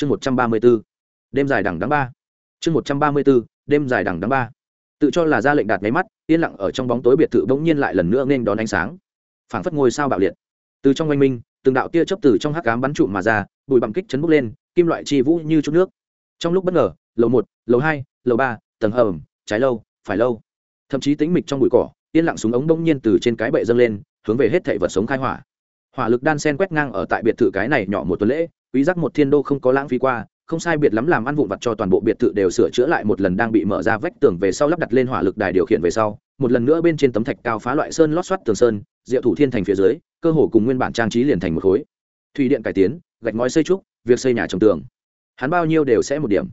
chương một trăm ba mươi b ố đêm dài đằng đắng ba. Chương một trăm ba mươi b ố đêm dài đằng đắng ba. Tự cho là ra lệnh đạt nháy mắt, yên lặng ở trong bóng tối biệt thự bỗng nhiên lại lần nữa nên đón ánh sáng. Phảng phất ngôi sao bạo liệt. Từ trong oanh minh, từng đạo tia chấp từ trong hắc cám bắn trụm mà ra, bụi bặm kích chấn bốc lên, kim loại chi vũ như chút nước. Trong lúc bất ngờ, lầu một, lầu hai, lầu ba, tầng hầm, trái lâu, phải lâu. Thậm chí tính mịch trong bụi cỏ, yên lặng súng ống bỗng nhiên từ trên cái bệ dâng lên, hướng về hết thảy vật sống khai hỏa hỏa lực đan sen quét ngang ở tại biệt thự cái này nhỏ một tuần lễ, quý giác một thiên đô không có lãng phí qua, không sai biệt lắm làm ăn vụn vặt cho toàn bộ biệt thự đều sửa chữa lại một lần đang bị mở ra vách tường về sau lắp đặt lên hỏa lực đài điều khiển về sau, một lần nữa bên trên tấm thạch cao phá loại sơn lót xoát tường sơn, diệu thủ thiên thành phía dưới, cơ hồ cùng nguyên bản trang trí liền thành một khối. Thủy điện cải tiến, gạch ngói xây trúc, việc xây nhà trồng tường. Hắn bao nhiêu đều sẽ một điểm.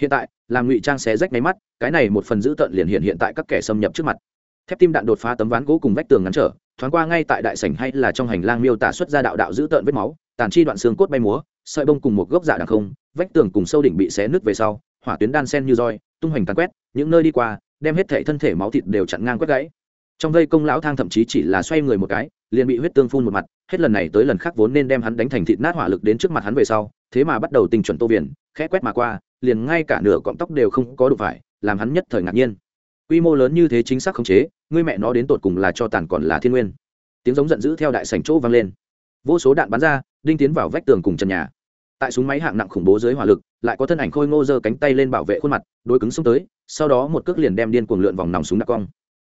Hiện tại làm ngụy trang xé rách máy mắt, cái này một phần giữ tận liền hiện hiện tại các kẻ xâm nhập trước mặt thép tim đạn đột phá tấm ván gỗ cùng vách tường ngắn trở, thoáng qua ngay tại đại sảnh hay là trong hành lang miêu tả xuất ra đạo đạo giữ tợn vết máu, tàn chi đoạn xương cốt bay múa, sợi bông cùng một gốc dạ đằng không, vách tường cùng sâu đỉnh bị xé nứt về sau, hỏa tuyến đan sen như roi, tung hoành tàn quét, những nơi đi qua, đem hết thể thân thể máu thịt đều chặn ngang quét gãy. Trong vây công lão thang thậm chí chỉ là xoay người một cái, liền bị huyết tương phun một mặt, hết lần này tới lần khác vốn nên đem hắn đánh thành thịt nát hỏa lực đến trước mặt hắn về sau, thế mà bắt đầu tình chuẩn tô viền, khẽ quét mà qua, liền ngay cả nửa cọng tóc đều không có đủ phải, làm hắn nhất thời ngạc nhiên quy mô lớn như thế chính xác khống chế, ngươi mẹ nó đến tột cùng là cho tàn còn là thiên nguyên. Tiếng giống giận dữ theo đại sảnh chỗ vang lên. Vô số đạn bắn ra, đinh tiến vào vách tường cùng trần nhà. Tại súng máy hạng nặng khủng bố dưới hỏa lực, lại có thân ảnh khôi ngô giơ cánh tay lên bảo vệ khuôn mặt đôi cứng xông tới, sau đó một cước liền đem điên cuồng lượn vòng nòng súng đặc cong.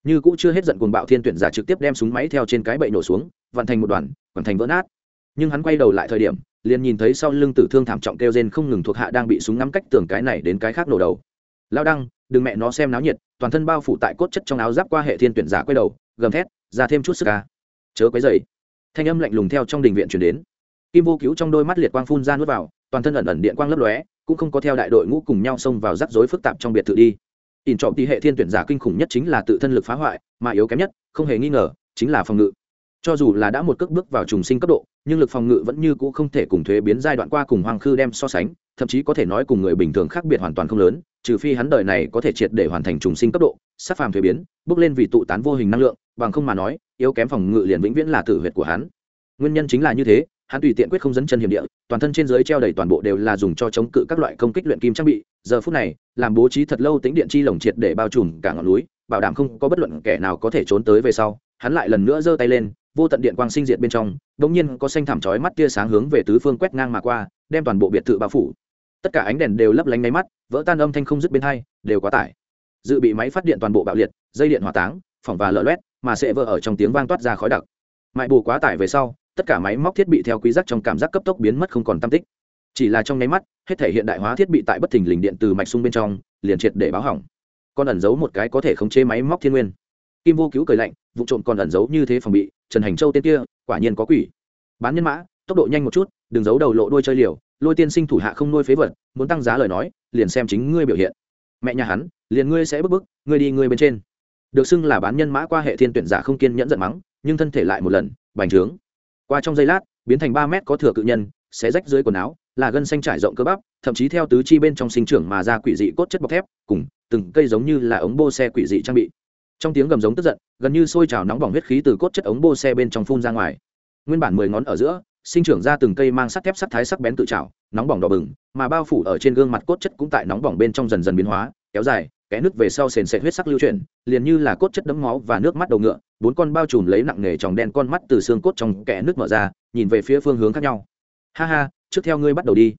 Như cũ chưa hết giận cuồng bạo thiên tuyển giả trực tiếp đem súng máy theo trên cái bậy nổ xuống, vặn thành một đoàn còn thành vỡ nát. Nhưng hắn quay đầu lại thời điểm, liền nhìn thấy sau lưng tử thương thảm trọng kêu rên không ngừng thuộc hạ đang bị súng ngắm cách tường cái này đến cái khác nổ đầu. Lao đăng đừng mẹ nó xem náo nhiệt, toàn thân bao phủ tại cốt chất trong áo giáp qua hệ thiên tuyển giả quay đầu, gầm thét, ra thêm chút sức ca. Chớ quấy dày thanh âm lạnh lùng theo trong đình viện chuyển đến. Kim vô cứu trong đôi mắt liệt quang phun ra nuốt vào, toàn thân ẩn ẩn điện quang lấp lóe, cũng không có theo đại đội ngũ cùng nhau xông vào rắc rối phức tạp trong biệt thự đi. Ỉn trọng tỷ hệ thiên tuyển giả kinh khủng nhất chính là tự thân lực phá hoại, mà yếu kém nhất, không hề nghi ngờ, chính là phòng ngự. Cho dù là đã một cước bước vào trùng sinh cấp độ, nhưng lực phòng ngự vẫn như cũ không thể cùng thuế biến giai đoạn qua cùng hoàng khư đem so sánh, thậm chí có thể nói cùng người bình thường khác biệt hoàn toàn không lớn trừ phi hắn đời này có thể triệt để hoàn thành trùng sinh cấp độ, sát phàm thuế biến, bước lên vì tụ tán vô hình năng lượng, bằng không mà nói, yếu kém phòng ngự liền vĩnh viễn là tử huyệt của hắn. Nguyên nhân chính là như thế, hắn tùy tiện quyết không dẫn chân hiểm địa, toàn thân trên dưới treo đầy toàn bộ đều là dùng cho chống cự các loại công kích luyện kim trang bị, giờ phút này, làm bố trí thật lâu tính điện chi lồng triệt để bao trùm cả ngọn núi, bảo đảm không có bất luận kẻ nào có thể trốn tới về sau, hắn lại lần nữa giơ tay lên, vô tận điện quang sinh diệt bên trong đ nhiên có xanh thảm chói mắt tia sáng hướng về tứ phương quét ngang mà qua, đem toàn bộ biệt thự bao phủ tất cả ánh đèn đều lấp lánh máy mắt, vỡ tan âm thanh không dứt bên hai, đều quá tải. Dự bị máy phát điện toàn bộ bạo liệt, dây điện hỏa táng, phỏng và lở loét, mà sẽ vỡ ở trong tiếng vang toát ra khói đặc. Mại bù quá tải về sau, tất cả máy móc thiết bị theo quý giác trong cảm giác cấp tốc biến mất không còn tâm tích. Chỉ là trong nháy mắt, hết thể hiện đại hóa thiết bị tại bất thình lình điện từ mạch sung bên trong, liền triệt để báo hỏng. Còn ẩn giấu một cái có thể khống chế máy móc thiên nguyên. Kim vô cứu cười lạnh, vụ trộm còn ẩn giấu như thế phòng bị, trần hành châu tên kia, quả nhiên có quỷ. Bán nhân mã, tốc độ nhanh một chút, đừng giấu đầu lộ đuôi chơi liều lôi tiên sinh thủ hạ không nuôi phế vật, muốn tăng giá lời nói, liền xem chính ngươi biểu hiện. Mẹ nhà hắn, liền ngươi sẽ bức bức, ngươi đi ngươi bên trên. Được xưng là bán nhân mã qua hệ thiên tuyển giả không kiên nhẫn giận mắng, nhưng thân thể lại một lần, bành trướng. Qua trong giây lát, biến thành ba mét có thừa cự nhân sẽ rách dưới quần áo, là gân xanh trải rộng cơ bắp, thậm chí theo tứ chi bên trong sinh trưởng mà ra quỷ dị cốt chất bọc thép, cùng từng cây giống như là ống bô xe quỷ dị trang bị. Trong tiếng gầm giống tức giận, gần như sôi trào nóng bỏng huyết khí từ cốt chất ống bô xe bên trong phun ra ngoài. Nguyên bản mười ngón ở giữa sinh trưởng ra từng cây mang sắt thép sắt thái sắc bén tự trào nóng bỏng đỏ bừng, mà bao phủ ở trên gương mặt cốt chất cũng tại nóng bỏng bên trong dần dần biến hóa, kéo dài, kẽ nước về sau sền sệt huyết sắc lưu chuyển, liền như là cốt chất đấm máu và nước mắt đầu ngựa, bốn con bao trùm lấy nặng nghề tròng đen con mắt từ xương cốt trong kẽ nước mở ra, nhìn về phía phương hướng khác nhau. Ha ha, trước theo ngươi bắt đầu đi.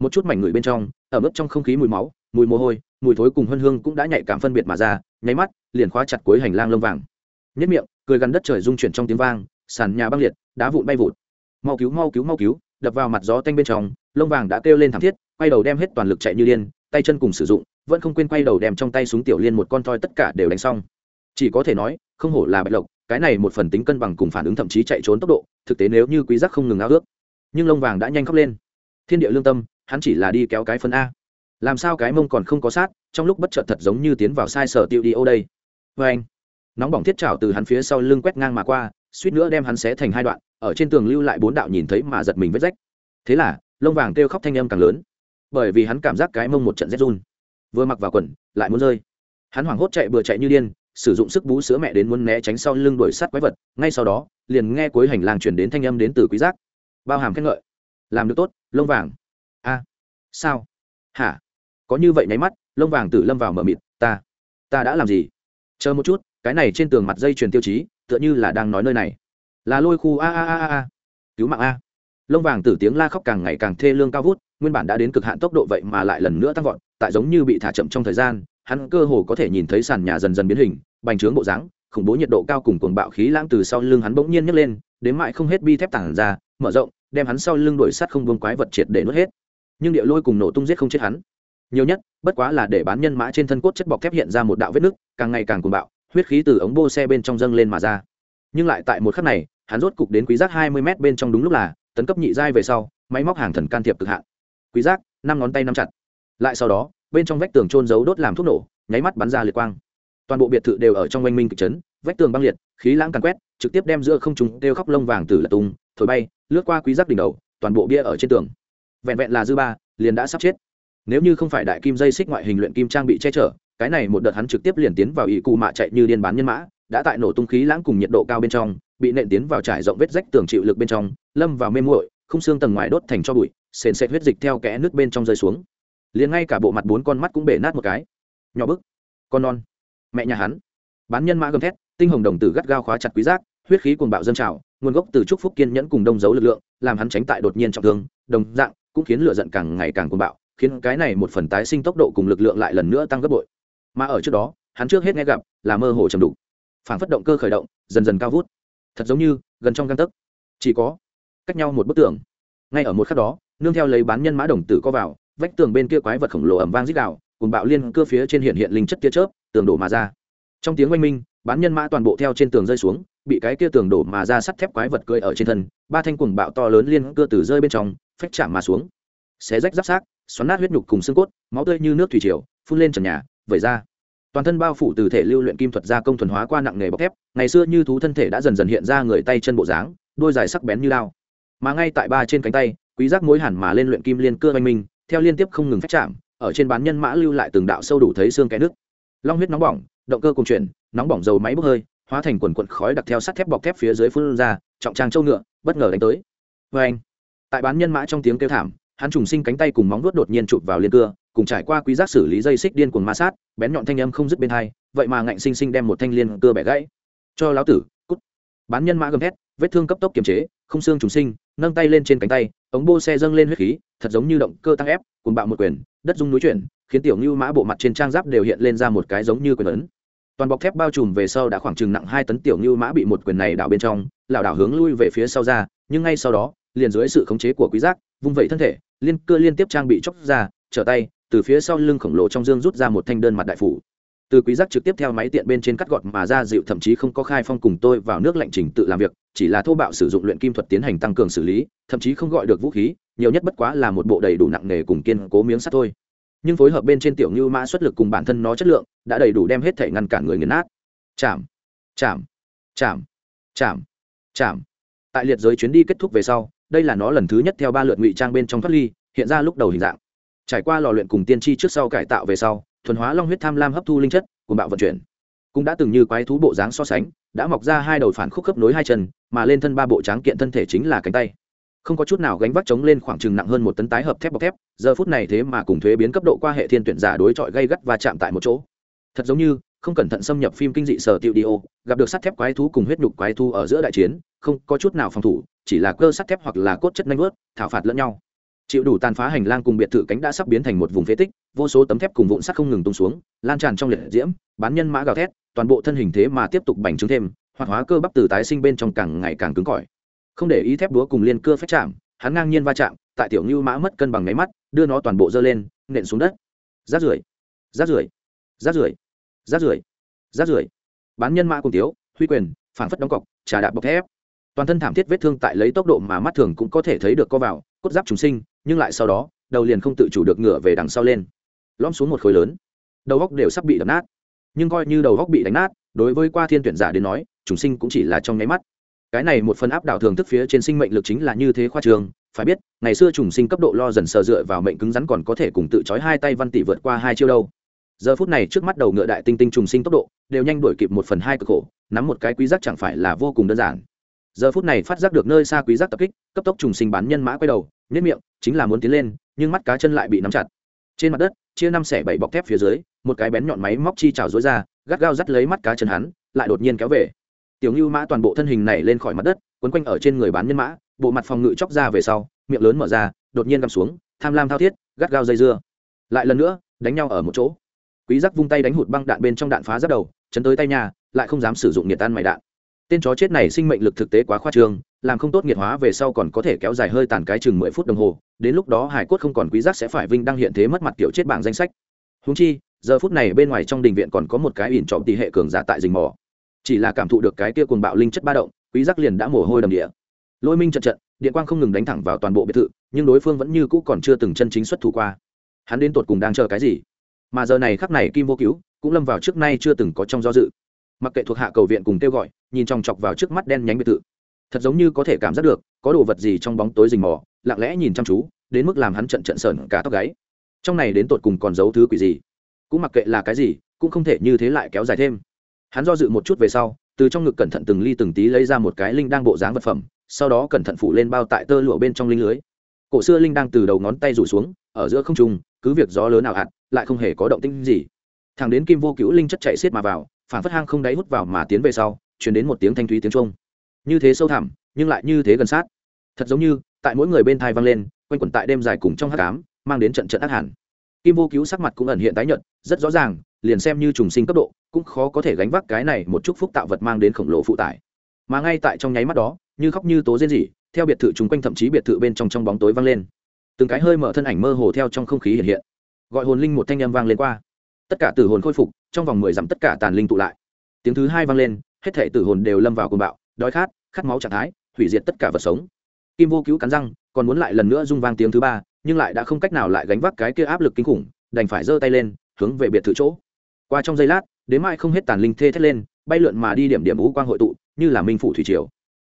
Một chút mảnh người bên trong ở mức trong không khí mùi máu, mùi mồ hôi, mùi thối cùng hân hương cũng đã nhạy cảm phân biệt mà ra, nháy mắt, liền khóa chặt cuối hành lang lông vàng. Nhất miệng, cười gắn đất trời rung chuyển trong tiếng vang, sàn nhà băng liệt, đá vụn bay vụt mau cứu mau cứu mau cứu, đập vào mặt gió tanh bên trong, lông vàng đã kêu lên thảm thiết, quay đầu đem hết toàn lực chạy như điên, tay chân cùng sử dụng, vẫn không quên quay đầu đem trong tay súng tiểu liên một con toi tất cả đều đánh xong. Chỉ có thể nói, không hổ là bạch lộc, cái này một phần tính cân bằng cùng phản ứng thậm chí chạy trốn tốc độ, thực tế nếu như quý giác không ngừng ao ước. Nhưng lông vàng đã nhanh khóc lên. Thiên địa lương tâm, hắn chỉ là đi kéo cái phân a. Làm sao cái mông còn không có sát, trong lúc bất chợt thật giống như tiến vào sai sở tiêu đi ô đây. Vê anh nóng bỏng thiết trào từ hắn phía sau lưng quét ngang mà qua, suýt nữa đem hắn xé thành hai đoạn ở trên tường lưu lại bốn đạo nhìn thấy mà giật mình vết rách. Thế là, lông vàng kêu khóc thanh âm càng lớn. Bởi vì hắn cảm giác cái mông một trận rét run. Vừa mặc vào quần, lại muốn rơi. Hắn hoảng hốt chạy vừa chạy như điên, sử dụng sức bú sữa mẹ đến muốn né tránh sau lưng đuổi sát quái vật. Ngay sau đó, liền nghe cuối hành lang chuyển đến thanh âm đến từ quý giác. Bao hàm khen ngợi. Làm được tốt, lông vàng. A. Sao? Hả? Có như vậy nháy mắt, lông vàng tử lâm vào mở mịt. Ta ta đã làm gì? Chờ một chút, cái này trên tường mặt dây truyền tiêu chí, tựa như là đang nói nơi này là lôi khu a a a a cứu mạng a. Lông vàng tử tiếng la khóc càng ngày càng thê lương cao vút, nguyên bản đã đến cực hạn tốc độ vậy mà lại lần nữa tăng vọt, tại giống như bị thả chậm trong thời gian, hắn cơ hồ có thể nhìn thấy sàn nhà dần dần biến hình, bành trướng bộ dáng, khủng bố nhiệt độ cao cùng cuồng bạo khí lãng từ sau lưng hắn bỗng nhiên nhấc lên, đến mại không hết bi thép tản ra, mở rộng, đem hắn sau lưng đuổi sắt không vương quái vật triệt để nuốt hết. Nhưng địa lôi cùng nổ tung giết không chết hắn. Nhiều nhất, bất quá là để bán nhân mã trên thân cốt chất bọc thép hiện ra một đạo vết nứt, càng ngày càng cuồng bạo, huyết khí từ ống bô xe bên trong dâng lên mà ra. Nhưng lại tại một khắc này hắn rốt cục đến quý giác hai mươi m bên trong đúng lúc là, tấn cấp nhị giai về sau, máy móc hàng thần can thiệp cực hạn. Quý giác, năm ngón tay nắm chặt. Lại sau đó, bên trong vách tường trôn giấu đốt làm thuốc nổ, nháy mắt bắn ra liệt quang. Toàn bộ biệt thự đều ở trong oanh minh kịch chấn, vách tường băng liệt, khí lãng càn quét, trực tiếp đem giữa không trung đều khóc lông vàng từ lật tung, thổi bay, lướt qua quý giác đỉnh đầu, toàn bộ bia ở trên tường. Vẹn vẹn là dư ba, liền đã sắp chết. Nếu như không phải đại kim dây xích ngoại hình luyện kim trang bị che chở, cái này một đợt hắn trực tiếp liền tiến vào ỷ cụ mạ chạy như điên bán nhân mã, đã tại nổ tung khí lãng cùng nhiệt độ cao bên trong bị nện tiến vào trải rộng vết rách tường chịu lực bên trong, lâm vào mê muội không xương tầng ngoài đốt thành cho bụi, sền sệt huyết dịch theo kẽ nước bên trong rơi xuống. Liền ngay cả bộ mặt bốn con mắt cũng bể nát một cái. Nhỏ bức, con non, mẹ nhà hắn. Bán nhân mã gầm thét, tinh hồng đồng tử gắt gao khóa chặt quý giác, huyết khí cuồng bạo dân trào, nguồn gốc từ trúc phúc kiên nhẫn cùng đông dấu lực lượng, làm hắn tránh tại đột nhiên trọng thương, đồng dạng, cũng khiến lửa giận càng ngày càng cuồng bạo, khiến cái này một phần tái sinh tốc độ cùng lực lượng lại lần nữa tăng gấp bội. Mà ở trước đó, hắn trước hết nghe gặp là mơ hồ trầm đủ phản phất động cơ khởi động, dần dần cao vút thật giống như gần trong găng tấc. Chỉ có cách nhau một bức tường. Ngay ở một khắc đó, nương theo lấy bán nhân mã đồng tử co vào, vách tường bên kia quái vật khổng lồ ẩm vang dít đạo cùng bạo liên cơ phía trên hiện hiện linh chất tia chớp, tường đổ mà ra. Trong tiếng oanh minh, bán nhân mã toàn bộ theo trên tường rơi xuống, bị cái kia tường đổ mà ra sắt thép quái vật cưỡi ở trên thân, ba thanh cuồng bạo to lớn liên cơ từ rơi bên trong, phách chạm mà xuống. Xé rách giáp xác, xoắn nát huyết nhục cùng xương cốt, máu tươi như nước thủy triều, phun lên trần nhà, vẩy ra toàn thân bao phủ từ thể lưu luyện kim thuật gia công thuần hóa qua nặng nghề bọc thép, ngày xưa như thú thân thể đã dần dần hiện ra người tay chân bộ dáng, đôi dài sắc bén như lao mà ngay tại ba trên cánh tay, quý giác mối hẳn mà lên luyện kim liên cơ oanh minh theo liên tiếp không ngừng phách chạm, ở trên bán nhân mã lưu lại từng đạo sâu đủ thấy xương cái nước. Long huyết nóng bỏng, động cơ cùng chuyển, nóng bỏng dầu máy bốc hơi, hóa thành quần quần khói đặc theo sắt thép bọc thép phía dưới phun ra, trọng trang châu ngựa, bất ngờ đánh tới. Với anh. Tại bán nhân mã trong tiếng kêu thảm, hắn trùng sinh cánh tay cùng móng vuốt đột nhiên chụp vào liên cưa cùng trải qua quý giác xử lý dây xích điên cuồng ma sát, bén nhọn thanh âm không dứt bên hai, vậy mà ngạnh sinh sinh đem một thanh liên cưa bẻ gãy. Cho lão tử, cút. Bán nhân mã gầm thét, vết thương cấp tốc kiềm chế, không xương trùng sinh, nâng tay lên trên cánh tay, ống bô xe dâng lên huyết khí, thật giống như động cơ tăng ép, cuồng bạo một quyền, đất rung núi chuyển, khiến tiểu Nưu mã bộ mặt trên trang giáp đều hiện lên ra một cái giống như quyền ấn. Toàn bọc thép bao trùm về sau đã khoảng chừng nặng hai tấn tiểu Nưu mã bị một quyền này đảo bên trong, lảo đảo hướng lui về phía sau ra, nhưng ngay sau đó, liền dưới sự khống chế của quý giác, vung vẩy thân thể, liên cơ liên tiếp trang bị chóc ra, trở tay từ phía sau lưng khổng lồ trong dương rút ra một thanh đơn mặt đại phủ. Từ quý giác trực tiếp theo máy tiện bên trên cắt gọt mà ra dịu, thậm chí không có khai phong cùng tôi vào nước lạnh trình tự làm việc, chỉ là thô bạo sử dụng luyện kim thuật tiến hành tăng cường xử lý, thậm chí không gọi được vũ khí, nhiều nhất bất quá là một bộ đầy đủ nặng nghề cùng kiên cố miếng sắt thôi. Nhưng phối hợp bên trên tiểu như mã xuất lực cùng bản thân nó chất lượng, đã đầy đủ đem hết thể ngăn cản người nghiền nát. Chạm chạm chạm chạm chạm. Tại liệt giới chuyến đi kết thúc về sau, đây là nó lần thứ nhất theo ba lượt ngụy trang bên trong thoát ly, hiện ra lúc đầu hình dạng trải qua lò luyện cùng tiên tri trước sau cải tạo về sau, thuần hóa long huyết tham lam hấp thu linh chất cùng bạo vận chuyển. Cũng đã từng như quái thú bộ dáng so sánh, đã mọc ra hai đầu phản khúc khớp nối hai chân, mà lên thân ba bộ tráng kiện thân thể chính là cánh tay. Không có chút nào gánh vác chống lên khoảng chừng nặng hơn một tấn tái hợp thép bọc thép, giờ phút này thế mà cùng thuế biến cấp độ qua hệ thiên tuyển giả đối chọi gây gắt và chạm tại một chỗ. Thật giống như, không cẩn thận xâm nhập phim kinh dị sở tiệu đi ô, gặp được sắt thép quái thú cùng huyết nhục quái thú ở giữa đại chiến, không có chút nào phòng thủ, chỉ là cơ sắt thép hoặc là cốt chất nanh vớt thảo phạt lẫn nhau chịu đủ tàn phá hành lang cùng biệt thự cánh đã sắp biến thành một vùng phế tích, vô số tấm thép cùng vụn sắt không ngừng tung xuống, lan tràn trong liệt diễm, bán nhân mã gào thét, toàn bộ thân hình thế mà tiếp tục bành trướng thêm, hoạt hóa cơ bắp từ tái sinh bên trong càng ngày càng cứng cỏi. Không để ý thép búa cùng liên cơ phách chạm, hắn ngang nhiên va chạm, tại tiểu ngưu mã mất cân bằng nháy mắt, đưa nó toàn bộ dơ lên, nện xuống đất. Rát rưởi rát rưởi rát rưởi rát rưởi rát rưởi. Bán nhân mã cùng tiếu, huy quyền phản phất đóng cọc, trà đạp bọc thép. Toàn thân thảm thiết vết thương tại lấy tốc độ mà mắt thường cũng có thể thấy được co vào, cốt giáp chúng sinh nhưng lại sau đó, đầu liền không tự chủ được ngửa về đằng sau lên. Lom xuống một khối lớn. Đầu góc đều sắp bị đập nát. Nhưng coi như đầu góc bị đánh nát, đối với qua thiên tuyển giả đến nói, chúng sinh cũng chỉ là trong nháy mắt. Cái này một phần áp đảo thường thức phía trên sinh mệnh lực chính là như thế khoa trường, phải biết, ngày xưa trùng sinh cấp độ lo dần sờ dựa vào mệnh cứng rắn còn có thể cùng tự trói hai tay văn tỷ vượt qua hai chiêu đâu. Giờ phút này trước mắt đầu ngựa đại tinh tinh trùng sinh tốc độ, đều nhanh đuổi kịp một phần hai cực khổ, nắm một cái quý giác chẳng phải là vô cùng đơn giản. Giờ phút này phát giác được nơi xa quý giác tập kích, cấp tốc trùng sinh bán nhân mã quay đầu nhất miệng, chính là muốn tiến lên, nhưng mắt cá chân lại bị nắm chặt. Trên mặt đất, chia năm xẻ bảy bọc thép phía dưới, một cái bén nhọn máy móc chi trào dối ra, gắt gao dắt lấy mắt cá chân hắn, lại đột nhiên kéo về. Tiểu ngưu mã toàn bộ thân hình này lên khỏi mặt đất, quấn quanh ở trên người bán nhân mã, bộ mặt phòng ngự chóc ra về sau, miệng lớn mở ra, đột nhiên găm xuống, tham lam thao thiết, gắt gao dây dưa. Lại lần nữa, đánh nhau ở một chỗ. Quý giác vung tay đánh hụt băng đạn bên trong đạn phá giáp đầu, chấn tới tay nhà, lại không dám sử dụng nhiệt tan mày đạn. Tên chó chết này sinh mệnh lực thực tế quá khoa trương làm không tốt nghiệt hóa về sau còn có thể kéo dài hơi tàn cái chừng mười phút đồng hồ, đến lúc đó hải cốt không còn quý giác sẽ phải vinh đăng hiện thế mất mặt kiểu chết bảng danh sách. Húng chi, giờ phút này bên ngoài trong đình viện còn có một cái ỉn trọng tỷ hệ cường giả tại rình mò. Chỉ là cảm thụ được cái kia cuồng bạo linh chất ba động, quý giác liền đã mồ hôi đầm địa. Lôi minh trận trận, điện quang không ngừng đánh thẳng vào toàn bộ biệt thự, nhưng đối phương vẫn như cũ còn chưa từng chân chính xuất thủ qua. Hắn đến tột cùng đang chờ cái gì? Mà giờ này khắc này kim vô cứu cũng lâm vào trước nay chưa từng có trong do dự. Mặc kệ thuộc hạ cầu viện cùng kêu gọi, nhìn chòng chọc vào trước mắt đen nhánh biệt thự thật giống như có thể cảm giác được, có đồ vật gì trong bóng tối rình mò, lặng lẽ nhìn chăm chú, đến mức làm hắn trận trận sờn cả tóc gáy. Trong này đến tột cùng còn giấu thứ quỷ gì? Cũng mặc kệ là cái gì, cũng không thể như thế lại kéo dài thêm. Hắn do dự một chút về sau, từ trong ngực cẩn thận từng ly từng tí lấy ra một cái linh đang bộ dáng vật phẩm, sau đó cẩn thận phủ lên bao tại tơ lụa bên trong linh lưới. Cổ xưa linh đang từ đầu ngón tay rủ xuống, ở giữa không trung, cứ việc gió lớn nào hạt lại không hề có động tĩnh gì. Thằng đến kim vô cứu linh chất chạy xiết mà vào, phản phất hang không đáy hút vào mà tiến về sau chuyển đến một tiếng thanh thúy tiếng trung như thế sâu thẳm, nhưng lại như thế gần sát. Thật giống như, tại mỗi người bên thai vang lên, quanh quẩn tại đêm dài cùng trong hát cám mang đến trận trận ác hẳn. Kim vô cứu sắc mặt cũng ẩn hiện tái nhợt, rất rõ ràng, liền xem như trùng sinh cấp độ, cũng khó có thể gánh vác cái này một chút phúc tạo vật mang đến khổng lồ phụ tải. Mà ngay tại trong nháy mắt đó, như khóc như tố rên rỉ, theo biệt thự chung quanh thậm chí biệt thự bên trong trong bóng tối vang lên. Từng cái hơi mở thân ảnh mơ hồ theo trong không khí hiện hiện. Gọi hồn linh một thanh âm vang lên qua. Tất cả tử hồn khôi phục, trong vòng mười dặm tất cả tàn linh tụ lại. Tiếng thứ hai vang lên, hết thể tử hồn đều lâm vào cơn bạo đói khát khát máu trạng thái, hủy diệt tất cả vật sống. Kim vô cứu cắn răng, còn muốn lại lần nữa rung vang tiếng thứ ba, nhưng lại đã không cách nào lại gánh vác cái kia áp lực kinh khủng, đành phải giơ tay lên, hướng về biệt thự chỗ. Qua trong giây lát, đến mai không hết tàn linh thê thét lên, bay lượn mà đi điểm điểm ú quang hội tụ, như là minh phủ thủy triều.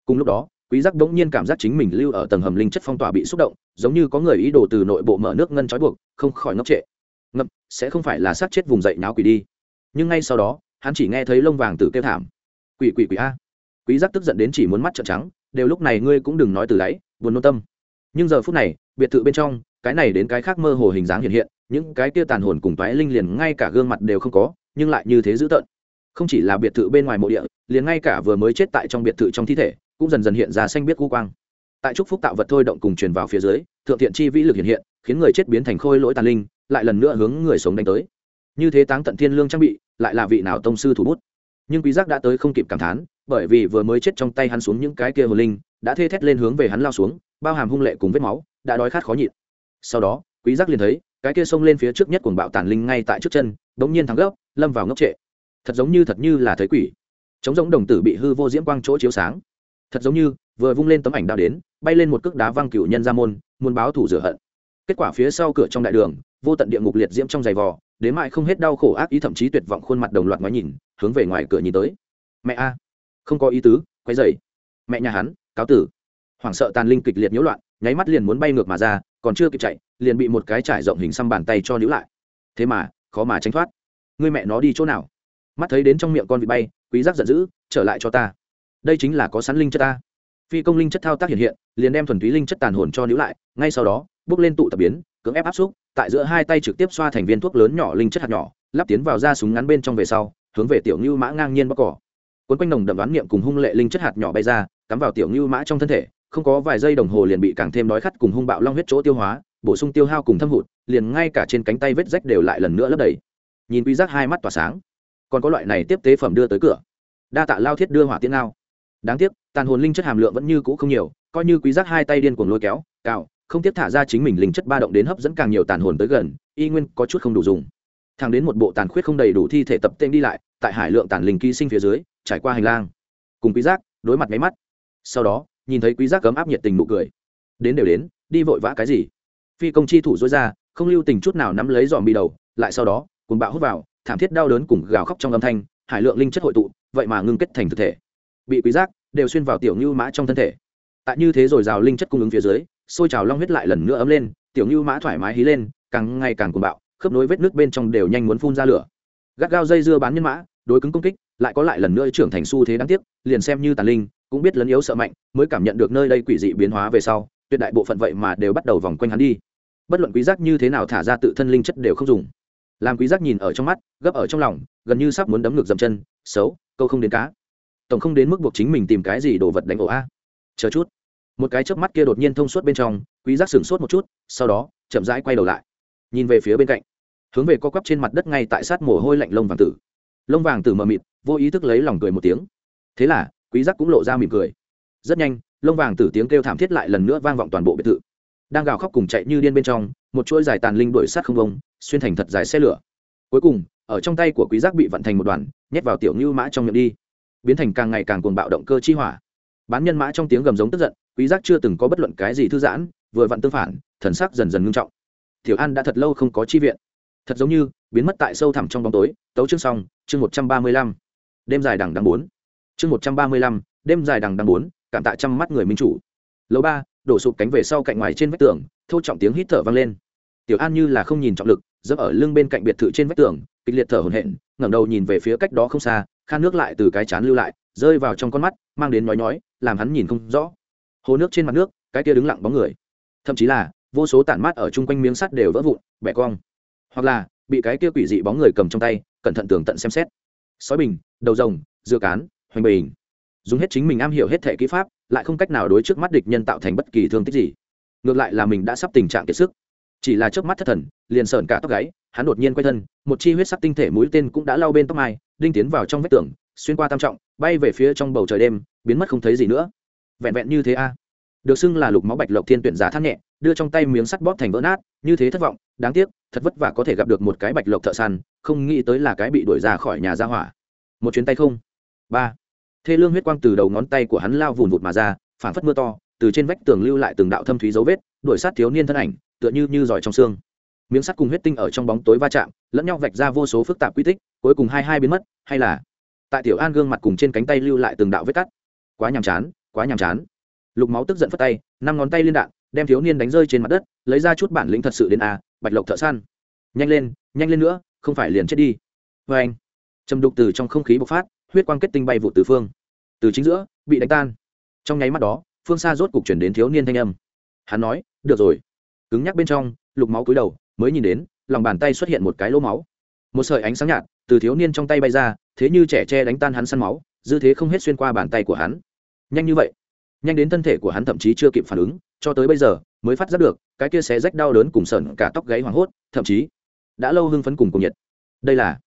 Cùng lúc đó, quý giác đống nhiên cảm giác chính mình lưu ở tầng hầm linh chất phong tỏa bị xúc động, giống như có người ý đồ từ nội bộ mở nước ngân trói buộc, không khỏi ngốc trệ. Ngập sẽ không phải là sát chết vùng dậy náo quỷ đi. Nhưng ngay sau đó, hắn chỉ nghe thấy lông vàng tử kêu thảm. Quỷ quỷ quỷ a quý giác tức giận đến chỉ muốn mắt trợn trắng, đều lúc này ngươi cũng đừng nói từ đáy buồn nôn tâm. Nhưng giờ phút này, biệt thự bên trong, cái này đến cái khác mơ hồ hình dáng hiện hiện, những cái kia tàn hồn cùng toái linh liền ngay cả gương mặt đều không có, nhưng lại như thế dữ tợn. Không chỉ là biệt thự bên ngoài mộ địa, liền ngay cả vừa mới chết tại trong biệt thự trong thi thể, cũng dần dần hiện ra xanh biết u quang. Tại trúc phúc tạo vật thôi động cùng truyền vào phía dưới, thượng thiện chi vĩ lực hiện hiện, khiến người chết biến thành khôi lỗi tàn linh, lại lần nữa hướng người sống đánh tới. Như thế táng tận thiên lương trang bị, lại là vị nào tông sư thủ bút. Nhưng quý giác đã tới không kịp cảm thán bởi vì vừa mới chết trong tay hắn xuống những cái kia hồn linh, đã thê thét lên hướng về hắn lao xuống, bao hàm hung lệ cùng vết máu, đã đói khát khó nhịn. Sau đó, quý giác liền thấy, cái kia xông lên phía trước nhất cuồng bạo tàn linh ngay tại trước chân, đống nhiên thắng gấp, lâm vào ngốc trệ. Thật giống như thật như là thấy quỷ. Chống giống đồng tử bị hư vô diễm quang chỗ chiếu sáng. Thật giống như, vừa vung lên tấm ảnh đao đến, bay lên một cước đá văng cửu nhân ra môn, muốn báo thủ rửa hận. Kết quả phía sau cửa trong đại đường, vô tận địa ngục liệt diễm trong giày vò, đến mại không hết đau khổ ác ý thậm chí tuyệt vọng khuôn mặt đồng loạt ngoái nhìn, hướng về ngoài cửa nhìn tới. Mẹ a! Không có ý tứ quay dày mẹ nhà hắn, cáo tử. Hoảng sợ tàn linh kịch liệt nhiễu loạn, nháy mắt liền muốn bay ngược mà ra, còn chưa kịp chạy, liền bị một cái trải rộng hình xăm bàn tay cho níu lại. Thế mà, khó mà tránh thoát. Người mẹ nó đi chỗ nào? Mắt thấy đến trong miệng con vịt bay, quý giác giận dữ, trở lại cho ta. Đây chính là có sẵn linh chất ta. Phi công linh chất thao tác hiện hiện, liền đem thuần túy linh chất tàn hồn cho níu lại, ngay sau đó, bước lên tụ tập biến, cưỡng ép áp xúc, tại giữa hai tay trực tiếp xoa thành viên thuốc lớn nhỏ linh chất hạt nhỏ, lắp tiến vào da súng ngắn bên trong về sau, hướng về tiểu ngưu mã ngang nhiên bóc cỏ cuốn quanh nồng đậm đoán niệm cùng hung lệ linh chất hạt nhỏ bay ra, cắm vào tiểu ngưu mã trong thân thể, không có vài giây đồng hồ liền bị càng thêm đói khát cùng hung bạo long huyết chỗ tiêu hóa, bổ sung tiêu hao cùng thâm hụt, liền ngay cả trên cánh tay vết rách đều lại lần nữa lấp đầy. Nhìn quy giác hai mắt tỏa sáng, còn có loại này tiếp tế phẩm đưa tới cửa. Đa tạ lao thiết đưa hỏa tiễn ao. đáng tiếc, tàn hồn linh chất hàm lượng vẫn như cũ không nhiều, coi như quý giác hai tay điên cuồng lôi kéo, cào, không tiếp thả ra chính mình linh chất ba động đến hấp dẫn càng nhiều tàn hồn tới gần, y nguyên có chút không đủ dùng. Thang đến một bộ tàn khuyết không đầy đủ thi thể tập tên đi lại, tại hải lượng tàn linh ký sinh phía dưới trải qua hành lang. Cùng quý giác, đối mặt máy mắt. Sau đó, nhìn thấy quý giác cấm áp nhiệt tình nụ cười. Đến đều đến, đi vội vã cái gì? Phi công chi thủ dối ra, không lưu tình chút nào nắm lấy dòm bị đầu, lại sau đó cùng bạo hút vào, thảm thiết đau đớn cùng gào khóc trong âm thanh, hải lượng linh chất hội tụ, vậy mà ngưng kết thành thực thể. Bị quý giác đều xuyên vào tiểu ngưu mã trong thân thể. Tại như thế rồi rào linh chất cung ứng phía dưới sôi trào long huyết lại lần nữa ấm lên, tiểu ngưu mã thoải mái hí lên, càng ngày càng cuồng bạo, khớp nối vết nước bên trong đều nhanh muốn phun ra lửa. Gắt gao dây dưa bán nhân mã đối cứng công kích, lại có lại lần nữa trưởng thành xu thế đáng tiếc, liền xem như tàn linh, cũng biết lấn yếu sợ mạnh, mới cảm nhận được nơi đây quỷ dị biến hóa về sau, tuyệt đại bộ phận vậy mà đều bắt đầu vòng quanh hắn đi. Bất luận quý giác như thế nào thả ra tự thân linh chất đều không dùng. Làm quý giác nhìn ở trong mắt, gấp ở trong lòng, gần như sắp muốn đấm ngược dầm chân, xấu, câu không đến cá. Tổng không đến mức buộc chính mình tìm cái gì đồ vật đánh ổ a. Chờ chút. Một cái chớp mắt kia đột nhiên thông suốt bên trong, quý giác sửng sốt một chút, sau đó, chậm rãi quay đầu lại, nhìn về phía bên cạnh. Hướng về co quắp trên mặt đất ngay tại sát mồ hôi lạnh lông vàng tử lông vàng tử mờ mịt, vô ý thức lấy lòng cười một tiếng. Thế là, quý giác cũng lộ ra mỉm cười. Rất nhanh, lông vàng tử tiếng kêu thảm thiết lại lần nữa vang vọng toàn bộ biệt thự. Đang gào khóc cùng chạy như điên bên trong, một chuỗi dài tàn linh đuổi sát không bông xuyên thành thật dài xe lửa. Cuối cùng, ở trong tay của quý giác bị vận thành một đoàn, nhét vào tiểu như mã trong miệng đi. Biến thành càng ngày càng cuồng bạo động cơ chi hỏa. Bán nhân mã trong tiếng gầm giống tức giận, quý giác chưa từng có bất luận cái gì thư giãn, vừa vặn tương phản, thần sắc dần dần ngưng trọng. Tiểu an đã thật lâu không có chi viện. Thật giống như biến mất tại sâu thẳm trong bóng tối, tấu chương xong, chương một trăm ba mươi lăm. Đêm dài đằng đằng bốn. Chương một trăm ba mươi lăm, đêm dài đằng đằng bốn, cảm tạ trăm mắt người minh chủ. Lầu ba, đổ sụp cánh về sau cạnh ngoài trên vách tường thâu trọng tiếng hít thở vang lên. Tiểu an như là không nhìn trọng lực, dẫm ở lưng bên cạnh biệt thự trên vách tường, kịch liệt thở hổn hển, ngẩng đầu nhìn về phía cách đó không xa, khan nước lại từ cái chán lưu lại, rơi vào trong con mắt, mang đến nói nói làm hắn nhìn không rõ. Hồ nước trên mặt nước, cái kia đứng lặng bóng người. Thậm chí là, vô số tản mát ở chung quanh miếng sắt đều vỡ vụn, bẻ cong. Hoặc là bị cái kia quỷ dị bóng người cầm trong tay, cẩn thận tường tận xem xét. Sói bình, đầu rồng, dưa cán, hoành bình. Dùng hết chính mình am hiểu hết thể kỹ pháp, lại không cách nào đối trước mắt địch nhân tạo thành bất kỳ thương tích gì. Ngược lại là mình đã sắp tình trạng kiệt sức. Chỉ là trước mắt thất thần, liền sờn cả tóc gáy, hắn đột nhiên quay thân, một chi huyết sắc tinh thể mũi tên cũng đã lao bên tóc mai, đinh tiến vào trong vách tường, xuyên qua tam trọng, bay về phía trong bầu trời đêm, biến mất không thấy gì nữa. Vẹn vẹn như thế a. Được xưng là lục máu bạch lộc thiên tuyển giả thắt nhẹ, đưa trong tay miếng sắt bóp thành vỡ nát, như thế thất vọng, đáng tiếc thật vất vả có thể gặp được một cái bạch lộc thợ săn, không nghĩ tới là cái bị đuổi ra khỏi nhà ra hỏa. Một chuyến tay không? Ba. Thê lương huyết quang từ đầu ngón tay của hắn lao vùn vụt mà ra, phảng phất mưa to, từ trên vách tường lưu lại từng đạo thâm thúy dấu vết, đuổi sát thiếu niên thân ảnh, tựa như như giỏi trong xương. Miếng sắt cùng huyết tinh ở trong bóng tối va chạm, lẫn nhau vạch ra vô số phức tạp quy tích, cuối cùng hai hai biến mất, hay là tại tiểu an gương mặt cùng trên cánh tay lưu lại từng đạo vết cắt. Quá nhàm chán, quá nhàm chán. Lục máu tức giận phất tay, năm ngón tay liên đạn đem thiếu niên đánh rơi trên mặt đất, lấy ra chút bản lĩnh thật sự đến a bạch lộc thợ săn. Nhanh lên nhanh lên nữa, không phải liền chết đi. Vê anh, trầm đục từ trong không khí bộc phát, huyết quang kết tinh bay vụ từ phương. Từ chính giữa, bị đánh tan. Trong nháy mắt đó, phương xa rốt cục chuyển đến thiếu niên thanh âm. Hắn nói, được rồi. Cứng nhắc bên trong, lục máu cúi đầu, mới nhìn đến, lòng bàn tay xuất hiện một cái lỗ máu. Một sợi ánh sáng nhạt, từ thiếu niên trong tay bay ra, thế như trẻ tre đánh tan hắn săn máu, dư thế không hết xuyên qua bàn tay của hắn. Nhanh như vậy nhanh đến thân thể của hắn thậm chí chưa kịp phản ứng, cho tới bây giờ mới phát giác được, cái kia xé rách đau đớn cùng sợn cả tóc gáy hoảng hốt, thậm chí đã lâu hưng phấn cùng cùng nhiệt. Đây là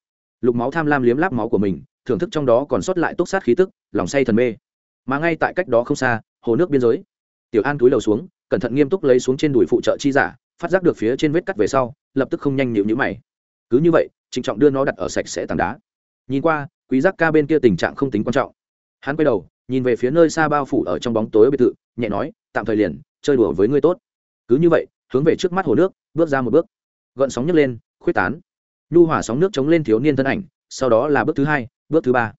lục máu tham lam liếm láp máu của mình, thưởng thức trong đó còn sót lại túc sát khí tức, lòng say thần mê. Mà ngay tại cách đó không xa, hồ nước biên giới. Tiểu an túi lầu xuống, cẩn thận nghiêm túc lấy xuống trên đùi phụ trợ chi giả, phát giác được phía trên vết cắt về sau, lập tức không nhanh nhịu nhữ mày. Cứ như vậy, trịnh trọng đưa nó đặt ở sạch sẽ tảng đá. Nhìn qua, quý giác ca bên kia tình trạng không tính quan trọng hắn quay đầu, nhìn về phía nơi xa bao phủ ở trong bóng tối biệt thự, nhẹ nói, tạm thời liền, chơi đùa với ngươi tốt. Cứ như vậy, hướng về trước mắt hồ nước, bước ra một bước. Gợn sóng nhấc lên, khuyết tán. Nhu hỏa sóng nước chống lên thiếu niên thân ảnh, sau đó là bước thứ hai, bước thứ ba.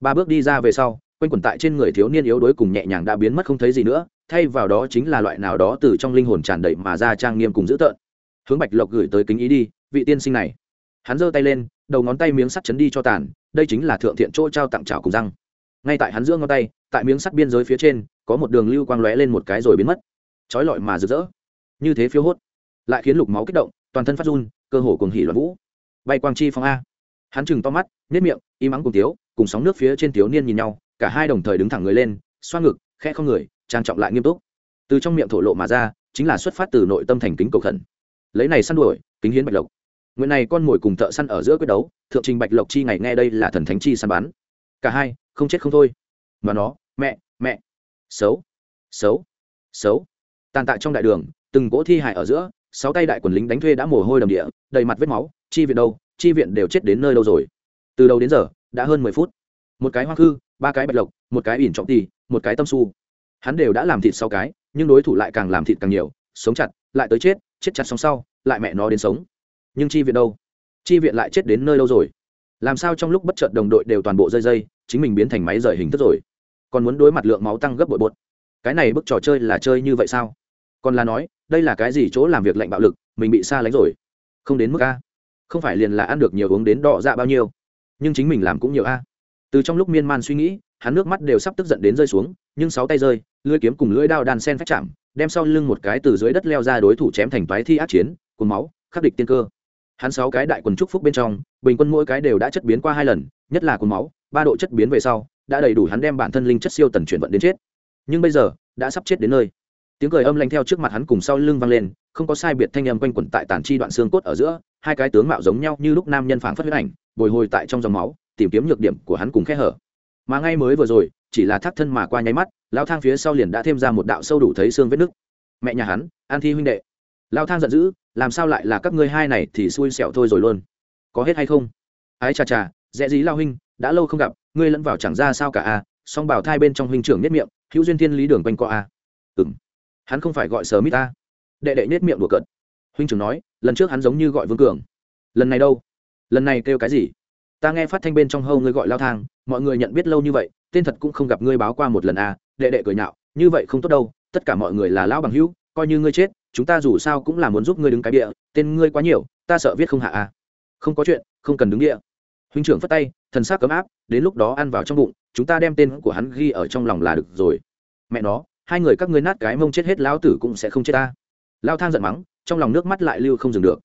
Ba bước đi ra về sau, quanh quẩn tại trên người thiếu niên yếu đuối cùng nhẹ nhàng đã biến mất không thấy gì nữa, thay vào đó chính là loại nào đó từ trong linh hồn tràn đầy mà ra trang nghiêm cùng dữ tợn. Hướng bạch lộc gửi tới kính ý đi, vị tiên sinh này. Hắn giơ tay lên, đầu ngón tay miếng sắt chấn đi cho tàn, đây chính là thượng thiện chỗ trao tặng trào cùng răng ngay tại hắn giữa ngón tay, tại miếng sắt biên giới phía trên, có một đường lưu quang lóe lên một cái rồi biến mất. Trói lọi mà rực rỡ. Như thế phiếu hốt, lại khiến lục máu kích động, toàn thân phát run, cơ hồ cùng hỉ loạn vũ. Bay quang chi phong a. Hắn chừng to mắt nếp miệng, im ắng cùng tiếu, cùng sóng nước phía trên thiếu niên nhìn nhau, cả hai đồng thời đứng thẳng người lên, xoa ngực khe không người, trang trọng lại nghiêm túc. Từ trong miệng thổ lộ mà ra, chính là xuất phát từ nội tâm thành kính cầu khẩn. Lấy này săn đuổi, kính hiến bạch lộc. Nguyện này con mồi cùng thợ săn ở giữa quyết đấu, thượng trình bạch lộc chi ngày nghe đây là thần thánh chi săn bắn. Cả hai không chết không thôi. Mà nó, mẹ mẹ. Xấu xấu xấu. Tàn tạ trong đại đường, từng cỗ thi hại ở giữa, sáu tay đại quần lính đánh thuê đã mồ hôi đầm địa, đầy mặt vết máu, chi viện đâu, chi viện đều chết đến nơi đâu rồi. Từ đầu đến giờ, đã hơn mười phút. Một cái hoa khư, ba cái bạch lộc, một cái ỉn trọng tì một cái tâm su. Hắn đều đã làm thịt sau cái, nhưng đối thủ lại càng làm thịt càng nhiều, sống chặt, lại tới chết chết chặt xong sau, lại mẹ nó đến sống. Nhưng chi viện đâu? Chi viện lại chết đến nơi đâu rồi? Làm sao trong lúc bất chợt đồng đội đều toàn bộ rơi dây, chính mình biến thành máy rời hình thức rồi? Còn muốn đối mặt lượng máu tăng gấp bội bột cái này bức trò chơi là chơi như vậy sao? Còn là nói, đây là cái gì chỗ làm việc lạnh bạo lực, mình bị xa lánh rồi. Không đến mức a. Không phải liền là ăn được nhiều uống đến đỏ dạ bao nhiêu. Nhưng chính mình làm cũng nhiều a. Từ trong lúc miên man suy nghĩ, hắn nước mắt đều sắp tức giận đến rơi xuống, nhưng sáu tay rơi, lưỡi kiếm cùng lưỡi đao đan sen phách chạm, đem sau lưng một cái từ dưới đất leo ra đối thủ chém thành toái thi ác chiến cùng máu, khắc địch tiên cơ hắn sáu cái đại quần trúc phúc bên trong, bình quân mỗi cái đều đã chất biến qua hai lần, nhất là quần máu, ba độ chất biến về sau, đã đầy đủ hắn đem bản thân linh chất siêu tần chuyển vận đến chết. Nhưng bây giờ, đã sắp chết đến nơi. Tiếng cười âm lanh theo trước mặt hắn cùng sau lưng vang lên, không có sai biệt thanh âm quanh quẩn tại tàn chi đoạn xương cốt ở giữa, hai cái tướng mạo giống nhau như lúc nam nhân phảng phất huyết ảnh, bồi hồi tại trong dòng máu, tìm kiếm nhược điểm của hắn cùng khe hở. Mà ngay mới vừa rồi, chỉ là thác thân mà qua nháy mắt lao thang phía sau liền đã thêm ra một đạo sâu đủ thấy xương vết nứt. Mẹ nhà hắn, an thi huynh đệ lao thang giận dữ, làm sao lại là các ngươi hai này thì xui xẻo thôi rồi luôn. Có hết hay không? Ái chà chà, dễ dí lao huynh, đã lâu không gặp, ngươi lẫn vào chẳng ra sao cả a, song bảo thai bên trong huynh trưởng nhất miệng, hữu duyên thiên lý đường quanh co a. Ừng hắn không phải gọi sờ mít ta đệ đệ nhất miệng đùa cợt. Huynh trưởng nói, lần trước hắn giống như gọi vương cường. Lần này đâu? Lần này kêu cái gì? Ta nghe phát thanh bên trong hâu ngươi gọi lao thang, mọi người nhận biết lâu như vậy, tên thật cũng không gặp ngươi báo qua một lần à đệ đệ cười nhạo, như vậy không tốt đâu, tất cả mọi người là lão bằng hữu, coi như ngươi chết chúng ta dù sao cũng là muốn giúp ngươi đứng cái địa, tên ngươi quá nhiều, ta sợ viết không hạ à. Không có chuyện, không cần đứng địa. Huynh trưởng phất tay, thần sắc cấm áp, đến lúc đó ăn vào trong bụng, chúng ta đem tên của hắn ghi ở trong lòng là được rồi. Mẹ nó, hai người các ngươi nát cái mông chết hết lão tử cũng sẽ không chết ta. Lao thang giận mắng, trong lòng nước mắt lại lưu không dừng được.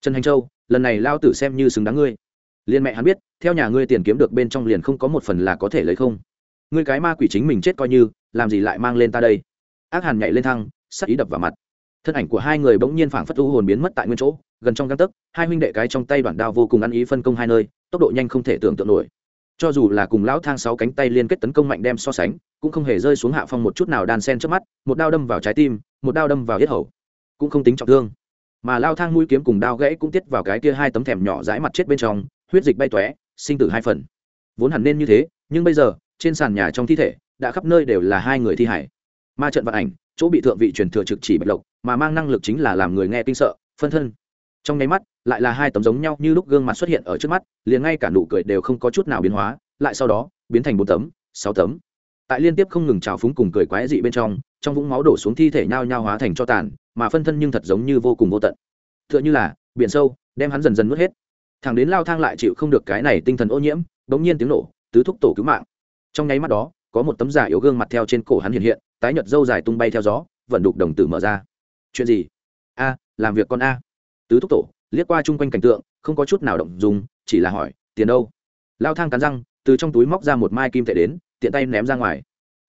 Trần hành châu, lần này lao tử xem như xứng đáng ngươi. Liên mẹ hắn biết, theo nhà ngươi tiền kiếm được bên trong liền không có một phần là có thể lấy không. Ngươi cái ma quỷ chính mình chết coi như, làm gì lại mang lên ta đây? Ác hàn nhảy lên thăng sắc ý đập vào mặt thân ảnh của hai người bỗng nhiên phảng phất u hồn biến mất tại nguyên chỗ, gần trong găng tấc, hai huynh đệ cái trong tay đoạn đao vô cùng ăn ý phân công hai nơi, tốc độ nhanh không thể tưởng tượng nổi. Cho dù là cùng lão thang sáu cánh tay liên kết tấn công mạnh đem so sánh, cũng không hề rơi xuống hạ phong một chút nào đan sen trước mắt, một đao đâm vào trái tim, một đao đâm vào yết hầu. Cũng không tính trọng thương. Mà lao thang mũi kiếm cùng đao gãy cũng tiết vào cái kia hai tấm thèm nhỏ dãi mặt chết bên trong, huyết dịch bay tóe, sinh tử hai phần. Vốn hẳn nên như thế, nhưng bây giờ, trên sàn nhà trong thi thể, đã khắp nơi đều là hai người thi hải ma trận vận ảnh, chỗ bị thượng vị truyền thừa trực chỉ bạch lộc, mà mang năng lực chính là làm người nghe kinh sợ, phân thân. Trong nháy mắt, lại là hai tấm giống nhau như lúc gương mặt xuất hiện ở trước mắt, liền ngay cả nụ cười đều không có chút nào biến hóa, lại sau đó, biến thành bốn tấm, sáu tấm. Tại liên tiếp không ngừng trào phúng cùng cười quái dị bên trong trong vũng máu đổ xuống thi thể nhao nhao hóa thành cho tàn, mà phân thân nhưng thật giống như vô cùng vô tận. T h ư ợ n h ư là, biển sâu, đem hắn dần dần nuốt hết. Thằng đến lao thang lại chịu không được cái này tinh thần ô nhiễm, bỗng nhiên tiếng nổ, tứ thúc tổ cứu mạng. Trong nháy mắt đó, có một tấm giả yếu gương mặt theo trên cổ hắn hiện hiện tái nhợt dâu dài tung bay theo gió vận đục đồng tử mở ra. Chuyện gì? A, làm việc con a. Tứ thúc tổ, liếc qua chung quanh cảnh tượng, không có chút nào động dùng chỉ là hỏi, tiền đâu? Lao thang cắn răng, từ trong túi móc ra một mai kim tệ đến, tiện tay ném ra ngoài.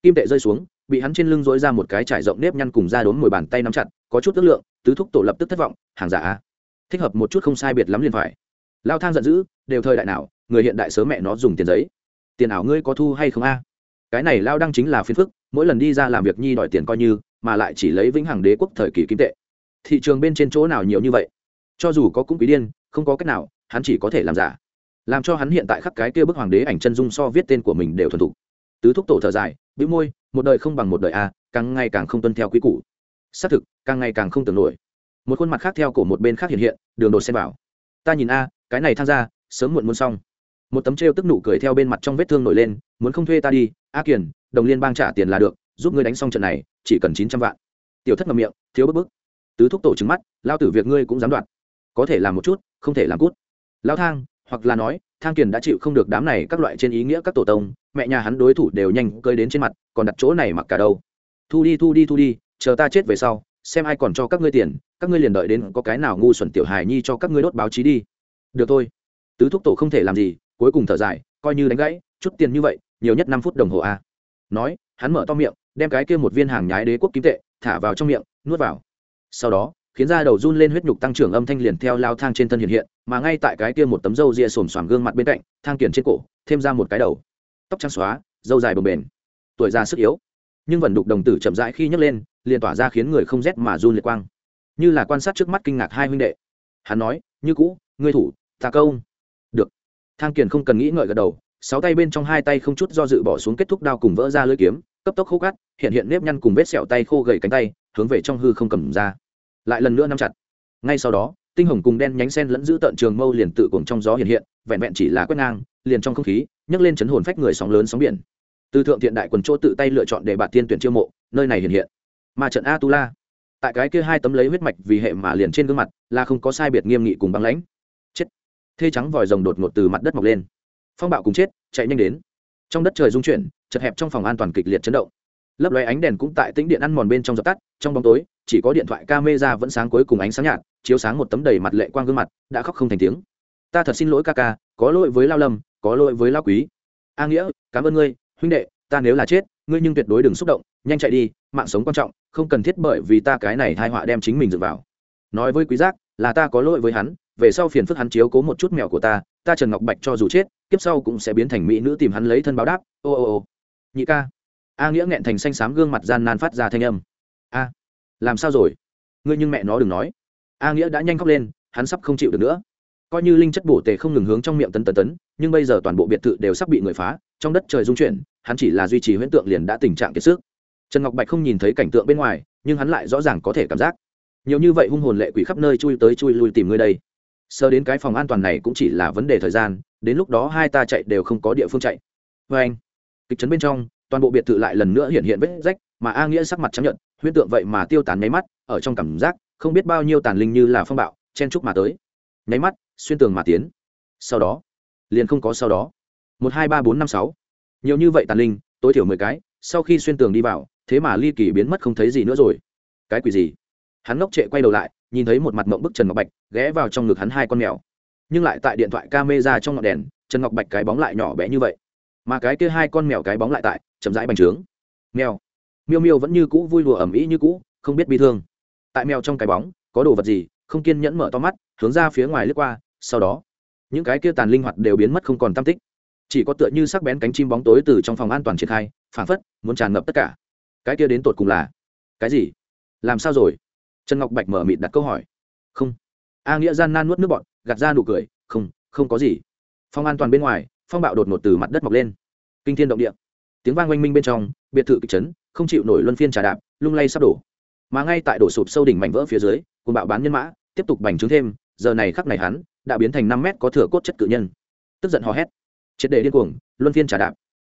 Kim tệ rơi xuống, bị hắn trên lưng dối ra một cái trải rộng nếp nhăn cùng ra đốn mồi bàn tay nắm chặt, có chút ước lượng, tứ thúc tổ lập tức thất vọng, hàng giả thích hợp một chút không sai biệt lắm liền phải. Lao thang giận dữ, đều thời đại nào, người hiện đại sớm mẹ nó dùng tiền giấy. Tiền ảo ngươi có thu hay không a? Cái này lao đăng chính là phiền phức mỗi lần đi ra làm việc nhi đòi tiền coi như mà lại chỉ lấy vĩnh hằng đế quốc thời kỳ kim tệ. Thị trường bên trên chỗ nào nhiều như vậy? Cho dù có cũng quý điên không có cách nào hắn chỉ có thể làm giả. Làm cho hắn hiện tại khắc cái kia bức hoàng đế ảnh chân dung so viết tên của mình đều thuần thục. Tứ thúc tổ thở dài bĩu môi một đời không bằng một đời a càng ngày càng không tuân theo quý cũ, xác thực càng ngày càng không tưởng nổi. Một khuôn mặt khác theo cổ một bên khác hiện hiện đường đột xem vào ta nhìn a cái này tham gia sớm muộn muốn xong một tấm trêu tức nụ cười theo bên mặt trong vết thương nổi lên, muốn không thuê ta đi, a kiền, đồng liên bang trả tiền là được, giúp ngươi đánh xong trận này, chỉ cần chín trăm vạn. Tiểu thất ngầm miệng, thiếu bức bức. Tứ thúc tổ trứng mắt, lao tử việc ngươi cũng dám đoạt. Có thể làm một chút, không thể làm cút. Lao thang, hoặc là nói, thang kiền đã chịu không được đám này các loại trên ý nghĩa các tổ tông, mẹ nhà hắn đối thủ đều nhanh cơi đến trên mặt, còn đặt chỗ này mặc cả đâu. Thu đi thu đi thu đi, chờ ta chết về sau, xem ai còn cho các ngươi tiền, các ngươi liền đợi đến có cái nào ngu xuẩn tiểu hài nhi cho các ngươi đốt báo chí đi. Được thôi. Tứ thúc tổ không thể làm gì cuối cùng thở dài, coi như đánh gãy, chút tiền như vậy, nhiều nhất năm phút đồng hồ a à. nói, hắn mở to miệng, đem cái kia một viên hàng nhái đế quốc kim tệ, thả vào trong miệng, nuốt vào. Sau đó, khiến ra đầu run lên huyết nhục tăng trưởng âm thanh liền theo lao thang trên thân hiện hiện, mà ngay tại cái kia một tấm râu ria xồm xoàm gương mặt bên cạnh, thang kiển trên cổ, thêm ra một cái đầu. Tóc trắng xóa, râu dài bồng bềnh. Tuổi già sức yếu. Nhưng vẫn đục đồng tử chậm rãi khi nhấc lên, liền tỏa ra khiến người không rét mà run liệt quang. Như là quan sát trước mắt kinh ngạc hai huynh đệ. Hắn nói, như cũ, ngươi thủ, ta công thang kiền không cần nghĩ ngợi gật đầu, sáu tay bên trong hai tay không chút do dự bỏ xuống kết thúc đao cùng vỡ ra lưỡi kiếm, cấp tốc khô cắt hiện hiện nếp nhăn cùng vết sẹo tay khô gầy cánh tay, hướng về trong hư không cầm ra. Lại lần nữa nắm chặt. Ngay sau đó, tinh hồng cùng đen nhánh sen lẫn giữ tận trường mâu liền tự cùng trong gió hiện hiện, vẹn vẹn chỉ là quét ngang, liền trong không khí, nhấc lên chấn hồn phách người sóng lớn sóng biển. Từ thượng thiện đại quần chỗ tự tay lựa chọn để bạt tiên tuyển chiêu mộ, nơi này hiện hiện. Mà trận a tu la. Tại cái kia hai tấm lấy huyết mạch vì hệ mà liền trên gương mặt, là không có sai biệt nghiêm nghị cùng băng lãnh thê trắng vòi rồng đột ngột từ mặt đất mọc lên. Phong bạo cùng chết, chạy nhanh đến. Trong đất trời rung chuyển, chật hẹp trong phòng an toàn kịch liệt chấn động. Lấp lóe ánh đèn cũng tại tĩnh điện ăn mòn bên trong dập tắt, trong bóng tối, chỉ có điện thoại camera vẫn sáng cuối cùng ánh sáng nhạt, chiếu sáng một tấm đầy mặt lệ quang gương mặt, đã khóc không thành tiếng. Ta thật xin lỗi ca ca, có lỗi với lao lâm, có lỗi với lao quý. A nghĩa, cảm ơn ngươi, huynh đệ, ta nếu là chết, ngươi nhưng tuyệt đối đừng xúc động, nhanh chạy đi, mạng sống quan trọng, không cần thiết bởi vì ta cái này thai họa đem chính mình dựa vào. Nói với quý giác, là ta có lỗi với hắn về sau phiền phức hắn chiếu cố một chút mèo của ta ta trần ngọc bạch cho dù chết, kiếp sau cũng sẽ biến thành mỹ nữ tìm hắn lấy thân báo đáp. Ô ô ô. Nhị ca. A nghĩa nghẹn thành xanh xám gương mặt gian nan phát ra thanh âm. A. Làm sao rồi? Ngươi nhưng mẹ nó đừng nói. A nghĩa đã nhanh khóc lên, hắn sắp không chịu được nữa. Coi như linh chất bổ tề không ngừng hướng trong miệng tấn tấn tấn, nhưng bây giờ toàn bộ biệt thự đều sắp bị người phá, trong đất trời dung chuyển, hắn chỉ là duy trì huyễn tượng liền đã tình trạng kiệt sức. Trần ngọc bạch không nhìn thấy cảnh tượng bên ngoài, nhưng hắn lại rõ ràng có thể cảm giác. Nhiều như vậy hung hồn lệ quỷ khắp nơi chui tới chui lui tìm ngươi đây sơ đến cái phòng an toàn này cũng chỉ là vấn đề thời gian, đến lúc đó hai ta chạy đều không có địa phương chạy. Vê anh. Kịch trấn bên trong, toàn bộ biệt thự lại lần nữa hiện hiện vết rách, mà a nghĩa sắc mặt chấp nhận huyễn tượng vậy mà tiêu tán nháy mắt, ở trong cảm giác, không biết bao nhiêu tàn linh như là phong bạo, chen trúc mà tới. Nháy mắt, xuyên tường mà tiến. Sau đó, liền không có sau đó. Một hai ba bốn năm sáu. Nhiều như vậy tàn linh, tối thiểu mười cái, sau khi xuyên tường đi vào, thế mà ly kỳ biến mất không thấy gì nữa rồi. Cái quỷ gì? Hắn ngốc trệ quay đầu lại nhìn thấy một mặt mộng bức trần ngọc bạch ghé vào trong ngực hắn hai con mèo. Nhưng lại tại điện thoại ca mê ra trong ngọn đèn, trần ngọc bạch cái bóng lại nhỏ bé như vậy. Mà cái kia hai con mèo cái bóng lại tại, chậm rãi bành trướng. Mèo. Miêu miêu vẫn như cũ vui lùa ẩm ĩ như cũ, không biết bi thương. Tại mèo trong cái bóng, có đồ vật gì, không kiên nhẫn mở to mắt, hướng ra phía ngoài lướt qua, sau đó, những cái kia tàn linh hoạt đều biến mất không còn tam tích. Chỉ có tựa như sắc bén cánh chim bóng tối từ trong phòng an toàn triển khai, phảng phất muốn tràn ngập tất cả. Cái kia đến tột cùng là cái gì? Làm sao rồi? Trần ngọc bạch mở mịt đặt câu hỏi. Không. A nghĩa gian nan nuốt nước bọn gạt ra nụ cười. Không không có gì. Phong an toàn bên ngoài, phong bạo đột ngột từ mặt đất mọc lên. Kinh thiên động địa. Tiếng vang oanh minh bên trong, biệt thự kịch trấn không chịu nổi luân phiên trà đạp, lung lay sắp đổ. Mà ngay tại đổ sụp sâu đỉnh mảnh vỡ phía dưới cùng bạo bán nhân mã, tiếp tục bành trướng thêm, giờ này khắc này hắn đã biến thành năm mét có thừa cốt chất cự nhân. Tức giận hò hét. Triệt đề điên cuồng, luân phiên trà đạp.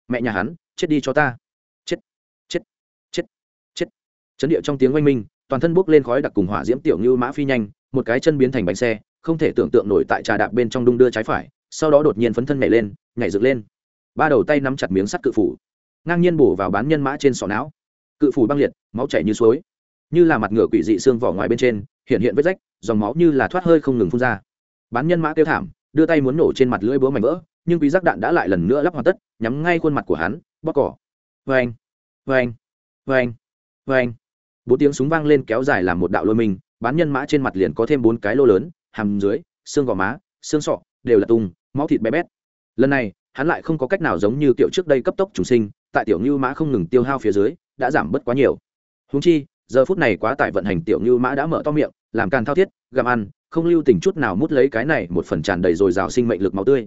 Mẹ nhà hắn, chết đi cho ta. Chết chết chết chết. Chấn địa trong tiếng oanh minh toàn thân bốc lên khói đặc cùng hỏa diễm tiểu như mã phi nhanh, một cái chân biến thành bánh xe, không thể tưởng tượng nổi tại trà đạp bên trong đung đưa trái phải, sau đó đột nhiên phấn thân nhảy lên, nhảy dựng lên. Ba đầu tay nắm chặt miếng sắt cự phủ, ngang nhiên bổ vào bán nhân mã trên sọ não. Cự phủ băng liệt, máu chảy như suối. Như là mặt ngựa quỷ dị xương vỏ ngoài bên trên, hiện hiện vết rách, dòng máu như là thoát hơi không ngừng phun ra. Bán nhân mã kêu thảm, đưa tay muốn nổ trên mặt lưỡi búa mảnh vỡ, nhưng quý giác đạn đã lại lần nữa lắp hoàn tất, nhắm ngay khuôn mặt của hắn bóc cỏ. Vang vang vang vang bốn tiếng súng vang lên kéo dài làm một đạo lôi mình, bán nhân mã trên mặt liền có thêm bốn cái lô lớn, hàm dưới, xương gò má, xương sọ, đều là tung, máu thịt bé bét. Lần này, hắn lại không có cách nào giống như kiểu trước đây cấp tốc trùng sinh, tại tiểu như mã không ngừng tiêu hao phía dưới, đã giảm bớt quá nhiều. Húng chi, giờ phút này quá tải vận hành tiểu như mã đã mở to miệng, làm càn thao thiết, gặm ăn, không lưu tình chút nào mút lấy cái này một phần tràn đầy dồi dào sinh mệnh lực máu tươi.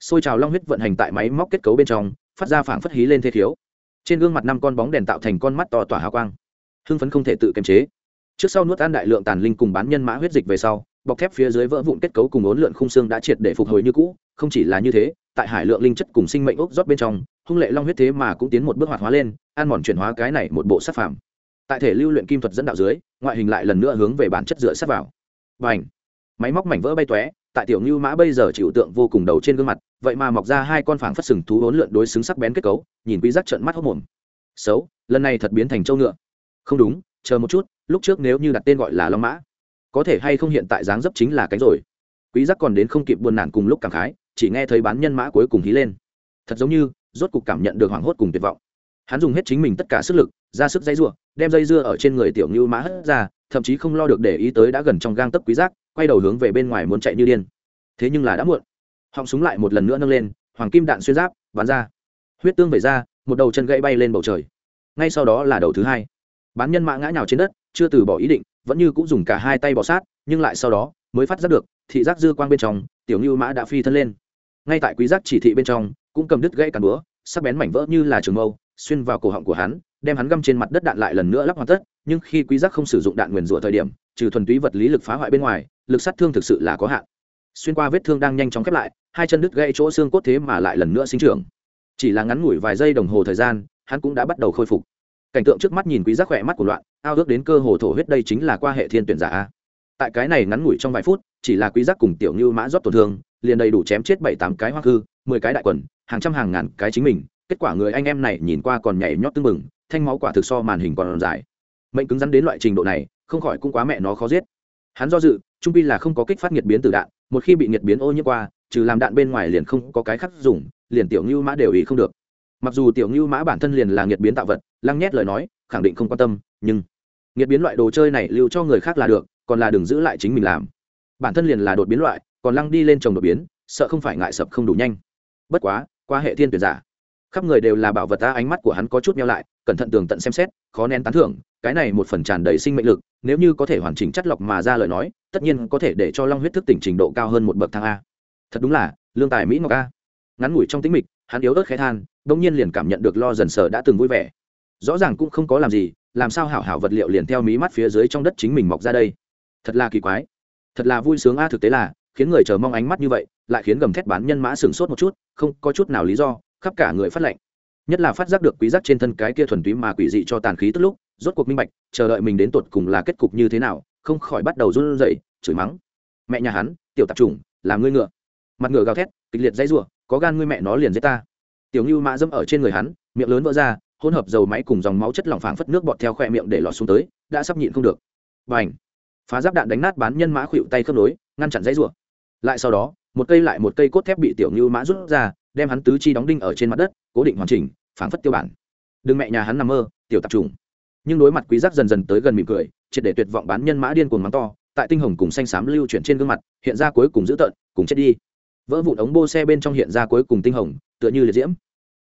Xôi trào long huyết vận hành tại máy móc kết cấu bên trong, phát ra phảng phất hí lên thê thiếu. Trên gương mặt năm con bóng đèn tạo thành con mắt to tỏa hào quang hưng phấn không thể tự kiềm chế. Trước sau nuốt ăn đại lượng tàn linh cùng bán nhân mã huyết dịch về sau, bọc thép phía dưới vỡ vụn kết cấu cùng ốn lượn khung xương đã triệt để phục hồi như cũ, không chỉ là như thế, tại hải lượng linh chất cùng sinh mệnh ốc rót bên trong, hung lệ long huyết thế mà cũng tiến một bước hoạt hóa lên, ăn mòn chuyển hóa cái này một bộ sát phàm. Tại thể lưu luyện kim thuật dẫn đạo dưới, ngoại hình lại lần nữa hướng về bản chất dựa sát vào. Và ảnh máy móc mảnh vỡ bay tóe, tại tiểu ngưu mã bây giờ chịu tượng vô cùng đầu trên gương mặt, vậy mà mọc ra hai con phảng phất sừng thú hỗn lượn đối xứng sắc bén kết cấu, nhìn quý giác trợn mắt hốc mồm. Xấu, lần này thật biến thành châu ngựa không đúng, chờ một chút, lúc trước nếu như đặt tên gọi là long mã, có thể hay không hiện tại dáng dấp chính là cánh rồi. Quý giác còn đến không kịp buồn nản cùng lúc cảm khái, chỉ nghe thấy bán nhân mã cuối cùng hí lên. Thật giống như, rốt cục cảm nhận được hoảng hốt cùng tuyệt vọng. Hắn dùng hết chính mình tất cả sức lực, ra sức dây dưa đem dây dưa ở trên người tiểu như mã hất ra, thậm chí không lo được để ý tới đã gần trong gang tấc quý giác, quay đầu hướng về bên ngoài muốn chạy như điên. Thế nhưng là đã muộn. Họng súng lại một lần nữa nâng lên, hoàng kim đạn xuyên giáp, bắn ra. Huyết tương vẩy ra, một đầu chân gãy bay lên bầu trời. Ngay sau đó là đầu thứ hai bán nhân mã ngã nhào trên đất, chưa từ bỏ ý định, vẫn như cũng dùng cả hai tay bỏ sát, nhưng lại sau đó, mới phát giác được, thị giác dư quang bên trong, tiểu như mã đã phi thân lên. Ngay tại quý giác chỉ thị bên trong, cũng cầm đứt gãy càn búa, sắc bén mảnh vỡ như là trường mâu, xuyên vào cổ họng của hắn, đem hắn găm trên mặt đất đạn lại lần nữa lắp hoàn tất, nhưng khi quý giác không sử dụng đạn nguyền rủa thời điểm, trừ thuần túy vật lý lực phá hoại bên ngoài, lực sát thương thực sự là có hạn. Xuyên qua vết thương đang nhanh chóng khép lại, hai chân đứt gãy chỗ xương cốt thế mà lại lần nữa sinh trưởng. Chỉ là ngắn ngủi vài giây đồng hồ thời gian, hắn cũng đã bắt đầu khôi phục cảnh tượng trước mắt nhìn quý giác khỏe mắt của loạn, ao ước đến cơ hồ thổ huyết đây chính là qua hệ thiên tuyển giả a. Tại cái này ngắn ngủi trong vài phút, chỉ là quý giác cùng tiểu như mã rót tổn thương, liền đầy đủ chém chết bảy tám cái hoa hư mười cái đại quần, hàng trăm hàng ngàn cái chính mình, kết quả người anh em này nhìn qua còn nhảy nhót tương mừng thanh máu quả thực so màn hình còn dài. Mệnh cứng rắn đến loại trình độ này, không khỏi cũng quá mẹ nó khó giết. Hắn do dự, trung pi là không có kích phát nhiệt biến từ đạn, một khi bị nhiệt biến ô nhiễm qua, trừ làm đạn bên ngoài liền không có cái khác dùng, liền tiểu như mã đều ý không được mặc dù tiểu ngưu mã bản thân liền là nhiệt biến tạo vật, lăng nhét lời nói, khẳng định không quan tâm, nhưng nhiệt biến loại đồ chơi này lưu cho người khác là được, còn là đừng giữ lại chính mình làm. Bản thân liền là đột biến loại, còn lăng đi lên trồng đột biến, sợ không phải ngại sập không đủ nhanh. Bất quá, qua hệ thiên tuyển giả, khắp người đều là bảo vật ta ánh mắt của hắn có chút meo lại, cẩn thận tường tận xem xét, khó nén tán thưởng, cái này một phần tràn đầy sinh mệnh lực, nếu như có thể hoàn chỉnh chất lọc mà ra lời nói, tất nhiên có thể để cho long huyết thức tỉnh trình độ cao hơn một bậc thang a. Thật đúng là, lương tài mỹ ngọc a. Ngắn ngủi trong tĩnh mịch, hắn yếu ớt khẽ than bỗng nhiên liền cảm nhận được lo dần sờ đã từng vui vẻ. Rõ ràng cũng không có làm gì, làm sao hảo hảo vật liệu liền theo mí mắt phía dưới trong đất chính mình mọc ra đây. Thật là kỳ quái. Thật là vui sướng a, thực tế là, khiến người chờ mong ánh mắt như vậy, lại khiến gầm thét bán nhân mã sừng sốt một chút, không có chút nào lý do, khắp cả người phát lệnh nhất là phát giác được quý giác trên thân cái kia thuần túy mà quỷ dị cho tàn khí tức lúc, rốt cuộc minh bạch, chờ đợi mình đến tột cùng là kết cục như thế nào, không khỏi bắt đầu run rẩy, chửi mắng. Mẹ nhà hắn, tiểu tạp trùng làm ngươi ngựa. Mặt ngựa gào thét, kịch liệt dãy rủa, có gan ngươi mẹ nó liền giết ta tiểu ngưu mã dâm ở trên người hắn, miệng lớn vỡ ra, hỗn hợp dầu máy cùng dòng máu chất lỏng phảng phất nước bọt theo khoe miệng để lọt xuống tới, đã sắp nhịn không được. Bành! Phá giáp đạn đánh nát bán nhân mã khuỵu tay khớp nối, ngăn chặn dãy rủa. Lại sau đó, một cây lại một cây cốt thép bị tiểu ngưu mã rút ra, đem hắn tứ chi đóng đinh ở trên mặt đất, cố định hoàn chỉnh, phảng phất tiêu bản. Đừng mẹ nhà hắn nằm mơ, tiểu tạp trùng. Nhưng đối mặt quý giác dần dần tới gần mỉm cười, triệt để tuyệt vọng bán nhân mã điên cuồng mắng to, tại tinh hồng cùng xanh xám lưu chuyển trên gương mặt, hiện ra cuối cùng dữ tợn, cùng chết đi. Vỡ vụn ống bô xe bên trong hiện ra cuối cùng tinh hồng, tựa như liệt diễm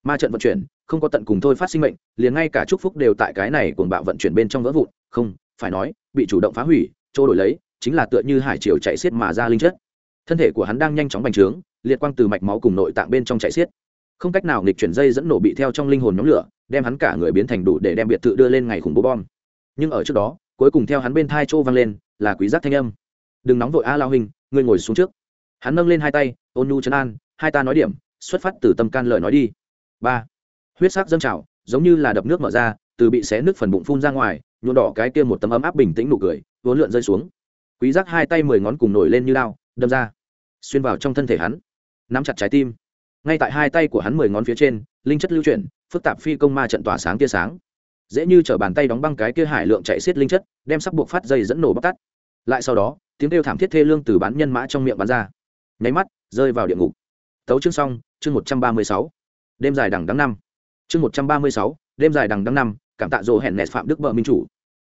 ma trận vận chuyển, không có tận cùng thôi phát sinh mệnh, liền ngay cả chúc phúc đều tại cái này cuồng bạo vận chuyển bên trong vỡ vụn. Không, phải nói, bị chủ động phá hủy trôi đổi lấy, chính là tựa như hải triều chạy xiết mà ra linh chất. Thân thể của hắn đang nhanh chóng bành trướng, liệt quang từ mạch máu cùng nội tạng bên trong chạy xiết. Không cách nào nghịch chuyển dây dẫn nổ bị theo trong linh hồn nhóm lửa, đem hắn cả người biến thành đủ để đem biệt thự đưa lên ngày khủng bố bom. Nhưng ở trước đó, cuối cùng theo hắn bên thai chỗ vang lên, là quý giác thanh âm. Đừng nóng vội a, lao hình ngươi ngồi xuống trước. Hắn nâng lên hai tay, ôn nhu chân an, hai ta nói điểm, xuất phát từ tâm can lời nói đi ba. Huyết sắc dâng trào, giống như là đập nước mở ra, từ bị xé nước phần bụng phun ra ngoài, nhuộm đỏ cái kia một tấm ấm áp bình tĩnh nụ cười, vốn lượn rơi xuống. Quý giác hai tay mười ngón cùng nổi lên như lao đâm ra, xuyên vào trong thân thể hắn, nắm chặt trái tim. Ngay tại hai tay của hắn mười ngón phía trên, linh chất lưu chuyển, phức tạp phi công ma trận tỏa sáng tia sáng. Dễ như chở bàn tay đóng băng cái kia hải lượng chạy xiết linh chất, đem sắp buộc phát dây dẫn nổ bóc tắt. Lại sau đó, tiếng kêu thảm thiết thê lương từ bán nhân mã trong miệng bắn ra. Nháy mắt, rơi vào địa ngục. Tấu chương xong, chương một trăm ba mươi sáu đêm dài đằng đắng năm. Chương một trăm ba mươi sáu, đêm dài đằng đắng năm, cảm tạ rộ hẹn nẹt phạm đức vợ minh chủ.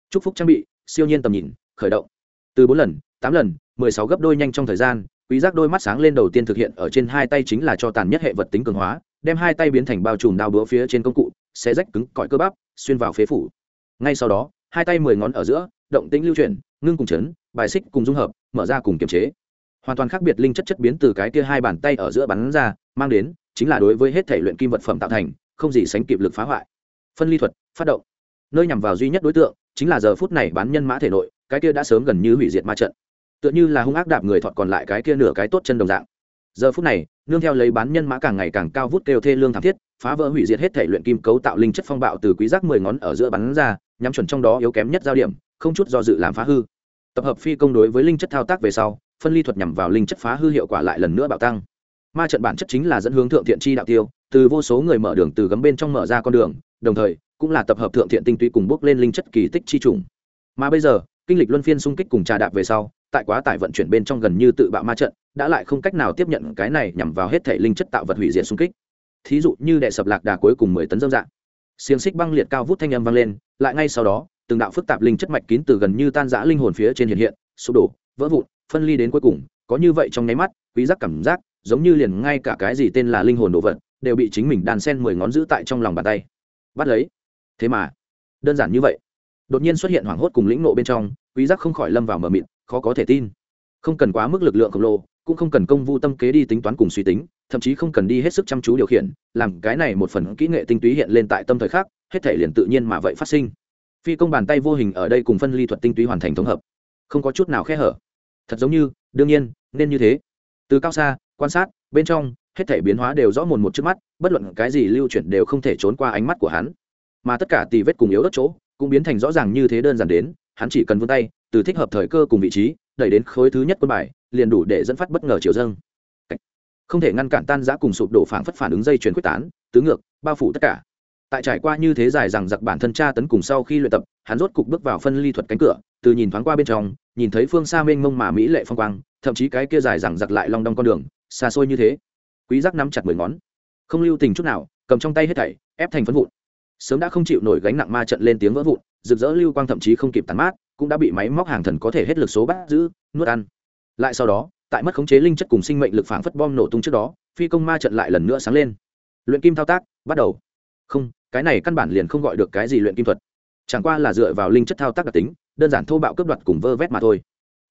Chúc phúc trang bị, siêu nhiên tầm nhìn, khởi động. Từ bốn lần, tám lần, mười sáu gấp đôi nhanh trong thời gian, quý giác đôi mắt sáng lên đầu tiên thực hiện ở trên hai tay chính là cho tàn nhất hệ vật tính cường hóa, đem hai tay biến thành bao trùm đao búa phía trên công cụ sẽ rách cứng cỏi cơ bắp, xuyên vào phế phủ. Ngay sau đó, hai tay mười ngón ở giữa, động tĩnh lưu chuyển, ngưng cùng chấn, bài xích cùng dung hợp, mở ra cùng kiềm chế. Hoàn toàn khác biệt linh chất chất biến từ cái kia hai bàn tay ở giữa bắn ra, mang đến chính là đối với hết thể luyện kim vật phẩm tạo thành, không gì sánh kịp lực phá hoại. Phân ly thuật, phát động. Nơi nhằm vào duy nhất đối tượng, chính là giờ phút này bán nhân mã thể nội, cái kia đã sớm gần như hủy diệt ma trận. Tựa như là hung ác đạp người thọt còn lại cái kia nửa cái tốt chân đồng dạng. Giờ phút này, nương theo lấy bán nhân mã càng ngày càng cao vút kêu thê lương thảm thiết, phá vỡ hủy diệt hết thể luyện kim cấu tạo linh chất phong bạo từ quý giác mười ngón ở giữa bắn ra, nhắm chuẩn trong đó yếu kém nhất giao điểm, không chút do dự làm phá hư. Tập hợp phi công đối với linh chất thao tác về sau, phân ly thuật nhằm vào linh chất phá hư hiệu quả lại lần nữa bạo tăng ma trận bản chất chính là dẫn hướng thượng thiện chi đạo tiêu, từ vô số người mở đường từ gấm bên trong mở ra con đường, đồng thời, cũng là tập hợp thượng thiện tinh túy cùng bước lên linh chất kỳ tích chi trùng. Mà bây giờ, kinh lịch luân phiên xung kích cùng trà đạp về sau, tại quá tải vận chuyển bên trong gần như tự bạo ma trận, đã lại không cách nào tiếp nhận cái này nhằm vào hết thể linh chất tạo vật hủy diệt xung kích. Thí dụ như đệ sập lạc đà cuối cùng mười tấn dâm dạng. Xiềng xích băng liệt cao vút thanh âm vang lên, lại ngay sau đó, từng đạo phức tạp linh chất mạch kín từ gần như tan rã linh hồn phía trên hiện hiện, sụp đổ, vỡ vụn, phân ly đến cuối cùng, có như vậy trong nháy mắt, quý giác cảm giác giống như liền ngay cả cái gì tên là linh hồn đồ vật, đều bị chính mình đàn sen mười ngón giữ tại trong lòng bàn tay. Bắt lấy. Thế mà, đơn giản như vậy. Đột nhiên xuất hiện hoảng hốt cùng lĩnh nộ bên trong, quý giác không khỏi lâm vào mờ mịt, khó có thể tin. Không cần quá mức lực lượng khổng lồ, cũng không cần công vu tâm kế đi tính toán cùng suy tính, thậm chí không cần đi hết sức chăm chú điều khiển, làm cái này một phần kỹ nghệ tinh túy hiện lên tại tâm thời khắc, hết thể liền tự nhiên mà vậy phát sinh. Phi công bàn tay vô hình ở đây cùng phân ly thuật tinh túy hoàn thành thống hợp. Không có chút nào khe hở. Thật giống như, đương nhiên, nên như thế. Từ cao xa quan sát, bên trong, hết thể biến hóa đều rõ mồn một trước mắt, bất luận cái gì lưu chuyển đều không thể trốn qua ánh mắt của hắn. Mà tất cả tì vết cùng yếu đất chỗ, cũng biến thành rõ ràng như thế đơn giản đến, hắn chỉ cần vươn tay, từ thích hợp thời cơ cùng vị trí, đẩy đến khối thứ nhất quân bài, liền đủ để dẫn phát bất ngờ chiều dâng. Không thể ngăn cản tan giã cùng sụp đổ phảng phất phản ứng dây chuyển quyết tán, tứ ngược, bao phủ tất cả. Tại trải qua như thế dài rằng giặc bản thân tra tấn cùng sau khi luyện tập, hắn rốt cục bước vào phân ly thuật cánh cửa, từ nhìn thoáng qua bên trong, nhìn thấy phương xa mênh mông mà mỹ lệ phong quang, thậm chí cái kia dài rằng giặc lại long đong con đường xa xôi như thế. Quý giác nắm chặt mười ngón. Không lưu tình chút nào, cầm trong tay hết thảy, ép thành phấn vụn. Sớm đã không chịu nổi gánh nặng ma trận lên tiếng vỡ vụn, rực rỡ lưu quang thậm chí không kịp tàn mát, cũng đã bị máy móc hàng thần có thể hết lực số bắt giữ, nuốt ăn. Lại sau đó, tại mất khống chế linh chất cùng sinh mệnh lực phản phất bom nổ tung trước đó, phi công ma trận lại lần nữa sáng lên. Luyện kim thao tác, bắt đầu. Không, cái này căn bản liền không gọi được cái gì luyện kim thuật. Chẳng qua là dựa vào linh chất thao tác đặc tính, đơn giản thô bạo cướp đoạt cùng vơ vét mà thôi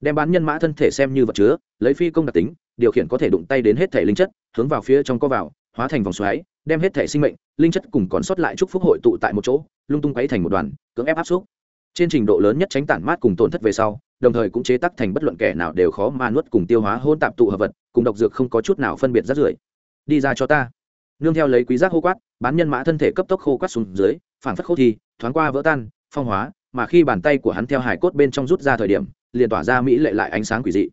đem bán nhân mã thân thể xem như vật chứa, lấy phi công đặc tính, điều khiển có thể đụng tay đến hết thể linh chất, hướng vào phía trong co vào, hóa thành vòng xoáy, đem hết thể sinh mệnh, linh chất cùng còn sót lại chúc phúc hội tụ tại một chỗ, lung tung quấy thành một đoàn, cưỡng ép áp xúc. Trên trình độ lớn nhất tránh tản mát cùng tổn thất về sau, đồng thời cũng chế tắc thành bất luận kẻ nào đều khó mà nuốt cùng tiêu hóa hôn tạp tụ hợp vật, cùng độc dược không có chút nào phân biệt rát rưởi. Đi ra cho ta. Nương theo lấy quý giác hô quát, bán nhân mã thân thể cấp tốc khô quát xuống dưới phản phất khô thì, thoáng qua vỡ tan, phong hóa, mà khi bàn tay của hắn theo hải cốt bên trong rút ra thời điểm liền tỏa ra mỹ lệ lại ánh sáng quỷ dị.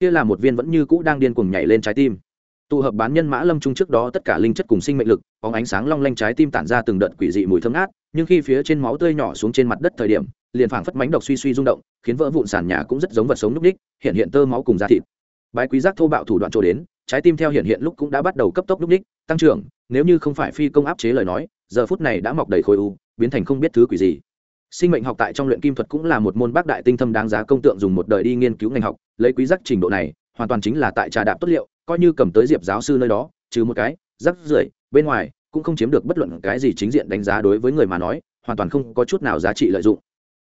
Kia là một viên vẫn như cũ đang điên cuồng nhảy lên trái tim. Tụ hợp bán nhân mã lâm trung trước đó tất cả linh chất cùng sinh mệnh lực, bóng ánh sáng long lanh trái tim tản ra từng đợt quỷ dị mùi thơm ngát, nhưng khi phía trên máu tươi nhỏ xuống trên mặt đất thời điểm, liền phảng phất mánh độc suy suy rung động, khiến vỡ vụn sàn nhà cũng rất giống vật sống núc ních hiện hiện tơ máu cùng da thịt. Bái quý giác thô bạo thủ đoạn trôi đến, trái tim theo hiện hiện lúc cũng đã bắt đầu cấp tốc núc ních tăng trưởng, nếu như không phải phi công áp chế lời nói, giờ phút này đã mọc đầy khối u, biến thành không biết thứ quỷ gì sinh mệnh học tại trong luyện kim thuật cũng là một môn bác đại tinh thâm đáng giá công tượng dùng một đời đi nghiên cứu ngành học, lấy quý giác trình độ này, hoàn toàn chính là tại trà đạp tốt liệu, coi như cầm tới diệp giáo sư nơi đó, trừ một cái, rắc rưởi, bên ngoài, cũng không chiếm được bất luận cái gì chính diện đánh giá đối với người mà nói, hoàn toàn không có chút nào giá trị lợi dụng.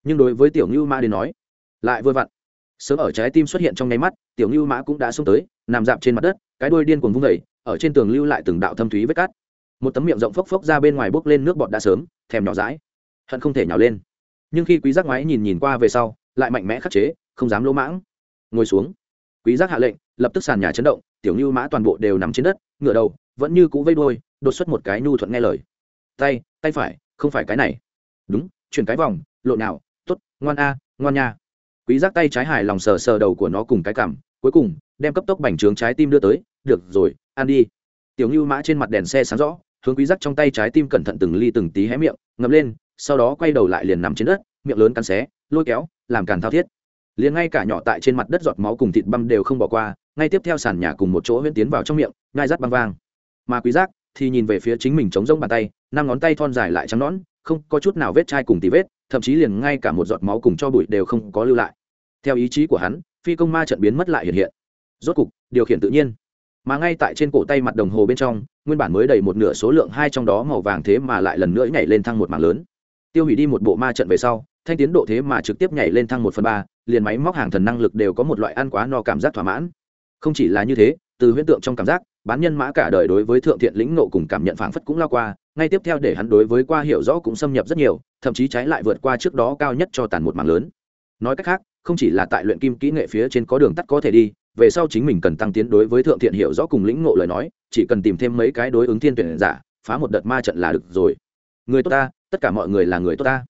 Nhưng đối với tiểu ngưu mã đến nói, lại vừa vặn. Sớm ở trái tim xuất hiện trong nháy mắt, tiểu ngưu mã cũng đã xông tới, nằm dạp trên mặt đất, cái đuôi điên cuồng vung vẩy ở trên tường lưu lại từng đạo thâm thúy vết cát. Một tấm miệng rộng phốc phốc ra bên ngoài bốc lên nước bọt đã sớm, thèm nhỏ rãi hận không thể nhào lên nhưng khi quý giác ngoái nhìn nhìn qua về sau, lại mạnh mẽ khắc chế, không dám lỗ mãng. Ngồi xuống. Quý giác hạ lệnh, lập tức sàn nhà chấn động, tiểu như mã toàn bộ đều nằm trên đất, ngửa đầu, vẫn như cũ vây đuôi, đột xuất một cái nhu thuận nghe lời. Tay tay phải, không phải cái này. Đúng, chuyển cái vòng, lộ nào, tốt, ngoan a, ngoan nha. Quý giác tay trái hài lòng sờ sờ đầu của nó cùng cái cằm, cuối cùng, đem cấp tốc bành trướng trái tim đưa tới, được rồi, ăn đi. Tiểu như mã trên mặt đèn xe sáng rõ, hướng quý giác trong tay trái tim cẩn thận từng ly từng tí hé miệng, ngậm lên sau đó quay đầu lại liền nằm trên đất, miệng lớn cắn xé, lôi kéo, làm càn thao thiết. Liền ngay cả nhỏ tại trên mặt đất giọt máu cùng thịt băm đều không bỏ qua, ngay tiếp theo sàn nhà cùng một chỗ huyễn tiến vào trong miệng ngai rắt băng vang. Mà quý giác thì nhìn về phía chính mình chống rông bàn tay, năm ngón tay thon dài lại trắng nõn, không có chút nào vết chai cùng tí vết, thậm chí liền ngay cả một giọt máu cùng cho bụi đều không có lưu lại. Theo ý chí của hắn, phi công ma trận biến mất lại hiện hiện. Rốt cục, điều khiển tự nhiên. Mà ngay tại trên cổ tay mặt đồng hồ bên trong, nguyên bản mới đầy một nửa số lượng hai trong đó màu vàng thế mà lại lần nữa nhảy lên thăng một mảng lớn tiêu hủy đi một bộ ma trận về sau, thanh tiến độ thế mà trực tiếp nhảy lên thăng một phần ba, liền máy móc hàng thần năng lực đều có một loại ăn quá no cảm giác thỏa mãn. Không chỉ là như thế, từ huyễn tượng trong cảm giác, bán nhân mã cả đời đối với thượng thiện lĩnh nộ cùng cảm nhận phảng phất cũng lao qua, ngay tiếp theo để hắn đối với qua hiểu rõ cũng xâm nhập rất nhiều, thậm chí trái lại vượt qua trước đó cao nhất cho tàn một mảng lớn. Nói cách khác, không chỉ là tại luyện kim kỹ nghệ phía trên có đường tắt có thể đi, về sau chính mình cần tăng tiến đối với thượng thiện hiểu rõ cùng lĩnh ngộ lời nói, chỉ cần tìm thêm mấy cái đối ứng thiên tuyển giả, phá một đợt ma trận là được rồi người tốt ta, tất cả mọi người là người tốt ta.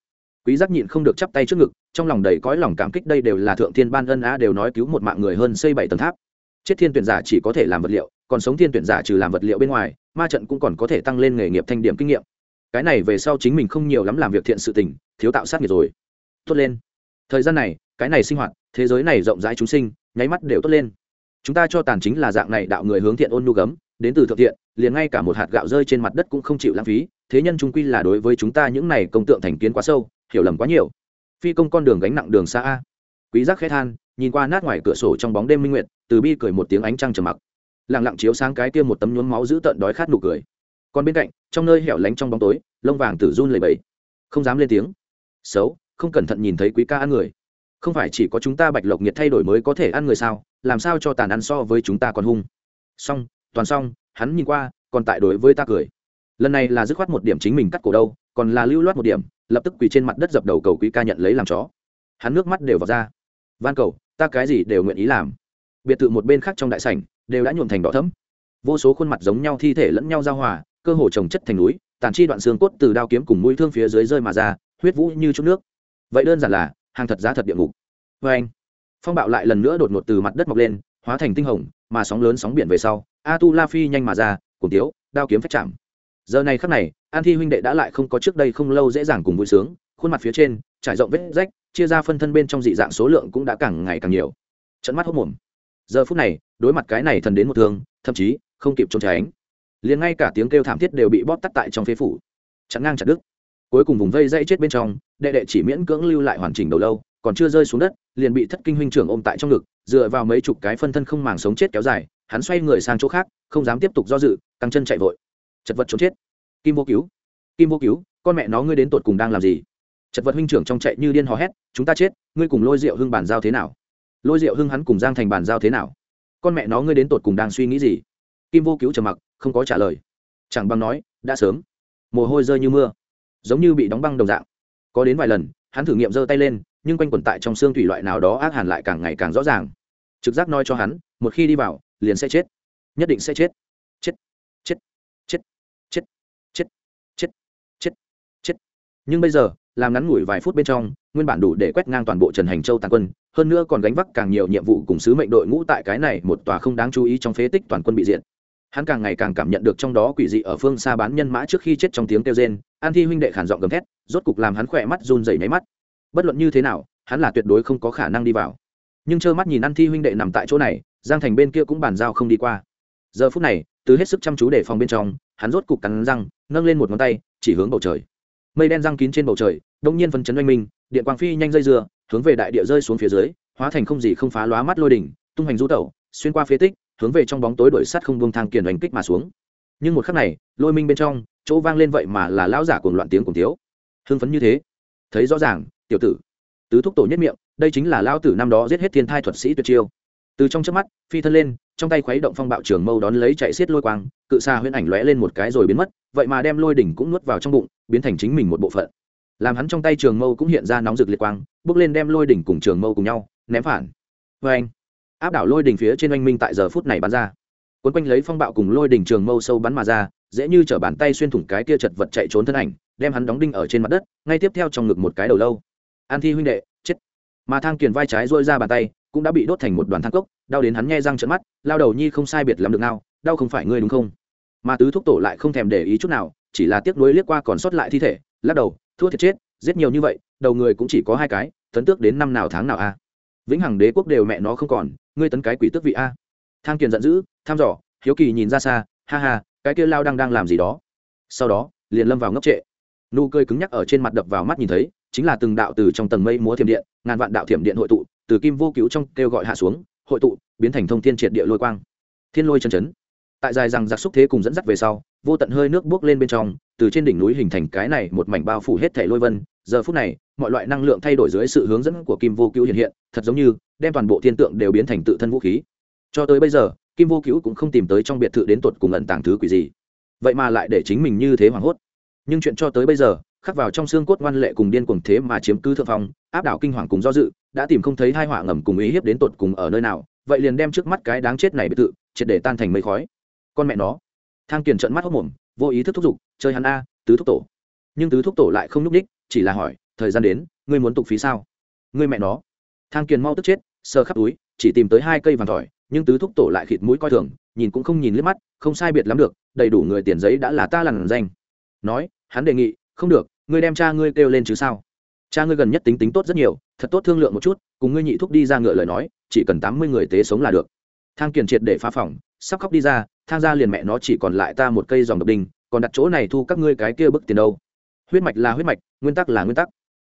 Quý giác nhịn không được chắp tay trước ngực, trong lòng đầy cõi lòng cảm kích đây đều là thượng thiên ban ân á đều nói cứu một mạng người hơn xây bảy tầng tháp. Chết thiên tuyển giả chỉ có thể làm vật liệu, còn sống thiên tuyển giả trừ làm vật liệu bên ngoài, ma trận cũng còn có thể tăng lên nghề nghiệp thanh điểm kinh nghiệm. Cái này về sau chính mình không nhiều lắm làm việc thiện sự tình, thiếu tạo sát nghiệp rồi. Tốt lên. Thời gian này, cái này sinh hoạt, thế giới này rộng rãi chúng sinh, nháy mắt đều tốt lên. Chúng ta cho tàn chính là dạng này đạo người hướng thiện ôn nhu gấm đến từ thượng thiện, liền ngay cả một hạt gạo rơi trên mặt đất cũng không chịu lãng phí, thế nhân trung quy là đối với chúng ta những này công tượng thành kiến quá sâu, hiểu lầm quá nhiều. Phi công con đường gánh nặng đường xa a. Quý giác khẽ than, nhìn qua nát ngoài cửa sổ trong bóng đêm minh nguyệt, từ bi cười một tiếng ánh trăng trầm mặc. Lặng lặng chiếu sáng cái kia một tấm nhuốm máu giữ tận đói khát nụ cười. Còn bên cạnh, trong nơi hẻo lánh trong bóng tối, lông vàng tử run lẩy bẩy. Không dám lên tiếng. Xấu, không cẩn thận nhìn thấy quý ca ăn người. Không phải chỉ có chúng ta bạch lộc nhiệt thay đổi mới có thể ăn người sao, làm sao cho tàn ăn so với chúng ta còn hung. Xong toàn xong, hắn nhìn qua, còn tại đối với ta cười. Lần này là dứt khoát một điểm chính mình cắt cổ đâu, còn là lưu loát một điểm, lập tức quỳ trên mặt đất dập đầu cầu quý ca nhận lấy làm chó. Hắn nước mắt đều vào ra. Van cầu, ta cái gì đều nguyện ý làm. Biệt thự một bên khác trong đại sảnh, đều đã nhuộm thành đỏ thấm vô số khuôn mặt giống nhau thi thể lẫn nhau giao hòa, cơ hồ trồng chất thành núi, tàn chi đoạn xương cốt từ đao kiếm cùng mũi thương phía dưới rơi mà ra, huyết vũ như chút nước. Vậy đơn giản là, hàng thật giá thật địa ngục. Vê anh phong bạo lại lần nữa đột ngột từ mặt đất mọc lên, hóa thành tinh hồng, mà sóng lớn sóng biển về sau a tu la phi nhanh mà ra cùng tiếu, đao kiếm phách chạm. Giờ này khắc này, an thi huynh đệ đã lại không có trước đây không lâu dễ dàng cùng vui sướng, khuôn mặt phía trên, trải rộng vết rách, chia ra phân thân bên trong dị dạng số lượng cũng đã càng ngày càng nhiều. Trận mắt hốc mồm. Giờ phút này, đối mặt cái này thần đến một thương, thậm chí, không kịp trốn tránh. Liền ngay cả tiếng kêu thảm thiết đều bị bóp tắt tại trong phế phủ. Chặn ngang chặt đứt. Cuối cùng vùng vây dây chết bên trong, đệ đệ chỉ miễn cưỡng lưu lại hoàn chỉnh đầu lâu, còn chưa rơi xuống đất, liền bị thất kinh huynh trưởng ôm tại trong ngực, dựa vào mấy chục cái phân thân không màng sống chết kéo dài hắn xoay người sang chỗ khác, không dám tiếp tục do dự, căng chân chạy vội. Chật vật trốn chết. Kim vô cứu. Kim vô cứu, con mẹ nó ngươi đến tột cùng đang làm gì? Chật vật huynh trưởng trong chạy như điên hò hét, chúng ta chết, ngươi cùng lôi rượu hưng bàn giao thế nào? Lôi rượu hưng hắn cùng giang thành bàn giao thế nào? Con mẹ nó ngươi đến tột cùng đang suy nghĩ gì? Kim vô cứu trầm mặc, không có trả lời. Chẳng bằng nói, đã sớm. Mồ hôi rơi như mưa. Giống như bị đóng băng đồng dạng. Có đến vài lần, hắn thử nghiệm giơ tay lên, nhưng quanh quẩn tại trong xương thủy loại nào đó ác hẳn lại càng ngày càng rõ ràng. Trực giác nói cho hắn, một khi đi vào liền sẽ chết. Nhất định sẽ chết. Chết. Chết. Chết. Chết. Chết. Chết. Chết. Chết. Nhưng bây giờ, làm ngắn ngủi vài phút bên trong, nguyên bản đủ để quét ngang toàn bộ trần hành châu tàn quân, hơn nữa còn gánh vác càng nhiều nhiệm vụ cùng sứ mệnh đội ngũ tại cái này một tòa không đáng chú ý trong phế tích toàn quân bị diện hắn càng ngày càng cảm nhận được trong đó quỷ dị ở phương xa bán nhân mã trước khi chết trong tiếng kêu rên, an thi huynh đệ khản giọng gầm thét, rốt cục làm hắn khỏe mắt run rẩy nháy mắt. Bất luận như thế nào, hắn là tuyệt đối không có khả năng đi vào. Nhưng trơ mắt nhìn an thi huynh đệ nằm tại chỗ này giang thành bên kia cũng bàn giao không đi qua. Giờ phút này, từ hết sức chăm chú để phòng bên trong, hắn rốt cục cắn răng, nâng lên một ngón tay, chỉ hướng bầu trời. Mây đen răng kín trên bầu trời, đông nhiên phân chấn oanh minh, điện quang phi nhanh dây dưa hướng về đại địa rơi xuống phía dưới, hóa thành không gì không phá lóa mắt lôi đỉnh, tung hành du tẩu, xuyên qua phế tích, hướng về trong bóng tối đổi sắt không buông thang kiền đánh kích mà xuống. Nhưng một khắc này, lôi minh bên trong, chỗ vang lên vậy mà là lão giả cuồng loạn tiếng cùng thiếu. hưng phấn như thế. Thấy rõ ràng, tiểu tử. Tứ thúc tổ nhất miệng, đây chính là lão tử năm đó giết hết thiên thai thuật sĩ tuyệt chiêu từ trong chớp mắt, phi thân lên, trong tay khuấy động phong bạo trường mâu đón lấy chạy xiết lôi quang, cự xa huyễn ảnh lóe lên một cái rồi biến mất, vậy mà đem lôi đỉnh cũng nuốt vào trong bụng, biến thành chính mình một bộ phận. Làm hắn trong tay trường mâu cũng hiện ra nóng rực liệt quang, bước lên đem lôi đỉnh cùng trường mâu cùng nhau, ném phản. Vê anh, áp đảo lôi đỉnh phía trên oanh minh tại giờ phút này bắn ra. Quấn quanh lấy phong bạo cùng lôi đỉnh trường mâu sâu bắn mà ra, dễ như chở bàn tay xuyên thủng cái kia chật vật chạy trốn thân ảnh, đem hắn đóng đinh ở trên mặt đất, ngay tiếp theo trong ngực một cái đầu lâu. An thi huynh đệ, chết. Mà thang kiền vai trái dôi ra bàn tay cũng đã bị đốt thành một đoàn than cốc, đau đến hắn nghe răng trợn mắt, lao đầu nhi không sai biệt làm được nào đau không phải ngươi đúng không? Mà tứ thúc tổ lại không thèm để ý chút nào, chỉ là tiếc nuối liếc qua còn sót lại thi thể, lắc đầu, thua thiệt chết, giết nhiều như vậy, đầu người cũng chỉ có hai cái, tấn tước đến năm nào tháng nào a? Vĩnh hằng đế quốc đều mẹ nó không còn, ngươi tấn cái quỷ tước vị a? Thang kiền giận dữ, tham dò, hiếu kỳ nhìn ra xa, ha ha, cái kia lao đang đang làm gì đó. Sau đó, liền lâm vào ngốc trệ. Nụ cười cứng nhắc ở trên mặt đập vào mắt nhìn thấy, chính là từng đạo từ trong tầng mây múa thiểm điện, ngàn vạn đạo thiểm điện hội tụ từ kim vô cứu trong kêu gọi hạ xuống, hội tụ, biến thành thông thiên triệt địa lôi quang. Thiên lôi chân chấn. Tại dài rằng giặc xúc thế cùng dẫn dắt về sau, vô tận hơi nước buốc lên bên trong, từ trên đỉnh núi hình thành cái này một mảnh bao phủ hết thể lôi vân. Giờ phút này, mọi loại năng lượng thay đổi dưới sự hướng dẫn của kim vô cứu hiện hiện, thật giống như đem toàn bộ thiên tượng đều biến thành tự thân vũ khí. Cho tới bây giờ, kim vô cứu cũng không tìm tới trong biệt thự đến tột cùng ẩn tàng thứ quỷ gì. Vậy mà lại để chính mình như thế hoảng hốt. Nhưng chuyện cho tới bây giờ khắc vào trong xương cốt ngoan lệ cùng điên cuồng thế mà chiếm cứ thượng phong, áp đảo kinh hoàng cùng do dự, đã tìm không thấy hai họa ngầm cùng ý hiếp đến tột cùng ở nơi nào, vậy liền đem trước mắt cái đáng chết này biệt thự, triệt để tan thành mây khói. Con mẹ nó. Thang kiền trợn mắt hốc mồm, vô ý thức thúc giục, chơi hắn a, tứ thúc tổ. Nhưng tứ thúc tổ lại không nhúc ních chỉ là hỏi, thời gian đến, ngươi muốn tục phí sao? Ngươi mẹ nó. Thang kiền mau tức chết, sờ khắp túi, chỉ tìm tới hai cây vàng tỏi nhưng tứ thúc tổ lại khịt mũi coi thường, nhìn cũng không nhìn liếc mắt, không sai biệt lắm được, đầy đủ người tiền giấy đã là ta lằn danh. Nói, hắn đề nghị không được, ngươi đem cha ngươi kêu lên chứ sao? Cha ngươi gần nhất tính tính tốt rất nhiều, thật tốt thương lượng một chút, cùng ngươi nhị thúc đi ra ngựa lời nói, chỉ cần tám mươi người tế sống là được. Thang kiền triệt để phá phòng, sắp khóc đi ra, thang ra liền mẹ nó chỉ còn lại ta một cây dòng độc đinh, còn đặt chỗ này thu các ngươi cái kia bức tiền đâu. Huyết mạch là huyết mạch, nguyên tắc là nguyên tắc.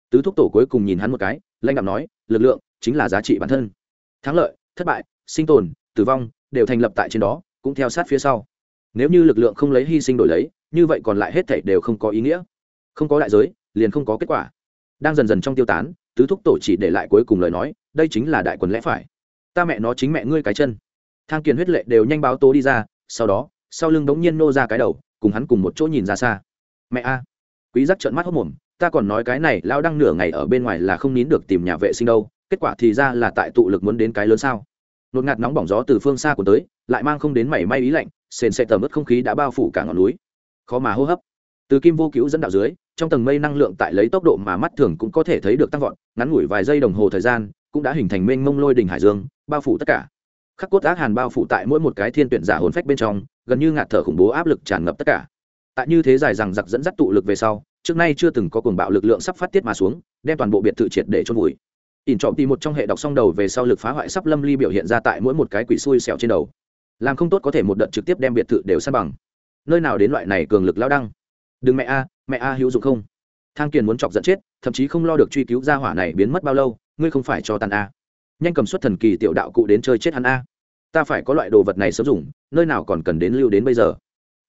Tứ thúc tổ cuối cùng nhìn hắn một cái, lãnh đạo nói, lực lượng chính là giá trị bản thân. Thắng lợi, thất bại, sinh tồn, tử vong, đều thành lập tại trên đó, cũng theo sát phía sau. Nếu như lực lượng không lấy hy sinh đổi lấy, như vậy còn lại hết thảy đều không có ý nghĩa không có đại giới, liền không có kết quả. Đang dần dần trong tiêu tán, tứ thúc tổ chỉ để lại cuối cùng lời nói, đây chính là đại quần lẽ phải. Ta mẹ nó chính mẹ ngươi cái chân. Thang kiền huyết lệ đều nhanh báo tố đi ra, sau đó, sau lưng đống nhiên nô ra cái đầu, cùng hắn cùng một chỗ nhìn ra xa. Mẹ a. Quý giác trợn mắt hốc mồm, ta còn nói cái này lao đang nửa ngày ở bên ngoài là không nín được tìm nhà vệ sinh đâu, kết quả thì ra là tại tụ lực muốn đến cái lớn sao. Nột ngạt nóng bỏng gió từ phương xa của tới, lại mang không đến mảy may ý lạnh, sền sệt tầm ướt không khí đã bao phủ cả ngọn núi. Khó mà hô hấp. Từ kim vô cứu dẫn đạo dưới trong tầng mây năng lượng tại lấy tốc độ mà mắt thường cũng có thể thấy được tăng vọt, ngắn ngủi vài giây đồng hồ thời gian, cũng đã hình thành mênh mông lôi đỉnh hải dương, bao phủ tất cả. Khắc cốt ác hàn bao phủ tại mỗi một cái thiên tuyển giả hồn phách bên trong, gần như ngạt thở khủng bố áp lực tràn ngập tất cả. Tại như thế dài rằng giặc dẫn dắt tụ lực về sau, trước nay chưa từng có cuồng bạo lực lượng sắp phát tiết mà xuống, đem toàn bộ biệt thự triệt để chôn vùi. Ỉn trọm tìm một trong hệ đọc xong đầu về sau lực phá hoại sắp lâm ly biểu hiện ra tại mỗi một cái quỷ xui xẻo trên đầu. Làm không tốt có thể một đợt trực tiếp đem biệt thự đều san bằng. Nơi nào đến loại này cường lực lao đăng? Đừng mẹ a mẹ a hữu dụng không? Thang kiền muốn chọc giận chết, thậm chí không lo được truy cứu gia hỏa này biến mất bao lâu, ngươi không phải cho tàn a. Nhanh cầm suất thần kỳ tiểu đạo cụ đến chơi chết hắn a. Ta phải có loại đồ vật này sớm dùng, nơi nào còn cần đến lưu đến bây giờ.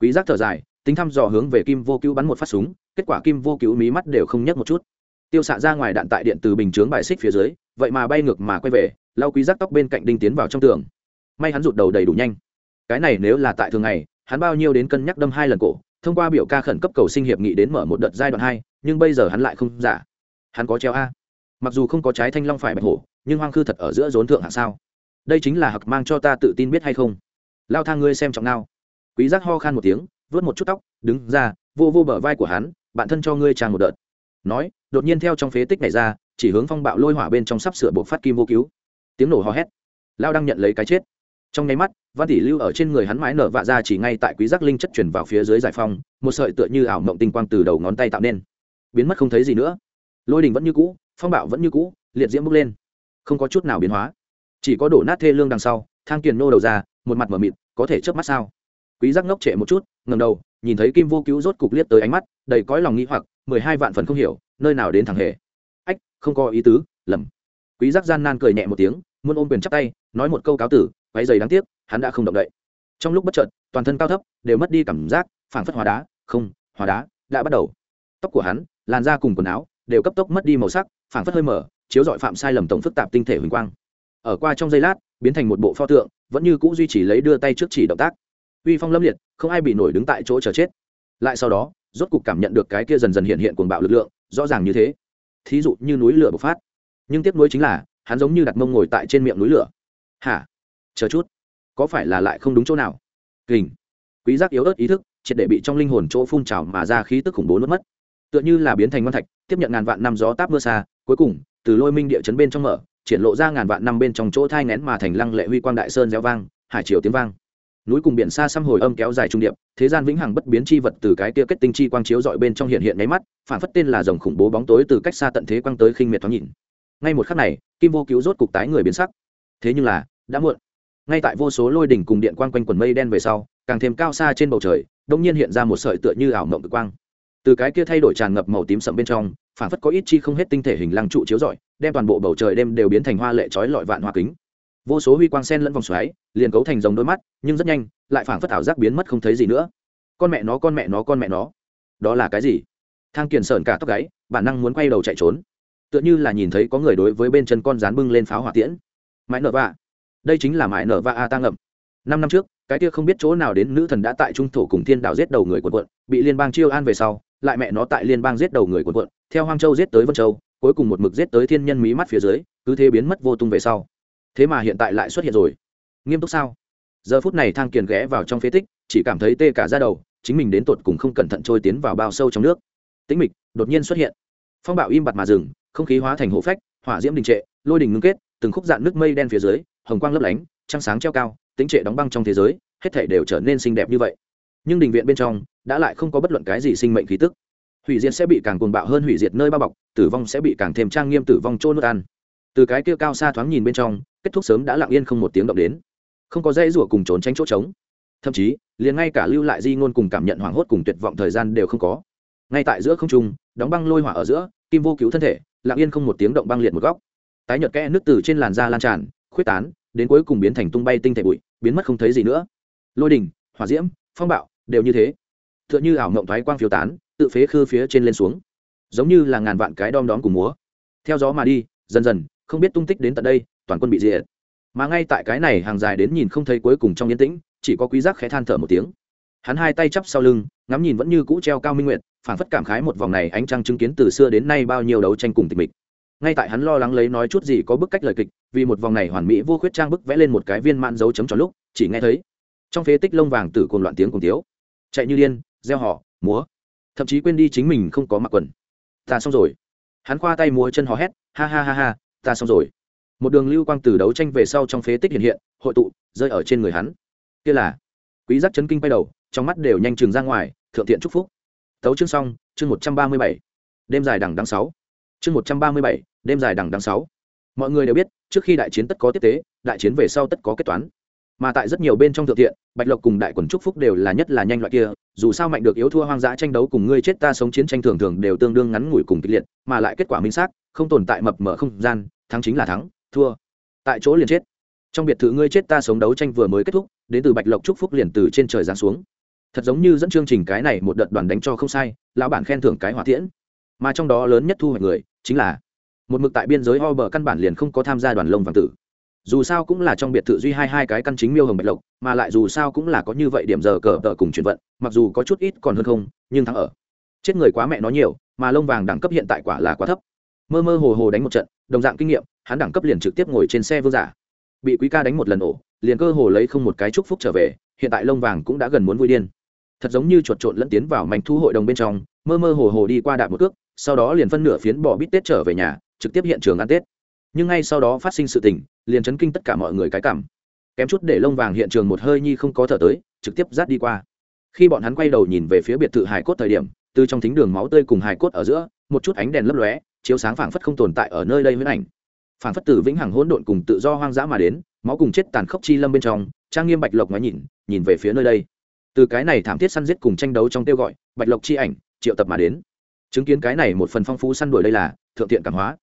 Quý giác thở dài, tính thăm dò hướng về kim vô cứu bắn một phát súng, kết quả kim vô cứu mí mắt đều không nhấc một chút. Tiêu xạ ra ngoài đạn tại điện từ bình chướng bài xích phía dưới, vậy mà bay ngược mà quay về, lau quý giác tóc bên cạnh đinh tiến vào trong tường. May hắn rụt đầu đầy đủ nhanh. Cái này nếu là tại thường ngày, hắn bao nhiêu đến cân nhắc đâm hai lần cổ thông qua biểu ca khẩn cấp cầu sinh hiệp nghị đến mở một đợt giai đoạn hai, nhưng bây giờ hắn lại không giả. Hắn có treo a. Mặc dù không có trái thanh long phải bạch hổ, nhưng hoang khư thật ở giữa rốn thượng hạ sao? Đây chính là hặc mang cho ta tự tin biết hay không? Lao thang ngươi xem trọng nào. Quý giác ho khan một tiếng, vớt một chút tóc, đứng ra, vô vô bờ vai của hắn, bạn thân cho ngươi tràn một đợt. Nói, đột nhiên theo trong phế tích này ra, chỉ hướng phong bạo lôi hỏa bên trong sắp sửa buộc phát kim vô cứu. Tiếng nổ hò hét. Lao đang nhận lấy cái chết trong nháy mắt, văn tỷ lưu ở trên người hắn mái nở vạ ra chỉ ngay tại quý giác linh chất chuyển vào phía dưới giải phong một sợi tựa như ảo mộng tinh quang từ đầu ngón tay tạo nên. Biến mất không thấy gì nữa. Lôi đình vẫn như cũ, phong bạo vẫn như cũ, liệt diễm bốc lên. Không có chút nào biến hóa. Chỉ có đổ nát thê lương đằng sau, thang kiền nô đầu ra, một mặt mở mịt, có thể chớp mắt sao? Quý giác ngốc trệ một chút ngầm đầu, nhìn thấy kim vô cứu rốt cục liếc tới ánh mắt, đầy cõi lòng nghĩ hoặc, mười hai vạn phần không hiểu, nơi nào đến thằng hề. Ách, không có ý tứ, lầm. Quý giác gian nan cười nhẹ một tiếng, muốn ôm quyền chắp tay, nói một câu cáo tử váy giày đáng tiếc, hắn đã không động đậy. Trong lúc bất chợt, toàn thân cao thấp đều mất đi cảm giác, phảng phất hóa đá. Không, hóa đá đã bắt đầu. Tóc của hắn, làn da cùng quần áo đều cấp tốc mất đi màu sắc, phảng phất hơi mở, chiếu dọi phạm sai lầm tổng phức tạp tinh thể huỳnh quang. Ở qua trong giây lát, biến thành một bộ pho tượng, vẫn như cũ duy trì lấy đưa tay trước chỉ động tác. Uy phong lâm liệt, không ai bị nổi đứng tại chỗ chờ chết. Lại sau đó, rốt cục cảm nhận được cái kia dần dần hiện hiện cuồng bạo lực lượng, rõ ràng như thế. Thí dụ như núi lửa bộc phát. Nhưng tiếc nuối chính là, hắn giống như đặt mông ngồi tại trên miệng núi lửa. Hả? Chờ chút. Có phải là lại không đúng chỗ nào? Kình. Quý giác yếu ớt ý thức, triệt để bị trong linh hồn chỗ phun trào mà ra khí tức khủng bố nuốt mất. Tựa như là biến thành ngon thạch, tiếp nhận ngàn vạn năm gió táp mưa xa, cuối cùng, từ lôi minh địa chấn bên trong mở, triển lộ ra ngàn vạn năm bên trong chỗ thai nén mà thành lăng lệ huy quang đại sơn reo vang, hải triều tiếng vang. Núi cùng biển xa xăm hồi âm kéo dài trung điệp, thế gian vĩnh hằng bất biến chi vật từ cái kia kết tinh chi quang chiếu dọi bên trong hiện hiện nháy mắt, phản phất tên là dòng khủng bố bóng tối từ cách xa tận thế quang tới khinh miệt thoáng nhìn. Ngay một khắc này, kim vô cứu rốt cục tái người biến sắc. Thế nhưng là, đã muộn ngay tại vô số lôi đỉnh cùng điện quang quanh quần mây đen về sau, càng thêm cao xa trên bầu trời đông nhiên hiện ra một sợi tựa như ảo mộng cực quang. Từ cái kia thay đổi tràn ngập màu tím sậm bên trong, phản phất có ít chi không hết tinh thể hình lăng trụ chiếu rọi, đem toàn bộ bầu trời đêm đều biến thành hoa lệ trói lọi vạn hoa kính. Vô số huy quang sen lẫn vòng xoáy, liền cấu thành dòng đôi mắt, nhưng rất nhanh, lại phản phất ảo giác biến mất không thấy gì nữa. Con mẹ nó, con mẹ nó, con mẹ nó. Đó là cái gì? Thang kiền sờn cả tóc gáy, bản năng muốn quay đầu chạy trốn. Tựa như là nhìn thấy có người đối với bên chân con rán bưng lên pháo hỏa tiễn. Mãi nở vạ đây chính là mãi nở và a ta ngậm. Năm năm trước, cái kia không biết chỗ nào đến nữ thần đã tại trung thổ cùng thiên đảo giết đầu người quần quận, bị liên bang chiêu an về sau, lại mẹ nó tại liên bang giết đầu người quần quận, theo hoang châu giết tới vân châu, cuối cùng một mực giết tới thiên nhân mí mắt phía dưới, cứ thế biến mất vô tung về sau. Thế mà hiện tại lại xuất hiện rồi. Nghiêm túc sao? Giờ phút này thang kiền ghé vào trong phế tích, chỉ cảm thấy tê cả ra đầu, chính mình đến tột cùng không cẩn thận trôi tiến vào bao sâu trong nước. Tĩnh mịch, đột nhiên xuất hiện. Phong bạo im bặt mà rừng không khí hóa thành hộ phách, hỏa diễm đình trệ, lôi đình ngưng kết, từng khúc dạn nước mây đen phía dưới hồng quang lấp lánh, trăng sáng treo cao, tính trệ đóng băng trong thế giới, hết thể đều trở nên xinh đẹp như vậy. Nhưng đình viện bên trong đã lại không có bất luận cái gì sinh mệnh khí tức. Hủy diệt sẽ bị càng cuồng bạo hơn hủy diệt nơi bao bọc, tử vong sẽ bị càng thêm trang nghiêm tử vong trôn nước ăn. Từ cái kia cao xa thoáng nhìn bên trong, kết thúc sớm đã lặng yên không một tiếng động đến. Không có dây rủa cùng trốn tránh chỗ trống. Thậm chí, liền ngay cả lưu lại di ngôn cùng cảm nhận hoảng hốt cùng tuyệt vọng thời gian đều không có. Ngay tại giữa không trung, đóng băng lôi hỏa ở giữa, kim vô cứu thân thể, lặng yên không một tiếng động băng liệt một góc. Tái nhợt kẽ nước từ trên làn da lan tràn khuyết tán, đến cuối cùng biến thành tung bay tinh thể bụi, biến mất không thấy gì nữa. Lôi đình hỏa diễm, phong bạo, đều như thế. T h ư ợ n h ư ảo mộng thoái quang phiêu tán, tự phế khư phía trên lên xuống. Giống như là ngàn vạn cái đom đóm cùng múa. Theo gió mà đi, dần dần, không biết tung tích đến tận đây, toàn quân bị diệt. Mà ngay tại cái này hàng dài đến nhìn không thấy cuối cùng trong yên tĩnh, chỉ có quý giác khẽ than thở một tiếng. Hắn hai tay chắp sau lưng, ngắm nhìn vẫn như cũ treo cao minh nguyện phản phất cảm khái một vòng này ánh trăng chứng kiến từ xưa đến nay bao nhiêu đấu tranh cùng tịch mịch ngay tại hắn lo lắng lấy nói chút gì có bức cách lời kịch, vì một vòng này hoàn mỹ vô khuyết trang bức vẽ lên một cái viên mãn dấu chấm tròn lúc, chỉ nghe thấy, trong phế tích lông vàng tử cồn loạn tiếng cùng tiếu chạy như điên, gieo họ, múa. Thậm chí quên đi chính mình không có mặc quần. Ta xong rồi. Hắn khoa tay múa chân hò hét, ha ha ha ha, ta xong rồi. Một đường lưu quang từ đấu tranh về sau trong phế tích hiện hiện, hội tụ, rơi ở trên người hắn. Kia là, quý giác chấn kinh bay đầu, trong mắt đều nhanh chừng ra ngoài, thượng thiện chúc phúc. Tấu chương xong, chương một trăm ba mươi bảy. Đêm dài đằng đằng sáu chương một trăm ba mươi bảy, đêm dài đằng đằng sáu. Mọi người đều biết, trước khi đại chiến tất có tiếp tế, đại chiến về sau tất có kết toán. Mà tại rất nhiều bên trong thượng thiện, bạch lộc cùng đại quần trúc phúc đều là nhất là nhanh loại kia, dù sao mạnh được yếu thua hoang dã tranh đấu cùng ngươi chết ta sống chiến tranh thường thường đều tương đương ngắn ngủi cùng kịch liệt, mà lại kết quả minh xác, không tồn tại mập mở không gian, thắng chính là thắng, thua. Tại chỗ liền chết. Trong biệt thự ngươi chết ta sống đấu tranh vừa mới kết thúc, đến từ bạch lộc trúc phúc liền từ trên trời giáng xuống. Thật giống như dẫn chương trình cái này một đợt đoàn đánh cho không sai, lão bản khen thưởng cái hỏa tiễn mà trong đó lớn nhất thu hoạch người chính là một mực tại biên giới ho bờ căn bản liền không có tham gia đoàn lông vàng tử. Dù sao cũng là trong biệt thự duy hai hai cái căn chính miêu hồng bạch lộc, mà lại dù sao cũng là có như vậy điểm giờ cờ tờ cùng chuyển vận, mặc dù có chút ít còn hơn không, nhưng thắng ở. Chết người quá mẹ nó nhiều, mà lông vàng đẳng cấp hiện tại quả là quá thấp. Mơ mơ hồ hồ đánh một trận, đồng dạng kinh nghiệm, hắn đẳng cấp liền trực tiếp ngồi trên xe vương giả. Bị quý ca đánh một lần ổ, liền cơ hồ lấy không một cái chúc phúc trở về, hiện tại lông vàng cũng đã gần muốn vui điên. Thật giống như chuột trộn lẫn tiến vào mảnh thu hội đồng bên trong, mơ mơ hồ hồ đi qua đạp một cước sau đó liền phân nửa phiến bỏ bít tết trở về nhà, trực tiếp hiện trường ăn tết. Nhưng ngay sau đó phát sinh sự tình, liền chấn kinh tất cả mọi người cái cảm. Kém chút để lông vàng hiện trường một hơi nhi không có thở tới, trực tiếp rát đi qua. Khi bọn hắn quay đầu nhìn về phía biệt thự hải cốt thời điểm, từ trong thính đường máu tươi cùng hải cốt ở giữa, một chút ánh đèn lấp lóe, chiếu sáng phảng phất không tồn tại ở nơi đây huyễn ảnh. Phảng phất từ vĩnh hằng hỗn độn cùng tự do hoang dã mà đến, máu cùng chết tàn khốc chi lâm bên trong, trang nghiêm bạch lộc ngoái nhìn nhìn về phía nơi đây. Từ cái này thảm thiết săn giết cùng tranh đấu trong kêu gọi, bạch lộc chi ảnh, triệu tập mà đến chứng kiến cái này một phần phong phú săn đuổi đây là, thượng thiện cảm hóa.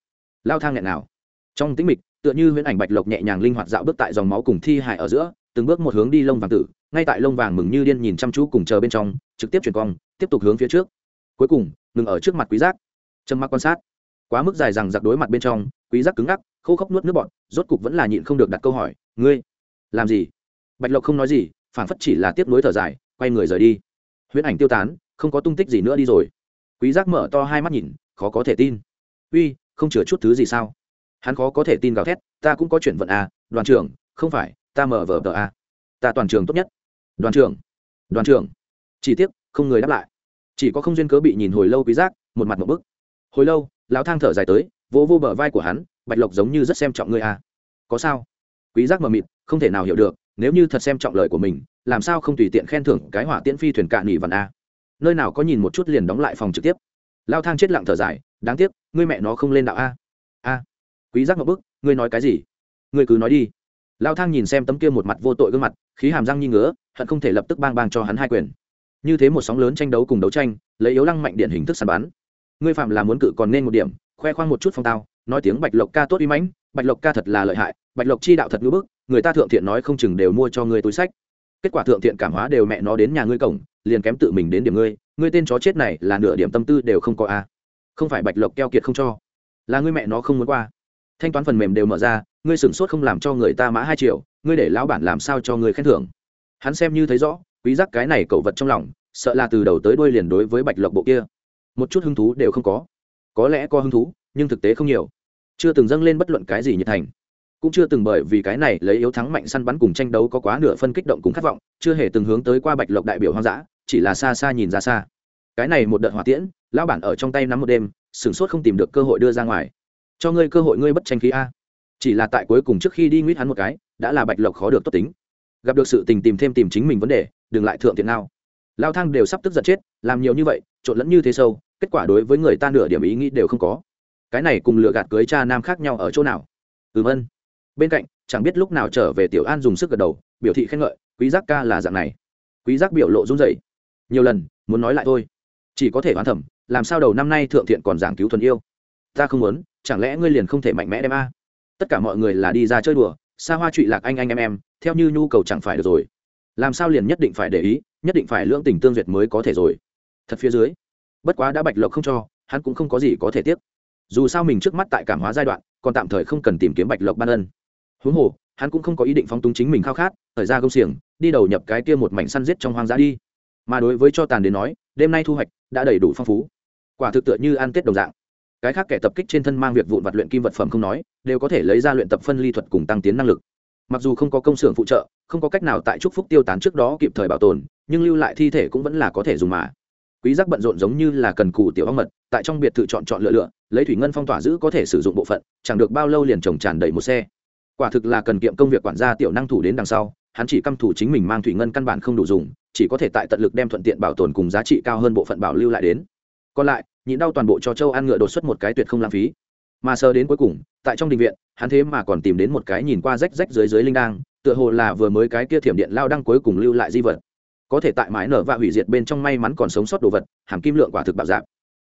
Lao thang nghẹn nào trong tĩnh mịch, tựa như huyễn ảnh bạch lộc nhẹ nhàng linh hoạt dạo bước tại dòng máu cùng thi hại ở giữa, từng bước một hướng đi lông vàng tử, ngay tại lông vàng mừng như điên nhìn chăm chú cùng chờ bên trong, trực tiếp chuyển cong, tiếp tục hướng phía trước. Cuối cùng, ngừng ở trước mặt quý giác. Trầm mặc quan sát. Quá mức dài rằng giặc đối mặt bên trong, quý giác cứng ngắc, khô khốc nuốt nước bọt, rốt cục vẫn là nhịn không được đặt câu hỏi, ngươi, làm gì? Bạch lộc không nói gì phản phất chỉ là tiếp nối thở dài, quay người rời đi. Huyễn ảnh tiêu tán, không có tung tích gì nữa đi rồi quý giác mở to hai mắt nhìn, khó có thể tin. Uy, không chừa chút thứ gì sao? Hắn khó có thể tin gào thét, ta cũng có chuyển vận a đoàn trưởng, không phải, ta mở vở tờ a ta toàn trường tốt nhất. Đoàn trưởng đoàn trưởng. Chỉ tiếc, không người đáp lại. Chỉ có không duyên cớ bị nhìn hồi lâu quý giác, một mặt một bức. Hồi lâu, lão thang thở dài tới, vỗ vô bờ vai của hắn, bạch lộc giống như rất xem trọng ngươi a có sao? Quý giác mờ mịt, không thể nào hiểu được, nếu như thật xem trọng lời của mình, làm sao không tùy tiện khen thưởng cái hỏa tiễn phi thuyền cạn nghỉ vần a nơi nào có nhìn một chút liền đóng lại phòng trực tiếp. Lao thang chết lặng thở dài, đáng tiếc, ngươi mẹ nó không lên đạo a. A. Quý giác một bức, ngươi nói cái gì? Ngươi cứ nói đi. Lao thang nhìn xem tấm kia một mặt vô tội gương mặt, khí hàm răng như ngứa, hận không thể lập tức bang bang cho hắn hai quyền. Như thế một sóng lớn tranh đấu cùng đấu tranh, lấy yếu lăng mạnh điện hình thức sàn bán ngươi phạm là muốn cự còn nên một điểm, khoe khoang một chút phong tao, nói tiếng bạch lộc ca tốt uy mãnh, bạch lộc ca thật là lợi hại, bạch lộc chi đạo thật ngưỡng bức, người ta thượng thiện nói không chừng đều mua cho ngươi túi sách. Kết quả thượng thiện cảm hóa đều mẹ nó đến nhà ngươi cổng liền kém tự mình đến điểm ngươi ngươi tên chó chết này là nửa điểm tâm tư đều không có a không phải bạch lộc keo kiệt không cho, là ngươi mẹ nó không muốn qua. Thanh toán phần mềm đều mở ra, ngươi sửng sốt không làm cho người ta mã hai triệu, ngươi để lão bản làm sao cho ngươi khen thưởng. Hắn xem như thấy rõ, quý giác cái này cậu vật trong lòng, sợ là từ đầu tới đuôi liền đối với bạch lộc bộ kia. Một chút hứng thú đều không có. Có lẽ có hứng thú, nhưng thực tế không nhiều. Chưa từng dâng lên bất luận cái gì nhiệt thành. Cũng chưa từng bởi vì cái này lấy yếu thắng mạnh săn bắn cùng tranh đấu có quá nửa phân kích động cùng khát vọng, chưa hề từng hướng tới qua bạch lộc đại biểu hoang dã chỉ là xa xa nhìn ra xa. Cái này một đợt hỏa tiễn, lão bản ở trong tay nắm một đêm, sửng sốt không tìm được cơ hội đưa ra ngoài. Cho ngươi cơ hội ngươi bất tranh khí a. Chỉ là tại cuối cùng trước khi đi nguyết hắn một cái, đã là bạch lộc khó được tốt tính. Gặp được sự tình tìm thêm tìm chính mình vấn đề, đừng lại thượng tiện nào. Lao thang đều sắp tức giận chết, làm nhiều như vậy, trộn lẫn như thế sâu, kết quả đối với người ta nửa điểm ý nghĩ đều không có. Cái này cùng lựa gạt cưới cha nam khác nhau ở chỗ nào? Ừm ân. Bên cạnh, chẳng biết lúc nào trở về tiểu an dùng sức gật đầu, biểu thị khen ngợi, quý giác ca là dạng này. Quý giác biểu lộ run rẩy nhiều lần, muốn nói lại thôi. Chỉ có thể oán thẩm làm sao đầu năm nay thượng thiện còn giảng cứu thuần yêu? Ta không muốn, chẳng lẽ ngươi liền không thể mạnh mẽ đem a? Tất cả mọi người là đi ra chơi đùa, xa hoa trụy lạc anh anh em em, theo như nhu cầu chẳng phải được rồi. Làm sao liền nhất định phải để ý, nhất định phải lưỡng tình tương duyệt mới có thể rồi. Thật phía dưới, bất quá đã bạch lộc không cho, hắn cũng không có gì có thể tiếc. Dù sao mình trước mắt tại cảm hóa giai đoạn, còn tạm thời không cần tìm kiếm bạch lộc ban ân. Huống hồ, hắn cũng không có ý định phóng túng chính mình khao khát, thời ra công xiềng, đi đầu nhập cái kia một mảnh săn giết trong hoang dã đi mà đối với cho tàn đến nói, đêm nay thu hoạch đã đầy đủ phong phú. Quả thực tựa như ăn tết đồng dạng. Cái khác kẻ tập kích trên thân mang việc vụn vặt luyện kim vật phẩm không nói, đều có thể lấy ra luyện tập phân ly thuật cùng tăng tiến năng lực. Mặc dù không có công xưởng phụ trợ, không có cách nào tại trúc phúc tiêu tán trước đó kịp thời bảo tồn, nhưng lưu lại thi thể cũng vẫn là có thể dùng mà. Quý giác bận rộn giống như là cần cù tiểu ong mật, tại trong biệt thự chọn chọn lựa lựa, lấy thủy ngân phong tỏa giữ có thể sử dụng bộ phận, chẳng được bao lâu liền trồng tràn đầy một xe. Quả thực là cần kiệm công việc quản gia tiểu năng thủ đến đằng sau, hắn chỉ căm thủ chính mình mang thủy ngân căn bản không đủ dùng chỉ có thể tại tận lực đem thuận tiện bảo tồn cùng giá trị cao hơn bộ phận bảo lưu lại đến. Còn lại, nhịn đau toàn bộ cho châu ăn ngựa đột xuất một cái tuyệt không lãng phí. Mà sơ đến cuối cùng, tại trong đình viện, hắn thế mà còn tìm đến một cái nhìn qua rách rách dưới dưới linh đang tựa hồ là vừa mới cái kia thiểm điện lao đăng cuối cùng lưu lại di vật. Có thể tại mái nở và hủy diệt bên trong may mắn còn sống sót đồ vật, hàm kim lượng quả thực bạo dạng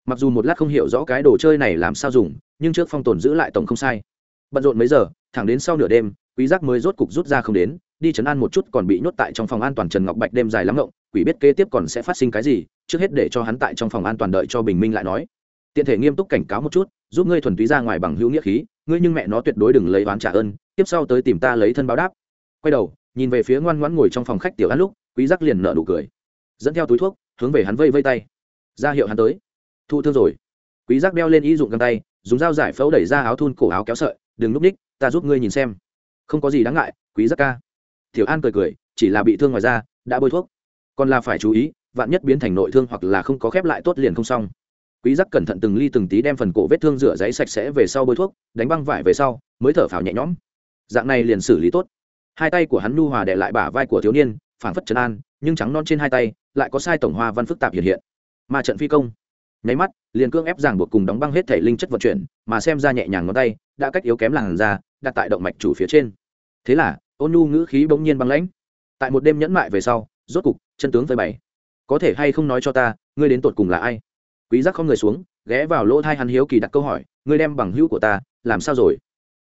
mặc dù một lát không hiểu rõ cái đồ chơi này làm sao dùng, nhưng trước phong tồn giữ lại tổng không sai. Bận rộn mấy giờ, thẳng đến sau nửa đêm, quý giác mới rốt cục rút ra không đến đi chấn an một chút còn bị nhốt tại trong phòng an toàn trần ngọc bạch đêm dài lắm ngộng, quỷ biết kế tiếp còn sẽ phát sinh cái gì, trước hết để cho hắn tại trong phòng an toàn đợi cho bình minh lại nói. Tiện thể nghiêm túc cảnh cáo một chút, giúp ngươi thuần túy ra ngoài bằng hữu nghĩa khí, ngươi nhưng mẹ nó tuyệt đối đừng lấy oán trả ơn, tiếp sau tới tìm ta lấy thân báo đáp. Quay đầu, nhìn về phía ngoan ngoãn ngồi trong phòng khách tiểu ăn lúc, quý giác liền nở nụ cười. Dẫn theo túi thuốc, hướng về hắn vây vây tay. Ra hiệu hắn tới. Thu thương rồi. Quý giác đeo lên y dụng găng tay, dùng dao giải phẫu đẩy ra áo thun cổ áo kéo sợi, đừng núp ních, ta giúp ngươi nhìn xem. Không có gì đáng ngại, quý giác ca tiểu an cười cười, chỉ là bị thương ngoài da, đã bôi thuốc. Còn là phải chú ý, vạn nhất biến thành nội thương hoặc là không có khép lại tốt liền không xong. Quý giác cẩn thận từng ly từng tí đem phần cổ vết thương rửa giấy sạch sẽ về sau bôi thuốc, đánh băng vải về sau, mới thở phào nhẹ nhõm. Dạng này liền xử lý tốt. Hai tay của hắn nu hòa đè lại bả vai của thiếu niên, phảng phất trấn an, nhưng trắng non trên hai tay, lại có sai tổng hoa văn phức tạp hiện hiện. Mà trận phi công. Nháy mắt, liền cương ép giảng buộc cùng đóng băng hết thể linh chất vận chuyển, mà xem ra nhẹ nhàng ngón tay, đã cách yếu kém làn da, đặt tại động mạch chủ phía trên. Thế là ôn nhu ngữ khí bỗng nhiên băng lãnh. Tại một đêm nhẫn mại về sau, rốt cục, chân tướng phơi bày. Có thể hay không nói cho ta, ngươi đến tột cùng là ai? Quý giác không người xuống, ghé vào lỗ thai hắn hiếu kỳ đặt câu hỏi, ngươi đem bằng hữu của ta, làm sao rồi?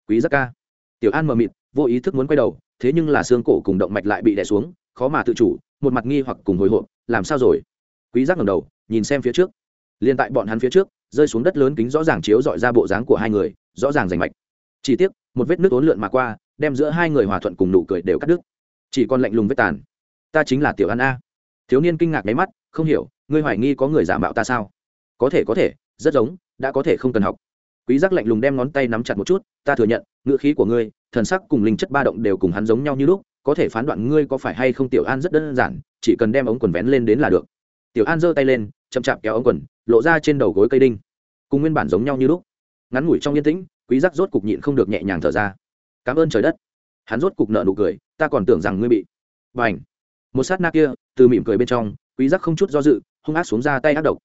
Quý giác ca. Tiểu an mờ mịt, vô ý thức muốn quay đầu, thế nhưng là xương cổ cùng động mạch lại bị đè xuống, khó mà tự chủ, một mặt nghi hoặc cùng hồi hộp, làm sao rồi? Quý giác ngẩng đầu, nhìn xem phía trước. Liên tại bọn hắn phía trước, rơi xuống đất lớn kính rõ ràng chiếu dọi ra bộ dáng của hai người, rõ ràng rành mạch. Chỉ tiếc, một vết nước ốn lượn mà qua đem giữa hai người hòa thuận cùng nụ cười đều cắt đứt. Chỉ còn lạnh lùng vết tàn. Ta chính là tiểu an a. Thiếu niên kinh ngạc nháy mắt, không hiểu, ngươi hoài nghi có người giả mạo ta sao? Có thể có thể, rất giống, đã có thể không cần học. Quý giác lạnh lùng đem ngón tay nắm chặt một chút, ta thừa nhận ngựa khí của ngươi, thần sắc cùng linh chất ba động đều cùng hắn giống nhau như lúc, có thể phán đoạn ngươi có phải hay không tiểu an rất đơn giản, chỉ cần đem ống quần vén lên đến là được. Tiểu an giơ tay lên, chậm chạp kéo ống quần, lộ ra trên đầu gối cây đinh. Cùng nguyên bản giống nhau như lúc. Ngắn ngủi trong yên tĩnh, quý giác rốt cục nhịn không được nhẹ nhàng thở ra cảm ơn trời đất. Hắn rốt cục nợ nụ cười, ta còn tưởng rằng ngươi bị bành. Một sát na kia, từ mỉm cười bên trong, quý giác không chút do dự, hung ác xuống ra tay ác độc.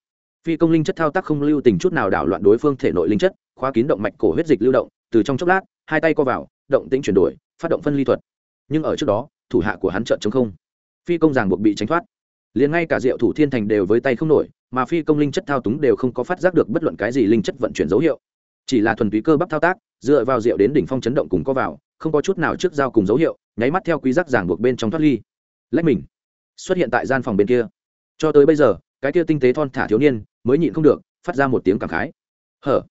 Phi công linh chất thao tác không lưu tình chút nào đảo loạn đối phương thể nội linh chất, khóa kín động mạch cổ huyết dịch lưu động, từ trong chốc lát, hai tay co vào, động tĩnh chuyển đổi, phát động phân ly thuật. Nhưng ở trước đó, thủ hạ của hắn trợn chống không. Phi công giảng buộc bị tránh thoát. Liền ngay cả diệu thủ thiên thành đều với tay không nổi, mà phi công linh chất thao túng đều không có phát giác được bất luận cái gì linh chất vận chuyển dấu hiệu. Chỉ là thuần túy cơ bắp thao tác dựa vào rượu đến đỉnh phong chấn động cùng có vào, không có chút nào trước dao cùng dấu hiệu, nháy mắt theo quý giác giảng buộc bên trong thoát ly. Lách mình, xuất hiện tại gian phòng bên kia. Cho tới bây giờ, cái kia tinh tế thon thả thiếu niên mới nhịn không được, phát ra một tiếng cảm khái. Hở?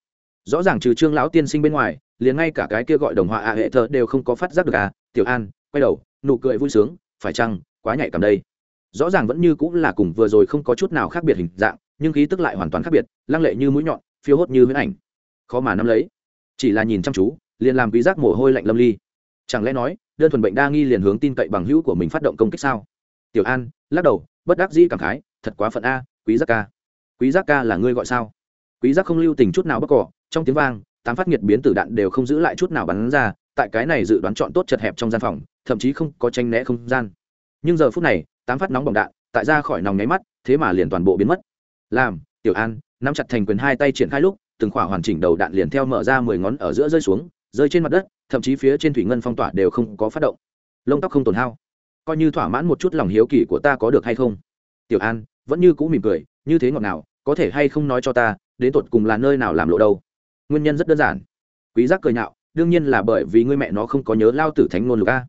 Rõ ràng trừ trương lão tiên sinh bên ngoài, liền ngay cả cái kia gọi đồng họa ạ hệ thờ đều không có phát giác được à? Tiểu an, quay đầu, nụ cười vui sướng, phải chăng quá nhạy cảm đây? Rõ ràng vẫn như cũng là cùng vừa rồi không có chút nào khác biệt hình dạng, nhưng khí tức lại hoàn toàn khác biệt, lăng lệ như mũi nhọn, phiêu hốt như huyễn ảnh. Khó mà nắm lấy chỉ là nhìn chăm chú, liền làm quý giác mồ hôi lạnh lâm ly. Chẳng lẽ nói, đơn thuần bệnh đa nghi liền hướng tin cậy bằng hữu của mình phát động công kích sao? Tiểu an, lắc đầu, bất đắc dĩ cảm khái, thật quá phận a, quý giác ca. Quý giác ca là ngươi gọi sao? Quý giác không lưu tình chút nào bất cỏ, trong tiếng vang, tám phát nhiệt biến tử đạn đều không giữ lại chút nào bắn ra, tại cái này dự đoán chọn tốt chật hẹp trong gian phòng, thậm chí không có tranh né không gian. Nhưng giờ phút này, tám phát nóng bỏng đạn, tại ra khỏi nòng nháy mắt, thế mà liền toàn bộ biến mất. Làm, tiểu an, nắm chặt thành quyền hai tay triển khai lúc từng khỏa hoàn chỉnh đầu đạn liền theo mở ra mười ngón ở giữa rơi xuống, rơi trên mặt đất, thậm chí phía trên thủy ngân phong tỏa đều không có phát động. Lông tóc không tổn hao. Coi như thỏa mãn một chút lòng hiếu kỳ của ta có được hay không? Tiểu an, vẫn như cũ mỉm cười, như thế ngọt nào có thể hay không nói cho ta, đến tột cùng là nơi nào làm lộ đâu? Nguyên nhân rất đơn giản. Quý giác cười nhạo, đương nhiên là bởi vì ngươi mẹ nó không có nhớ lao tử thánh ngôn lục a.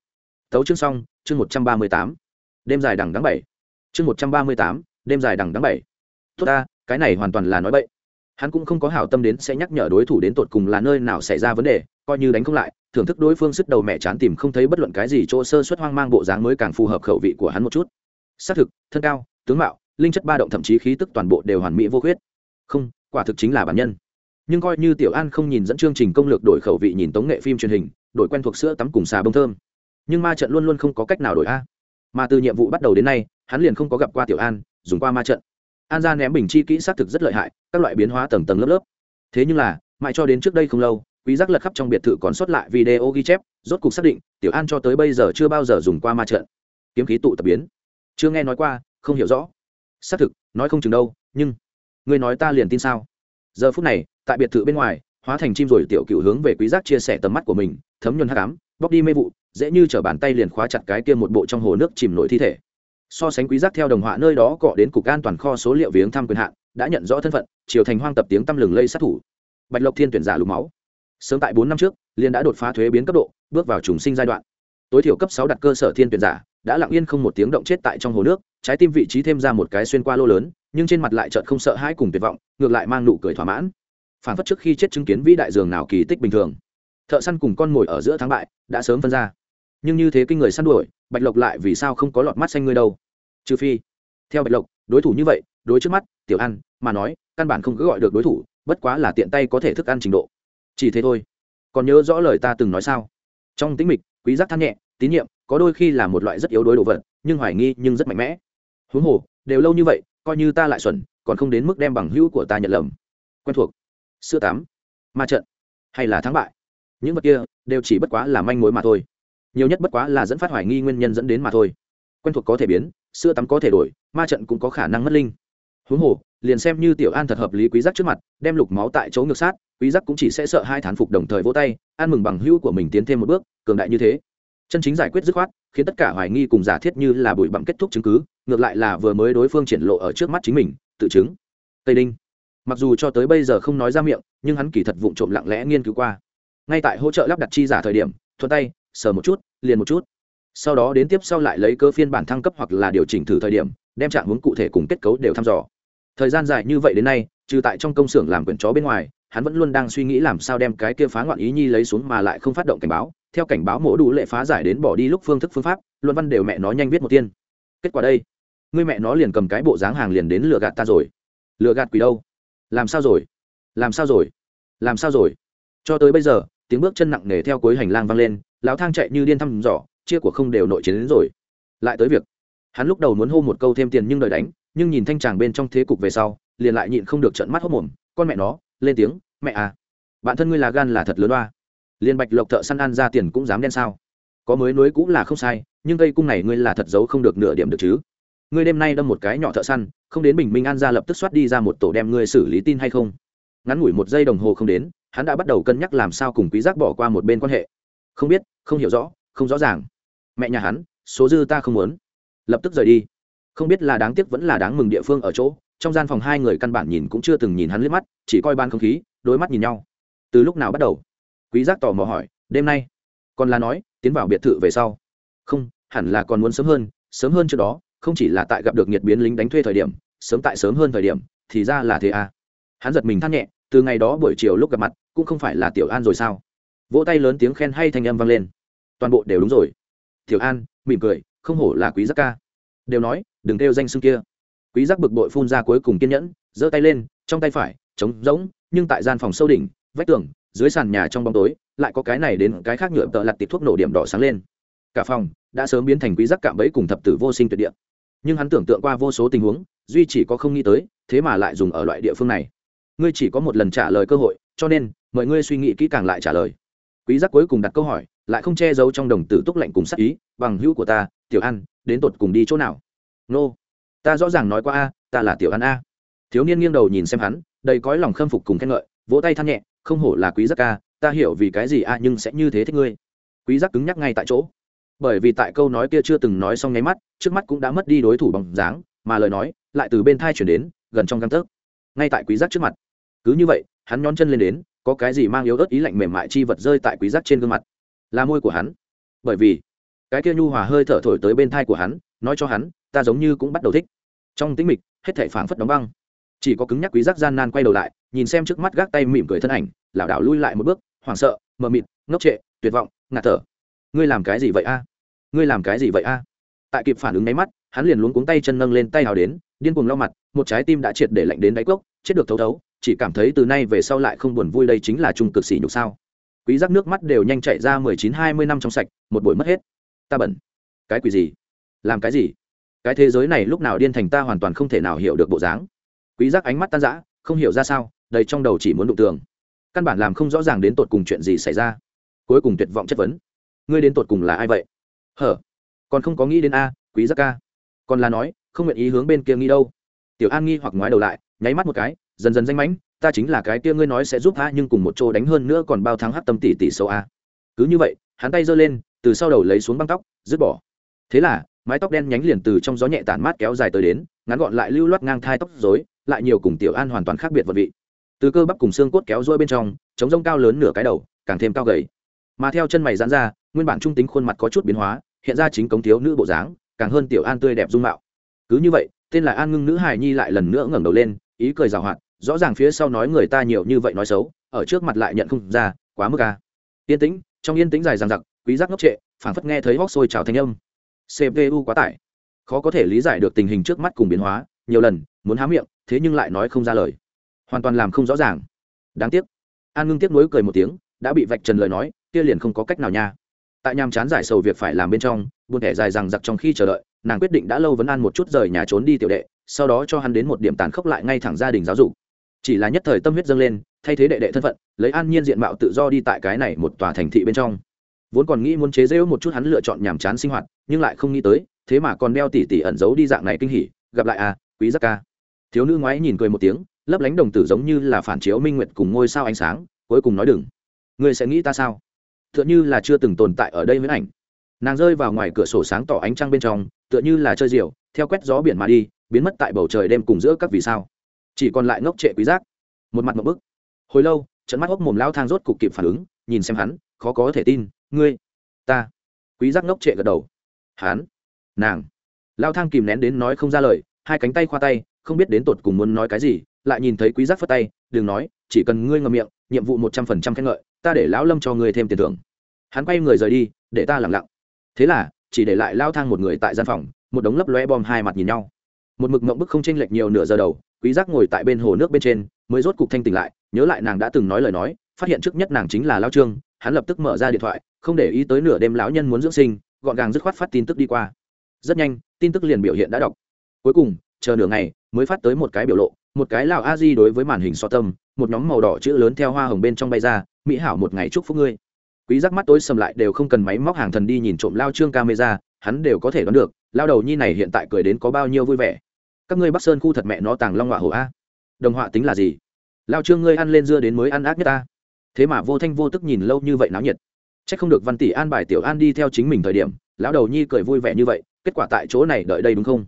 Tấu chương xong, chương một trăm ba mươi tám. Đêm dài đằng đắng bảy. Chương một trăm ba mươi tám, đêm dài đằng đắng bảy. Tốt ta, cái này hoàn toàn là nói bậy hắn cũng không có hảo tâm đến sẽ nhắc nhở đối thủ đến tột cùng là nơi nào xảy ra vấn đề, coi như đánh không lại, thưởng thức đối phương sức đầu mẹ chán tìm không thấy bất luận cái gì chỗ sơ xuất hoang mang bộ dáng mới càng phù hợp khẩu vị của hắn một chút. Xác thực, thân cao, tướng mạo, linh chất ba động thậm chí khí tức toàn bộ đều hoàn mỹ vô khuyết. Không, quả thực chính là bản nhân. Nhưng coi như tiểu an không nhìn dẫn chương trình công lược đổi khẩu vị nhìn tống nghệ phim truyền hình, đổi quen thuộc sữa tắm cùng xà bông thơm. Nhưng ma trận luôn luôn không có cách nào đổi a. Mà từ nhiệm vụ bắt đầu đến nay, hắn liền không có gặp qua tiểu an, dùng qua ma trận an ra ném bình chi kỹ xác thực rất lợi hại, các loại biến hóa tầng tầng lớp lớp. Thế nhưng là, mãi cho đến trước đây không lâu, quý giác lật khắp trong biệt thự còn xuất lại video ghi chép, rốt cục xác định, tiểu an cho tới bây giờ chưa bao giờ dùng qua ma trận. Kiếm khí tụ tập biến. Chưa nghe nói qua, không hiểu rõ. Xác thực, nói không chừng đâu, nhưng, ngươi nói ta liền tin sao? Giờ phút này, tại biệt thự bên ngoài, hóa thành chim rồi tiểu cựu hướng về quý giác chia sẻ tầm mắt của mình, thấm nhuần hắc ám, bóc đi mê vụ, dễ như trở bàn tay liền khóa chặt cái kia một bộ trong hồ nước chìm nổi thi thể so sánh quý giác theo đồng họa nơi đó cọ đến cục an toàn kho số liệu viếng thăm quyền hạn, đã nhận rõ thân phận, triều thành hoang tập tiếng tăm lừng lây sát thủ. Bạch lộc thiên tuyển giả lục máu. Sớm tại bốn năm trước liên đã đột phá thuế biến cấp độ, bước vào trùng sinh giai đoạn. Tối thiểu cấp sáu đặt cơ sở thiên tuyển giả, đã lặng yên không một tiếng động chết tại trong hồ nước, trái tim vị trí thêm ra một cái xuyên qua lô lớn, nhưng trên mặt lại chợt không sợ hãi cùng tuyệt vọng, ngược lại mang nụ cười thỏa mãn. Phản phất trước khi chết chứng kiến vĩ đại dường nào kỳ tích bình thường. Thợ săn cùng con mồi ở giữa thắng bại, đã sớm phân ra nhưng như thế kinh người săn đuổi bạch lộc lại vì sao không có lọt mắt xanh ngươi đâu? Trừ phi theo bạch lộc đối thủ như vậy đối trước mắt tiểu ăn mà nói căn bản không cứ gọi được đối thủ bất quá là tiện tay có thể thức ăn trình độ. Chỉ thế thôi. Còn nhớ rõ lời ta từng nói sao? Trong tĩnh mịch quý giác than nhẹ tín nhiệm có đôi khi là một loại rất yếu đối đồ vật nhưng hoài nghi nhưng rất mạnh mẽ. Huống hồ đều lâu như vậy coi như ta lại xuẩn còn không đến mức đem bằng hữu của ta nhận lầm. Quen thuộc. Sữa tám, ma trận. Hay là thắng bại. Những vật kia đều chỉ bất quá là manh mối mà thôi nhiều nhất bất quá là dẫn phát hoài nghi nguyên nhân dẫn đến mà thôi. Quen thuộc có thể biến, sữa tắm có thể đổi, ma trận cũng có khả năng mất linh. Huống hồ, liền xem như tiểu an thật hợp lý quý giác trước mặt, đem lục máu tại chỗ ngược sát, quý giác cũng chỉ sẽ sợ hai thán phục đồng thời vỗ tay, an mừng bằng hữu của mình tiến thêm một bước, cường đại như thế. Chân chính giải quyết dứt khoát, khiến tất cả hoài nghi cùng giả thiết như là bụi bặm kết thúc chứng cứ, ngược lại là vừa mới đối phương triển lộ ở trước mắt chính mình, tự chứng. Tây đinh. Mặc dù cho tới bây giờ không nói ra miệng, nhưng hắn kỳ thật vụng trộm lặng lẽ nghiên cứu qua. Ngay tại hỗ trợ lắp đặt chi giả thời điểm, thuận tay sờ một chút, liền một chút. Sau đó đến tiếp sau lại lấy cơ phiên bản thăng cấp hoặc là điều chỉnh thử thời điểm, đem trạng hướng cụ thể cùng kết cấu đều thăm dò. Thời gian dài như vậy đến nay, trừ tại trong công xưởng làm quyển chó bên ngoài, hắn vẫn luôn đang suy nghĩ làm sao đem cái kia phá ngoạn ý nhi lấy xuống mà lại không phát động cảnh báo. Theo cảnh báo mổ đủ lệ phá giải đến bỏ đi lúc phương thức phương pháp, luận văn đều mẹ nó nhanh viết một tiên. Kết quả đây, người mẹ nó liền cầm cái bộ dáng hàng liền đến lừa gạt ta rồi. Lừa gạt quỷ đâu? Làm sao rồi? Làm sao rồi? Làm sao rồi? Cho tới bây giờ tiếng bước chân nặng nề theo cuối hành lang vang lên, lão thang chạy như điên thăm dò, chia của không đều nội chiến đến rồi. Lại tới việc, hắn lúc đầu muốn hô một câu thêm tiền nhưng đợi đánh, nhưng nhìn thanh tràng bên trong thế cục về sau, liền lại nhịn không được trận mắt hốc mồm, con mẹ nó, lên tiếng, mẹ à. Bạn thân ngươi là gan là thật lớn đoa liền bạch lộc thợ săn ăn ra tiền cũng dám đen sao? Có mới nối cũng là không sai, nhưng cây cung này ngươi là thật giấu không được nửa điểm được chứ? Ngươi đêm nay đâm một cái nhỏ thợ săn, không đến bình minh an ra lập tức xoát đi ra một tổ đem ngươi xử lý tin hay không? Ngắn ngủi một giây đồng hồ không đến hắn đã bắt đầu cân nhắc làm sao cùng quý giác bỏ qua một bên quan hệ. Không biết, không hiểu rõ, không rõ ràng. Mẹ nhà hắn, số dư ta không muốn. Lập tức rời đi. Không biết là đáng tiếc vẫn là đáng mừng địa phương ở chỗ, trong gian phòng hai người căn bản nhìn cũng chưa từng nhìn hắn liếc mắt, chỉ coi ban không khí, đôi mắt nhìn nhau. Từ lúc nào bắt đầu? Quý giác tò mò hỏi, đêm nay? Còn là nói, tiến vào biệt thự về sau. Không, hẳn là còn muốn sớm hơn sớm hơn trước đó, không chỉ là tại gặp được nhiệt biến lính đánh thuê thời điểm, sớm tại sớm hơn thời điểm, thì ra là thế à? Hắn giật mình than nhẹ, từ ngày đó buổi chiều lúc gặp mặt cũng không phải là tiểu an rồi sao? Vỗ tay lớn tiếng khen hay thanh âm vang lên. Toàn bộ đều đúng rồi. Tiểu an, mỉm cười, không hổ là quý giác ca. Đều nói, đừng kêu danh xưng kia. Quý giác bực bội phun ra cuối cùng kiên nhẫn, giơ tay lên, trong tay phải, trống rỗng, nhưng tại gian phòng sâu đỉnh, vách tường, dưới sàn nhà trong bóng tối, lại có cái này đến cái khác nhựa tợ lặt tiệp thuốc nổ điểm đỏ sáng lên. Cả phòng đã sớm biến thành quý giác cạm bẫy cùng thập tử vô sinh tuyệt địa. Nhưng hắn tưởng tượng qua vô số tình huống, duy chỉ có không nghĩ tới, thế mà lại dùng ở loại địa phương này. Ngươi chỉ có một lần trả lời cơ hội, cho nên mời ngươi suy nghĩ kỹ càng lại trả lời. Quý giác cuối cùng đặt câu hỏi, lại không che giấu trong đồng tử túc lạnh cùng sắc ý, bằng hữu của ta, tiểu an, đến tột cùng đi chỗ nào? Nô, ta rõ ràng nói qua a, ta là tiểu an a. Thiếu niên nghiêng đầu nhìn xem hắn, đầy cõi lòng khâm phục cùng khen ngợi, vỗ tay than nhẹ, không hổ là quý giác ca ta hiểu vì cái gì a, nhưng sẽ như thế thích ngươi. Quý giác cứng nhắc ngay tại chỗ. Bởi vì tại câu nói kia chưa từng nói xong nháy mắt, trước mắt cũng đã mất đi đối thủ bằng dáng, mà lời nói lại từ bên thai chuyển đến, gần trong găng tấc. Ngay tại quý giác trước mặt. Cứ như vậy, hắn nhón chân lên đến có cái gì mang yếu ớt ý lạnh mềm mại chi vật rơi tại quý giác trên gương mặt? Là môi của hắn. Bởi vì, cái kia nhu hòa hơi thở thổi tới bên thai của hắn, nói cho hắn, ta giống như cũng bắt đầu thích. Trong tĩnh mịch, hết thảy phảng phất đóng băng. Chỉ có cứng nhắc quý giác gian nan quay đầu lại, nhìn xem trước mắt gác tay mỉm cười thân ảnh, lảo đảo lui lại một bước, hoảng sợ, mờ mịt, ngốc trệ, tuyệt vọng, ngạt thở. Ngươi làm cái gì vậy a? Ngươi làm cái gì vậy a? Tại kịp phản ứng nháy mắt, hắn liền luống cuống tay chân nâng lên tay hào đến, điên cuồng lau mặt, một trái tim đã triệt để lạnh đến đáy cốc, chết được thấu thấu chỉ cảm thấy từ nay về sau lại không buồn vui đây chính là trung cực xỉ nhục sao. Quý giác nước mắt đều nhanh chảy ra mười chín, hai mươi năm trong sạch, một buổi mất hết. Ta bẩn. Cái quỷ gì? Làm cái gì? Cái thế giới này lúc nào điên thành ta hoàn toàn không thể nào hiểu được bộ dáng. Quý giác ánh mắt tan rã, không hiểu ra sao, đầy trong đầu chỉ muốn đụng tường. Căn bản làm không rõ ràng đến tột cùng chuyện gì xảy ra. Cuối cùng tuyệt vọng chất vấn. Ngươi đến tột cùng là ai vậy? Hở. Còn không có nghĩ đến a, quý giác ca còn là nói, không nguyện ý hướng bên kia nghĩ đâu. Tiểu an nghi hoặc ngoái đầu lại nháy mắt một cái dần dần danh mãnh ta chính là cái kia ngươi nói sẽ giúp a nhưng cùng một chỗ đánh hơn nữa còn bao tháng hát tâm tỷ tỷ sâu a. Cứ như vậy hắn tay giơ lên từ sau đầu lấy xuống băng tóc dứt bỏ. Thế là mái tóc đen nhánh liền từ trong gió nhẹ tản mát kéo dài tới đến ngắn gọn lại lưu loát ngang thai tóc rối, lại nhiều cùng tiểu an hoàn toàn khác biệt vật vị. Từ cơ bắp cùng xương cốt kéo rôi bên trong chống rông cao lớn nửa cái đầu càng thêm cao gầy. Mà theo chân mày giãn ra nguyên bản trung tính khuôn mặt có chút biến hóa hiện ra chính cống thiếu nữ bộ dáng càng hơn tiểu an tươi đẹp dung mạo. Cứ như vậy tên là an ngưng nữ hài nhi lại lần nữa ngẩng đầu lên ý cười rào hoạt, rõ ràng phía sau nói người ta nhiều như vậy nói xấu, ở trước mặt lại nhận không ra, quá mức ca yên tĩnh, trong yên tĩnh dài dằng dặc, quý giác ngốc trệ, phảng phất nghe thấy hóc sôi trào thanh âm. Cpu quá tải. Khó có thể lý giải được tình hình trước mắt cùng biến hóa, nhiều lần, muốn há miệng, thế nhưng lại nói không ra lời. Hoàn toàn làm không rõ ràng. Đáng tiếc. An ngưng tiếc nuối cười một tiếng, đã bị vạch trần lời nói, kia liền không có cách nào nha. Tại nhàm chán giải sầu việc phải làm bên trong, buồn thẻ dài rằng giặc trong khi chờ đợi, nàng quyết định đã lâu vẫn an một chút rời nhà trốn đi tiểu đệ sau đó cho hắn đến một điểm tàn khốc lại ngay thẳng gia đình giáo dục. Chỉ là nhất thời tâm huyết dâng lên, thay thế đệ đệ thân phận, lấy an nhiên diện mạo tự do đi tại cái này một tòa thành thị bên trong. Vốn còn nghĩ muốn chế rễu một chút hắn lựa chọn nhàm chán sinh hoạt, nhưng lại không nghĩ tới, thế mà còn đeo tỉ tỉ ẩn giấu đi dạng này kinh hỉ, gặp lại à quý giác ca. Thiếu nữ ngoái nhìn cười một tiếng, lấp lánh đồng tử giống như là phản chiếu minh nguyệt cùng ngôi sao ánh sáng, cuối cùng nói đừng. Ngươi sẽ nghĩ ta sao? Tựa như là chưa từng tồn tại ở đây với ảnh. Nàng rơi vào ngoài cửa sổ sáng tỏ ánh trăng bên trong, tựa như là chơi diều theo quét gió biển mà đi biến mất tại bầu trời đêm cùng giữa các vì sao. Chỉ còn lại ngốc trệ quý giác. Một mặt một bức. Hồi lâu, trận mắt hốc mồm lao thang rốt cục kịp phản ứng, nhìn xem hắn, khó có thể tin, ngươi, ta. Quý giác ngốc trệ gật đầu. Hắn, nàng. Lao thang kìm nén đến nói không ra lời, hai cánh tay khoa tay, không biết đến tột cùng muốn nói cái gì, lại nhìn thấy quý giác phất tay, đừng nói, chỉ cần ngươi ngậm miệng, nhiệm vụ một trăm phần trăm khen ngợi, ta để lão lâm cho ngươi thêm tiền thưởng. Hắn quay người rời đi, để ta lặng lặng. Thế là, chỉ để lại lao thang một người tại gian phòng, một đống lấp lóe bom hai mặt nhìn nhau một mực mộng bức không chênh lệch nhiều nửa giờ đầu, quý giác ngồi tại bên hồ nước bên trên, mới rốt cục thanh tỉnh lại, nhớ lại nàng đã từng nói lời nói, phát hiện trước nhất nàng chính là lao trương, hắn lập tức mở ra điện thoại, không để ý tới nửa đêm lão nhân muốn dưỡng sinh, gọn gàng dứt khoát phát tin tức đi qua. Rất nhanh, tin tức liền biểu hiện đã đọc. Cuối cùng, chờ nửa ngày, mới phát tới một cái biểu lộ, một cái lào a di đối với màn hình so tâm, một nhóm màu đỏ chữ lớn theo hoa hồng bên trong bay ra, mỹ hảo một ngày chúc phúc ngươi. Quý giác mắt tối sầm lại, đều không cần máy móc hàng thần đi nhìn trộm lao trương camera, hắn đều có thể đoán được, lao đầu nhi này hiện tại cười đến có bao nhiêu vui vẻ các ngươi bắc sơn khu thật mẹ nó tàng long họa hổ a đồng họa tính là gì lao trương ngươi ăn lên dưa đến mới ăn ác nhất ta thế mà vô thanh vô tức nhìn lâu như vậy náo nhiệt chắc không được văn tỷ an bài tiểu an đi theo chính mình thời điểm lão đầu nhi cười vui vẻ như vậy kết quả tại chỗ này đợi đây đúng không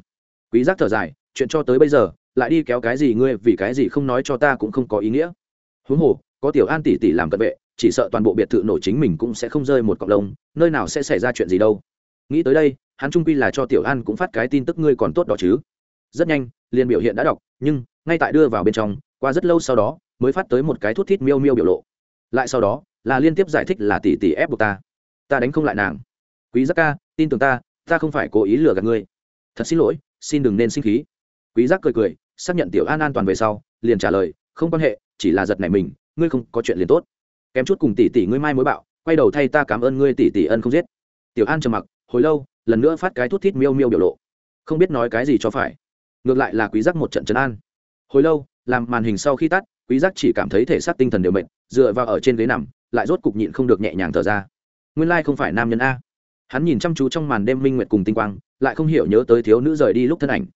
quý giác thở dài chuyện cho tới bây giờ lại đi kéo cái gì ngươi vì cái gì không nói cho ta cũng không có ý nghĩa huống hồ có tiểu an tỷ tỷ làm cận vệ chỉ sợ toàn bộ biệt thự nổ chính mình cũng sẽ không rơi một cọc đồng nơi nào sẽ xảy ra chuyện gì đâu nghĩ tới đây hắn trung quy là cho tiểu an cũng phát cái tin tức ngươi còn tốt đó chứ rất nhanh, liền biểu hiện đã đọc, nhưng ngay tại đưa vào bên trong, qua rất lâu sau đó, mới phát tới một cái thút thít miêu miêu biểu lộ. Lại sau đó, là liên tiếp giải thích là tỷ tỷ ép buộc ta. Ta đánh không lại nàng. Quý giác ca, tin tưởng ta ta không phải cố ý lừa gạt ngươi. Thật xin lỗi, xin đừng nên sinh khí. Quý giác cười cười, xác nhận tiểu an an toàn về sau, liền trả lời, không quan hệ, chỉ là giật này mình, ngươi không có chuyện liền tốt. Kém chút cùng tỷ tỷ ngươi mai mối bạo, quay đầu thay ta cảm ơn ngươi tỷ tỷ ân không giết. Tiểu an trầm mặc, hồi lâu, lần nữa phát cái thút thít miêu miêu biểu lộ. Không biết nói cái gì cho phải ngược lại là quý giác một trận trấn an. Hồi lâu, làm màn hình sau khi tắt, quý giác chỉ cảm thấy thể xác tinh thần đều mệt, dựa vào ở trên ghế nằm, lại rốt cục nhịn không được nhẹ nhàng thở ra. Nguyên lai like không phải nam nhân a. Hắn nhìn chăm chú trong màn đêm minh nguyệt cùng tinh quang, lại không hiểu nhớ tới thiếu nữ rời đi lúc thân ảnh.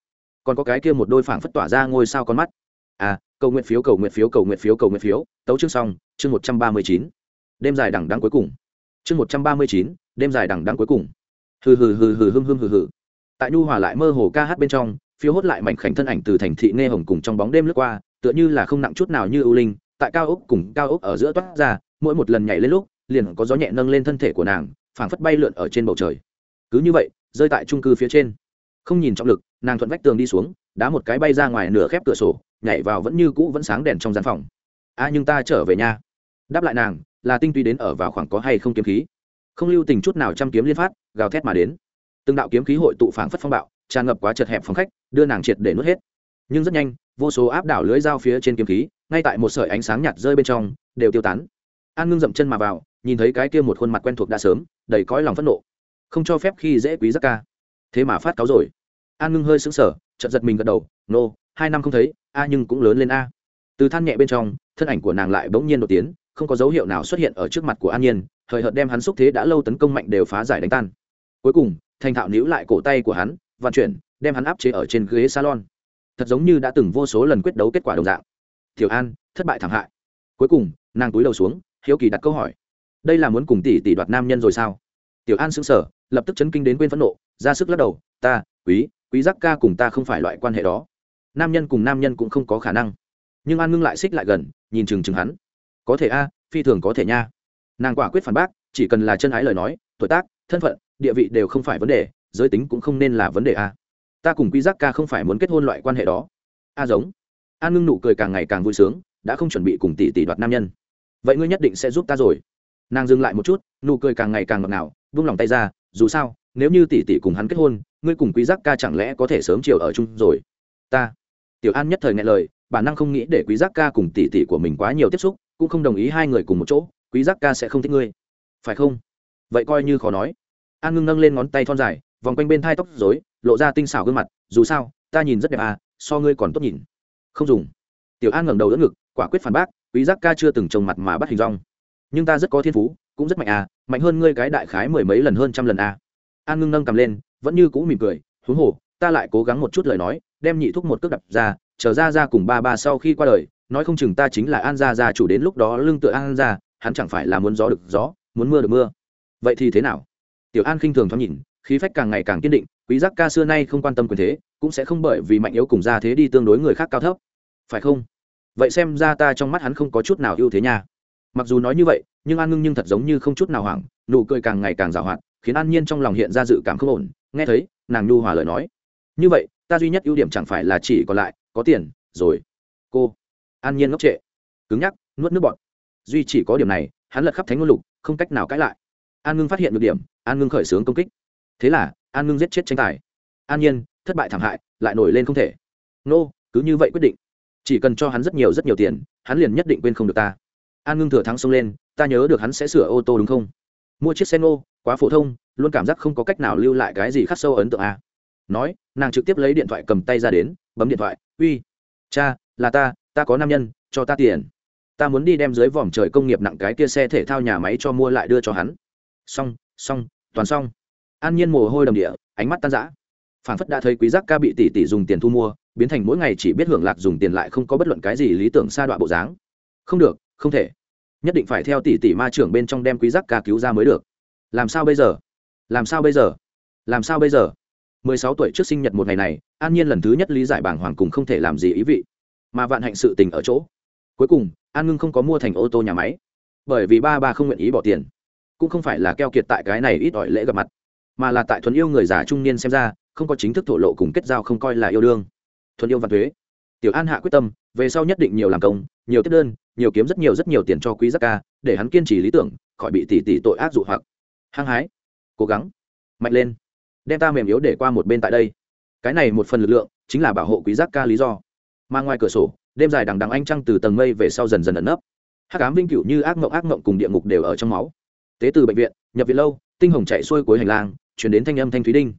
Còn có cái kia một đôi phảng phất tỏa ra ngôi sao con mắt. À cầu nguyện phiếu, cầu nguyện phiếu, cầu nguyện phiếu, cầu nguyện phiếu, tấu chương xong, chương một trăm ba mươi chín. Đêm dài đẳng đắng cuối cùng. Chương một trăm ba mươi chín, đêm dài đẳng đắng cuối cùng. Hừ hừ hừ hừ hưng hưng hừ hừ. Tại nhu hòa lại mơ hồ ca hát bên trong phiếu hốt lại mảnh khảnh thân ảnh từ thành thị nghe hồng cùng trong bóng đêm lướt qua, tựa như là không nặng chút nào như ưu linh, tại cao ốc cùng cao ốc ở giữa toát ra, mỗi một lần nhảy lên lúc, liền có gió nhẹ nâng lên thân thể của nàng, phảng phất bay lượn ở trên bầu trời. Cứ như vậy, rơi tại trung cư phía trên. Không nhìn trọng lực, nàng thuận vách tường đi xuống, đá một cái bay ra ngoài nửa khép cửa sổ, nhảy vào vẫn như cũ vẫn sáng đèn trong gian phòng. A, nhưng ta trở về nhà đáp lại nàng, là tinh túy đến ở vào khoảng có hay không kiếm khí? Không lưu tình chút nào chăm kiếm liên phát, gào thét mà đến. Từng đạo kiếm khí hội tụ phảng phất phong bạo, tràn ngập quá chật hẹp phòng khách đưa nàng triệt để nuốt hết. Nhưng rất nhanh, vô số áp đảo lưới dao phía trên kiếm khí, ngay tại một sợi ánh sáng nhạt rơi bên trong, đều tiêu tán. An ngưng dậm chân mà vào, nhìn thấy cái kia một khuôn mặt quen thuộc đã sớm, đầy cõi lòng phẫn nộ. Không cho phép khi dễ quý giác ca. Thế mà phát cáo rồi. An ngưng hơi sững sờ, chợt giật mình gật đầu, nô, hai năm không thấy, a nhưng cũng lớn lên a. Từ than nhẹ bên trong, thân ảnh của nàng lại bỗng nhiên đột tiến, không có dấu hiệu nào xuất hiện ở trước mặt của an nhiên thời hợt đem hắn xúc thế đã lâu tấn công mạnh đều phá giải đánh tan. Cuối cùng, thành thạo níu lại cổ tay của hắn, vận chuyển đem hắn áp chế ở trên ghế salon. Thật giống như đã từng vô số lần quyết đấu kết quả đồng dạng. Tiểu an, thất bại thảm hại. Cuối cùng, nàng túi đầu xuống, hiếu kỳ đặt câu hỏi. Đây là muốn cùng tỷ tỷ đoạt nam nhân rồi sao? Tiểu an sững sờ, lập tức chấn kinh đến quên phẫn nộ, ra sức lắc đầu, ta, quý quý giác ca cùng ta không phải loại quan hệ đó. Nam nhân cùng nam nhân cũng không có khả năng. Nhưng an ngưng lại xích lại gần, nhìn chừng chừng hắn. Có thể a, phi thường có thể nha. Nàng quả quyết phản bác, chỉ cần là chân ái lời nói, tuổi tác, thân phận, địa vị đều không phải vấn đề, giới tính cũng không nên là vấn đề a ta cùng quý giác ca không phải muốn kết hôn loại quan hệ đó. A giống. An ngưng nụ cười càng ngày càng vui sướng, đã không chuẩn bị cùng tỷ tỷ đoạt nam nhân. Vậy ngươi nhất định sẽ giúp ta rồi. Nàng dừng lại một chút, nụ cười càng ngày càng ngọt ngào vung lòng tay ra, dù sao, nếu như tỷ tỷ cùng hắn kết hôn, ngươi cùng quý giác ca chẳng lẽ có thể sớm chiều ở chung rồi? Ta. Tiểu an nhất thời nghe lời, bản năng không nghĩ để quý giác ca cùng tỷ tỷ của mình quá nhiều tiếp xúc, cũng không đồng ý hai người cùng một chỗ quý giác ca sẽ không thích ngươi. Phải không? Vậy coi như khó nói. An ngưng nâng lên ngón tay thon dài vòng quanh bên thai tóc dối lộ ra tinh xảo gương mặt, dù sao, ta nhìn rất đẹp à so ngươi còn tốt nhìn. Không dùng. Tiểu an ngẩng đầu đỡ ngực, quả quyết phản bác, quý giác ca chưa từng trồng mặt mà bắt hình rong. Nhưng ta rất có thiên phú, cũng rất mạnh à mạnh hơn ngươi cái đại khái mười mấy lần hơn trăm lần à. An ngưng nâng cầm lên, vẫn như cũ mỉm cười, huống hồ, ta lại cố gắng một chút lời nói, đem nhị thúc một cước đập ra, chờ ra ra cùng ba ba sau khi qua đời, nói không chừng ta chính là an gia gia chủ đến lúc đó lương tựa an gia, hắn chẳng phải là muốn gió được gió, muốn mưa được mưa. Vậy thì thế nào? Tiểu an khinh thường thoáng nhìn khí phách càng ngày càng kiên định, quý giác ca xưa nay không quan tâm quyền thế, cũng sẽ không bởi vì mạnh yếu cùng gia thế đi tương đối người khác cao thấp. Phải không? Vậy xem ra ta trong mắt hắn không có chút nào ưu thế nha. Mặc dù nói như vậy, nhưng an ngưng nhưng thật giống như không chút nào hoảng, nụ cười càng ngày càng giảo hoạt, khiến an nhiên trong lòng hiện ra dự cảm không ổn. Nghe thấy, nàng nhu hòa lời nói. Như vậy, ta duy nhất ưu điểm chẳng phải là chỉ còn lại, có tiền, rồi. Cô. An nhiên ngốc trệ. Cứng nhắc, nuốt nước bọt. Duy chỉ có điểm này, hắn lật khắp thánh ngôn lục, không cách nào cãi lại. An ngưng phát hiện được điểm, an ngưng khởi xướng công kích thế là an ngưng giết chết tranh tài. An nhiên thất bại thảm hại lại nổi lên không thể. Nô、no, cứ như vậy quyết định. Chỉ cần cho hắn rất nhiều rất nhiều tiền hắn liền nhất định quên không được ta. An ngưng thừa thắng xông lên ta nhớ được hắn sẽ sửa ô tô đúng không? Mua chiếc xe nô quá phổ thông luôn cảm giác không có cách nào lưu lại cái gì khắc sâu ấn tượng à. nói nàng trực tiếp lấy điện thoại cầm tay ra đến bấm điện thoại uy cha là ta ta có nam nhân cho ta tiền. Ta muốn đi đem dưới vòm trời công nghiệp nặng cái kia xe thể thao nhà máy cho mua lại đưa cho hắn. Xong xong toàn xong an nhiên mồ hôi đầm địa, ánh mắt tan rã. Phản phất đã thấy quý giác ca bị tỷ tỷ dùng tiền thu mua, biến thành mỗi ngày chỉ biết hưởng lạc dùng tiền lại không có bất luận cái gì lý tưởng xa đoạn bộ dáng. Không được, không thể. Nhất định phải theo tỷ tỷ ma trưởng bên trong đem quý giác ca cứu ra mới được. Làm sao bây giờ? Làm sao bây giờ? Làm sao bây giờ? Mười sáu tuổi trước sinh nhật một ngày này, an nhiên lần thứ nhất lý giải bảng hoàng cùng không thể làm gì ý vị. Mà vạn hạnh sự tình ở chỗ. Cuối cùng, an ngưng không có mua thành ô tô nhà máy. Bởi vì ba ba không nguyện ý bỏ tiền. Cũng không phải là keo kiệt tại cái này ít ỏi lễ gặp mặt mà là tại thuần yêu người già trung niên xem ra, không có chính thức thổ lộ cùng kết giao không coi là yêu đương. Thuần yêu văn thuế. Tiểu an hạ quyết tâm, về sau nhất định nhiều làm công, nhiều tiếp đơn, nhiều kiếm rất nhiều rất nhiều tiền cho quý giác ca, để hắn kiên trì lý tưởng, khỏi bị tỷ tỷ tội ác dụ hoặc. Hăng hái. Cố gắng. Mạnh lên. Đem ta mềm yếu để qua một bên tại đây. Cái này một phần lực lượng, chính là bảo hộ quý giác ca lý do. Mà ngoài cửa sổ, đêm dài đằng đằng anh trăng từ tầng mây về sau dần dần ẩn nấp. Hát cám vinh cửu như ác mộng ác mộng cùng địa ngục đều ở trong máu. Tế từ bệnh viện, nhập viện lâu, tinh hồng chạy xuôi cuối hành lang chuyển đến thanh âm thanh thúy đinh.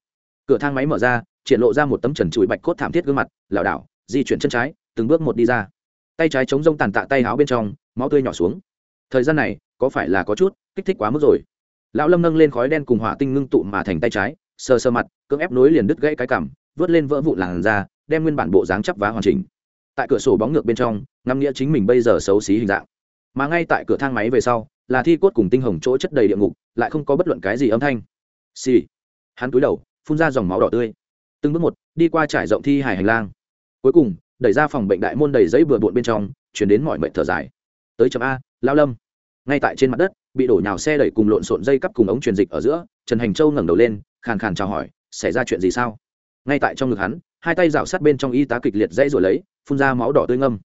Cửa thang máy mở ra, triển lộ ra một tấm trần trụi bạch cốt thảm thiết gương mặt, lảo đảo, di chuyển chân trái, từng bước một đi ra. Tay trái chống rông tàn tạ tay áo bên trong, máu tươi nhỏ xuống. Thời gian này, có phải là có chút kích thích quá mức rồi? Lão lâm nâng lên khói đen cùng hỏa tinh ngưng tụ mà thành tay trái, sờ sờ mặt, cưỡng ép nối liền đứt gãy cái cằm, vớt lên vỡ vụn làn ra đem nguyên bản bộ dáng chắp vá hoàn chỉnh. Tại cửa sổ bóng ngược bên trong, ngắm nghĩa chính mình bây giờ xấu xí hình dạng. Mà ngay tại cửa thang máy về sau, là thi cốt cùng tinh hồng chỗ chất đầy địa ngục, lại không có bất luận cái gì âm thanh xì. Hắn cúi đầu, phun ra dòng máu đỏ tươi. Từng bước một, đi qua trải rộng thi hài hành lang. Cuối cùng, đẩy ra phòng bệnh đại môn đầy giấy bừa bộn bên trong, chuyển đến mọi mệnh thở dài. Tới chấm a, lao lâm. Ngay tại trên mặt đất, bị đổ nhào xe đẩy cùng lộn xộn dây cắp cùng ống truyền dịch ở giữa, trần hành châu ngẩng đầu lên, khàn khàn chào hỏi, xảy ra chuyện gì sao? Ngay tại trong ngực hắn, hai tay rảo sát bên trong y tá kịch liệt dãy rồi lấy, phun ra máu đỏ tươi ngâm.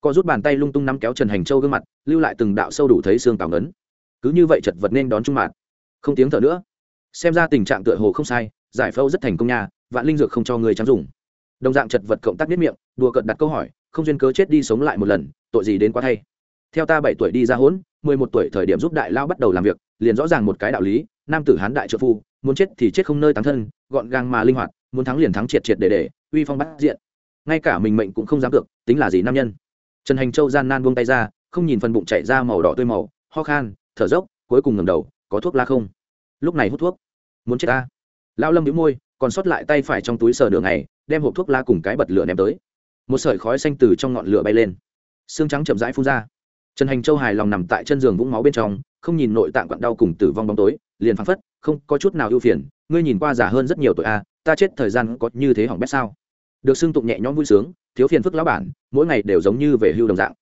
Co rút bàn tay lung tung nắm kéo trần hành châu gương mặt, lưu lại từng đạo sâu đủ thấy xương tào ngấn cứ như vậy chật vật nên đón trung mạt. Không tiếng thở nữa xem ra tình trạng tựa hồ không sai, giải phẫu rất thành công nha, vạn linh dược không cho người trắng dùng. Đồng dạng chật vật cộng tác biết miệng, đùa cợt đặt câu hỏi, không duyên cớ chết đi sống lại một lần, tội gì đến quá thay. Theo ta bảy tuổi đi ra hỗn, mười một tuổi thời điểm giúp đại lao bắt đầu làm việc, liền rõ ràng một cái đạo lý, nam tử hán đại trợ phu, muốn chết thì chết không nơi tán thân, gọn gàng mà linh hoạt, muốn thắng liền thắng triệt triệt để để, uy phong bắt diện. Ngay cả mình mệnh cũng không dám cược, tính là gì nam nhân. Trần hành châu gian nan buông tay ra, không nhìn phần bụng chảy ra màu đỏ tươi màu, ho khan, thở dốc, cuối cùng ngầm đầu, có thuốc la không? Lúc này hút thuốc muốn chết ta? Lao lâm đĩu môi, còn sót lại tay phải trong túi sờ đường này đem hộp thuốc lá cùng cái bật lửa ném tới. Một sợi khói xanh từ trong ngọn lửa bay lên. Xương trắng chậm rãi phun ra. Trần hành châu hài lòng nằm tại chân giường vũng máu bên trong, không nhìn nội tạng quặn đau cùng tử vong bóng tối, liền phăng phất, không có chút nào ưu phiền, ngươi nhìn qua già hơn rất nhiều tuổi a, ta chết thời gian có như thế hỏng bét sao? Được xưng tụng nhẹ nhõm vui sướng, thiếu phiền phức lão bản, mỗi ngày đều giống như về hưu đồng dạng.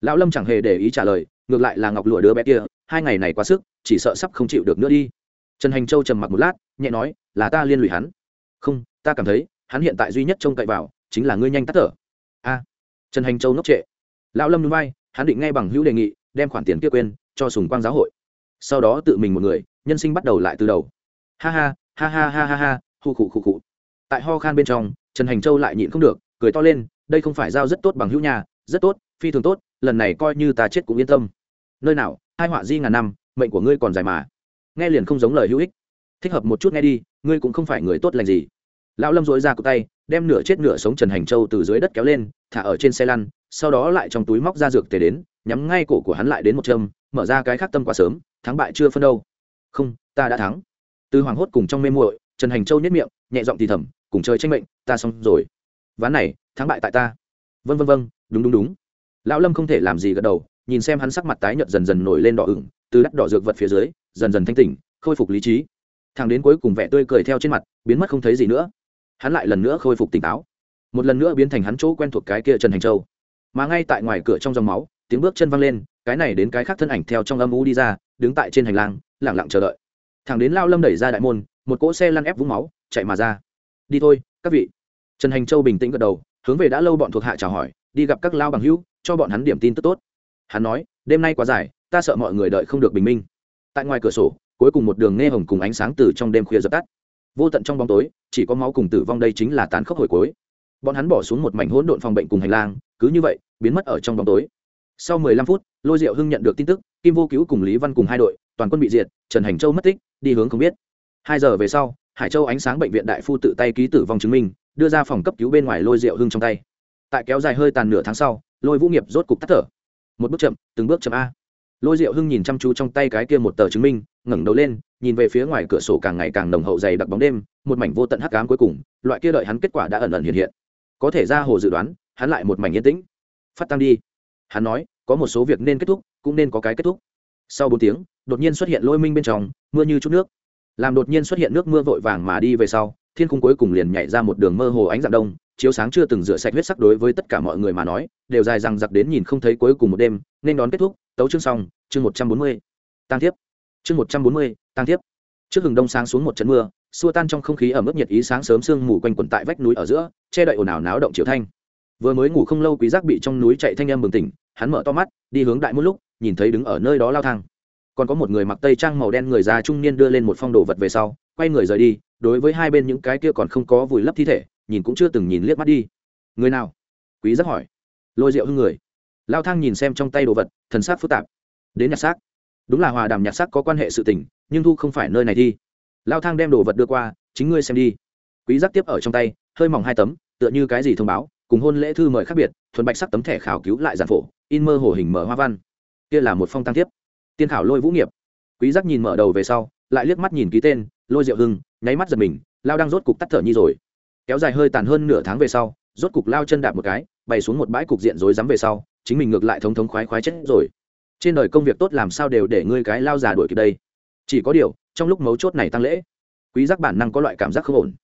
Lão lâm chẳng hề để ý trả lời, ngược lại là ngọc lụa đứa bé kia, hai ngày này quá sức, chỉ sợ sắp không chịu được nữa đi trần hành châu trầm mặc một lát nhẹ nói là ta liên lụy hắn. Không ta cảm thấy hắn hiện tại duy nhất trông cậy vào chính là ngươi nhanh tắt thở. A. Trần hành châu ngốc trệ. Lão lâm núi vai, hắn định ngay bằng hữu đề nghị đem khoản tiền kia quên cho sùng quang giáo hội. Sau đó tự mình một người nhân sinh bắt đầu lại từ đầu. Ha ha ha ha ha ha ha hụ khụ khụ khụ tại ho khan bên trong trần hành châu lại nhịn không được cười to lên đây không phải giao rất tốt bằng hữu nhà rất tốt phi thường tốt lần này coi như ta chết cũng yên tâm. Nơi nào hai họa di ngàn năm mệnh của ngươi còn dài mà nghe liền không giống lời hữu ích. Thích hợp một chút nghe đi, ngươi cũng không phải người tốt lành gì. Lão lâm dối ra cụ tay, đem nửa chết nửa sống trần hành châu từ dưới đất kéo lên, thả ở trên xe lăn, sau đó lại trong túi móc ra dược tề đến, nhắm ngay cổ của hắn lại đến một châm, mở ra cái khác tâm quá sớm, thắng bại chưa phân đâu. Không, ta đã thắng. Từ hoàng hốt cùng trong mê muội, trần hành châu nhất miệng, nhẹ giọng thì thầm, cùng chơi tranh mệnh, ta xong rồi. Ván này, thắng bại tại ta. Vân vân vân đúng đúng đúng. Lão lâm không thể làm gì gật đầu, nhìn xem hắn sắc mặt tái nhợt dần dần nổi lên đỏ ửng, từ đắt đỏ dược vật phía dưới dần dần thanh tỉnh, khôi phục lý trí. Thằng đến cuối cùng vẻ tươi cười theo trên mặt, biến mất không thấy gì nữa. Hắn lại lần nữa khôi phục tỉnh táo. Một lần nữa biến thành hắn chỗ quen thuộc cái kia trần hành châu. Mà ngay tại ngoài cửa trong dòng máu, tiếng bước chân văng lên, cái này đến cái khác thân ảnh theo trong âm u đi ra, đứng tại trên hành lang lẳng lặng chờ đợi. Thằng đến lao lâm đẩy ra đại môn, một cỗ xe lăn ép vũng máu, chạy mà ra. Đi thôi, các vị. Trần hành châu bình tĩnh gật đầu, hướng về đã lâu bọn thuộc hạ chào hỏi, đi gặp các lao bằng hữu, cho bọn hắn điểm tin tức tốt. Hắn nói, đêm nay quá dài, ta sợ mọi người đợi không được bình minh tại ngoài cửa sổ, cuối cùng một đường nghe hồng cùng ánh sáng từ trong đêm khuya dập tắt. Vô tận trong bóng tối, chỉ có máu cùng tử vong đây chính là tán khốc hồi cuối. Bọn hắn bỏ xuống một mảnh hỗn độn phòng bệnh cùng hành lang, cứ như vậy, biến mất ở trong bóng tối. Sau mười lăm phút, lôi diệu hưng nhận được tin tức, kim vô cứu cùng lý văn cùng hai đội, toàn quân bị diệt, trần hành châu mất tích, đi hướng không biết. Hai giờ về sau, hải châu ánh sáng bệnh viện đại phu tự tay ký tử vong chứng minh, đưa ra phòng cấp cứu bên ngoài lôi diệu hưng trong tay. Tại kéo dài hơi tàn nửa tháng sau, lôi vũ nghiệp rốt cục tắt thở. Một bước chậm, từng bước chậm a lôi diệu hưng nhìn chăm chú trong tay cái kia một tờ chứng minh, ngẩng đầu lên, nhìn về phía ngoài cửa sổ càng ngày càng nồng hậu dày đặc bóng đêm, một mảnh vô tận hắc ám cuối cùng, loại kia đợi hắn kết quả đã ẩn ẩn hiện hiện. Có thể ra hồ dự đoán, hắn lại một mảnh yên tĩnh. Phát tăng đi. Hắn nói, có một số việc nên kết thúc, cũng nên có cái kết thúc. Sau bốn tiếng, đột nhiên xuất hiện lôi minh bên trong, mưa như chút nước. Làm đột nhiên xuất hiện nước mưa vội vàng mà đi về sau, thiên khung cuối cùng liền nhảy ra một đường mơ hồ ánh dạng đông chiếu sáng chưa từng rửa sạch huyết sắc đối với tất cả mọi người mà nói, đều dài rằng giặc đến nhìn không thấy cuối cùng một đêm, nên đón kết thúc, tấu chương xong, chương một trăm bốn mươi tăng tiếp chương một trăm bốn mươi tăng tiếp trước hừng đông sáng xuống một trận mưa, xua tan trong không khí ở mức nhiệt ý sáng sớm sương mù quanh quẩn tại vách núi ở giữa, che đậy ồn ào náo động chiều thanh. Vừa mới ngủ không lâu quý giác bị trong núi chạy thanh âm bừng tỉnh, hắn mở to mắt, đi hướng đại một lúc, nhìn thấy đứng ở nơi đó lao thang. Còn có một người mặc tây trang màu đen người già trung niên đưa lên một phong đồ vật về sau, quay người rời đi, đối với hai bên những cái kia còn không có vùi lấp thi thể nhìn cũng chưa từng nhìn liếc mắt đi. Người nào? Quý giác hỏi. Lôi rượu hưng người. Lao thang nhìn xem trong tay đồ vật, thần sắc phức tạp. Đến nhặt xác. Đúng là hòa đàm nhặt xác có quan hệ sự tình, nhưng thu không phải nơi này thi. Lao thang đem đồ vật đưa qua, chính ngươi xem đi. Quý giác tiếp ở trong tay, hơi mỏng hai tấm, tựa như cái gì thông báo, cùng hôn lễ thư mời khác biệt, thuần bạch sắc tấm thẻ khảo cứu lại giản phổ, in mơ hồ hình mở hoa văn. Kia là một phong tăng tiếp. Tiên khảo lôi vũ nghiệp. Quý giác nhìn mở đầu về sau, lại liếc mắt nhìn ký tên, lôi diệu hưng, nháy mắt giật mình, lao đang rốt cục tắt thở nhi rồi kéo dài hơi tàn hơn nửa tháng về sau, rốt cục lao chân đạp một cái, bày xuống một bãi cục diện rối rắm về sau, chính mình ngược lại thống thống khoái khoái chết rồi. Trên đời công việc tốt làm sao đều để ngươi cái lao già đuổi kịp đây. Chỉ có điều, trong lúc mấu chốt này tăng lễ, quý giác bản năng có loại cảm giác không ổn.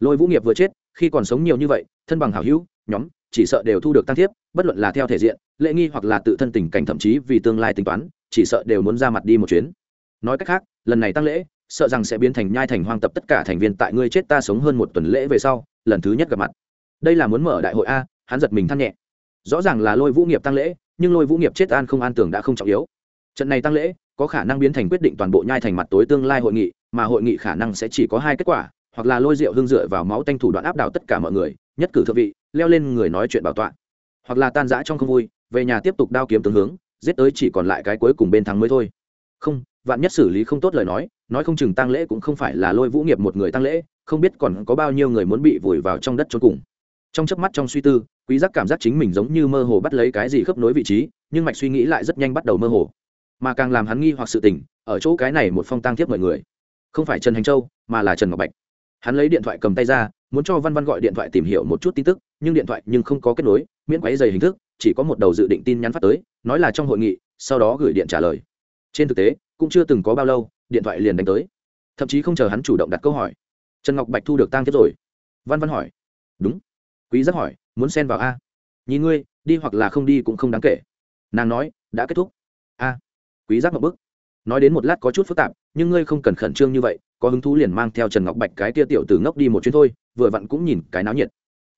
Lôi vũ nghiệp vừa chết, khi còn sống nhiều như vậy, thân bằng hảo hữu, nhóm, chỉ sợ đều thu được tăng thiếp, bất luận là theo thể diện, lễ nghi hoặc là tự thân tình cảnh thậm chí vì tương lai tính toán, chỉ sợ đều muốn ra mặt đi một chuyến. Nói cách khác, lần này tăng lễ sợ rằng sẽ biến thành nhai thành hoang tập tất cả thành viên tại ngươi chết ta sống hơn một tuần lễ về sau, lần thứ nhất gặp mặt. Đây là muốn mở đại hội a, hắn giật mình than nhẹ. Rõ ràng là lôi vũ nghiệp tăng lễ, nhưng lôi vũ nghiệp chết an không an tưởng đã không trọng yếu. Trận này tăng lễ, có khả năng biến thành quyết định toàn bộ nhai thành mặt tối tương lai hội nghị, mà hội nghị khả năng sẽ chỉ có hai kết quả, hoặc là lôi rượu hương dựa vào máu tanh thủ đoạn áp đảo tất cả mọi người, nhất cử thượng vị, leo lên người nói chuyện bảo tọa. Hoặc là tan rã trong không vui, về nhà tiếp tục đao kiếm tướng hướng, giết tới chỉ còn lại cái cuối cùng bên thắng mới thôi. Không, vạn nhất xử lý không tốt lời nói nói không chừng tăng lễ cũng không phải là lôi vũ nghiệp một người tăng lễ, không biết còn có bao nhiêu người muốn bị vùi vào trong đất trốn cùng. Trong chớp mắt trong suy tư, quý giác cảm giác chính mình giống như mơ hồ bắt lấy cái gì khớp nối vị trí, nhưng mạch suy nghĩ lại rất nhanh bắt đầu mơ hồ. Mà càng làm hắn nghi hoặc sự tình, ở chỗ cái này một phong tang thiếp mọi người. Không phải trần hành châu, mà là trần ngọc bạch. Hắn lấy điện thoại cầm tay ra, muốn cho văn văn gọi điện thoại tìm hiểu một chút tin tức, nhưng điện thoại nhưng không có kết nối, miễn quáy dày hình thức, chỉ có một đầu dự định tin nhắn phát tới, nói là trong hội nghị, sau đó gửi điện trả lời. Trên thực tế, cũng chưa từng có bao lâu điện thoại liền đánh tới. Thậm chí không chờ hắn chủ động đặt câu hỏi, trần ngọc bạch thu được tang tiếp rồi. Văn văn hỏi, đúng. Quý giác hỏi, muốn xen vào a? Nhìn ngươi, đi hoặc là không đi cũng không đáng kể. Nàng nói, đã kết thúc. A. Quý giác một bức. Nói đến một lát có chút phức tạp, nhưng ngươi không cần khẩn trương như vậy, có hứng thú liền mang theo trần ngọc bạch cái tia tiểu từ ngốc đi một chuyến thôi, vừa vặn cũng nhìn cái náo nhiệt.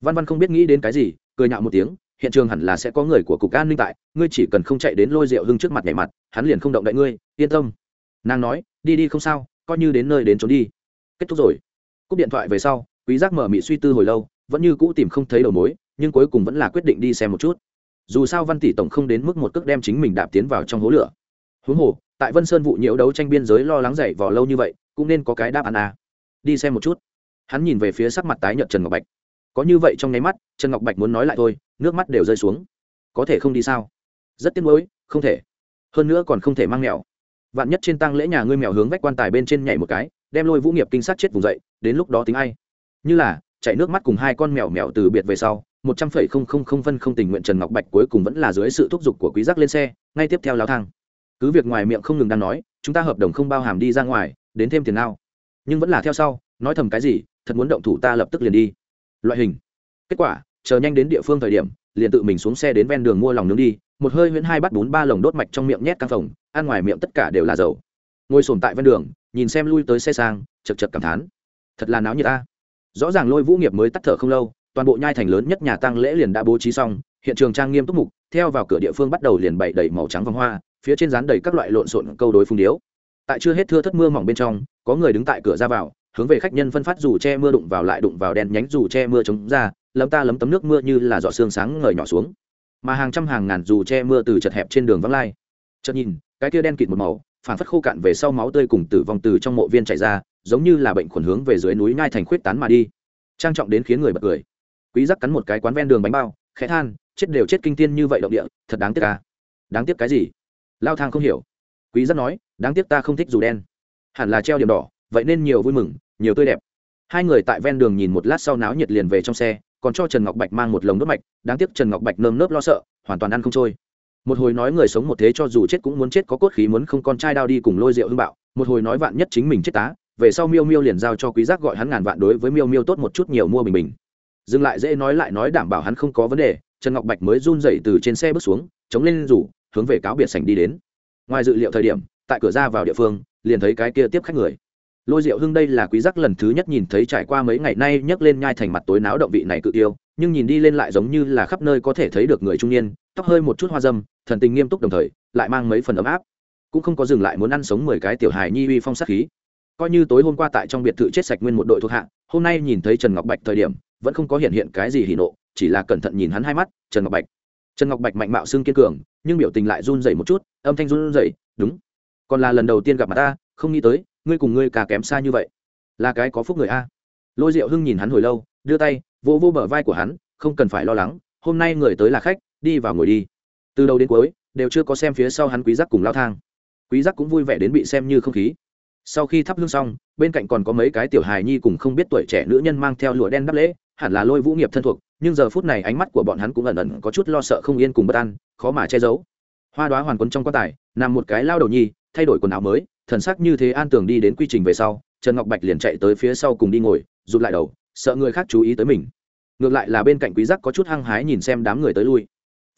Văn văn không biết nghĩ đến cái gì, cười nhạo một tiếng, hiện trường hẳn là sẽ có người của cục an ninh tại, ngươi chỉ cần không chạy đến lôi rượu hưng trước mặt nhảy mặt, hắn liền không động đậy ngươi, yên tâm. Nàng nói đi đi không sao, coi như đến nơi đến trốn đi. Kết thúc rồi. Cúp điện thoại về sau, quý giác mở mị suy tư hồi lâu, vẫn như cũ tìm không thấy đầu mối, nhưng cuối cùng vẫn là quyết định đi xem một chút. Dù sao văn tỷ tổng không đến mức một cước đem chính mình đạp tiến vào trong hố lửa. Huống hồ, tại vân sơn vụ nhiễu đấu tranh biên giới lo lắng dậy vò lâu như vậy, cũng nên có cái đáp án à. đi xem một chút. Hắn nhìn về phía sắc mặt tái nhợt trần ngọc bạch. Có như vậy trong nháy mắt, trần ngọc bạch muốn nói lại thôi, nước mắt đều rơi xuống. Có thể không đi sao? Rất tiếc nuối, không thể. Hơn nữa còn không thể mang mẹo vạn nhất trên tăng lễ nhà ngươi mèo hướng vách quan tài bên trên nhảy một cái, đem lôi vũ nghiệp kinh sát chết vùng dậy, đến lúc đó tính ai? Như là, chạy nước mắt cùng hai con mèo mèo từ biệt về sau, một trăm phẩy không không không phân không tình nguyện trần ngọc bạch cuối cùng vẫn là dưới sự thúc giục của quý giác lên xe, ngay tiếp theo lao thang. Cứ việc ngoài miệng không ngừng đang nói, chúng ta hợp đồng không bao hàm đi ra ngoài, đến thêm tiền nào. Nhưng vẫn là theo sau, nói thầm cái gì, thật muốn động thủ ta lập tức liền đi. Loại hình. Kết quả, chờ nhanh đến địa phương thời điểm, liền tự mình xuống xe đến ven đường mua lòng nướng đi, một hơi huyễn hai bắt bún ba lồng đốt mạch trong miệng nhét căng phòng ăn ngoài miệng tất cả đều là dầu. Ngồi sồn tại ven đường, nhìn xem lui tới xe sang, chật chật cảm thán. Thật là náo như ta rõ ràng lôi vũ nghiệp mới tắt thở không lâu, toàn bộ nhai thành lớn nhất nhà tăng lễ liền đã bố trí xong, hiện trường trang nghiêm túc mục, theo vào cửa địa phương bắt đầu liền bày đầy màu trắng vòng hoa, phía trên rán đầy các loại lộn xộn câu đối phung điếu. Tại chưa hết thưa thất mưa mỏng bên trong, có người đứng tại cửa ra vào, hướng về khách nhân phân phát dù che mưa đụng vào lại đụng vào đèn nhánh dù che mưa chống ra, lấm ta lấm tấm nước mưa như là giọt xương sáng ngời nhỏ xuống. Mà hàng trăm hàng ngàn dù che mưa từ chật hẹp trên đường vắng lai. Chợt nhìn cái kia đen kịt một màu phản phất khô cạn về sau máu tươi cùng tử vong từ trong mộ viên chảy ra, giống như là bệnh khuẩn hướng về dưới núi ngai thành khuyết tán mà đi. Trang trọng đến khiến người bật cười. Quý giác cắn một cái quán ven đường bánh bao, khẽ than, chết đều chết kinh tiên như vậy động địa, thật đáng tiếc à. Đáng tiếc cái gì? Lao thang không hiểu. Quý giác nói, đáng tiếc ta không thích dù đen. Hẳn là treo điểm đỏ, vậy nên nhiều vui mừng, nhiều tươi đẹp. Hai người tại ven đường nhìn một lát sau náo nhiệt liền về trong xe, còn cho trần ngọc bạch mang một lồng đốt mạch, đáng tiếc trần ngọc bạch nơm nớp lo sợ, hoàn toàn ăn không trôi một hồi nói người sống một thế cho dù chết cũng muốn chết, có cốt khí muốn không, con trai đao đi cùng lôi rượu hưng bạo. Một hồi nói vạn nhất chính mình chết tá, về sau miêu miêu liền giao cho quý giác gọi hắn ngàn vạn đối với miêu miêu tốt một chút nhiều mua bình bình. Dừng lại dễ nói lại nói đảm bảo hắn không có vấn đề, trần ngọc bạch mới run dậy từ trên xe bước xuống, chống lên rủ, hướng về cáo biệt sảnh đi đến. Ngoài dự liệu thời điểm, tại cửa ra vào địa phương, liền thấy cái kia tiếp khách người. Lôi diệu hưng đây là quý giác lần thứ nhất nhìn thấy trải qua mấy ngày nay nhấc lên nhai thành mặt tối náo động vị này cự tiêu nhưng nhìn đi lên lại giống như là khắp nơi có thể thấy được người trung niên, tóc hơi một chút hoa dâm, thần tình nghiêm túc đồng thời, lại mang mấy phần ấm áp. Cũng không có dừng lại muốn ăn sống mười cái tiểu hài nhi uy phong sát khí. Coi như tối hôm qua tại trong biệt thự chết sạch nguyên một đội thuộc hạ, hôm nay nhìn thấy trần ngọc bạch thời điểm, vẫn không có hiện hiện cái gì hỉ nộ, chỉ là cẩn thận nhìn hắn hai mắt, trần ngọc bạch. Trần ngọc bạch mạnh mạo xương kiên cường, nhưng biểu tình lại run rẩy một chút, âm thanh run rẩy, đúng, còn là lần đầu tiên gặp mặt ta, không nghĩ tới, ngươi cùng ngươi cả kém xa như vậy. Là cái có phúc người a. Lôi diệu hưng nhìn hắn hồi lâu, đưa tay vô vô bờ vai của hắn, không cần phải lo lắng, hôm nay người tới là khách, đi vào ngồi đi. Từ đầu đến cuối, đều chưa có xem phía sau hắn quý giác cùng lao thang. Quý giác cũng vui vẻ đến bị xem như không khí. Sau khi thắp hương xong, bên cạnh còn có mấy cái tiểu hài nhi cùng không biết tuổi trẻ nữ nhân mang theo lụa đen đắp lễ, hẳn là lôi vũ nghiệp thân thuộc, nhưng giờ phút này ánh mắt của bọn hắn cũng ẩn ẩn có chút lo sợ không yên cùng bất an, khó mà che giấu. Hoa đoá hoàn quân trong quan tài, nằm một cái lao đầu nhi, thay đổi quần áo mới, thần sắc như thế an tường đi đến quy trình về sau, trần ngọc bạch liền chạy tới phía sau cùng đi ngồi, rụt lại đầu sợ người khác chú ý tới mình. Ngược lại là bên cạnh quý giác có chút hăng hái nhìn xem đám người tới lui.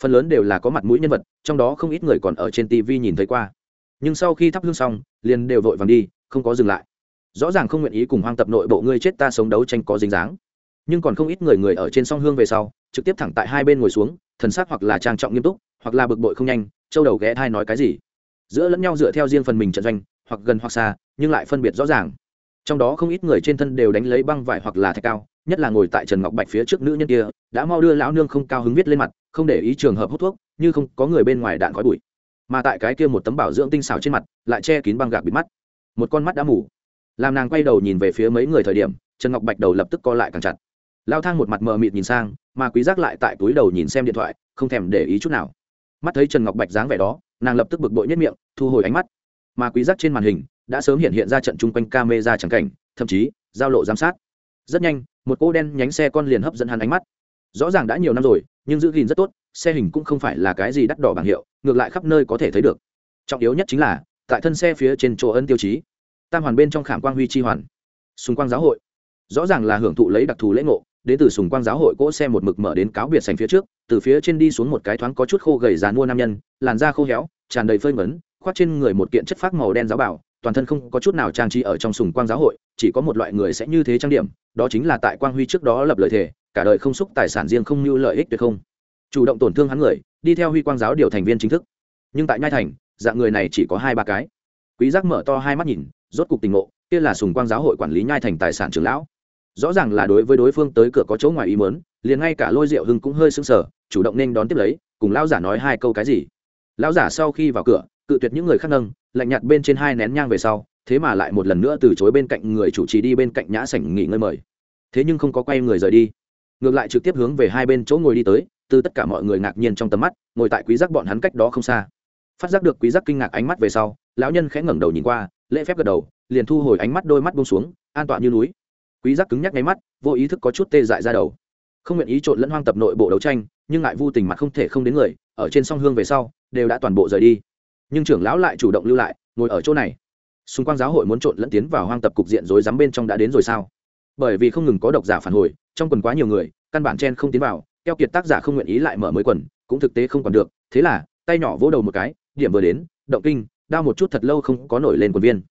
Phần lớn đều là có mặt mũi nhân vật, trong đó không ít người còn ở trên tv nhìn thấy qua. Nhưng sau khi thắp hương xong, liền đều vội vàng đi, không có dừng lại. Rõ ràng không nguyện ý cùng hoang tập nội bộ ngươi chết ta sống đấu tranh có dính dáng. Nhưng còn không ít người người ở trên song hương về sau, trực tiếp thẳng tại hai bên ngồi xuống, thần sắc hoặc là trang trọng nghiêm túc, hoặc là bực bội không nhanh, châu đầu ghé thai nói cái gì. Giữa lẫn nhau dựa theo riêng phần mình trận doanh, hoặc gần hoặc xa, nhưng lại phân biệt rõ ràng trong đó không ít người trên thân đều đánh lấy băng vải hoặc là thạch cao, nhất là ngồi tại trần ngọc bạch phía trước nữ nhân kia, đã mau đưa lão nương không cao hứng viết lên mặt, không để ý trường hợp hút thuốc, như không có người bên ngoài đạn khói bụi. Mà tại cái kia một tấm bảo dưỡng tinh xảo trên mặt, lại che kín băng gạc bịt mắt. Một con mắt đã mù. Làm nàng quay đầu nhìn về phía mấy người thời điểm, trần ngọc bạch đầu lập tức co lại càng chặt. Lao thang một mặt mờ mịt nhìn sang, mà quý giác lại tại túi đầu nhìn xem điện thoại, không thèm để ý chút nào. Mắt thấy trần ngọc bạch dáng vẻ đó, nàng lập tức bực bội nhất miệng, thu hồi ánh mắt. Mà quý giác trên màn hình đã sớm hiện hiện ra trận chung quanh camera chẳng cảnh, thậm chí, giao lộ giám sát. Rất nhanh, một cô đen nhánh xe con liền hấp dẫn hắn ánh mắt. Rõ ràng đã nhiều năm rồi, nhưng giữ gìn rất tốt, xe hình cũng không phải là cái gì đắt đỏ bảng hiệu, ngược lại khắp nơi có thể thấy được. Trọng yếu nhất chính là, tại thân xe phía trên chỗ ân tiêu chí, tam hoàn bên trong khảm quang huy chi hoàn sùng quang giáo hội. Rõ ràng là hưởng thụ lấy đặc thù lễ ngộ, đến từ sùng quang giáo hội cỗ xe một mực mở đến cáo biệt sành phía trước, từ phía trên đi xuống một cái thoáng có chút khô gầy dàn mua nam nhân, làn da khô héo, tràn đầy phơi ngấn, khoác trên người một kiện chất phác màu đen giáo bảo toàn thân không có chút nào trang trí ở trong sùng quang giáo hội, chỉ có một loại người sẽ như thế trang điểm, đó chính là tại quang huy trước đó lập lời thề, cả đời không xúc tài sản riêng không như lợi ích tuyệt không. Chủ động tổn thương hắn người, đi theo huy quang giáo điều thành viên chính thức. Nhưng tại nhai thành, dạng người này chỉ có hai ba cái. Quý giác mở to hai mắt nhìn, rốt cục tình ngộ, kia là sùng quang giáo hội quản lý nhai thành tài sản trưởng lão. Rõ ràng là đối với đối phương tới cửa có chỗ ngoài ý mớn liền ngay cả lôi rượu hưng cũng hơi sưng sờ, chủ động nên đón tiếp lấy, cùng lão giả nói hai câu cái gì. Lão giả sau khi vào cửa cự tuyệt những người khác nâng, lạnh nhạt bên trên hai nén nhang về sau, thế mà lại một lần nữa từ chối bên cạnh người chủ trì đi bên cạnh nhã sảnh nghỉ ngơi mời. Thế nhưng không có quay người rời đi. Ngược lại trực tiếp hướng về hai bên chỗ ngồi đi tới, từ tất cả mọi người ngạc nhiên trong tầm mắt, ngồi tại quý giác bọn hắn cách đó không xa. Phát giác được quý giác kinh ngạc ánh mắt về sau, lão nhân khẽ ngẩng đầu nhìn qua, lễ phép gật đầu, liền thu hồi ánh mắt đôi mắt buông xuống, an toàn như núi. Quý giác cứng nhắc ngay mắt, vô ý thức có chút tê dại ra đầu. Không nguyện ý trộn lẫn hoang tập nội bộ đấu tranh, nhưng ngại vu tình mặt không thể không đến người, ở trên song hương về sau, đều đã toàn bộ rời đi nhưng trưởng lão lại chủ động lưu lại, ngồi ở chỗ này. Xung quanh giáo hội muốn trộn lẫn tiến vào hoang tập cục diện rối rắm bên trong đã đến rồi sao? Bởi vì không ngừng có độc giả phản hồi, trong quần quá nhiều người, căn bản chen không tiến vào, keo kiệt tác giả không nguyện ý lại mở mới quần, cũng thực tế không còn được, thế là, tay nhỏ vỗ đầu một cái, điểm vừa đến, động kinh đau một chút thật lâu không có nổi lên quần viên.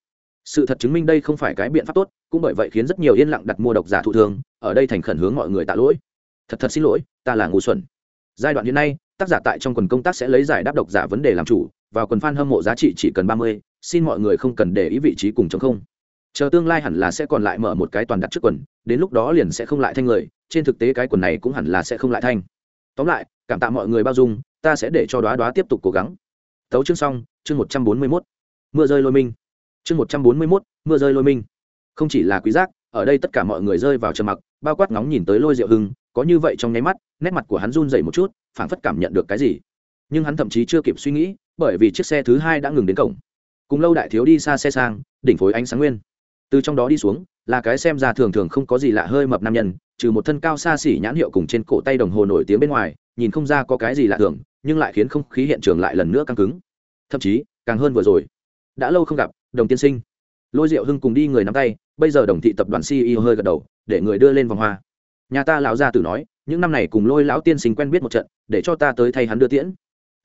Sự thật chứng minh đây không phải cái biện pháp tốt, cũng bởi vậy khiến rất nhiều yên lặng đặt mua độc giả thụ thương, ở đây thành khẩn hướng mọi người tạ lỗi. Thật thật xin lỗi, ta là ngu xuẩn. Giai đoạn hiện nay, tác giả tại trong quần công tác sẽ lấy giải đáp độc giả vấn đề làm chủ vào quần fan hâm mộ giá trị chỉ cần ba mươi, xin mọi người không cần để ý vị trí cùng chống không. Chờ tương lai hẳn là sẽ còn lại mở một cái toàn đặt trước quần, đến lúc đó liền sẽ không lại thanh người, trên thực tế cái quần này cũng hẳn là sẽ không lại thanh. Tóm lại, cảm tạ mọi người bao dung, ta sẽ để cho đóa đóa tiếp tục cố gắng. Tấu chương xong, chương một trăm bốn mươi mốt. Mưa rơi lôi minh. Chương một trăm bốn mươi mốt, mưa rơi lôi minh. Không chỉ là quý giác, ở đây tất cả mọi người rơi vào trầm mặc, bao quát ngóng nhìn tới lôi diệu hưng, có như vậy trong nháy mắt, nét mặt của hắn run rẩy một chút, phảng phất cảm nhận được cái gì nhưng hắn thậm chí chưa kịp suy nghĩ, bởi vì chiếc xe thứ hai đã ngừng đến cổng. Cùng lâu đại thiếu đi xa xe sang, đỉnh phối ánh sáng nguyên. Từ trong đó đi xuống, là cái xem ra thường thường không có gì lạ hơi mập nam nhân, trừ một thân cao xa xỉ nhãn hiệu cùng trên cổ tay đồng hồ nổi tiếng bên ngoài, nhìn không ra có cái gì lạ thường, nhưng lại khiến không khí hiện trường lại lần nữa căng cứng. Thậm chí, càng hơn vừa rồi. Đã lâu không gặp, đồng tiên sinh. Lôi diệu hưng cùng đi người nắm tay, bây giờ đồng thị tập đoàn ceo hơi gật đầu, để người đưa lên vòng hoa. Nhà ta lão gia tử nói, những năm này cùng lôi lão tiên sinh quen biết một trận, để cho ta tới thay hắn đưa tiễn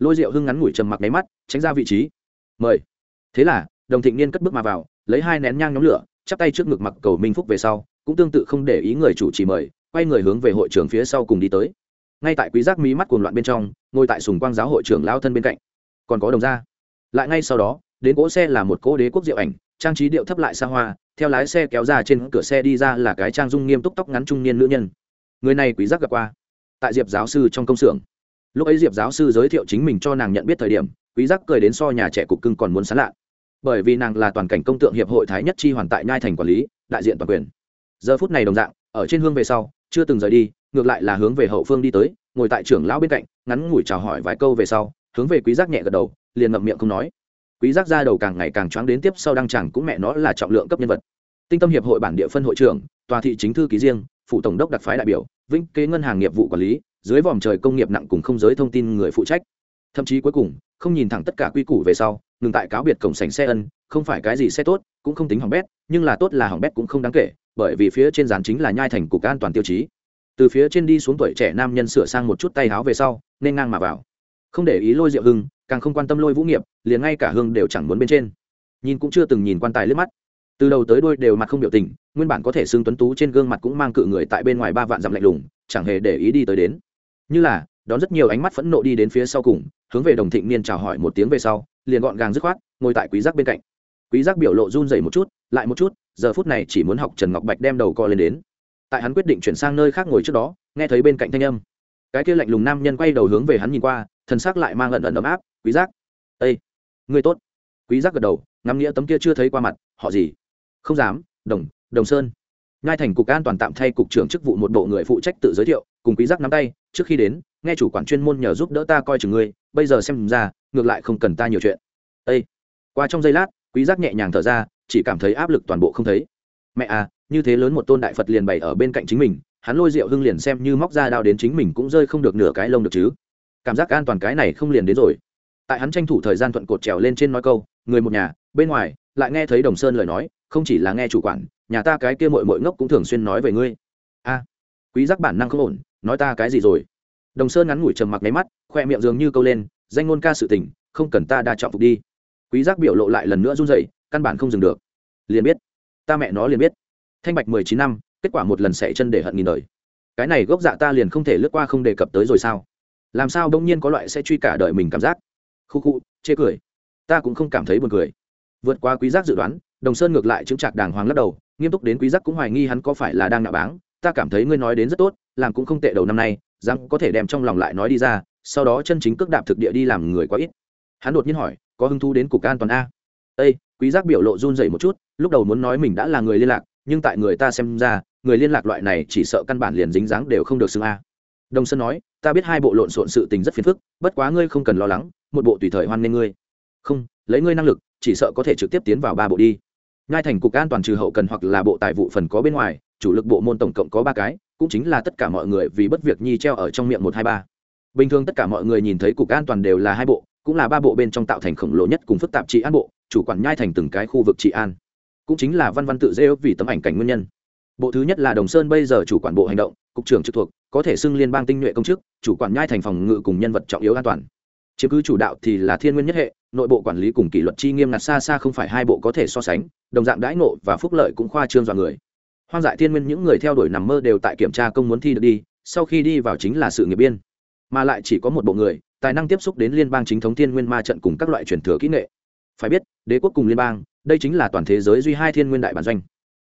lôi rượu hưng ngắn ngủi trầm mặc nháy mắt, tránh ra vị trí. Mời. Thế là, đồng thịnh niên cất bước mà vào, lấy hai nén nhang nhóm lửa, chắp tay trước ngực mặc cầu minh phúc về sau, cũng tương tự không để ý người chủ trì mời, quay người hướng về hội trường phía sau cùng đi tới. Ngay tại quý giác mí mắt cuồng loạn bên trong, ngồi tại sùng quang giáo hội trưởng lao thân bên cạnh. Còn có đồng gia. Lại ngay sau đó, đến cỗ xe là một cỗ đế quốc diệu ảnh, trang trí điệu thấp lại xa hoa, theo lái xe kéo ra trên cửa xe đi ra là cái trang dung nghiêm túc tóc ngắn trung niên nữ nhân. Người này quý giác gặp qua. Tại diệp giáo sư trong công xưởng lúc ấy diệp giáo sư giới thiệu chính mình cho nàng nhận biết thời điểm, quý giác cười đến so nhà trẻ cục cưng còn muốn sán lạ. Bởi vì nàng là toàn cảnh công tượng hiệp hội thái nhất chi hoàn tại nhai thành quản lý, đại diện toàn quyền. Giờ phút này đồng dạng, ở trên hương về sau, chưa từng rời đi, ngược lại là hướng về hậu phương đi tới, ngồi tại trưởng lão bên cạnh, ngắn ngủi chào hỏi vài câu về sau, hướng về quý giác nhẹ gật đầu, liền ngậm miệng không nói. Quý giác ra đầu càng ngày càng choáng đến tiếp sau đăng chẳng cũng mẹ nó là trọng lượng cấp nhân vật. Tinh tâm hiệp hội bản địa phân hội trưởng, tòa thị chính thư ký riêng, phụ tổng đốc đặc phái đại biểu, vĩnh kế ngân hàng nghiệp vụ quản lý dưới vòm trời công nghiệp nặng cùng không giới thông tin người phụ trách. Thậm chí cuối cùng, không nhìn thẳng tất cả quy củ về sau, ngừng tại cáo biệt cổng sành xe ân, không phải cái gì xe tốt, cũng không tính hỏng bét, nhưng là tốt là hỏng bét cũng không đáng kể, bởi vì phía trên dàn chính là nhai thành cục an toàn tiêu chí. Từ phía trên đi xuống tuổi trẻ nam nhân sửa sang một chút tay áo về sau, nên ngang mà vào. Không để ý lôi diệu hưng, càng không quan tâm lôi vũ nghiệp, liền ngay cả hương đều chẳng muốn bên trên. Nhìn cũng chưa từng nhìn quan tài lướt mắt. Từ đầu tới đôi đều mặt không biểu tình, nguyên bản có thể xương tuấn tú trên gương mặt cũng mang cự người tại bên ngoài ba vạn dặm lạnh lùng, chẳng hề để ý đi tới đến như là, đón rất nhiều ánh mắt phẫn nộ đi đến phía sau cùng, hướng về đồng thịnh niên chào hỏi một tiếng về sau, liền gọn gàng dứt khoát, ngồi tại quý giác bên cạnh. Quý giác biểu lộ run rẩy một chút, lại một chút, giờ phút này chỉ muốn học trần ngọc bạch đem đầu co lên đến. Tại hắn quyết định chuyển sang nơi khác ngồi trước đó, nghe thấy bên cạnh thanh âm. Cái kia lạnh lùng nam nhân quay đầu hướng về hắn nhìn qua, thần sắc lại mang ẩn ẩn ấm áp, quý giác. Ê người tốt. Quý giác gật đầu, ngắm nghĩa tấm kia chưa thấy qua mặt, họ gì? Không dám, đồng đồng sơn. Ngai thành cục an toàn tạm thay cục trưởng chức vụ một bộ người phụ trách tự giới thiệu, cùng quý giác nắm tay trước khi đến, nghe chủ quản chuyên môn nhờ giúp đỡ ta coi chừng ngươi, bây giờ xem ra, ngược lại không cần ta nhiều chuyện. Â qua trong giây lát, quý giác nhẹ nhàng thở ra, chỉ cảm thấy áp lực toàn bộ không thấy. Mẹ à như thế lớn một tôn đại phật liền bày ở bên cạnh chính mình, hắn lôi rượu hưng liền xem như móc ra đao đến chính mình cũng rơi không được nửa cái lông được chứ. Cảm giác an toàn cái này không liền đến rồi. Tại hắn tranh thủ thời gian thuận cột trèo lên trên nói câu, người một nhà, bên ngoài, lại nghe thấy đồng sơn lời nói, không chỉ là nghe chủ quản, nhà ta cái kia mội mội ngốc cũng thường xuyên nói về ngươi. A! Quý giác bản năng không ổn nói ta cái gì rồi? Đồng sơn ngắn ngủi trầm mặc mấy mắt, khoe miệng dường như câu lên, danh ngôn ca sự tình, không cần ta đa trọng phục đi. Quý giác biểu lộ lại lần nữa run rẩy, căn bản không dừng được. Liền biết, ta mẹ nó liền biết. Thanh bạch mười chín năm, kết quả một lần sẻ chân để hận nghìn đời. Cái này gốc dạ ta liền không thể lướt qua không đề cập tới rồi sao? Làm sao đông nhiên có loại sẽ truy cả đời mình cảm giác? Khu khu, chê cười. Ta cũng không cảm thấy buồn cười. Vượt qua quý giác dự đoán, đồng sơn ngược lại chứng trạc đàng hoàng lắc đầu, nghiêm túc đến quý giác cũng hoài nghi hắn có phải là đang nạo báng. Ta cảm thấy ngươi nói đến rất tốt làm cũng không tệ đầu năm nay rằng có thể đem trong lòng lại nói đi ra, sau đó chân chính cước đạp thực địa đi làm người quá ít. Hắn đột nhiên hỏi, có hứng thú đến cục an toàn a? Ây quý giác biểu lộ run rẩy một chút, lúc đầu muốn nói mình đã là người liên lạc, nhưng tại người ta xem ra, người liên lạc loại này chỉ sợ căn bản liền dính dáng đều không được xưng a. Đồng sơn nói, ta biết hai bộ lộn xộn sự tình rất phiền phức, bất quá ngươi không cần lo lắng, một bộ tùy thời hoan nghênh ngươi. Không, lấy ngươi năng lực, chỉ sợ có thể trực tiếp tiến vào ba bộ đi. Ngay thành cục an toàn trừ hậu cần hoặc là bộ tài vụ phần có bên ngoài, chủ lực bộ môn tổng cộng có ba cái cũng chính là tất cả mọi người vì bất việc nhi treo ở trong miệng một hai ba. Bình thường tất cả mọi người nhìn thấy cục an toàn đều là hai bộ, cũng là ba bộ bên trong tạo thành khổng lồ nhất cùng phức tạp trị an bộ, chủ quản nhai thành từng cái khu vực trị an. Cũng chính là văn văn tự dễ vì tấm ảnh cảnh nguyên nhân. Bộ thứ nhất là đồng sơn bây giờ chủ quản bộ hành động, cục trưởng trực thuộc, có thể xưng liên bang tinh nhuệ công chức, chủ quản nhai thành phòng ngự cùng nhân vật trọng yếu an toàn. Chiếm cứ chủ đạo thì là thiên nguyên nhất hệ, nội bộ quản lý cùng kỷ luật chi nghiêm ngặt xa xa không phải hai bộ có thể so sánh, đồng dạng đãi ngộ và phúc lợi cũng khoa trương dọa người hoang dại thiên nguyên những người theo đuổi nằm mơ đều tại kiểm tra công muốn thi được đi, sau khi đi vào chính là sự nghiệp biên. Mà lại chỉ có một bộ người, tài năng tiếp xúc đến liên bang chính thống thiên nguyên ma trận cùng các loại truyền thừa kỹ nghệ. Phải biết, đế quốc cùng liên bang, đây chính là toàn thế giới duy hai thiên nguyên đại bản doanh.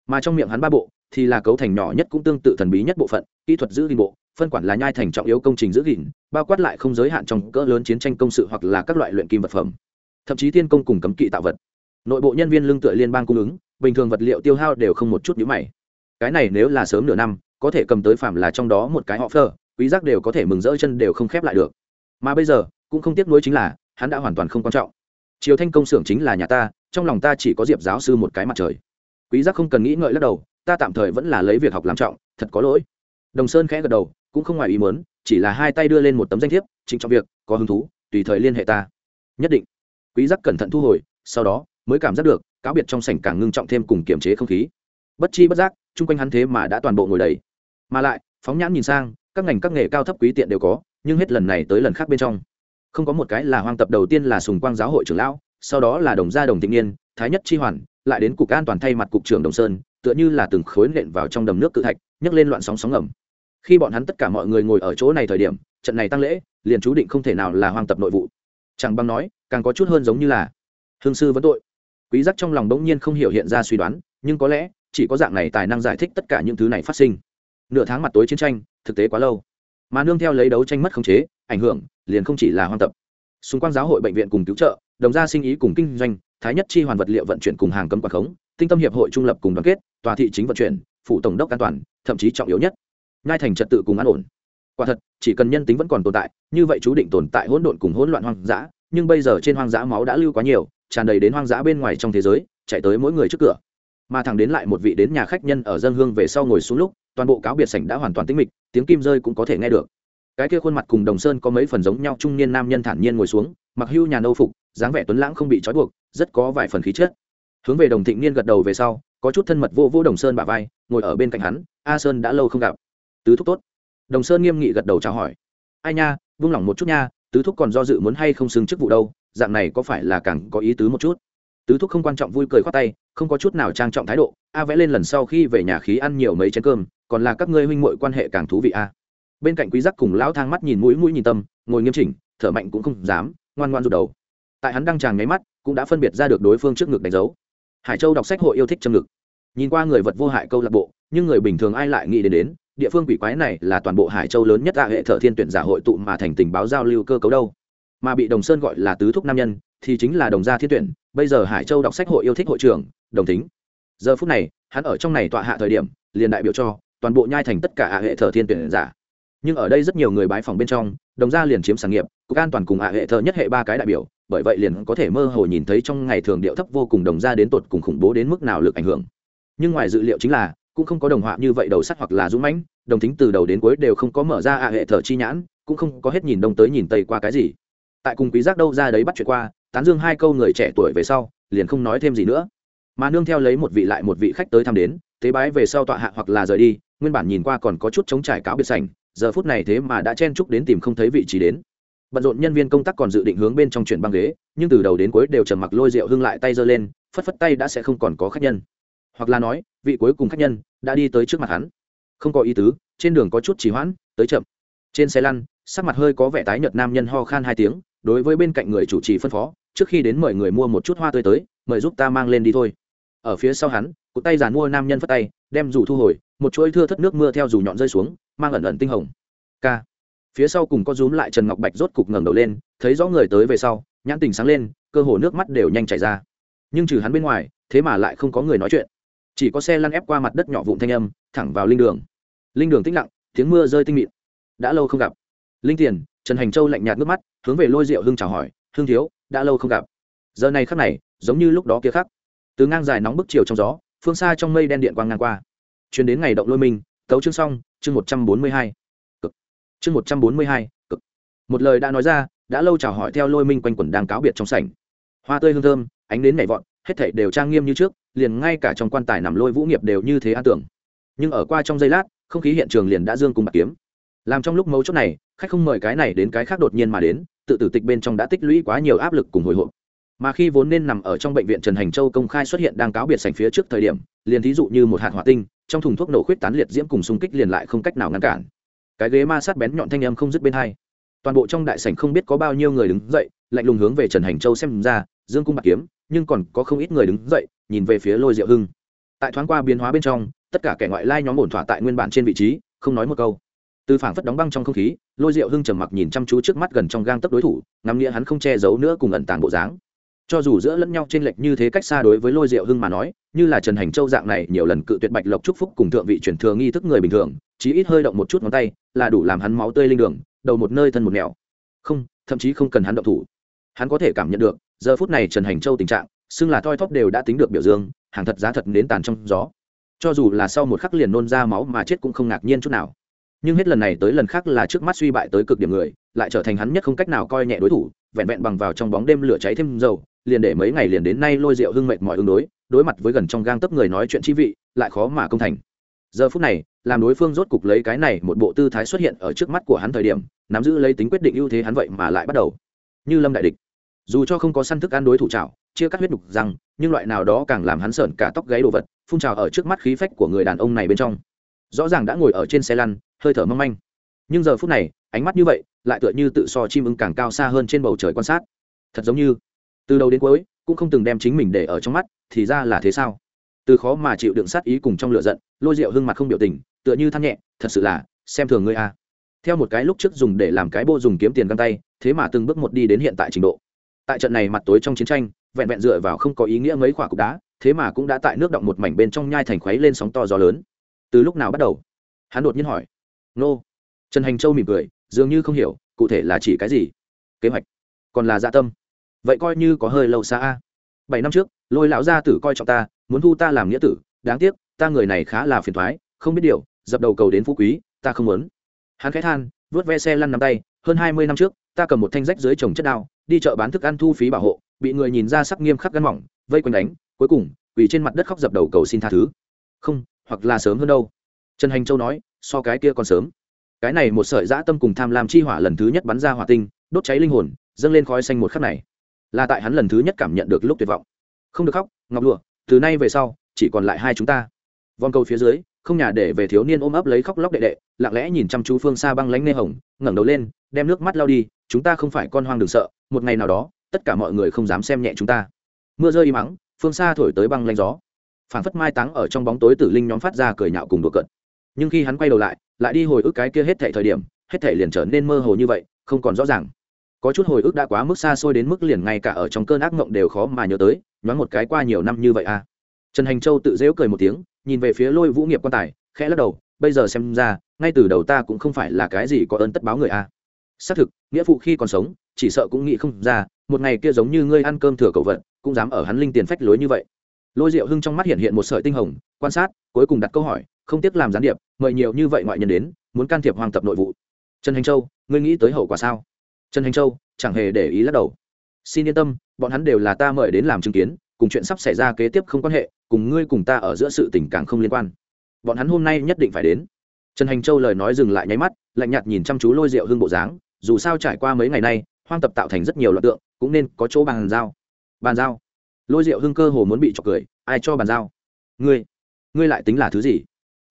Mà trong miệng hắn ba bộ, thì là cấu thành nhỏ nhất cũng tương tự thần bí nhất bộ phận, kỹ thuật giữ gìn bộ, phân quản là nhai thành trọng yếu công trình giữ gìn, bao quát lại không giới hạn trong cỡ lớn chiến tranh công sự hoặc là các loại luyện kim vật phẩm. Thậm chí thiên công cùng cấm kỵ tạo vật. Nội bộ nhân viên lương tựa liên bang cung ứng, bình thường vật liệu tiêu hao đều không một chút nhữ mày cái này nếu là sớm nửa năm, có thể cầm tới phạm là trong đó một cái họ phơ quý giác đều có thể mừng rỡ chân đều không khép lại được. Mà bây giờ, cũng không tiếc nuối chính là, hắn đã hoàn toàn không quan trọng. Triều thanh công xưởng chính là nhà ta, trong lòng ta chỉ có diệp giáo sư một cái mặt trời. Quý giác không cần nghĩ ngợi lắc đầu, ta tạm thời vẫn là lấy việc học làm trọng, thật có lỗi. Đồng sơn khẽ gật đầu, cũng không ngoài ý muốn, chỉ là hai tay đưa lên một tấm danh thiếp chính trong việc, có hứng thú, tùy thời liên hệ ta. Nhất định. Quý giác cẩn thận thu hồi, sau đó, mới cảm giác được, cáo biệt trong sảnh càng ngưng trọng thêm cùng kiềm chế không khí. Bất chi bất giác chung quanh hắn thế mà đã toàn bộ ngồi đầy. Mà lại, phóng nhãn nhìn sang, các ngành các nghề cao thấp quý tiện đều có, nhưng hết lần này tới lần khác bên trong. Không có một cái là hoang tập đầu tiên là sùng quang giáo hội trưởng lão, sau đó là đồng gia đồng tịnh niên, thái nhất chi hoàn, lại đến cục an toàn thay mặt cục trưởng đồng sơn, tựa như là từng khối nện vào trong đầm nước cự thạch, nhấc lên loạn sóng sóng ngầm. Khi bọn hắn tất cả mọi người ngồi ở chỗ này thời điểm, trận này tăng lễ, liền chú định không thể nào là hoang tập nội vụ. Chẳng bằng nói, càng có chút hơn giống như là hương sư vấn tội. Quý giác trong lòng đống nhiên không hiểu hiện ra suy đoán, nhưng có lẽ chỉ có dạng này tài năng giải thích tất cả những thứ này phát sinh. Nửa tháng mặt tối chiến tranh, thực tế quá lâu. Mà nương theo lấy đấu tranh mất khống chế, ảnh hưởng, liền không chỉ là hoang tập. Xung quanh giáo hội bệnh viện cùng cứu trợ, đồng gia sinh ý cùng kinh doanh, thái nhất chi hoàn vật liệu vận chuyển cùng hàng cấm quảng khống, tinh tâm hiệp hội trung lập cùng đoàn kết, tòa thị chính vận chuyển, phủ tổng đốc an toàn, thậm chí trọng yếu nhất ngay thành trật tự cùng an ổn. Quả thật, chỉ cần nhân tính vẫn còn tồn tại, như vậy chú định tồn tại hỗn độn cùng hỗn loạn hoang dã, nhưng bây giờ trên hoang dã máu đã lưu quá nhiều, tràn đầy đến hoang dã bên ngoài trong thế giới, chạy tới mỗi người trước cửa mà thằng đến lại một vị đến nhà khách nhân ở dân hương về sau ngồi xuống lúc, toàn bộ cáo biệt sảnh đã hoàn toàn tĩnh mịch, tiếng kim rơi cũng có thể nghe được. Cái kia khuôn mặt cùng đồng sơn có mấy phần giống nhau, trung niên nam nhân thản nhiên ngồi xuống, mặc hưu nhà nâu phục, dáng vẻ tuấn lãng không bị trói buộc, rất có vài phần khí chất. Hướng về đồng thịnh niên gật đầu về sau, có chút thân mật vô vô đồng sơn bả vai, ngồi ở bên cạnh hắn, a sơn đã lâu không gặp. Tứ thúc tốt. Đồng sơn nghiêm nghị gật đầu chào hỏi. Ai nha, vung lòng một chút nha, tứ thúc còn do dự muốn hay không xứng chức vụ đâu, dạng này có phải là càng có ý tứ một chút? Tứ thúc không quan trọng vui cười khoát tay, không có chút nào trang trọng thái độ, a vẽ lên lần sau khi về nhà khí ăn nhiều mấy chén cơm, còn là các ngươi huynh muội quan hệ càng thú vị a. Bên cạnh quý giác cùng lão thang mắt nhìn mũi mũi nhìn tâm, ngồi nghiêm chỉnh, thở mạnh cũng không dám, ngoan ngoan rụt đầu. Tại hắn đang tràng nháy mắt, cũng đã phân biệt ra được đối phương trước ngực đánh dấu. Hải châu đọc sách hội yêu thích châm ngực. Nhìn qua người vật vô hại câu lạc bộ, nhưng người bình thường ai lại nghĩ đến đến, địa phương quỷ quái này là toàn bộ hải châu lớn nhất tạ hệ thợ thiên tuyển giả hội tụ mà thành tình báo giao lưu cơ cấu đâu mà bị đồng sơn gọi là tứ thúc nam nhân, thì chính là đồng gia thiên tuyển, bây giờ hải châu đọc sách hội yêu thích hội trưởng, đồng tính giờ phút này, hắn ở trong này tọa hạ thời điểm, liền đại biểu cho toàn bộ nhai thành tất cả hạ hệ thờ thiên tuyển giả. Nhưng ở đây rất nhiều người bái phòng bên trong, đồng gia liền chiếm sản nghiệp, cục an toàn cùng hạ hệ thờ nhất hệ ba cái đại biểu, bởi vậy liền có thể mơ hồ nhìn thấy trong ngày thường điệu thấp vô cùng đồng gia đến tột cùng khủng bố đến mức nào lực ảnh hưởng. Nhưng ngoài dự liệu chính là, cũng không có đồng họa như vậy đầu sắt hoặc là dũng mãnh, đồng tính từ đầu đến cuối đều không có mở ra ạ hệ thờ chi nhãn, cũng không có hết nhìn đông tới nhìn tây qua cái gì tại cùng quý giác đâu ra đấy bắt chuyện qua, tán dương hai câu người trẻ tuổi về sau, liền không nói thêm gì nữa. Mà nương theo lấy một vị lại một vị khách tới thăm đến, tế bái về sau tọa hạ hoặc là rời đi, nguyên bản nhìn qua còn có chút chống trải cáo biệt sảnh, giờ phút này thế mà đã chen chúc đến tìm không thấy vị trí đến. Bận rộn nhân viên công tác còn dự định hướng bên trong chuyển băng ghế, nhưng từ đầu đến cuối đều trầm mặc lôi rượu hưng lại tay giơ lên, phất phất tay đã sẽ không còn có khách nhân. Hoặc là nói, vị cuối cùng khách nhân đã đi tới trước mặt hắn. Không có ý tứ, trên đường có chút trì hoãn, tới chậm. Trên xe lăn, sắc mặt hơi có vẻ tái nhợt nam nhân ho khan hai tiếng đối với bên cạnh người chủ trì phân phó, trước khi đến mời người mua một chút hoa tươi tới, mời giúp ta mang lên đi thôi. Ở phía sau hắn, cụ tay giàn mua nam nhân phất tay, đem dù thu hồi, một chuỗi thưa thất nước mưa theo dù nhọn rơi xuống, mang ẩn ẩn tinh hồng. K phía sau cùng có rúm lại trần ngọc bạch rốt cục ngẩng đầu lên, thấy rõ người tới về sau, nhãn tình sáng lên, cơ hồ nước mắt đều nhanh chảy ra. Nhưng trừ hắn bên ngoài, thế mà lại không có người nói chuyện. Chỉ có xe lăn ép qua mặt đất nhỏ vụn thanh âm, thẳng vào linh đường. Linh đường tĩnh lặng, tiếng mưa rơi tinh mịn. Đã lâu không gặp. Linh tiền trần hành châu lạnh nhạt nước mắt, hướng về lôi Diệu hưng chào hỏi, hưng thiếu, đã lâu không gặp. Giờ này khắc này, giống như lúc đó kia khắc. Từ ngang dài nóng bức chiều trong gió, phương xa trong mây đen điện quang ngang qua. Chuyến đến ngày động lôi minh tấu chương xong, chương một trăm bốn mươi hai. Cực. Chương một trăm bốn mươi hai, cực. Một lời đã nói ra, đã lâu chào hỏi theo lôi minh quanh quẩn đang cáo biệt trong sảnh. Hoa tươi hương thơm, ánh đến nhảy vọt, hết thảy đều trang nghiêm như trước, liền ngay cả trong quan tài nằm lôi vũ nghiệp đều như thế an tưởng. Nhưng ở qua trong giây lát, không khí hiện trường liền đã dương cùng bạc kiếm. Làm trong lúc mấu chốt này khách không mời cái này đến cái khác đột nhiên mà đến, tự tử tịch bên trong đã tích lũy quá nhiều áp lực cùng hồi hộp. Mà khi vốn nên nằm ở trong bệnh viện trần hành châu công khai xuất hiện đang cáo biệt sành phía trước thời điểm, liền thí dụ như một hạt hỏa tinh, trong thùng thuốc nổ khuyết tán liệt diễm cùng xung kích liền lại không cách nào ngăn cản. Cái ghế ma sát bén nhọn thanh âm không dứt bên hai. Toàn bộ trong đại sảnh không biết có bao nhiêu người đứng dậy, lạnh lùng hướng về trần hành châu xem ra, dương cung bạc kiếm, nhưng còn có không ít người đứng dậy, nhìn về phía lôi diệu hưng. Tại thoáng qua biến hóa bên trong, tất cả kẻ ngoại lai nhóm ổn thỏa tại nguyên bản trên vị trí, không nói một câu từ phảng phất đóng băng trong không khí, lôi diệu hưng trầm mặc nhìn chăm chú trước mắt gần trong gang tấp đối thủ, ngắm nghĩa hắn không che giấu nữa cùng ẩn tàng bộ dáng. Cho dù giữa lẫn nhau trên lệch như thế cách xa đối với lôi diệu hưng mà nói, như là trần hành châu dạng này nhiều lần cự tuyệt bạch lộc trúc phúc cùng thượng vị truyền thừa nghi thức người bình thường, chí ít hơi động một chút ngón tay, là đủ làm hắn máu tươi linh đường, đầu một nơi thân một nẻo. Không, thậm chí không cần hắn động thủ. Hắn có thể cảm nhận được, giờ phút này trần hành châu tình trạng, xưng là thoi thóp đều đã tính được biểu dương, hàng thật giá thật đến tàn trong gió. Cho dù là sau một khắc liền nôn ra máu mà chết cũng không ngạc nhiên chút nào nhưng hết lần này tới lần khác là trước mắt suy bại tới cực điểm người, lại trở thành hắn nhất không cách nào coi nhẹ đối thủ, vẹn vẹn bằng vào trong bóng đêm lửa cháy thêm dầu, liền để mấy ngày liền đến nay lôi rượu hưng mệt mọi ứng đối đối mặt với gần trong gang tấp người nói chuyện chi vị, lại khó mà công thành. Giờ phút này, làm đối phương rốt cục lấy cái này một bộ tư thái xuất hiện ở trước mắt của hắn thời điểm, nắm giữ lấy tính quyết định ưu thế hắn vậy mà lại bắt đầu. Như lâm đại địch. Dù cho không có săn thức ăn đối thủ trào chia cắt huyết đục răng, nhưng loại nào đó càng làm hắn sợn cả tóc gáy đồ vật, phun trào ở trước mắt khí phách của người đàn ông này bên trong. Rõ ràng đã ngồi ở trên xe lăn hơi thở mong manh. Nhưng giờ phút này, ánh mắt như vậy, lại tựa như tự so chim ưng càng cao xa hơn trên bầu trời quan sát. Thật giống như, từ đầu đến cuối, cũng không từng đem chính mình để ở trong mắt, thì ra là thế sao? Từ khó mà chịu đựng sát ý cùng trong lửa giận, lôi rượu hương mặt không biểu tình, tựa như than nhẹ, thật sự là, xem thường ngươi a theo một cái lúc trước dùng để làm cái bô dùng kiếm tiền găng tay, thế mà từng bước một đi đến hiện tại trình độ. Tại trận này mặt tối trong chiến tranh, vẹn vẹn dựa vào không có ý nghĩa mấy quả cục đá, thế mà cũng đã tại nước động một mảnh bên trong nhai thành khuấy lên sóng to gió lớn. Từ lúc nào bắt đầu? Hắn đột nhiên hỏi nô. Trần hành châu mỉm cười, dường như không hiểu, cụ thể là chỉ cái gì? Kế hoạch. Còn là dạ tâm. Vậy coi như có hơi lâu xa a. Bảy năm trước, lôi lão gia tử coi trọng ta, muốn thu ta làm nghĩa tử, đáng tiếc, ta người này khá là phiền thoái, không biết điều, dập đầu cầu đến phú quý, ta không muốn. Hắn khẽ than vớt ve xe lăn nắm tay, hơn hai mươi năm trước, ta cầm một thanh rách dưới trồng chất đao, đi chợ bán thức ăn thu phí bảo hộ, bị người nhìn ra sắc nghiêm khắc gắn mỏng, vây quanh đánh, cuối cùng, quỳ trên mặt đất khóc dập đầu cầu xin tha thứ. Không, hoặc là sớm hơn đâu. Trần hành châu nói so cái kia còn sớm. Cái này một sợi dã tâm cùng tham lam chi hỏa lần thứ nhất bắn ra hỏa tinh, đốt cháy linh hồn, dâng lên khói xanh một khắc này. Là tại hắn lần thứ nhất cảm nhận được lúc tuyệt vọng. Không được khóc, ngọc lụa, từ nay về sau, chỉ còn lại hai chúng ta. Vòng cầu phía dưới, không nhà để về thiếu niên ôm ấp lấy khóc lóc đệ đệ, lặng lẽ nhìn chăm chú phương xa băng lánh nê hồng, ngẩng đầu lên, đem nước mắt lao đi, chúng ta không phải con hoang đừng sợ, một ngày nào đó, tất cả mọi người không dám xem nhẹ chúng ta. Mưa rơi im mắng phương xa thổi tới băng lanh gió. Phảng phất mai táng ở trong bóng tối tử linh nhóm phát ra cười nhạo cùng đùa cợt nhưng khi hắn quay đầu lại lại đi hồi ức cái kia hết thảy thời điểm, hết thảy liền trở nên mơ hồ như vậy, không còn rõ ràng. Có chút hồi ức đã quá mức xa xôi đến mức liền ngay cả ở trong cơn ác mộng đều khó mà nhớ tới, nhoáng một cái qua nhiều năm như vậy à. Trần hành châu tự dễu cười một tiếng, nhìn về phía lôi vũ nghiệp quan tài, khẽ lắc đầu, bây giờ xem ra, ngay từ đầu ta cũng không phải là cái gì có ơn tất báo người a à. xác thực, nghĩa phụ khi còn sống, chỉ sợ cũng nghĩ không ra, một ngày kia giống như ngươi ăn cơm thừa cầu vận cũng dám ở hắn linh tiền phách lối như vậy. Lôi diệu hưng trong mắt hiện hiện một sợi tinh hồng, quan sát, cuối cùng đặt câu hỏi không tiếc làm gián điệp, mời nhiều như vậy ngoại nhân đến, muốn can thiệp hoàng tập nội vụ. Trần hành châu, ngươi nghĩ tới hậu quả sao? Trần hành châu, chẳng hề để ý lắc đầu. Xin yên tâm, bọn hắn đều là ta mời đến làm chứng kiến, cùng chuyện sắp xảy ra kế tiếp không quan hệ, cùng ngươi cùng ta ở giữa sự tình càng không liên quan. Bọn hắn hôm nay nhất định phải đến. Trần hành châu lời nói dừng lại nháy mắt, lạnh nhạt nhìn chăm chú lôi rượu hương bộ dáng, dù sao trải qua mấy ngày nay, hoang tập tạo thành rất nhiều loạt tượng, cũng nên có chỗ bàn giao. Bàn giao? Lôi rượu Hương cơ hồ muốn bị trọc cười, ai cho bàn giao? Ngươi ngươi lại tính là thứ gì?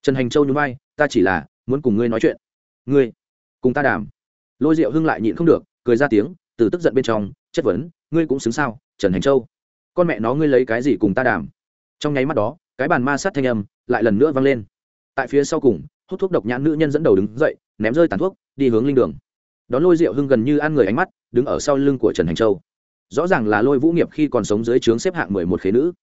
Trần hành châu nhún vai, ta chỉ là muốn cùng ngươi nói chuyện. Ngươi cùng ta đàm. Lôi Diệu hưng lại nhịn không được, cười ra tiếng, từ tức giận bên trong, chất vấn, ngươi cũng xứng sao, trần hành châu? Con mẹ nó ngươi lấy cái gì cùng ta đàm? Trong nháy mắt đó, cái bàn ma sát thanh âm lại lần nữa vang lên. Tại phía sau cùng, hút thuốc độc nhãn nữ nhân dẫn đầu đứng dậy, ném rơi tàn thuốc, đi hướng linh đường. Đón lôi rượu hưng gần như ăn người ánh mắt, đứng ở sau lưng của trần hành châu. Rõ ràng là lôi vũ nghiệp khi còn sống dưới trướng xếp hạng mười một khế nữ.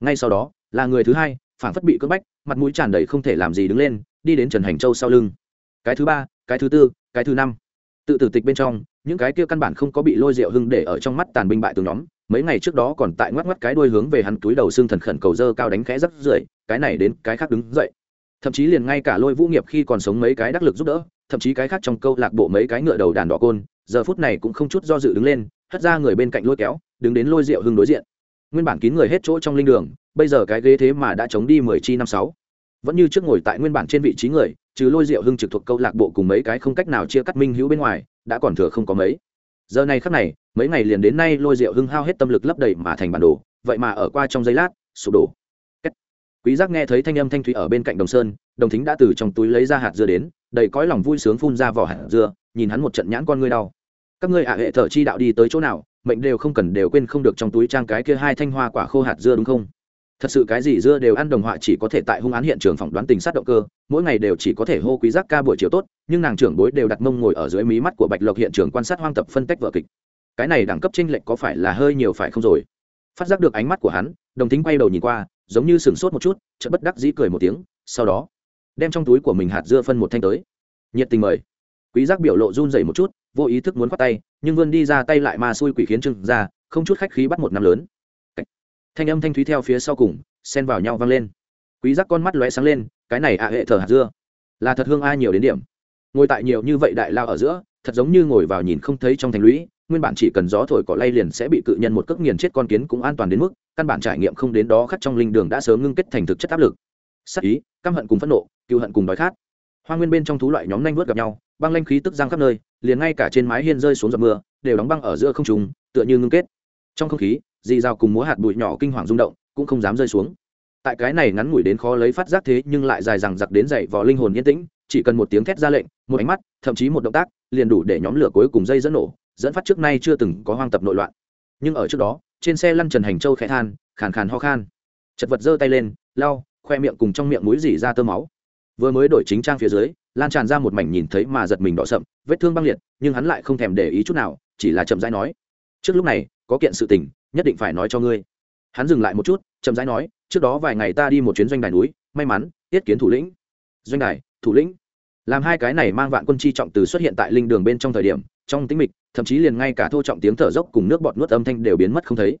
Ngay sau đó, là người thứ hai phản phất bị cưỡng bách mặt mũi tràn đầy không thể làm gì đứng lên, đi đến trần hành châu sau lưng. Cái thứ ba, cái thứ tư, cái thứ năm. Tự tử tịch bên trong, những cái kia căn bản không có bị lôi rượu hưng để ở trong mắt tàn binh bại từng nhóm, mấy ngày trước đó còn tại ngoắc ngoắc cái đuôi hướng về hắn túi đầu xương thần khẩn cầu dơ cao đánh khẽ rất rưởi, cái này đến cái khác đứng dậy. Thậm chí liền ngay cả lôi vũ nghiệp khi còn sống mấy cái đắc lực giúp đỡ, thậm chí cái khác trong câu lạc bộ mấy cái ngựa đầu đàn đỏ côn, giờ phút này cũng không chút do dự đứng lên, hất ra người bên cạnh lôi kéo, đứng đến lôi rượu hưng đối diện nguyên bản kín người hết chỗ trong linh đường, bây giờ cái ghế thế mà đã chống đi mười chi năm sáu. Vẫn như trước ngồi tại nguyên bản trên vị trí người, trừ lôi rượu hưng trực thuộc câu lạc bộ cùng mấy cái không cách nào chia cắt minh hữu bên ngoài, đã còn thừa không có mấy. Giờ này khắc này, mấy ngày liền đến nay lôi rượu hưng hao hết tâm lực lấp đầy mà thành bản đồ, vậy mà ở qua trong giây lát, sụp đổ. Quý giác nghe thấy thanh âm thanh thủy ở bên cạnh đồng sơn, đồng thính đã từ trong túi lấy ra hạt dưa đến, đầy cõi lòng vui sướng phun ra vỏ hạt dưa, nhìn hắn một trận nhãn con ngươi đau các ngươi ạ, hệ thở chi đạo đi tới chỗ nào, mệnh đều không cần đều quên không được trong túi trang cái kia hai thanh hoa quả khô hạt dưa đúng không? Thật sự cái gì dưa đều ăn đồng họa chỉ có thể tại hung án hiện trường phỏng đoán tình sát động cơ, mỗi ngày đều chỉ có thể hô quý giác ca buổi chiều tốt, nhưng nàng trưởng bối đều đặt mông ngồi ở dưới mí mắt của bạch lộc hiện trường quan sát hoang tập phân tách vở kịch. Cái này đẳng cấp tranh lệch có phải là hơi nhiều phải không rồi? Phát giác được ánh mắt của hắn, đồng tính quay đầu nhìn qua, giống như sửng sốt một chút, chợt bất đắc dĩ cười một tiếng, sau đó, đem trong túi của mình hạt dưa phân một thanh tới. Nhiệt tình mời quý giác biểu lộ run rẩy một chút, vô ý thức muốn khoát tay, nhưng vươn đi ra tay lại ma xui quỷ khiến trưng ra không chút khách khí bắt một năm lớn. Thanh âm thanh thúy theo phía sau cùng, xen vào nhau vang lên. Quý giác con mắt lóe sáng lên, cái này ạ à hệ thở hạt dưa. Là thật hương ai nhiều đến điểm. Ngồi tại nhiều như vậy đại lao ở giữa, thật giống như ngồi vào nhìn không thấy trong thành lũy, nguyên bản chỉ cần gió thổi cỏ lay liền sẽ bị cự nhân một cước nghiền chết con kiến cũng an toàn đến mức, căn bản trải nghiệm không đến đó khắc trong linh đường đã sớm ngưng kết thành thực chất áp lực. Sắc ý, căm hận cùng phẫn nộ cựu hận cùng đói khát. Hoa nguyên bên trong thú loại nhóm nhanh vớt gặp nhau băng lanh khí tức giang khắp nơi, liền ngay cả trên mái hiên rơi xuống giọt mưa, đều đóng băng ở giữa không trùng tựa như ngưng kết. Trong không khí, dì rào cùng múa hạt bụi nhỏ kinh hoàng rung động, cũng không dám rơi xuống. Tại cái này ngắn ngủi đến khó lấy phát giác thế, nhưng lại dài rằng giặc đến dậy vò linh hồn yên tĩnh, chỉ cần một tiếng thét ra lệnh, một ánh mắt, thậm chí một động tác, liền đủ để nhóm lửa cuối cùng dây dẫn nổ, dẫn phát trước nay chưa từng có hoang tập nội loạn. Nhưng ở trước đó, trên xe lăn trần hành châu khẽ than, khàn khàn ho khan. Chật vật giơ tay lên, lau, khoe miệng cùng trong miệng mũi dỉ ra tơ máu. Vừa mới đổi chính trang phía dưới lan tràn ra một mảnh nhìn thấy mà giật mình đỏ sậm, vết thương băng liệt, nhưng hắn lại không thèm để ý chút nào, chỉ là chậm rãi nói, trước lúc này, có kiện sự tình, nhất định phải nói cho ngươi. Hắn dừng lại một chút, chậm rãi nói, trước đó vài ngày ta đi một chuyến doanh đài núi, may mắn, tiết kiến thủ lĩnh. Doanh đài, thủ lĩnh? Làm hai cái này mang vạn quân chi trọng từ xuất hiện tại linh đường bên trong thời điểm, trong tĩnh mịch, thậm chí liền ngay cả thô trọng tiếng thở dốc cùng nước bọt nuốt âm thanh đều biến mất không thấy.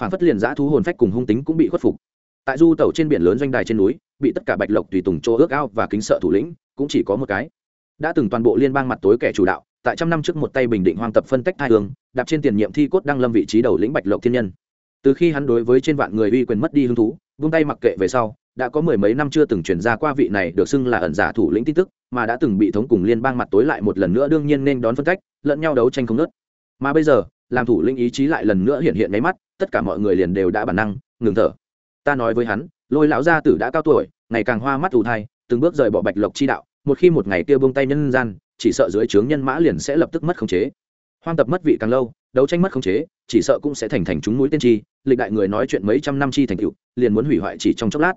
Phản phất liền giã thú hồn phách cùng hung tính cũng bị khuất phục. Tại du tàu trên biển lớn doanh đài trên núi, bị tất cả bạch lộc tùy tùng chỗ ước ao và kính sợ thủ lĩnh cũng chỉ có một cái. Đã từng toàn bộ liên bang mặt tối kẻ chủ đạo, tại trăm năm trước một tay bình định hoang tập phân tách thai hương, đạp trên tiền nhiệm thi cốt đăng lâm vị trí đầu lĩnh bạch lộc thiên nhân. Từ khi hắn đối với trên vạn người uy quyền mất đi hứng thú, vung tay mặc kệ về sau, đã có mười mấy năm chưa từng chuyển ra qua vị này được xưng là ẩn giả thủ lĩnh tin tức, mà đã từng bị thống cùng liên bang mặt tối lại một lần nữa đương nhiên nên đón phân cách lẫn nhau đấu tranh không nớt mà bây giờ, làm thủ lĩnh ý chí lại lần nữa hiện hiện nháy mắt, tất cả mọi người liền đều đã bản năng, ngừng thở. Ta nói với hắn, lôi lão gia tử đã cao tuổi, ngày càng hoa mắt ù thai, từng bước rời bỏ bạch lộc chi đạo một khi một ngày kia buông tay nhân gian, chỉ sợ dưới trướng nhân mã liền sẽ lập tức mất khống chế. Hoang tập mất vị càng lâu, đấu tranh mất khống chế, chỉ sợ cũng sẽ thành thành chúng mũi tiên tri, lịch đại người nói chuyện mấy trăm năm chi thành tựu, liền muốn hủy hoại chỉ trong chốc lát.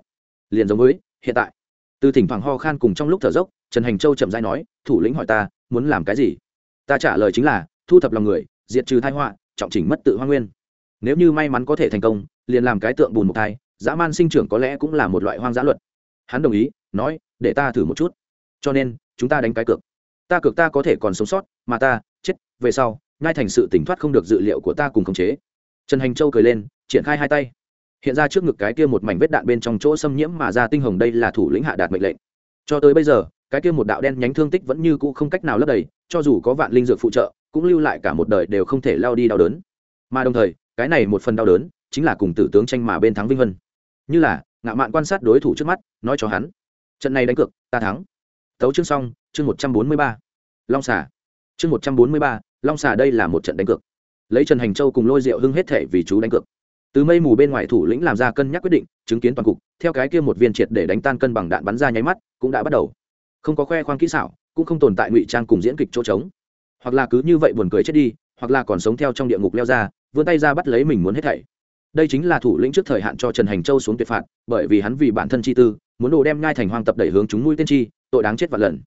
Liền giống với, hiện tại, từ thỉnh thoảng ho khan cùng trong lúc thở dốc, trần hành châu chậm dai nói, thủ lĩnh hỏi ta, muốn làm cái gì? Ta trả lời chính là, thu thập lòng người, diệt trừ thai họa, trọng chỉnh mất tự hoa nguyên. Nếu như may mắn có thể thành công, liền làm cái tượng bùn một thai, dã man sinh trưởng có lẽ cũng là một loại hoang dã luật. Hắn đồng ý, nói, để ta thử một chút cho nên, chúng ta đánh cái cược. Ta cược ta có thể còn sống sót, mà ta, chết, về sau, ngay thành sự tỉnh thoát không được dự liệu của ta cùng khống chế. Trần hành châu cười lên, triển khai hai tay. Hiện ra trước ngực cái kia một mảnh vết đạn bên trong chỗ xâm nhiễm mà ra tinh hồng đây là thủ lĩnh hạ đạt mệnh lệnh. Cho tới bây giờ, cái kia một đạo đen nhánh thương tích vẫn như cũ không cách nào lấp đầy, cho dù có vạn linh dược phụ trợ, cũng lưu lại cả một đời đều không thể lao đi đau đớn. Mà đồng thời, cái này một phần đau đớn, chính là cùng tử tướng tranh mà bên thắng vinh vân. Như là, ngạo mạn quan sát đối thủ trước mắt, nói cho hắn, trận này đánh cược, ta thắng tấu chương xong, chương một trăm bốn mươi ba. Long xà. Chương một trăm bốn mươi ba, long xà đây là một trận đánh cược. Lấy trần hành châu cùng lôi rượu hưng hết thể vì chú đánh cược. Từ mây mù bên ngoài thủ lĩnh làm ra cân nhắc quyết định, chứng kiến toàn cục, theo cái kia một viên triệt để đánh tan cân bằng đạn bắn ra nháy mắt, cũng đã bắt đầu. Không có khoe khoang kỹ xảo, cũng không tồn tại ngụy trang cùng diễn kịch chỗ trống. Hoặc là cứ như vậy buồn cười chết đi, hoặc là còn sống theo trong địa ngục leo ra, vươn tay ra bắt lấy mình muốn hết thảy. Đây chính là thủ lĩnh trước thời hạn cho trần hành châu xuống tuyệt phạt, bởi vì hắn vì bản thân chi tư muốn đồ đem ngai thành hoang tập đẩy hướng chúng mũi tiên tri tội đáng chết vạn lần.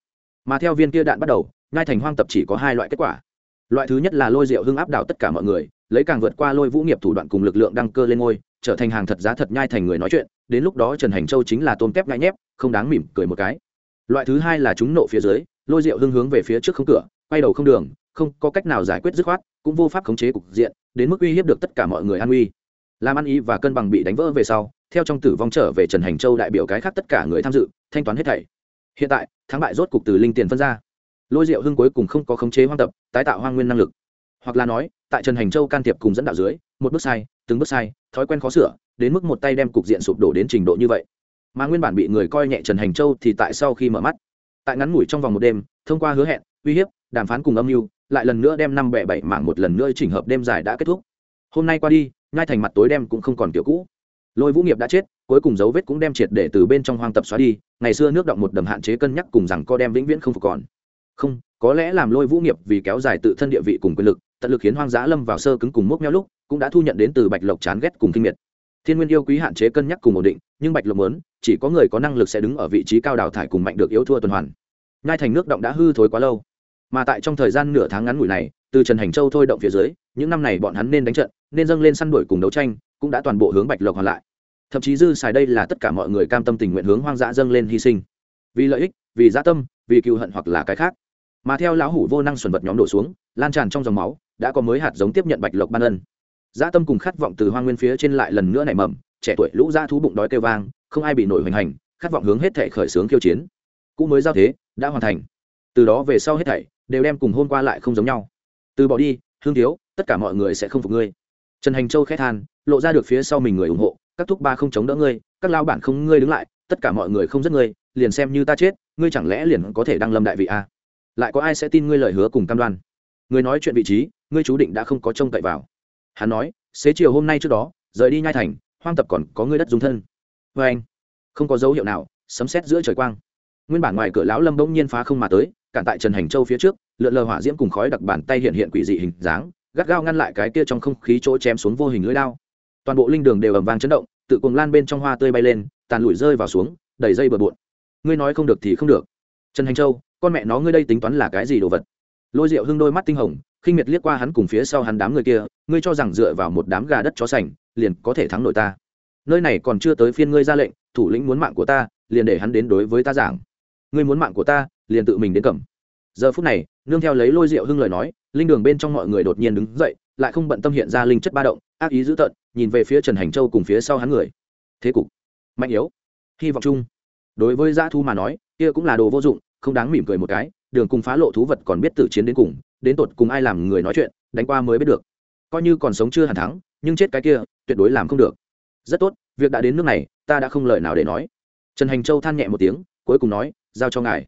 Mà theo viên kia đạn bắt đầu ngai thành hoang tập chỉ có hai loại kết quả. Loại thứ nhất là lôi rượu hưng áp đảo tất cả mọi người, lấy càng vượt qua lôi vũ nghiệp thủ đoạn cùng lực lượng đăng cơ lên ngôi, trở thành hàng thật giá thật nhai thành người nói chuyện, đến lúc đó trần hành châu chính là tôm kép ngại nhép, không đáng mỉm cười một cái. Loại thứ hai là chúng nộ phía dưới, lôi rượu hưng hướng về phía trước không cửa, quay đầu không đường, không có cách nào giải quyết dứt khoát, cũng vô pháp khống chế cục diện, đến mức uy hiếp được tất cả mọi người an uy làm ăn ý và cân bằng bị đánh vỡ về sau, theo trong tử vong trở về trần hành châu đại biểu cái khác tất cả người tham dự, thanh toán hết thảy. Hiện tại, thắng bại rốt cục từ linh tiền phân ra. Lôi diệu hưng cuối cùng không có khống chế hoang tập, tái tạo hoang nguyên năng lực. Hoặc là nói, tại trần hành châu can thiệp cùng dẫn đạo dưới, một bước sai, từng bước sai, thói quen khó sửa, đến mức một tay đem cục diện sụp đổ đến trình độ như vậy. Mà nguyên bản bị người coi nhẹ trần hành châu thì tại sau khi mở mắt, tại ngắn ngủi trong vòng một đêm, thông qua hứa hẹn, uy hiếp, đàm phán cùng âm mưu, lại lần nữa đem năm bẻ bảy mảng một lần nữa chỉnh hợp đêm dài đã kết thúc. Hôm nay qua đi ngay thành mặt tối đêm cũng không còn kiểu cũ. Lôi vũ nghiệp đã chết, cuối cùng dấu vết cũng đem triệt để từ bên trong hoang tập xóa đi, ngày xưa nước động một đầm hạn chế cân nhắc cùng rằng co đem vĩnh viễn không phục còn. Không, có lẽ làm lôi vũ nghiệp vì kéo dài tự thân địa vị cùng quyền lực, tận lực khiến hoang dã lâm vào sơ cứng cùng mốc meo lúc, cũng đã thu nhận đến từ bạch lộc chán ghét cùng kinh miệt. Thiên nguyên yêu quý hạn chế cân nhắc cùng ổn định, nhưng bạch lộc muốn, chỉ có người có năng lực sẽ đứng ở vị trí cao đào thải cùng mạnh được yếu thua tuần hoàn. Ngay thành nước động đã hư thối quá lâu, mà tại trong thời gian nửa tháng ngắn ngủi này, từ trần hành châu thôi động phía dưới những năm này bọn hắn nên đánh trận, nên dâng lên săn đuổi cùng đấu tranh, cũng đã toàn bộ hướng bạch lộc hoàn lại. Thậm chí dư xài đây là tất cả mọi người cam tâm tình nguyện hướng hoang dã dâng lên hy sinh. Vì lợi ích, vì gia tâm, vì cựu hận hoặc là cái khác. Mà theo lão hủ vô năng xuẩn vật nhóm đổ xuống, lan tràn trong dòng máu, đã có mới hạt giống tiếp nhận bạch lộc ban ân. Gia tâm cùng khát vọng từ hoang nguyên phía trên lại lần nữa nảy mầm, trẻ tuổi lũ dã thú bụng đói kêu vang, không ai bị nổi hoành hành, khát vọng hướng hết thể khởi xướng khiêu chiến. Cũ mới giao thế, đã hoàn thành. Từ đó về sau hết thảy, đều đem cùng hôm qua lại không giống nhau. Từ bỏ đi, hương thiếu tất cả mọi người sẽ không phục ngươi. Trần hành châu khét than, lộ ra được phía sau mình người ủng hộ, các thúc ba không chống đỡ ngươi, các lao bản không ngươi đứng lại, tất cả mọi người không giết ngươi, liền xem như ta chết, ngươi chẳng lẽ liền có thể đăng lâm đại vị a? À? lại có ai sẽ tin ngươi lời hứa cùng cam đoan? Ngươi nói chuyện vị trí, ngươi chú định đã không có trông cậy vào. Hắn nói, xế chiều hôm nay trước đó, rời đi nhai thành, hoang tập còn có ngươi đất dung thân. Vê anh, không có dấu hiệu nào, sấm sét giữa trời quang. Nguyên bản ngoài cửa lão lâm bỗng nhiên phá không mà tới, cản tại trần hành châu phía trước, lượn lờ hỏa diễm cùng khói đặc bàn tay hiện hiện quỷ dị hình dáng gắt gao ngăn lại cái kia trong không khí chỗ chém xuống vô hình lưỡi đao. Toàn bộ linh đường đều ầm vang chấn động, tự cùng lan bên trong hoa tươi bay lên, tàn lụi rơi vào xuống, đầy dây bừa bộn. Ngươi nói không được thì không được. Trần hành châu, con mẹ nó ngươi đây tính toán là cái gì đồ vật? Lôi rượu hưng đôi mắt tinh hồng, khinh miệt liếc qua hắn cùng phía sau hắn đám người kia, ngươi cho rằng dựa vào một đám gà đất chó sành, liền có thể thắng nổi ta. Nơi này còn chưa tới phiên ngươi ra lệnh, thủ lĩnh muốn mạng của ta, liền để hắn đến đối với ta giảng. Ngươi muốn mạng của ta, liền tự mình đến cầm giờ phút này, nương theo lấy lôi rượu hưng lời nói, linh đường bên trong mọi người đột nhiên đứng dậy, lại không bận tâm hiện ra linh chất ba động, ác ý dữ tợn, nhìn về phía trần hành châu cùng phía sau hắn người. Thế cục, mạnh yếu, hy vọng chung. Đối với dã thu mà nói, kia cũng là đồ vô dụng, không đáng mỉm cười một cái, đường cùng phá lộ thú vật còn biết tự chiến đến cùng, đến tột cùng ai làm người nói chuyện, đánh qua mới biết được. Coi như còn sống chưa hẳn thắng, nhưng chết cái kia, tuyệt đối làm không được. Rất tốt, việc đã đến nước này, ta đã không lời nào để nói. Trần hành châu than nhẹ một tiếng, cuối cùng nói, giao cho ngài.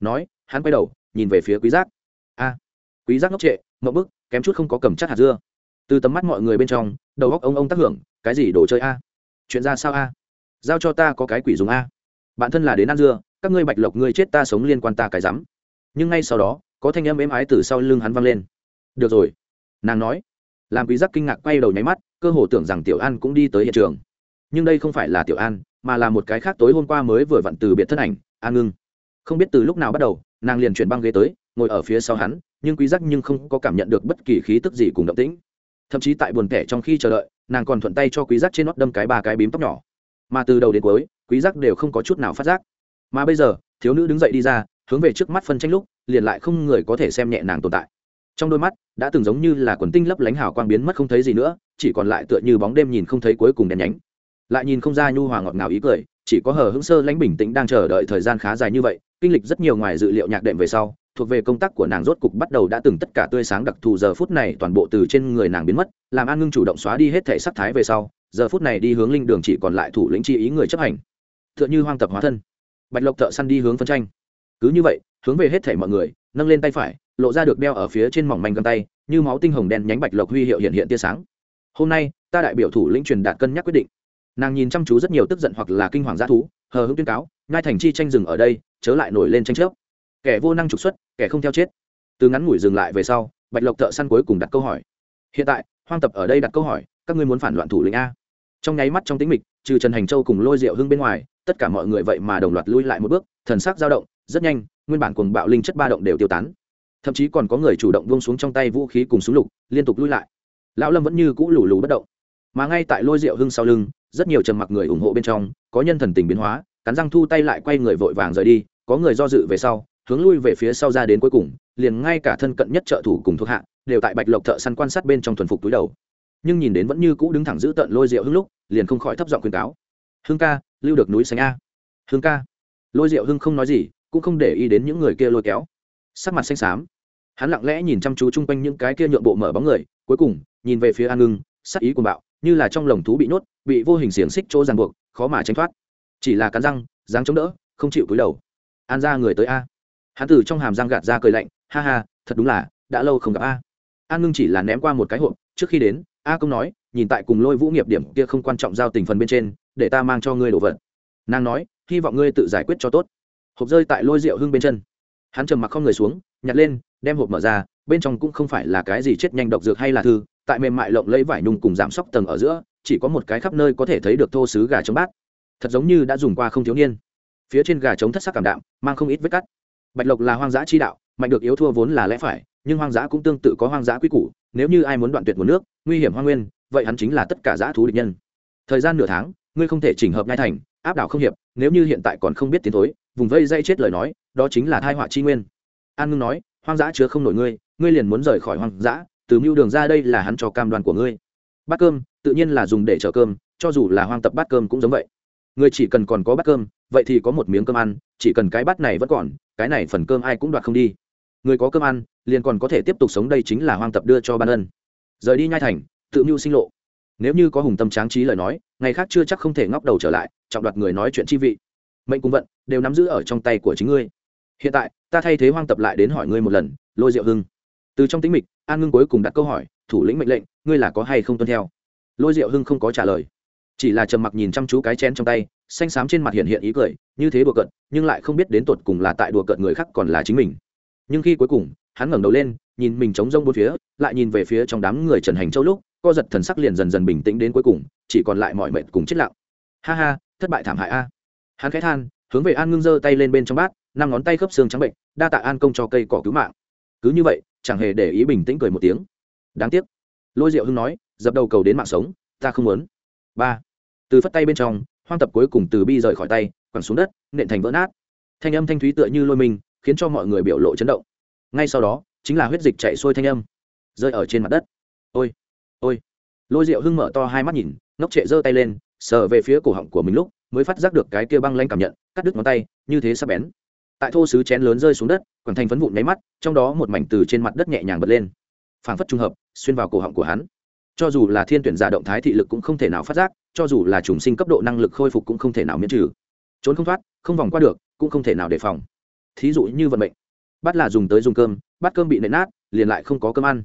Nói, hắn quay đầu nhìn về phía quý giác. A, quý giác ngốc trệ ngậm bức, kém chút không có cầm chắc hạt dưa. Từ tầm mắt mọi người bên trong, đầu góc ông ông tác hưởng, cái gì đồ chơi a? Chuyện ra sao a? Giao cho ta có cái quỷ dùng a. Bạn thân là đến ăn dưa, các ngươi bạch lộc ngươi chết ta sống liên quan ta cái rắm. Nhưng ngay sau đó, có thanh âm êm ái từ sau lưng hắn vang lên. Được rồi. Nàng nói. Làm quý giác kinh ngạc quay đầu nháy mắt, cơ hồ tưởng rằng tiểu an cũng đi tới hiện trường. Nhưng đây không phải là tiểu an, mà là một cái khác tối hôm qua mới vừa vặn từ biệt thân ảnh an ngưng. Không biết từ lúc nào bắt đầu nàng liền chuyển băng ghế tới, ngồi ở phía sau hắn, nhưng quý giác nhưng không có cảm nhận được bất kỳ khí tức gì cùng động tĩnh. Thậm chí tại buồn tẻ trong khi chờ đợi, nàng còn thuận tay cho quý giác trên nót đâm cái ba cái bím tóc nhỏ. Mà từ đầu đến cuối, quý giác đều không có chút nào phát giác. Mà bây giờ, thiếu nữ đứng dậy đi ra, hướng về trước mắt phân tranh lúc, liền lại không người có thể xem nhẹ nàng tồn tại. Trong đôi mắt, đã từng giống như là quần tinh lấp lánh hào quang biến mất không thấy gì nữa, chỉ còn lại tựa như bóng đêm nhìn không thấy cuối cùng đèn nhánh. Lại nhìn không ra nhu hòa ngọt ngào ý cười, chỉ có hờ hững sơ lãnh bình tĩnh đang chờ đợi thời gian khá dài như vậy kinh lịch rất nhiều ngoài dự liệu nhạc đệm về sau, thuộc về công tác của nàng rốt cục bắt đầu đã từng tất cả tươi sáng đặc thù giờ phút này toàn bộ từ trên người nàng biến mất, làm an ngưng chủ động xóa đi hết thể sắc thái về sau, giờ phút này đi hướng linh đường chỉ còn lại thủ lĩnh chi ý người chấp hành. T h ư ợ n h ư hoang tập hóa thân. Bạch lộc thợ săn đi hướng phân tranh. Cứ như vậy, hướng về hết thể mọi người, nâng lên tay phải, lộ ra được đeo ở phía trên mỏng manh găng tay, như máu tinh hồng đen nhánh bạch lộc huy hiệu hiện hiện tia sáng. Hôm nay, ta đại biểu thủ lĩnh truyền đạt cân nhắc quyết định. Nàng nhìn chăm chú rất nhiều tức giận hoặc là kinh hoàng g thú, hờ hững tuyên cáo ngai thành chi tranh dừng ở đây, chớ lại nổi lên tranh chấp. Kẻ vô năng trục xuất, kẻ không theo chết. Từ ngắn ngủi dừng lại về sau, bạch lộc thợ săn cuối cùng đặt câu hỏi. Hiện tại, hoang tập ở đây đặt câu hỏi, các ngươi muốn phản loạn thủ lĩnh a? Trong nháy mắt trong tĩnh mịch, trừ trần hành châu cùng lôi rượu hưng bên ngoài, tất cả mọi người vậy mà đồng loạt lui lại một bước, thần sắc dao động, rất nhanh, nguyên bản cuồng bạo linh chất ba động đều tiêu tán. Thậm chí còn có người chủ động vung xuống trong tay vũ khí cùng súng lục, liên tục lui lại. Lão lâm vẫn như cũ lù lù bất động. Mà ngay tại lôi rượu hưng sau lưng, rất nhiều trầm mặc người ủng hộ bên trong, có nhân thần tình biến hóa cắn răng thu tay lại quay người vội vàng rời đi, có người do dự về sau, hướng lui về phía sau ra đến cuối cùng, liền ngay cả thân cận nhất trợ thủ cùng thuộc hạ, đều tại bạch lộc thợ săn quan sát bên trong thuần phục túi đầu. Nhưng nhìn đến vẫn như cũ đứng thẳng giữ tận lôi rượu hưng lúc, liền không khỏi thấp giọng khuyên cáo. Hưng ca, lưu được núi xanh a. Hưng ca. Lôi rượu hưng không nói gì, cũng không để ý đến những người kia lôi kéo. Sắc mặt xanh xám. Hắn lặng lẽ nhìn chăm chú chung quanh những cái kia nhượng bộ mở bóng người, cuối cùng, nhìn về phía an ngưng, sắc ý của bạo, như là trong lồng thú bị nhốt, bị vô hình xiềng xích chỗ ràng buộc, khó mà tránh thoát chỉ là cắn răng, dáng chống đỡ, không chịu cúi đầu. An ra người tới a. Hắn từ trong hàm răng gạt ra cười lạnh, ha ha, thật đúng là, đã lâu không gặp a. An ngưng chỉ là ném qua một cái hộp, trước khi đến, a công nói, nhìn tại cùng lôi vũ nghiệp điểm kia không quan trọng giao tình phần bên trên, để ta mang cho ngươi đồ vật. Nàng nói, hy vọng ngươi tự giải quyết cho tốt. Hộp rơi tại lôi rượu hưng bên chân. Hắn trầm mặc không người xuống, nhặt lên, đem hộp mở ra, bên trong cũng không phải là cái gì chết nhanh độc dược hay là thư, tại mềm mại lộng lấy vải nhung cùng giảm sóc tầng ở giữa, chỉ có một cái khắp nơi có thể thấy được thô sứ gà chống bát thật giống như đã dùng qua không thiếu niên. Phía trên gà trống thất sắc cảm đạm, mang không ít vết cắt. Bạch lộc là hoang dã chi đạo, mạnh được yếu thua vốn là lẽ phải, nhưng hoang dã cũng tương tự có hoang dã quy củ, nếu như ai muốn đoạn tuyệt nguồn nước, nguy hiểm hoang nguyên, vậy hắn chính là tất cả dã thú địch nhân. Thời gian nửa tháng, ngươi không thể chỉnh hợp nhai thành, áp đảo không hiệp, nếu như hiện tại còn không biết tiến thối, vùng vây dây chết lời nói, đó chính là thai họa chi nguyên. An ngưng nói, hoang dã chứa không nổi ngươi ngươi liền muốn rời khỏi hoang dã, từ mưu đường ra đây là hắn cho cam đoan của ngươi. Bát cơm, tự nhiên là dùng để chở cơm, cho dù là hoang tập bát cơm cũng giống vậy ngươi chỉ cần còn có bát cơm, vậy thì có một miếng cơm ăn, chỉ cần cái bát này vẫn còn, cái này phần cơm ai cũng đoạt không đi. Người có cơm ăn, liền còn có thể tiếp tục sống đây chính là hoang tập đưa cho ban ân. Rời đi nhai thành, tự mưu sinh lộ. Nếu như có hùng tâm tráng trí lời nói, ngày khác chưa chắc không thể ngóc đầu trở lại, trọng đoạt người nói chuyện chi vị. Mệnh cung vận, đều nắm giữ ở trong tay của chính ngươi. Hiện tại, ta thay thế hoang tập lại đến hỏi ngươi một lần, lôi diệu hưng. Từ trong tính mịch, an ngưng cuối cùng đặt câu hỏi, thủ lĩnh mệnh lệnh, ngươi là có hay không tuân theo? Lôi diệu hưng không có trả lời chỉ là trầm mặc nhìn chăm chú cái chén trong tay, xanh xám trên mặt hiện hiện ý cười, như thế đùa cợt, nhưng lại không biết đến tột cùng là tại đùa cợt người khác còn là chính mình. Nhưng khi cuối cùng, hắn ngẩng đầu lên, nhìn mình trống rông bốn phía, lại nhìn về phía trong đám người trần hành châu lúc, co giật thần sắc liền dần dần bình tĩnh đến cuối cùng, chỉ còn lại mọi mệt cùng chết lặng. Ha ha, thất bại thảm hại a. Hắn khẽ than, hướng về an ngưng giơ tay lên bên trong bát, năm ngón tay khớp xương trắng bệnh, đa tạ an công cho cây cỏ cứu mạng. Cứ như vậy, chẳng hề để ý bình tĩnh cười một tiếng. Đáng tiếc. Lôi diệu hưng nói, dập đầu cầu đến mạng sống, ta không muốn. Ba từ phất tay bên trong, hoang tập cuối cùng từ bi rời khỏi tay, quẳng xuống đất, nện thành vỡ nát. Thanh âm thanh thúy tựa như lôi mình, khiến cho mọi người biểu lộ chấn động. Ngay sau đó, chính là huyết dịch chạy xuôi thanh âm, rơi ở trên mặt đất. Ôi ôi. Lôi rượu hưng mở to hai mắt nhìn, ngốc trệ giơ tay lên, sờ về phía cổ họng của mình lúc, mới phát giác được cái kia băng lanh cảm nhận, cắt đứt ngón tay, như thế sắp bén. Tại thô sứ chén lớn rơi xuống đất quảng thành phấn vụn nháy mắt, trong đó một mảnh từ trên mặt đất nhẹ nhàng bật lên. Phảng phất trung hợp, xuyên vào cổ họng của hắn cho dù là thiên tuyển giả động thái thị lực cũng không thể nào phát giác, cho dù là trùng sinh cấp độ năng lực khôi phục cũng không thể nào miễn trừ. Trốn không thoát, không vòng qua được, cũng không thể nào đề phòng. Thí dụ như vận mệnh. Bắt là dùng tới dùng cơm, bắt cơm bị nện nát, liền lại không có cơm ăn.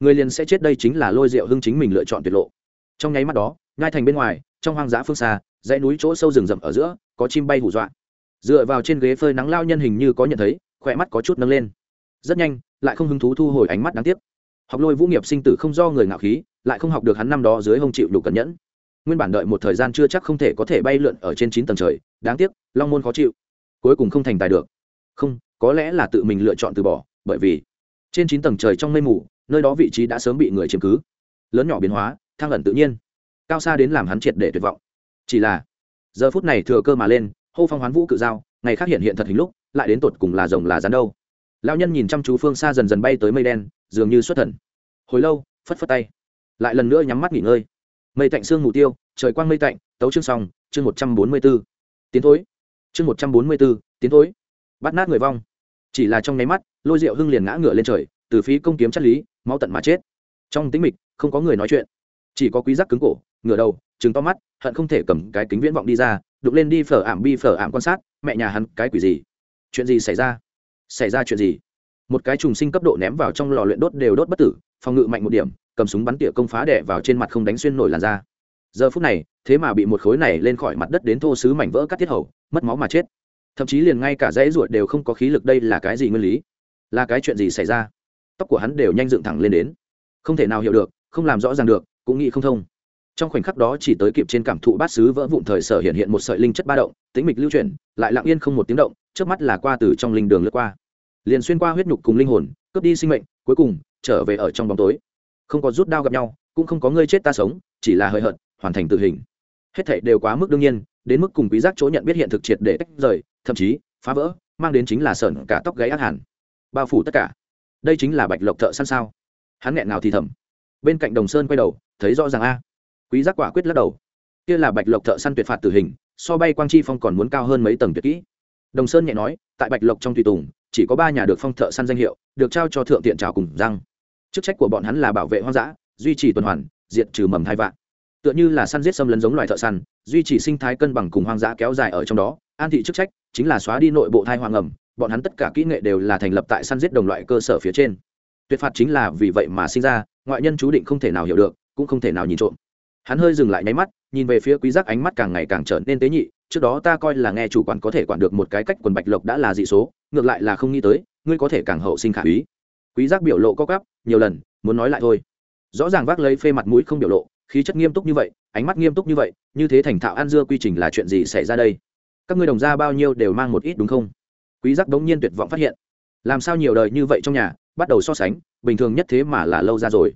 Người liền sẽ chết đây chính là lôi rượu hưng chính mình lựa chọn tuyệt lộ. Trong nháy mắt đó ngai thành bên ngoài, trong hoang dã phương xa, dãy núi chỗ sâu rừng rậm ở giữa, có chim bay hù dọa. Dựa vào trên ghế phơi nắng lao nhân hình như có nhận thấy, khỏe mắt có chút nâng lên. Rất nhanh, lại không hứng thú thu hồi ánh mắt đáng tiếc học lôi vũ nghiệp sinh tử không do người ngạo khí, lại không học được hắn năm đó dưới hông chịu đủ cẩn nhẫn. Nguyên bản đợi một thời gian chưa chắc không thể có thể bay lượn ở trên chín tầng trời, đáng tiếc, long môn khó chịu. Cuối cùng không thành tài được. Không, có lẽ là tự mình lựa chọn từ bỏ, bởi vì trên chín tầng trời trong mây mù, nơi đó vị trí đã sớm bị người chiếm cứ. Lớn nhỏ biến hóa, thang ẩn tự nhiên. Cao xa đến làm hắn triệt để tuyệt vọng. Chỉ là, giờ phút này thừa cơ mà lên, hô phong hoán vũ cự dao ngày khác hiện hiện thật hình lúc, lại đến tột cùng là rồng là rắn đâu? Lao nhân nhìn chăm chú phương xa dần dần bay tới mây đen, dường như xuất thần. Hồi lâu, phất phất tay. Lại lần nữa nhắm mắt nghỉ ngơi. Mây tạnh sương mù tiêu, trời quang mây tạnh, tấu chương xong, chương một trăm bốn mươi b ố tiến thối. Chương một trăm bốn mươi b ố tiến thối. Bắt nát người vong. Chỉ là trong nháy mắt, lôi rượu hưng liền ngã ngựa lên trời, từ phí công kiếm chất lý, máu tận mà chết. Trong tính mịch, không có người nói chuyện. Chỉ có quý giác cứng cổ, ngửa đầu, trừng to mắt, hận không thể cầm cái kính viễn vọng đi ra đục lên đi phở ảm bi phở ảm quan sát, mẹ nhà hắn cái quỷ gì? Chuyện gì xảy ra? Xảy ra chuyện gì? Một cái trùng sinh cấp độ ném vào trong lò luyện đốt đều đốt bất tử, phòng ngự mạnh một điểm, cầm súng bắn tỉa công phá đẻ vào trên mặt không đánh xuyên nổi làn da. Giờ phút này, thế mà bị một khối này lên khỏi mặt đất đến thô sứ mảnh vỡ cắt tiết hầu, mất máu mà chết. Thậm chí liền ngay cả dãy ruột đều không có khí lực đây là cái gì nguyên lý? Là cái chuyện gì xảy ra? Tóc của hắn đều nhanh dựng thẳng lên đến. Không thể nào hiểu được, không làm rõ ràng được, cũng nghĩ không thông. Trong khoảnh khắc đó chỉ tới kịp trên cảm thụ bát sứ vỡ vụn thời sở hiện hiện một sợi linh chất ba động tính mịch lưu chuyển, lại lặng yên không một tiếng động trước mắt là qua từ trong linh đường lướt qua. Liền xuyên qua huyết nhục cùng linh hồn, cướp đi sinh mệnh, cuối cùng, trở về ở trong bóng tối. Không có rút đao gặp nhau, cũng không có ngươi chết ta sống, chỉ là hời hợt, hoàn thành tử hình. Hết thảy đều quá mức đương nhiên, đến mức cùng quý giác chỗ nhận biết hiện thực triệt để tách rời, thậm chí, phá vỡ, mang đến chính là sởn cả tóc gáy ác hẳn. Bao phủ tất cả. Đây chính là bạch lộc thợ săn sao? Hắn nghẹn nào thì thầm. Bên cạnh đồng sơn quay đầu, thấy rõ ràng a. Quý giác quả quyết lắc đầu. Kia là bạch lộc thợ săn tuyệt phạt tử hình, so bay quang chi phong còn muốn cao hơn mấy tầng tuyệt kỹ đồng sơn nhẹ nói, tại bạch lộc trong tùy tùng, chỉ có ba nhà được phong thợ săn danh hiệu, được trao cho thượng tiện trào cùng răng. Chức trách của bọn hắn là bảo vệ hoang dã, duy trì tuần hoàn, diệt trừ mầm thai vạn. Tựa như là săn giết xâm lấn giống loài thợ săn, duy trì sinh thái cân bằng cùng hoang dã kéo dài ở trong đó, an thị chức trách chính là xóa đi nội bộ thai hoang ẩm, bọn hắn tất cả kỹ nghệ đều là thành lập tại săn giết đồng loại cơ sở phía trên. Tuyệt phạt chính là vì vậy mà sinh ra, ngoại nhân chú định không thể nào hiểu được, cũng không thể nào nhìn trộm. Hắn hơi dừng lại nháy mắt, nhìn về phía quý giác ánh mắt càng ngày càng trở nên tế nhị trước đó ta coi là nghe chủ quản có thể quản được một cái cách quần bạch lộc đã là dị số, ngược lại là không nghĩ tới, ngươi có thể càng hậu sinh khả úy. Quý giác biểu lộ co cắp nhiều lần, muốn nói lại thôi. Rõ ràng vác lấy phê mặt mũi không biểu lộ, khí chất nghiêm túc như vậy, ánh mắt nghiêm túc như vậy, như thế thành thạo ăn dưa quy trình là chuyện gì xảy ra đây? Các ngươi đồng gia bao nhiêu đều mang một ít đúng không? Quý giác đống nhiên tuyệt vọng phát hiện. Làm sao nhiều đời như vậy trong nhà, bắt đầu so sánh, bình thường nhất thế mà là lâu ra rồi.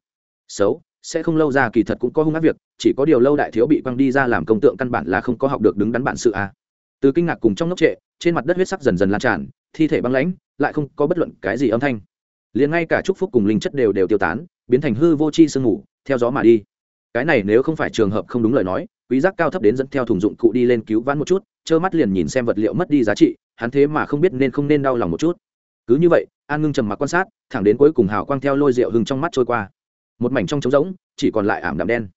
Xấu sẽ không lâu ra kỳ thật cũng có hung ác việc, chỉ có điều lâu đại thiếu bị quăng đi ra làm công tượng căn bản là không có học được đứng đắn bản sự a từ kinh ngạc cùng trong ngốc trệ, trên mặt đất huyết sắc dần dần lan tràn, thi thể băng lãnh, lại không có bất luận cái gì âm thanh. Liền ngay cả chúc phúc cùng linh chất đều đều tiêu tán, biến thành hư vô chi sương ngủ theo gió mà đi. Cái này nếu không phải trường hợp không đúng lời nói, quý giác cao thấp đến dẫn theo thùng dụng cụ đi lên cứu vãn một chút, trơ mắt liền nhìn xem vật liệu mất đi giá trị, hắn thế mà không biết nên không nên đau lòng một chút. Cứ như vậy, an ngưng trầm mặc quan sát, thẳng đến cuối cùng hào quang theo lôi rượu hưng trong mắt trôi qua một mảnh trong trống rỗng, chỉ còn lại ảm đạm đen.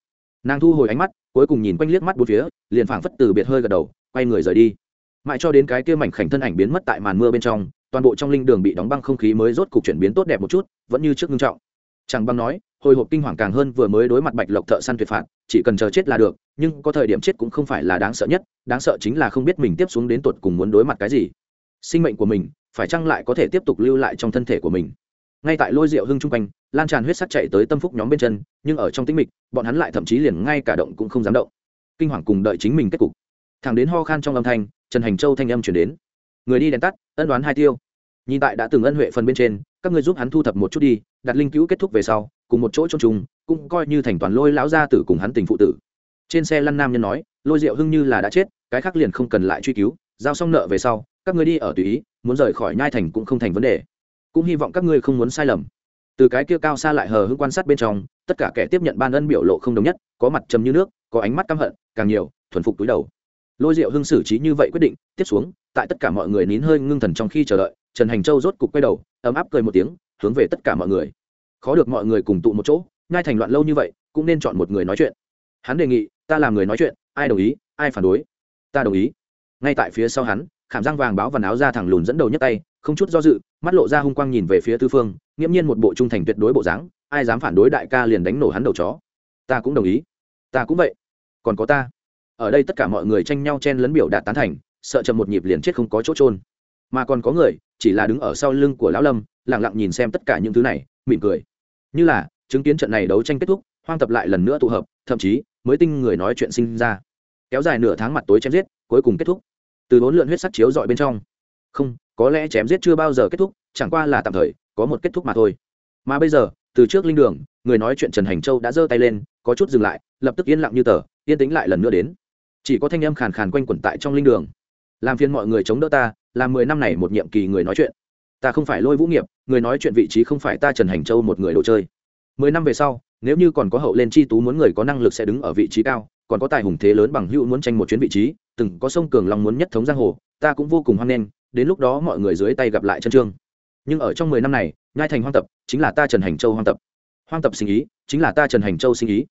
Nàng thu hồi ánh mắt, cuối cùng nhìn quanh liếc mắt bốn phía, liền phảng phất từ biệt hơi gật đầu, quay người rời đi. Mãi cho đến cái kia mảnh khảnh thân ảnh biến mất tại màn mưa bên trong, toàn bộ trong linh đường bị đóng băng không khí mới rốt cục chuyển biến tốt đẹp một chút, vẫn như trước ngưng trọng. Chẳng băng nói, hồi hộp kinh hoàng càng hơn vừa mới đối mặt bạch lộc thợ săn tuyệt phạt, chỉ cần chờ chết là được, nhưng có thời điểm chết cũng không phải là đáng sợ nhất, đáng sợ chính là không biết mình tiếp xuống đến tột cùng muốn đối mặt cái gì. Sinh mệnh của mình, phải chăng lại có thể tiếp tục lưu lại trong thân thể của mình? Ngay tại lôi rượu hưng chung quanh, lan tràn huyết sắc chạy tới tâm phúc nhóm bên chân, nhưng ở trong tĩnh mịch, bọn hắn lại thậm chí liền ngay cả động cũng không dám động. Kinh hoàng cùng đợi chính mình kết cục. Thẳng đến ho khan trong âm thanh, trần hành châu thanh âm chuyển đến. Người đi đèn tắt, ân đoán hai tiêu. Nhìn tại đã từng ân huệ phần bên trên, các người giúp hắn thu thập một chút đi, đặt linh cứu kết thúc về sau, cùng một chỗ trôn trùng cũng coi như thành toàn lôi lão gia tử cùng hắn tình phụ tử. Trên xe lăn nam nhân nói, lôi rượu hưng như là đã chết, cái khác liền không cần lại truy cứu, giao xong nợ về sau, các người đi ở tùy ý, muốn rời khỏi nhai thành cũng không thành vấn đề cũng hy vọng các ngươi không muốn sai lầm. Từ cái kia cao xa lại hờ hững quan sát bên trong, tất cả kẻ tiếp nhận ban ân biểu lộ không đồng nhất, có mặt trầm như nước, có ánh mắt căm hận, càng nhiều, thuần phục túi đầu. Lôi diệu hưng xử trí như vậy quyết định, tiếp xuống, tại tất cả mọi người nín hơi ngưng thần trong khi chờ đợi, trần hành châu rốt cục quay đầu, ấm áp cười một tiếng, hướng về tất cả mọi người. Khó được mọi người cùng tụ một chỗ, ngay thành loạn lâu như vậy, cũng nên chọn một người nói chuyện. Hắn đề nghị, ta làm người nói chuyện, ai đồng ý, ai phản đối, ta đồng ý. Ngay tại phía sau hắn khảm răng vàng báo và áo ra thẳng lùn dẫn đầu nhấc tay, không chút do dự, mắt lộ ra hung quang nhìn về phía tư phương, nghiễm nhiên một bộ trung thành tuyệt đối bộ dáng, ai dám phản đối đại ca liền đánh nổ hắn đầu chó. Ta cũng đồng ý. Ta cũng vậy. Còn có ta. Ở đây tất cả mọi người tranh nhau chen lấn biểu đạt tán thành, sợ chậm một nhịp liền chết không có chỗ trôn mà còn có người, chỉ là đứng ở sau lưng của lão lâm lẳng lặng nhìn xem tất cả những thứ này, mỉm cười. Như là, chứng kiến trận này đấu tranh kết thúc, hoang tập lại lần nữa tụ hợp, thậm chí mới tinh người nói chuyện sinh ra. Kéo dài nửa tháng mặt tối chém giết, cuối cùng kết thúc từ bốn lượn huyết sắc chiếu dọi bên trong. Không, có lẽ chém giết chưa bao giờ kết thúc, chẳng qua là tạm thời, có một kết thúc mà thôi. Mà bây giờ, từ trước linh đường, người nói chuyện trần hành châu đã giơ tay lên, có chút dừng lại, lập tức yên lặng như tờ, yên tĩnh lại lần nữa đến. Chỉ có thanh âm khàn khàn quanh quẩn tại trong linh đường. Làm phiền mọi người chống đỡ ta, làm mười năm này một nhiệm kỳ người nói chuyện. Ta không phải lôi vũ nghiệp, người nói chuyện vị trí không phải ta trần hành châu một người đồ chơi. Mười năm về sau, nếu như còn có hậu lên chi tú muốn người có năng lực sẽ đứng ở vị trí cao, còn có tài hùng thế lớn bằng hữu muốn tranh một chuyến vị trí từng có sông cường long muốn nhất thống giang hồ, ta cũng vô cùng hoan nghênh, đến lúc đó mọi người dưới tay gặp lại chân trương. Nhưng ở trong mười năm này, nhai thành hoang tập chính là ta trần hành châu hoang tập. Hoang tập sinh ý chính là ta trần hành châu sinh ý.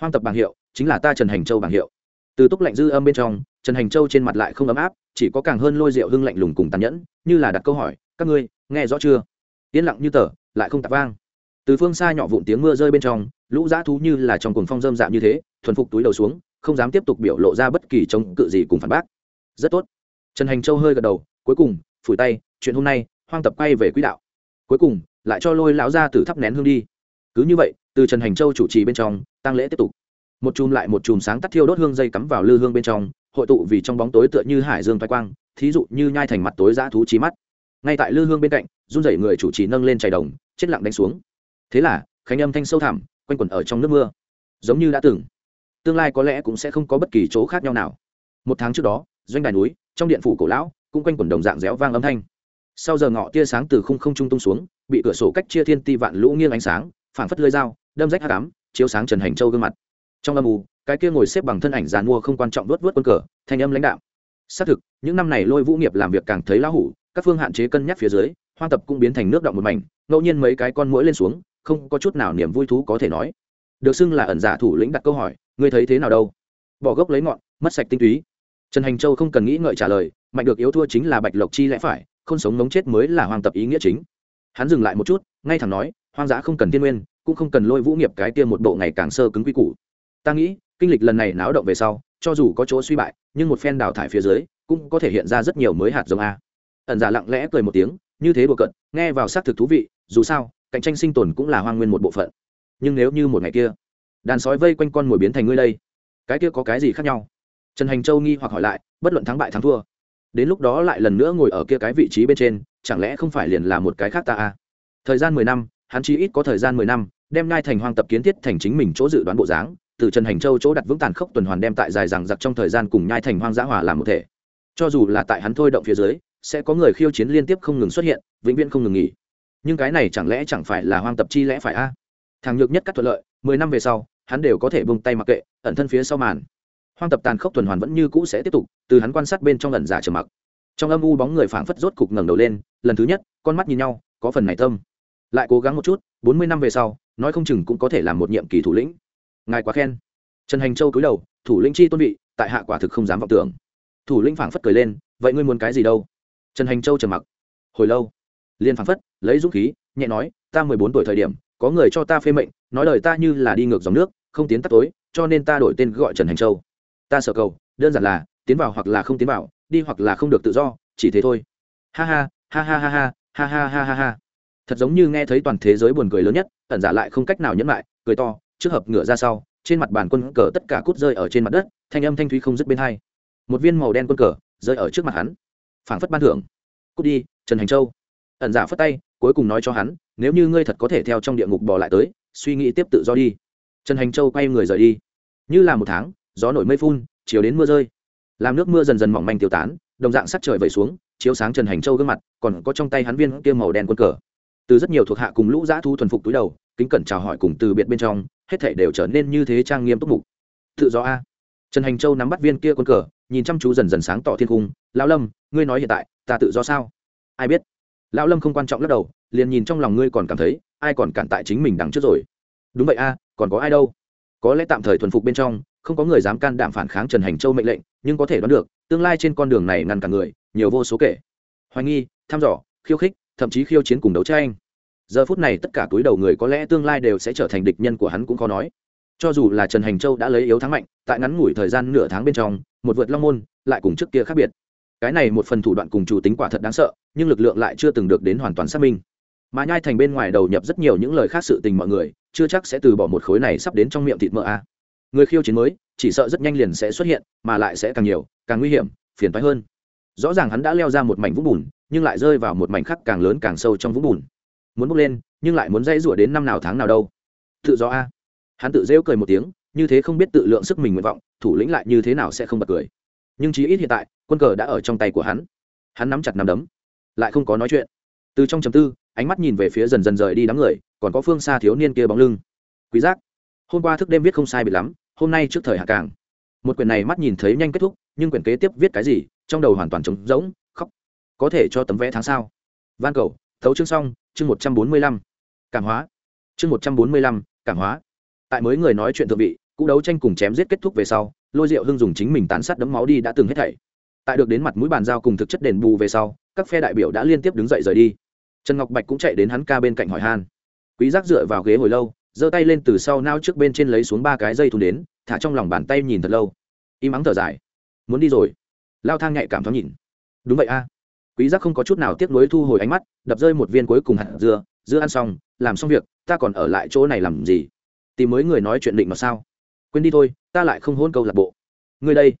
Hoang tập bảng hiệu chính là ta trần hành châu bảng hiệu. Từ túc lạnh dư âm bên trong, trần hành châu trên mặt lại không ấm áp, chỉ có càng hơn lôi rượu hưng lạnh lùng cùng tàn nhẫn, như là đặt câu hỏi, các ngươi nghe rõ chưa? Yên lặng như tờ, lại không tạp vang. Từ phương xa nhỏ vụn tiếng mưa rơi bên trong, lũ dã thú như là trong cuồng phong dâm dạm như thế, thuần phục túi đầu xuống không dám tiếp tục biểu lộ ra bất kỳ chống cự gì cùng phản bác. Rất tốt. Trần hành châu hơi gật đầu, cuối cùng, phủi tay, chuyện hôm nay, hoang tập quay về quỹ đạo. Cuối cùng, lại cho lôi lão ra từ thắp nén hương đi. Cứ như vậy, từ trần hành châu chủ trì bên trong tăng lễ tiếp tục. Một chùm lại một chùm sáng tắt thiêu đốt hương dây cắm vào lư hương bên trong, hội tụ vì trong bóng tối tựa như hải dương thoái quang, thí dụ như nhai thành mặt tối dã thú trí mắt. Ngay tại lư hương bên cạnh, run rẩy người chủ trì nâng lên chảy đồng, chết lặng đánh xuống. Thế là, khánh âm thanh sâu thẳm, quanh quẩn ở trong nước mưa. Giống như đã từng tương lai có lẽ cũng sẽ không có bất kỳ chỗ khác nhau nào. Một tháng trước đó, doanh đài núi, trong điện phủ cổ lão, cũng quanh quẩn đồng dạng réo vang âm thanh. Sau giờ ngọ tia sáng từ khung không trung tung xuống, bị cửa sổ cách chia thiên ti vạn lũ nghiêng ánh sáng, phảng phất lưỡi dao, đâm rách hát cám chiếu sáng trần hành châu gương mặt. Trong âm u, cái kia ngồi xếp bằng thân ảnh dàn mua không quan trọng vớt vớt quân cờ, thanh âm lãnh đạo xác thực, những năm này lôi vũ nghiệp làm việc càng thấy lão hủ, các phương hạn chế cân nhắc phía dưới, hoang tập cũng biến thành nước động một mảnh, ngẫu nhiên mấy cái con mũi lên xuống, không có chút nào niềm vui thú có thể nói. Được xưng là ẩn giả thủ lĩnh đặt câu hỏi ngươi thấy thế nào đâu? Bỏ gốc lấy ngọn, mất sạch tinh túy. Trần hành châu không cần nghĩ ngợi trả lời, mạnh được yếu thua chính là bạch lộc chi lẽ phải không sống mống chết mới là hoang tập ý nghĩa chính. Hắn dừng lại một chút, ngay thẳng nói, hoang dã không cần thiên nguyên, cũng không cần lôi vũ nghiệp cái tiêm một bộ ngày càng sơ cứng quy củ. Ta nghĩ, kinh lịch lần này náo động về sau, cho dù có chỗ suy bại, nhưng một phen đào thải phía dưới, cũng có thể hiện ra rất nhiều mới hạt giống a. Ẩn giả lặng lẽ cười một tiếng, như thế đùa cận nghe vào xác thực thú vị, dù sao, cạnh tranh sinh tồn cũng là hoang nguyên một bộ phận. Nhưng nếu như một ngày kia đàn sói vây quanh con mồi biến thành ngươi đây cái kia có cái gì khác nhau trần hành châu nghi hoặc hỏi lại, bất luận thắng bại thắng thua, đến lúc đó lại lần nữa ngồi ở kia cái vị trí bên trên, chẳng lẽ không phải liền là một cái khác ta à? thời gian mười năm, hắn chỉ ít có thời gian mười năm, đem ngai thành hoang tập kiến thiết thành chính mình chỗ dự đoán bộ dáng, từ trần hành châu chỗ đặt vững tàn khốc tuần hoàn đem tại dài rằng giặc trong thời gian cùng nhai thành hoang dã hòa làm một thể cho dù là tại hắn thôi động phía dưới, sẽ có người khiêu chiến liên tiếp không ngừng xuất hiện, vĩnh viễn không ngừng nghỉ nhưng cái này chẳng lẽ chẳng phải là hoang tập chi lẽ phải a à? thằng nhược nhất cắt thuận lợi, mười năm về sau hắn đều có thể bông tay mặc kệ, ẩn thân phía sau màn. Hoang tập tàn khốc tuần hoàn vẫn như cũ sẽ tiếp tục, từ hắn quan sát bên trong ẩn giả trầm mặc. Trong âm u bóng người phảng phất rốt cục ngẩng đầu lên, lần thứ nhất, con mắt nhìn nhau, có phần này tâm. Lại cố gắng một chút, bốn mươi năm về sau, nói không chừng cũng có thể làm một nhiệm kỳ thủ lĩnh. Ngài quá khen. Trần hành châu cúi đầu, thủ lĩnh chi tôn vị, tại hạ quả thực không dám vọng tưởng. Thủ lĩnh phảng phất cười lên, vậy ngươi muốn cái gì đâu? Trần hành châu trầm mặc. Hồi lâu liên phảng phất, lấy dũng khí, nhẹ nói, ta mười bốn tuổi thời điểm có người cho ta phê mệnh, nói lời ta như là đi ngược dòng nước, không tiến tắt tối, cho nên ta đổi tên gọi trần hành châu. Ta sợ cầu, đơn giản là, tiến vào hoặc là không tiến vào, đi hoặc là không được tự do, chỉ thế thôi. Ha ha ha ha ha ha ha ha ha ha ha. Thật giống như nghe thấy toàn thế giới buồn cười lớn nhất, ẩn giả lại không cách nào nhẫn lại, cười to, trước hợp ngửa ra sau, trên mặt bàn quân cờ tất cả cút rơi ở trên mặt đất, thanh âm thanh thúy không dứt bên hai. Một viên màu đen quân cờ rơi ở trước mặt hắn. Phảng phất ban thưởng. Cút đi, trần hành châu ẩn giả phất tay, cuối cùng nói cho hắn, nếu như ngươi thật có thể theo trong địa ngục bò lại tới, suy nghĩ tiếp tự do đi. Trần hành châu quay người rời đi. Như là một tháng, gió nổi mây phun, chiều đến mưa rơi. Làm nước mưa dần dần mỏng manh tiêu tán, đồng dạng sắt trời vẩy xuống, chiếu sáng trần hành châu gương mặt, còn có trong tay hắn viên kia màu đen quân cờ. Từ rất nhiều thuộc hạ cùng lũ giã thu thuần phục túi đầu, kính cẩn chào hỏi cùng từ biệt bên trong, hết thảy đều trở nên như thế trang nghiêm túc mục. Tự do a. Trần hành châu nắm bắt viên kia quân cờ, nhìn chăm chú dần dần sáng tỏ thiên cung, lão lâm, ngươi nói hiện tại, ta tự do sao? Ai biết lão lâm không quan trọng lắc đầu, liền nhìn trong lòng ngươi còn cảm thấy, ai còn cản tại chính mình đằng trước rồi. Đúng vậy a, còn có ai đâu? Có lẽ tạm thời thuần phục bên trong, không có người dám can đảm phản kháng trần hành châu mệnh lệnh, nhưng có thể đoán được, tương lai trên con đường này ngăn cả người, nhiều vô số kể. Hoài nghi, thăm dò, khiêu khích, thậm chí khiêu chiến cùng đấu tranh. Giờ phút này tất cả túi đầu người có lẽ tương lai đều sẽ trở thành địch nhân của hắn cũng khó nói. Cho dù là trần hành châu đã lấy yếu thắng mạnh, tại ngắn ngủi thời gian nửa tháng bên trong, một vượt long môn, lại cùng trước kia khác biệt cái này một phần thủ đoạn cùng chủ tính quả thật đáng sợ, nhưng lực lượng lại chưa từng được đến hoàn toàn xác minh. Mà nhai thành bên ngoài đầu nhập rất nhiều những lời khác sự tình mọi người, chưa chắc sẽ từ bỏ một khối này sắp đến trong miệng thịt mỡ a. Người khiêu chiến mới, chỉ sợ rất nhanh liền sẽ xuất hiện, mà lại sẽ càng nhiều, càng nguy hiểm, phiền toái hơn. Rõ ràng hắn đã leo ra một mảnh vũng bùn, nhưng lại rơi vào một mảnh khác càng lớn càng sâu trong vũng bùn. Muốn bước lên, nhưng lại muốn dây rủa đến năm nào tháng nào đâu. Tự do a. Hắn tự rêu cười một tiếng, như thế không biết tự lượng sức mình nguyện vọng, thủ lĩnh lại như thế nào sẽ không bật cười nhưng chí ít hiện tại, quân cờ đã ở trong tay của hắn. Hắn nắm chặt nắm đấm, lại không có nói chuyện. Từ trong chầm tư, ánh mắt nhìn về phía dần dần rời đi đám người, còn có phương xa thiếu niên kia bóng lưng. Quý giác, hôm qua thức đêm viết không sai bị lắm, hôm nay trước thời hạ càng. Một quyển này mắt nhìn thấy nhanh kết thúc, nhưng quyển kế tiếp viết cái gì, trong đầu hoàn toàn trống rỗng, khóc. Có thể cho tấm vẽ tháng sau van cầu, thấu chương xong, chương một trăm bốn mươi lăm. Cảm hóa. Chương một trăm bốn mươi lăm, cảm hóa. Tại mới người nói chuyện thượng vị cũ đấu tranh cùng chém giết kết thúc về sau, lôi rượu hưng dùng chính mình tán sát đấm máu đi đã từng hết thảy. Tại được đến mặt mũi bàn giao cùng thực chất đền bù về sau, các phe đại biểu đã liên tiếp đứng dậy rời đi. Trần ngọc bạch cũng chạy đến hắn ca bên cạnh hỏi han. Quý giác dựa vào ghế hồi lâu, giơ tay lên từ sau nao trước bên trên lấy xuống ba cái dây thun đến, thả trong lòng bàn tay nhìn thật lâu. Im ắng thở dài. Muốn đi rồi. Lao thang nhạy cảm thoáng nhìn. Đúng vậy a. Quý giác không có chút nào tiếc nuối thu hồi ánh mắt, đập rơi một viên cuối cùng hạt dưa. Dưa ăn xong, làm xong việc, ta còn ở lại chỗ này làm gì? Tìm mới người nói chuyện định mà sao? Quên đi thôi, ta lại không hôn câu lạc bộ. Ngươi đây,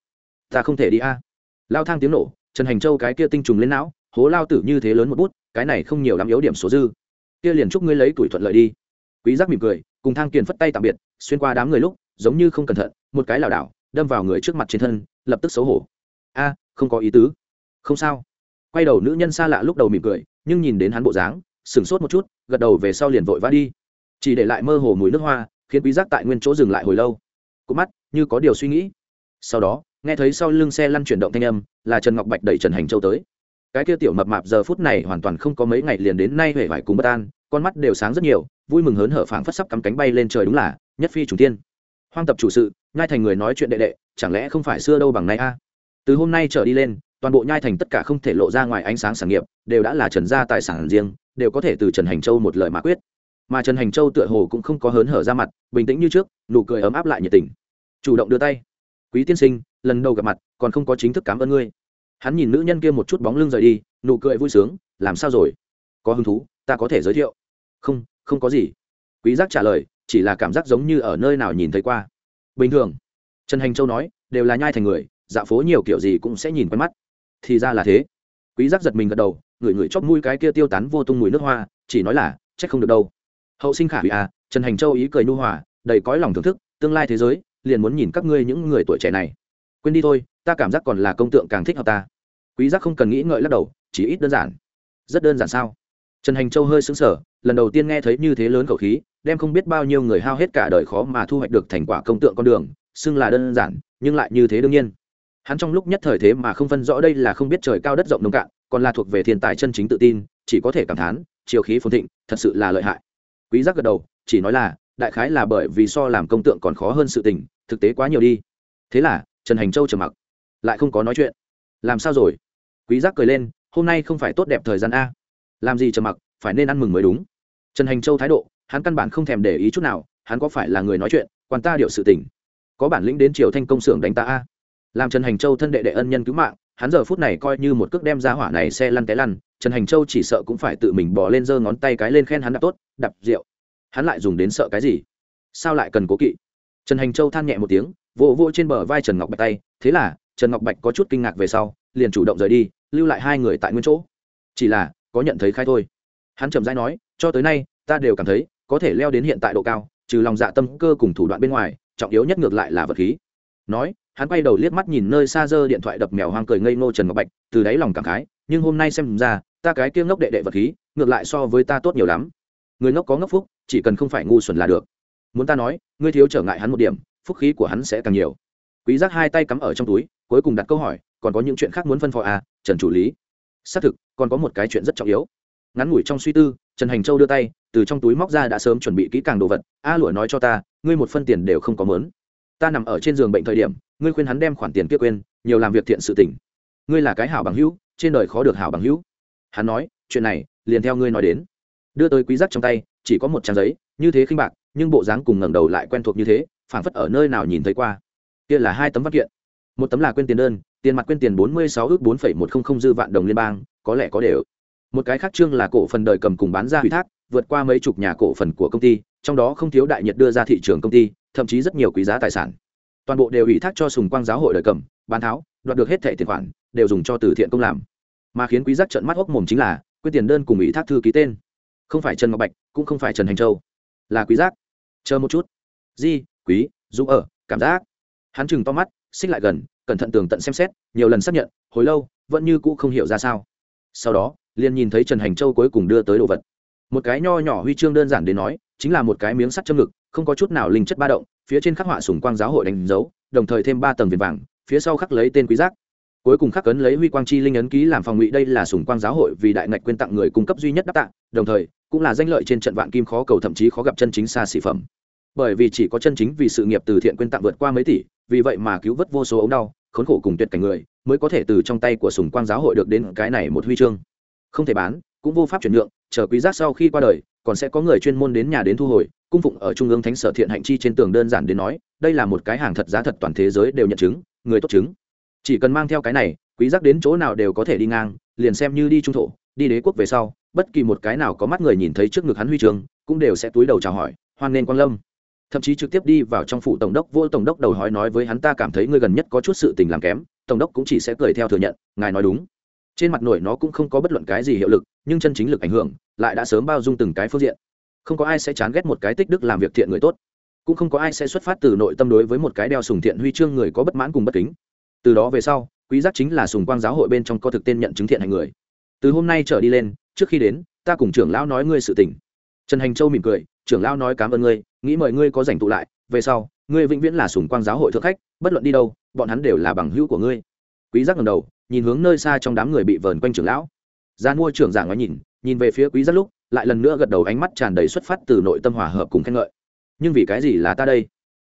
ta không thể đi a. Lao thang tiếng nổ, trần hành châu cái kia tinh trùng lên não, hố lao tử như thế lớn một bút, cái này không nhiều lắm yếu điểm số dư. Kia liền chúc ngươi lấy tuổi thuận lợi đi. Quý giác mỉm cười, cùng thang kiền phất tay tạm biệt, xuyên qua đám người lúc, giống như không cẩn thận, một cái lảo đảo, đâm vào người trước mặt trên thân, lập tức xấu hổ. A, không có ý tứ. Không sao. Quay đầu nữ nhân xa lạ lúc đầu mỉm cười, nhưng nhìn đến hắn bộ dáng, sửng sốt một chút, gật đầu về sau liền vội vã đi. Chỉ để lại mơ hồ mùi nước hoa, khiến quý giác tại nguyên chỗ dừng lại hồi lâu cụp mắt, như có điều suy nghĩ. Sau đó, nghe thấy sau lưng xe lăn chuyển động thanh âm, là trần ngọc bạch đẩy trần hành châu tới. Cái kia tiểu mập mạp giờ phút này hoàn toàn không có mấy ngày liền đến nay huệ vải cùng bất an, con mắt đều sáng rất nhiều, vui mừng hớn hở phảng phất sắp cắm cánh bay lên trời đúng là nhất phi chủ tiên hoang tập chủ sự, nhai thành người nói chuyện đệ đệ, chẳng lẽ không phải xưa đâu bằng nay a? Từ hôm nay trở đi lên, toàn bộ nhai thành tất cả không thể lộ ra ngoài ánh sáng sản nghiệp, đều đã là trần gia tài sản riêng, đều có thể từ trần hành châu một lời mà quyết mà trần hành châu tựa hồ cũng không có hớn hở ra mặt, bình tĩnh như trước, nụ cười ấm áp lại nhiệt tình. Chủ động đưa tay. Quý tiên sinh, lần đầu gặp mặt, còn không có chính thức cảm ơn ngươi. Hắn nhìn nữ nhân kia một chút bóng lưng rời đi, nụ cười vui sướng, làm sao rồi? Có hứng thú, ta có thể giới thiệu. Không không có gì. Quý giác trả lời, chỉ là cảm giác giống như ở nơi nào nhìn thấy qua. Bình thường. Trần hành châu nói, đều là nhai thành người dạ phố nhiều kiểu gì cũng sẽ nhìn quen mắt. Thì ra là thế. Quý giác giật mình gật đầu, ngửi ngửi chóp mũi cái kia tiêu tán vô tung mùi nước hoa, chỉ nói là, trách không được đâu hậu sinh khả hủy à trần hành châu ý cười nu hòa, đầy cõi lòng thưởng thức, tương lai thế giới, liền muốn nhìn các ngươi những người tuổi trẻ này. Quên đi thôi, ta cảm giác còn là công tượng càng thích hợp ta. Quý giác không cần nghĩ ngợi lắc đầu, chỉ ít đơn giản. Rất đơn giản sao? Trần hành châu hơi sững sờ, lần đầu tiên nghe thấy như thế lớn khẩu khí, đem không biết bao nhiêu người hao hết cả đời khó mà thu hoạch được thành quả công tượng con đường, xưng là đơn giản, nhưng lại như thế đương nhiên. Hắn trong lúc nhất thời thế mà không phân rõ đây là không biết trời cao đất rộng nông cạn, còn là thuộc về thiên tài chân chính tự tin, chỉ có thể cảm thán, chiều khí phồn thịnh, thật sự là lợi hại quý giác gật đầu, chỉ nói là, đại khái là bởi vì so làm công tượng còn khó hơn sự tình, thực tế quá nhiều đi. Thế là, trần hành châu trầm mặc, lại không có nói chuyện. Làm sao rồi? Quý giác cười lên, hôm nay không phải tốt đẹp thời gian a. Làm gì trầm mặc, phải nên ăn mừng mới đúng. Trần hành châu thái độ, hắn căn bản không thèm để ý chút nào, hắn có phải là người nói chuyện, quan ta điều sự tình? Có bản lĩnh đến triều thanh công xưởng đánh ta a. Làm trần hành châu thân đệ đệ ân nhân cứu mạng, hắn giờ phút này coi như một cước đem ra hỏa này xe lăn té lăn trần hành châu chỉ sợ cũng phải tự mình bỏ lên giơ ngón tay cái lên khen hắn đạp tốt đập rượu. Hắn lại dùng đến sợ cái gì? Sao lại cần cố kỵ? Trần hành châu than nhẹ một tiếng, vỗ vỗ trên bờ vai trần ngọc bạch tay. Thế là, trần ngọc bạch có chút kinh ngạc về sau, liền chủ động rời đi, lưu lại hai người tại nguyên chỗ. Chỉ là, có nhận thấy khai thôi. Hắn chậm rãi nói, cho tới nay, ta đều cảm thấy, có thể leo đến hiện tại độ cao, trừ lòng dạ tâm cơ cùng thủ đoạn bên ngoài, trọng yếu nhất ngược lại là vật khí. Nói, hắn quay đầu liếc mắt nhìn nơi xa dơ điện thoại đập mèo hoang cười ngây ngô trần ngọc bạch, từ đáy lòng cảm khái nhưng hôm nay xem ra, ta cái kia ngốc đệ đệ vật khí, ngược lại so với ta tốt nhiều lắm. Người ngốc có ngốc phúc, chỉ cần không phải ngu xuẩn là được. Muốn ta nói, ngươi thiếu trở ngại hắn một điểm, phúc khí của hắn sẽ càng nhiều. Quý giác hai tay cắm ở trong túi, cuối cùng đặt câu hỏi, còn có những chuyện khác muốn phân phó à trần chủ lý? Xác thực, còn có một cái chuyện rất trọng yếu. Ngắn ngủi trong suy tư, trần hành châu đưa tay, từ trong túi móc ra đã sớm chuẩn bị kỹ càng đồ vật. A lụa nói cho ta, ngươi một phân tiền đều không có mớn. Ta nằm ở trên giường bệnh thời điểm, ngươi khuyên hắn đem khoản tiền kia quên, nhiều làm việc thiện sự tỉnh ngươi là cái hảo bằng hữu trên đời khó được hảo bằng hữu. Hắn nói, chuyện này, liền theo ngươi nói đến. Đưa tới quý giác trong tay, chỉ có một trang giấy, như thế khinh bạc, nhưng bộ dáng cùng ngẩng đầu lại quen thuộc như thế, phảng phất ở nơi nào nhìn thấy qua. Kia là hai tấm văn kiện. Một tấm là quên tiền đơn, tiền mặt quên tiền bốn mươi sáu ước bốn phẩy một không không dư vạn đồng liên bang, có lẽ có đều. Một cái khác trương là cổ phần đời cầm cùng bán ra ủy thác, vượt qua mấy chục nhà cổ phần của công ty, trong đó không thiếu đại nhiệt đưa ra thị trường công ty, thậm chí rất nhiều quý giá tài sản. Toàn bộ đều ủy thác cho sùng quang giáo hội đời cầm, bán tháo đoạt được hết thẻ tiền khoản, đều dùng cho từ thiện công làm. Mà khiến quý giác trợn mắt hốc mồm chính là, quyết tiền đơn cùng ủy thác thư ký tên. Không phải trần ngọc bạch, cũng không phải trần hành châu. Là quý giác. Chờ một chút. Di, quý dũng ở, cảm giác. Hắn chừng to mắt, xích lại gần, cẩn thận tường tận xem xét, nhiều lần xác nhận, hồi lâu, vẫn như cũ không hiểu ra sao. Sau đó, liền nhìn thấy trần hành châu cuối cùng đưa tới đồ vật. Một cái nho nhỏ huy chương đơn giản đến nói, chính là một cái miếng sắt châm ngực, không có chút nào linh chất ba động, phía trên khắc họa sùng quang giáo hội đánh dấu, đồng thời thêm ba tầng viền vàng phía sau khắc lấy tên quý giác. Cuối cùng khắc cấn lấy huy quang chi linh ấn ký làm phòng ngụy, đây là sùng quang giáo hội vì đại ngạch quyên tặng người cung cấp duy nhất đáp tạng đồng thời, cũng là danh lợi trên trận vạn kim khó cầu thậm chí khó gặp chân chính xa xỉ phẩm. Bởi vì chỉ có chân chính vì sự nghiệp từ thiện quyên tặng vượt qua mấy tỷ, vì vậy mà cứu vớt vô số ống đau, khốn khổ cùng tuyệt cảnh người, mới có thể từ trong tay của sùng quang giáo hội được đến cái này một huy chương. Không thể bán, cũng vô pháp chuyển nhượng, chờ quý giác sau khi qua đời, còn sẽ có người chuyên môn đến nhà đến thu hồi, cung phụng ở trung ương thánh sở thiện hạnh chi trên tường đơn giản đến nói, đây là một cái hàng thật giá thật toàn thế giới đều nhận chứng người tốt chứng. Chỉ cần mang theo cái này, quý giác đến chỗ nào đều có thể đi ngang, liền xem như đi trung thổ, đi đế quốc về sau, bất kỳ một cái nào có mắt người nhìn thấy trước ngực hắn huy trường cũng đều sẽ túi đầu chào hỏi, hoan nên quan lâm. Thậm chí trực tiếp đi vào trong phủ tổng đốc, vô tổng đốc đầu hỏi nói với hắn, ta cảm thấy ngươi gần nhất có chút sự tình làm kém, tổng đốc cũng chỉ sẽ cười theo thừa nhận, ngài nói đúng. Trên mặt nổi nó cũng không có bất luận cái gì hiệu lực, nhưng chân chính lực ảnh hưởng, lại đã sớm bao dung từng cái phương diện. Không có ai sẽ chán ghét một cái tích đức làm việc thiện người tốt cũng không có ai sẽ xuất phát từ nội tâm đối với một cái đeo sùng thiện huy chương người có bất mãn cùng bất kính. Từ đó về sau, quý giác chính là sùng quang giáo hội bên trong có thực tên nhận chứng thiện hành người. Từ hôm nay trở đi lên, trước khi đến, ta cùng trưởng lão nói ngươi sự tình. Trần hành châu mỉm cười, trưởng lão nói cảm ơn ngươi, nghĩ mời ngươi có rảnh tụ lại, về sau, ngươi vĩnh viễn là sùng quang giáo hội thượng khách, bất luận đi đâu, bọn hắn đều là bằng hữu của ngươi. Quý giác ngẩng đầu, nhìn hướng nơi xa trong đám người bị vờn quanh trưởng lão. Gia mua trưởng giảng nói nhìn nhìn về phía quý giác lúc, lại lần nữa gật đầu ánh mắt tràn đầy xuất phát từ nội tâm hòa hợp cùng khen ngợi nhưng vì cái gì là ta đây?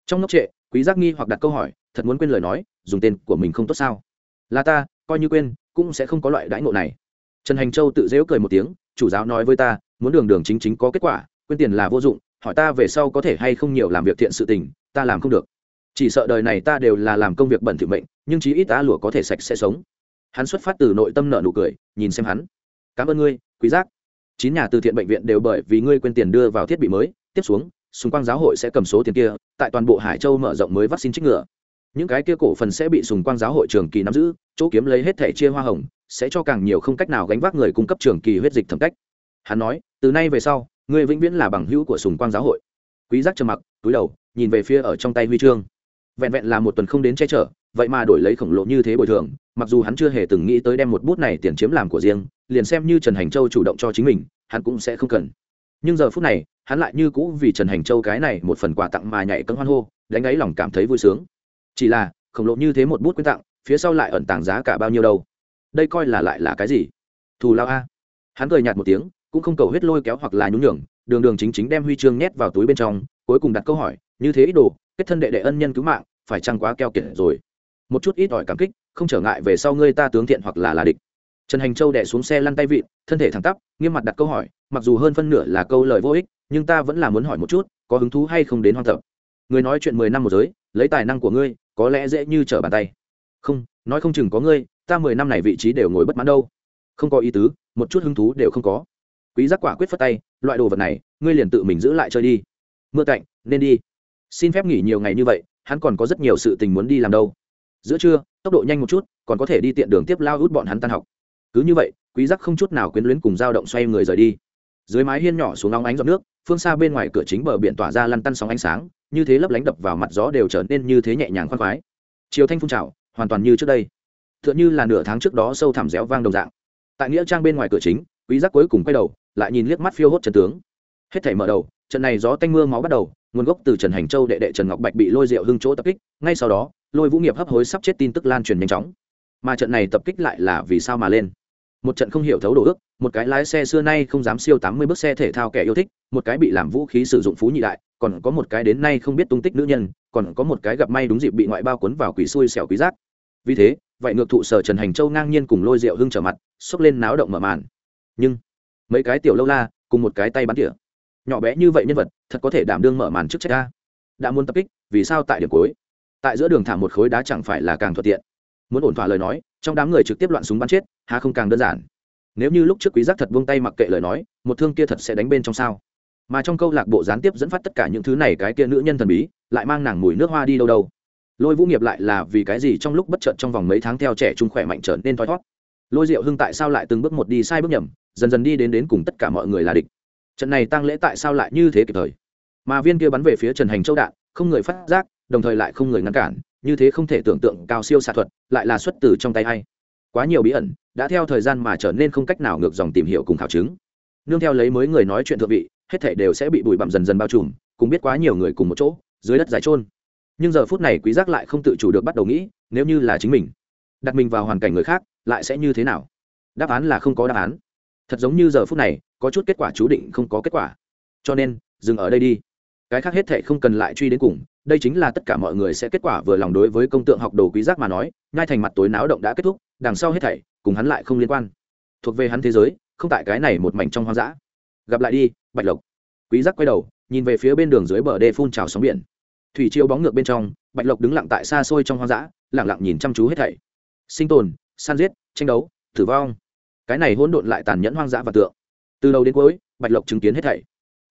Trong ngốc trệ, quý giác nghi hoặc đặt câu hỏi, thật muốn quên lời nói, dùng tên của mình không tốt sao? Là ta, coi như quên, cũng sẽ không có loại đãi ngộ này. Trần hành châu tự dễu cười một tiếng, chủ giáo nói với ta, muốn đường đường chính chính có kết quả, quên tiền là vô dụng, hỏi ta về sau có thể hay không nhiều làm việc thiện sự tình, ta làm không được. Chỉ sợ đời này ta đều là làm công việc bẩn thỉu mệnh, nhưng chí ít ta lụa có thể sạch sẽ sống. Hắn xuất phát từ nội tâm nợ nụ cười, nhìn xem hắn. Cảm ơn ngươi, quý giác. Chín nhà từ thiện bệnh viện đều bởi vì ngươi quên tiền đưa vào thiết bị mới, tiếp xuống xung quanh giáo hội sẽ cầm số tiền kia, tại toàn bộ hải châu mở rộng mới vaccine trích ngừa. Những cái kia cổ phần sẽ bị sùng quang giáo hội trường kỳ nắm giữ, chỗ kiếm lấy hết thẻ chia hoa hồng, sẽ cho càng nhiều không cách nào gánh vác người cung cấp trường kỳ huyết dịch thẩm cách. Hắn nói, từ nay về sau người vĩnh viễn là bằng hữu của sùng quang giáo hội. Quý giác trầm mặc, túi đầu, nhìn về phía ở trong tay huy chương. Vẹn vẹn là một tuần không đến che chở, vậy mà đổi lấy khổng lồ như thế bồi thường, mặc dù hắn chưa hề từng nghĩ tới đem một bút này tiền chiếm làm của riêng, liền xem như trần hành châu chủ động cho chính mình, hắn cũng sẽ không cần. Nhưng giờ phút này hắn lại như cũ vì trần hành châu cái này một phần quà tặng mà nhảy cân hoan hô, đánh ấy lòng cảm thấy vui sướng. Chỉ là, khổng lồ như thế một bút quyên tặng, phía sau lại ẩn tàng giá cả bao nhiêu đâu? Đây coi là lại là cái gì? Thù lao a. Hắn cười nhạt một tiếng, cũng không cầu huyết lôi kéo hoặc là nhún nhường, đường đường chính chính đem huy chương nhét vào túi bên trong, cuối cùng đặt câu hỏi, như thế ít đồ, kết thân đệ đệ ân nhân cứu mạng, phải chăng quá keo kiệt rồi? Một chút ít ỏi cảm kích, không trở ngại về sau ngươi ta tướng thiện hoặc là là địch. Trần hành châu đẻ xuống xe lăn tay vịn, thân thể thẳng tắp, nghiêm mặt đặt câu hỏi, mặc dù hơn phân nửa là câu lời vô ích nhưng ta vẫn là muốn hỏi một chút, có hứng thú hay không đến hoang tập? Người nói chuyện mười năm một giới, lấy tài năng của ngươi, có lẽ dễ như trở bàn tay. Không, nói không chừng có ngươi, ta mười năm này vị trí đều ngồi bất mãn đâu. Không có ý tứ, một chút hứng thú đều không có. Quý giác quả quyết phất tay, loại đồ vật này, ngươi liền tự mình giữ lại chơi đi. Mưa cạnh, nên đi. Xin phép nghỉ nhiều ngày như vậy, hắn còn có rất nhiều sự tình muốn đi làm đâu. Giữa trưa, tốc độ nhanh một chút, còn có thể đi tiện đường tiếp lao hút bọn hắn tan học. Cứ như vậy, quý giác không chút nào quyến luyến cùng dao động xoay người rời đi dưới mái hiên nhỏ xuống nóng ánh giọt nước, phương xa bên ngoài cửa chính bờ biển tỏa ra lăn tăn sóng ánh sáng, như thế lấp lánh đập vào mặt gió đều trở nên như thế nhẹ nhàng khoan khoái. Chiều thanh phun trào, hoàn toàn như trước đây. Tựa như là nửa tháng trước đó sâu thẳm réo vang đồng dạng. Tại nghĩa trang bên ngoài cửa chính, quý giác cuối cùng quay đầu, lại nhìn liếc mắt phiêu hốt trần tướng. Hết thảy mở đầu, trận này gió tanh mưa máu bắt đầu, nguồn gốc từ trần hành châu đệ đệ trần ngọc bạch bị lôi rượu hưng chỗ tập kích, ngay sau đó, lôi vũ nghiệp hấp hối sắp chết tin tức lan truyền nhanh chóng. Mà trận này tập kích lại là vì sao mà lên? Một trận không hiểu thấu đồ ước, một cái lái xe xưa nay không dám siêu tám mươi bước xe thể thao kẻ yêu thích, một cái bị làm vũ khí sử dụng phú nhị đại, còn có một cái đến nay không biết tung tích nữ nhân, còn có một cái gặp may đúng dịp bị ngoại bao cuốn vào quỷ xui xẻo quý giác. Vì thế, vậy ngược thụ sở trần hành châu ngang nhiên cùng lôi rượu hưng trở mặt, xốc lên náo động mở màn. Nhưng, mấy cái tiểu lâu la, cùng một cái tay bắn tỉa. Nhỏ bé như vậy nhân vật, thật có thể đảm đương mở màn trước trách ta. Đã muốn tập kích, vì sao tại điểm cuối? Tại giữa đường thả một khối đá chẳng phải là càng thuận tiện? Muốn ổn thỏa lời nói trong đám người trực tiếp loạn súng bắn chết hà không càng đơn giản. Nếu như lúc trước quý giác thật buông tay mặc kệ lời nói, một thương kia thật sẽ đánh bên trong sao? Mà trong câu lạc bộ gián tiếp dẫn phát tất cả những thứ này cái kia nữ nhân thần bí, lại mang nàng mùi nước hoa đi đâu đâu. Lôi vũ nghiệp lại là vì cái gì trong lúc bất chợt trong vòng mấy tháng theo trẻ trung khỏe mạnh trở nên thoi thót? Lôi diệu hưng tại sao lại từng bước một đi sai bước nhầm, dần dần đi đến đến cùng tất cả mọi người là địch. Trận này tăng lễ tại sao lại như thế kịp thời? Mà viên kia bắn về phía trần hành châu đạn, không người phát giác, đồng thời lại không người ngăn cản như thế không thể tưởng tượng cao siêu xạ thuật, lại là xuất từ trong tay hay quá nhiều bí ẩn, đã theo thời gian mà trở nên không cách nào ngược dòng tìm hiểu cùng khảo chứng. Nương theo lấy mới người nói chuyện thượng vị, hết thể đều sẽ bị bụi bặm dần dần bao trùm cùng biết quá nhiều người cùng một chỗ, dưới đất dài trôn. Nhưng giờ phút này quý giác lại không tự chủ được bắt đầu nghĩ, nếu như là chính mình, đặt mình vào hoàn cảnh người khác, lại sẽ như thế nào? Đáp án là không có đáp án. Thật giống như giờ phút này, có chút kết quả chú định không có kết quả. Cho nên, dừng ở đây đi cái khác hết thệ không cần lại truy đến cùng, đây chính là tất cả mọi người sẽ kết quả vừa lòng đối với công tượng học đồ quý giác mà nói ngay thành mặt tối náo động đã kết thúc, đằng sau hết thảy, cùng hắn lại không liên quan. Thuộc về hắn thế giới, không tại cái này một mảnh trong hoang dã. Gặp lại đi, bạch lộc. Quý giác quay đầu, nhìn về phía bên đường dưới bờ đê phun trào sóng biển. Thủy chiêu bóng ngược bên trong, bạch lộc đứng lặng tại xa xôi trong hoang dã, lặng lặng nhìn chăm chú hết thảy. Sinh tồn, săn giết, tranh đấu, tử vong. Cái này hỗn độn lại tàn nhẫn hoang dã và tượng. Từ đầu đến cuối, bạch lộc chứng kiến hết thảy.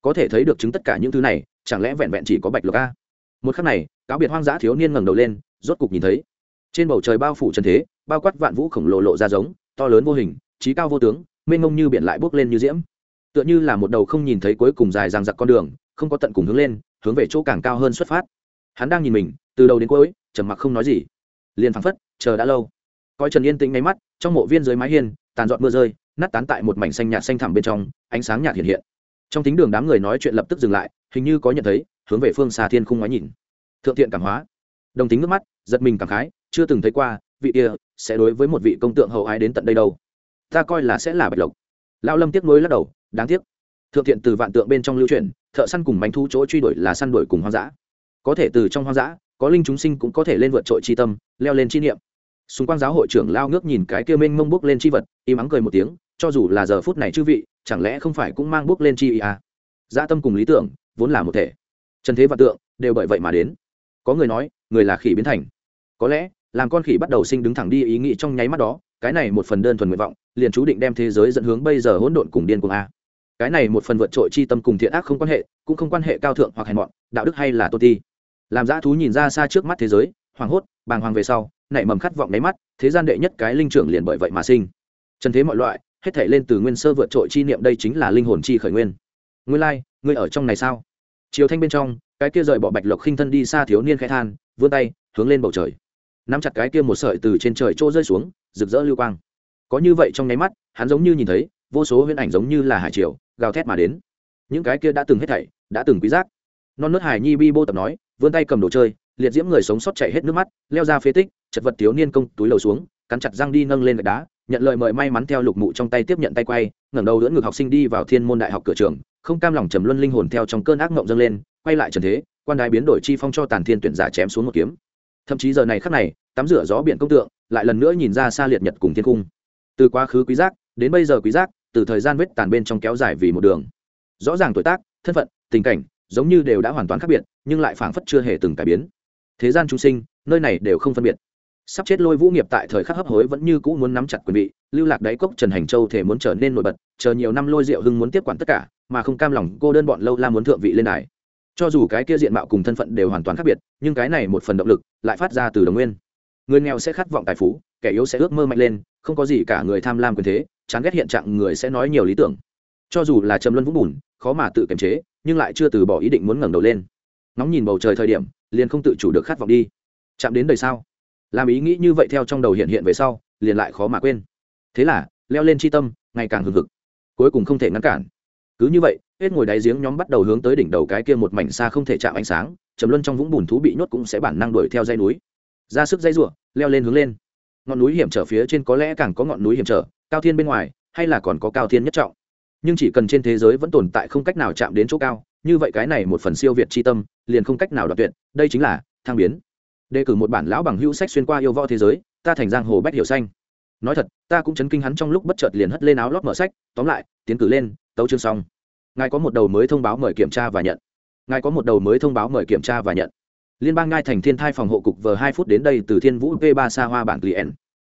Có thể thấy được chứng tất cả những thứ này chẳng lẽ vẹn vẹn chỉ có bạch lộc a? Một khắc này, cáo biệt hoang dã thiếu niên ngẩng đầu lên, rốt cục nhìn thấy, trên bầu trời bao phủ trần thế, bao quát vạn vũ khổng lồ lộ ra giống, to lớn vô hình, trí cao vô tướng, mênh mông như biển lại bốc lên như diễm. Tựa như là một đầu không nhìn thấy cuối cùng dài ràng giặc con đường, không có tận cùng hướng lên, hướng về chỗ càng cao hơn xuất phát. Hắn đang nhìn mình, từ đầu đến cuối, trầm mặc không nói gì. Liền phăng phất, chờ đã lâu. Coi trần yên tĩnh máy mắt, trong mộ viên dưới mái hiên, tàn dọn mưa rơi, nát tán tại một mảnh xanh nhạt xanh thẳm bên trong, ánh sáng nhạt hiện hiện. Trong tính đường đám người nói chuyện lập tức dừng lại hình như có nhận thấy, hướng về phương xa thiên khung ngoái nhìn. Thượng thiện cảm hóa. Đồng tính nước mắt, giật mình cảm khái, chưa từng thấy qua, vị kia sẽ đối với một vị công tượng hậu ái đến tận đây đâu. Ta coi là sẽ là bạch lộc. Lão lâm tiếc nuối lắc đầu, đáng tiếc. Thượng thiện từ vạn tượng bên trong lưu truyền thợ săn cùng bánh thu chỗ truy đuổi là săn đuổi cùng hoang dã. Có thể từ trong hoang dã, có linh chúng sinh cũng có thể lên vượt trội chi tâm, leo lên chi niệm. Xung quanh giáo hội trưởng lao ngước nhìn cái kia mênh mông bước lên chi vật, im ắng cười một tiếng, cho dù là giờ phút này chư vị, chẳng lẽ không phải cũng mang bước lên chi ý à? Dã tâm cùng lý tưởng vốn là một thể. Trần thế và tượng đều bởi vậy mà đến. Có người nói, người là khỉ biến thành. Có lẽ, làm con khỉ bắt đầu sinh đứng thẳng đi ý nghĩ trong nháy mắt đó, cái này một phần đơn thuần nguyện vọng, liền chú định đem thế giới dẫn hướng bây giờ hỗn độn cùng điên cuồng a. Cái này một phần vượt trội chi tâm cùng thiện ác không quan hệ, cũng không quan hệ cao thượng hoặc hèn mọn, đạo đức hay là tô ti. Làm dã thú nhìn ra xa trước mắt thế giới, hoảng hốt, bàng hoàng về sau, nảy mầm khát vọng đáy mắt, thế gian đệ nhất cái linh trưởng liền bởi vậy mà sinh. Trần thế mọi loại, hết thể lên từ nguyên sơ vượt trội chi niệm đây chính là linh hồn chi khởi nguyên. Nguyên lai ngươi ở trong này sao? Chiều thanh bên trong, cái kia rời bỏ bạch lộc khinh thân đi xa thiếu niên khai than, vươn tay, hướng lên bầu trời. Nắm chặt cái kia một sợi từ trên trời trô rơi xuống, rực rỡ lưu quang. Có như vậy trong nháy mắt, hắn giống như nhìn thấy, vô số huyễn ảnh giống như là hải triều, gào thét mà đến. Những cái kia đã từng hết thảy, đã từng quý giác non nớt hải nhi bi bô tập nói, vươn tay cầm đồ chơi, liệt diễm người sống sót chạy hết nước mắt, leo ra phế tích, chật vật thiếu niên công túi lầu xuống, cắn chặt răng đi nâng lên gạch đá nhận lời mời may mắn theo lục mụ trong tay tiếp nhận tay quay, ngẩng đầu đỡ ngược học sinh đi vào thiên môn đại học cửa trường, không cam lòng trầm luân linh hồn theo trong cơn ác mộng dâng lên, quay lại trần thế, quan đài biến đổi chi phong cho tàn thiên tuyển giả chém xuống một kiếm. Thậm chí giờ này khắc này, tắm rửa gió biển công tượng, lại lần nữa nhìn ra xa liệt nhật cùng thiên cung. Từ quá khứ quý giác, đến bây giờ quý giác, từ thời gian vết tàn bên trong kéo dài vì một đường. Rõ ràng tuổi tác, thân phận, tình cảnh, giống như đều đã hoàn toàn khác biệt, nhưng lại phảng phất chưa hề từng cải biến. Thế gian chúng sinh, nơi này đều không phân biệt sắp chết lôi vũ nghiệp tại thời khắc hấp hối vẫn như cũ muốn nắm chặt quyền vị, lưu lạc đáy cốc trần hành châu thể muốn trở nên nổi bật, chờ nhiều năm lôi diệu hưng muốn tiếp quản tất cả, mà không cam lòng, cô đơn bọn lâu la muốn thượng vị lên đài. Cho dù cái kia diện mạo cùng thân phận đều hoàn toàn khác biệt, nhưng cái này một phần động lực lại phát ra từ đồng nguyên. Người nghèo sẽ khát vọng tài phú, kẻ yếu sẽ ước mơ mạnh lên, không có gì cả người tham lam quyền thế, chán ghét hiện trạng người sẽ nói nhiều lý tưởng. Cho dù là trầm luân vũng bùn, khó mà tự kiềm chế, nhưng lại chưa từ bỏ ý định muốn ngẩng đầu lên. Nóng nhìn bầu trời thời điểm, liền không tự chủ được khát vọng đi. Chạm đến đời sao làm ý nghĩ như vậy theo trong đầu hiện hiện về sau, liền lại khó mà quên. Thế là, leo lên chi tâm, ngày càng hừng hực. Cuối cùng không thể ngăn cản. Cứ như vậy, hết ngồi đáy giếng nhóm bắt đầu hướng tới đỉnh đầu cái kia một mảnh xa không thể chạm ánh sáng, trầm luân trong vũng bùn thú bị nhốt cũng sẽ bản năng đuổi theo dây núi. Ra sức dây ruộng leo lên hướng lên. Ngọn núi hiểm trở phía trên có lẽ càng có ngọn núi hiểm trở, cao thiên bên ngoài, hay là còn có cao thiên nhất trọng. Nhưng chỉ cần trên thế giới vẫn tồn tại không cách nào chạm đến chỗ cao, như vậy cái này một phần siêu việt c h i tâm, liền không cách nào đoạt tuyệt, đây chính là thang biến đề cử một bản lão bằng hữu sách xuyên qua yêu võ thế giới, ta thành giang hồ bách hiểu xanh. Nói thật, ta cũng chấn kinh hắn trong lúc bất chợt liền hất lên áo lót mở sách, tóm lại, tiến cử lên, tấu chương xong. Ngài có một đầu mới thông báo mời kiểm tra và nhận. Ngài có một đầu mới thông báo mời kiểm tra và nhận. Liên bang ngai thành thiên thai phòng hộ cục vờ hai phút đến đây từ thiên vũ v ba xa hoa bản client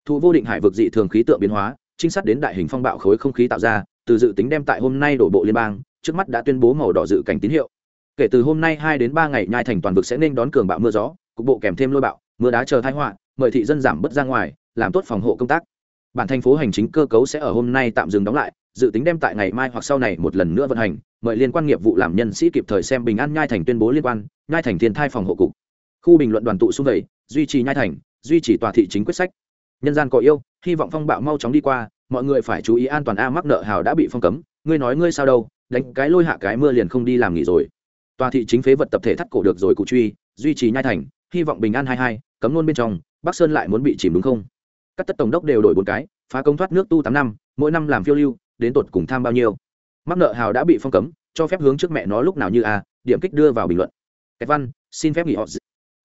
thu vô định hải vực dị thường khí tượng biến hóa, trinh sát đến đại hình phong bạo khối không khí tạo ra, từ dự tính đem tại hôm nay đổ bộ liên bang, trước mắt đã tuyên bố màu đỏ dự cảnh tín hiệu. Kể từ hôm nay hai đến ba ngày nhai thành toàn vực sẽ nên đón cường bạo mưa gió cục bộ kèm thêm lôi bạo, mưa đá chờ thái họa, mời thị dân giảm bớt ra ngoài, làm tốt phòng hộ công tác. Bản thành phố hành chính cơ cấu sẽ ở hôm nay tạm dừng đóng lại, dự tính đem tại ngày mai hoặc sau này một lần nữa vận hành, mời liên quan nghiệp vụ làm nhân sĩ kịp thời xem bình an nhai thành tuyên bố liên quan, nhai thành thiên thai phòng hộ cục. Khu bình luận đoàn tụ xung vầy, duy trì nhai thành, duy trì tòa thị chính quyết sách. Nhân gian có yêu, hy vọng phong bạo mau chóng đi qua, mọi người phải chú ý an toàn a mắc nợ hào đã bị phong cấm, ngươi nói ngươi sao đâu, đánh cái lôi hạ cái mưa liền không đi làm nghỉ rồi. Tòa thị chính phế vật tập thể thắt cổ được rồi cụ truy, duy trì nhai thành hy vọng bình an hai hai, cấm luôn bên trong, bắc sơn lại muốn bị chìm đúng không? Các tất tổng đốc đều đổi bốn cái, phá công thoát nước tu tám năm, mỗi năm làm phiêu lưu, đến tột cùng tham bao nhiêu? Mắc nợ hào đã bị phong cấm, cho phép hướng trước mẹ nó lúc nào như a điểm kích đưa vào bình luận. Kẹt văn, xin phép nghỉ họ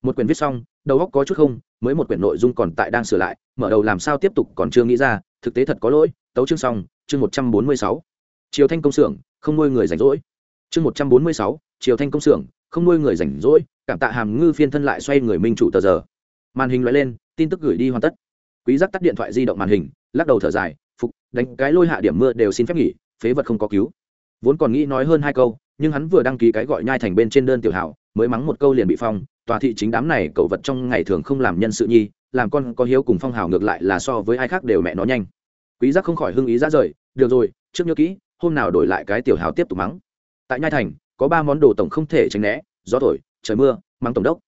một quyển viết xong, đầu óc có chút không, mới một quyển nội dung còn tại đang sửa lại, mở đầu làm sao tiếp tục còn chưa nghĩ ra, thực tế thật có lỗi, tấu chương xong, chương một trăm bốn mươi sáu. Triều thanh công xưởng, không nuôi người rảnh rỗi. Chương một trăm bốn mươi sáu, triều thanh công xưởng, không nuôi người rảnh rỗi cảm tạ hàm ngư phiên thân lại xoay người minh chủ tờ giờ. Màn hình loại lên, tin tức gửi đi hoàn tất. Quý giác tắt điện thoại di động màn hình, lắc đầu thở dài, phục, đánh cái lôi hạ điểm mưa đều xin phép nghỉ, phế vật không có cứu. Vốn còn nghĩ nói hơn hai câu, nhưng hắn vừa đăng ký cái gọi nhai thành bên trên đơn tiểu hảo, mới mắng một câu liền bị phong, tòa thị chính đám này cậu vật trong ngày thường không làm nhân sự nhi, làm con có hiếu cùng phong hào ngược lại là so với ai khác đều mẹ nó nhanh. Quý giác không khỏi hưng ý ra rời, được rồi, trước nhớ kỹ, hôm nào đổi lại cái tiểu hào tiếp tục mắng. Tại nhai thành, có ba món đồ tổng không thể tránh né, gió thổi trời mưa, mắng tổng đốc.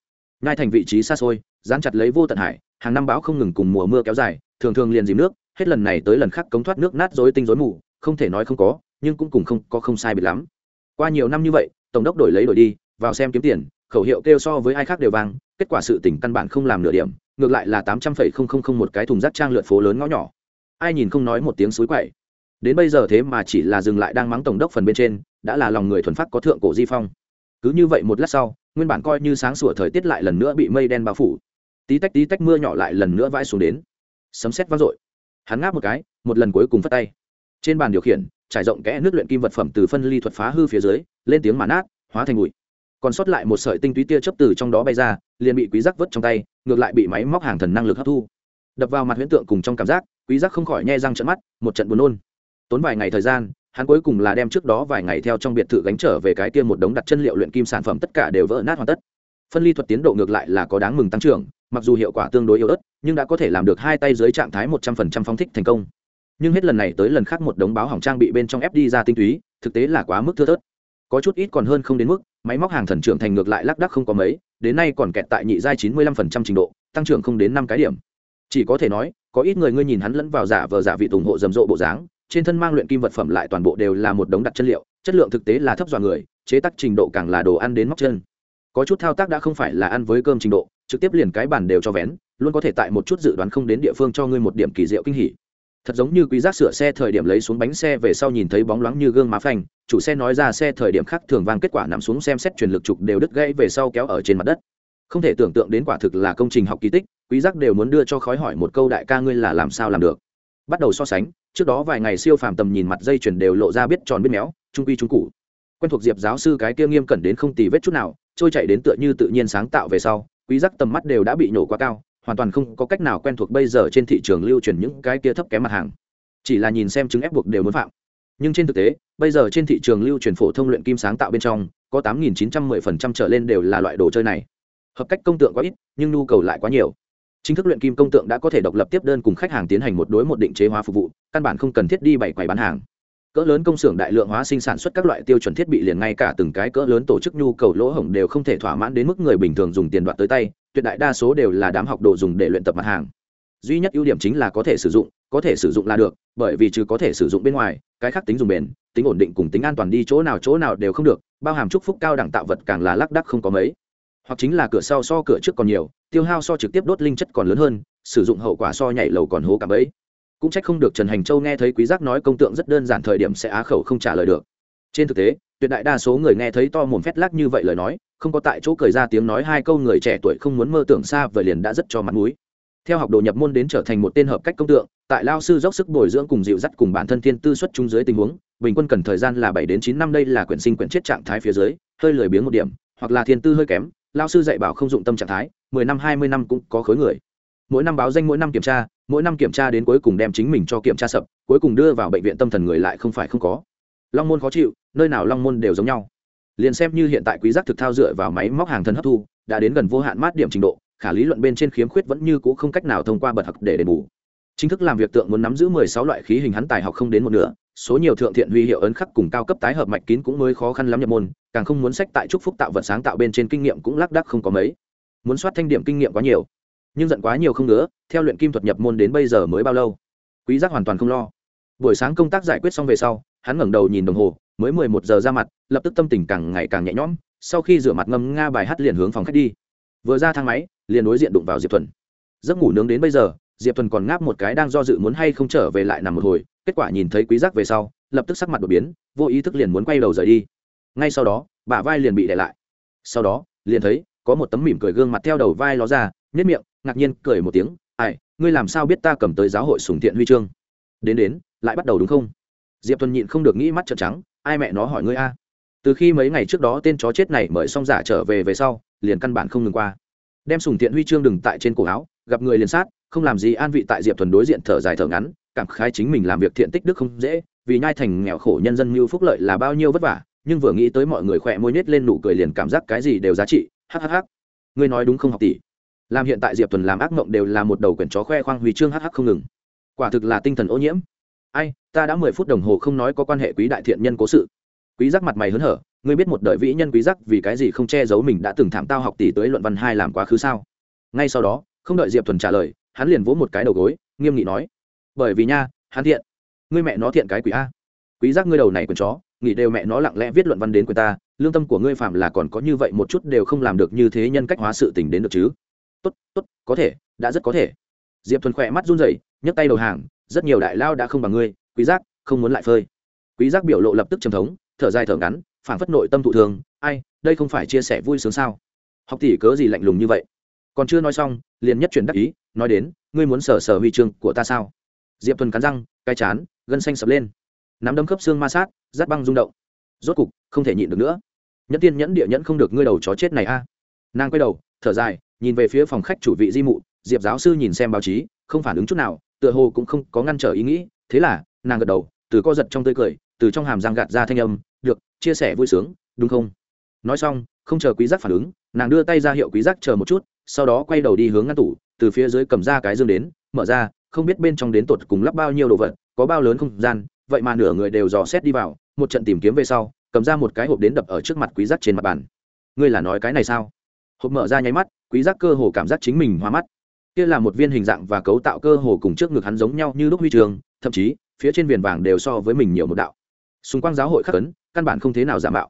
Nhai thành vị trí xa xôi, dán chặt lấy vô tận hải, hàng năm bão không ngừng cùng mùa mưa kéo dài, thường thường liền dìm nước, hết lần này tới lần khác cống thoát nước nát rối tinh rối mù, không thể nói không có, nhưng cũng cùng không, có không sai biệt lắm. Qua nhiều năm như vậy, tổng đốc đổi lấy đổi đi, vào xem kiếm tiền, khẩu hiệu kêu so với ai khác đều vang, kết quả sự tỉnh căn bản không làm nửa điểm, ngược lại là tám trăm phẩy không không không một cái thùng rác trang lượt phố lớn ngõ nhỏ. Ai nhìn không nói một tiếng suối quậy. Đến bây giờ thế mà chỉ là dừng lại đang mắng tổng đốc phần bên trên, đã là lòng người thuần phát có thượng cổ di phong. Cứ như vậy một lát sau nguyên bản coi như sáng sủa thời tiết lại lần nữa bị mây đen bao phủ. Tí tách tí tách mưa nhỏ lại lần nữa vãi xuống đến. Sấm sét vang dội. Hắn ngáp một cái, một lần cuối cùng phất tay. Trên bàn điều khiển, trải rộng kẽ nước luyện kim vật phẩm từ phân ly thuật phá hư phía dưới, lên tiếng màn át hóa thành bụi. Còn sót lại một sợi tinh túy tia chấp từ trong đó bay ra, liền bị quý giác vứt trong tay, ngược lại bị máy móc hàng thần năng lực hấp thu. Đập vào mặt huyễn tượng cùng trong cảm giác, quý giác không khỏi nhe răng trợn mắt, một trận buồn nôn. Tốn vài ngày thời gian hắn cuối cùng là đem trước đó vài ngày theo trong biệt thự gánh trở về cái kia một đống đặt chân liệu luyện kim sản phẩm tất cả đều vỡ nát hoàn tất. Phân ly thuật tiến độ ngược lại là có đáng mừng tăng trưởng, mặc dù hiệu quả tương đối yếu ớt, nhưng đã có thể làm được hai tay dưới trạng thái một trăm phần trăm phóng thích thành công. Nhưng hết lần này tới lần khác một đống báo hỏng trang bị bên trong ép đi ra tinh túy, thực tế là quá mức thưa thớt. Có chút ít còn hơn không đến mức, máy móc hàng thần trưởng thành ngược lại lác đắc không có mấy, đến nay còn kẹt tại nhị giai chín mươi lăm phần trăm trình độ, tăng trưởng không đến năm cái điểm. Chỉ có thể nói, có ít người ngươi nhìn hắn lẫn vào giả vờ giả vị ủng hộ rầm rộ bộ dáng trên thân mang luyện kim vật phẩm lại toàn bộ đều là một đống đặt chân liệu, chất lượng thực tế là thấp dọa người, chế tác trình độ càng là đồ ăn đến móc chân. Có chút thao tác đã không phải là ăn với cơm trình độ, trực tiếp liền cái bản đều cho vén, luôn có thể tại một chút dự đoán không đến địa phương cho ngươi một điểm kỳ diệu kinh hỉ. Thật giống như quý giác sửa xe thời điểm lấy xuống bánh xe về sau nhìn thấy bóng loáng như gương má phanh, chủ xe nói ra xe thời điểm khác thường vang kết quả nằm xuống xem xét truyền lực trục đều đứt gãy về sau kéo ở trên mặt đất. Không thể tưởng tượng đến quả thực là công trình học kỳ tích, quý giác đều muốn đưa cho khói hỏi một câu đại ca ngươi là làm sao làm được bắt đầu so sánh, trước đó vài ngày siêu phàm tầm nhìn mặt dây chuyền đều lộ ra biết tròn biết méo, trung quy trung cụ quen thuộc diệp giáo sư cái kia nghiêm cẩn đến không tì vết chút nào, trôi chạy đến tựa như tự nhiên sáng tạo về sau, quý giác tầm mắt đều đã bị nổ quá cao, hoàn toàn không có cách nào quen thuộc bây giờ trên thị trường lưu truyền những cái kia thấp kém mặt hàng. Chỉ là nhìn xem chứng ép buộc đều muốn phạm. Nhưng trên thực tế, bây giờ trên thị trường lưu truyền phổ thông luyện kim sáng tạo bên trong, có tám nghìn chín trăm mười phần trăm trở lên đều là loại đồ chơi này. Hợp cách công tượng quá ít, nhưng nhu cầu lại quá nhiều chính thức luyện kim công tượng đã có thể độc lập tiếp đơn cùng khách hàng tiến hành một đối một định chế hóa phục vụ, căn bản không cần thiết đi bảy quầy bán hàng. Cỡ lớn công xưởng đại lượng hóa sinh sản xuất các loại tiêu chuẩn thiết bị liền ngay cả từng cái cỡ lớn tổ chức nhu cầu lỗ hổng đều không thể thỏa mãn đến mức người bình thường dùng tiền đoạt tới tay, tuyệt đại đa số đều là đám học đồ dùng để luyện tập mặt hàng. Duy nhất ưu điểm chính là có thể sử dụng, có thể sử dụng là được, bởi vì trừ có thể sử dụng bên ngoài, cái khác tính dùng bền, tính ổn định cùng tính an toàn đi chỗ nào chỗ nào đều không được, bao hàm chúc phúc cao đẳng tạo vật càng là lác đắc không có mấy hoặc chính là cửa sau so cửa trước còn nhiều, tiêu hao so trực tiếp đốt linh chất còn lớn hơn, sử dụng hậu quả so nhảy lầu còn hố cả bẫy. Cũng trách không được trần hành châu nghe thấy quý giác nói công tượng rất đơn giản thời điểm sẽ á khẩu không trả lời được. Trên thực tế, tuyệt đại đa số người nghe thấy to mồm phét lác như vậy lời nói, không có tại chỗ cười ra tiếng nói hai câu người trẻ tuổi không muốn mơ tưởng xa vời liền đã rất cho mặt mũi. Theo học đồ nhập môn đến trở thành một tên hợp cách công tượng, tại lao sư dốc sức bồi dưỡng cùng dịu dắt cùng bản thân thiên tư xuất chung dưới tình huống, bình quân cần thời gian là bảy đến chín năm đây là quyển sinh quyển chết trạng thái phía dưới, hơi lười biếng một điểm, hoặc là thiên tư hơi kém lao sư dạy bảo không dụng tâm trạng thái, mười năm, hai mươi năm cũng có khối người. Mỗi năm báo danh, mỗi năm kiểm tra, mỗi năm kiểm tra đến cuối cùng đem chính mình cho kiểm tra sập, cuối cùng đưa vào bệnh viện tâm thần người lại không phải không có. Long môn khó chịu, nơi nào long môn đều giống nhau. Liền xem như hiện tại quý giác thực thao dựa vào máy móc hàng thân hấp thu, đã đến gần vô hạn mát điểm trình độ, khả lý luận bên trên khiếm khuyết vẫn như cũ không cách nào thông qua bật học để đền bù. Chính thức làm việc tượng muốn nắm giữ 16 loại khí hình hắn tài học không đến một nửa số nhiều thượng thiện huy hiệu ấn khắc cùng cao cấp tái hợp mạch kín cũng mới khó khăn lắm nhập môn, càng không muốn sách tại trúc phúc tạo vật sáng tạo bên trên kinh nghiệm cũng lác đác không có mấy. Muốn soát thanh điểm kinh nghiệm quá nhiều, nhưng giận quá nhiều không nữa theo luyện kim thuật nhập môn đến bây giờ mới bao lâu? Quý giác hoàn toàn không lo. Buổi sáng công tác giải quyết xong về sau, hắn ngẩng đầu nhìn đồng hồ, mới mười một giờ ra mặt, lập tức tâm tình càng ngày càng nhẹ nhõm, sau khi rửa mặt ngâm nga bài hát liền hướng phòng khách đi. Vừa ra thang máy, liền đối diện đụng vào diệp thuần. Giấc ngủ nướng đến bây giờ diệp thuần còn ngáp một cái đang do dự muốn hay không trở về lại nằm một hồi, kết quả nhìn thấy quý giác về sau, lập tức sắc mặt đột biến, vô ý thức liền muốn quay đầu rời đi. Ngay sau đó, bả vai liền bị đè lại. Sau đó, liền thấy, có một tấm mỉm cười gương mặt theo đầu vai ló ra nhất miệng, ngạc nhiên cười một tiếng, ai, ngươi làm sao biết ta cầm tới giáo hội sùng thiện huy chương? Đến đến, lại bắt đầu đúng không? Diệp thuần nhịn không được nghĩ mắt trợn trắng, ai mẹ nó hỏi ngươi a? Từ khi mấy ngày trước đó tên chó chết này mời xong giả trở về về sau, liền căn bản không ngừng qua. Đem sùng thiện huy chương đừng tại trên cổ áo, gặp người liền sát không làm gì an vị tại diệp thuần đối diện thở dài thở ngắn, cảm khái chính mình làm việc thiện tích đức không dễ, vì nhai thành nghèo khổ nhân dân mưu phúc lợi là bao nhiêu vất vả, nhưng vừa nghĩ tới mọi người khỏe môi nhét lên nụ cười liền cảm giác cái gì đều giá trị hhh ngươi nói đúng không học tỷ? Làm hiện tại diệp tuần làm ác mộng đều là một đầu quyển chó khoe khoang huy chương hh không ngừng. Quả thực là tinh thần ô nhiễm. Ai, ta đã mười phút đồng hồ không nói có quan hệ quý đại thiện nhân cố sự. Quý giác mặt mày hớn hở, ngươi biết một đời vĩ nhân quý giác vì cái gì không che giấu mình đã từng thảm tao học tỷ tới luận văn hai làm quá khứ sao? Ngay sau đó, không đợi diệp thuần trả lời hắn liền vỗ một cái đầu gối, nghiêm nghị nói, bởi vì nha, hắn thiện. Ngươi mẹ nó thiện cái quỷ a. Quý giác ngươi đầu này quần chó nghĩ đều mẹ nó lặng lẽ viết luận văn đến quần ta, lương tâm của ngươi phạm là còn có như vậy một chút đều không làm được như thế nhân cách hóa sự tình đến được chứ. Tốt tốt, có thể, đã rất có thể. Diệp thuần khỏe mắt run rẩy, nhấc tay đầu hàng, rất nhiều đại lao đã không bằng ngươi, quý giác, không muốn lại phơi. Quý giác biểu lộ lập tức trầm thống, thở dài thở ngắn phản phất nội tâm thụ thường, ai, đây không phải chia sẻ vui sướng sao? Học tỷ cớ gì lạnh lùng như vậy? Còn chưa nói xong, liền nhất chuyển đắc ý, nói đến, ngươi muốn sở sở huy chương của ta sao? Diệp thuần cắn răng cay chán, gân xanh sập lên. Nắm đấm khớp xương ma sát rát băng rung động. Rốt cục, không thể nhịn được nữa. Nhẫn tiên nhẫn địa nhẫn không được ngươi đầu chó chết này a. Nàng quay đầu, thở dài, nhìn về phía phòng khách chủ vị di mụ, diệp giáo sư nhìn xem báo chí, không phản ứng chút nào, tựa hồ cũng không có ngăn trở ý nghĩ, thế là, nàng gật đầu, từ co giật trong tươi cười, từ trong hàm răng gạt ra thanh âm, được, chia sẻ vui sướng, đúng không? Nói xong, không chờ quý giác phản ứng, nàng đưa tay ra hiệu quý giác chờ một chút sau đó quay đầu đi hướng ngăn tủ, từ phía dưới cầm ra cái dương đến, mở ra, không biết bên trong đến tột cùng lắp bao nhiêu đồ vật, có bao lớn không gian, vậy mà nửa người đều dò xét đi vào, một trận tìm kiếm về sau, cầm ra một cái hộp đến đập ở trước mặt quý giác trên mặt bàn. Ngươi là nói cái này sao? Hộp mở ra nháy mắt, quý giác cơ hồ cảm giác chính mình hoa mắt. Kia là một viên hình dạng và cấu tạo cơ hồ cùng trước ngực hắn giống nhau như lúc huy trường, thậm chí, phía trên viền vàng đều so với mình nhiều một đạo. Xung quanh giáo hội khắc ấn, căn bản không thế nào giả mạo.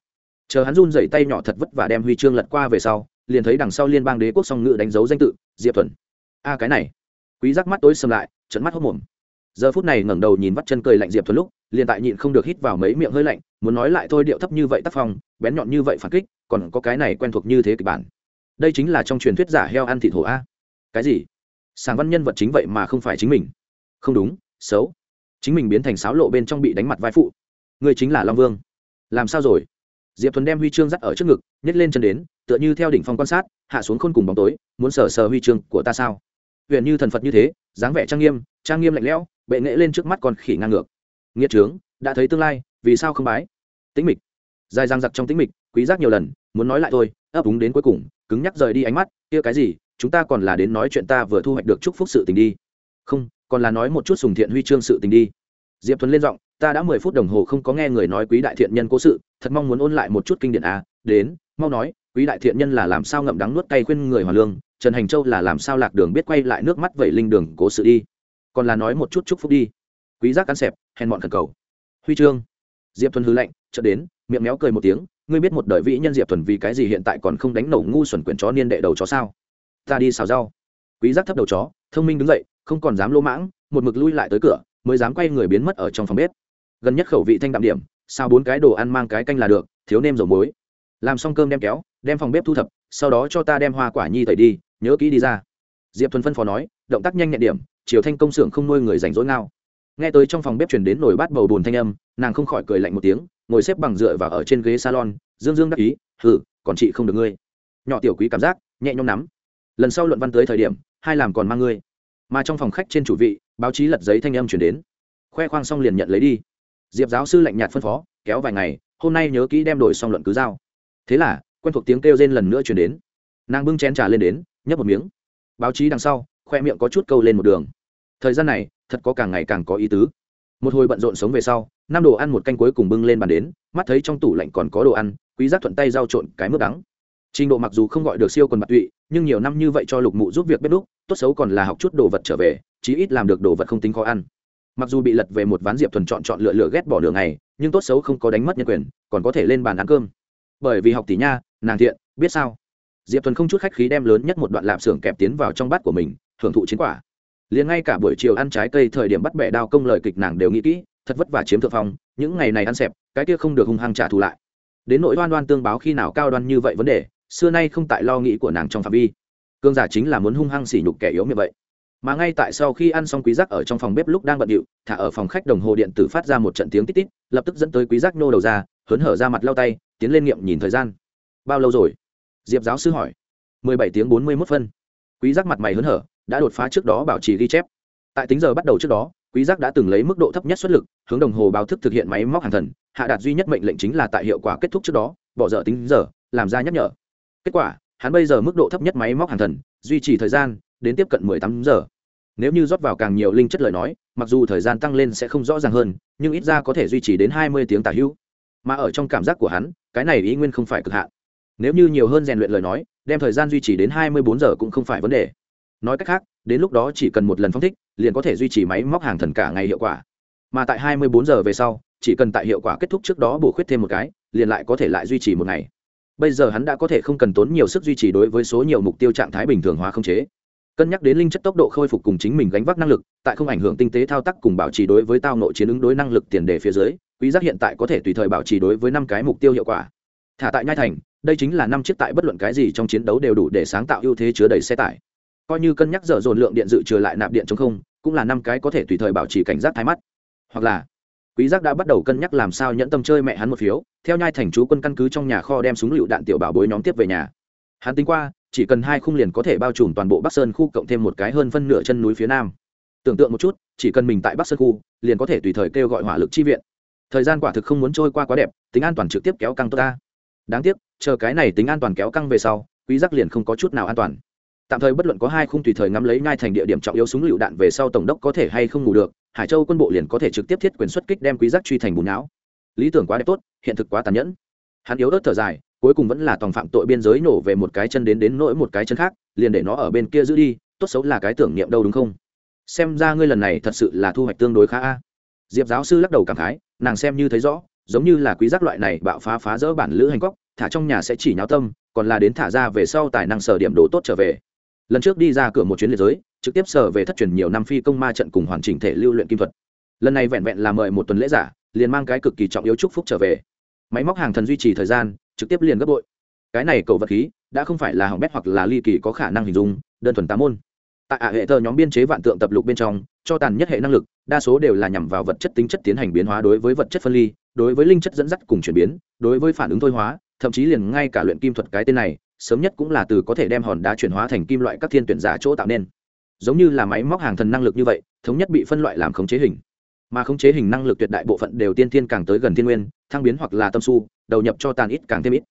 Chờ hắn run dậy tay nhỏ thật vất và đem huy chương lật qua về sau liền thấy đằng sau liên bang đế quốc song ngự đánh dấu danh tự, diệp thuần. A, cái này. Quý giác mắt tối sầm lại trận mắt hốc mồm. Giờ phút này ngẩng đầu nhìn vắt chân cười lạnh diệp thuần lúc, liền tại nhịn không được hít vào mấy miệng hơi lạnh, muốn nói lại thôi điệu thấp như vậy tác phong, bén nhọn như vậy phản kích, còn có cái này quen thuộc như thế kịch bản. Đây chính là trong truyền thuyết giả heo ăn thịt hổ a. Cái gì? Sàng văn nhân vật chính vậy mà không phải chính mình. Không đúng, xấu. Chính mình biến thành sáo lộ bên trong bị đánh mặt vai phụ. Người chính là long vương. Làm sao rồi? Diệp thuần đem huy chương dắt ở trước ngực, nhét lên chân đến tựa như theo đỉnh phong quan sát, hạ xuống khôn cùng bóng tối, muốn sờ sờ huy chương của ta sao? Huyện như thần phật như thế, dáng vẻ trang nghiêm trang nghiêm lạnh lẽo, bệ nghệ lên trước mắt còn khỉ ngang ngược. Nghiệt trướng, đã thấy tương lai, vì sao không bái? Tĩnh mịch. Dài giang giặc trong tĩnh mịch, quý giác nhiều lần, muốn nói lại thôi, ấp úng đến cuối cùng, cứng nhắc rời đi ánh mắt, kia cái gì, chúng ta còn là đến nói chuyện ta vừa thu hoạch được chúc phúc sự tình đi. Không, còn là nói một chút sùng thiện huy chương sự tình đi. Diệp thuấn lên giọng, ta đã mười phút đồng hồ không có nghe người nói quý đại thiện nhân cố sự, thật mong muốn ôn lại một chút kinh điển à đến mau nói, quý đại thiện nhân là làm sao ngậm đắng nuốt cay khuyên người hòa lương, trần hành châu là làm sao lạc đường biết quay lại nước mắt vẩy linh đường cố sự đi. Còn là nói một chút chúc phúc đi. Quý giác cắn xẹp, hèn mọn thần cầu. Huy chương diệp thuần hư lạnh, chợt đến, miệng méo cười một tiếng, ngươi biết một đời vĩ nhân diệp thuần vì cái gì hiện tại còn không đánh nổ ngu xuẩn quyển chó niên đệ đầu chó sao? Ta đi xào rau. Quý giác thấp đầu chó, thông minh đứng dậy, không còn dám lỗ mãng, một mực lui lại tới cửa, mới dám quay người biến mất ở trong phòng bếp. Gần nhất khẩu vị thanh đạm điểm, sao bốn cái đồ ăn mang cái canh là được, thiếu nêm dầu muối làm xong cơm đem kéo, đem phòng bếp thu thập, sau đó cho ta đem hoa quả nhi tẩy đi, nhớ kỹ đi ra. Diệp thuần phân phó nói, động tác nhanh nhẹn điểm chiều thanh công xưởng không nuôi người rảnh rỗi ngao. Nghe tới trong phòng bếp chuyển đến nồi bát bầu bùn thanh âm, nàng không khỏi cười lạnh một tiếng, ngồi xếp bằng dựa và ở trên ghế salon, dương dương đắc ý, hừ, còn chị không được ngươi. Nhỏ tiểu quý cảm giác, nhẹ nhõm nắm. Lần sau luận văn tới thời điểm, hai làm còn mang ngươi. Mà trong phòng khách trên chủ vị, báo chí lật giấy thanh âm chuyển đến. Khoe khoang xong liền nhận lấy đi. Diệp giáo sư lạnh nhạt phân phó, kéo vài ngày, hôm nay nhớ kỹ đem đổi xong luận cứ giao thế là, quen thuộc tiếng kêu rên lần nữa chuyển đến. Nàng bưng chén trà lên đến, nhấp một miếng. Báo chí đằng sau, khoe miệng có chút câu lên một đường. Thời gian này, thật có càng ngày càng có ý tứ. Một hồi bận rộn sống về sau năm đồ ăn một canh cuối cùng bưng lên bàn đến, mắt thấy trong tủ lạnh còn có đồ ăn, quý giác thuận tay giao trộn cái mướp đắng. Trình độ mặc dù không gọi được siêu quần mặt tụy, nhưng nhiều năm như vậy cho lục mụ giúp việc bếp đúc, tốt xấu còn là học chút đồ vật trở về, chí ít làm được đồ vật không tính khó ăn. Mặc dù bị lật về một ván diệp thuần chọn chọn lựa lựa ghét bỏ đường này nhưng tốt xấu không có đánh mất nhân quyền, còn có thể lên bàn ăn cơm bởi vì học tỷ nha, nàng thiện, biết sao? Diệp thuần không chút khách khí đem lớn nhất một đoạn lạp xưởng kẹp tiến vào trong bát của mình, hưởng thụ chiến quả. Liền ngay cả buổi chiều ăn trái cây thời điểm bắt bẻ đao công lời kịch nàng đều nghĩ kỹ, thật vất vả chiếm thượng phong, những ngày này ăn xẹp, cái kia không được hung hăng trả thù lại. Đến nỗi đoan đoan tương báo khi nào cao đoan như vậy vấn đề, xưa nay không tại lo nghĩ của nàng trong phạm vi. Cương giả chính là muốn hung hăng sỉ nhục kẻ yếu như vậy. Mà ngay tại sau khi ăn xong quý giác ở trong phòng bếp lúc đang bận điệu, thả ở phòng khách đồng hồ điện tử phát ra một trận tiếng tít tít, lập tức dẫn tới quý giác nô đầu ra, hớn hở ra mặt lau tay tiến lên nghiệm nhìn thời gian. Bao lâu rồi? Diệp giáo sư hỏi. 17 tiếng 41 phân. Quý giác mặt mày hớn hở, đã đột phá trước đó bảo trì ghi chép. Tại tính giờ bắt đầu trước đó, quý giác đã từng lấy mức độ thấp nhất xuất lực, hướng đồng hồ báo thức thực hiện máy móc hàng thần. Hạ đạt duy nhất mệnh lệnh chính là tại hiệu quả kết thúc trước đó, bỏ dở tính giờ, làm ra nhắc nhở. Kết quả, hắn bây giờ mức độ thấp nhất máy móc hàng thần, duy trì thời gian đến tiếp cận 18 giờ. Nếu như rót vào càng nhiều linh chất lời nói, mặc dù thời gian tăng lên sẽ không rõ ràng hơn, nhưng ít ra có thể duy trì đến 20 tiếng tả hữu mà ở trong cảm giác của hắn, cái này ý nguyên không phải cực hạn. Nếu như nhiều hơn rèn luyện lời nói, đem thời gian duy trì đến 24 giờ cũng không phải vấn đề. Nói cách khác, đến lúc đó chỉ cần một lần phong thích, liền có thể duy trì máy móc hàng thần cả ngày hiệu quả. Mà tại 24 giờ về sau, chỉ cần tại hiệu quả kết thúc trước đó bổ khuyết thêm một cái, liền lại có thể lại duy trì một ngày. Bây giờ hắn đã có thể không cần tốn nhiều sức duy trì đối với số nhiều mục tiêu trạng thái bình thường hóa không chế. Cân nhắc đến linh chất tốc độ khôi phục cùng chính mình gánh vác năng lực, tại không ảnh hưởng tinh tế thao tác cùng bảo trì đối với tao nội chiến ứng đối năng lực tiền đề phía dưới quý giác hiện tại có thể tùy thời bảo trì đối với năm cái mục tiêu hiệu quả. Thả tại nhai thành, đây chính là năm chiếc tại bất luận cái gì trong chiến đấu đều đủ để sáng tạo ưu thế chứa đầy xe tải. Coi như cân nhắc dở dồn lượng điện dự trừ lại nạp điện chống không, cũng là năm cái có thể tùy thời bảo trì cảnh giác thái mắt. Hoặc là, quý giác đã bắt đầu cân nhắc làm sao nhẫn tâm chơi mẹ hắn một phiếu, theo nhai thành chú quân căn cứ trong nhà kho đem súng lựu đạn tiểu bảo bối nhóm tiếp về nhà. Hắn tính qua, chỉ cần hai khung liền có thể bao trùm toàn bộ bắc sơn khu cộng thêm một cái hơn phân nửa chân núi phía nam. Tưởng tượng một chút, chỉ cần mình tại bắc sơn khu, liền có thể tùy thời kêu gọi hỏa lực chi viện thời gian quả thực không muốn trôi qua quá đẹp, tính an toàn trực tiếp kéo căng tốt ta. Đáng tiếc, chờ cái này tính an toàn kéo căng về sau, quý giác liền không có chút nào an toàn. Tạm thời bất luận có hai khung tùy thời ngắm lấy nhai thành địa điểm trọng yếu súng lựu đạn về sau tổng đốc có thể hay không ngủ được, hải châu quân bộ liền có thể trực tiếp thiết quyền xuất kích đem quý giác truy thành bùn não. Lý tưởng quá đẹp tốt, hiện thực quá tàn nhẫn. Hắn yếu ớt thở dài, cuối cùng vẫn là toàn phạm tội biên giới nổ về một cái chân đến đến nỗi một cái chân khác, liền để nó ở bên kia giữ đi, tốt xấu là cái tưởng niệm đâu đúng không? Xem ra ngươi lần này thật sự là thu hoạch tương đối khá a. Diệp giáo sư lắc đầu cảm khái nàng xem như thấy rõ, giống như là quý giác loại này bạo phá phá rỡ bản lữ hành cóc thả trong nhà sẽ chỉ nháo tâm, còn là đến thả ra về sau tài năng sở điểm đồ tốt trở về. Lần trước đi ra cửa một chuyến liệt giới, trực tiếp sở về thất truyền nhiều năm phi công ma trận cùng hoàn chỉnh thể lưu luyện kim thuật. Lần này vẹn vẹn là mời một tuần lễ giả, liền mang cái cực kỳ trọng yếu chúc phúc trở về. Máy móc hàng thần duy trì thời gian, trực tiếp liền gấp bội. Cái này cầu vật khí, đã không phải là hỏng bét hoặc là ly kỳ có khả năng hình dung, đơn thuần tám môn. Tại ả hệ thơ nhóm biên chế vạn tượng tập lục bên trong, cho tàn nhất hệ năng lực đa số đều là nhằm vào vật chất tính chất tiến hành biến hóa đối với vật chất phân ly, đối với linh chất dẫn dắt cùng chuyển biến, đối với phản ứng thôi hóa, thậm chí liền ngay cả luyện kim thuật cái tên này, sớm nhất cũng là từ có thể đem hòn đá chuyển hóa thành kim loại các thiên tuyển giả chỗ tạo nên. Giống như là máy móc hàng thần năng lực như vậy, thống nhất bị phân loại làm khống chế hình. Mà khống chế hình năng lực tuyệt đại bộ phận đều tiên thiên càng tới gần thiên nguyên, thăng biến hoặc là tâm su, đầu nhập cho tàn ít càng thêm ít.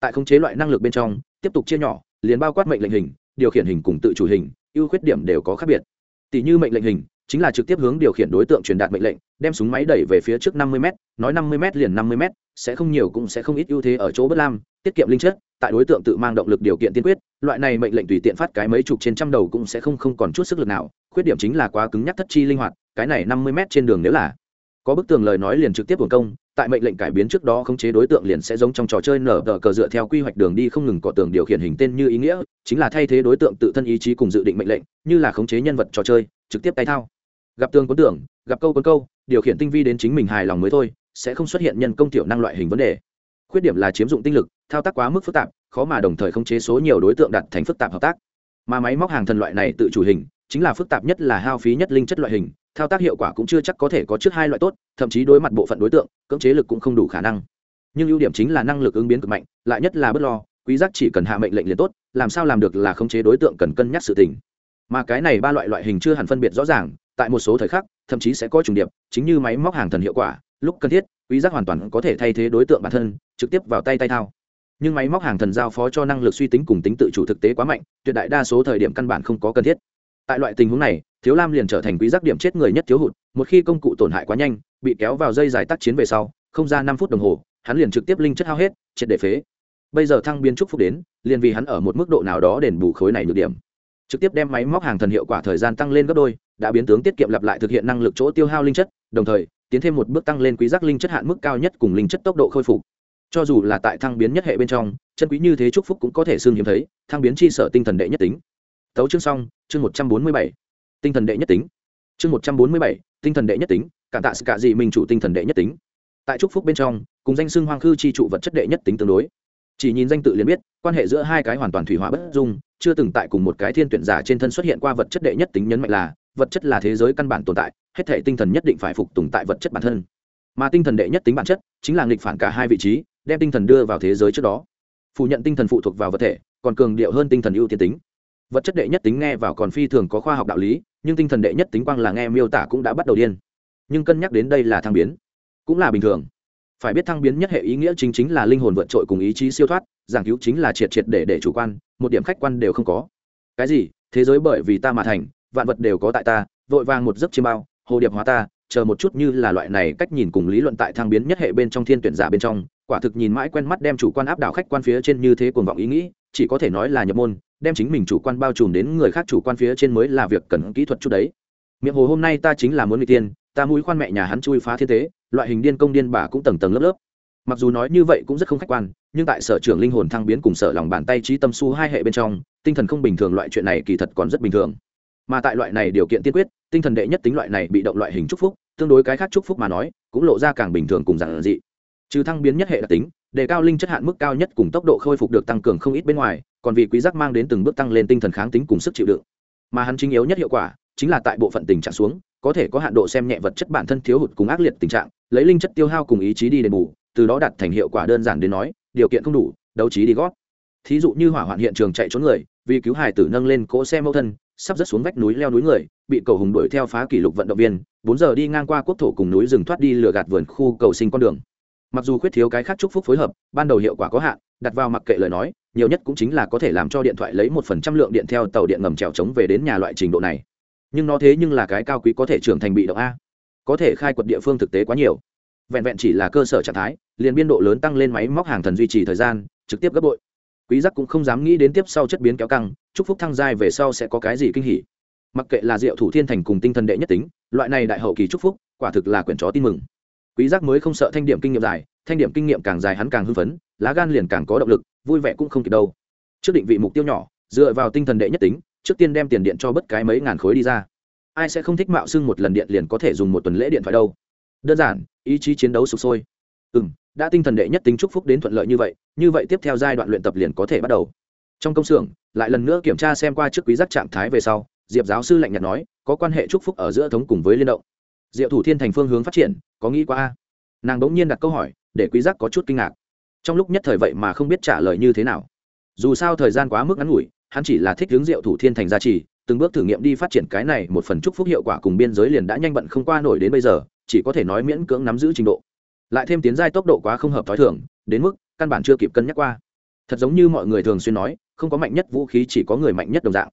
Tại khống chế loại năng lực bên trong, tiếp tục chia nhỏ, liền bao quát mệnh lệnh hình, điều khiển hình cùng tự chủ hình, ưu khuyết điểm đều có khác biệt. Tỷ như mệnh lệnh hình chính là trực tiếp hướng điều khiển đối tượng truyền đạt mệnh lệnh, đem súng máy đẩy về phía trước 50 m nói 50 m liền 50 m sẽ không nhiều cũng sẽ không ít ưu thế ở chỗ bất lam, tiết kiệm linh chất, tại đối tượng tự mang động lực điều kiện tiên quyết, loại này mệnh lệnh tùy tiện phát cái mấy chục trên trăm đầu cũng sẽ không không còn chút sức lực nào, khuyết điểm chính là quá cứng nhắc thất chi linh hoạt, cái này 50 m trên đường nếu là có bức tường lời nói liền trực tiếp hưởng công, tại mệnh lệnh cải biến trước đó khống chế đối tượng liền sẽ giống trong trò chơi nở tờ cờ dựa theo quy hoạch đường đi không ngừng cọ tường điều khiển hình tên như ý nghĩa, chính là thay thế đối tượng tự thân ý chí cùng dự định mệnh lệnh, như là khống chế nhân vật trò chơi, trực tiếp tay thao gặp tương cuốn tưởng, gặp câu cuốn câu, điều khiển tinh vi đến chính mình hài lòng mới thôi, sẽ không xuất hiện nhân công tiểu năng loại hình vấn đề. Khuyết điểm là chiếm dụng tinh lực, thao tác quá mức phức tạp, khó mà đồng thời khống chế số nhiều đối tượng đặt thành phức tạp hợp tác. Mà máy móc hàng thần loại này tự chủ hình, chính là phức tạp nhất là hao phí nhất linh chất loại hình, thao tác hiệu quả cũng chưa chắc có thể có trước hai loại tốt, thậm chí đối mặt bộ phận đối tượng, cưỡng chế lực cũng không đủ khả năng. Nhưng ưu điểm chính là năng lực ứng biến cực mạnh, lại nhất là bất lo, quý giác chỉ cần hạ mệnh lệnh liền tốt, làm sao làm được là khống chế đối tượng cần cân nhắc sự tình. Mà cái này ba loại loại hình chưa hẳn phân biệt rõ ràng tại một số thời khắc, thậm chí sẽ có trùng điệp, chính như máy móc hàng thần hiệu quả, lúc cần thiết, quý giác hoàn toàn có thể thay thế đối tượng bản thân, trực tiếp vào tay tay thao. Nhưng máy móc hàng thần giao phó cho năng lực suy tính cùng tính tự chủ thực tế quá mạnh, tuyệt đại đa số thời điểm căn bản không có cần thiết. Tại loại tình huống này, thiếu lam liền trở thành quý giác điểm chết người nhất thiếu hụt, một khi công cụ tổn hại quá nhanh, bị kéo vào dây dài tác chiến về sau, không ra năm phút đồng hồ, hắn liền trực tiếp linh chất hao hết, triệt để phế. Bây giờ thăng biến trúc phúc đến, liền vì hắn ở một mức độ nào đó đền bù khối này nhược điểm trực tiếp đem máy móc hàng thần hiệu quả thời gian tăng lên gấp đôi, đã biến tướng tiết kiệm lặp lại thực hiện năng lực chỗ tiêu hao linh chất, đồng thời, tiến thêm một bước tăng lên quý giác linh chất hạn mức cao nhất cùng linh chất tốc độ khôi phục. Cho dù là tại thăng biến nhất hệ bên trong, chân quý như thế chúc phúc cũng có thể xương hiếm thấy, thăng biến chi sở tinh thần đệ nhất tính. Tấu chương xong, chương một trăm bốn mươi bảy. Tinh thần đệ nhất tính. Chương một trăm bốn mươi bảy, tinh thần đệ nhất tính cả tạ sự cả gì mình chủ tinh thần đệ nhất tính. Tại trúc phúc bên trong, cùng danh xưng hoang khư chi trụ vật chất đệ nhất tính tương đối. Chỉ nhìn danh tự liền biết, quan hệ giữa hai cái hoàn toàn thủy hóa bất dung chưa từng tại cùng một cái thiên tuyển giả trên thân xuất hiện qua vật chất đệ nhất tính nhấn mạnh là, vật chất là thế giới căn bản tồn tại, hết thể tinh thần nhất định phải phục tùng tại vật chất bản thân. Mà tinh thần đệ nhất tính bản chất, chính là nghịch phản cả hai vị trí, đem tinh thần đưa vào thế giới trước đó. Phủ nhận tinh thần phụ thuộc vào vật thể, còn cường điệu hơn tinh thần ưu tiên tính. Vật chất đệ nhất tính nghe vào còn phi thường có khoa học đạo lý, nhưng tinh thần đệ nhất tính quang là nghe miêu tả cũng đã bắt đầu điên. Nhưng cân nhắc đến đây là thăng biến. Cũng là bình thường. Phải biết thăng biến nhất hệ ý nghĩa chính chính là linh hồn vượt trội cùng ý chí siêu thoát giảng cứu chính là triệt triệt để để chủ quan, một điểm khách quan đều không có. Cái gì? Thế giới bởi vì ta mà thành, vạn vật đều có tại ta, vội vàng một giấc chiêm bao, hồ điệp hóa ta, chờ một chút như là loại này cách nhìn cùng lý luận tại thăng biến nhất hệ bên trong thiên tuyển giả bên trong, quả thực nhìn mãi quen mắt đem chủ quan áp đảo khách quan phía trên như thế cuồng vọng ý nghĩ, chỉ có thể nói là nhập môn, đem chính mình chủ quan bao trùm đến người khác chủ quan phía trên mới là việc cần kỹ thuật chút đấy. Miệng hồ hôm nay ta chính là muốn bị tiên, ta mũi khoan mẹ nhà hắn chui phá thiên tế, loại hình điên công điên bà cũng tầng tầng lớp lớp mặc dù nói như vậy cũng rất không khách quan, nhưng tại sở trưởng linh hồn thăng biến cùng sở lòng bàn tay trí tâm su hai hệ bên trong, tinh thần không bình thường loại chuyện này kỳ thật còn rất bình thường. Mà tại loại này điều kiện tiên quyết, tinh thần đệ nhất tính loại này bị động loại hình chúc phúc, tương đối cái khác chúc phúc mà nói, cũng lộ ra càng bình thường cùng giản dị. Trừ thăng biến nhất hệ đặc tính, đề cao linh chất hạn mức cao nhất cùng tốc độ khôi phục được tăng cường không ít bên ngoài, còn vì quý giác mang đến từng bước tăng lên tinh thần kháng tính cùng sức chịu đựng. Mà hắn chính yếu nhất hiệu quả, chính là tại bộ phận tình trạng xuống, có thể có hạn độ xem nhẹ vật chất bản thân thiếu hụt cùng ác liệt tình trạng, lấy linh chất tiêu hao cùng ý chí đi đền bù từ đó đạt thành hiệu quả đơn giản đến nói, điều kiện không đủ, đấu trí đi gót. Thí dụ như hỏa hoạn hiện trường chạy trốn người, vì cứu hải tử nâng lên cỗ xe mẫu thân, sắp rớt xuống vách núi leo núi người, bị cầu hùng đuổi theo phá kỷ lục vận động viên, bốn giờ đi ngang qua quốc thổ cùng núi rừng thoát đi lừa gạt vườn khu cầu sinh con đường. Mặc dù khuyết thiếu cái khác chúc phúc phối hợp, ban đầu hiệu quả có hạn, đặt vào mặc kệ lời nói, nhiều nhất cũng chính là có thể làm cho điện thoại lấy một phần trăm lượng điện theo tàu điện ngầm trèo trống về đến nhà loại trình độ này. Nhưng nó thế nhưng là cái cao quý có thể trưởng thành bị động a. Có thể khai quật địa phương thực tế quá nhiều vẹn vẹn chỉ là cơ sở trạng thái, liền biên độ lớn tăng lên máy móc hàng thần duy trì thời gian, trực tiếp gấp bội. Quý giác cũng không dám nghĩ đến tiếp sau chất biến kéo căng, chúc phúc thăng giai về sau sẽ có cái gì kinh hỉ. Mặc kệ là diệu thủ thiên thành cùng tinh thần đệ nhất tính, loại này đại hậu kỳ chúc phúc, quả thực là quyển chó tin mừng. Quý giác mới không sợ thanh điểm kinh nghiệm dài, thanh điểm kinh nghiệm càng dài hắn càng hưng phấn, lá gan liền càng có động lực, vui vẻ cũng không kịp đâu. Trước định vị mục tiêu nhỏ, dựa vào tinh thần đệ nhất tính, trước tiên đem tiền điện cho bất cái mấy ngàn khối đi ra. Ai sẽ không thích mạo xưng một lần điện liền có thể dùng một tuần lễ điện thoại đâu? Đơn giản, ý chí chiến đấu sụp sôi. Ừ đã tinh thần đệ nhất tính chúc phúc đến thuận lợi như vậy như vậy tiếp theo giai đoạn luyện tập liền có thể bắt đầu. Trong công xưởng, lại lần nữa kiểm tra xem qua trước quý giác trạng thái về sau, diệp giáo sư lạnh nhạt nói, có quan hệ chúc phúc ở giữa thống cùng với liên động. Diệu thủ thiên thành phương hướng phát triển, có nghĩ qua a? Nàng bỗng nhiên đặt câu hỏi, để quý giác có chút kinh ngạc. Trong lúc nhất thời vậy mà không biết trả lời như thế nào. Dù sao thời gian quá mức ngắn ngủi, hắn chỉ là thích hướng diệu thủ thiên thành gia trì, từng bước thử nghiệm đi phát triển cái này một phần chúc phúc hiệu quả cùng biên giới liền đã nhanh bận không qua nổi đến bây giờ chỉ có thể nói miễn cưỡng nắm giữ trình độ. Lại thêm tiến giai tốc độ quá không hợp thói thường, đến mức, căn bản chưa kịp cân nhắc qua. Thật giống như mọi người thường xuyên nói, không có mạnh nhất vũ khí chỉ có người mạnh nhất đồng dạng.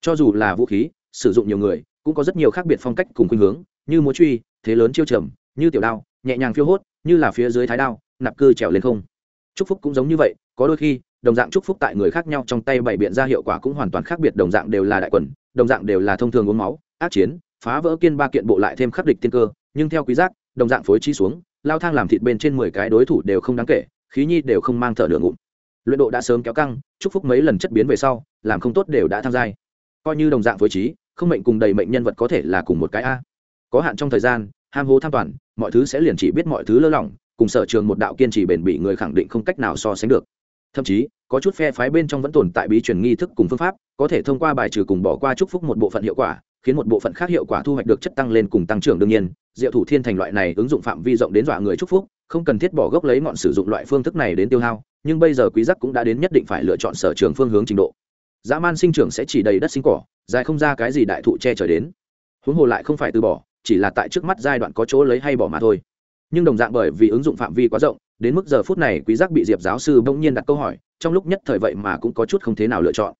Cho dù là vũ khí, sử dụng nhiều người, cũng có rất nhiều khác biệt phong cách cùng khuynh hướng, như múa truy, thế lớn chiêu trầm, như tiểu đao, nhẹ nhàng phiêu hốt, như là phía dưới thái đao, nạp cư trèo lên không. Chúc phúc cũng giống như vậy, có đôi khi, đồng dạng chúc phúc tại người khác nhau trong tay bảy biện ra hiệu quả cũng hoàn toàn khác biệt, đồng dạng đều là đại quần, đồng dạng đều là thông thường uống máu, ác chiến, phá vỡ kiên ba kiện bộ lại thêm khắc địch tiên cơ nhưng theo quý giác, đồng dạng phối chi xuống, lao thang làm thịt bên trên mười cái đối thủ đều không đáng kể, khí nhi đều không mang thở nửa ngụm. Luyện độ đã sớm kéo căng, chúc phúc mấy lần chất biến về sau, làm không tốt đều đã tham gia coi như đồng dạng phối trí, không mệnh cùng đầy mệnh nhân vật có thể là cùng một cái a. Có hạn trong thời gian, ham hố tham toàn, mọi thứ sẽ liền chỉ biết mọi thứ lơ lỏng, cùng sở trường một đạo kiên trì bền bỉ người khẳng định không cách nào so sánh được. Thậm chí, có chút phe phái bên trong vẫn tồn tại bí truyền nghi thức cùng phương pháp, có thể thông qua bài trừ cùng bỏ qua chúc phúc một bộ phận hiệu quả khiến một bộ phận khác hiệu quả thu hoạch được chất tăng lên cùng tăng trưởng đương nhiên. Diệu thủ thiên thành loại này ứng dụng phạm vi rộng đến dọa người chúc phúc, không cần thiết bỏ gốc lấy ngọn sử dụng loại phương thức này đến tiêu hao, nhưng bây giờ quý giác cũng đã đến nhất định phải lựa chọn sở trường phương hướng trình độ. Dã man sinh trưởng sẽ chỉ đầy đất sinh cỏ, dài không ra cái gì đại thụ che trời đến. Huống hồ lại không phải từ bỏ, chỉ là tại trước mắt giai đoạn có chỗ lấy hay bỏ mà thôi. Nhưng đồng dạng bởi vì ứng dụng phạm vi quá rộng, đến mức giờ phút này quý giác bị diệp giáo sư bỗng nhiên đặt câu hỏi, trong lúc nhất thời vậy mà cũng có chút không thế nào lựa chọn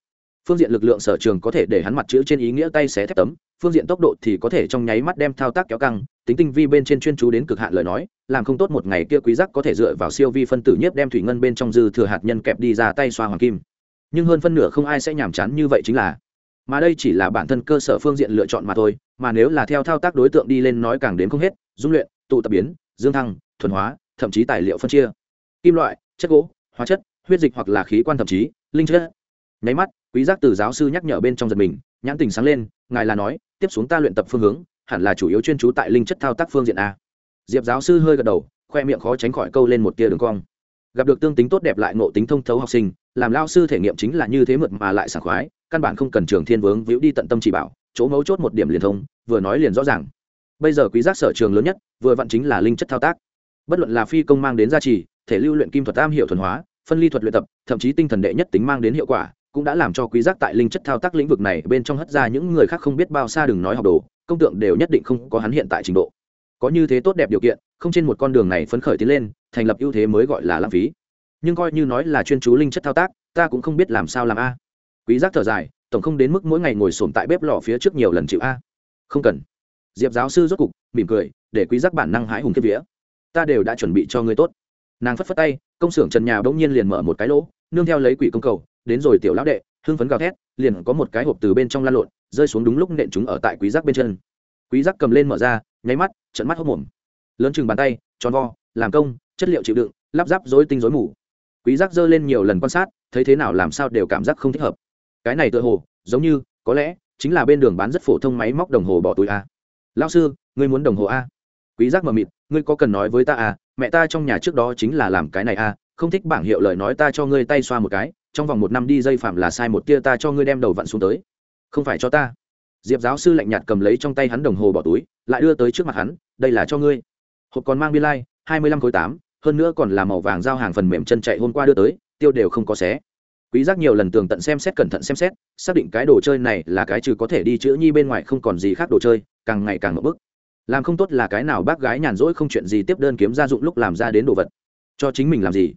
phương diện lực lượng sở trường có thể để hắn mặt chữ trên ý nghĩa tay xé thép tấm, phương diện tốc độ thì có thể trong nháy mắt đem thao tác kéo căng, tính tinh vi bên trên chuyên chú đến cực hạn lời nói, làm không tốt một ngày kia quý giác có thể dựa vào siêu vi phân tử nhiếp đem thủy ngân bên trong dư thừa hạt nhân kẹp đi ra tay xoa hoàng kim. Nhưng hơn phân nửa không ai sẽ nhàm chán như vậy chính là, mà đây chỉ là bản thân cơ sở phương diện lựa chọn mà thôi, mà nếu là theo thao tác đối tượng đi lên nói càng đến không hết, dung luyện, tụ tập biến, dương thăng, thuần hóa, thậm chí tài liệu phân chia. Kim loại, chất gỗ, hóa chất, huyết dịch hoặc là khí quan thậm chí, linh chất. Nháy mắt quý giác từ giáo sư nhắc nhở bên trong giật mình, nhãn tình sáng lên, ngài là nói, tiếp xuống ta luyện tập phương hướng, hẳn là chủ yếu chuyên trú tại linh chất thao tác phương diện a. Diệp giáo sư hơi gật đầu, khoe miệng khó tránh khỏi câu lên một tia đường cong. Gặp được tương tính tốt đẹp lại ngộ tính thông thấu học sinh, làm lao sư thể nghiệm chính là như thế mượt mà lại sảng khoái, căn bản không cần trường thiên vướng víu đi tận tâm chỉ bảo, chỗ mấu chốt một điểm liền thông, vừa nói liền rõ ràng. Bây giờ quý giác sở trường lớn nhất, vừa vặn chính là linh chất thao tác. Bất luận là phi công mang đến gia trì, thể lưu luyện kim thuật am hiểu thuần hóa, phân ly thuật luyện tập, thậm chí tinh thần đệ nhất tính mang đến hiệu quả cũng đã làm cho quý giác tại linh chất thao tác lĩnh vực này bên trong hất ra những người khác không biết bao xa đừng nói học đồ, công tượng đều nhất định không có hắn hiện tại trình độ. Có như thế tốt đẹp điều kiện, không trên một con đường này phấn khởi tiến lên, thành lập ưu thế mới gọi là lãng phí. Nhưng coi như nói là chuyên chú linh chất thao tác, ta cũng không biết làm sao làm a. Quý giác thở dài, tổng không đến mức mỗi ngày ngồi sồn tại bếp lò phía trước nhiều lần chịu a. Không cần. Diệp giáo sư rốt cục mỉm cười, để quý giác bản năng hái hùng kiếp vía. Ta đều đã chuẩn bị cho ngươi tốt. Nàng phất phất tay, công xưởng trần nhà bỗng nhiên liền mở một cái lỗ, nương theo lấy quỷ công cầu đến rồi tiểu lão đệ, hưng phấn gào thét, liền có một cái hộp từ bên trong lan lộn, rơi xuống đúng lúc nện chúng ở tại quý giác bên chân. Quý giác cầm lên mở ra, nháy mắt trận mắt hốc mồm lớn chừng bàn tay, tròn vo, làm công, chất liệu chịu đựng, lắp ráp rối tinh rối mù. Quý giác dơ lên nhiều lần quan sát, thấy thế nào làm sao đều cảm giác không thích hợp. Cái này tựa hồ, giống như, có lẽ, chính là bên đường bán rất phổ thông máy móc đồng hồ bỏ túi a. Lão sư, ngươi muốn đồng hồ a? Quý giác mờ mịt, ngươi có cần nói với ta à mẹ ta trong nhà trước đó chính là làm cái này à không thích bảng hiệu lời nói ta cho ngươi tay xoa một cái trong vòng một năm đi dây phạm là sai một tia ta cho ngươi đem đầu vặn xuống tới. Không phải cho ta. Diệp giáo sư lạnh nhạt cầm lấy trong tay hắn đồng hồ bỏ túi, lại đưa tới trước mặt hắn, đây là cho ngươi. Hộp còn mang biên lai, hai mươi lăm khối tám, hơn nữa còn là màu vàng giao hàng phần mềm chân chạy hôm qua đưa tới, tiêu đều không có xé. Quý giác nhiều lần tường tận xem xét cẩn thận xem xét, xác định cái đồ chơi này là cái trừ có thể đi chữa nhi bên ngoài không còn gì khác đồ chơi, càng ngày càng ngập bức. Làm không tốt là cái nào bác gái nhàn rỗi không chuyện gì tiếp đơn kiếm gia dụng lúc làm ra đến đồ vật. Cho chính mình làm gì?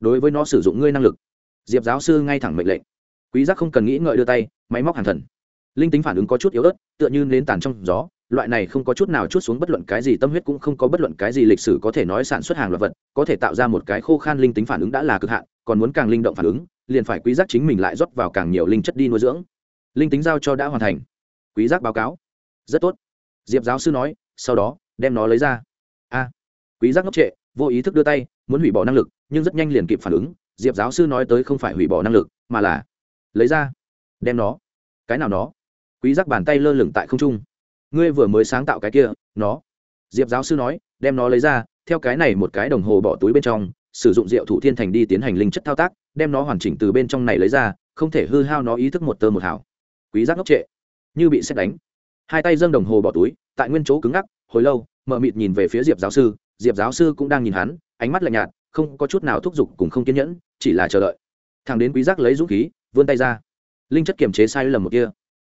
Đối với nó sử dụng ngươi năng lực diệp giáo sư ngay thẳng mệnh lệnh. Quý giác không cần nghĩ ngợi đưa tay, máy móc hàng thần. Linh tính phản ứng có chút yếu ớt, tựa như nến tàn trong gió, loại này không có chút nào chút xuống bất luận cái gì tâm huyết cũng không có bất luận cái gì lịch sử có thể nói sản xuất hàng loạt vật, có thể tạo ra một cái khô khan linh tính phản ứng đã là cực hạn, còn muốn càng linh động phản ứng, liền phải quý giác chính mình lại rót vào càng nhiều linh chất đi nuôi dưỡng. Linh tính giao cho đã hoàn thành. Quý giác báo cáo. Rất tốt. Diệp giáo sư nói, sau đó, đem nó lấy ra. A. Quý giác ngốc trệ, vô ý thức đưa tay, muốn hủy bỏ năng lực, nhưng rất nhanh liền kịp phản ứng diệp giáo sư nói tới không phải hủy bỏ năng lực, mà là lấy ra, đem nó, cái nào nó, quý giác bàn tay lơ lửng tại không trung. Ngươi vừa mới sáng tạo cái kia, nó. Diệp giáo sư nói, đem nó lấy ra, theo cái này một cái đồng hồ bỏ túi bên trong, sử dụng rượu thủ thiên thành đi tiến hành linh chất thao tác, đem nó hoàn chỉnh từ bên trong này lấy ra, không thể hư hao nó ý thức một tơ một hảo quý giác ngốc trệ, như bị xét đánh. Hai tay dâng đồng hồ bỏ túi, tại nguyên chỗ cứng ngắc, hồi lâu, mờ mịt nhìn về phía diệp giáo sư. Diệp giáo sư cũng đang nhìn hắn, ánh mắt lạnh nhạt, không có chút nào thúc giục cùng không kiên nhẫn chỉ là chờ đợi. Thằng đến quý giác lấy dũng khí, vươn tay ra. Linh chất kiềm chế sai lầm một kia.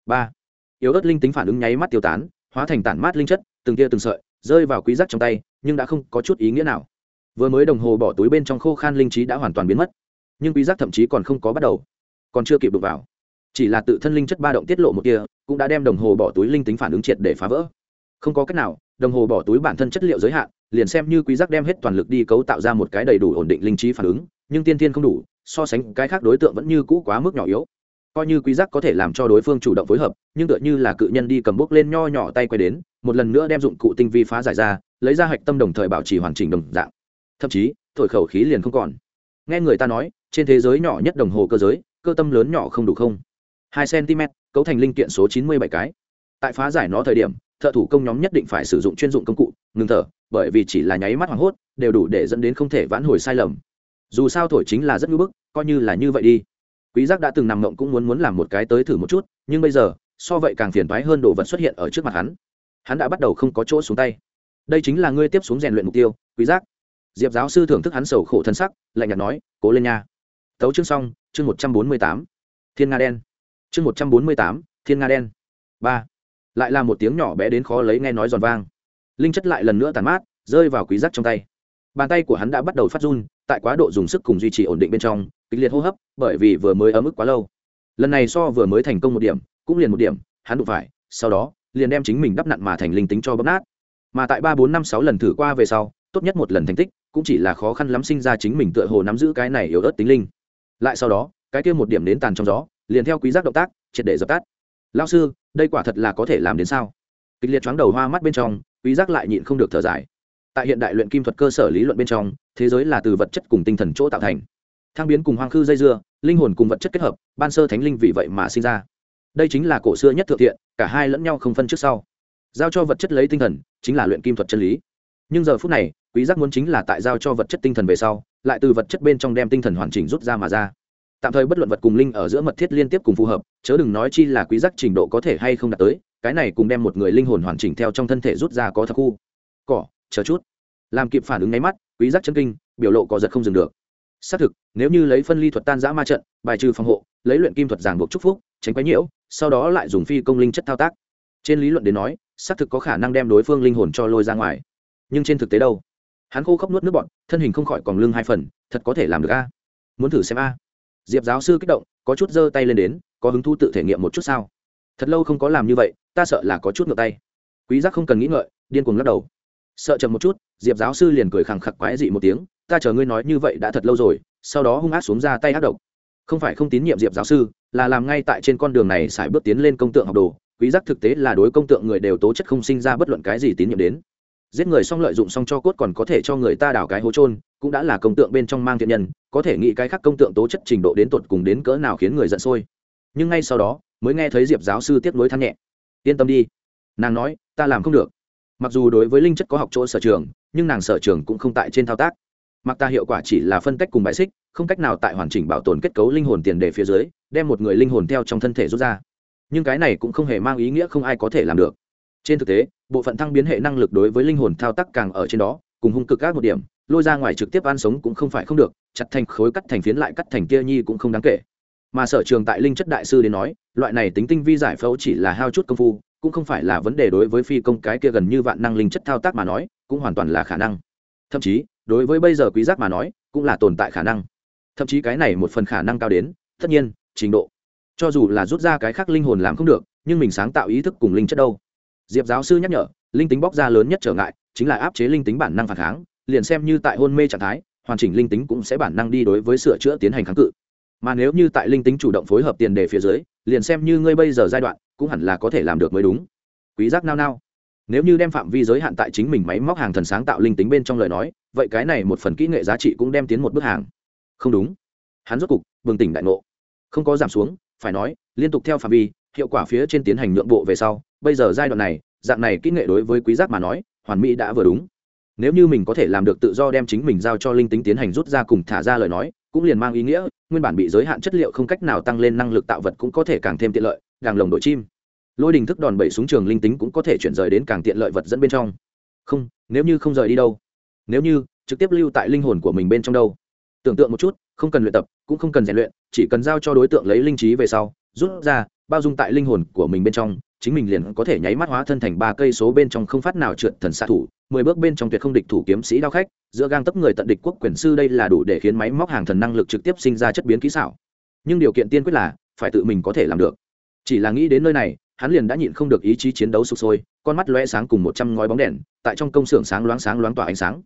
Ba. Yếu ớt linh tính phản ứng nháy mắt tiêu tán, hóa thành tản mát linh chất, từng tia từng sợi, rơi vào quý giác trong tay, nhưng đã không có chút ý nghĩa nào. Vừa mới đồng hồ bỏ túi bên trong khô khan linh trí đã hoàn toàn biến mất. Nhưng quý giác thậm chí còn không có bắt đầu. Còn chưa kịp đụng vào. Chỉ là tự thân linh chất ba động tiết lộ một kia, cũng đã đem đồng hồ bỏ túi linh tính phản ứng triệt để phá vỡ. Không có cách nào, đồng hồ bỏ túi bản thân chất liệu giới hạn, liền xem như quý giác đem hết toàn lực đi cấu tạo ra một cái đầy đủ ổn định linh trí phản ứng nhưng tiên thiên không đủ, so sánh cái khác đối tượng vẫn như cũ quá mức nhỏ yếu. Coi như quý giác có thể làm cho đối phương chủ động phối hợp, nhưng tựa như là cự nhân đi cầm bước lên nho nhỏ tay quay đến, một lần nữa đem dụng cụ tinh vi phá giải ra, lấy ra hạch tâm đồng thời bảo trì hoàn chỉnh đồng dạng. Thậm chí, thổi khẩu khí liền không còn. Nghe người ta nói, trên thế giới nhỏ nhất đồng hồ cơ giới, cơ tâm lớn nhỏ không đủ không? Hai cm cấu thành linh kiện số chín mươi bảy cái. Tại phá giải nó thời điểm, thợ thủ công nhóm nhất định phải sử dụng chuyên dụng công cụ, ngừng thở, bởi vì chỉ là nháy mắt hoảng hốt, đều đủ để dẫn đến không thể vãn hồi sai lầm dù sao thổi chính là rất ngưỡng bức, coi như là như vậy đi. Quý giác đã từng nằm ngộng cũng muốn muốn làm một cái tới thử một chút, nhưng bây giờ, so vậy càng phiền toái hơn đồ vật xuất hiện ở trước mặt hắn. Hắn đã bắt đầu không có chỗ xuống tay. Đây chính là ngươi tiếp xuống rèn luyện mục tiêu, quý giác. Diệp giáo sư thưởng thức hắn sầu khổ thân sắc, lạnh nhạt nói, cố lên nha. Tấu chương xong, chương một trăm bốn mươi tám. Thiên nga đen. Chương một trăm bốn mươi tám, thiên nga đen. Ba. Lại là một tiếng nhỏ bé đến khó lấy nghe nói giòn vang. Linh chất lại lần nữa tàn mát, rơi vào quý giác trong tay bàn tay của hắn đã bắt đầu phát run, tại quá độ dùng sức cùng duy trì ổn định bên trong, kịch liệt hô hấp, bởi vì vừa mới ấm ức quá lâu. Lần này so vừa mới thành công một điểm, cũng liền một điểm, hắn đụng phải, sau đó, liền đem chính mình đắp nặn mà thành linh tính cho bấm nát. Mà tại ba bốn năm sáu lần thử qua về sau, tốt nhất một lần thành tích, cũng chỉ là khó khăn lắm sinh ra chính mình tựa hồ nắm giữ cái này yếu ớt tính linh. Lại sau đó, cái kia một điểm đến tàn trong gió, liền theo quý giác động tác, triệt để dập tắt. Lao sư, đây quả thật là có thể làm đến sao? Kịch liệt chóng đầu hoa mắt bên trong, quý giác lại nhịn không được thở dài tại hiện đại luyện kim thuật cơ sở lý luận bên trong, thế giới là từ vật chất cùng tinh thần chỗ tạo thành. Thang biến cùng hoang khư dây dưa, linh hồn cùng vật chất kết hợp, ban sơ thánh linh vì vậy mà sinh ra. Đây chính là cổ xưa nhất thượng thiện, cả hai lẫn nhau không phân trước sau. Giao cho vật chất lấy tinh thần, chính là luyện kim thuật chân lý. Nhưng giờ phút này, quý giác muốn chính là tại giao cho vật chất tinh thần về sau, lại từ vật chất bên trong đem tinh thần hoàn chỉnh rút ra mà ra. Tạm thời bất luận vật cùng linh ở giữa mật thiết liên tiếp cùng phù hợp, chớ đừng nói chi là quý giác trình độ có thể hay không đạt tới, cái này cùng đem một người linh hồn hoàn chỉnh theo trong thân thể rút ra có thật khu. Cỏ chờ chút. Làm kịp phản ứng nháy mắt, quý giác chân kinh, biểu lộ có giật không dừng được. Xác thực, nếu như lấy phân ly thuật tan giã ma trận, bài trừ phòng hộ, lấy luyện kim thuật giảng buộc chúc phúc, tránh quấy nhiễu, sau đó lại dùng phi công linh chất thao tác. Trên lý luận đến nói, xác thực có khả năng đem đối phương linh hồn cho lôi ra ngoài. Nhưng trên thực tế đâu? Hắn khô khóc nuốt nước bọn thân hình không khỏi còn lưng hai phần, thật có thể làm được a? Muốn thử xem a. Diệp giáo sư kích động, có chút giơ tay lên đến, có hứng thú tự thể nghiệm một chút sao? Thật lâu không có làm như vậy, ta sợ là có chút ngược tay. Quý giác không cần nghĩ ngợi, điên cuồng lắc đầu sợ chậm một chút, diệp giáo sư liền cười khẳng khặc quái dị một tiếng, ta chờ ngươi nói như vậy đã thật lâu rồi. Sau đó hung ác xuống ra tay ác độc. Không phải không tín nhiệm diệp giáo sư, là làm ngay tại trên con đường này xài bước tiến lên công tượng học đồ. Quý giác thực tế là đối công tượng người đều tố chất không sinh ra bất luận cái gì tín nhiệm đến. Giết người xong lợi dụng xong cho cốt còn có thể cho người ta đào cái hố trôn cũng đã là công tượng bên trong mang thiện nhân, có thể nghĩ cái khác công tượng tố chất trình độ đến tột cùng đến cỡ nào khiến người giận sôi. Nhưng ngay sau đó, mới nghe thấy diệp giáo sư tiếp nối than nhẹ. Yên tâm đi. Nàng nói, ta làm không được mặc dù đối với linh chất có học chỗ sở trường, nhưng nàng sở trường cũng không tại trên thao tác. Mặc ta hiệu quả chỉ là phân tách cùng bãi xích, không cách nào tại hoàn chỉnh bảo tồn kết cấu linh hồn tiền đề phía dưới, đem một người linh hồn theo trong thân thể rút ra. Nhưng cái này cũng không hề mang ý nghĩa không ai có thể làm được. Trên thực tế, bộ phận thăng biến hệ năng lực đối với linh hồn thao tác càng ở trên đó, cùng hung cực các một điểm, lôi ra ngoài trực tiếp ăn sống cũng không phải không được, chặt thành khối cắt thành phiến lại cắt thành kia nhi cũng không đáng kể. Mà sở trường tại linh chất đại sư đến nói, loại này tính tinh vi giải phẫu chỉ là hao chút công phu cũng không phải là vấn đề đối với phi công cái kia gần như vạn năng linh chất thao tác mà nói, cũng hoàn toàn là khả năng. Thậm chí, đối với bây giờ quý giác mà nói, cũng là tồn tại khả năng. Thậm chí cái này một phần khả năng cao đến, tất nhiên, trình độ. Cho dù là rút ra cái khác linh hồn làm không được, nhưng mình sáng tạo ý thức cùng linh chất đâu. Diệp giáo sư nhắc nhở, linh tính bóc ra lớn nhất trở ngại, chính là áp chế linh tính bản năng phản kháng, liền xem như tại hôn mê trạng thái, hoàn chỉnh linh tính cũng sẽ bản năng đi đối với sửa chữa tiến hành kháng cự. Mà nếu như tại linh tính chủ động phối hợp tiền đề phía dưới, liền xem như ngươi bây giờ giai đoạn cũng hẳn là có thể làm được mới đúng. Quý giác nao nao. Nếu như đem phạm vi giới hạn tại chính mình máy móc hàng thần sáng tạo linh tính bên trong lời nói, vậy cái này một phần kỹ nghệ giá trị cũng đem tiến một bước hàng. Không đúng. Hắn rốt cục bừng tỉnh đại ngộ. Không có giảm xuống, phải nói, liên tục theo phạm vi, hiệu quả phía trên tiến hành nhượng bộ về sau, bây giờ giai đoạn này, dạng này kỹ nghệ đối với quý giác mà nói, hoàn mỹ đã vừa đúng. Nếu như mình có thể làm được tự do đem chính mình giao cho linh tính tiến hành rút ra cùng thả ra lời nói, cũng liền mang ý nghĩa, nguyên bản bị giới hạn chất liệu không cách nào tăng lên năng lực tạo vật cũng có thể càng thêm tiện lợi càng lồng đội chim. Lôi đình thức đòn bẩy súng trường linh tính cũng có thể chuyển rời đến càng tiện lợi vật dẫn bên trong. Không, nếu như không rời đi đâu. Nếu như, trực tiếp lưu tại linh hồn của mình bên trong đâu. Tưởng tượng một chút, không cần luyện tập, cũng không cần rèn luyện, chỉ cần giao cho đối tượng lấy linh trí về sau, rút ra, bao dung tại linh hồn của mình bên trong, chính mình liền có thể nháy mắt hóa thân thành ba cây số bên trong không phát nào trượt thần xạ thủ, mười bước bên trong tuyệt không địch thủ kiếm sĩ đao khách, giữa gang tấp người tận địch quốc quyền sư đây là đủ để khiến máy móc hàng thần năng lực trực tiếp sinh ra chất biến kỹ xảo. Nhưng điều kiện tiên quyết là, phải tự mình có thể làm được chỉ là nghĩ đến nơi này, hắn liền đã nhịn không được ý chí chiến đấu sụp sôi, con mắt lóe sáng cùng một trăm ngói bóng đèn, tại trong công xưởng sáng loáng sáng loáng tỏa ánh sáng.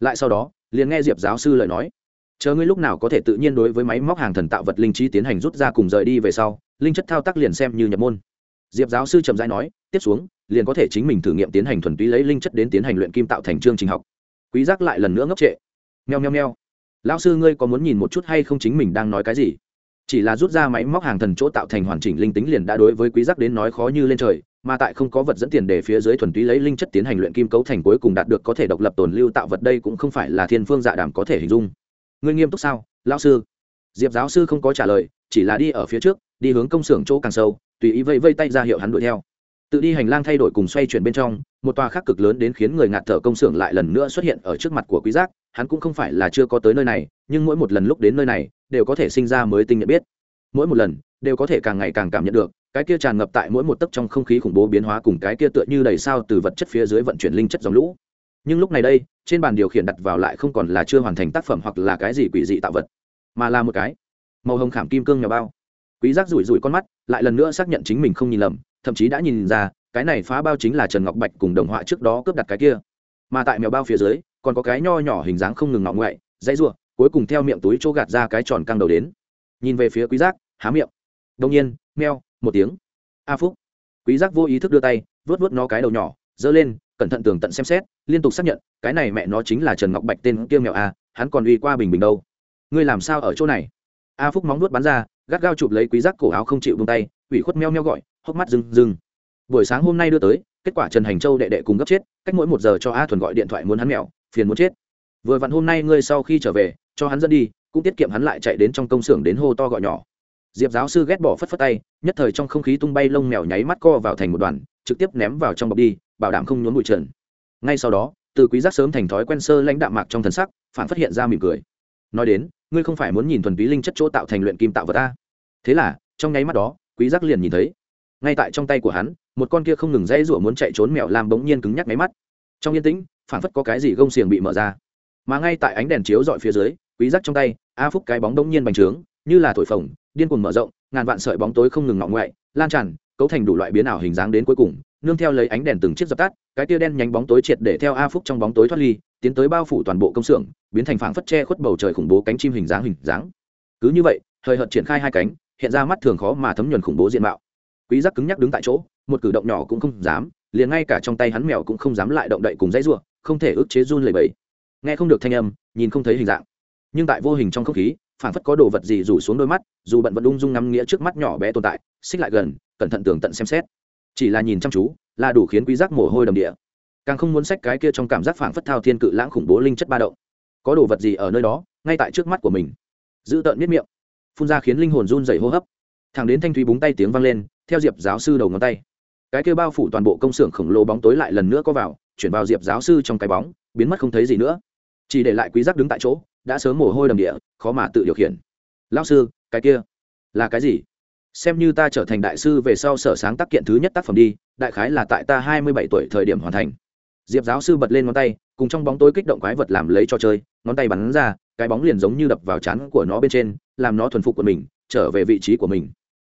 Lại sau đó, liền nghe diệp giáo sư lời nói. Chờ ngươi lúc nào có thể tự nhiên đối với máy móc hàng thần tạo vật linh trí tiến hành rút ra cùng rời đi về sau, linh chất thao tác liền xem như nhập môn. Diệp giáo sư trầm rãi nói, tiếp xuống, liền có thể chính mình thử nghiệm tiến hành thuần túy lấy linh chất đến tiến hành luyện kim tạo thành chương trình học. Quý giác lại lần nữa ngốc trệ. Nheo nheo nheo lão sư ngươi có muốn nhìn một chút hay không chính mình đang nói cái gì? Chỉ là rút ra máy móc hàng thần chỗ tạo thành hoàn chỉnh linh tính liền đã đối với quý giác đến nói khó như lên trời, mà tại không có vật dẫn tiền để phía dưới thuần túy lấy linh chất tiến hành luyện kim cấu thành cuối cùng đạt được có thể độc lập tồn lưu tạo vật đây cũng không phải là thiên phương dạ đàm có thể hình dung. Ngươi nghiêm túc sao, lão sư? Diệp giáo sư không có trả lời, chỉ là đi ở phía trước, đi hướng công xưởng chỗ càng sâu, tùy ý vây vây tay ra hiệu hắn đuổi theo tự đi hành lang thay đổi cùng xoay chuyển bên trong, một tòa khác cực lớn đến khiến người ngạt thở công xưởng lại lần nữa xuất hiện ở trước mặt của quý giác, hắn cũng không phải là chưa có tới nơi này, nhưng mỗi một lần lúc đến nơi này, đều có thể sinh ra mới tinh nhận biết. Mỗi một lần, đều có thể càng ngày càng cảm nhận được, cái kia tràn ngập tại mỗi một tấc trong không khí khủng bố biến hóa cùng cái kia tựa như đầy sao từ vật chất phía dưới vận chuyển linh chất dòng lũ. Nhưng lúc này đây, trên bàn điều khiển đặt vào lại không còn là chưa hoàn thành tác phẩm hoặc là cái gì quỷ dị tạo vật, mà là một cái màu hồng khảm kim cương nhà bao. Quý giác rủi rủi con mắt, lại lần nữa xác nhận chính mình không nhìn lầm thậm chí đã nhìn ra, cái này phá bao chính là trần ngọc bạch cùng đồng họa trước đó cướp đặt cái kia. Mà tại mèo bao phía dưới, còn có cái nho nhỏ hình dáng không ngừng ngọng ngoại dãy ruộng cuối cùng theo miệng túi chỗ gạt ra cái tròn căng đầu đến. Nhìn về phía quý giác, há miệng. Đông nhiên, meo, một tiếng. A phúc. Quý giác vô ý thức đưa tay vớt vớt nó cái đầu nhỏ, giơ lên, cẩn thận tường tận xem xét, liên tục xác nhận, cái này mẹ nó chính là trần ngọc bạch tên kia mèo a, hắn còn uy qua bình bình đâu. Ngươi làm sao ở chỗ này? A phúc móng nuốt bắn ra, gắt gao chụp lấy quý giác cổ áo không chịu buông tay ủy khuất meo meo gọi, hốc mắt rừng rừng buổi sáng hôm nay đưa tới, kết quả trần hành châu đệ đệ cùng gấp chết, cách mỗi một giờ cho a thuần gọi điện thoại muốn hắn mèo, phiền muốn chết. Vừa vặn hôm nay ngươi sau khi trở về, cho hắn dẫn đi, cũng tiết kiệm hắn lại chạy đến trong công xưởng đến hô to gọi nhỏ. Diệp giáo sư ghét bỏ phất phất tay, nhất thời trong không khí tung bay lông mèo nháy mắt co vào thành một đoàn, trực tiếp ném vào trong bọc đi, bảo đảm không nhốn bụi trần. Ngay sau đó, từ quý giác sớm thành thói quen sơ lãnh đạm mạc trong thần sắc, phản phát hiện ra mỉm cười. Nói đến, ngươi không phải muốn nhìn thuần túy linh chất chỗ tạo thành luyện kim tạo vật ta. Thế là, trong nháy mắt đó quý giác liền nhìn thấy. Ngay tại trong tay của hắn, một con kia không ngừng dãy rủa muốn chạy trốn mèo làm bỗng nhiên cứng nhắc máy mắt. Trong yên tĩnh phản phất có cái gì gông xiềng bị mở ra. Mà ngay tại ánh đèn chiếu dọi phía dưới, quý giác trong tay, a phúc cái bóng bỗng nhiên bành trướng, như là thổi phồng, điên cuồng mở rộng, ngàn vạn sợi bóng tối không ngừng ngọng ngoại, lan tràn, cấu thành đủ loại biến ảo hình dáng đến cuối cùng, nương theo lấy ánh đèn từng chiếc dập tắt, cái tia đen nhánh bóng tối triệt để theo a phúc trong bóng tối thoát ly, tiến tới bao phủ toàn bộ công xưởng, biến thành phảng phất che khuất bầu trời khủng bố cánh chim hình dáng hình dáng. Cứ như vậy thời hợt triển khai hai cánh hiện ra mắt thường khó mà thấm nhuần khủng bố diện mạo. Quý giác cứng nhắc đứng tại chỗ, một cử động nhỏ cũng không dám, liền ngay cả trong tay hắn mèo cũng không dám lại động đậy cùng dãy rủa, không thể ức chế run lẩy bẩy. Nghe không được thanh âm, nhìn không thấy hình dạng. Nhưng tại vô hình trong không khí, phảng phất có đồ vật gì rủ xuống đôi mắt, dù bận vẫn ung dung ngắm nghĩa trước mắt nhỏ bé tồn tại, xích lại gần, cẩn thận tường tận xem xét. Chỉ là nhìn chăm chú, là đủ khiến quý giác mồ hôi đầm địa. Càng không muốn sách cái kia trong cảm giác phảng phất thao thiên cự lãng khủng bố linh chất ba động. Có đồ vật gì ở nơi đó, ngay tại trước mắt của mình? Giữ tợn miết miệng phun ra khiến linh hồn run rẩy hô hấp. Thẳng đến thanh thúy búng tay tiếng vang lên, theo diệp giáo sư đầu ngón tay. Cái kia bao phủ toàn bộ công xưởng khổng lồ bóng tối lại lần nữa có vào, chuyển vào diệp giáo sư trong cái bóng, biến mất không thấy gì nữa. Chỉ để lại quý giác đứng tại chỗ, đã sớm mồ hôi đầm địa, khó mà tự điều khiển. Lão sư, cái kia là cái gì? Xem như ta trở thành đại sư về sau sở sáng tác kiện thứ nhất tác phẩm đi, đại khái là tại ta hai mươi bảy tuổi thời điểm hoàn thành. Diệp giáo sư bật lên ngón tay, cùng trong bóng tối kích động quái vật làm lấy cho chơi, ngón tay bắn ra, cái bóng liền giống như đập vào chán của nó bên trên làm nó thuần phục của mình, trở về vị trí của mình.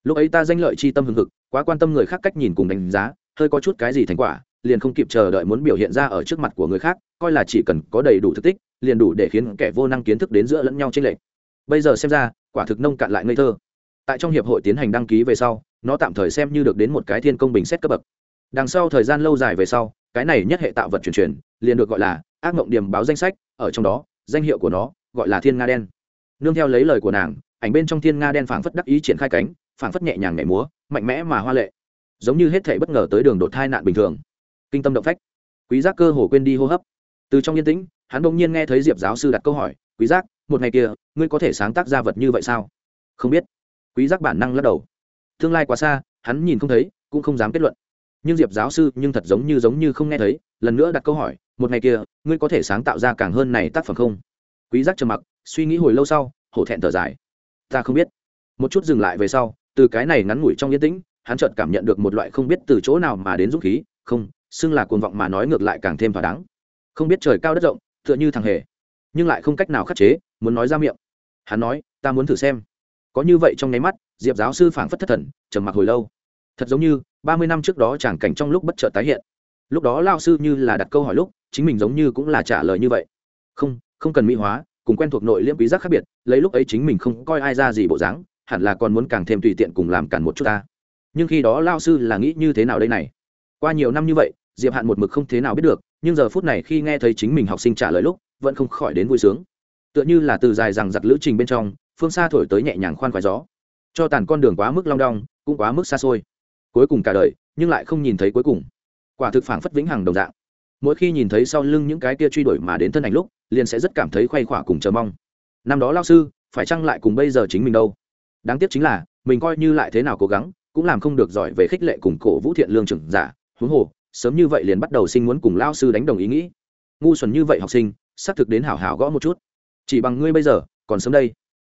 Lúc ấy ta danh lợi chi tâm hừng hực, quá quan tâm người khác cách nhìn cùng đánh giá, hơi có chút cái gì thành quả, liền không kịp chờ đợi muốn biểu hiện ra ở trước mặt của người khác, coi là chỉ cần có đầy đủ thực tích, liền đủ để khiến kẻ vô năng kiến thức đến giữa lẫn nhau trên lệch. Bây giờ xem ra, quả thực nông cạn lại ngây thơ. Tại trong hiệp hội tiến hành đăng ký về sau, nó tạm thời xem như được đến một cái thiên công bình xét cấp bậc. Đằng sau thời gian lâu dài về sau, cái này nhất hệ tạo vật truyền truyền, liền được gọi là ác mộng điểm báo danh sách, ở trong đó, danh hiệu của nó gọi là thiên nga đen nương theo lấy lời của nàng, ảnh bên trong thiên nga đen phảng phất đắc ý triển khai cánh, phảng phất nhẹ nhàng nhảy múa, mạnh mẽ mà hoa lệ. Giống như hết thể bất ngờ tới đường đột thai nạn bình thường. Kinh tâm động phách. Quý giác cơ hồ quên đi hô hấp. Từ trong yên tĩnh, hắn bỗng nhiên nghe thấy diệp giáo sư đặt câu hỏi, quý giác, một ngày kia, ngươi có thể sáng tác ra vật như vậy sao? Không biết. Quý giác bản năng lắc đầu. Tương lai quá xa, hắn nhìn không thấy, cũng không dám kết luận. Nhưng diệp giáo sư nhưng thật giống như giống như không nghe thấy, lần nữa đặt câu hỏi, một ngày kia, ngươi có thể sáng tạo ra càng hơn này tác phẩm không? Quý giác trầm mặc suy nghĩ hồi lâu sau, hổ thẹn thở dài. Ta không biết. Một chút dừng lại về sau, từ cái này ngắn ngủi trong yên tĩnh, hắn chợt cảm nhận được một loại không biết từ chỗ nào mà đến dũng khí, không, xưng là cuồng vọng mà nói ngược lại càng thêm thỏa đáng. Không biết trời cao đất rộng, tựa như thằng hề, nhưng lại không cách nào khắc chế, muốn nói ra miệng. Hắn nói, ta muốn thử xem. Có như vậy trong nháy mắt, diệp giáo sư phảng phất thất thần, trầm mặc hồi lâu. Thật giống như, ba mươi năm trước đó chẳng cảnh trong lúc bất chợt tái hiện. Lúc đó lao sư như là đặt câu hỏi lúc, chính mình giống như cũng là trả lời như vậy. Không không cần mỹ hóa cùng quen thuộc nội liễm quý giác khác biệt, lấy lúc ấy chính mình không coi ai ra gì bộ dáng, hẳn là còn muốn càng thêm tùy tiện cùng làm cản một chút ta. Nhưng khi đó lao sư là nghĩ như thế nào đây này? Qua nhiều năm như vậy, diệp hạn một mực không thế nào biết được, nhưng giờ phút này khi nghe thấy chính mình học sinh trả lời lúc, vẫn không khỏi đến vui sướng. Tựa như là từ dài rằng giặc lữ trình bên trong, phương xa thổi tới nhẹ nhàng khoan khoái gió. Cho tàn con đường quá mức long đong, cũng quá mức xa xôi. Cuối cùng cả đời, nhưng lại không nhìn thấy cuối cùng. Quả thực phảng phất vĩnh hằng đồng dạng. Mỗi khi nhìn thấy sau lưng những cái kia truy đuổi mà đến thân ảnh lúc liền sẽ rất cảm thấy khoay khỏa cùng chờ mong. Năm đó lao sư, phải chăng lại cùng bây giờ chính mình đâu? Đáng tiếc chính là, mình coi như lại thế nào cố gắng, cũng làm không được giỏi về khích lệ cùng cổ vũ thiện lương trưởng giả. Huống hồ, sớm như vậy liền bắt đầu sinh muốn cùng lao sư đánh đồng ý nghĩ. Ngu xuẩn như vậy học sinh, xác thực đến hảo hảo gõ một chút. Chỉ bằng ngươi bây giờ, còn sớm đây.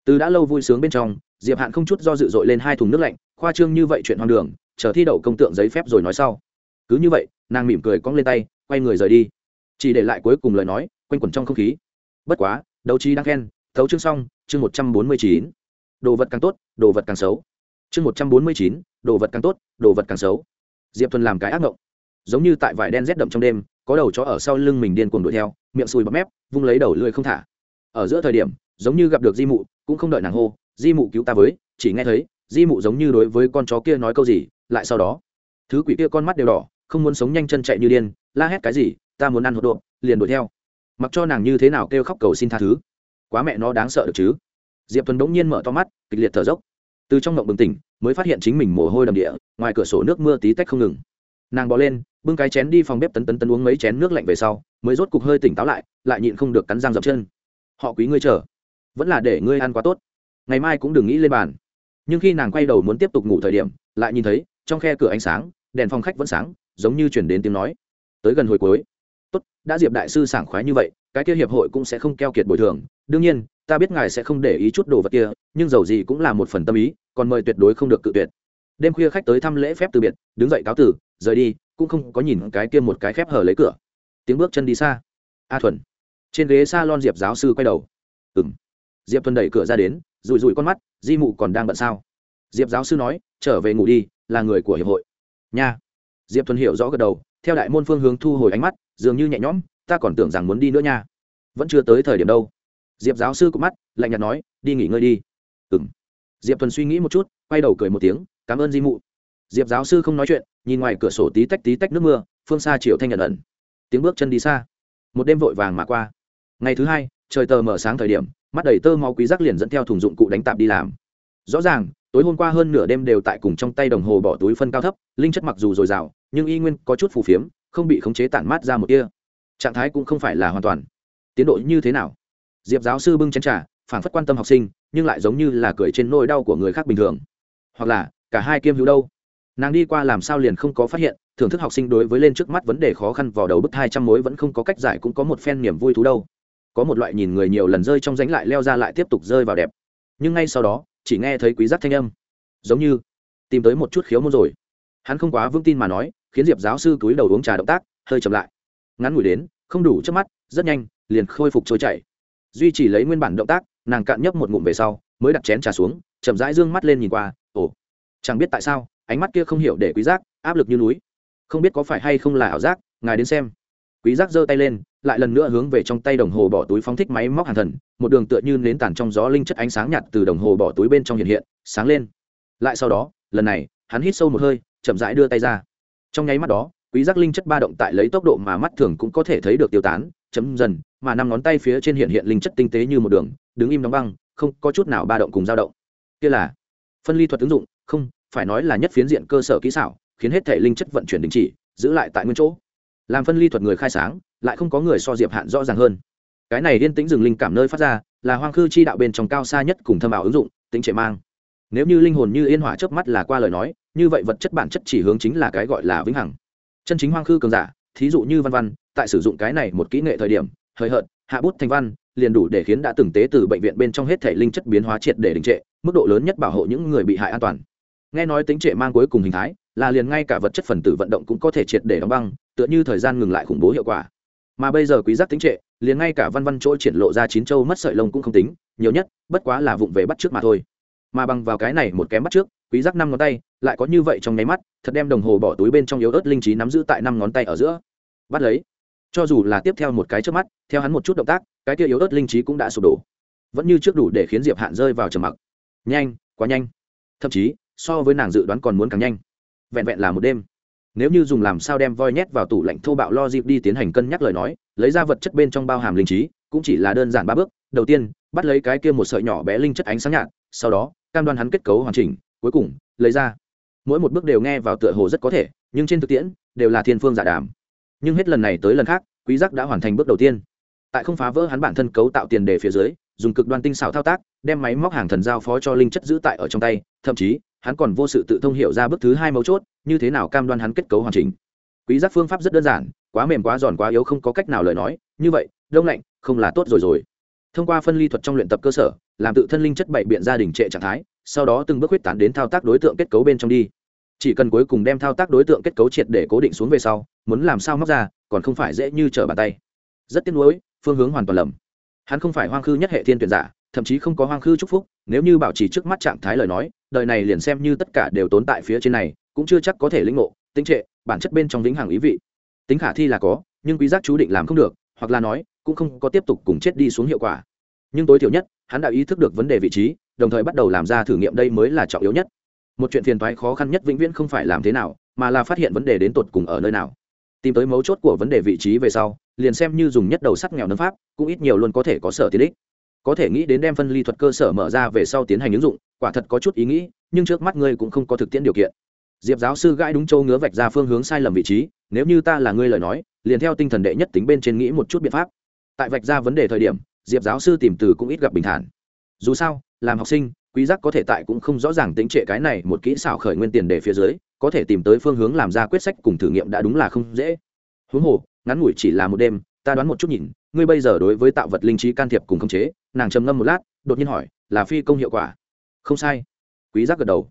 Từ đã lâu vui sướng bên trong, diệp hạn không chút do dự dội lên hai thùng nước lạnh, khoa trương như vậy chuyện hoang đường, chờ thi đậu công tượng giấy phép rồi nói sau. Cứ như vậy, nàng mỉm cười cong lên tay, quay người rời đi. Chỉ để lại cuối cùng lời nói quanh quẩn trong không khí. Bất quá, đấu trí đang khen, thấu chương xong, chương một trăm bốn mươi chín. Đồ vật càng tốt, đồ vật càng xấu. Chương một trăm bốn mươi chín, đồ vật càng tốt, đồ vật càng xấu. Diệp thuần làm cái ác ngộng. Giống như tại vải đen rét đậm trong đêm, có đầu chó ở sau lưng mình điên cuồng đuổi theo, miệng sùi bọt mép, vung lấy đầu lưỡi không thả. Ở giữa thời điểm, giống như gặp được di mụ, cũng không đợi nàng hô, di mụ cứu ta với. Chỉ nghe thấy, di mụ giống như đối với con chó kia nói câu gì, lại sau đó, thứ quỷ kia con mắt đều đỏ, không muốn sống nhanh chân chạy như điên, la hét cái gì, ta muốn ăn hột độ, liền đuổi theo mặc cho nàng như thế nào kêu khóc cầu xin tha thứ. Quá mẹ nó đáng sợ được chứ? Diệp tuấn đ nhiên mở to mắt, kịch liệt thở dốc. Từ trong ngộng bừng tỉnh, mới phát hiện chính mình mồ hôi đầm địa, ngoài cửa sổ nước mưa tí tách không ngừng. Nàng bỏ lên, bưng cái chén đi phòng bếp tấn tấn tấn uống mấy chén nước lạnh về sau, mới rốt cục hơi tỉnh táo lại lại nhịn không được cắn răng dập chân. Họ quý ngươi chờ. Vẫn là để ngươi ăn quá tốt. Ngày mai cũng đừng nghĩ lên bàn. Nhưng khi nàng quay đầu muốn tiếp tục ngủ thời điểm, lại nhìn thấy, trong khe cửa ánh sáng, đèn phòng khách vẫn sáng, giống như chuyển đến tiếng nói. Tới gần hồi cuối tốt, đã diệp đại sư sảng khoái như vậy, cái kia hiệp hội cũng sẽ không keo kiệt bồi thường. Đương nhiên, ta biết ngài sẽ không để ý chút đồ vật kia, nhưng dầu gì cũng là một phần tâm ý, còn mời tuyệt đối không được cự tuyệt. Đêm khuya khách tới thăm lễ phép từ biệt, đứng dậy cáo tử, rời đi, cũng không có nhìn cái kia một cái khép hở lấy cửa. Tiếng bước chân đi xa. A thuần. Trên ghế s a lon diệp giáo sư quay đầu. Ừng diệp thuần đẩy cửa ra đến rụi rụi con mắt, di mụ còn đang bận sao? Diệp giáo sư nói, trở về ngủ đi, là người của hiệp hội. Nha. Diệp thuần hiểu rõ gật đầu, theo đại môn phương hướng thu hồi ánh mắt dường như nhẹ nhõm, ta còn tưởng rằng muốn đi nữa nha. Vẫn chưa tới thời điểm đâu. Diệp giáo sư cũng mắt, lạnh nhạt nói, đi nghỉ ngơi đi. Ừ m diệp thuần suy nghĩ một chút, quay đầu cười một tiếng, cảm ơn di mụ. Diệp giáo sư không nói chuyện, nhìn ngoài cửa sổ tí tách tí tách nước mưa, phương xa chiều thanh nhận ẩn. Tiếng bước chân đi xa. Một đêm vội vàng mà qua. Ngày thứ hai, trời tờ mở sáng thời điểm, mắt đầy tơ máu quý giác liền dẫn theo thùng dụng cụ đánh tạp đi làm. Rõ ràng, tối hôm qua hơn nửa đêm đều tại cùng trong tay đồng hồ bỏ túi phân cao thấp, linh chất mặc dù dồi dào, nhưng y nguyên có chút phù phiếm không bị khống chế tản mát ra một kia trạng thái cũng không phải là hoàn toàn. Tiến độ như thế nào? Diệp giáo sư bưng chén trà phản phất quan tâm học sinh, nhưng lại giống như là cười trên nỗi đau của người khác bình thường. Hoặc là, cả hai kiêm hữu đâu? Nàng đi qua làm sao liền không có phát hiện, thưởng thức học sinh đối với lên trước mắt vấn đề khó khăn vào đầu bức hai trăm mối vẫn không có cách giải cũng có một phen niềm vui thú đâu. Có một loại nhìn người nhiều lần rơi trong ránh lại leo ra lại tiếp tục rơi vào đẹp. Nhưng ngay sau đó, chỉ nghe thấy quý giác thanh âm. Giống như, tìm tới một chút khiếu môn rồi. Hắn không quá vững tin mà nói khiến diệp giáo sư cúi đầu uống trà động tác, hơi chậm lại. Ngắn ngủi đến, không đủ trước mắt, rất nhanh, liền khôi phục trôi chảy. Duy chỉ lấy nguyên bản động tác, nàng cạn nhấp một ngụm về sau, mới đặt chén trà xuống, chậm rãi dương mắt lên nhìn qua, ồ, chẳng biết tại sao, ánh mắt kia không hiểu để quý giác, áp lực như núi. Không biết có phải hay không là ảo giác, ngài đến xem. Quý giác giơ tay lên, lại lần nữa hướng về trong tay đồng hồ bỏ túi phóng thích máy móc hàn thần, một đường tựa như nến tàn trong gió linh chất ánh sáng nhạt từ đồng hồ bỏ túi bên trong hiện hiện, sáng lên. Lại sau đó, lần này, hắn hít sâu một hơi, chậm rãi đưa tay ra trong nháy mắt đó, quý giác linh chất ba động tại lấy tốc độ mà mắt thường cũng có thể thấy được tiêu tán, chấm dần, mà năm ngón tay phía trên hiện hiện linh chất tinh tế như một đường, đứng im đóng băng, không có chút nào ba động cùng dao động. Kia là phân ly thuật ứng dụng, không, phải nói là nhất phiến diện cơ sở kỹ xảo, khiến hết thể linh chất vận chuyển đình chỉ, giữ lại tại nguyên chỗ. Làm phân ly thuật người khai sáng, lại không có người so diệp hạn rõ ràng hơn. Cái này điên tĩnh dừng linh cảm nơi phát ra, là hoang khư chi đạo bên trong cao xa nhất cùng thâm ảo ứng dụng tính trệ mang. Nếu như linh hồn như yên hỏa chớp mắt là qua lời nói như vậy vật chất bản chất chỉ hướng chính là cái gọi là vĩnh hằng. Chân chính hoang khư cường giả, thí dụ như văn văn, tại sử dụng cái này một kỹ nghệ thời điểm, hời hợt, hạ bút thành văn, liền đủ để khiến đã từng tế từ bệnh viện bên trong hết thể linh chất biến hóa triệt để đình trệ, mức độ lớn nhất bảo hộ những người bị hại an toàn. Nghe nói tính trệ mang cuối cùng hình thái, là liền ngay cả vật chất phần tử vận động cũng có thể triệt để đóng băng, tựa như thời gian ngừng lại khủng bố hiệu quả. Mà bây giờ quý giác tính trệ, liền ngay cả văn văn chỗ triển lộ ra chín châu mất sợi lông cũng không tính, nhiều nhất, bất quá là vụng về bắt trước mà thôi. Mà bằng vào cái này một kém bắt trước, quý giác năm ngón tay lại có như vậy trong nháy mắt, thật đem đồng hồ bỏ túi bên trong yếu ớt linh trí nắm giữ tại năm ngón tay ở giữa. Bắt lấy. Cho dù là tiếp theo một cái trước mắt, theo hắn một chút động tác, cái kia yếu ớt linh trí cũng đã sụp đổ. Vẫn như trước đủ để khiến diệp hạn rơi vào trầm mặc. Nhanh, quá nhanh. Thậm chí, so với nàng dự đoán còn muốn càng nhanh. Vẹn vẹn là một đêm. Nếu như dùng làm sao đem voi nhét vào tủ lạnh thô bạo lo dịp đi tiến hành cân nhắc lời nói, lấy ra vật chất bên trong bao hàm linh trí, cũng chỉ là đơn giản ba bước. Đầu tiên, bắt lấy cái kia một sợi nhỏ bé linh chất ánh sáng nhạt, sau đó, cam đoan hắn kết cấu hoàn chỉnh, cuối cùng, lấy ra mỗi một bước đều nghe vào tựa hồ rất có thể, nhưng trên thực tiễn, đều là thiên phương giả đàm. Nhưng hết lần này tới lần khác, quý giác đã hoàn thành bước đầu tiên. Tại không phá vỡ hắn bản thân cấu tạo tiền đề phía dưới, dùng cực đoan tinh xảo thao tác, đem máy móc hàng thần giao phó cho linh chất giữ tại ở trong tay, thậm chí, hắn còn vô sự tự thông hiểu ra bước thứ hai mấu chốt, như thế nào cam đoan hắn kết cấu hoàn chỉnh. Quý giác phương pháp rất đơn giản, quá mềm quá giòn quá yếu không có cách nào lời nói, như vậy, đông lạnh, không là tốt rồi rồi. Thông qua phân ly thuật trong luyện tập cơ sở, làm tự thân linh chất bảy biện gia đình trệ trạng thái, sau đó từng bước huyết tán đến thao tác đối tượng kết cấu bên trong đi chỉ cần cuối cùng đem thao tác đối tượng kết cấu triệt để cố định xuống về sau, muốn làm sao móc ra, còn không phải dễ như trở bàn tay. Rất tiếc nuối, phương hướng hoàn toàn lầm. Hắn không phải hoang khư nhất hệ thiên tuyển giả, thậm chí không có hoang khư chúc phúc, nếu như bảo trì trước mắt trạng thái lời nói, đời này liền xem như tất cả đều tồn tại phía trên này, cũng chưa chắc có thể lĩnh ngộ tính trệ, bản chất bên trong vĩnh hằng ý vị. Tính khả thi là có, nhưng quý giác chú định làm không được, hoặc là nói, cũng không có tiếp tục cùng chết đi xuống hiệu quả. Nhưng tối thiểu nhất, hắn đã ý thức được vấn đề vị trí, đồng thời bắt đầu làm ra thử nghiệm đây mới là trọng yếu nhất một chuyện phiền toái khó khăn nhất vĩnh viễn không phải làm thế nào, mà là phát hiện vấn đề đến tột cùng ở nơi nào. Tìm tới mấu chốt của vấn đề vị trí về sau, liền xem như dùng nhất đầu sắt nghèo nâng pháp, cũng ít nhiều luôn có thể có sở tiến ích. Có thể nghĩ đến đem phân ly thuật cơ sở mở ra về sau tiến hành ứng dụng, quả thật có chút ý nghĩ, nhưng trước mắt ngươi cũng không có thực tiễn điều kiện. Diệp giáo sư gãi đúng châu ngứa vạch ra phương hướng sai lầm vị trí, nếu như ta là ngươi lời nói, liền theo tinh thần đệ nhất tính bên trên nghĩ một chút biện pháp. Tại vạch ra vấn đề thời điểm, diệp giáo sư tìm từ cũng ít gặp bình thản. Dù sao, làm học sinh quý giác có thể tại cũng không rõ ràng tính trệ cái này một kỹ xảo khởi nguyên tiền đề phía dưới, có thể tìm tới phương hướng làm ra quyết sách cùng thử nghiệm đã đúng là không dễ. Huống hồ, ngắn ngủi chỉ là một đêm, ta đoán một chút nhìn, ngươi bây giờ đối với tạo vật linh trí can thiệp cùng khống chế, nàng trầm ngâm một lát, đột nhiên hỏi, là phi công hiệu quả? Không sai. Quý giác gật đầu.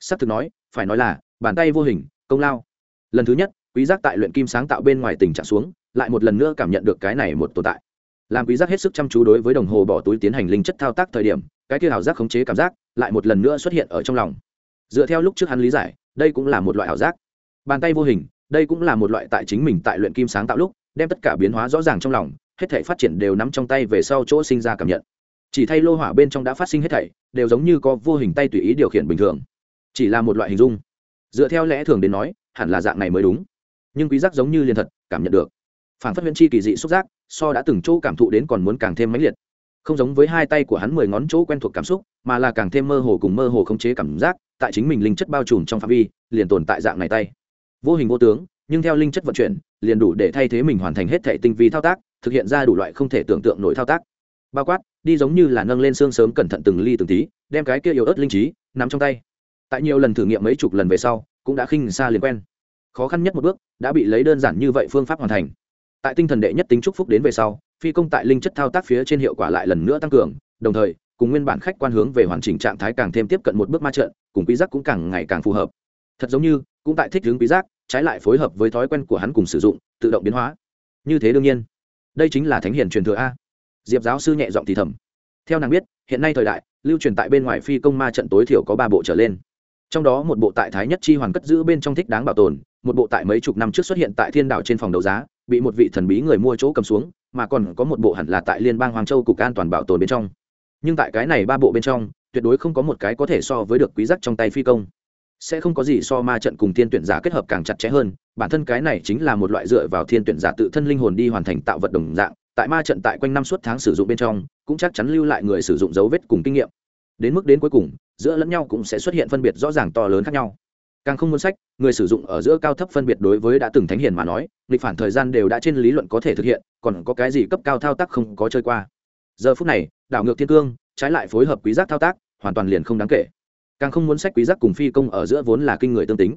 Sắp thực nói, phải nói là, bàn tay vô hình, công lao. Lần thứ nhất, quý giác tại luyện kim sáng tạo bên ngoài tình trạng xuống, lại một lần nữa cảm nhận được cái này một tồn tại. Làm quý giác hết sức chăm chú đối với đồng hồ bỏ túi tiến hành linh chất thao tác thời điểm cái kia ảo giác khống chế cảm giác lại một lần nữa xuất hiện ở trong lòng. Dựa theo lúc trước hắn lý giải, đây cũng là một loại ảo giác. Bàn tay vô hình, đây cũng là một loại tại chính mình tại luyện kim sáng tạo lúc, đem tất cả biến hóa rõ ràng trong lòng, hết thảy phát triển đều nắm trong tay về sau chỗ sinh ra cảm nhận. Chỉ thay lô hỏa bên trong đã phát sinh hết thảy, đều giống như có vô hình tay tùy ý điều khiển bình thường. Chỉ là một loại hình dung. Dựa theo lẽ thường đến nói, hẳn là dạng này mới đúng. Nhưng quý giác giống như liền thật, cảm nhận được. Phản phất huyễn chi kỳ dị xúc giác, so đã từng chỗ cảm thụ đến còn muốn càng thêm mãnh liệt không giống với hai tay của hắn mười ngón chỗ quen thuộc cảm xúc, mà là càng thêm mơ hồ cùng mơ hồ khống chế cảm giác, tại chính mình linh chất bao trùm trong phạm vi, liền tồn tại dạng này tay. Vô hình vô tướng, nhưng theo linh chất vận chuyển, liền đủ để thay thế mình hoàn thành hết thể tinh vi thao tác, thực hiện ra đủ loại không thể tưởng tượng nổi thao tác. Bao quát, đi giống như là nâng lên xương sớm cẩn thận từng ly từng tí, đem cái kia yếu ớt linh trí, nắm trong tay. Tại nhiều lần thử nghiệm mấy chục lần về sau, cũng đã khinh xa liền quen. Khó khăn nhất một bước, đã bị lấy đơn giản như vậy phương pháp hoàn thành. Tại tinh thần đệ nhất tính chúc phúc đến về sau phi công tại linh chất thao tác phía trên hiệu quả lại lần nữa tăng cường, đồng thời, cùng nguyên bản khách quan hướng về hoàn chỉnh trạng thái càng thêm tiếp cận một bước ma trận, cùng quý giác cũng càng ngày càng phù hợp. Thật giống như, cũng tại thích hướng quý giác, trái lại phối hợp với thói quen của hắn cùng sử dụng, tự động biến hóa. Như thế đương nhiên. Đây chính là thánh hiền truyền thừa a. Diệp giáo sư nhẹ giọng thì thầm. Theo nàng biết, hiện nay thời đại, lưu truyền tại bên ngoài phi công ma trận tối thiểu có ba bộ trở lên. Trong đó một bộ tại thái nhất chi hoàn cất giữ bên trong thích đáng bảo tồn, một bộ tại mấy chục năm trước xuất hiện tại thiên đảo trên phòng đấu giá, bị một vị thần bí người mua chỗ cầm xuống mà còn có một bộ hẳn là tại liên bang hoàng châu cục an toàn bảo tồn bên trong. Nhưng tại cái này ba bộ bên trong, tuyệt đối không có một cái có thể so với được quý giác trong tay phi công. Sẽ không có gì so ma trận cùng thiên tuyển giả kết hợp càng chặt chẽ hơn, bản thân cái này chính là một loại dựa vào thiên tuyển giả tự thân linh hồn đi hoàn thành tạo vật đồng dạng, tại ma trận tại quanh năm suốt tháng sử dụng bên trong, cũng chắc chắn lưu lại người sử dụng dấu vết cùng kinh nghiệm. Đến mức đến cuối cùng, giữa lẫn nhau cũng sẽ xuất hiện phân biệt rõ ràng to lớn khác nhau càng không muốn sách, người sử dụng ở giữa cao thấp phân biệt đối với đã từng thánh hiền mà nói, nghịch phản thời gian đều đã trên lý luận có thể thực hiện, còn có cái gì cấp cao thao tác không có chơi qua. Giờ phút này, đảo ngược thiên cương, trái lại phối hợp quý giác thao tác, hoàn toàn liền không đáng kể. Càng không muốn sách quý giác cùng phi công ở giữa vốn là kinh người tương tính.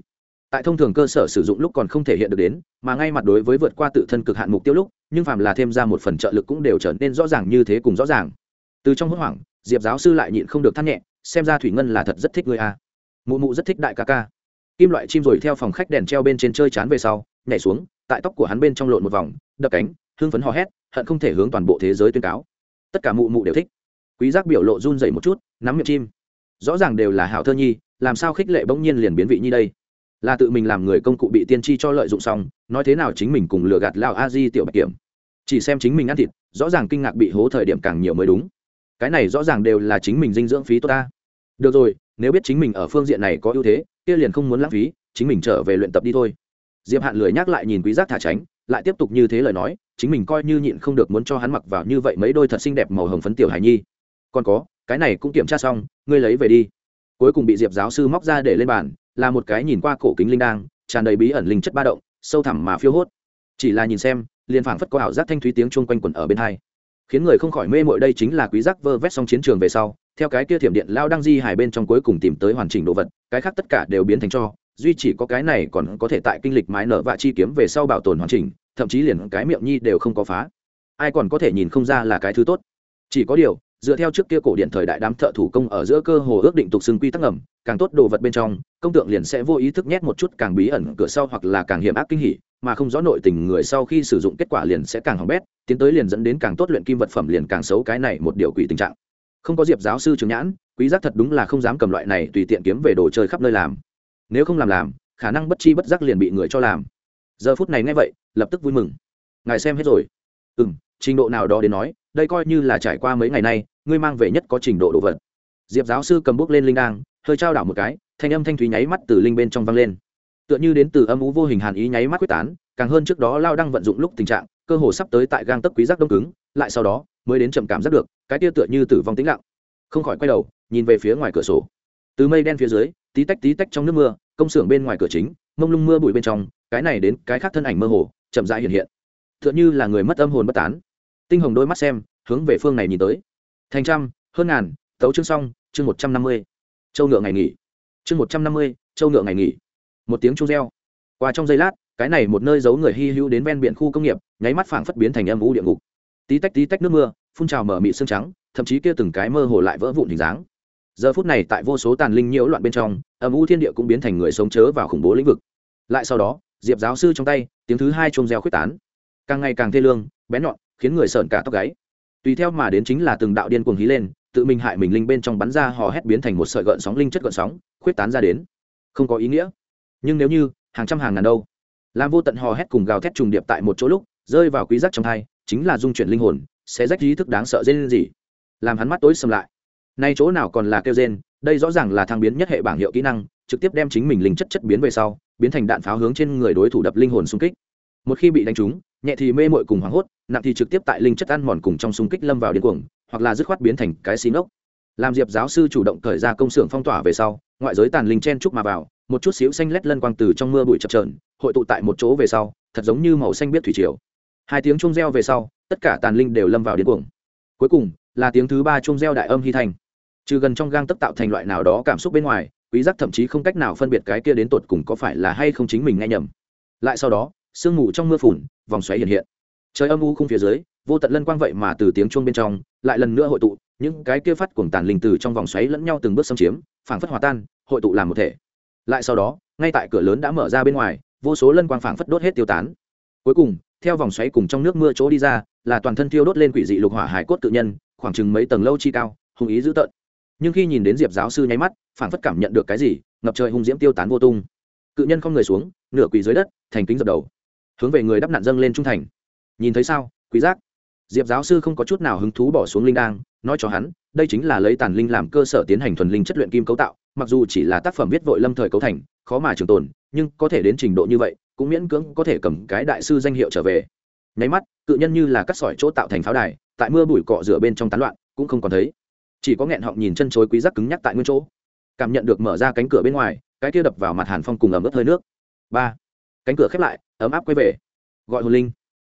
Tại thông thường cơ sở sử dụng lúc còn không thể hiện được đến, mà ngay mặt đối với vượt qua tự thân cực hạn mục tiêu lúc, nhưng phàm là thêm ra một phần trợ lực cũng đều trở nên rõ ràng như thế cùng rõ ràng. Từ trong hốt hoảng, diệp giáo sư lại nhịn không được thắt nhẹ, xem ra thủy ngân là thật rất thích người a. Mụ mụ rất thích đại ca ca kim loại chim rồi theo phòng khách đèn treo bên trên chơi chán về sau, nhảy xuống, tại tóc của hắn bên trong lộn một vòng, đập cánh hương phấn hò hét, hận không thể hướng toàn bộ thế giới tuyên cáo. Tất cả mụ mụ đều thích. Quý giác biểu lộ run dậy một chút, nắm miệng chim. Rõ ràng đều là hảo thơ nhi, làm sao khích lệ bỗng nhiên liền biến vị như đây? Là tự mình làm người công cụ bị tiên tri cho lợi dụng xong, nói thế nào chính mình cùng lừa gạt lao a di tiểu bạch kiểm. Chỉ xem chính mình ăn thịt, rõ ràng kinh ngạc bị hố thời điểm càng nhiều mới đúng. Cái này rõ ràng đều là chính mình dinh dưỡng phí tốt ta. Được rồi, nếu biết chính mình ở phương diện này có ưu thế kia liền không muốn lãng phí, chính mình trở về luyện tập đi thôi. Diệp hạn lười nhắc lại nhìn quý giác thả tránh, lại tiếp tục như thế lời nói, chính mình coi như nhịn không được muốn cho hắn mặc vào như vậy mấy đôi thật xinh đẹp màu hồng phấn tiểu hải nhi. Còn có, cái này cũng kiểm tra xong, ngươi lấy về đi. Cuối cùng bị diệp giáo sư móc ra để lên bàn, là một cái nhìn qua cổ kính linh đang, tràn đầy bí ẩn linh chất ba động, sâu thẳm mà phiêu hốt. Chỉ là nhìn xem, liền phảng phất có ảo giác thanh thúy tiếng chuông quanh quẩn ở bên hai. Khiến người không khỏi mê mội đây chính là quý giác vơ vét xong chiến trường về sau theo cái kia thiểm điện lao đang di hải bên trong cuối cùng tìm tới hoàn chỉnh đồ vật, cái khác tất cả đều biến thành cho, duy chỉ có cái này còn có thể tại kinh lịch mái nở và chi kiếm về sau bảo tồn hoàn chỉnh, thậm chí liền cái miệng nhi đều không có phá. Ai còn có thể nhìn không ra là cái thứ tốt. Chỉ có điều, dựa theo trước kia cổ điện thời đại đám thợ thủ công ở giữa cơ hồ ước định tục xưng quy tắc ngầm, càng tốt đồ vật bên trong, công tượng liền sẽ vô ý thức nhét một chút càng bí ẩn cửa sau hoặc là càng hiểm ác kinh hỉ, mà không rõ nội tình người sau khi sử dụng kết quả liền sẽ càng hỏng bét, tiến tới liền dẫn đến càng tốt luyện kim vật phẩm liền càng xấu cái này một điều quỷ tình trạng không có diệp giáo sư trường nhãn, quý giác thật đúng là không dám cầm loại này tùy tiện kiếm về đồ chơi khắp nơi làm. Nếu không làm làm, khả năng bất chi bất giác liền bị người cho làm. Giờ phút này nghe vậy, lập tức vui mừng. Ngài xem hết rồi. Ừ trình độ nào đó đến nói, đây coi như là trải qua mấy ngày nay, ngươi mang về nhất có trình độ đồ vật. Diệp giáo sư cầm bút lên linh đang hơi trao đảo một cái, thanh âm thanh thúy nháy mắt từ linh bên trong vang lên. Tựa như đến từ âm ú vô hình hàn ý nháy mắt quyết tán, càng hơn trước đó lao đang vận dụng lúc tình trạng, cơ hồ sắp tới tại gang tấc quý giác đông cứng, lại sau đó mới đến chậm cảm giác được, cái tia tựa như tử vong tĩnh lặng. Không khỏi quay đầu, nhìn về phía ngoài cửa sổ. Từ mây đen phía dưới, tí tách tí tách trong nước mưa, công xưởng bên ngoài cửa chính, mông lung mưa bụi bên trong, cái này đến cái khác thân ảnh mơ hồ, chậm rãi hiện hiện. Tựa như là người mất âm hồn bất tán. Tinh hồng đôi mắt xem, hướng về phương này nhìn tới. Thành trăm, hơn ngàn, tấu chương xong, chương một trăm năm mươi. Châu ngựa ngày nghỉ. Chương một trăm năm mươi, châu ngựa ngày nghỉ. Một tiếng chu reo. Qua trong giây lát, cái này một nơi giấu người hy hữu đến ven biển khu công nghiệp, nháy mắt phảng phất biến thành âm vũ địa ngục tí tách tí tách nước mưa, phun trào mở mị xương trắng, thậm chí kia từng cái mơ hồ lại vỡ vụn hình dáng. Giờ phút này tại vô số tàn linh nhiễu loạn bên trong, âm u thiên địa cũng biến thành người sống chớ vào khủng bố lĩnh vực. Lại sau đó, diệp giáo sư trong tay, tiếng thứ hai chuông reo khuyết tán. Càng ngày càng thê lương, bén nhọn, khiến người sợn cả tóc gáy. Tùy theo mà đến chính là từng đạo điên cuồng hí lên, tự mình hại mình linh bên trong bắn ra hò hét biến thành một sợi gợn sóng, linh chất gợn sóng, khuyết tán ra đến. Không có ý nghĩa. Nhưng nếu như, hàng trăm hàng ngàn đâu. Làm vô tận hò hét cùng gào thét trùng điệp tại một chỗ lúc, rơi vào quý giác trong thai chính là dung chuyển linh hồn, sẽ rách ý thức đáng sợ dên gì. Làm hắn mắt tối sầm lại. Nay chỗ nào còn là kêu gen đây rõ ràng là thang biến nhất hệ bảng hiệu kỹ năng, trực tiếp đem chính mình linh chất chất biến về sau, biến thành đạn pháo hướng trên người đối thủ đập linh hồn xung kích. Một khi bị đánh trúng, nhẹ thì mê mội cùng hoảng hốt, nặng thì trực tiếp tại linh chất ăn mòn cùng trong xung kích lâm vào điên cuồng, hoặc là dứt khoát biến thành cái xí ngốc làm diệp giáo sư chủ động thời ra công xưởng phong tỏa về sau, ngoại giới tàn linh chen trúc mà vào, một chút xíu xanh lét lân quang từ trong mưa bụi chập trờn hội tụ tại một chỗ về sau, thật giống như màu xanh biết thủy triều hai tiếng chung reo về sau, tất cả tàn linh đều lâm vào điên cuồng. Cuối cùng, là tiếng thứ ba chung reo đại âm hy thành. Trừ gần trong gang tất tạo thành loại nào đó cảm xúc bên ngoài, quý giác thậm chí không cách nào phân biệt cái kia đến tột cùng có phải là hay không chính mình nghe nhầm. Lại sau đó, sương mù trong mưa phùn, vòng xoáy hiện hiện. Trời âm u khung phía dưới, vô tận lân quang vậy mà từ tiếng chuông bên trong, lại lần nữa hội tụ, những cái kia phát cuồng tàn linh từ trong vòng xoáy lẫn nhau từng bước xâm chiếm, phảng phất hòa tan, hội tụ làm một thể. Lại sau đó, ngay tại cửa lớn đã mở ra bên ngoài, vô số lân quang phảng phất đốt hết tiêu tán. Cuối cùng theo vòng xoáy cùng trong nước mưa chỗ đi ra, là toàn thân thiêu đốt lên quỷ dị lục hỏa hải cốt tự nhân, khoảng chừng mấy tầng lâu chi cao hùng ý dữ tợn. Nhưng khi nhìn đến diệp giáo sư nháy mắt, phảng phất cảm nhận được cái gì, ngập trời hung diễm tiêu tán vô tung. Cự nhân không người xuống, nửa quỳ dưới đất, thành kính dập đầu, hướng về người đắp nạn dâng lên trung thành. Nhìn thấy sao quý giác? Diệp giáo sư không có chút nào hứng thú bỏ xuống linh đang nói cho hắn, đây chính là lấy tàn linh làm cơ sở tiến hành thuần linh chất luyện kim cấu tạo, mặc dù chỉ là tác phẩm viết vội lâm thời cấu thành, khó mà trường tồn, nhưng có thể đến trình độ như vậy cũng miễn cưỡng có thể cầm cái đại sư danh hiệu trở về. Nháy mắt, cự nhân như là cắt sỏi chỗ tạo thành pháo đài, tại mưa bụi cọ rửa bên trong tán loạn, cũng không còn thấy. Chỉ có nghẹn họng nhìn chân chối quý giác cứng nhắc tại nguyên chỗ. Cảm nhận được mở ra cánh cửa bên ngoài, cái kia đập vào mặt hàn phong cùng ẩm ướt hơi nước. Ba. Cánh cửa khép lại, ấm áp quay về. Gọi hồn linh.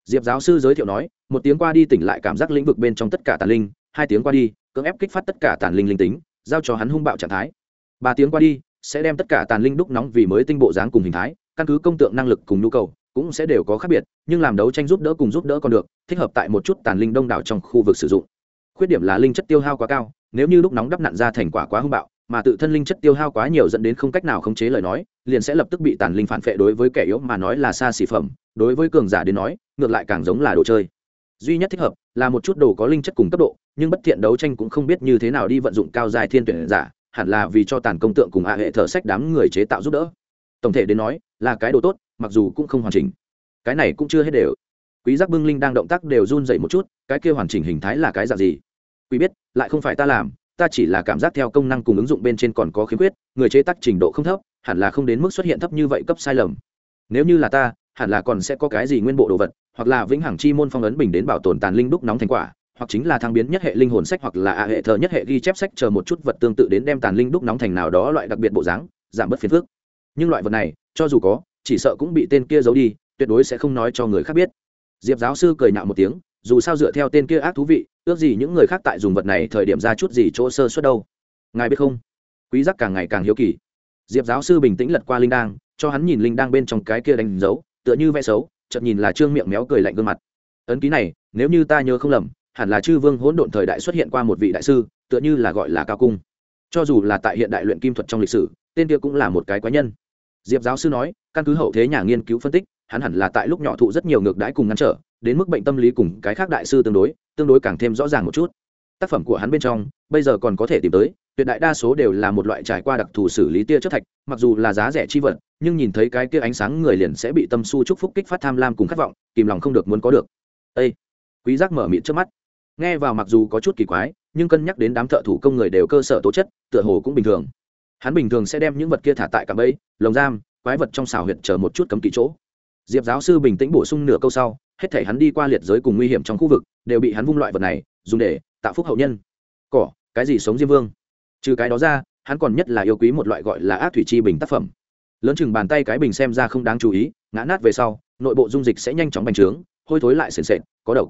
Diệp giáo sư giới thiệu nói, một tiếng qua đi tỉnh lại cảm giác lĩnh vực bên trong tất cả tàn linh, hai tiếng qua đi, cưỡng ép kích phát tất cả tàn linh linh tính, giao cho hắn hung bạo trạng thái. Ba tiếng qua đi, sẽ đem tất cả tàn linh đúc nóng vì mới tinh bộ dáng cùng hình thái căn cứ công tượng năng lực cùng nhu cầu, cũng sẽ đều có khác biệt, nhưng làm đấu tranh giúp đỡ cùng giúp đỡ còn được, thích hợp tại một chút tàn linh đông đảo trong khu vực sử dụng. Khuyết điểm là linh chất tiêu hao quá cao, nếu như lúc nóng đắp nặn ra thành quả quá hung bạo, mà tự thân linh chất tiêu hao quá nhiều dẫn đến không cách nào khống chế lời nói, liền sẽ lập tức bị tàn linh phản phệ đối với kẻ yếu mà nói là xa xỉ phẩm, đối với cường giả đến nói, ngược lại càng giống là đồ chơi. Duy nhất thích hợp là một chút đồ có linh chất cùng cấp độ, nhưng bất thiện đấu tranh cũng không biết như thế nào đi vận dụng cao dài thiên tuyển giả, hẳn là vì cho tàn công tượng cùng hạ hệ thợ sách đám người chế tạo giúp đỡ tổng thể đến nói, là cái đồ tốt, mặc dù cũng không hoàn chỉnh. Cái này cũng chưa hết đều. Quý giác bưng linh đang động tác đều run dậy một chút, cái kia hoàn chỉnh hình thái là cái dạng gì? Quý biết, lại không phải ta làm, ta chỉ là cảm giác theo công năng cùng ứng dụng bên trên còn có khiếm khuyết, người chế tác trình độ không thấp, hẳn là không đến mức xuất hiện thấp như vậy cấp sai lầm. Nếu như là ta, hẳn là còn sẽ có cái gì nguyên bộ đồ vật, hoặc là vĩnh hằng chi môn phong ấn bình đến bảo tồn tàn linh đúc nóng thành quả, hoặc chính là thăng biến nhất hệ linh hồn sách, hoặc là a hệ thờ nhất hệ ghi chép sách chờ một chút vật tương tự đến đem tàn linh đúc nóng thành nào đó loại đặc biệt bộ dáng, giảm bớt phiền phức nhưng loại vật này, cho dù có, chỉ sợ cũng bị tên kia giấu đi, tuyệt đối sẽ không nói cho người khác biết. Diệp giáo sư cười nhạo một tiếng, dù sao dựa theo tên kia ác thú vị, ước gì những người khác tại dùng vật này thời điểm ra chút gì chỗ sơ suất đâu. Ngài biết không? Quý giác càng ngày càng hiếu kỳ. Diệp giáo sư bình tĩnh lật qua linh đang cho hắn nhìn linh đang bên trong cái kia đánh dấu, tựa như vẽ xấu, chợt nhìn là trương miệng méo cười lạnh gương mặt. Ấn ký này, nếu như ta nhớ không lầm, hẳn là chư vương hỗn độn thời đại xuất hiện qua một vị đại sư, tựa như là gọi là cao cung. Cho dù là tại hiện đại luyện kim thuật trong lịch sử tên kia cũng là một cái quái nhân. Diệp giáo sư nói, căn cứ hậu thế nhà nghiên cứu phân tích, hắn hẳn là tại lúc nhỏ thụ rất nhiều ngược đãi cùng ngăn trở, đến mức bệnh tâm lý cùng cái khác đại sư tương đối tương đối càng thêm rõ ràng một chút. Tác phẩm của hắn bên trong, bây giờ còn có thể tìm tới, tuyệt đại đa số đều là một loại trải qua đặc thù xử lý tia chất thạch, mặc dù là giá rẻ chi vật, nhưng nhìn thấy cái kia ánh sáng người liền sẽ bị tâm su chúc phúc kích phát tham lam cùng khát vọng, kìm lòng không được muốn có được. Ây quý giác mở miệng trước mắt. Nghe vào mặc dù có chút kỳ quái, nhưng cân nhắc đến đám thợ thủ công người đều cơ sở tố chất, tựa hồ cũng bình thường hắn bình thường sẽ đem những vật kia thả tại cạm bẫy, lồng giam, quái vật trong xào huyệt chờ một chút cấm kỵ chỗ. Diệp giáo sư bình tĩnh bổ sung nửa câu sau, hết thể hắn đi qua liệt giới cùng nguy hiểm trong khu vực, đều bị hắn vung loại vật này, dùng để tạo phúc hậu nhân. Cỏ, cái gì sống diêm vương? Trừ cái đó ra, hắn còn nhất là yêu quý một loại gọi là ác thủy chi bình tác phẩm. Lớn chừng bàn tay cái bình xem ra không đáng chú ý, ngã nát về sau, nội bộ dung dịch sẽ nhanh chóng bành trướng, hôi thối lại sền sệt, có độc.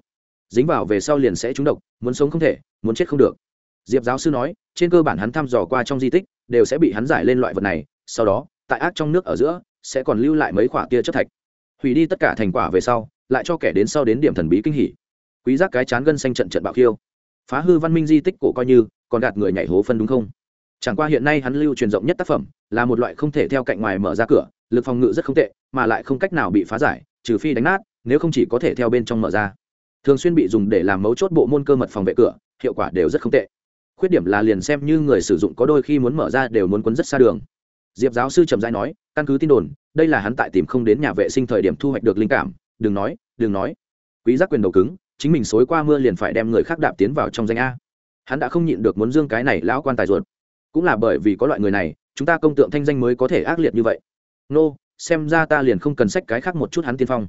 Dính vào về sau liền sẽ trúng độc, muốn sống không thể, muốn chết không được. Diệp giáo sư nói, trên cơ bản hắn thăm dò qua trong di tích đều sẽ bị hắn giải lên loại vật này, sau đó, tại ác trong nước ở giữa, sẽ còn lưu lại mấy khoả tia chất thạch. Hủy đi tất cả thành quả về sau, lại cho kẻ đến sau đến điểm thần bí kinh hỉ. Quý giác cái chán gân xanh trận trận bạo khiêu. Phá hư văn minh di tích cổ coi như, còn gạt người nhảy hố phân đúng không? Chẳng qua hiện nay hắn lưu truyền rộng nhất tác phẩm, là một loại không thể theo cạnh ngoài mở ra cửa, lực phòng ngự rất không tệ, mà lại không cách nào bị phá giải, trừ phi đánh nát, nếu không chỉ có thể theo bên trong mở ra. Thường xuyên bị dùng để làm mấu chốt bộ môn cơ mật phòng vệ cửa, hiệu quả đều rất không tệ khuyết điểm là liền xem như người sử dụng có đôi khi muốn mở ra đều muốn quấn rất xa đường. Diệp giáo sư trầm rãi nói, căn cứ tin đồn, đây là hắn tại tìm không đến nhà vệ sinh thời điểm thu hoạch được linh cảm, đừng nói đừng nói. Quý giác quyền đầu cứng, chính mình xối qua mưa liền phải đem người khác đạp tiến vào trong danh a. Hắn đã không nhịn được muốn dương cái này lão quan tài ruột. Cũng là bởi vì có loại người này, chúng ta công tượng thanh danh mới có thể ác liệt như vậy. Nô, xem ra ta liền không cần sách cái khác một chút hắn tiên phong.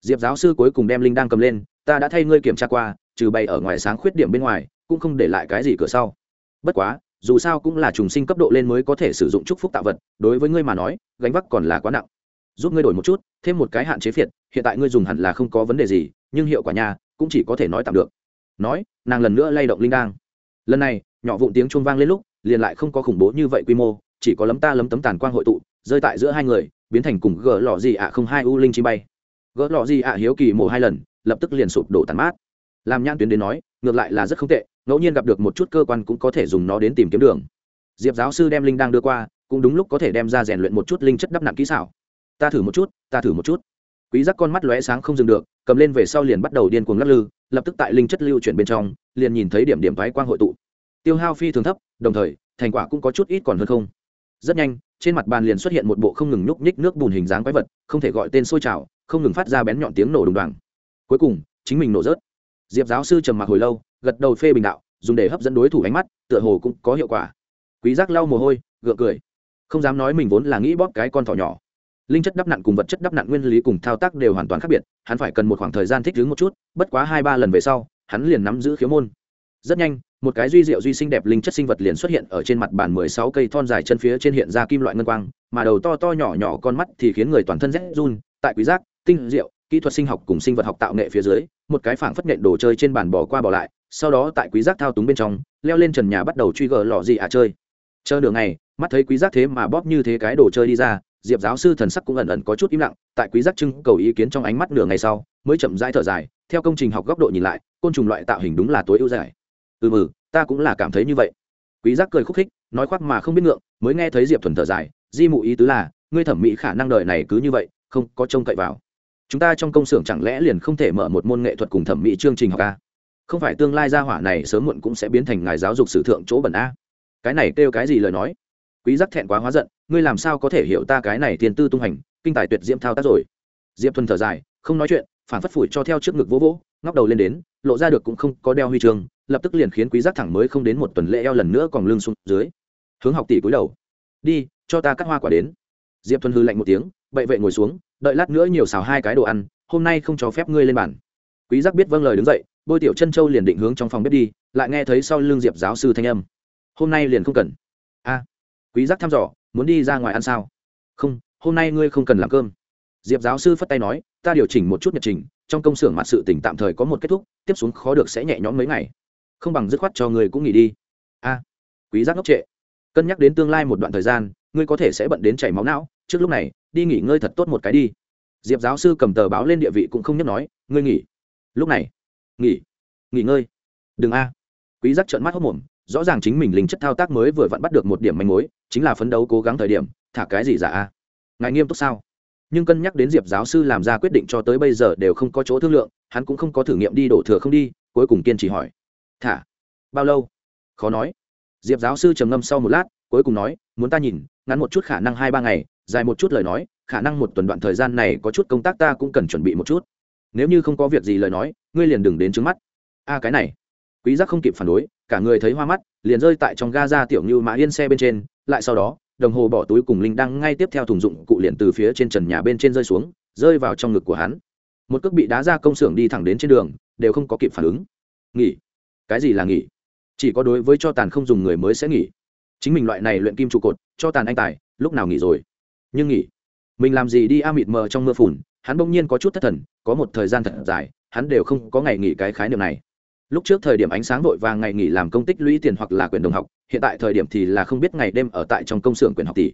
Diệp giáo sư cuối cùng đem linh đang cầm lên, ta đã thay ngươi kiểm tra qua, trừ bày ở ngoài sáng khuyết điểm bên ngoài cũng không để lại cái gì cửa sau. Bất quá, dù sao cũng là trùng sinh cấp độ lên mới có thể sử dụng chúc phúc tạo vật, đối với ngươi mà nói, gánh vác còn là quá nặng. Giúp ngươi đổi một chút, thêm một cái hạn chế phiệt, hiện tại ngươi dùng hẳn là không có vấn đề gì, nhưng hiệu quả nhà cũng chỉ có thể nói tạm được. Nói, nàng lần nữa lay động linh đang lần này, nhỏ vụn tiếng chuông vang lên lúc, liền lại không có khủng bố như vậy quy mô, chỉ có lấm ta lấm tấm tàn quang hội tụ, rơi tại giữa hai người, biến thành cùng gỡ lọ gì ạ không hai u linh chi bay. Gỡ lọ gì ạ hiếu kỳ mổ hai lần, lập tức liền sụp đổ tàn mát. Làm nhãn tuyến đến nói ngược lại là rất không tệ, ngẫu nhiên gặp được một chút cơ quan cũng có thể dùng nó đến tìm kiếm đường. Diệp giáo sư đem linh đang đưa qua, cũng đúng lúc có thể đem ra rèn luyện một chút linh chất đắp nặng kỹ xảo. Ta thử một chút, ta thử một chút. Quý giác con mắt lóe sáng không dừng được, cầm lên về sau liền bắt đầu điên cuồng lắc lư, lập tức tại linh chất lưu chuyển bên trong, liền nhìn thấy điểm điểm thoái quang hội tụ. Tiêu hao phi thường thấp, đồng thời, thành quả cũng có chút ít còn hơn không. Rất nhanh, trên mặt bàn liền xuất hiện một bộ không ngừng nhúc nhích nước bùn hình dáng quái vật, không thể gọi tên sôi trào, không ngừng phát ra bén nhọn tiếng nổ đùng đoàng. Cuối cùng, chính mình nổ rớt diệp giáo sư trầm mặc hồi lâu, gật đầu phê bình đạo, dùng để hấp dẫn đối thủ ánh mắt, tựa hồ cũng có hiệu quả. Quý giác lau mồ hôi, gượng cười. Không dám nói mình vốn là nghĩ bóp cái con thỏ nhỏ. Linh chất đắp nặn cùng vật chất đắp nặn nguyên lý cùng thao tác đều hoàn toàn khác biệt, hắn phải cần một khoảng thời gian thích ứng một chút, bất quá hai ba lần về sau, hắn liền nắm giữ khiếu môn. Rất nhanh, một cái duy diệu duy sinh đẹp linh chất sinh vật liền xuất hiện ở trên mặt bàn mười sáu cây thon dài chân phía trên hiện ra kim loại ngân quang, mà đầu to to nhỏ nhỏ con mắt thì khiến người toàn thân rét run, tại quý giác, tinh diệu kỹ thuật sinh học cùng sinh vật học tạo nghệ phía dưới, một cái phảng phất nện đồ chơi trên bàn bỏ qua bỏ lại, sau đó tại quý giác thao túng bên trong, leo lên trần nhà bắt đầu truy gờ lò gì à chơi. Chờ đường này mắt thấy quý giác thế mà bóp như thế cái đồ chơi đi ra, diệp giáo sư thần sắc cũng ẩn ẩn có chút im lặng, tại quý giác trưng cầu ý kiến trong ánh mắt nửa ngày sau, mới chậm rãi thở dài, theo công trình học góc độ nhìn lại, côn trùng loại tạo hình đúng là tối ưu giải ừ mừ ta cũng là cảm thấy như vậy. Quý giác cười khúc khích, nói khoác mà không biết ngượng, mới nghe thấy diệp thuần thở dài, di mụ ý tứ là, ngươi thẩm mỹ khả năng đời này cứ như vậy, không có trông cậy vào chúng ta trong công xưởng chẳng lẽ liền không thể mở một môn nghệ thuật cùng thẩm mỹ chương trình học a không phải tương lai gia hỏa này sớm muộn cũng sẽ biến thành ngài giáo dục sử thượng chỗ bẩn a. Cái này kêu cái gì lời nói? Quý giác thẹn quá hóa giận, ngươi làm sao có thể hiểu ta cái này tiền tư tung hành, kinh tài tuyệt diễm thao tác rồi? Diệp thuần thở dài, không nói chuyện, phản phất phủi cho theo trước ngực vỗ vỗ, ngóc đầu lên đến, lộ ra được cũng không có đeo huy chương, lập tức liền khiến quý giác thẳng mới không đến một tuần lễ eo lần nữa còn lưng xuống dưới. Hướng học tỷ cúi đầu. Đi, cho ta cắt hoa quả đến. Diệp thuần hư lạnh một tiếng bậy vệ ngồi xuống đợi lát nữa nhiều xào hai cái đồ ăn, hôm nay không cho phép ngươi lên bàn. Quý giác biết vâng lời đứng dậy, bôi tiểu chân châu liền định hướng trong phòng bếp đi, lại nghe thấy sau lưng diệp giáo sư thanh âm. Hôm nay liền không cần. A, quý giác thăm dò, muốn đi ra ngoài ăn sao? Không, hôm nay ngươi không cần làm cơm. Diệp giáo sư phất tay nói, ta điều chỉnh một chút nhật trình, trong công xưởng mặt sự tỉnh tạm thời có một kết thúc, tiếp xuống khó được sẽ nhẹ nhõm mấy ngày. Không bằng dứt khoát cho người cũng nghỉ đi. A, quý giác ngốc trệ. Cân nhắc đến tương lai một đoạn thời gian, ngươi có thể sẽ bận đến chảy máu não, trước lúc này đi nghỉ ngơi thật tốt một cái đi. Diệp giáo sư cầm tờ báo lên địa vị cũng không nhắc nói, ngươi nghỉ. Lúc này. Nghỉ. Nghỉ ngơi. Đừng a. Quý giác trợn mắt hốt mồm, rõ ràng chính mình linh chất thao tác mới vừa vặn bắt được một điểm manh mối, chính là phấn đấu cố gắng thời điểm, thả cái gì giả a? Ngài nghiêm túc sao? Nhưng cân nhắc đến diệp giáo sư làm ra quyết định cho tới bây giờ đều không có chỗ thương lượng, hắn cũng không có thử nghiệm đi đổ thừa không đi, cuối cùng kiên trì hỏi, thả? Bao lâu? Khó nói. Diệp giáo sư trầm ngâm sau một lát, cuối cùng nói, muốn ta nhìn, ngắn một chút khả năng hai ba ngày dài một chút lời nói, khả năng một tuần đoạn thời gian này có chút công tác ta cũng cần chuẩn bị một chút. Nếu như không có việc gì lời nói, ngươi liền đừng đến trước mắt. A, cái này. Quý giác không kịp phản đối, cả người thấy hoa mắt, liền rơi tại trong ga ra tiểu như mã yên xe bên trên, lại sau đó, đồng hồ bỏ túi cùng linh đang ngay tiếp theo thùng dụng cụ liền từ phía trên trần nhà bên trên rơi xuống, rơi vào trong ngực của hắn. Một cước bị đá ra công xưởng đi thẳng đến trên đường, đều không có kịp phản ứng. Nghỉ. Cái gì là nghỉ? Chỉ có đối với cho tàn không dùng người mới sẽ nghỉ. Chính mình loại này luyện kim trụ cột, cho tàn anh tài, lúc nào nghỉ rồi? Nhưng nghỉ. Mình làm gì đi a mịt mờ trong mưa phùn, hắn bỗng nhiên có chút thất thần, có một thời gian thật dài, hắn đều không có ngày nghỉ cái khái niệm này. Lúc trước thời điểm ánh sáng vội vàng ngày nghỉ làm công tích lũy tiền hoặc là quyền đồng học, hiện tại thời điểm thì là không biết ngày đêm ở tại trong công xưởng quyền học tỷ.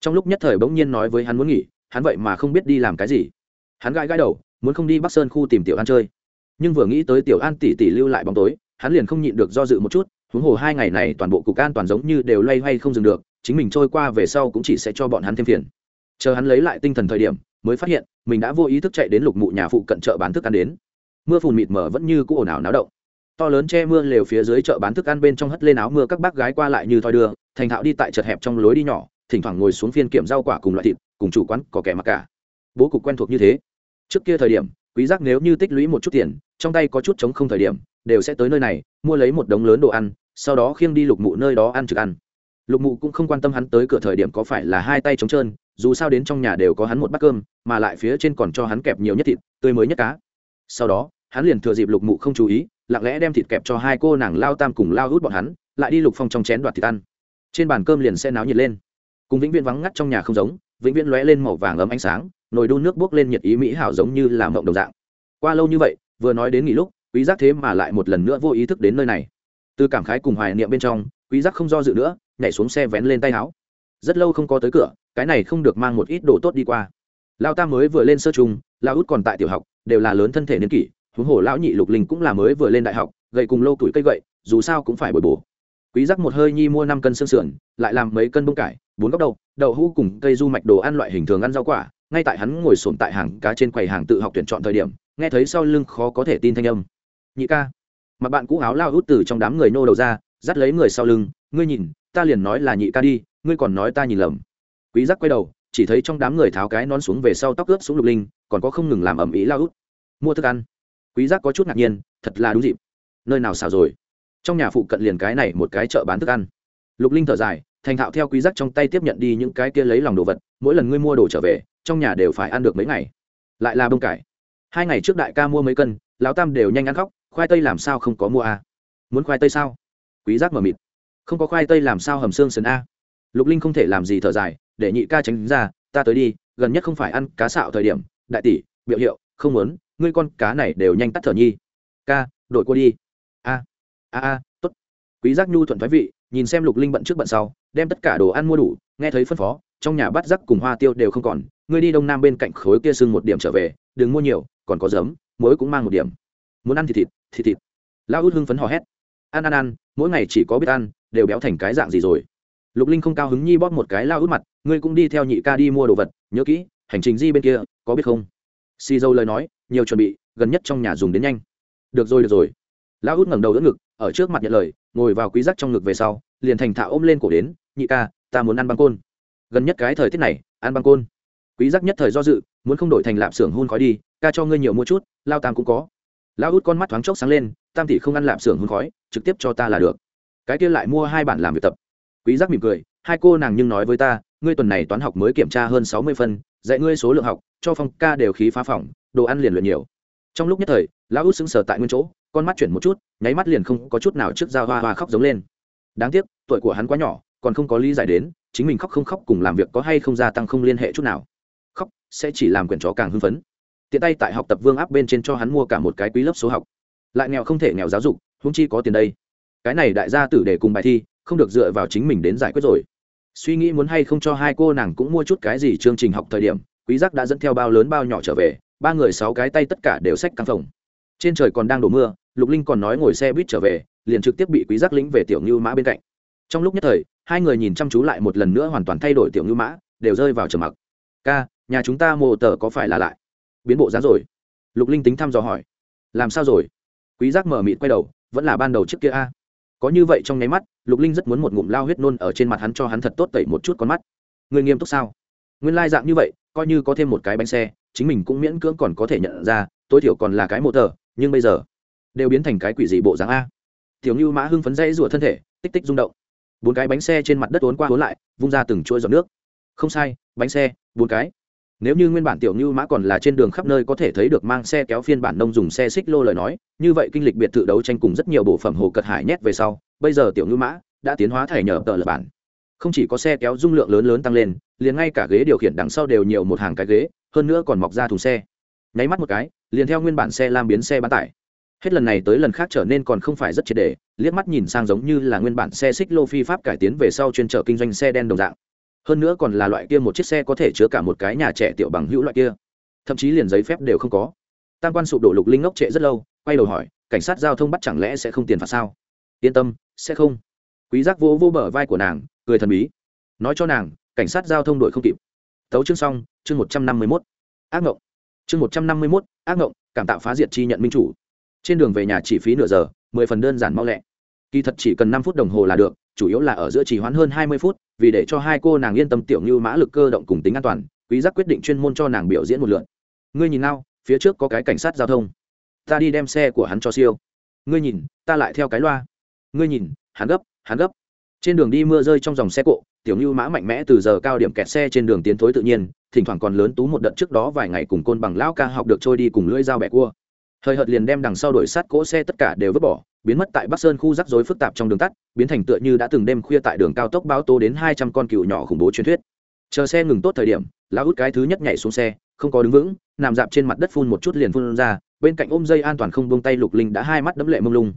Trong lúc nhất thời bỗng nhiên nói với hắn muốn nghỉ, hắn vậy mà không biết đi làm cái gì. Hắn gãi gãi đầu, muốn không đi bắc sơn khu tìm tiểu an chơi. Nhưng vừa nghĩ tới tiểu an tỷ tỷ lưu lại bóng tối, hắn liền không nhịn được do dự một chút, huống hồ hai ngày này toàn bộ cục an toàn giống như đều loay hoay không dừng được, chính mình trôi qua về sau cũng chỉ sẽ cho bọn hắn thêm phiền chờ hắn lấy lại tinh thần thời điểm, mới phát hiện, mình đã vô ý thức chạy đến lục mụ nhà phụ cận chợ bán thức ăn đến. Mưa phùn mịt mờ vẫn như cũ ồn ào náo động. To lớn che mưa lều phía dưới chợ bán thức ăn bên trong hất lên áo mưa các bác gái qua lại như thoi đưa, thành thạo đi tại chật hẹp trong lối đi nhỏ, thỉnh thoảng ngồi xuống phiên kiểm rau quả cùng loại thịt, cùng chủ quán có kẻ mặc cả. Bố cục quen thuộc như thế. Trước kia thời điểm, quý giác nếu như tích lũy một chút tiền, trong tay có chút chống không thời điểm, đều sẽ tới nơi này, mua lấy một đống lớn đồ ăn, sau đó khiêng đi lục mụ nơi đó ăn trực ăn. Lục mụ cũng không quan tâm hắn tới cửa thời điểm có phải là hai tay trống trơn dù sao đến trong nhà đều có hắn một bát cơm, mà lại phía trên còn cho hắn kẹp nhiều nhất thịt, tươi mới nhất cá. Sau đó, hắn liền thừa dịp lục mụ không chú ý, lặng lẽ đem thịt kẹp cho hai cô nàng lao tam cùng lao hút bọn hắn, lại đi lục phong trong chén đoạt thịt ăn. Trên bàn cơm liền sẽ náo nhiệt lên. Cùng vĩnh viễn vắng ngắt trong nhà không giống, vĩnh viễn lóe lên màu vàng ấm ánh sáng, nồi đun nước bốc lên nhiệt ý mỹ hảo giống như làm mộng đồng dạng. Qua lâu như vậy, vừa nói đến nghỉ lúc, quý giác thế mà lại một lần nữa vô ý thức đến nơi này. Từ cảm khái cùng hoài niệm bên trong, quý giác không do dự nữa, nhảy xuống xe vén lên tay áo. Rất lâu không có tới cửa cái này không được mang một ít đồ tốt đi qua. Lao ta mới vừa lên sơ trung lao út còn tại tiểu học, đều là lớn thân thể niên kỷ, huống hồ lão nhị lục linh cũng là mới vừa lên đại học gậy cùng lâu tuổi cây gậy, dù sao cũng phải bồi bổ. Quý giác một hơi nhi mua năm cân xương sườn, lại làm mấy cân bông cải, bốn góc đầu đậu hũ cùng cây du mạch đồ ăn loại hình thường ăn rau quả, ngay tại hắn ngồi sồn tại hàng cá trên quầy hàng tự học tuyển chọn thời điểm, nghe thấy sau lưng khó có thể tin thanh âm. Nhị ca. Mặt bạn cũ áo lao hút từ trong đám người nô đầu ra, dắt lấy người sau lưng, ngươi nhìn, ta liền nói là nhị ca đi, ngươi còn nói ta nhìn lầm quý giác quay đầu, chỉ thấy trong đám người tháo cái nón xuống về sau tóc ướp xuống lục linh, còn có không ngừng làm ẩm ý lao út. Mua thức ăn. Quý giác có chút ngạc nhiên, thật là đúng dịp. Nơi nào xào rồi? Trong nhà phụ cận liền cái này một cái chợ bán thức ăn. Lục linh thở dài, thành thạo theo quý giác trong tay tiếp nhận đi những cái kia lấy lòng đồ vật, mỗi lần ngươi mua đồ trở về, trong nhà đều phải ăn được mấy ngày. Lại là bông cải. Hai ngày trước đại ca mua mấy cân, lão tam đều nhanh ăn khóc, khoai tây làm sao không có mua a à? muốn khoai tây sao? Quý giác mở mịt. Không có khoai tây làm sao hầm xương sườn a? Lục linh không thể làm gì thở dài để nhị ca tránh ra, ta tới đi, gần nhất không phải ăn cá xạo thời điểm, đại tỷ, biểu hiệu, không muốn, ngươi con cá này đều nhanh tắt thở nhi. Ca, đổi qua đi. A a a, tốt. Quý giác nhu thuận thoái vị, nhìn xem lục linh bận trước bận sau, đem tất cả đồ ăn mua đủ, nghe thấy phân phó, trong nhà bắt rắc cùng hoa tiêu đều không còn, ngươi đi đông nam bên cạnh khối kia sưng một điểm trở về, đừng mua nhiều, còn có giấm mỗi cũng mang một điểm. Muốn ăn thì thịt thịt thịt. Lão út hưng phấn hò hét. Ăn ăn ăn, mỗi ngày chỉ có biết ăn, đều béo thành cái dạng gì rồi. Lục linh không cao hứng nhi bóp một cái lao út mặt ngươi cũng đi theo nhị ca đi mua đồ vật, nhớ kỹ, hành trình di bên kia, có biết không? Xì dâu lời nói, nhiều chuẩn bị, gần nhất trong nhà dùng đến nhanh. Được rồi được rồi. Lão út ngẩng đầu đỡ ngực, ở trước mặt nhận lời, ngồi vào quý giác trong ngực về sau, liền thành thạo ôm lên cổ đến, nhị ca, ta muốn ăn băng côn. Gần nhất cái thời tiết này, ăn băng côn. Quý giác nhất thời do dự, muốn không đổi thành lạp xưởng hun khói đi, ca cho ngươi nhiều mua chút, lao tam cũng có. Lão út con mắt thoáng chốc sáng lên, tam tỷ không ăn lạp xưởng hun khói, trực tiếp cho ta là được. Cái kia lại mua hai bản làm việc tập quý giác mỉm cười, hai cô nàng nhưng nói với ta, ngươi tuần này toán học mới kiểm tra hơn sáu mươi phân, dạy ngươi số lượng học, cho phong ca đều khí phá phỏng, đồ ăn liền luyện nhiều. Trong lúc nhất thời, lão út sững sờ tại nguyên chỗ, con mắt chuyển một chút, nháy mắt liền không có chút nào trước ra hoa hoa khóc giống lên. Đáng tiếc, tuổi của hắn quá nhỏ, còn không có lý giải đến, chính mình khóc không khóc cùng làm việc có hay không gia tăng không liên hệ chút nào. Khóc sẽ chỉ làm quyển chó càng hưng phấn. Tiện tay tại học tập vương áp bên trên cho hắn mua cả một cái quý lớp số học. Lại nghèo không thể nghèo giáo dục húng chi có tiền đây. Cái này đại gia tử để cùng bài thi không được dựa vào chính mình đến giải quyết rồi. Suy nghĩ muốn hay không cho hai cô nàng cũng mua chút cái gì chương trình học thời điểm, quý giác đã dẫn theo bao lớn bao nhỏ trở về, ba người sáu cái tay tất cả đều xách căng phòng. Trên trời còn đang đổ mưa, lục linh còn nói ngồi xe buýt trở về, liền trực tiếp bị quý giác lĩnh về tiểu ngưu mã bên cạnh. Trong lúc nhất thời, hai người nhìn chăm chú lại một lần nữa hoàn toàn thay đổi tiểu ngưu mã, đều rơi vào trầm mặc. Ca, nhà chúng ta mồ tờ có phải là lại? Biến bộ dáng rồi. Lục linh tính thăm dò hỏi. Làm sao rồi? Quý giác mở mịt quay đầu, vẫn là ban đầu trước kia a. Có như vậy trong nháy mắt lục linh rất muốn một ngụm lao huyết nôn ở trên mặt hắn cho hắn thật tốt tẩy một chút con mắt. Người nghiêm túc sao? Nguyên lai dạng như vậy, coi như có thêm một cái bánh xe, chính mình cũng miễn cưỡng còn có thể nhận ra, tối thiểu còn là cái mộ tờ, nhưng bây giờ, đều biến thành cái quỷ dị bộ dáng a. Tiểu như mã hưng phấn dãy rủa thân thể, tích tích rung động. Bốn cái bánh xe trên mặt đất uốn qua uốn lại, vung ra từng chuỗi giọt nước. Không sai, bánh xe, bốn cái. Nếu như nguyên bản tiểu như mã còn là trên đường khắp nơi có thể thấy được mang xe kéo phiên bản nông dùng xe xích lô lời nói, như vậy kinh lịch biệt thự đấu tranh cùng rất nhiều bộ phẩm hồ cật hải nhét về sau bây giờ tiểu ngư mã đã tiến hóa thể nhờ tờ lập bản. Không chỉ có xe kéo dung lượng lớn lớn tăng lên, liền ngay cả ghế điều khiển đằng sau đều nhiều một hàng cái ghế, hơn nữa còn mọc ra thùng xe. Nháy mắt một cái, liền theo nguyên bản xe lam biến xe bán tải. Hết lần này tới lần khác trở nên còn không phải rất triệt đề liếc mắt nhìn sang giống như là nguyên bản xe xích lô phi pháp cải tiến về sau chuyên trở kinh doanh xe đen đồng dạng. Hơn nữa còn là loại kia một chiếc xe có thể chứa cả một cái nhà trẻ tiểu bằng hữu loại kia. Thậm chí liền giấy phép đều không có. Tam quan sụp đổ lục linh ngốc trệ rất lâu, quay đầu hỏi, cảnh sát giao thông bắt chẳng lẽ sẽ không tiền phạt sao? Yên tâm sẽ không. Quý giác vô vô bờ vai của nàng cười thần bí. Nói cho nàng cảnh sát giao thông đội không kịp. Tấu chương xong chương một trăm năm mươi 151. ác ngộng. Chương một trăm năm mươi 151, ác ngộng cảm tạo phá diệt chi nhận minh chủ. Trên đường về nhà chỉ phí nửa giờ mười phần đơn giản mau lẹ. Kỳ thật chỉ cần năm phút đồng hồ là được chủ yếu là ở giữa chỉ hoãn hơn hai mươi phút vì để cho hai cô nàng yên tâm tiểu như mã lực cơ động cùng tính an toàn quý giác quyết định chuyên môn cho nàng biểu diễn một lượt. Ngươi nhìn nào phía trước có cái cảnh sát giao thông. Ta đi đem xe của hắn cho siêu. Ngươi nhìn ta lại theo cái loa ngươi nhìn, hắn gấp hắn gấp. Trên đường đi mưa rơi trong dòng xe cộ, tiểu như mã mạnh mẽ từ giờ cao điểm kẹt xe trên đường tiến thối tự nhiên, thỉnh thoảng còn lớn tú một đợt trước đó vài ngày cùng côn bằng lão ca học được trôi đi cùng lưỡi dao bẻ cua. Thời hợt liền đem đằng sau đổi sát cỗ xe tất cả đều vứt bỏ, biến mất tại bắc sơn khu rắc rối phức tạp trong đường tắt, biến thành tựa như đã từng đêm khuya tại đường cao tốc báo tố đến hai trăm con cựu nhỏ khủng bố truyền thuyết. Chờ xe ngừng tốt thời điểm, lão út cái thứ nhất nhảy xuống xe, không có đứng vững, nằm dạp trên mặt đất phun một chút liền phun ra, bên cạnh ôm dây an toàn không buông tay lục linh đã hai mắt đấm lệ mông lung.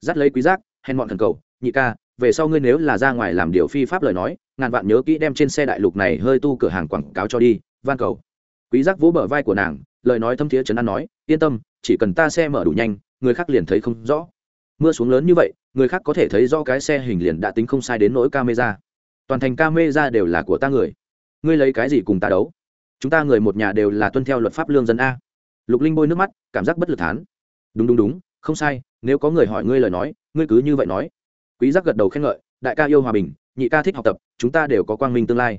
Dắt lấy quý giác hèn mọn thần cầu, nhị ca, về sau ngươi nếu là ra ngoài làm điều phi pháp lời nói, ngàn vạn nhớ kỹ đem trên xe đại lục này hơi tu cửa hàng quảng cáo cho đi, van cầu. Quý giác vỗ bờ vai của nàng, lời nói thâm thiế trấn an nói, yên tâm, chỉ cần ta xe mở đủ nhanh, người khác liền thấy không rõ. Mưa xuống lớn như vậy, người khác có thể thấy do cái xe hình liền đã tính không sai đến nỗi camera. Toàn thành camera đều là của ta người. Ngươi lấy cái gì cùng ta đấu? Chúng ta người một nhà đều là tuân theo luật pháp lương dân a. Lục linh bôi nước mắt, cảm giác bất lực thán. Đúng đúng đúng không sai nếu có người hỏi ngươi lời nói ngươi cứ như vậy nói. Quý giác gật đầu khen ngợi đại ca yêu hòa bình nhị ca thích học tập chúng ta đều có quang minh tương lai.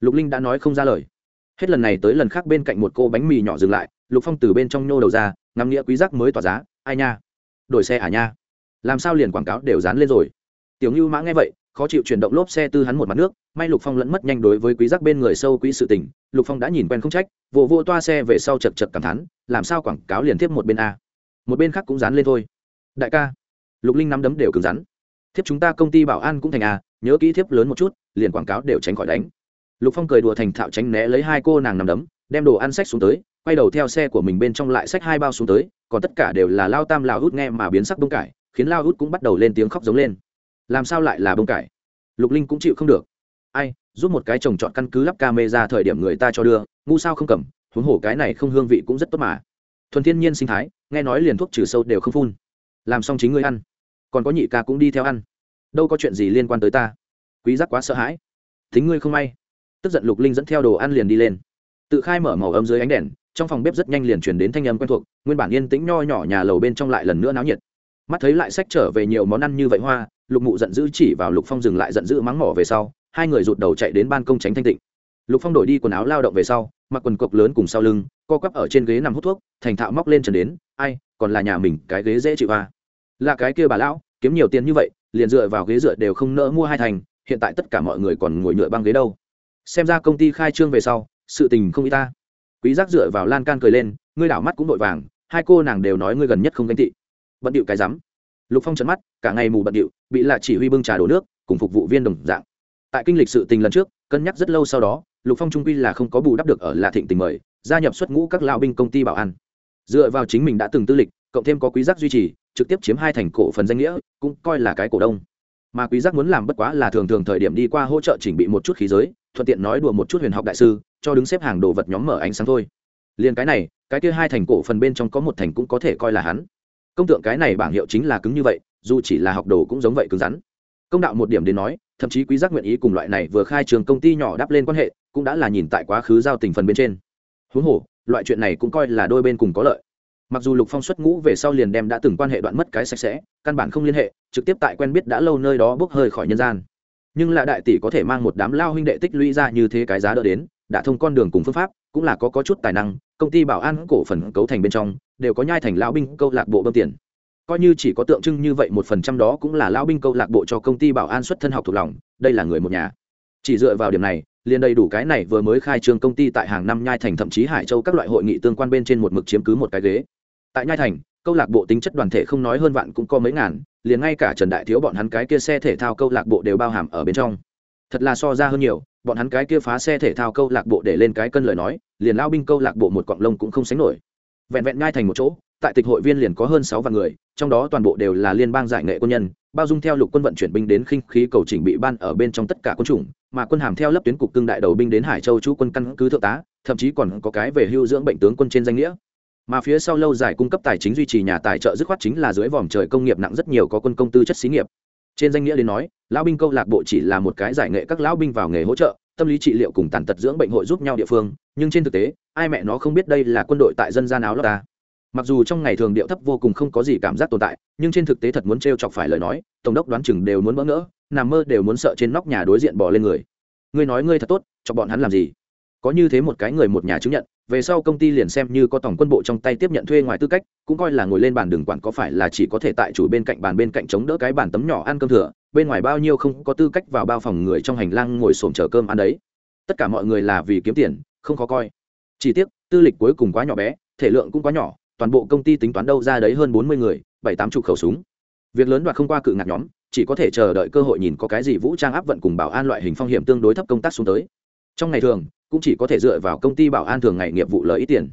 Lục linh đã nói không ra lời. Hết lần này tới lần khác bên cạnh một cô bánh mì nhỏ dừng lại lục phong từ bên trong nhô đầu ra ngắm nghĩa quý giác mới tỏa giá ai nha? Đổi xe à nha? Làm sao liền quảng cáo đều dán lên rồi? Tiểu ngưu mã nghe vậy khó chịu chuyển động lốp xe tư hắn một mặt nước may lục phong lẫn mất nhanh đối với quý giác bên người sâu quý sự tình lục phong đã nhìn quen không trách vụ vô, vô toa xe về sau chật chật cảm thán làm sao quảng cáo liền tiếp một bên a? Một bên khác cũng dán lên thôi. Đại ca, lục linh nắm đấm đều cứng rắn. Thiếp chúng ta công ty bảo an cũng thành à? nhớ kỹ thiếp lớn một chút, liền quảng cáo đều tránh khỏi đánh. Lục phong cười đùa thành thạo tránh né lấy hai cô nàng nằm đấm, đem đồ ăn sách xuống tới, quay đầu theo xe của mình bên trong lại sách hai bao xuống tới, còn tất cả đều là lao tam lao hút nghe mà biến sắc bông cải, khiến lao hút cũng bắt đầu lên tiếng khóc giống lên. Làm sao lại là bông cải? Lục linh cũng chịu không được. Ai, giúp một cái chồng chọn căn cứ lắp ca mê ra thời điểm người ta cho đưa, ngu sao không cầm, huống hổ cái này không hương vị cũng rất tốt mà thuần thiên nhiên sinh thái, nghe nói liền thuốc trừ sâu đều không phun. Làm xong chính ngươi ăn. Còn có nhị ca cũng đi theo ăn. Đâu có chuyện gì liên quan tới ta. Quý giác quá sợ hãi. Thính ngươi không may. Tức giận lục linh dẫn theo đồ ăn liền đi lên. Tự khai mở màu âm dưới ánh đèn, trong phòng bếp rất nhanh liền chuyển đến thanh âm quen thuộc, nguyên bản yên tĩnh nho nhỏ nhà lầu bên trong lại lần nữa náo nhiệt. Mắt thấy lại sách trở về nhiều món ăn như vậy hoa, lục mụ giận dữ chỉ vào lục phong dừng lại giận dữ mắng mỏ về sau, hai người rụt đầu chạy đến ban công tránh thanh tịnh. Lục phong đổi đi quần áo lao động về sau mặc quần cộc lớn cùng sau lưng, co quắp ở trên ghế nằm hút thuốc, thành thạo móc lên trần đến, ai, còn là nhà mình, cái ghế dễ chịu à. là cái kia bà lão, kiếm nhiều tiền như vậy, liền dựa vào ghế dựa đều không nỡ mua hai thành, hiện tại tất cả mọi người còn ngồi nhựa băng ghế đâu. Xem ra công ty khai trương về sau, sự tình không y ta. Quý giác dựa vào lan can cười lên, ngươi đảo mắt cũng vội vàng, hai cô nàng đều nói ngươi gần nhất không ganh tị. Bận điệu cái rắm. Lục phong trấn mắt, cả ngày mù bận điệu, bị là chỉ huy bưng trà đổ nước, cùng phục vụ viên đồng dạng. Tại kinh lịch sự tình lần trước cân nhắc rất lâu sau đó, lục phong trung quy là không có bù đắp được ở lạ thịnh tình mời, gia nhập xuất ngũ các lao binh công ty bảo an. Dựa vào chính mình đã từng tư lịch, cộng thêm có quý giác duy trì, trực tiếp chiếm hai thành cổ phần danh nghĩa, cũng coi là cái cổ đông. Mà quý giác muốn làm bất quá là thường thường thời điểm đi qua hỗ trợ chỉnh bị một chút khí giới, thuận tiện nói đùa một chút huyền học đại sư, cho đứng xếp hàng đồ vật nhóm mở ánh sáng thôi. Liền cái này, cái kia hai thành cổ phần bên trong có một thành cũng có thể coi là hắn. Công tượng cái này bảng hiệu chính là cứng như vậy, dù chỉ là học đồ cũng giống vậy cứng rắn công đạo một điểm đến nói, thậm chí quý giác nguyện ý cùng loại này vừa khai trường công ty nhỏ đáp lên quan hệ, cũng đã là nhìn tại quá khứ giao tình phần bên trên. Huống hồ, loại chuyện này cũng coi là đôi bên cùng có lợi. Mặc dù lục phong xuất ngũ về sau liền đem đã từng quan hệ đoạn mất cái sạch sẽ, căn bản không liên hệ, trực tiếp tại quen biết đã lâu nơi đó bốc hơi khỏi nhân gian. Nhưng là đại tỷ có thể mang một đám lao huynh đệ tích lũy ra như thế cái giá đỡ đến, đã thông con đường cùng phương pháp, cũng là có có chút tài năng, công ty bảo an cổ phần cấu thành bên trong, đều có nhai thành lao binh câu lạc bộ bơm tiền coi như chỉ có tượng trưng như vậy một phần trăm đó cũng là lão binh câu lạc bộ cho công ty bảo an xuất thân học thuộc lòng, đây là người một nhà. Chỉ dựa vào điểm này, liền đầy đủ cái này vừa mới khai trương công ty tại hàng năm nhai thành thậm chí hải châu các loại hội nghị tương quan bên trên một mực chiếm cứ một cái ghế. Tại nhai thành, câu lạc bộ tính chất đoàn thể không nói hơn vạn cũng có mấy ngàn, liền ngay cả trần đại thiếu bọn hắn cái kia xe thể thao câu lạc bộ đều bao hàm ở bên trong. Thật là so ra hơn nhiều, bọn hắn cái kia phá xe thể thao câu lạc bộ để lên cái cân lời nói, liền lao binh câu lạc bộ một cọng lông cũng không sánh nổi. Vẹn vẹn ngay thành một chỗ, tại tịch hội viên liền có hơn sáu vạn người trong đó toàn bộ đều là liên bang giải nghệ quân nhân, bao dung theo lục quân vận chuyển binh đến khinh khí cầu chỉnh bị ban ở bên trong tất cả quân chủng, mà quân hàm theo lớp tuyến cục cương đại đầu binh đến hải châu chú quân căn cứ thượng tá, thậm chí còn có cái về hưu dưỡng bệnh tướng quân trên danh nghĩa. Mà phía sau lâu dài cung cấp tài chính duy trì nhà tài trợ dứt khoát chính là dưới vòm trời công nghiệp nặng rất nhiều có quân công tư chất xí nghiệp. Trên danh nghĩa đến nói, lão binh câu lạc bộ chỉ là một cái giải nghệ các lão binh vào nghề hỗ trợ, tâm lý trị liệu cùng tàn tật dưỡng bệnh hội giúp nhau địa phương, nhưng trên thực tế, ai mẹ nó không biết đây là quân đội tại dân gian áo lót ta mặc dù trong ngày thường điệu thấp vô cùng không có gì cảm giác tồn tại, nhưng trên thực tế thật muốn t r e o chọc phải lời nói, tổng đốc đoán chừng đều muốn bỡ ngỡ, nằm mơ đều muốn sợ trên nóc nhà đối diện bỏ lên người. Ngươi nói ngươi thật tốt cho bọn hắn làm gì? Có như thế một cái người một nhà chứng nhận, về sau công ty liền xem như có tổng quân bộ trong tay tiếp nhận thuê ngoài tư cách, cũng coi là ngồi lên bàn đường quản có phải là chỉ có thể tại chủ bên cạnh bàn bên cạnh chống đỡ cái bàn tấm nhỏ ăn cơm thừa, bên ngoài bao nhiêu không có tư cách vào bao phòng người trong hành lang ngồi xổm chờ cơm ăn đấy. Tất cả mọi người là vì kiếm tiền, không khó coi. Chỉ tiếc, tư lịch cuối cùng quá nhỏ bé, thể lượng cũng quá nhỏ toàn bộ công ty tính toán đâu ra đấy hơn bốn mươi người bảy tám chục khẩu súng. Việc lớn đoạt không qua cự ngạc nhóm chỉ có thể chờ đợi cơ hội nhìn có cái gì vũ trang áp vận cùng bảo an loại hình phong hiểm tương đối thấp công tác xuống tới. Trong ngày thường cũng chỉ có thể dựa vào công ty bảo an thường ngày nghiệp vụ lợi ít tiền.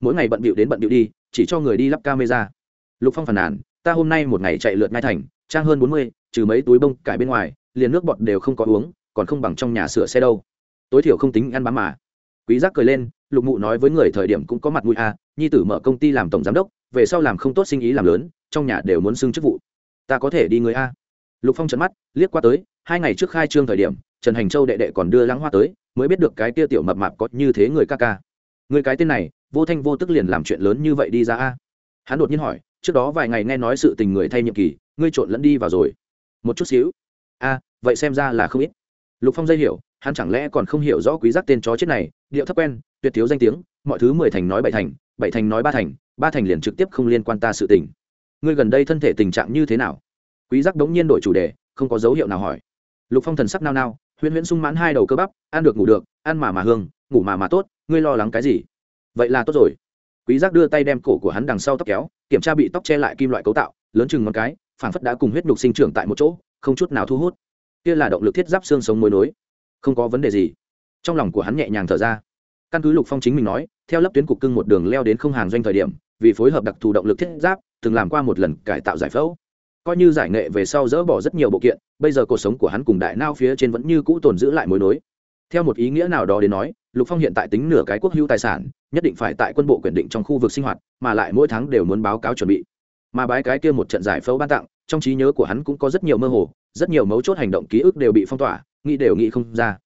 Mỗi ngày bận bịu đến bận bịu đi chỉ cho người đi lắp camera. Lục phong phàn nàn ta hôm nay một ngày chạy lượt ngay thành trang hơn bốn mươi trừ mấy túi bông cải bên ngoài liền nước bọt đều không có uống còn không bằng trong nhà sửa xe đâu. Tối thiểu không tính ăn bám mà. Quý giác cười lên lục mụ nói với người thời điểm cũng có mặt mũi à, nhi tử mở công ty làm tổng giám đốc, về sau làm không tốt sinh ý làm lớn, trong nhà đều muốn xưng chức vụ. Ta có thể đi người a. Lục phong trận mắt, liếc qua tới, hai ngày trước khai trương thời điểm, trần hành châu đệ đệ còn đưa lãng hoa tới, mới biết được cái tia tiểu mập mạp có như thế người ca ca. Người cái tên này, vô thanh vô tức liền làm chuyện lớn như vậy đi ra a. Hắn đột nhiên hỏi, trước đó vài ngày nghe nói sự tình người thay nhiệm kỳ, ngươi trộn lẫn đi vào rồi. Một chút xíu. A, vậy xem ra là không ít. Lục phong dây hiểu, hắn chẳng lẽ còn không hiểu rõ quý giác tên chó chết này, điệu thấp quen, tuyệt thiếu danh tiếng mọi thứ mười thành nói bảy thành bảy thành nói ba thành ba thành liền trực tiếp không liên quan ta sự tình. Ngươi gần đây thân thể tình trạng như thế nào? Quý giác đống nhiên đổi chủ đề, không có dấu hiệu nào hỏi. Lục phong thần sắc nao nao, huyễn huyễn sung mãn hai đầu cơ bắp, ăn được ngủ được, ăn mà mà hương, ngủ mà mà tốt, ngươi lo lắng cái gì? Vậy là tốt rồi. Quý giác đưa tay đem cổ của hắn đằng sau tóc kéo, kiểm tra bị tóc che lại kim loại cấu tạo, lớn chừng ngón cái, phảng phất đã cùng huyết nhục sinh trưởng tại một chỗ, không chút nào thu hút. Kia là động lực thiết giáp xương sống mối nối. Không có vấn đề gì. Trong lòng của hắn nhẹ nhàng thở ra căn cứ lục phong chính mình nói, theo lớp tuyến cục cưng một đường leo đến không hàng doanh thời điểm, vì phối hợp đặc thù động lực thiết giáp, từng làm qua một lần cải tạo giải phẫu. Coi như giải nghệ về sau dỡ bỏ rất nhiều bộ kiện, bây giờ cuộc sống của hắn cùng đại nao phía trên vẫn như cũ tồn giữ lại mối nối. Theo một ý nghĩa nào đó đến nói, lục phong hiện tại tính nửa cái quốc hữu tài sản, nhất định phải tại quân bộ quyền định trong khu vực sinh hoạt, mà lại mỗi tháng đều muốn báo cáo chuẩn bị. Mà bái cái kia một trận giải phẫu ban tặng, trong trí nhớ của hắn cũng có rất nhiều mơ hồ, rất nhiều mấu chốt hành động ký ức đều bị phong tỏa, nghĩ đều nghĩ không ra.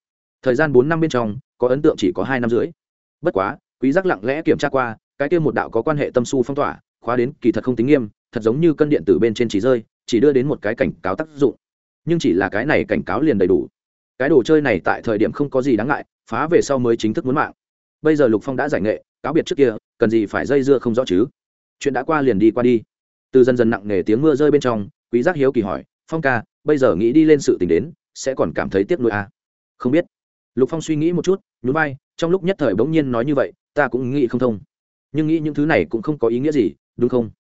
Thời gian bốn năm bên trong có ấn tượng chỉ có hai năm rưỡi. Bất quá, quý giác lặng lẽ kiểm tra qua, cái kia một đạo có quan hệ tâm su phong tỏa, khóa đến kỳ thật không tính nghiêm, thật giống như cân điện tử bên trên chỉ rơi, chỉ đưa đến một cái cảnh cáo tác dụng. Nhưng chỉ là cái này cảnh cáo liền đầy đủ. Cái đồ chơi này tại thời điểm không có gì đáng ngại, phá về sau mới chính thức muốn mạng. Bây giờ lục phong đã giải nghệ, cáo biệt trước kia, cần gì phải dây dưa không rõ chứ? Chuyện đã qua liền đi qua đi. Từ dần dần nặng nề tiếng mưa rơi bên trong, quý giác hiếu kỳ hỏi, phong ca, bây giờ nghĩ đi lên sự tình đến, sẽ còn cảm thấy tiếc nuối à? không biết lục phong suy nghĩ một chút, nhún vai, trong lúc nhất thời bỗng nhiên nói như vậy, ta cũng nghĩ không thông. Nhưng nghĩ những thứ này cũng không có ý nghĩa gì, đúng không?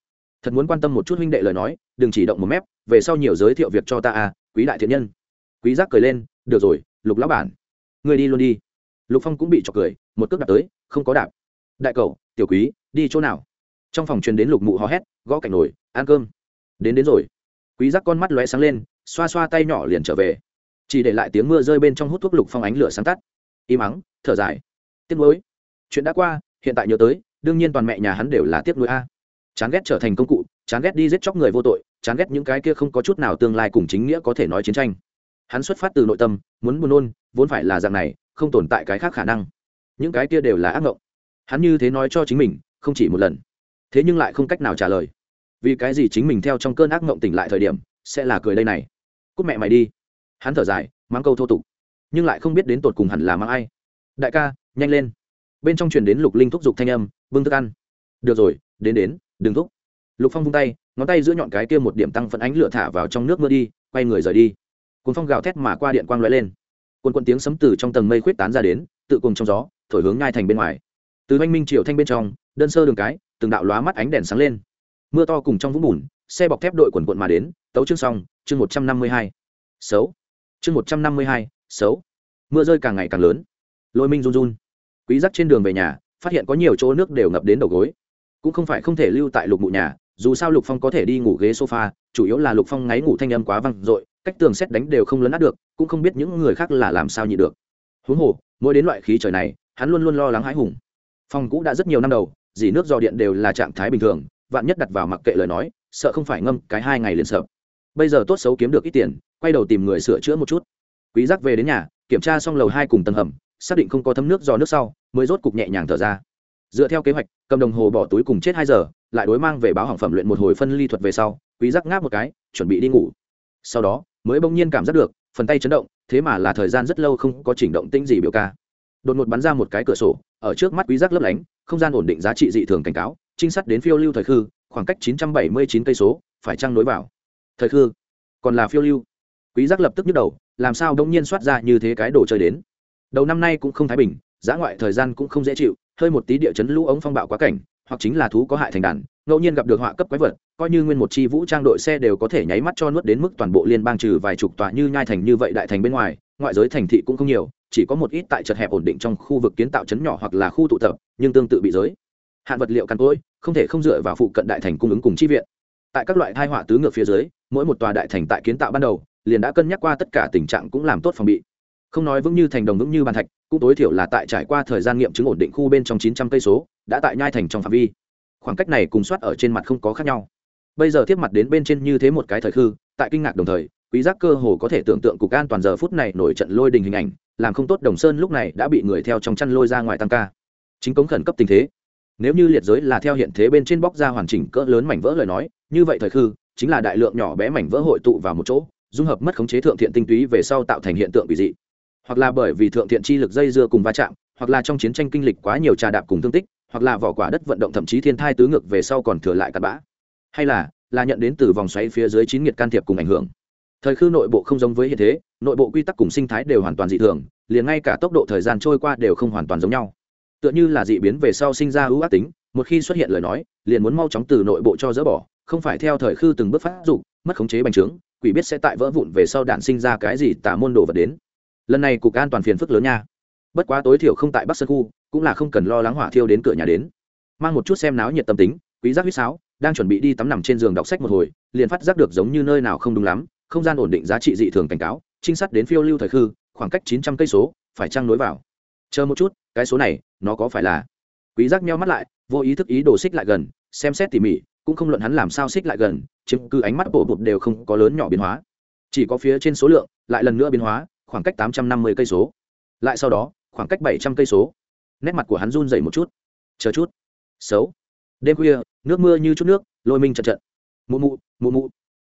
Thật muốn quan tâm một chút huynh đệ lời nói, đừng chỉ động một mép, về sau nhiều giới thiệu việc cho ta à quý đại thiện nhân. Quý giác cười lên, được rồi, lục lão bản. Người đi luôn đi. Lục phong cũng bị chọc cười, một cước đạp tới, không có đạp. Đại cầu tiểu quý, đi chỗ nào? Trong phòng truyền đến lục mụ hò hét, gõ cạnh nồi, ăn cơm. Đến đến rồi. Quý giác con mắt lóe sáng lên, xoa xoa tay nhỏ liền trở về chỉ để lại tiếng mưa rơi bên trong hút thuốc lục phong ánh lửa sáng tắt. Im ắng thở dài. Tiếc nuối. Chuyện đã qua, hiện tại nhớ tới, đương nhiên toàn mẹ nhà hắn đều là tiếc nuối a. Chán ghét trở thành công cụ, chán ghét đi giết chóc người vô tội, chán ghét những cái kia không có chút nào tương lai cùng chính nghĩa có thể nói chiến tranh. Hắn xuất phát từ nội tâm, muốn buồn nôn, vốn phải là dạng này, không tồn tại cái khác khả năng. Những cái kia đều là ác mộng hắn như thế nói cho chính mình, không chỉ một lần. Thế nhưng lại không cách nào trả lời. Vì cái gì chính mình theo trong cơn ác mộng tỉnh lại thời điểm, sẽ là cười đây này. Cúc mẹ mày đi hắn thở dài mang câu thô tục. Nhưng lại không biết đến tột cùng hẳn là mang ai. Đại ca, nhanh lên. Bên trong truyền đến lục linh thúc giục thanh âm bưng thức ăn. Được rồi, đến đến, đừng thúc. Lục phong vung tay, ngón tay giữa nhọn cái kia một điểm tăng phấn ánh lửa thả vào trong nước mưa đi, quay người rời đi. Cuốn phong gào thét mà qua điện quang lóe lên. Cuốn cuộn tiếng sấm từ trong tầng mây khuyết tán ra đến, tự cùng trong gió, thổi hướng ngai thành bên ngoài. Từ oanh minh triều thanh bên trong, đơn sơ đường cái, từng đạo lóa mắt ánh đèn sáng lên. Mưa to cùng trong vũng bùn, xe bọc thép đội quần quận mà đến, tấu chương xong, chương một trăm năm mươi hai. Xấu chương một trăm năm mươi hai, xấu. Mưa rơi càng ngày càng lớn. Lôi minh run run. Quý giác trên đường về nhà, phát hiện có nhiều chỗ nước đều ngập đến đầu gối. Cũng không phải không thể lưu tại lục mụ nhà, dù sao lục phong có thể đi ngủ ghế sofa, chủ yếu là lục phong ngáy ngủ thanh âm quá văng dội, cách tường xét đánh đều không lấn át được, cũng không biết những người khác là làm sao nhị được. Huống hồ, mỗi đến loại khí trời này, hắn luôn luôn lo lắng hãi hùng. Phòng cũ đã rất nhiều năm đầu dỉ nước dò điện đều là trạng thái bình thường, vạn nhất đặt vào mặc kệ lời nói, sợ không phải ngâm cái hai ngày liền sợ bây giờ tốt xấu kiếm được ít tiền, quay đầu tìm người sửa chữa một chút. Quý giác về đến nhà, kiểm tra xong lầu hai cùng tầng hầm, xác định không có thấm nước do nước sau, mới rốt cục nhẹ nhàng thở ra. Dựa theo kế hoạch, cầm đồng hồ bỏ túi cùng chết hai giờ, lại đối mang về báo hỏng phẩm luyện một hồi phân ly thuật về sau, quý giác ngáp một cái, chuẩn bị đi ngủ. Sau đó, mới bỗng nhiên cảm giác được, phần tay chấn động, thế mà là thời gian rất lâu không có chỉnh động tĩnh gì biểu ca. Đột ngột bắn ra một cái cửa sổ, ở trước mắt quý giác lấp lánh, không gian ổn định giá trị dị thường cảnh cáo, trinh sát đến phiêu lưu thời khư, khoảng cách 979 cây số, phải trăng nối vào? Thời khư, còn là phiêu lưu. Quý giác lập tức nhức đầu, làm sao đông nhiên soát ra như thế cái đồ chơi đến? Đầu năm nay cũng không thái bình giã ngoại thời gian cũng không dễ chịu, hơi một tí địa chấn lũ ống phong bạo quá cảnh, hoặc chính là thú có hại thành đàn, ngẫu nhiên gặp được họa cấp quái vật, coi như nguyên một chi vũ trang đội xe đều có thể nháy mắt cho nuốt đến mức toàn bộ liên bang trừ vài chục tòa như nhai thành như vậy đại thành bên ngoài, ngoại giới thành thị cũng không nhiều, chỉ có một ít tại chật hẹp ổn định trong khu vực kiến tạo chấn nhỏ hoặc là khu tụ tập, nhưng tương tự bị giới. Hạn vật liệu căn cỗi, không thể không dựa vào phụ cận đại thành cung ứng cùng chi viện tại các loại thai họa tứ ngược phía dưới, mỗi một tòa đại thành tại kiến tạo ban đầu, liền đã cân nhắc qua tất cả tình trạng cũng làm tốt phòng bị. Không nói vững như thành đồng vững như bàn thạch, cũng tối thiểu là tại trải qua thời gian nghiệm chứng ổn định khu bên trong chín trăm cây số, đã tại nhai thành trong phạm vi. Khoảng cách này cùng soát ở trên mặt không có khác nhau. Bây giờ tiếp mặt đến bên trên như thế một cái thời khư, tại kinh ngạc đồng thời, quý giác cơ hồ có thể tưởng tượng cục an toàn giờ phút này nổi trận lôi đình hình ảnh, làm không tốt đồng sơn lúc này đã bị người theo trong chăn lôi ra ngoài tăng ca. Chính cống khẩn cấp tình thế. Nếu như liệt giới là theo hiện thế bên trên bóc ra hoàn chỉnh cỡ lớn mảnh vỡ lời nói như vậy thời khư, chính là đại lượng nhỏ bé mảnh vỡ hội tụ vào một chỗ, dung hợp mất khống chế thượng thiện tinh túy về sau tạo thành hiện tượng kỳ dị. Hoặc là bởi vì thượng thiện chi lực dây dưa cùng va chạm, hoặc là trong chiến tranh kinh lịch quá nhiều trà đạp cùng thương tích, hoặc là vỏ quả đất vận động thậm chí thiên thai tứ ngược về sau còn thừa lại cặn bã. Hay là là nhận đến từ vòng xoáy phía dưới chín nghiệt can thiệp cùng ảnh hưởng. Thời khư nội bộ không giống với hiện thế, nội bộ quy tắc cùng sinh thái đều hoàn toàn dị thường, liền ngay cả tốc độ thời gian trôi qua đều không hoàn toàn giống nhau. Tựa như là dị biến về sau sinh ra ưu ác tính, một khi xuất hiện lời nói, liền muốn mau chóng từ nội bộ cho dỡ bỏ không phải theo thời khư từng bước phát dục, mất khống chế bành trướng, quỷ biết sẽ tại vỡ vụn về sau đạn sinh ra cái gì tả môn đồ vật đến. Lần này cục an toàn phiền phức lớn nha. Bất quá tối thiểu không tại bắc sơn khu, cũng là không cần lo lắng hỏa thiêu đến cửa nhà đến. Mang một chút xem náo nhiệt tâm tính, quý giác huýt sáo, đang chuẩn bị đi tắm nằm trên giường đọc sách một hồi, liền phát giác được giống như nơi nào không đúng lắm, không gian ổn định giá trị dị thường cảnh cáo, trinh sát đến phiêu lưu thời khư, khoảng cách 900 cây số, phải trăng nối vào? Chờ một chút, cái số này, nó có phải là? Quý giác meo mắt lại, vô ý thức ý đồ xích lại gần, xem xét tỉ mỉ cũng không luận hắn làm sao xích lại gần chứng cứ ánh mắt bộ bụt đều không có lớn nhỏ biến hóa. Chỉ có phía trên số lượng, lại lần nữa biến hóa, khoảng cách 850 cây số. Lại sau đó, khoảng cách 700 cây số. Nét mặt của hắn run rẩy một chút. Chờ chút. Xấu. Đêm khuya, nước mưa như chút nước, lôi minh trận trận. Mụ mụ mụ mụ.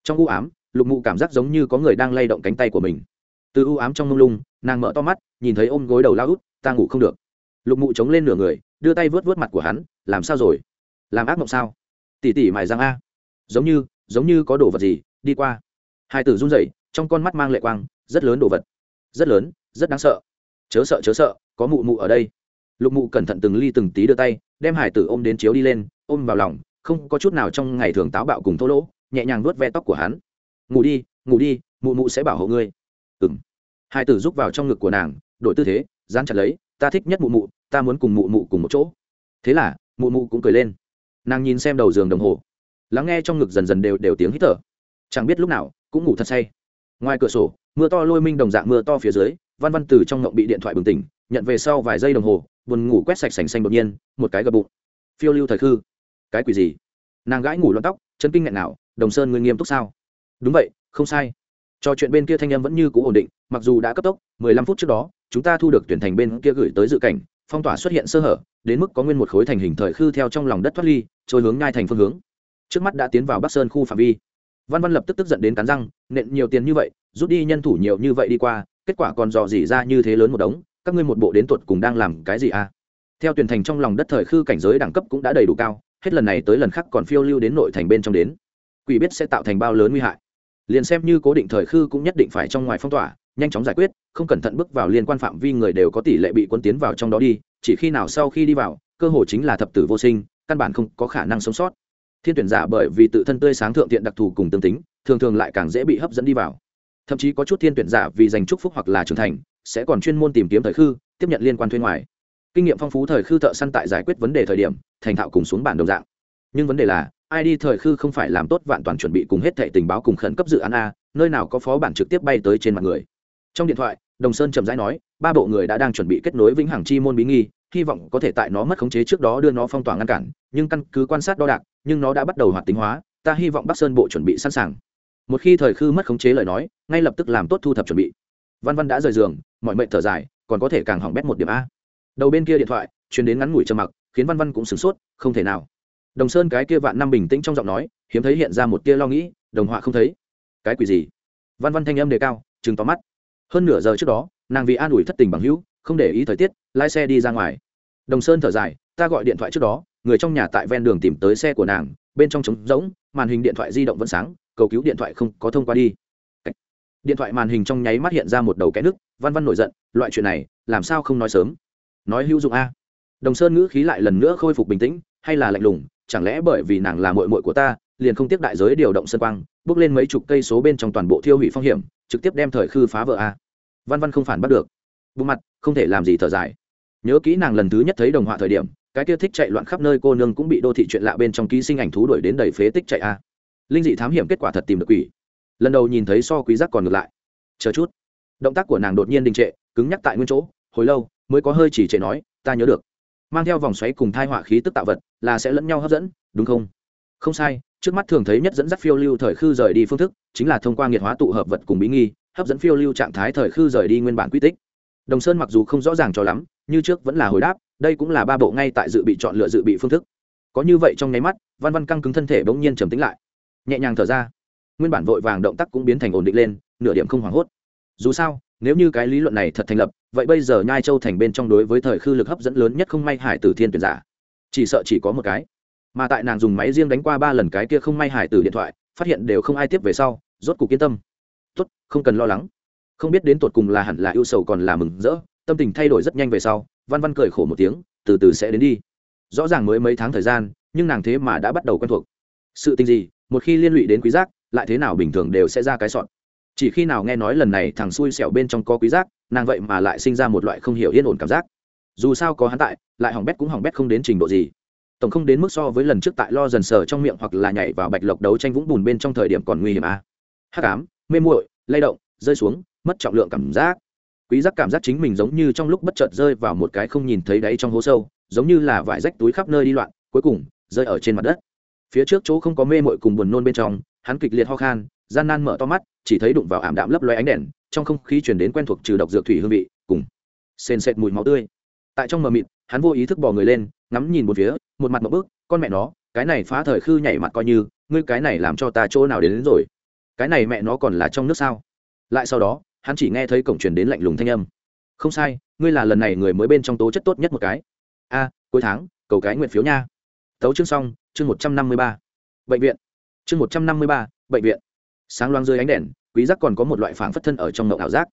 Trong u ám, lục mụ cảm giác giống như có người đang lay động cánh tay của mình. Từ u ám trong mông lung, nàng mở to mắt, nhìn thấy ôm gối đầu lao út, ta ngủ không được. Lục mụ chống lên nửa người, đưa tay vớt vớt mặt của hắn, làm sao rồi? Làm ác mộng sao? Tỉ tỉ mài răng a. Giống như giống như có đồ vật gì, đi qua. Hai tử run rẩy, trong con mắt mang lệ quang, rất lớn đồ vật. Rất lớn, rất đáng sợ. Chớ sợ chớ sợ, có mụ mụ ở đây. Lục mụ cẩn thận từng ly từng tí đưa tay, đem hải tử ôm đến chiếu đi lên, ôm vào lòng, không có chút nào trong ngày thường táo bạo cùng thô lỗ, nhẹ nhàng vuốt ve tóc của hắn. Ngủ đi ngủ đi, mụ mụ sẽ bảo hộ ngươi. Ừng hai tử rúc vào trong ngực của nàng, đổi tư thế, dán chặt lấy, ta thích nhất mụ mụ, ta muốn cùng mụ mụ cùng một chỗ. Thế là, mụ mụ cũng cười lên nàng nhìn xem đầu giường đồng hồ. Lắng nghe trong ngực dần dần đều đều tiếng hít thở. Chẳng biết lúc nào, cũng ngủ thật say. Ngoài cửa sổ, mưa to lôi minh đồng dạng mưa to phía dưới, văn văn từ trong ngộng bị điện thoại bừng tỉnh, nhận về sau vài giây đồng hồ, buồn ngủ quét sạch sành xanh đột nhiên, một cái gập bụng. Phiêu lưu thời khư. Cái quỷ gì? Nàng gãi ngủ lọn tóc, chân kinh nghẹn nào, đồng sơn ngươi nghiêm túc sao? Đúng vậy, không sai. Trò chuyện bên kia thanh em vẫn như cũ ổn định, mặc dù đã cấp tốc, mười lăm phút trước đó, chúng ta thu được tuyển thành bên kia gửi tới dự cảnh phong tỏa xuất hiện sơ hở, đến mức có nguyên một khối thành hình thời khư theo trong lòng đất thoát ly, trôi hướng ngay thành phương hướng. Trước mắt đã tiến vào bắc sơn khu phạm vi. Văn văn lập tức tức giận đến cắn răng, nện nhiều tiền như vậy, rút đi nhân thủ nhiều như vậy đi qua, kết quả còn dò dỉ ra như thế lớn một đống, các ngươi một bộ đến tuột cùng đang làm cái gì à? Theo tuyển thành trong lòng đất thời khư cảnh giới đẳng cấp cũng đã đầy đủ cao, hết lần này tới lần khác còn phiêu lưu đến nội thành bên trong đến. Quỷ biết sẽ tạo thành bao lớn nguy hại. Liền xem như cố định thời khư cũng nhất định phải trong ngoài phong tỏa nhanh chóng giải quyết, không cẩn thận bước vào liên quan phạm vi người đều có tỷ lệ bị quân tiến vào trong đó đi, chỉ khi nào sau khi đi vào, cơ hội chính là thập tử vô sinh, căn bản không có khả năng sống sót. Thiên tuyển giả bởi vì tự thân tươi sáng thượng tiện đặc thù cùng tương tính, thường thường lại càng dễ bị hấp dẫn đi vào. Thậm chí có chút thiên tuyển giả vì giành chúc phúc hoặc là trưởng thành, sẽ còn chuyên môn tìm kiếm thời khư, tiếp nhận liên quan thuê ngoài. Kinh nghiệm phong phú thời khư thợ săn tại giải quyết vấn đề thời điểm, thành thạo cùng xuống bản đồng dạng. Nhưng vấn đề là, ai đi thời khư không phải làm tốt vạn toàn chuẩn bị cùng hết thệ tình báo cùng khẩn cấp dự án a, nơi nào có phó bản trực tiếp bay tới trên mặt người trong điện thoại, đồng sơn chậm rãi nói, ba bộ người đã đang chuẩn bị kết nối vĩnh hằng chi môn bí nghi, hy vọng có thể tại nó mất khống chế trước đó đưa nó phong tỏa ngăn cản, nhưng căn cứ quan sát đo đạc, nhưng nó đã bắt đầu hoạt tính hóa, ta hy vọng bắc sơn bộ chuẩn bị sẵn sàng. Một khi thời khư mất khống chế lời nói, ngay lập tức làm tốt thu thập chuẩn bị. Văn văn đã rời giường, mọi mệnh thở dài, còn có thể càng hỏng bét một điểm a. Đầu bên kia điện thoại chuyển đến ngắn ngủi trầm mặc, khiến văn văn cũng sửng sốt, không thể nào. Đồng sơn cái kia vạn năm bình tĩnh trong giọng nói, hiếm thấy hiện ra một tia lo nghĩ, đồng họa không thấy. Cái quỷ gì? Văn văn thanh âm đề cao chừng tóm mắt hơn nửa giờ trước đó, nàng vì an ủi thất tình bằng hữu, không để ý thời tiết, lái xe đi ra ngoài. Đồng sơn thở dài, ta gọi điện thoại trước đó, người trong nhà tại ven đường tìm tới xe của nàng, bên trong trống rỗng, màn hình điện thoại di động vẫn sáng, cầu cứu điện thoại không có thông qua đi. Điện thoại màn hình trong nháy mắt hiện ra một đầu cái nước văn văn nổi giận, loại chuyện này, làm sao không nói sớm? Nói hữu dụng a. Đồng sơn ngữ khí lại lần nữa khôi phục bình tĩnh, hay là lạnh lùng, chẳng lẽ bởi vì nàng là mội mội của ta, liền không tiếc đại giới điều động sân quang bước lên mấy chục cây số bên trong toàn bộ thiêu hủy phong hiểm, trực tiếp đem thời khư phá vỡ a. Văn văn không phản bắt được. Bộ mặt, không thể làm gì thở dài. Nhớ kỹ nàng lần thứ nhất thấy đồng họa thời điểm, cái kia thích chạy loạn khắp nơi cô nương cũng bị đô thị chuyện lạ bên trong ký sinh ảnh thú đuổi đến đầy phế tích chạy a. Linh dị thám hiểm kết quả thật tìm được quỷ. Lần đầu nhìn thấy so quý giác còn ngược lại. Chờ chút. Động tác của nàng đột nhiên đình trệ, cứng nhắc tại nguyên chỗ, hồi lâu, mới có hơi chỉ trệ nói, ta nhớ được. Mang theo vòng xoáy cùng thai họa khí tức tạo vật, là sẽ lẫn nhau hấp dẫn, đúng không? Không sai trước mắt thường thấy nhất dẫn dắt phiêu lưu thời khư rời đi phương thức, chính là thông qua nghiệt hóa tụ hợp vật cùng bí nghi, hấp dẫn phiêu lưu trạng thái thời khư rời đi nguyên bản quy tích. Đồng sơn mặc dù không rõ ràng cho lắm, như trước vẫn là hồi đáp, đây cũng là ba bộ ngay tại dự bị chọn lựa dự bị phương thức. Có như vậy trong nháy mắt, văn văn căng cứng thân thể bỗng nhiên trầm tính lại. Nhẹ nhàng thở ra, nguyên bản vội vàng động tác cũng biến thành ổn định lên, nửa điểm không hoảng hốt. Dù sao, nếu như cái lý luận này thật thành lập, vậy bây giờ nhai châu thành bên trong đối với thời khư lực hấp dẫn lớn nhất không may hải tử thiên tuyển giả. Chỉ sợ chỉ có một cái mà tại nàng dùng máy riêng đánh qua ba lần cái kia không may hải tử điện thoại, phát hiện đều không ai tiếp về sau, rốt cuộc yên tâm. Tốt, không cần lo lắng. Không biết đến tột cùng là hẳn là ưu sầu còn là mừng rỡ, tâm tình thay đổi rất nhanh về sau, văn văn cười khổ một tiếng, từ từ sẽ đến đi. Rõ ràng mới mấy tháng thời gian, nhưng nàng thế mà đã bắt đầu quen thuộc. Sự tình gì, một khi liên lụy đến quý giác, lại thế nào bình thường đều sẽ ra cái sọn chỉ khi nào nghe nói lần này thằng xui xẻo bên trong có quý giác, nàng vậy mà lại sinh ra một loại không hiểu yên ổn cảm giác. Dù sao có hắn tại, lại hỏng bét cũng hỏng bét không đến trình độ gì tổng không đến mức so với lần trước tại lo dần sờ trong miệng hoặc là nhảy vào bạch lộc đấu tranh vũng bùn bên trong thời điểm còn nguy hiểm à. hắc ám, mê muội, lay động, rơi xuống, mất trọng lượng cảm giác. Quý giác cảm giác chính mình giống như trong lúc bất chợt rơi vào một cái không nhìn thấy đáy trong hố sâu, giống như là vải rách túi khắp nơi đi loạn, cuối cùng, rơi ở trên mặt đất. Phía trước chỗ không có mê muội cùng buồn nôn bên trong, hắn kịch liệt ho khan, gian nan mở to mắt, chỉ thấy đụng vào ảm đạm lấp loé ánh đèn, trong không khí truyền đến quen thuộc trừ độc dược thủy hương vị, cùng sền sệt mùi máu tươi. Tại trong mờ mịt, hắn vô ý thức bò người lên ngắm nhìn một phía một mặt một bước con mẹ nó cái này phá thời khư nhảy mặt coi như ngươi cái này làm cho ta chỗ nào đến, đến rồi. Cái này mẹ nó còn là trong nước sao? Lại sau đó hắn chỉ nghe thấy cổng truyền đến lạnh lùng thanh âm. Không sai ngươi là lần này người mới bên trong tố chất tốt nhất một cái. A cuối tháng cầu cái nguyện phiếu nha. Tấu chương xong chương một trăm năm mươi ba. Bệnh viện. Chương một trăm năm mươi ba bệnh viện. Sáng loang dưới ánh đèn quý giác còn có một loại phảng phất thân ở trong ngậu ảo giác.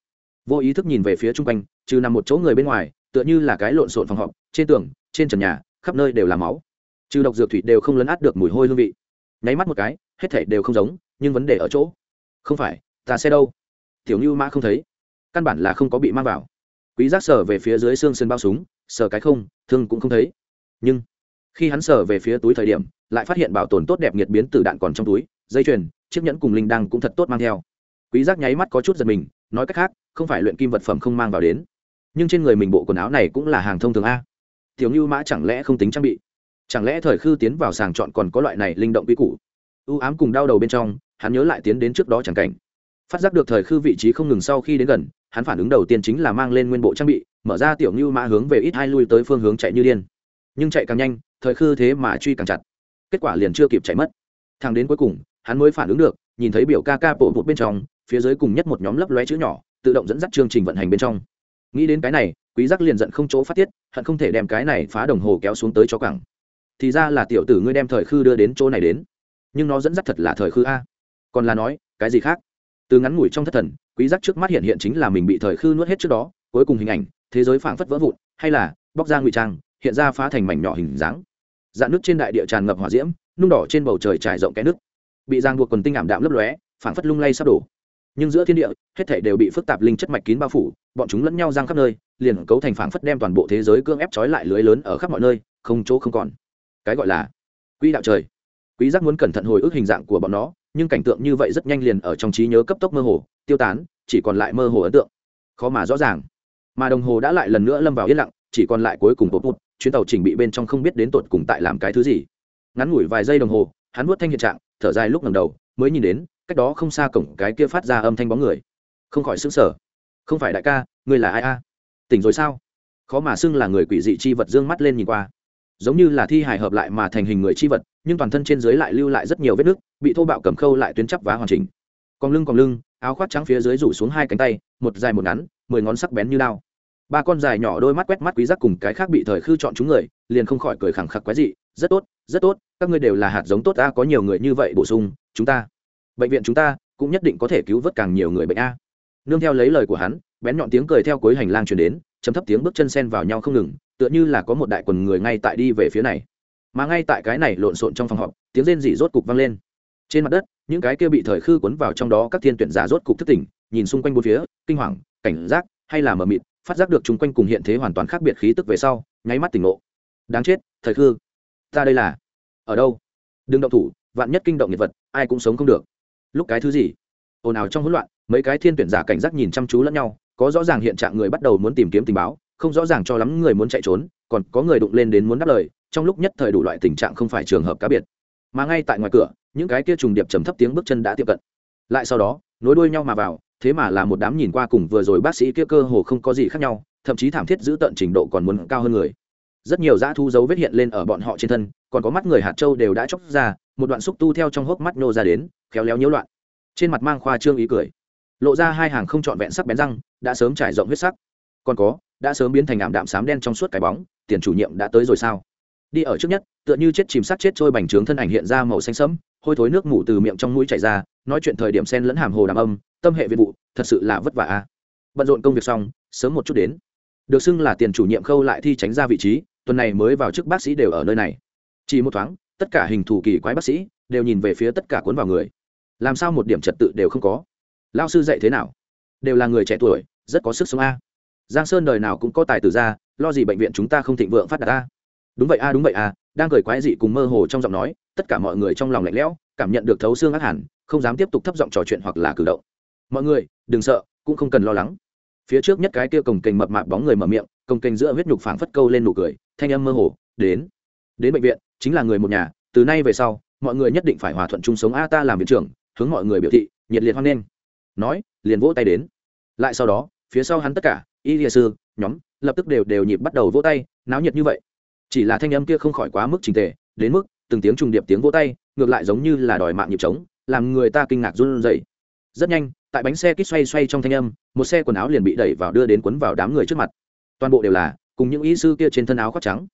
Vô ý thức nhìn về phía trung quanh trừ nằm một chỗ người bên ngoài tựa như là cái lộn xộn phòng họp trên tường trên trần nhà khắp nơi đều là máu. Trừ độc dược thủy đều không lấn át được mùi hôi hương vị. Nháy mắt một cái, hết thảy đều không giống, nhưng vấn đề ở chỗ. Không phải, ta xe đâu? Tiểu như mã không thấy. Căn bản là không có bị mang vào. Quý giác sờ về phía dưới xương sườn bao súng, sờ cái không, thương cũng không thấy. Nhưng, khi hắn sờ về phía túi thời điểm, lại phát hiện bảo tồn tốt đẹp nhiệt biến từ đạn còn trong túi, dây chuyền, chiếc nhẫn cùng linh đăng cũng thật tốt mang theo. Quý giác nháy mắt có chút giật mình, nói cách khác, không phải luyện kim vật phẩm không mang vào đến. Nhưng trên người mình bộ quần áo này cũng là hàng thông thường a tiểu ngưu mã chẳng lẽ không tính trang bị? Chẳng lẽ thời khư tiến vào sàng chọn còn có loại này linh động quy củ? U ám cùng đau đầu bên trong, hắn nhớ lại tiến đến trước đó chẳng cảnh. Phát giác được thời khư vị trí không ngừng sau khi đến gần, hắn phản ứng đầu tiên chính là mang lên nguyên bộ trang bị, mở ra tiểu ngưu mã hướng về ít hai lui tới phương hướng chạy như điên. Nhưng chạy càng nhanh, thời khư thế mà truy càng chặt. Kết quả liền chưa kịp chạy mất. Thang đến cuối cùng, hắn mới phản ứng được, nhìn thấy biểu ca ca bộ một bên trong, phía dưới cùng nhất một nhóm lấp lóe chữ nhỏ, tự động dẫn dắt chương trình vận hành bên trong. Nghĩ đến cái này quý giác liền giận không chỗ phát tiết, hận không thể đem cái này phá đồng hồ kéo xuống tới cho cẳng thì ra là tiểu tử ngươi đem thời khư đưa đến chỗ này đến. Nhưng nó dẫn dắt thật là thời khư a. Còn là nói, cái gì khác? Từ ngắn ngủi trong thất thần, quý giác trước mắt hiện hiện chính là mình bị thời khư nuốt hết trước đó, cuối cùng hình ảnh, thế giới phảng phất vỡ vụn, hay là, bóc ra ngụy trang, hiện ra phá thành mảnh nhỏ hình dáng. Dạn nước trên đại địa tràn ngập hỏa diễm, nung đỏ trên bầu trời trải rộng cái nước. Bị giang buộc quần tinh ảm đạm lấp lóe, phảng phất lung lay sắp đổ nhưng giữa thiên địa, hết thảy đều bị phức tạp linh chất mạch kín bao phủ, bọn chúng lẫn nhau giang khắp nơi, liền cấu thành phảng phất đem toàn bộ thế giới cương ép trói lại lưới lớn ở khắp mọi nơi, không chỗ không còn. Cái gọi là quỹ đạo trời. Quý giác muốn cẩn thận hồi ức hình dạng của bọn nó, nhưng cảnh tượng như vậy rất nhanh liền ở trong trí nhớ cấp tốc mơ hồ, tiêu tán, chỉ còn lại mơ hồ ấn tượng. Khó mà rõ ràng. Mà đồng hồ đã lại lần nữa lâm vào yên lặng, chỉ còn lại cuối cùng bột bột chuyến tàu chỉnh bị bên trong không biết đến tột cùng tại làm cái thứ gì. Ngắn ngủi vài giây đồng hồ, hắn vuốt thanh hiện trạng, thở dài lúc ngẩng đầu, mới nhìn đến cách đó không xa cổng cái kia phát ra âm thanh bóng người. Không khỏi xứng sở không phải đại ca, ngươi là ai a? Tỉnh rồi sao? Khó mà xưng là người quỷ dị chi vật dương mắt lên nhìn qua. Giống như là thi hài hợp lại mà thành hình người chi vật, nhưng toàn thân trên dưới lại lưu lại rất nhiều vết nứt bị thô bạo cầm khâu lại tuyến chắp vá hoàn chỉnh. Còn lưng còn lưng, áo khoác trắng phía dưới rủ xuống hai cánh tay, một dài một ngắn, mười ngón sắc bén như lao ba con dài nhỏ đôi mắt quét mắt quý giác cùng cái khác bị thời khư chọn chúng người, liền không khỏi cười khẳng khặc quái dị, rất tốt rất tốt, các ngươi đều là hạt giống tốt ta, có nhiều người như vậy bổ sung, chúng ta bệnh viện chúng ta cũng nhất định có thể cứu vớt càng nhiều người bệnh a. Nương theo lấy lời của hắn, bén nhọn tiếng cười theo cuối hành lang truyền đến, chấm thấp tiếng bước chân sen vào nhau không ngừng, tựa như là có một đại quần người ngay tại đi về phía này. Mà ngay tại cái này lộn xộn trong phòng họp, tiếng rên rỉ rốt cục vang lên. Trên mặt đất, những cái kia bị thời khư cuốn vào trong đó các thiên tuyển giả rốt cục thức tỉnh, nhìn xung quanh bốn phía, kinh hoàng, cảnh giác, hay là mờ mịt, phát giác được chung quanh cùng hiện thế hoàn toàn khác biệt khí tức về sau, nháy mắt tỉnh ngộ. Đáng chết, thời khư, ta đây là ở đâu? Đừng động thủ, vạn nhất kinh động nhiệt vật, ai cũng sống không được lúc cái thứ gì? Ồn ào trong hỗn loạn, mấy cái thiên tuyển giả cảnh giác nhìn chăm chú lẫn nhau, có rõ ràng hiện trạng người bắt đầu muốn tìm kiếm tình báo, không rõ ràng cho lắm người muốn chạy trốn, còn có người đụng lên đến muốn đáp lời, trong lúc nhất thời đủ loại tình trạng không phải trường hợp cá biệt. Mà ngay tại ngoài cửa, những cái kia trùng điệp trầm thấp tiếng bước chân đã tiếp cận. Lại sau đó, nối đuôi nhau mà vào, thế mà là một đám nhìn qua cùng vừa rồi bác sĩ kia cơ hồ không có gì khác nhau, thậm chí thảm thiết giữ tận trình độ còn muốn cao hơn người. Rất nhiều dã thu dấu vết hiện lên ở bọn họ trên thân, còn có mắt người hạt châu đều đã chóc ra, một đoạn xúc tu theo trong hốc mắt nô ra đến khéo léo nhiễu loạn. Trên mặt mang khoa trương ý cười. Lộ ra hai hàng không trọn vẹn sắc bén răng, đã sớm trải rộng huyết sắc. Còn có, đã sớm biến thành ảm đạm xám đen trong suốt cái bóng, tiền chủ nhiệm đã tới rồi sao? Đi ở trước nhất, tựa như chết chìm sát chết trôi bành trướng thân ảnh hiện ra màu xanh sẫm, hôi thối nước mủ từ miệng trong mũi chảy ra, nói chuyện thời điểm sen lẫn hàm hồ đàm âm, tâm hệ viện vụ, thật sự là vất vả a. Bận rộn công việc xong, sớm một chút đến. Được xưng là tiền chủ nhiệm khâu lại thi tránh ra vị trí, tuần này mới vào chức bác sĩ đều ở nơi này. Chỉ một thoáng, tất cả hình thù kỳ quái bác sĩ đều nhìn về phía tất cả cuốn vào người làm sao một điểm trật tự đều không có? Lao sư dạy thế nào? Đều là người trẻ tuổi, rất có sức sống a. Giang sơn đời nào cũng có tài tử ra, lo gì bệnh viện chúng ta không thịnh vượng phát đạt a? Đúng vậy a, đúng vậy a, đang cười quái dị cùng mơ hồ trong giọng nói, tất cả mọi người trong lòng lạnh lẽo, cảm nhận được thấu xương ác hẳn, không dám tiếp tục thấp giọng trò chuyện hoặc là cử động. Mọi người, đừng sợ, cũng không cần lo lắng. Phía trước nhất cái kia cồng kềnh mập mạp bóng người mở miệng, cồng kềnh giữa huyết nhục phảng phất câu lên nụ cười, thanh âm mơ hồ, đến đến bệnh viện, chính là người một nhà, từ nay về sau, mọi người nhất định phải hòa thuận chung sống a, ta làm viện trưởng hướng mọi người biểu thị nhiệt liệt hoan nghênh. Nói, liền vỗ tay đến. Lại sau đó, phía sau hắn tất cả, y lìa sư, nhóm, lập tức đều đều nhịp bắt đầu vỗ tay, náo nhiệt như vậy. Chỉ là thanh âm kia không khỏi quá mức trình tề, đến mức từng tiếng trùng điệp tiếng vỗ tay, ngược lại giống như là đòi mạng nhịp trống, làm người ta kinh ngạc run rẩy. Rất nhanh, tại bánh xe kít xoay xoay trong thanh âm, một xe quần áo liền bị đẩy vào đưa đến quấn vào đám người trước mặt. Toàn bộ đều là cùng những ý sư kia trên thân áo khoác trắng.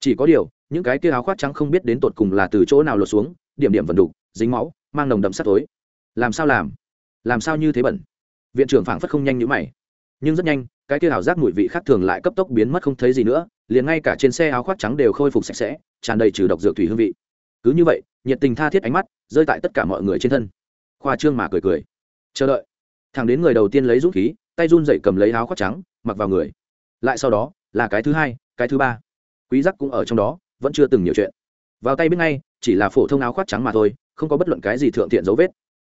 Chỉ có điều, những cái kia áo khoác trắng không biết đến tột cùng là từ chỗ nào lột xuống, điểm điểm vần đục, dính máu mang nồng đậm sắc tối làm sao làm? Làm sao như thế bẩn? Viện trưởng phảng phất không nhanh như mày. Nhưng rất nhanh, cái kia ảo giác mùi vị khác thường lại cấp tốc biến mất không thấy gì nữa, liền ngay cả trên xe áo khoác trắng đều khôi phục sạch sẽ, tràn đầy trừ độc dược thủy hương vị. Cứ như vậy, nhiệt tình tha thiết ánh mắt rơi tại tất cả mọi người trên thân. Khoa trương mà cười cười. Chờ đợi. Thằng đến người đầu tiên lấy dũng khí, tay run dậy cầm lấy áo khoác trắng, mặc vào người. Lại sau đó, là cái thứ hai, cái thứ ba. Quý giác cũng ở trong đó, vẫn chưa từng nhiều chuyện. Vào tay biết ngay, chỉ là phổ thông áo khoác trắng mà thôi không có bất luận cái gì thượng thiện dấu vết.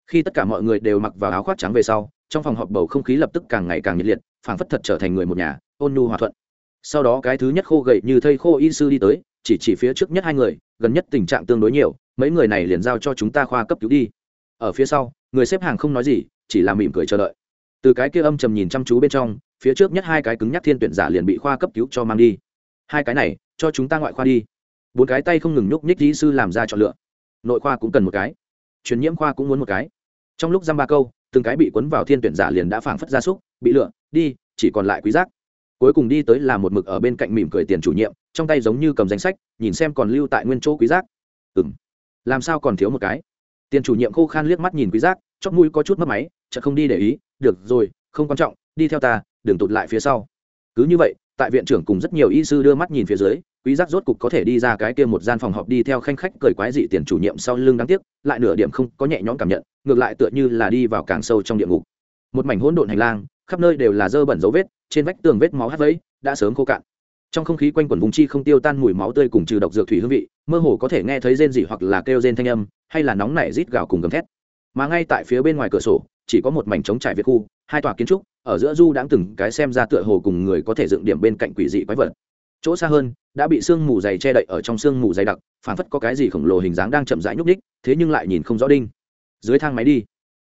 Khi tất cả mọi người đều mặc vào áo khoác trắng về sau, trong phòng họp bầu không khí lập tức càng ngày càng nhiệt liệt, phảng phất thật trở thành người một nhà, ôn nhu hòa thuận. Sau đó cái thứ nhất khô gậy như thây khô y sư đi tới, chỉ chỉ phía trước nhất hai người, gần nhất tình trạng tương đối nhiều, mấy người này liền giao cho chúng ta khoa cấp cứu đi. Ở phía sau, người xếp hàng không nói gì, chỉ là mỉm cười chờ đợi. Từ cái kia âm trầm nhìn chăm chú bên trong, phía trước nhất hai cái cứng nhắc thiên tuyển giả liền bị khoa cấp cứu cho mang đi. Hai cái này, cho chúng ta ngoại khoa đi. Bốn cái tay không ngừng nhúc nhích y sư làm ra chọn lựa nội khoa cũng cần một cái, truyền nhiễm khoa cũng muốn một cái. Trong lúc dăm ba câu, từng cái bị cuốn vào thiên tuyển giả liền đã phảng phất ra súc, bị lựa đi, chỉ còn lại quý giác. Cuối cùng đi tới là một mực ở bên cạnh mỉm cười tiền chủ nhiệm, trong tay giống như cầm danh sách, nhìn xem còn lưu tại nguyên chỗ quý giác. Ừm. Làm sao còn thiếu một cái? Tiền chủ nhiệm khô khan liếc mắt nhìn quý giác chót mũi có chút mất máy, chợt không đi để ý, được rồi, không quan trọng, đi theo ta, đừng tụt lại phía sau. Cứ như vậy tại viện trưởng cùng rất nhiều y sư đưa mắt nhìn phía dưới, quý giác rốt cục có thể đi ra cái kia một gian phòng họp đi theo khanh khách cười quái dị tiền chủ nhiệm sau lưng đáng tiếc, lại nửa điểm không có nhẹ nhõm cảm nhận, ngược lại tựa như là đi vào càng sâu trong địa ngục. Một mảnh hỗn độn hành lang, khắp nơi đều là dơ bẩn dấu vết, trên vách tường vết máu hắt vẫy, đã sớm khô cạn. Trong không khí quanh quẩn vùng chi không tiêu tan mùi máu tươi cùng trừ độc dược thủy hương vị, mơ hồ có thể nghe thấy rên rỉ hoặc là kêu rên thanh âm, hay là nóng nảy rít gào cùng gầm thét. Mà ngay tại phía bên ngoài cửa sổ, chỉ có một mảnh trống trải việt khu, hai tòa kiến trúc ở giữa du đãng từng cái xem ra tựa hồ cùng người có thể dựng điểm bên cạnh quỷ dị quái vật. Chỗ xa hơn, đã bị sương mù dày che đậy ở trong sương mù dày đặc phản phất có cái gì khổng lồ hình dáng đang chậm rãi nhúc ních thế nhưng lại nhìn không rõ đinh. Dưới thang máy đi.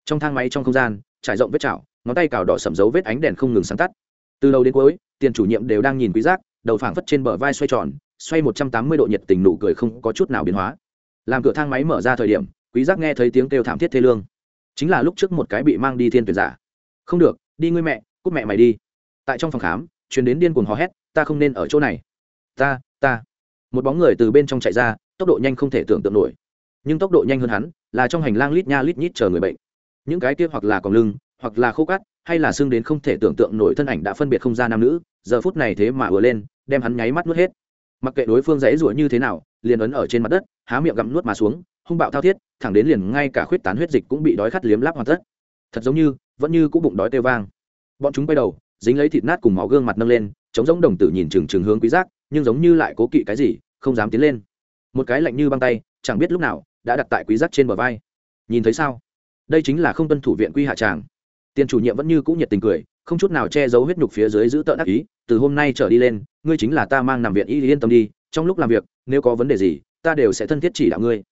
Trong thang máy trong không gian, trải rộng vết chảo, ngón tay cào đỏ sầm dấu vết ánh đèn không ngừng sáng tắt. Từ đầu đến cuối, tiền chủ nhiệm đều đang nhìn quý giác, đầu phảng phất trên bờ vai xoay tròn, xoay một trăm tám mươi độ nhiệt tình nụ cười không có chút nào biến hóa. Làm cửa thang máy mở ra thời điểm quý giác nghe thấy tiếng kêu thảm thiết thê lương. Chính là lúc trước một cái bị mang đi thiên tuyển giả. Không được đi ngươi mẹ, cút mẹ mày đi. Tại trong phòng khám, truyền đến điên cuồng hò hét, ta không nên ở chỗ này. Ta ta. Một bóng người từ bên trong chạy ra, tốc độ nhanh không thể tưởng tượng nổi. Nhưng tốc độ nhanh hơn hắn, là trong hành lang lít nha lít nhít chờ người bệnh. Những cái kia hoặc là còn lưng, hoặc là khô cắt hay là xương đến không thể tưởng tượng nổi thân ảnh đã phân biệt không ra nam nữ, giờ phút này thế mà ùa lên, đem hắn nháy mắt nuốt hết. Mặc kệ đối phương dãy rủa như thế nào, liền ấn ở trên mặt đất, há miệng gặm nuốt mà xuống, hung bạo thao thiết, thẳng đến liền ngay cả khuyết tán huyết dịch cũng bị đói khát liếm láp hoàn tất thật giống như, vẫn như cũng bụng đói tê vang. Bọn chúng quay đầu, dính lấy thịt nát cùng máu gương mặt nâng lên chống giống đồng tử nhìn chừng chừng hướng quý giác, nhưng giống như lại cố kỵ cái gì, không dám tiến lên. Một cái lạnh như băng tay, chẳng biết lúc nào, đã đặt tại quý giác trên bờ vai. Nhìn thấy sao? Đây chính là không tuân thủ viện quy hạ tràng. Tiền chủ nhiệm vẫn như cũ nhiệt tình cười, không chút nào che giấu huyết nhục phía dưới giữ tợn ác ý, từ hôm nay trở đi lên, ngươi chính là ta mang nằm viện y yên tâm đi, trong lúc làm việc, nếu có vấn đề gì, ta đều sẽ thân thiết chỉ đạo ngươi.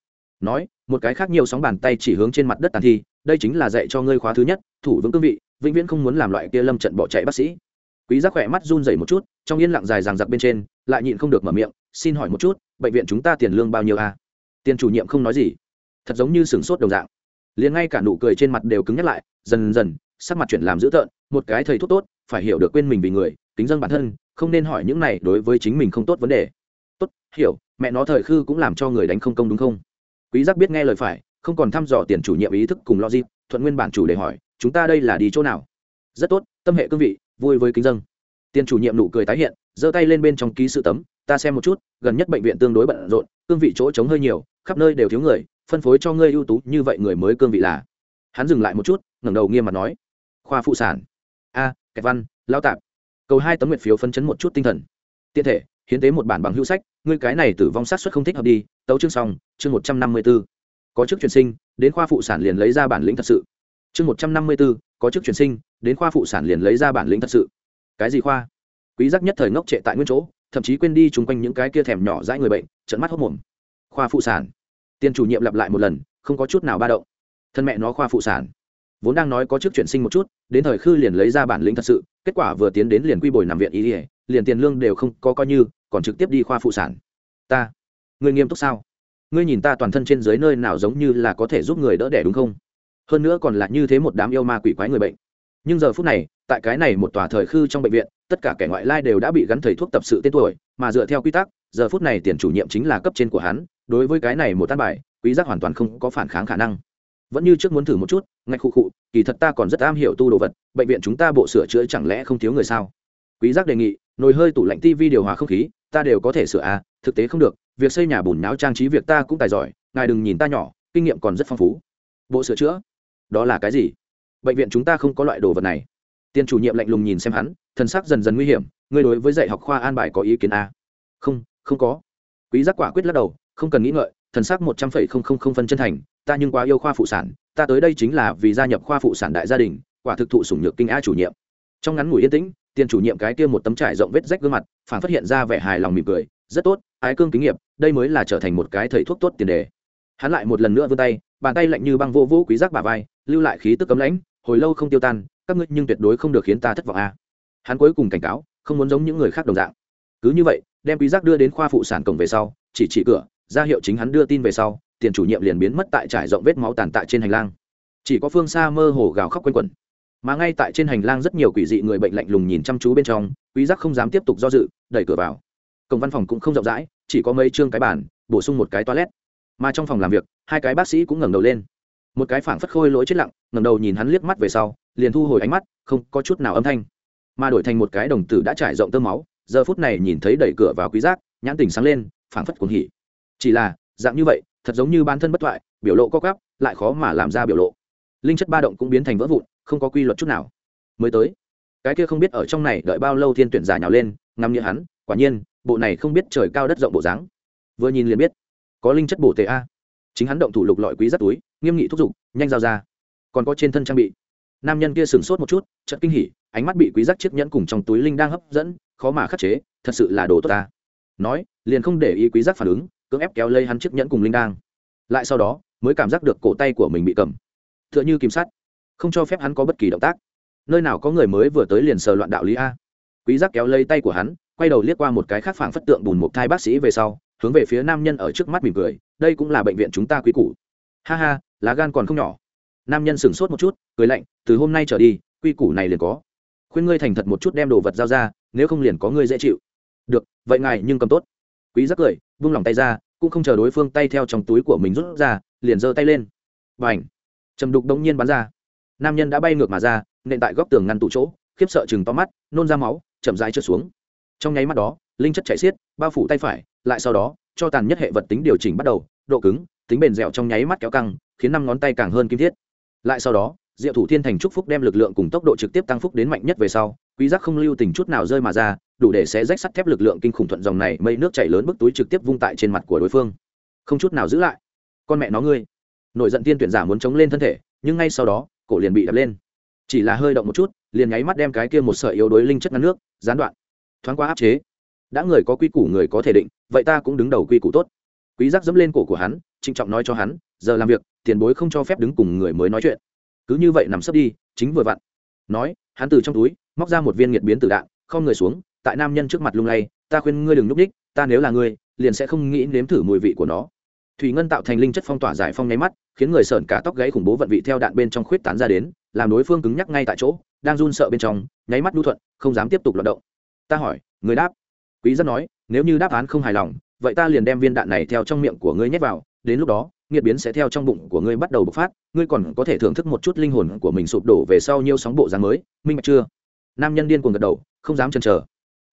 Nói, một cái khác nhiều sóng bàn tay chỉ hướng trên mặt đất tàn thi đây chính là dạy cho ngươi khóa thứ nhất, thủ vững cương vị, vĩnh viễn không muốn làm loại kia lâm trận bỏ chạy bác sĩ. Quý giác khỏe mắt run rẩy một chút, trong yên lặng dài ràng giặc bên trên, lại nhịn không được mở miệng, xin hỏi một chút, bệnh viện chúng ta tiền lương bao nhiêu à? tiền chủ nhiệm không nói gì, thật giống như sừng sốt đồng dạng. Liền ngay cả nụ cười trên mặt đều cứng nhắc lại, dần dần, sắc mặt chuyển làm dữ tợn, một cái thầy thuốc tốt, phải hiểu được quên mình vì người tính dân bản thân, không nên hỏi những này đối với chính mình không tốt vấn đề. Tốt, hiểu, mẹ nó thời khư cũng làm cho người đánh không công đúng không? Quý giác biết nghe lời phải không còn thăm dò tiền chủ nhiệm ý thức cùng logic thuận nguyên bản chủ đề hỏi chúng ta đây là đi chỗ nào? Rất tốt tâm hệ cương vị vui với kính dân. Tiền chủ nhiệm nụ cười tái hiện giơ tay lên bên trong ký sự tấm ta xem một chút gần nhất bệnh viện tương đối bận rộn cương vị chỗ trống hơi nhiều khắp nơi đều thiếu người phân phối cho ngươi ưu tú như vậy người mới cương vị là. Hắn dừng lại một chút ngẩng đầu nghiêm mặt nói khoa phụ sản. A à, kẹt văn lao tạp. Cầu hai tấm nguyện phiếu phân chấn một chút tinh thần. Tiện thể hiến tế một bản bằng hữu sách ngươi cái này tử vong sát xuất không thích hợp đi tấu chương xong chương một trăm năm mươi b ố có chức chuyển sinh, đến khoa phụ sản liền lấy ra bản lĩnh thật sự. Chương một trăm năm mươi b ố có chức chuyển sinh, đến khoa phụ sản liền lấy ra bản lĩnh thật sự. Cái gì khoa? Quý giác nhất thời ngốc trệ tại nguyên chỗ, thậm chí quên đi chung quanh những cái kia thèm nhỏ dãi người bệnh trận mắt hốc mồm. Khoa phụ sản. Tiền chủ nhiệm lặp lại một lần, không có chút nào ba động. Thân mẹ nó khoa phụ sản. Vốn đang nói có chức chuyển sinh một chút, đến thời khư liền lấy ra bản lĩnh thật sự, kết quả vừa tiến đến liền quy bồi nằm viện ý ỉa liền tiền lương đều không có coi như, còn trực tiếp đi khoa phụ sản. Ta. Người nghiêm túc sao? Ngươi nhìn ta toàn thân trên dưới nơi nào giống như là có thể giúp người đỡ đẻ đúng không? Hơn nữa còn là như thế một đám yêu ma quỷ quái người bệnh. Nhưng giờ phút này, tại cái này một tòa thời khư trong bệnh viện, tất cả kẻ ngoại lai đều đã bị gắn thầy thuốc tập sự tên tuổi, mà dựa theo quy tắc, giờ phút này tiền chủ nhiệm chính là cấp trên của hắn, đối với cái này một tan bài, quý giác hoàn toàn không có phản kháng khả năng. Vẫn như trước muốn thử một chút ngay khu khụ, kỳ thật ta còn rất am hiểu tu đồ vật, bệnh viện chúng ta bộ sửa chữa chẳng lẽ không thiếu người sao? Quý giác đề nghị, nồi hơi tủ lạnh tivi điều hòa không khí, ta đều có thể sửa à thực tế không được việc xây nhà bùn náo trang trí việc ta cũng tài giỏi, ngài đừng nhìn ta nhỏ, kinh nghiệm còn rất phong phú. Bộ sửa chữa, đó là cái gì? Bệnh viện chúng ta không có loại đồ vật này. Tiên chủ nhiệm lạnh lùng nhìn xem hắn, thần sắc dần dần nguy hiểm, ngươi đối với dạy học khoa an bài có ý kiến à? không không có. Quý giác quả quyết lắc đầu, không cần nghĩ ngợi, thần sắc một trăm phẩy không không không phân chân thành, ta nhưng quá yêu khoa phụ sản, ta tới đây chính là vì gia nhập khoa phụ sản đại gia đình, quả thực thụ sủng nhược kinh a chủ nhiệm. Trong ngắn ngủi yên tĩnh tiền chủ nhiệm cái kia một tấm trải rộng vết rách gương mặt, phản phát hiện ra vẻ hài lòng mỉm cười rất tốt, ái cương kính nghiệp, đây mới là trở thành một cái thầy thuốc tốt tiền đề. Hắn lại một lần nữa vươn tay, bàn tay lạnh như băng vô vô quý giác bà vai, lưu lại khí tức cấm lãnh, hồi lâu không tiêu tan, các ngươi nhưng tuyệt đối không được khiến ta thất vọng a. Hắn cuối cùng cảnh cáo, không muốn giống những người khác đồng dạng. Cứ như vậy, đem quý giác đưa đến khoa phụ sản cổng về sau, chỉ chỉ cửa, ra hiệu chính hắn đưa tin về sau, tiền chủ nhiệm liền biến mất tại trải rộng vết máu tàn tạ trên hành lang. Chỉ có phương xa mơ hồ gào khóc quanh quẩn. Mà ngay tại trên hành lang rất nhiều quỷ dị người bệnh lạnh lùng nhìn chăm chú bên trong, quý giác không dám tiếp tục do dự, đẩy cửa vào cổng văn phòng cũng không rộng rãi chỉ có mấy chương cái bàn bổ sung một cái toilet. Mà trong phòng làm việc hai cái bác sĩ cũng ngẩng đầu lên. Một cái phảng phất khôi lỗi chết lặng ngẩng đầu nhìn hắn liếc mắt về sau liền thu hồi ánh mắt không có chút nào âm thanh. Mà đổi thành một cái đồng tử đã trải rộng tơ máu giờ phút này nhìn thấy đẩy cửa vào quý giác nhãn tình sáng lên phảng phất cuồng hỉ. Chỉ là dạng như vậy thật giống như bản thân bất thoại biểu lộ co gắp, lại khó mà làm ra biểu lộ. Linh chất ba động cũng biến thành vỡ vụn không có quy luật chút nào. Mới tới cái kia không biết ở trong này đợi bao lâu thiên tuyển giả nhào lên ngắm nghĩa hắn quả nhiên bộ này không biết trời cao đất rộng bộ dáng. Vừa nhìn liền biết, có linh chất bổ tề a. Chính hắn động thủ lục lọi quý rất túi, nghiêm nghị thúc giục, nhanh giao ra. Còn có trên thân trang bị. Nam nhân kia sửng sốt một chút, chợt kinh hỉ, ánh mắt bị quý giác chiếc nhẫn cùng trong túi linh đang hấp dẫn, khó mà khắc chế, thật sự là đồ tốt ta. Nói, liền không để ý quý giác phản ứng, cưỡng ép kéo lây hắn chiếc nhẫn cùng linh đang. Lại sau đó, mới cảm giác được cổ tay của mình bị cầm. Tựa như kim sắt. Không cho phép hắn có bất kỳ động tác. Nơi nào có người mới vừa tới liền sờ loạn đạo lý a. Quý giác kéo lấy tay của hắn quay đầu liếc qua một cái khác phảng phất tượng bùn một thai bác sĩ về sau, hướng về phía nam nhân ở trước mắt mỉm cười, đây cũng là bệnh viện chúng ta quý củ. Ha ha, lá gan còn không nhỏ. Nam nhân sửng sốt một chút, cười lạnh, từ hôm nay trở đi, quy củ này liền có. Khuyên ngươi thành thật một chút đem đồ vật giao ra, nếu không liền có ngươi dễ chịu. Được, vậy ngài nhưng cầm tốt. Quý giác cười, vung lòng tay ra, cũng không chờ đối phương tay theo trong túi của mình rút ra, liền giơ tay lên. Và ảnh trầm đục đống nhiên bắn ra. Nam nhân đã bay ngược mà ra, nện tại góc tường ngăn tủ chỗ, khiếp sợ chừng to mắt, nôn ra máu, chậm rãi trượt xuống trong nháy mắt đó, linh chất chạy xiết, bao phủ tay phải, lại sau đó, cho tàn nhất hệ vật tính điều chỉnh bắt đầu, độ cứng, tính bền dẻo trong nháy mắt kéo căng, khiến năm ngón tay càng hơn kim thiết. Lại sau đó, diệu thủ thiên thành trúc phúc đem lực lượng cùng tốc độ trực tiếp tăng phúc đến mạnh nhất về sau, quý giác không lưu tình chút nào rơi mà ra, đủ để xé rách sắt thép lực lượng kinh khủng thuận dòng này, mây nước chảy lớn bức túi trực tiếp vung tại trên mặt của đối phương. Không chút nào giữ lại. Con mẹ nó ngươi. Nổi giận tiên tuyển giả muốn chống lên thân thể, nhưng ngay sau đó, cổ liền bị đập lên. Chỉ là hơi động một chút, liền nháy mắt đem cái kia một sợi yếu đối linh chất ngăn nước, gián đoạn thoáng qua áp chế. Đã người có quy củ người có thể định, vậy ta cũng đứng đầu quy củ tốt. Quý giác dẫm lên cổ của hắn, trịnh trọng nói cho hắn, giờ làm việc, tiền bối không cho phép đứng cùng người mới nói chuyện. Cứ như vậy nằm sấp đi, chính vừa vặn. Nói, hắn từ trong túi, móc ra một viên nhiệt biến tử đạn không người xuống, tại nam nhân trước mặt lung lay, ta khuyên ngươi đừng núp đích, ta nếu là ngươi, liền sẽ không nghĩ nếm thử mùi vị của nó. Thủy ngân tạo thành linh chất phong tỏa giải phong nháy mắt, khiến người sởn cả tóc gáy khủng bố vận vị theo đạn bên trong khuyết tán ra đến, làm đối phương cứng nhắc ngay tại chỗ, đang run sợ bên trong, nháy mắt đu thuận, không dám tiếp tục loạt động ta hỏi, người đáp. Quý rất nói, nếu như đáp án không hài lòng, vậy ta liền đem viên đạn này theo trong miệng của ngươi nhét vào, đến lúc đó, nghiệt biến sẽ theo trong bụng của ngươi bắt đầu bộc phát, ngươi còn có thể thưởng thức một chút linh hồn của mình sụp đổ về sau nhiều sóng bộ dáng mới, minh bạch chưa? Nam nhân điên cuồng gật đầu, không dám chần chờ.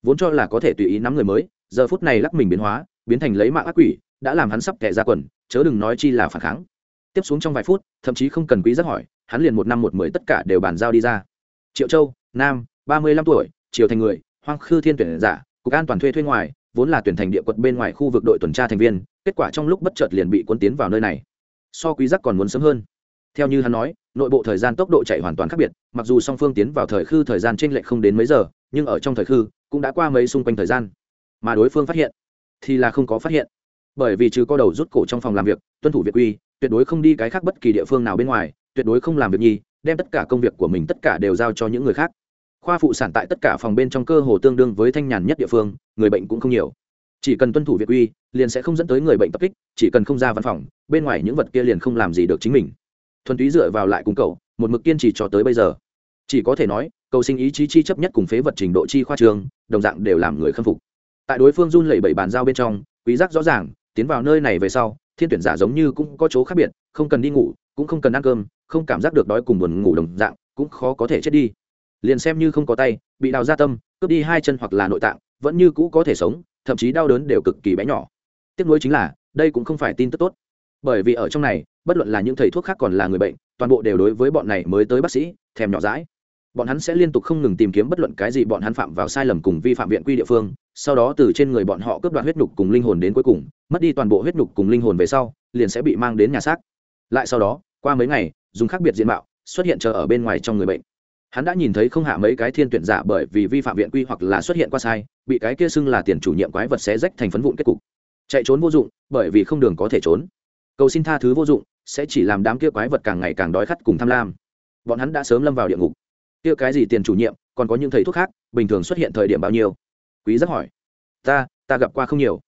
Vốn cho là có thể tùy ý nắm người mới, giờ phút này lắc mình biến hóa, biến thành lấy mạng ác quỷ, đã làm hắn sắp kẻ ra quần, chớ đừng nói chi là phản kháng. Tiếp xuống trong vài phút, thậm chí không cần quý giác hỏi, hắn liền một năm một mười tất cả đều bàn giao đi ra. Triệu châu, nam, ba mươi lăm tuổi, triều thành người hoang khư thiên tuyển giả, cục an toàn thuê thuê ngoài, vốn là tuyển thành địa quận bên ngoài khu vực đội tuần tra thành viên, kết quả trong lúc bất chợt liền bị quân tiến vào nơi này. So quý giác còn muốn sớm hơn. Theo như hắn nói, nội bộ thời gian tốc độ chạy hoàn toàn khác biệt, mặc dù song phương tiến vào thời khư thời gian trên lệch không đến mấy giờ, nhưng ở trong thời khư, cũng đã qua mấy xung quanh thời gian. Mà đối phương phát hiện, thì là không có phát hiện. Bởi vì trừ co đầu rút cổ trong phòng làm việc, tuân thủ việc quy, tuyệt đối không đi cái khác bất kỳ địa phương nào bên ngoài, tuyệt đối không làm việc nhi, đem tất cả công việc của mình tất cả đều giao cho những người khác khoa phụ sản tại tất cả phòng bên trong cơ hồ tương đương với thanh nhàn nhất địa phương, người bệnh cũng không nhiều. Chỉ cần tuân thủ việc uy, liền sẽ không dẫn tới người bệnh tập kích, chỉ cần không ra văn phòng, bên ngoài những vật kia liền không làm gì được chính mình. Thuần túy dựa vào lại cùng cậu, một mực kiên trì cho tới bây giờ. Chỉ có thể nói, cầu sinh ý chí chi chấp nhất cùng phế vật trình độ chi khoa trường, đồng dạng đều làm người khâm phục. Tại đối phương run lẩy bẩy bàn giao bên trong, quý giác rõ ràng, tiến vào nơi này về sau, thiên tuyển giả giống như cũng có chỗ khác biệt, không cần đi ngủ, cũng không cần ăn cơm, không cảm giác được đói cùng buồn ngủ đồng dạng, cũng khó có thể chết đi liền xem như không có tay, bị đào ra tâm, cướp đi hai chân hoặc là nội tạng, vẫn như cũ có thể sống, thậm chí đau đớn đều cực kỳ bé nhỏ. Tiếc nuối chính là, đây cũng không phải tin tức tốt. Bởi vì ở trong này, bất luận là những thầy thuốc khác còn là người bệnh, toàn bộ đều đối với bọn này mới tới bác sĩ, thèm nhỏ dãi. Bọn hắn sẽ liên tục không ngừng tìm kiếm bất luận cái gì bọn hắn phạm vào sai lầm cùng vi phạm viện quy địa phương, sau đó từ trên người bọn họ cướp đoạt huyết nhục cùng linh hồn đến cuối cùng, mất đi toàn bộ huyết nhục cùng linh hồn về sau, liền sẽ bị mang đến nhà xác. Lại sau đó, qua mấy ngày, dùng khác biệt diện mạo, xuất hiện chờ ở bên ngoài trong người bệnh hắn đã nhìn thấy không hạ mấy cái thiên tuyển giả bởi vì vi phạm viện quy hoặc là xuất hiện qua sai, bị cái kia xưng là tiền chủ nhiệm quái vật xé rách thành phấn vụn kết cục. Chạy trốn vô dụng, bởi vì không đường có thể trốn. Cầu xin tha thứ vô dụng, sẽ chỉ làm đám kia quái vật càng ngày càng đói khát cùng tham lam. Bọn hắn đã sớm lâm vào địa ngục. Kia cái gì tiền chủ nhiệm, còn có những thầy thuốc khác, bình thường xuất hiện thời điểm bao nhiêu? Quý rất hỏi. Ta ta gặp qua không nhiều.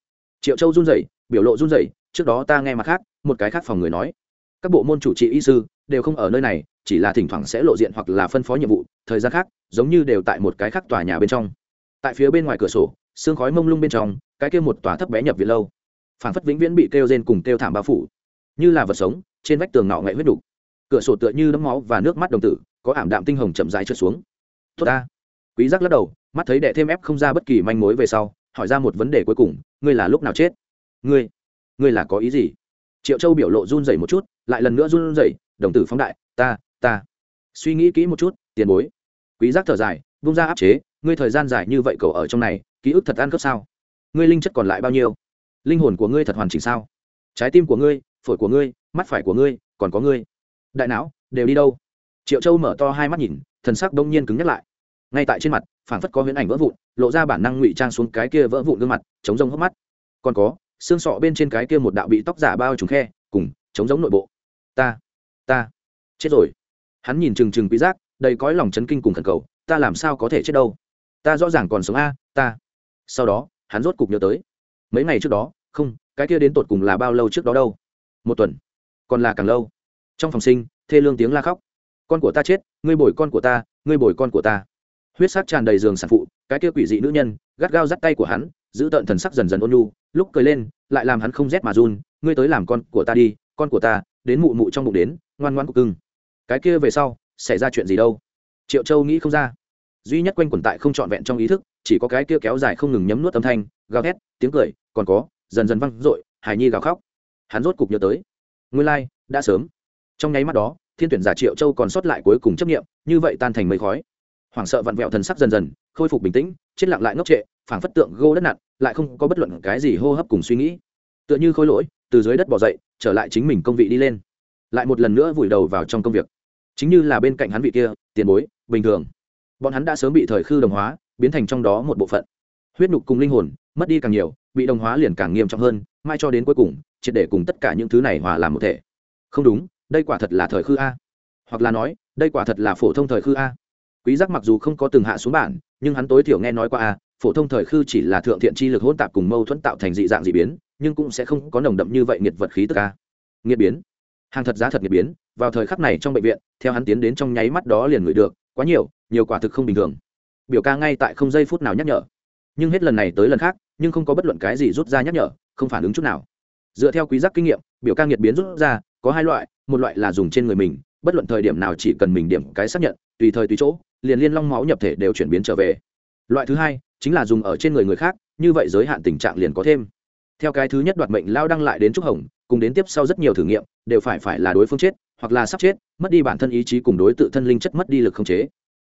Triệu châu run rẩy, biểu lộ run rẩy, trước đó ta nghe mặt khác, một cái khác phòng người nói. Các bộ môn chủ trị y sư, đều không ở nơi này chỉ là thỉnh thoảng sẽ lộ diện hoặc là phân phó nhiệm vụ, thời gian khác, giống như đều tại một cái khác tòa nhà bên trong. Tại phía bên ngoài cửa sổ xương khói mông lung bên trong, cái kia một tòa thấp bé nhập viện lâu. Phản phất vĩnh viễn bị kêu rên cùng kêu thảm bao phủ. Như là vật sống, trên vách tường nọ ngậy huyết đục. Cửa sổ tựa như đấm máu và nước mắt đồng tử, có ảm đạm tinh hồng chậm dài trượt xuống. Tốt ta. Quý giác lắc đầu, mắt thấy đệ thêm ép không ra bất kỳ manh mối về sau, hỏi ra một vấn đề cuối cùng, ngươi là lúc nào chết? Ngươi ngươi là có ý gì? Triệu châu biểu lộ run rẩy một chút, lại lần nữa run rẩy, đồng tử phóng đại, ta ta. Suy nghĩ kỹ một chút, tiền bối. Quý giác thở dài, vung ra áp chế, ngươi thời gian dài như vậy cậu ở trong này, ký ức thật ăn cấp sao? Ngươi linh chất còn lại bao nhiêu? Linh hồn của ngươi thật hoàn chỉnh sao? Trái tim của ngươi, phổi của ngươi, mắt phải của ngươi, còn có ngươi. Đại não, đều đi đâu? Triệu châu mở to hai mắt nhìn, thần sắc đông nhiên cứng nhắc lại. Ngay tại trên mặt, phảng phất có huyễn ảnh vỡ vụn, lộ ra bản năng ngụy trang xuống cái kia vỡ vụn gương mặt, chống rông hốc mắt. Còn có, xương sọ bên trên cái kia một đạo bị tóc giả bao trùng khe, cùng, chống giống nội bộ. Ta ta. Chết rồi hắn nhìn trừng trừng quý giác, đầy cõi lòng chấn kinh cùng thần cầu, ta làm sao có thể chết đâu? Ta rõ ràng còn sống a, ta. Sau đó, hắn rốt cục nhớ tới, mấy ngày trước đó, không, cái kia đến tột cùng là bao lâu trước đó đâu? Một tuần, còn là càng lâu. Trong phòng sinh, thê lương tiếng la khóc, con của ta chết, ngươi bồi con của ta, ngươi bồi con của ta. Huyết sắc tràn đầy giường sản phụ, cái kia quỷ dị nữ nhân, gắt gao dắt tay của hắn, giữ tợn thần sắc dần dần ôn nhu, lúc cười lên, lại làm hắn không rét mà run, ngươi tới làm con của ta đi, con của ta, đến mụ mụ trong bụng đến, ngoan ngoan cục cưng cái kia về sau xảy ra chuyện gì đâu? Triệu châu nghĩ không ra. Duy nhất quanh quẩn tại không trọn vẹn trong ý thức chỉ có cái kia kéo dài không ngừng nhấm nuốt âm thanh gào thét tiếng cười còn có dần dần văng r ộ i hài nhi gào khóc. Hắn rốt cục nhớ tới. Nguyên lai、like, đã sớm. Trong nháy mắt đó thiên tuyển giả triệu châu còn sót lại cuối cùng chấp nghiệm như vậy tan thành mây khói. Hoảng sợ vặn vẹo thần sắc dần dần khôi phục bình tĩnh chết lặng lại ngốc trệ phảng phất tượng gô đất nặn lại không có bất luận cái gì hô hấp cùng suy nghĩ. Tựa như khôi lỗi từ dưới đất bỏ dậy trở lại chính mình công vị đi lên. Lại một lần nữa vùi đầu vào trong công việc chính như là bên cạnh hắn vị kia, tiền bối, bình thường. Bọn hắn đã sớm bị thời khư đồng hóa, biến thành trong đó một bộ phận. Huyết nhục cùng linh hồn, mất đi càng nhiều, bị đồng hóa liền càng nghiêm trọng hơn, mai cho đến cuối cùng, triệt để cùng tất cả những thứ này hòa làm một thể. Không đúng, đây quả thật là thời khư a. Hoặc là nói, đây quả thật là phổ thông thời khư a. Quý giác mặc dù không có từng hạ xuống bản, nhưng hắn tối thiểu nghe nói qua a, phổ thông thời khư chỉ là thượng thiện chi lực hỗn tạp cùng mâu thuẫn tạo thành dị dạng dị biến, nhưng cũng sẽ không có nồng đậm như vậy nghiệt vật khí tức a. Nghiệt biến hàng thật giá thật nghiệt biến, vào thời khắc này trong bệnh viện, theo hắn tiến đến trong nháy mắt đó liền ngửi được, quá nhiều nhiều quả thực không bình thường. Biểu ca ngay tại không giây phút nào nhắc nhở. Nhưng hết lần này tới lần khác, nhưng không có bất luận cái gì rút ra nhắc nhở, không phản ứng chút nào. Dựa theo quý giác kinh nghiệm, biểu ca nghiệt biến rút ra, có hai loại, một loại là dùng trên người mình, bất luận thời điểm nào chỉ cần mình điểm cái xác nhận, tùy thời tùy chỗ, liền liên long máu nhập thể đều chuyển biến trở về. Loại thứ hai, chính là dùng ở trên người người khác, như vậy giới hạn tình trạng liền có thêm. Theo cái thứ nhất đoạt mệnh, lao đăng lại đến trúc hồng cùng đến tiếp sau rất nhiều thử nghiệm, đều phải phải là đối phương chết, hoặc là sắp chết, mất đi bản thân ý chí cùng đối tự thân linh chất mất đi lực không chế.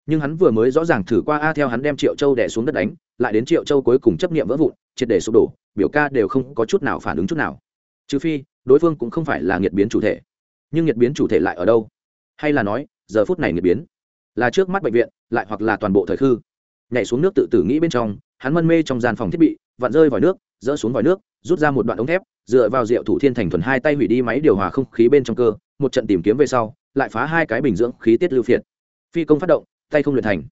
Nhưng hắn vừa mới rõ ràng thử qua a theo hắn đem triệu châu đẻ xuống đất đánh, lại đến triệu châu cuối cùng chấp nghiệm vỡ vụn, triệt để sụp đổ, biểu ca đều không có chút nào phản ứng chút nào. Trừ phi, đối phương cũng không phải là nghiệt biến chủ thể. Nhưng nghiệt biến chủ thể lại ở đâu? Hay là nói, giờ phút này nghiệt biến? Là trước mắt bệnh viện, lại hoặc là toàn bộ thời khư? Nhảy xuống nước tự tử nghĩ bên trong, hắn mân mê trong gian phòng thiết bị, vặn rơi vòi nước, dỡ xuống vòi nước, rút ra một đoạn ống thép dựa vào rượu thủ thiên thành thuần hai tay hủy đi máy điều hòa không khí bên trong cơ, một trận tìm kiếm về sau, lại phá hai cái bình dưỡng khí tiết lưu phiệt. Phi công phát động, tay không luyện thành.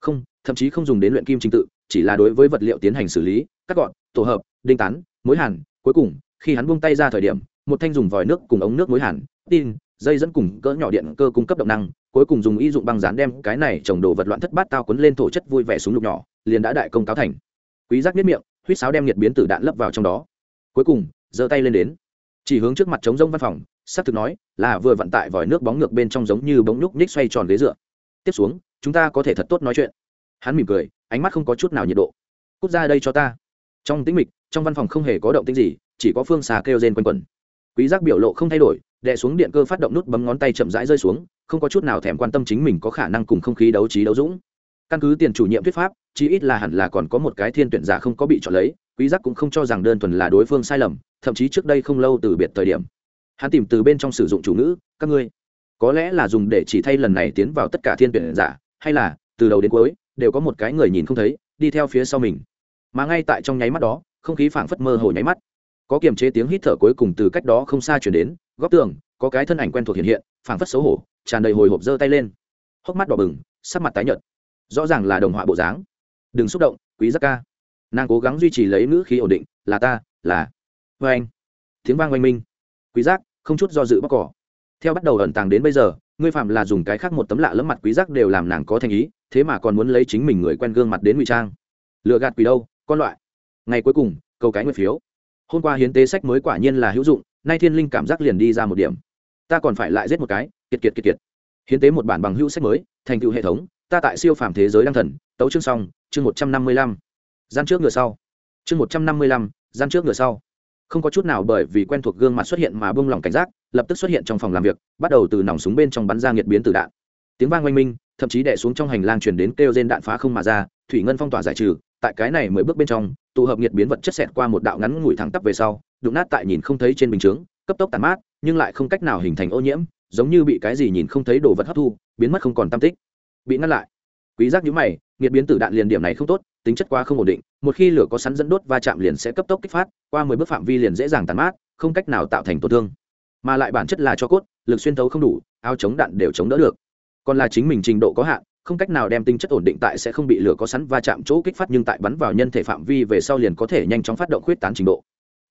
Không, thậm chí không dùng đến luyện kim trình tự, chỉ là đối với vật liệu tiến hành xử lý, cắt gọn, tổ hợp, đinh tán, mối hàn, cuối cùng, khi hắn buông tay ra thời điểm, một thanh dùng vòi nước cùng ống nước mối hàn, tin, dây dẫn cùng cỡ nhỏ điện cơ cung cấp động năng, cuối cùng dùng y dụng băng dán đem cái này trồng đồ vật loạn thất bát tao quấn lên thổ chất vui vẻ súng lục nhỏ, liền đã đại công cáo thành. Quý giác biết miệng huýt sáo đem nhiệt biến tử đạn lấp vào trong đó. Cuối cùng giơ tay lên đến. Chỉ hướng trước mặt trống rông văn phòng xác thực nói, là vừa vận tải vòi nước bóng ngược bên trong giống như bóng nhúc nhích xoay tròn ghế dựa. Tiếp xuống, chúng ta có thể thật tốt nói chuyện. Hắn mỉm cười, ánh mắt không có chút nào nhiệt độ. Cút ra đây cho ta. Trong tĩnh mịch, trong văn phòng không hề có động tĩnh gì, chỉ có phương xà kêu rên quanh quẩn. Quý giác biểu lộ không thay đổi, đè xuống điện cơ phát động nút bấm ngón tay chậm rãi rơi xuống, không có chút nào thèm quan tâm chính mình có khả năng cùng không khí đấu trí đấu dũng. Căn cứ tiền chủ nhiệm thuyết pháp, chí ít là hẳn là còn có một cái thiên tuyển giả không có bị chọn lấy, quý giác cũng không cho rằng đơn thuần là đối phương sai lầm thậm chí trước đây không lâu từ biệt thời điểm. Hắn tìm từ bên trong sử dụng chủ ngữ, các ngươi, có lẽ là dùng để chỉ thay lần này tiến vào tất cả thiên tuyển giả, hay là, từ đầu đến cuối, đều có một cái người nhìn không thấy, đi theo phía sau mình. Mà ngay tại trong nháy mắt đó, không khí phảng phất mơ hồ nháy mắt. Có kiềm chế tiếng hít thở cuối cùng từ cách đó không xa chuyển đến, góc tường, có cái thân ảnh quen thuộc hiện hiện, phảng phất xấu hổ, tràn đầy hồi hộp giơ tay lên. Hốc mắt đỏ bừng, sắc mặt tái nhợt. Rõ ràng là đồng họa bộ dáng. Đừng xúc động, quý giác ca. Nàng cố gắng duy trì lấy ngữ khí ổn định, là ta, là vê anh. Tiếng vang oanh minh. Quý giác, không chút do dự bóc cỏ. Theo bắt đầu ẩn tàng đến bây giờ, ngươi phạm là dùng cái khác một tấm lạ lẫm mặt quý giác đều làm nàng có thành ý, thế mà còn muốn lấy chính mình người quen gương mặt đến ngụy trang. Lừa gạt quỷ đâu, con loại. Ngày cuối cùng, câu cái nguyệt phiếu. Hôm qua hiến tế sách mới quả nhiên là hữu dụng, nay thiên linh cảm giác liền đi ra một điểm. Ta còn phải lại giết một cái, kiệt kiệt kiệt kiệt. Hiến tế một bản bằng hữu sách mới, thành tựu hệ thống, ta tại siêu phàm thế giới đăng thần, tấu chương xong, chương một trăm năm mươi lăm. Gian trước ngựa sau. Chương một trăm năm mươi lăm, gian trước ngựa sau không có chút nào bởi vì quen thuộc gương mặt xuất hiện mà bông lỏng cảnh giác, lập tức xuất hiện trong phòng làm việc, bắt đầu từ nòng súng bên trong bắn ra nghiệt biến từ đạn. Tiếng vang oanh minh, thậm chí đẻ xuống trong hành lang chuyển đến kêu trên đạn phá không mà ra, thủy ngân phong tỏa giải trừ, tại cái này mới bước bên trong, tụ hợp nhiệt biến vật chất xẹt qua một đạo ngắn ngủi thẳng tắp về sau, đụng nát tại nhìn không thấy trên bình chướng, cấp tốc tàn mát, nhưng lại không cách nào hình thành ô nhiễm, giống như bị cái gì nhìn không thấy đồ vật hấp thu, biến mất không còn tam tích. Bị ngăn lại. Quý giác nhíu mày nghiệt biến tử đạn liền điểm này không tốt, tính chất quá không ổn định, một khi lửa có sắn dẫn đốt va chạm liền sẽ cấp tốc kích phát, qua mười bước phạm vi liền dễ dàng tàn mát, không cách nào tạo thành tổn thương. Mà lại bản chất là cho cốt, lực xuyên thấu không đủ, áo chống đạn đều chống đỡ được. Còn là chính mình trình độ có hạn, không cách nào đem tinh chất ổn định tại sẽ không bị lửa có sắn va chạm chỗ kích phát nhưng tại bắn vào nhân thể phạm vi về sau liền có thể nhanh chóng phát động khuyết tán trình độ.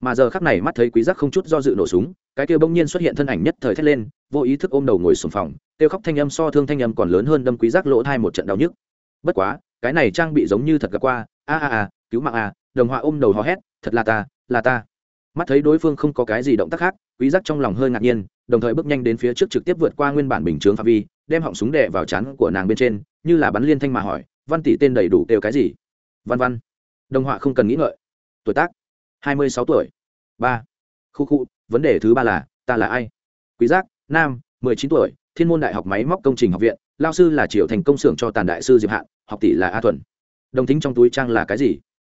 Mà giờ khắc này mắt thấy quý giác không chút do dự nổ súng, cái kia bỗng nhiên xuất hiện thân ảnh nhất thời thét lên, vô ý thức ôm đầu ngồi sùng phòng tiêu khóc thanh âm so thương thanh âm còn lớn hơn đâm quý giác lỗ thai một trận đau nhức bất quá, cái này trang bị giống như thật gặp qua. A a a, cứu mạng a, đồng họa ôm đầu hò hét, thật là ta là ta. Mắt thấy đối phương không có cái gì động tác khác, quý giác trong lòng hơi ngạc nhiên, đồng thời bước nhanh đến phía trước trực tiếp vượt qua nguyên bản bình chướng phạm vi, đem họng súng đè vào chán của nàng bên trên, như là bắn liên thanh mà hỏi, văn tỷ tên đầy đủ đều cái gì? Văn văn. Đồng họa không cần nghĩ ngợi. Tuổi tác? Hai mươi sáu tuổi. Ba. Khu khu, vấn đề thứ ba là, ta là ai? Quý giác, nam, mười chín tuổi, thiên môn đại học máy móc công trình học viện lao sư là triệu thành công xưởng cho tàn đại sư diệp hạn học tỷ là a thuần. Đồng tính trong túi trang là cái gì?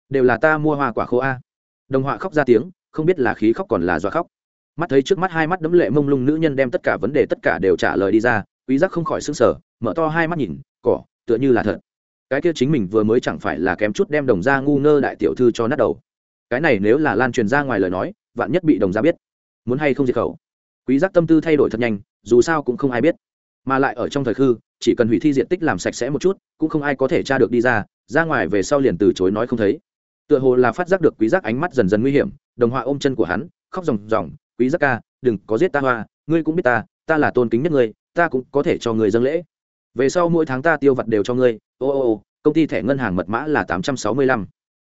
Đều là ta mua hoa quả khô a. Đồng họa khóc ra tiếng, không biết là khí khóc còn là do khóc. Mắt thấy trước mắt hai mắt đấm lệ mông lung nữ nhân đem tất cả vấn đề tất cả đều trả lời đi ra, quý giác không khỏi sững sờ, mở to hai mắt nhìn, cỏ, tựa như là thật. Cái kia chính mình vừa mới chẳng phải là kém chút đem đồng gia ngu ngơ đại tiểu thư cho nát đầu. Cái này nếu là lan truyền ra ngoài lời nói, vạn nhất bị đồng gia biết. Muốn hay không diệt khẩu? Quý giác tâm tư thay đổi thật nhanh, dù sao cũng không ai biết mà lại ở trong thời khư, chỉ cần hủy thi diện tích làm sạch sẽ một chút, cũng không ai có thể tra được đi ra ra ngoài về sau liền từ chối nói không thấy. Tựa hồ là phát giác được quý giác ánh mắt dần dần nguy hiểm, đồng họa ôm chân của hắn, khóc ròng ròng, quý giác ca, đừng có giết ta hoa, ngươi cũng biết ta ta là tôn kính nhất ngươi, ta cũng có thể cho người dâng lễ. Về sau mỗi tháng ta tiêu vặt đều cho ngươi, ô ô ô, công ty thẻ ngân hàng mật mã là tám trăm sáu mươi lăm.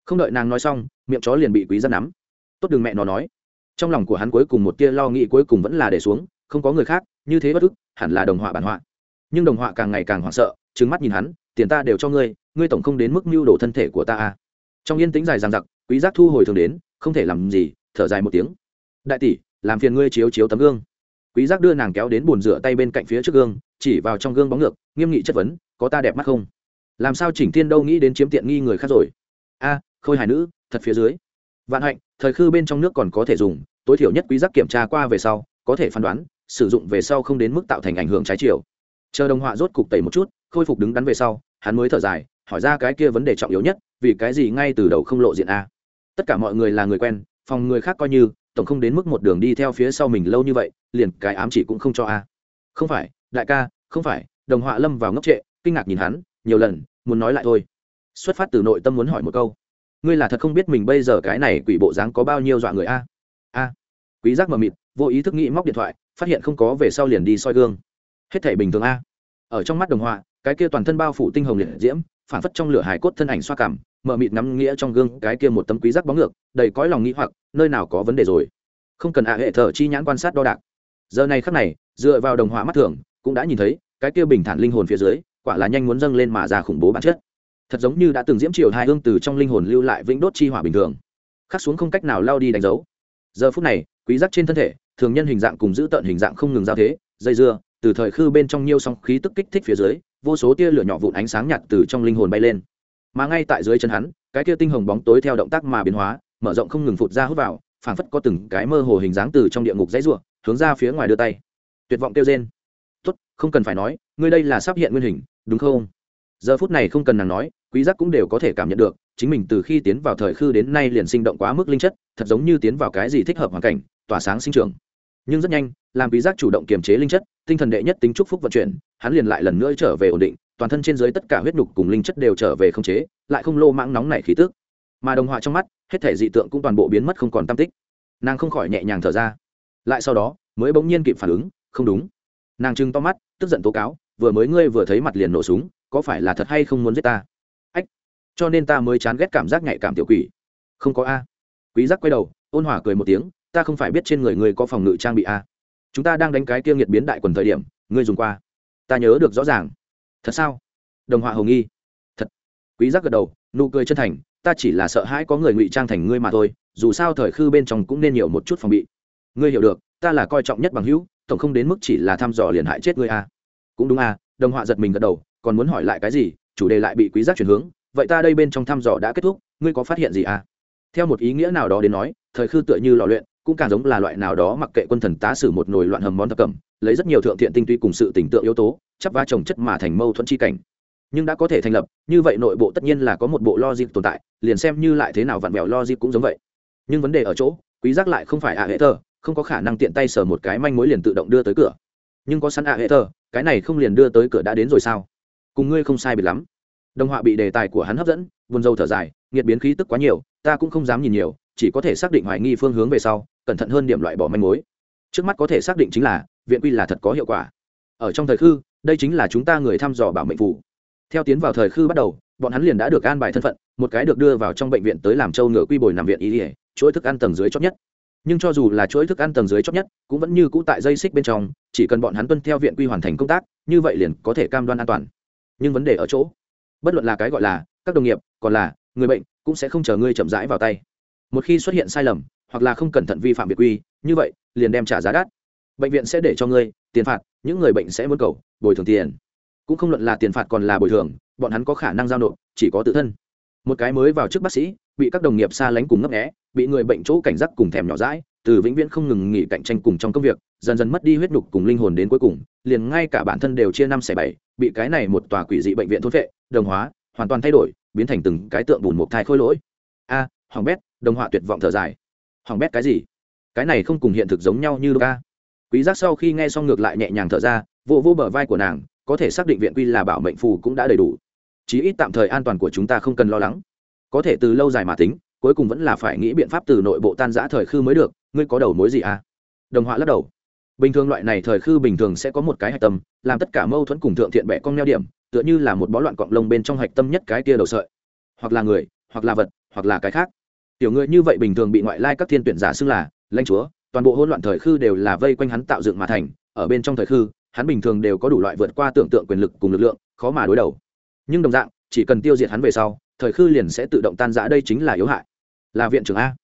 Không đợi nàng nói xong, miệng chó liền bị quý giác nắm. Tốt đừng mẹ nó nói. Trong lòng của hắn cuối cùng một tia lo nghĩ cuối cùng vẫn là để xuống không có người khác, như thế bất ức, hẳn là đồng họa bản họa. Nhưng đồng họa càng ngày càng hoảng sợ, trừng mắt nhìn hắn, tiền ta đều cho ngươi ngươi tổng không đến mức mưu đồ thân thể của ta à. trong yên tĩnh dài dằng dặc, quý giác thu hồi thường đến, không thể làm gì, thở dài một tiếng. Đại tỷ, làm phiền ngươi chiếu chiếu tấm gương. Quý giác đưa nàng kéo đến bồn rửa tay bên cạnh phía trước gương, chỉ vào trong gương bóng ngược, nghiêm nghị chất vấn, có ta đẹp mắt không? Làm sao chỉnh thiên đâu nghĩ đến chiếm tiện nghi người khác rồi? A, khôi hài nữ, thật phía dưới. Vạn hạnh, thời khư bên trong nước còn có thể dùng, tối thiểu nhất quý giác kiểm tra qua về sau, có thể phán đoán sử dụng về sau không đến mức tạo thành ảnh hưởng trái chiều. Chờ đồng họa rốt cục tẩy một chút, khôi phục đứng đắn về sau, hắn mới thở dài, hỏi ra cái kia vấn đề trọng yếu nhất, vì cái gì ngay từ đầu không lộ diện a? Tất cả mọi người là người quen, phòng người khác coi như, tổng không đến mức một đường đi theo phía sau mình lâu như vậy, liền cái ám chỉ cũng không cho a. Không phải, đại ca, không phải, đồng họa lâm vào ngốc trệ, kinh ngạc nhìn hắn, nhiều lần, muốn nói lại thôi. Xuất phát từ nội tâm muốn hỏi một câu. Ngươi là thật không biết mình bây giờ cái này quỷ bộ dáng có bao nhiêu dọa người a? A quý giác mờ mịt, vô ý thức nghĩ móc điện thoại, phát hiện không có về sau liền đi soi gương. Hết thể bình thường a. Ở trong mắt đồng họa, cái kia toàn thân bao phủ tinh hồng liệt diễm, phản phất trong lửa hải cốt thân ảnh xoa cảm, mờ mịt ngắm nghĩa trong gương cái kia một tấm quý giác bóng ngược, đầy cõi lòng nghĩ hoặc, nơi nào có vấn đề rồi. Không cần ạ hệ thở chi nhãn quan sát đo đạc. Giờ này khắc này, dựa vào đồng họa mắt thường, cũng đã nhìn thấy, cái kia bình thản linh hồn phía dưới, quả là nhanh muốn dâng lên mà ra khủng bố bản chất. Thật giống như đã từng diễm triều hai hương từ trong linh hồn lưu lại vĩnh đốt chi hỏa bình thường. Khắc xuống không cách nào lao đi đánh dấu. Giờ phút này quý giác trên thân thể, thường nhân hình dạng cùng giữ tận hình dạng không ngừng giao thế, dây dưa, từ thời khư bên trong nhiêu song khí tức kích thích phía dưới, vô số tia lửa nhỏ vụn ánh sáng nhạt từ trong linh hồn bay lên. Mà ngay tại dưới chân hắn, cái kia tinh hồng bóng tối theo động tác mà biến hóa, mở rộng không ngừng phụt ra hút vào, phảng phất có từng cái mơ hồ hình dáng từ trong địa ngục dãy rủa, hướng ra phía ngoài đưa tay. Tuyệt vọng tiêu rên. Tốt, không cần phải nói, ngươi đây là sắp hiện nguyên hình, đúng không? Giờ phút này không cần nàng nói, quý giác cũng đều có thể cảm nhận được, chính mình từ khi tiến vào thời khư đến nay liền sinh động quá mức linh chất, thật giống như tiến vào cái gì thích hợp hoàn cảnh tỏa sáng sinh trưởng. Nhưng rất nhanh, làm quý giác chủ động kiềm chế linh chất, tinh thần đệ nhất tính chúc phúc vận chuyển, hắn liền lại lần nữa trở về ổn định, toàn thân trên dưới tất cả huyết nhục cùng linh chất đều trở về không chế, lại không lô mãng nóng nảy khí tức. Mà đồng họa trong mắt, hết thể dị tượng cũng toàn bộ biến mất không còn tâm tích. Nàng không khỏi nhẹ nhàng thở ra. Lại sau đó, mới bỗng nhiên kịp phản ứng, không đúng. Nàng trừng to mắt, tức giận tố cáo, vừa mới ngươi vừa thấy mặt liền nổ súng, có phải là thật hay không muốn giết ta? Ách, cho nên ta mới chán ghét cảm giác nhạy cảm tiểu quỷ. Không có a. Quý giác quay đầu, ôn hòa cười một tiếng ta không phải biết trên người ngươi có phòng ngự trang bị a. Chúng ta đang đánh cái kia nghiệt biến đại quần thời điểm, ngươi dùng qua. Ta nhớ được rõ ràng. Thật sao? Đồng họa hồng nghi. Thật. Quý giác gật đầu, nụ cười chân thành, ta chỉ là sợ hãi có người ngụy trang thành ngươi mà thôi, dù sao thời khư bên trong cũng nên nhiều một chút phòng bị. Ngươi hiểu được, ta là coi trọng nhất bằng hữu, tổng không đến mức chỉ là thăm dò liền hại chết ngươi a. Cũng đúng a, đồng họa giật mình gật đầu, còn muốn hỏi lại cái gì, chủ đề lại bị quý giác chuyển hướng, vậy ta đây bên trong thăm dò đã kết thúc, ngươi có phát hiện gì à? theo một ý nghĩa nào đó đến nói thời khư tựa như lò luyện, cũng càng giống là loại nào đó mặc kệ quân thần tá sử một nồi loạn hầm món thập cẩm, lấy rất nhiều thượng thiện tinh túy cùng sự tình tượng yếu tố, chắp va trồng chất mà thành mâu thuẫn chi cảnh. Nhưng đã có thể thành lập, như vậy nội bộ tất nhiên là có một bộ logic tồn tại, liền xem như lại thế nào vặn vẹo logic cũng giống vậy. Nhưng vấn đề ở chỗ, quý giác lại không phải ạ hệ tờ, không có khả năng tiện tay sờ một cái manh mối liền tự động đưa tới cửa. Nhưng có sẵn ạ hệ tờ, cái này không liền đưa tới cửa đã đến rồi sao? Cùng ngươi không sai biệt lắm. Đồng họa bị đề tài của hắn hấp dẫn, buồn dâu thở dài, nghiệt biến khí tức quá nhiều, ta cũng không dám nhìn nhiều chỉ có thể xác định hoài nghi phương hướng về sau, cẩn thận hơn điểm loại bỏ manh mối. Trước mắt có thể xác định chính là, viện quy là thật có hiệu quả. Ở trong thời khư, đây chính là chúng ta người thăm dò bảo mệnh phủ theo tiến vào thời khư bắt đầu, bọn hắn liền đã được an bài thân phận, một cái được đưa vào trong bệnh viện tới làm châu ngựa quy bồi nằm viện ý ỉa chuỗi thức ăn tầng dưới chót nhất. Nhưng cho dù là chuỗi thức ăn tầng dưới chót nhất, cũng vẫn như cũ tại dây xích bên trong, chỉ cần bọn hắn tuân theo viện quy hoàn thành công tác, như vậy liền có thể cam đoan an toàn. Nhưng vấn đề ở chỗ, bất luận là cái gọi là, các đồng nghiệp, còn là người bệnh, cũng sẽ không chờ ngươi chậm rãi vào tay một khi xuất hiện sai lầm hoặc là không cẩn thận vi phạm biệt quy như vậy liền đem trả giá đắt. Bệnh viện sẽ để cho ngươi tiền phạt những người bệnh sẽ muốn cầu bồi thường tiền. Cũng không luận là tiền phạt còn là bồi thường bọn hắn có khả năng giao nộp chỉ có tự thân. Một cái mới vào trước bác sĩ bị các đồng nghiệp xa lánh cùng ngấp nghé bị người bệnh chỗ cảnh giác cùng thèm nhỏ rãi từ vĩnh viễn không ngừng nghỉ cạnh tranh cùng trong công việc dần dần mất đi huyết nhục cùng linh hồn đến cuối cùng liền ngay cả bản thân đều chia năm xẻ bảy bị cái này một tòa quỷ dị bệnh viện thốt vệ đồng hóa hoàn toàn thay đổi biến thành từng cái tượng bùn một thai khôi lỗi. A à, hoàng bét đồng họa tuyệt vọng thở dài. Hoàng bét cái gì? Cái này không cùng hiện thực giống nhau như ca quý giác sau khi nghe xong ngược lại nhẹ nhàng thở ra vô vô bờ vai của nàng, có thể xác định viện quy là bảo mệnh phù cũng đã đầy đủ. Chí ít tạm thời an toàn của chúng ta không cần lo lắng. Có thể từ lâu dài mà tính, cuối cùng vẫn là phải nghĩ biện pháp từ nội bộ tan giã thời khư mới được, ngươi có đầu mối gì à đồng họa lắc đầu. Bình thường loại này thời khư bình thường sẽ có một cái hạch tâm, làm tất cả mâu thuẫn cùng thượng thiện bẻ con neo điểm, tựa như là một bó loạn cọng lông bên trong hạch tâm nhất cái tia đầu sợi. Hoặc là người, hoặc là vật, hoặc là cái khác tiểu người như vậy bình thường bị ngoại lai các thiên tuyển giả xưng là lãnh chúa, toàn bộ hỗn loạn thời khư đều là vây quanh hắn tạo dựng mà thành, ở bên trong thời khư, hắn bình thường đều có đủ loại vượt qua tưởng tượng quyền lực cùng lực lượng, khó mà đối đầu. Nhưng đồng dạng, chỉ cần tiêu diệt hắn về sau, thời khư liền sẽ tự động tan rã, đây chính là yếu hại. Là viện trưởng a.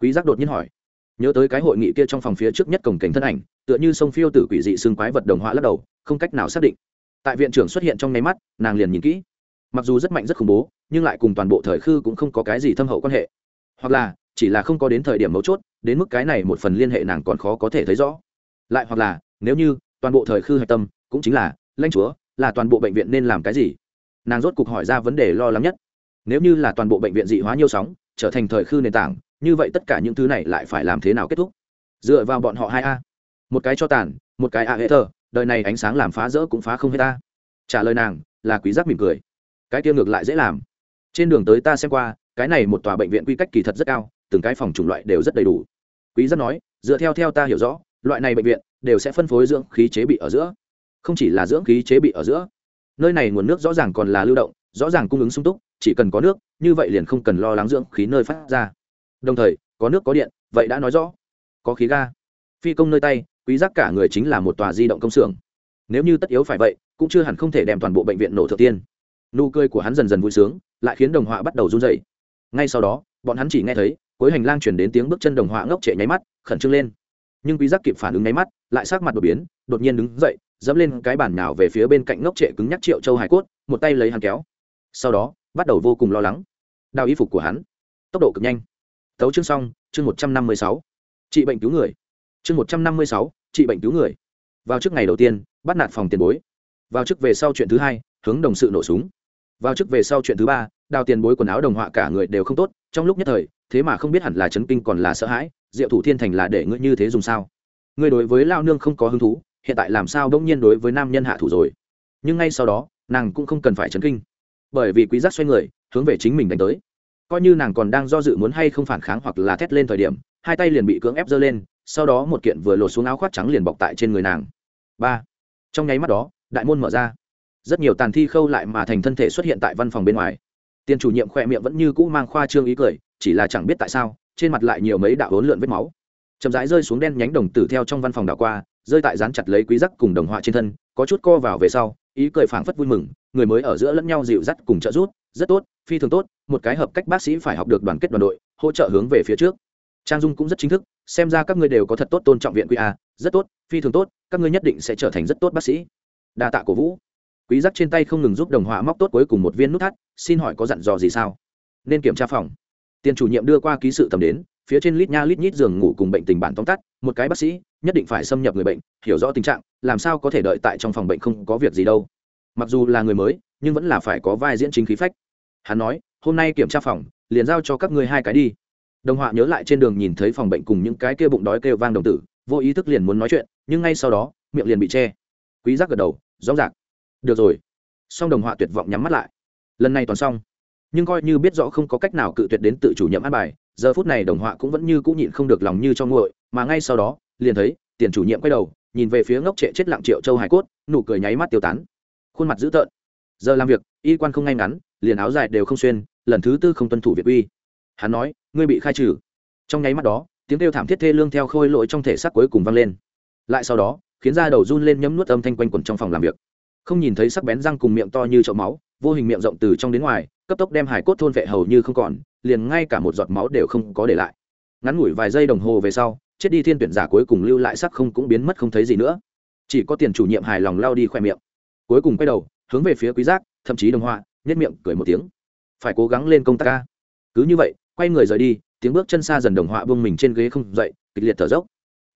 Quý giác đột nhiên hỏi. Nhớ tới cái hội nghị kia trong phòng phía trước nhất cổng cảnh thân ảnh, tựa như sông phiêu tử quỷ dị xương quái vật đồng hóa lắc đầu, không cách nào xác định. Tại viện trưởng xuất hiện trong nháy mắt, nàng liền nhìn kỹ. Mặc dù rất mạnh, rất khủng bố, nhưng lại cùng toàn bộ thời khư cũng không có cái gì thâm hậu quan hệ hoặc là chỉ là không có đến thời điểm mấu chốt, đến mức cái này một phần liên hệ nàng còn khó có thể thấy rõ. Lại hoặc là, nếu như, toàn bộ thời khư hạch tâm, cũng chính là, lãnh chúa, là toàn bộ bệnh viện nên làm cái gì? Nàng rốt cục hỏi ra vấn đề lo lắng nhất. Nếu như là toàn bộ bệnh viện dị hóa nhiều sóng, trở thành thời khư nền tảng, như vậy tất cả những thứ này lại phải làm thế nào kết thúc? Dựa vào bọn họ hai a. Một cái cho tàn, một cái a hệ thờ, đời này ánh sáng làm phá rỡ cũng phá không hết ta. Trả lời nàng, là quý giác mỉm cười. Cái kia ngược lại dễ làm. Trên đường tới ta xem qua cái này một tòa bệnh viện quy cách kỳ thật rất cao, từng cái phòng chủng loại đều rất đầy đủ. Quý giác nói, dựa theo theo ta hiểu rõ, loại này bệnh viện đều sẽ phân phối dưỡng khí chế bị ở giữa. Không chỉ là dưỡng khí chế bị ở giữa, nơi này nguồn nước rõ ràng còn là lưu động, rõ ràng cung ứng sung túc, chỉ cần có nước, như vậy liền không cần lo lắng dưỡng khí nơi phát ra. Đồng thời, có nước có điện, vậy đã nói rõ, có khí ga. Phi công nơi tay, quý giác cả người chính là một tòa di động công xưởng. Nếu như tất yếu phải vậy, cũng chưa hẳn không thể đem toàn bộ bệnh viện nổ thượng tiên. Nụ cười của hắn dần dần vui sướng, lại khiến đồng họa bắt đầu run rẩy ngay sau đó, bọn hắn chỉ nghe thấy, cuối hành lang chuyển đến tiếng bước chân đồng họa ngốc trệ nháy mắt, khẩn trương lên. Nhưng quý giác kịp phản ứng nháy mắt, lại sắc mặt đột biến, đột nhiên đứng dậy, dẫm lên cái bàn nào về phía bên cạnh ngốc trệ cứng nhắc triệu châu hải cốt, một tay lấy hắn kéo. Sau đó, bắt đầu vô cùng lo lắng. Đào y phục của hắn, tốc độ cực nhanh. Tấu chương xong, chương một trăm năm mươi sáu. Trị bệnh cứu người. Chương một trăm năm mươi sáu, trị bệnh cứu người. Vào trước ngày đầu tiên, bắt nạt phòng tiền bối. Vào trước về sau chuyện thứ hai, hướng đồng sự nổ súng. Vào trước về sau chuyện thứ ba đào tiền bối quần áo đồng họa cả người đều không tốt, trong lúc nhất thời, thế mà không biết hẳn là chấn kinh còn là sợ hãi, diệu thủ thiên thành là để ngươi như thế dùng sao? Ngươi đối với lao nương không có hứng thú, hiện tại làm sao đông nhiên đối với nam nhân hạ thủ rồi? Nhưng ngay sau đó, nàng cũng không cần phải chấn kinh. Bởi vì quý giác xoay người, hướng về chính mình đánh tới. Coi như nàng còn đang do dự muốn hay không phản kháng hoặc là thét lên thời điểm, hai tay liền bị cưỡng ép giơ lên, sau đó một kiện vừa lột xuống áo khoác trắng liền bọc tại trên người nàng. Ba. Trong nháy mắt đó, đại môn mở ra. Rất nhiều tàn thi khâu lại mà thành thân thể xuất hiện tại văn phòng bên ngoài tiền chủ nhiệm khỏe miệng vẫn như cũ mang khoa trương ý cười chỉ là chẳng biết tại sao trên mặt lại nhiều mấy đạo hỗn lượn vết máu. Chậm rãi rơi xuống đen nhánh đồng tử theo trong văn phòng đảo qua rơi tại dán chặt lấy quý giác cùng đồng họa trên thân có chút co vào về sau ý cười phảng phất vui mừng người mới ở giữa lẫn nhau dịu dắt cùng trợ giúp rất tốt phi thường tốt một cái hợp cách bác sĩ phải học được đoàn kết đoàn đội hỗ trợ hướng về phía trước. Trang dung cũng rất chính thức xem ra các ngươi đều có thật tốt tôn trọng viện QA, rất tốt phi thường tốt các ngươi nhất định sẽ trở thành rất tốt bác sĩ. Đa tạ cổ vũ quý giác trên tay không ngừng giúp đồng họa móc tốt cuối cùng một viên nút thắt, xin hỏi có dặn dò gì sao? Nên kiểm tra phòng. Tiền chủ nhiệm đưa qua ký sự tầm đến, phía trên lít nha lít nhít giường ngủ cùng bệnh tình bản tóm tắt, một cái bác sĩ, nhất định phải xâm nhập người bệnh, hiểu rõ tình trạng, làm sao có thể đợi tại trong phòng bệnh không có việc gì đâu. Mặc dù là người mới, nhưng vẫn là phải có vai diễn chính khí phách. Hắn nói, hôm nay kiểm tra phòng, liền giao cho các ngươi hai cái đi. Đồng họa nhớ lại trên đường nhìn thấy phòng bệnh cùng những cái kia bụng đói kêu vang đồng tử, vô ý thức liền muốn nói chuyện, nhưng ngay sau đó, miệng liền bị che. Quý giác gật đầu, rõ ràng được rồi. Song đồng họa tuyệt vọng nhắm mắt lại. Lần này toàn xong. Nhưng coi như biết rõ không có cách nào cự tuyệt đến tự chủ nhiệm ăn bài, giờ phút này đồng họa cũng vẫn như cũng nhịn không được lòng như cho nguội, mà ngay sau đó, liền thấy, tiền chủ nhiệm quay đầu, nhìn về phía ngốc trệ chết lặng triệu châu hải cốt, nụ cười nháy mắt tiêu tán. Khuôn mặt dữ tợn. Giờ làm việc, y quan không ngay ngắn, liền áo dài đều không xuyên, lần thứ tư không tuân thủ việc uy. Hắn nói, ngươi bị khai trừ. Trong nháy mắt đó, tiếng kêu thảm thiết thê lương theo khôi lỗi trong thể xác cuối cùng vang lên. Lại sau đó, khiến da đầu run lên nhấm nuốt âm thanh quanh quẩn trong phòng làm việc không nhìn thấy sắc bén răng cùng miệng to như chậu máu, vô hình miệng rộng từ trong đến ngoài, cấp tốc đem hải cốt thôn vệ hầu như không còn, liền ngay cả một giọt máu đều không có để lại. Ngắn ngủi vài giây đồng hồ về sau, chết đi thiên tuyển giả cuối cùng lưu lại sắc không cũng biến mất không thấy gì nữa. Chỉ có tiền chủ nhiệm hài lòng lao đi khoe miệng. Cuối cùng quay đầu, hướng về phía quý giác, thậm chí đồng họa nhất miệng cười một tiếng. Phải cố gắng lên công tác ca cứ như vậy, quay người rời đi, tiếng bước chân xa dần đồng họa buông mình trên ghế không dậy, kịch liệt thở dốc.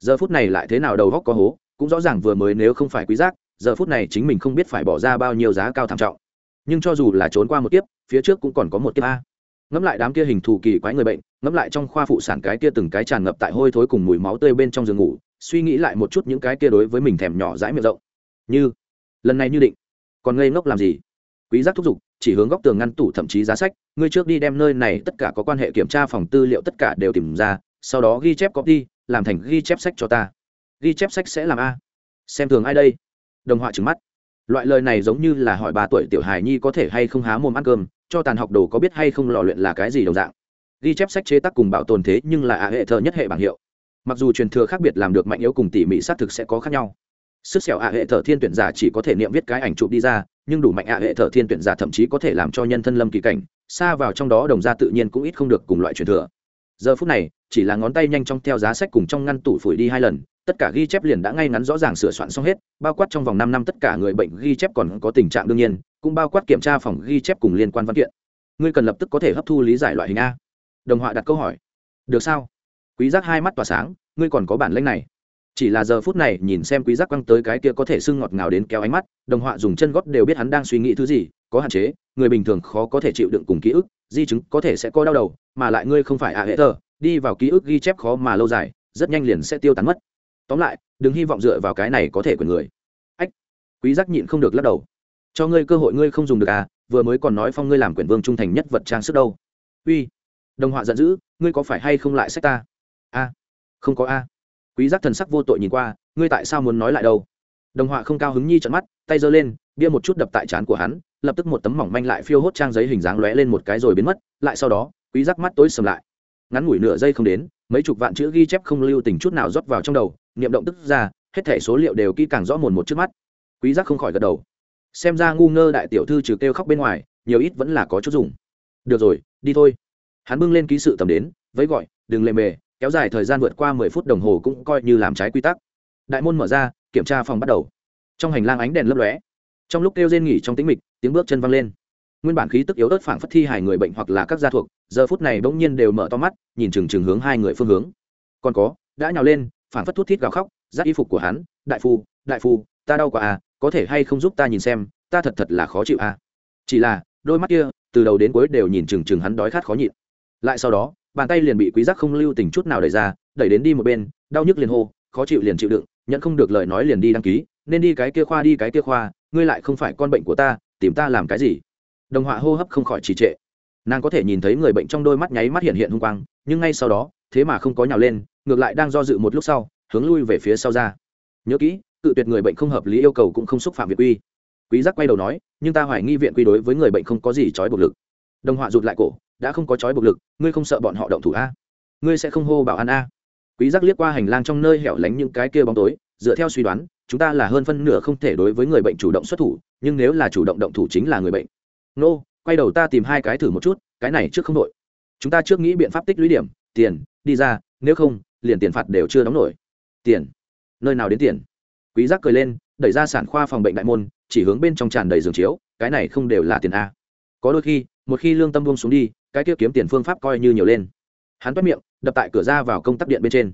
Giờ phút này lại thế nào đầu góc có hố, cũng rõ ràng vừa mới nếu không phải quý giác giờ phút này chính mình không biết phải bỏ ra bao nhiêu giá cao thảm trọng. Nhưng cho dù là trốn qua một kiếp, phía trước cũng còn có một kiếp a. Ngẫm lại đám kia hình thù kỳ quái người bệnh, ngẫm lại trong khoa phụ sản cái kia từng cái tràn ngập tại hôi thối cùng mùi máu tươi bên trong giường ngủ, suy nghĩ lại một chút những cái kia đối với mình thèm nhỏ dãi miệng rộng. Như, lần này như định, còn ngây ngốc làm gì? Quý giác thúc giục, chỉ hướng góc tường ngăn tủ thậm chí giá sách, ngươi trước đi đem nơi này tất cả có quan hệ kiểm tra phòng tư liệu tất cả đều tìm ra, sau đó ghi chép copy, làm thành ghi chép sách cho ta. Ghi chép sách sẽ làm a. Xem thường ai đây? Đồng họa trừng mắt. Loại lời này giống như là hỏi bà tuổi tiểu hài nhi có thể hay không há mồm ăn cơm, cho tàn học đồ có biết hay không lò luyện là cái gì đồng dạng. Ghi chép sách chế tác cùng bảo tồn thế nhưng là ạ hệ thờ nhất hệ bảng hiệu. Mặc dù truyền thừa khác biệt làm được mạnh yếu cùng tỉ mỉ xác thực sẽ có khác nhau. Sức xẻo ạ hệ thờ thiên tuyển giả chỉ có thể niệm viết cái ảnh chụp đi ra, nhưng đủ mạnh ạ hệ thờ thiên tuyển giả thậm chí có thể làm cho nhân thân lâm kỳ cảnh, xa vào trong đó đồng ra tự nhiên cũng ít không được cùng loại truyền thừa. Giờ phút này, chỉ là ngón tay nhanh trong theo giá sách cùng trong ngăn tủ phủi đi hai lần tất cả ghi chép liền đã ngay ngắn rõ ràng sửa soạn xong hết, bao quát trong vòng năm năm tất cả người bệnh ghi chép còn có tình trạng đương nhiên, cũng bao quát kiểm tra phòng ghi chép cùng liên quan văn kiện. Ngươi cần lập tức có thể hấp thu lý giải loại hình a. Đồng họa đặt câu hỏi. Được sao? Quý giác hai mắt tỏa sáng, ngươi còn có bản lĩnh này. Chỉ là giờ phút này nhìn xem quý giác quăng tới cái kia có thể sưng ngọt ngào đến kéo ánh mắt, đồng họa dùng chân gót đều biết hắn đang suy nghĩ thứ gì, có hạn chế, người bình thường khó có thể chịu đựng cùng ký ức, di chứng có thể sẽ có đau đầu, mà lại ngươi không phải ạ hệ thờ, đi vào ký ức ghi chép khó mà lâu dài, rất nhanh liền sẽ tiêu tán mất tóm lại, đừng hy vọng dựa vào cái này có thể quyền người. Ách, quý giác nhịn không được lắc đầu. Cho ngươi cơ hội ngươi không dùng được à vừa mới còn nói phong ngươi làm quyển vương trung thành nhất vật trang sức đâu. Uy, đồng họa giận dữ, ngươi có phải hay không lại sách ta? A, không có a. Quý giác thần sắc vô tội nhìn qua, ngươi tại sao muốn nói lại đâu? Đồng họa không cao hứng nhi trợn mắt, tay giơ lên, bia một chút đập tại trán của hắn, lập tức một tấm mỏng manh lại phiêu hốt trang giấy hình dáng lóe lên một cái rồi biến mất, lại sau đó, quý giác mắt tối sầm lại. Ngắn ngủi nửa giây không đến, mấy chục vạn chữ ghi chép không lưu tình chút nào rót vào trong đầu niệm động tức ra, hết thảy số liệu đều kỹ càng rõ mồn một trước mắt. Quý giác không khỏi gật đầu. Xem ra ngu ngơ đại tiểu thư trừ kêu khóc bên ngoài, nhiều ít vẫn là có chút dùng. Được rồi, đi thôi. Hắn bưng lên ký sự tầm đến với gọi, đừng lề mề, kéo dài thời gian vượt qua mười phút đồng hồ cũng coi như làm trái quy tắc. Đại môn mở ra, kiểm tra phòng bắt đầu. Trong hành lang ánh đèn lấp lóe. Trong lúc kêu rên nghỉ trong tĩnh mịch, tiếng bước chân văng lên. Nguyên bản khí tức yếu ớt phảng phất thi hài người bệnh hoặc là các gia thuộc, giờ phút này bỗng nhiên đều mở to mắt, nhìn chừng chừng hướng hai người phương hướng. Còn có, đã nhào lên phảng phất thút thít gào khóc giáp y phục của hắn, đại phu đại phu, ta đau quá à có thể hay không giúp ta nhìn xem, ta thật thật là khó chịu à. Chỉ là, đôi mắt kia, từ đầu đến cuối đều nhìn chừng chừng hắn đói khát khó nhịn. Lại sau đó, bàn tay liền bị quý giác không lưu tình chút nào đẩy ra, đẩy đến đi một bên, đau nhức liền hô, khó chịu liền chịu đựng, nhận không được lời nói liền đi đăng ký, nên đi cái kia khoa đi cái kia khoa, ngươi lại không phải con bệnh của ta, tìm ta làm cái gì? Đồng họa hô hấp không khỏi trì trệ. Nàng có thể nhìn thấy người bệnh trong đôi mắt nháy mắt hiện hiện hung quang, nhưng ngay sau đó, thế mà không có nhào lên ngược lại đang do dự một lúc sau, hướng lui về phía sau ra. Nhớ kỹ, cự tuyệt người bệnh không hợp lý yêu cầu cũng không xúc phạm việc quy quý giác quay đầu nói, nhưng ta hoài nghi viện quy đối với người bệnh không có gì trói buộc lực. Đồng họa rụt lại cổ, đã không có trói buộc lực, ngươi không sợ bọn họ động thủ a? Ngươi sẽ không hô bảo an a? Quý giác liếc qua hành lang trong nơi hẻo lánh những cái kia bóng tối, dựa theo suy đoán, chúng ta là hơn phân nửa không thể đối với người bệnh chủ động xuất thủ, nhưng nếu là chủ động động thủ chính là người bệnh. Nô, quay đầu ta tìm hai cái thử một chút, cái này trước không đội. Chúng ta trước nghĩ biện pháp tích lũy điểm, tiền, đi ra, nếu không liền tiền phạt đều chưa đóng nổi. Tiền? Nơi nào đến tiền? Quý giác cười lên, đẩy ra sản khoa phòng bệnh đại môn, chỉ hướng bên trong tràn đầy giường chiếu, cái này không đều là tiền a. Có đôi khi, một khi lương tâm buông xuống đi, cái kia kiếm tiền phương pháp coi như nhiều lên. Hắn toát miệng, đập tại cửa ra vào công tắc điện bên trên.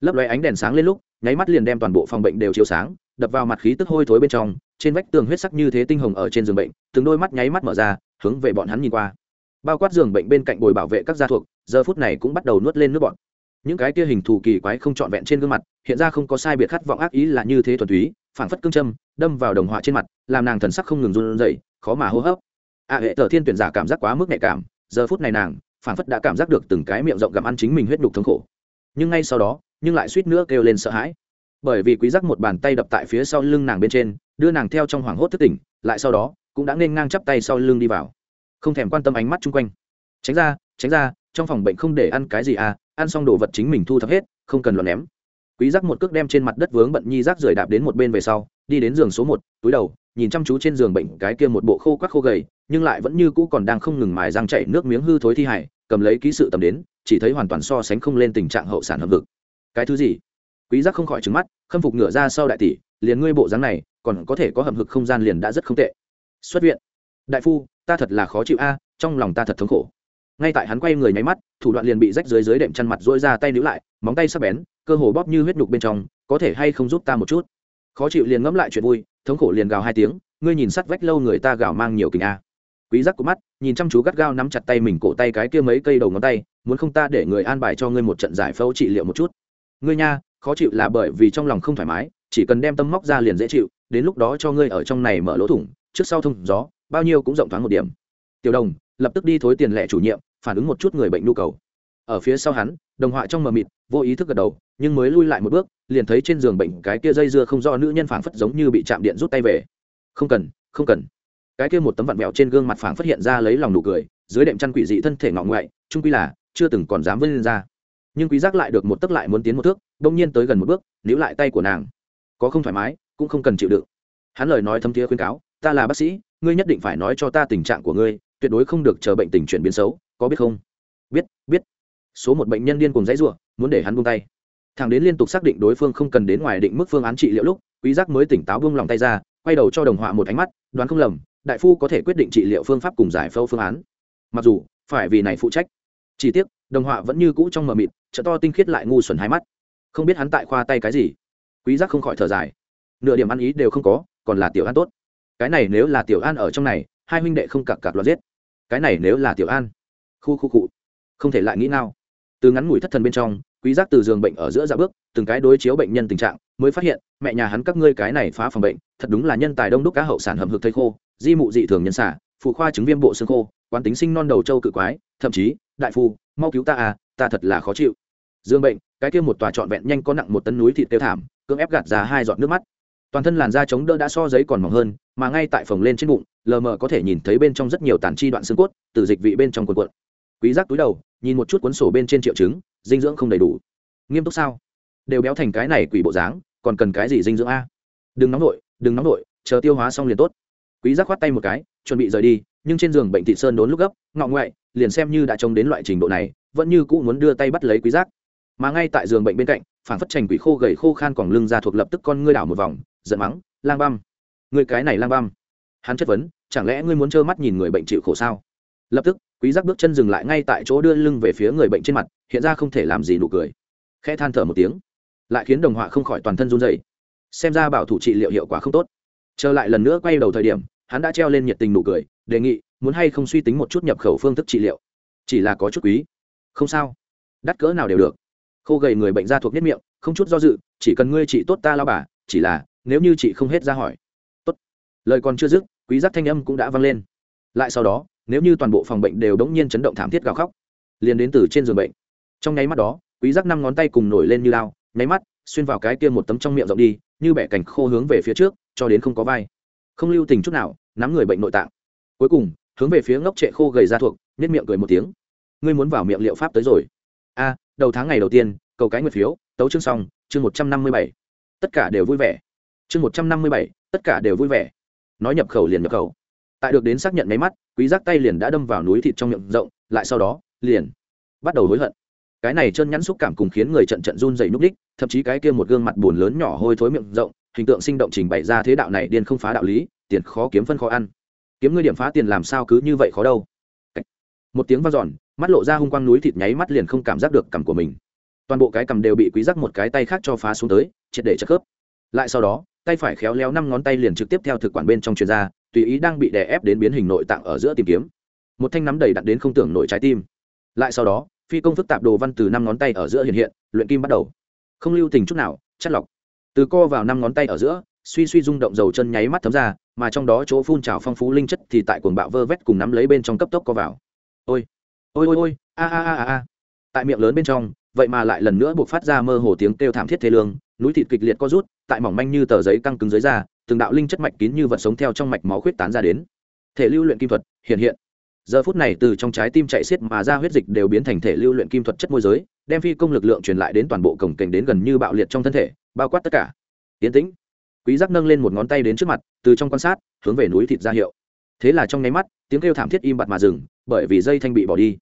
Lấp lóe ánh đèn sáng lên lúc, nháy mắt liền đem toàn bộ phòng bệnh đều chiếu sáng, đập vào mặt khí tức hôi thối bên trong, trên vách tường huyết sắc như thế tinh hồng ở trên giường bệnh, từng đôi mắt nháy mắt mở ra, hướng về bọn hắn nhìn qua. Bao quát giường bệnh bên cạnh bồi bảo vệ các gia thuộc, giờ phút này cũng bắt đầu nuốt lên nước bọn những cái kia hình thù kỳ quái không trọn vẹn trên gương mặt, hiện ra không có sai biệt khát vọng ác ý là như thế thuần túy, phảng phất cương châm, đâm vào đồng họa trên mặt, làm nàng thần sắc không ngừng run rẩy, khó mà hô hấp. A hệ tờ thiên tuyển giả cảm giác quá mức nhạy cảm, giờ phút này nàng, phảng phất đã cảm giác được từng cái miệng rộng gặm ăn chính mình huyết đục thống khổ. Nhưng ngay sau đó, nhưng lại suýt nữa kêu lên sợ hãi. Bởi vì quý giác một bàn tay đập tại phía sau lưng nàng bên trên, đưa nàng theo trong hoảng hốt thức tỉnh, lại sau đó, cũng đã nên ngang chắp tay sau lưng đi vào. Không thèm quan tâm ánh mắt chung quanh. Tránh ra tránh ra, trong phòng bệnh không để ăn cái gì à ăn xong đồ vật chính mình thu thập hết, không cần lọt ném. Quý giác một cước đem trên mặt đất vướng bận nhi rác rưởi đạp đến một bên về sau, đi đến giường số một, túi đầu, nhìn chăm chú trên giường bệnh cái kia một bộ khô quắc khô gầy, nhưng lại vẫn như cũ còn đang không ngừng mài răng chảy nước miếng hư thối thi hải cầm lấy ký sự tầm đến, chỉ thấy hoàn toàn so sánh không lên tình trạng hậu sản hợp lực. cái thứ gì? Quý giác không khỏi trừng mắt, khâm phục ngửa ra sau đại tỷ, liền ngươi bộ dáng này, còn có thể có hầm hực không gian liền đã rất không tệ. Xuất viện. Đại phu, ta thật là khó chịu a, trong lòng ta thật thống khổ ngay tại hắn quay người nháy mắt, thủ đoạn liền bị rách dưới dưới đệm chăn mặt dỗi ra tay níu lại, móng tay sắp bén, cơ hồ bóp như huyết nhục bên trong, có thể hay không giúp ta một chút? Khó chịu liền ngẫm lại chuyện vui, thống khổ liền gào hai tiếng, ngươi nhìn sắt vách lâu người ta gào mang nhiều kính a. Quý giác của mắt, nhìn chăm chú gắt gao nắm chặt tay mình cổ tay cái kia mấy cây đầu ngón tay, muốn không ta để người an bài cho ngươi một trận giải phẫu trị liệu một chút. Ngươi nha, khó chịu là bởi vì trong lòng không thoải mái, chỉ cần đem tâm móc ra liền dễ chịu, đến lúc đó cho ngươi ở trong này mở lỗ thủng, trước sau thông gió, bao nhiêu cũng rộng thoáng một điểm. Tiểu đồng, lập tức đi thối tiền lẻ chủ nhiệm phản ứng một chút người bệnh nhu cầu. Ở phía sau hắn, đồng họa trong mờ mịt, vô ý thức gật đầu, nhưng mới lui lại một bước, liền thấy trên giường bệnh cái kia dây dưa không do nữ nhân phảng phất giống như bị chạm điện rút tay về. Không cần không cần. Cái kia một tấm vặn vẹo trên gương mặt phảng phất hiện ra lấy lòng nụ cười, dưới đệm chăn quỷ dị thân thể ngọ ngoại, trung quy là chưa từng còn dám vươn lên ra. Nhưng quý giác lại được một tấc lại muốn tiến một thước đông nhiên tới gần một bước, níu lại tay của nàng. Có không thoải mái, cũng không cần chịu đựng. Hắn lời nói thâm thiế khuyên cáo, ta là bác sĩ, ngươi nhất định phải nói cho ta tình trạng của ngươi, tuyệt đối không được chờ bệnh tình chuyển biến xấu có biết không? Biết biết. Số một bệnh nhân điên cùng dãy ruộng muốn để hắn buông tay. Thằng đến liên tục xác định đối phương không cần đến ngoài định mức phương án trị liệu lúc, quý giác mới tỉnh táo buông lòng tay ra, quay đầu cho đồng họa một ánh mắt, đoán không lầm, đại phu có thể quyết định trị liệu phương pháp cùng giải phẫu phương án. Mặc dù, phải vì này phụ trách. Chỉ tiếc, đồng họa vẫn như cũ trong mờ mịt, trợ to tinh khiết lại ngu xuẩn hai mắt. Không biết hắn tại khoa tay cái gì. Quý giác không khỏi thở dài. Nửa điểm ăn ý đều không có, còn là tiểu an tốt. Cái này nếu là tiểu an ở trong này, hai huynh đệ không cặc cặc loạt giết. Cái này nếu là tiểu an khu khu cụ không thể lại nghĩ nào từ ngắn ngủi thất thần bên trong, quý giác từ giường bệnh ở giữa dạ bước, từng cái đối chiếu bệnh nhân tình trạng, mới phát hiện, mẹ nhà hắn các ngươi cái này phá phòng bệnh, thật đúng là nhân tài đông đúc cá hậu sản hầm hực thấy khô, di mụ dị thường nhân xả, phụ khoa chứng viêm bộ xương khô, quán tính sinh non đầu châu cự quái, thậm chí, đại phu, mau cứu ta à ta thật là khó chịu. Dương bệnh, cái kia một tòa trọn vẹn nhanh có nặng một tấn núi thịt tiêu thảm, cưỡng ép gạt ra hai giọt nước mắt. Toàn thân làn da chống đỡ đã so giấy còn mỏng hơn, mà ngay tại phòng lên trên bụng, lờ mờ có thể nhìn thấy bên trong rất nhiều tàn chi đoạn xương cốt, từ dịch vị bên trong quần quận quý giác túi đầu, nhìn một chút cuốn sổ bên trên triệu chứng, dinh dưỡng không đầy đủ. Nghiêm túc sao? Đều béo thành cái này quỷ bộ dáng, còn cần cái gì dinh dưỡng a? Đừng nóng nổi đừng nóng nổi chờ tiêu hóa xong liền tốt. Quý giác khoát tay một cái, chuẩn bị rời đi, nhưng trên giường bệnh thị sơn đốn lúc gấp, ngọ ngoại, liền xem như đã trông đến loại trình độ này, vẫn như cũ muốn đưa tay bắt lấy quý giác mà ngay tại giường bệnh bên cạnh phản phất trành quỷ khô gầy khô khan còn lưng ra thuộc lập tức con ngươi đảo một vòng, giận mắng, lang băm! Người cái này lang băm! Hắn chất vấn, chẳng lẽ ngươi muốn trơ mắt nhìn người bệnh chịu khổ sao? Lập tức, quý giác bước chân dừng lại ngay tại chỗ đưa lưng về phía người bệnh trên mặt, hiện ra không thể làm gì nụ cười. Khẽ than thở một tiếng, lại khiến đồng họa không khỏi toàn thân run rẩy. Xem ra bảo thủ trị liệu hiệu quả không tốt. Trở lại lần nữa quay đầu thời điểm, hắn đã treo lên nhiệt tình nụ cười, đề nghị, muốn hay không suy tính một chút nhập khẩu phương thức trị liệu. Chỉ là có chút quý. Không sao. Đắt cỡ nào đều được. Khô gầy người bệnh ra thuộc nhất miệng, không chút do dự, chỉ cần ngươi trị tốt ta lao bà, chỉ là, nếu như chị không hết ra hỏi. Tốt. Lời còn chưa dứt, quý giác thanh âm cũng đã vang lên. Lại sau đó nếu như toàn bộ phòng bệnh đều đống nhiên chấn động thảm thiết gào khóc, liền đến từ trên giường bệnh. Trong nháy mắt đó, quý giác năm ngón tay cùng nổi lên như lao, nháy mắt, xuyên vào cái kia một tấm trong miệng rộng đi, như bẻ cảnh khô hướng về phía trước, cho đến không có vai. Không lưu tình chút nào, nắm người bệnh nội tạng. Cuối cùng, hướng về phía ngốc trệ khô gầy ra thuộc nếp miệng cười một tiếng. Ngươi muốn vào miệng liệu pháp tới rồi. A, đầu tháng ngày đầu tiên, cầu cái nguyệt phiếu, tấu chương xong, chương một trăm năm mươi bảy. Tất cả đều vui vẻ. Chương một trăm năm mươi bảy, tất cả đều vui vẻ. Nói nhập khẩu liền nhập khẩu tại được đến xác nhận máy mắt, quý giác tay liền đã đâm vào núi thịt trong miệng rộng, lại sau đó, liền bắt đầu hối hận. Cái này chân nhắn xúc cảm cùng khiến người trận trận run dày núp đích, thậm chí cái kia một gương mặt buồn lớn nhỏ hôi thối miệng rộng, hình tượng sinh động trình bày ra thế đạo này điên không phá đạo lý, tiền khó kiếm phân khó ăn. Kiếm ngươi điểm phá tiền làm sao cứ như vậy khó đâu. Một tiếng vang dọn, mắt lộ ra hung quang núi thịt nháy mắt liền không cảm giác được cằm của mình. Toàn bộ cái cằm đều bị quý giác một cái tay khác cho phá xuống tới, triệt để chất khớp. Lại sau đó, tay phải khéo léo năm ngón tay liền trực tiếp theo thực quản bên trong truyền ra tùy ý đang bị đè ép đến biến hình nội tạng ở giữa tìm kiếm. Một thanh nắm đầy đặt đến không tưởng nổi trái tim. Lại sau đó, phi công phức tạp đồ văn từ năm ngón tay ở giữa hiện hiện, luyện kim bắt đầu. Không lưu tình chút nào chất lọc. Từ co vào năm ngón tay ở giữa, suy suy rung động dầu chân nháy mắt thấm ra, mà trong đó chỗ phun trào phong phú linh chất thì tại cuồng bạo vơ vét cùng nắm lấy bên trong cấp tốc co vào. Ôi ôi ôi ôi, a a a a tại miệng lớn bên trong, vậy mà lại lần nữa buộc phát ra mơ hồ tiếng kêu thảm thiết thế lương, núi thịt kịch liệt co rút, tại mỏng manh như tờ giấy căng cứng dưới da từng đạo linh chất mạch kín như vật sống theo trong mạch máu khuyết tán ra đến. Thể lưu luyện kim thuật, hiện hiện. Giờ phút này từ trong trái tim chạy xiết mà ra huyết dịch đều biến thành thể lưu luyện kim thuật chất môi giới, đem phi công lực lượng truyền lại đến toàn bộ cổng kềnh đến gần như bạo liệt trong thân thể, bao quát tất cả. Tiến tĩnh. Quý giác nâng lên một ngón tay đến trước mặt, từ trong quan sát, hướng về núi thịt ra hiệu. Thế là trong nháy mắt, tiếng kêu thảm thiết im bặt mà dừng, bởi vì dây thanh bị bỏ đi.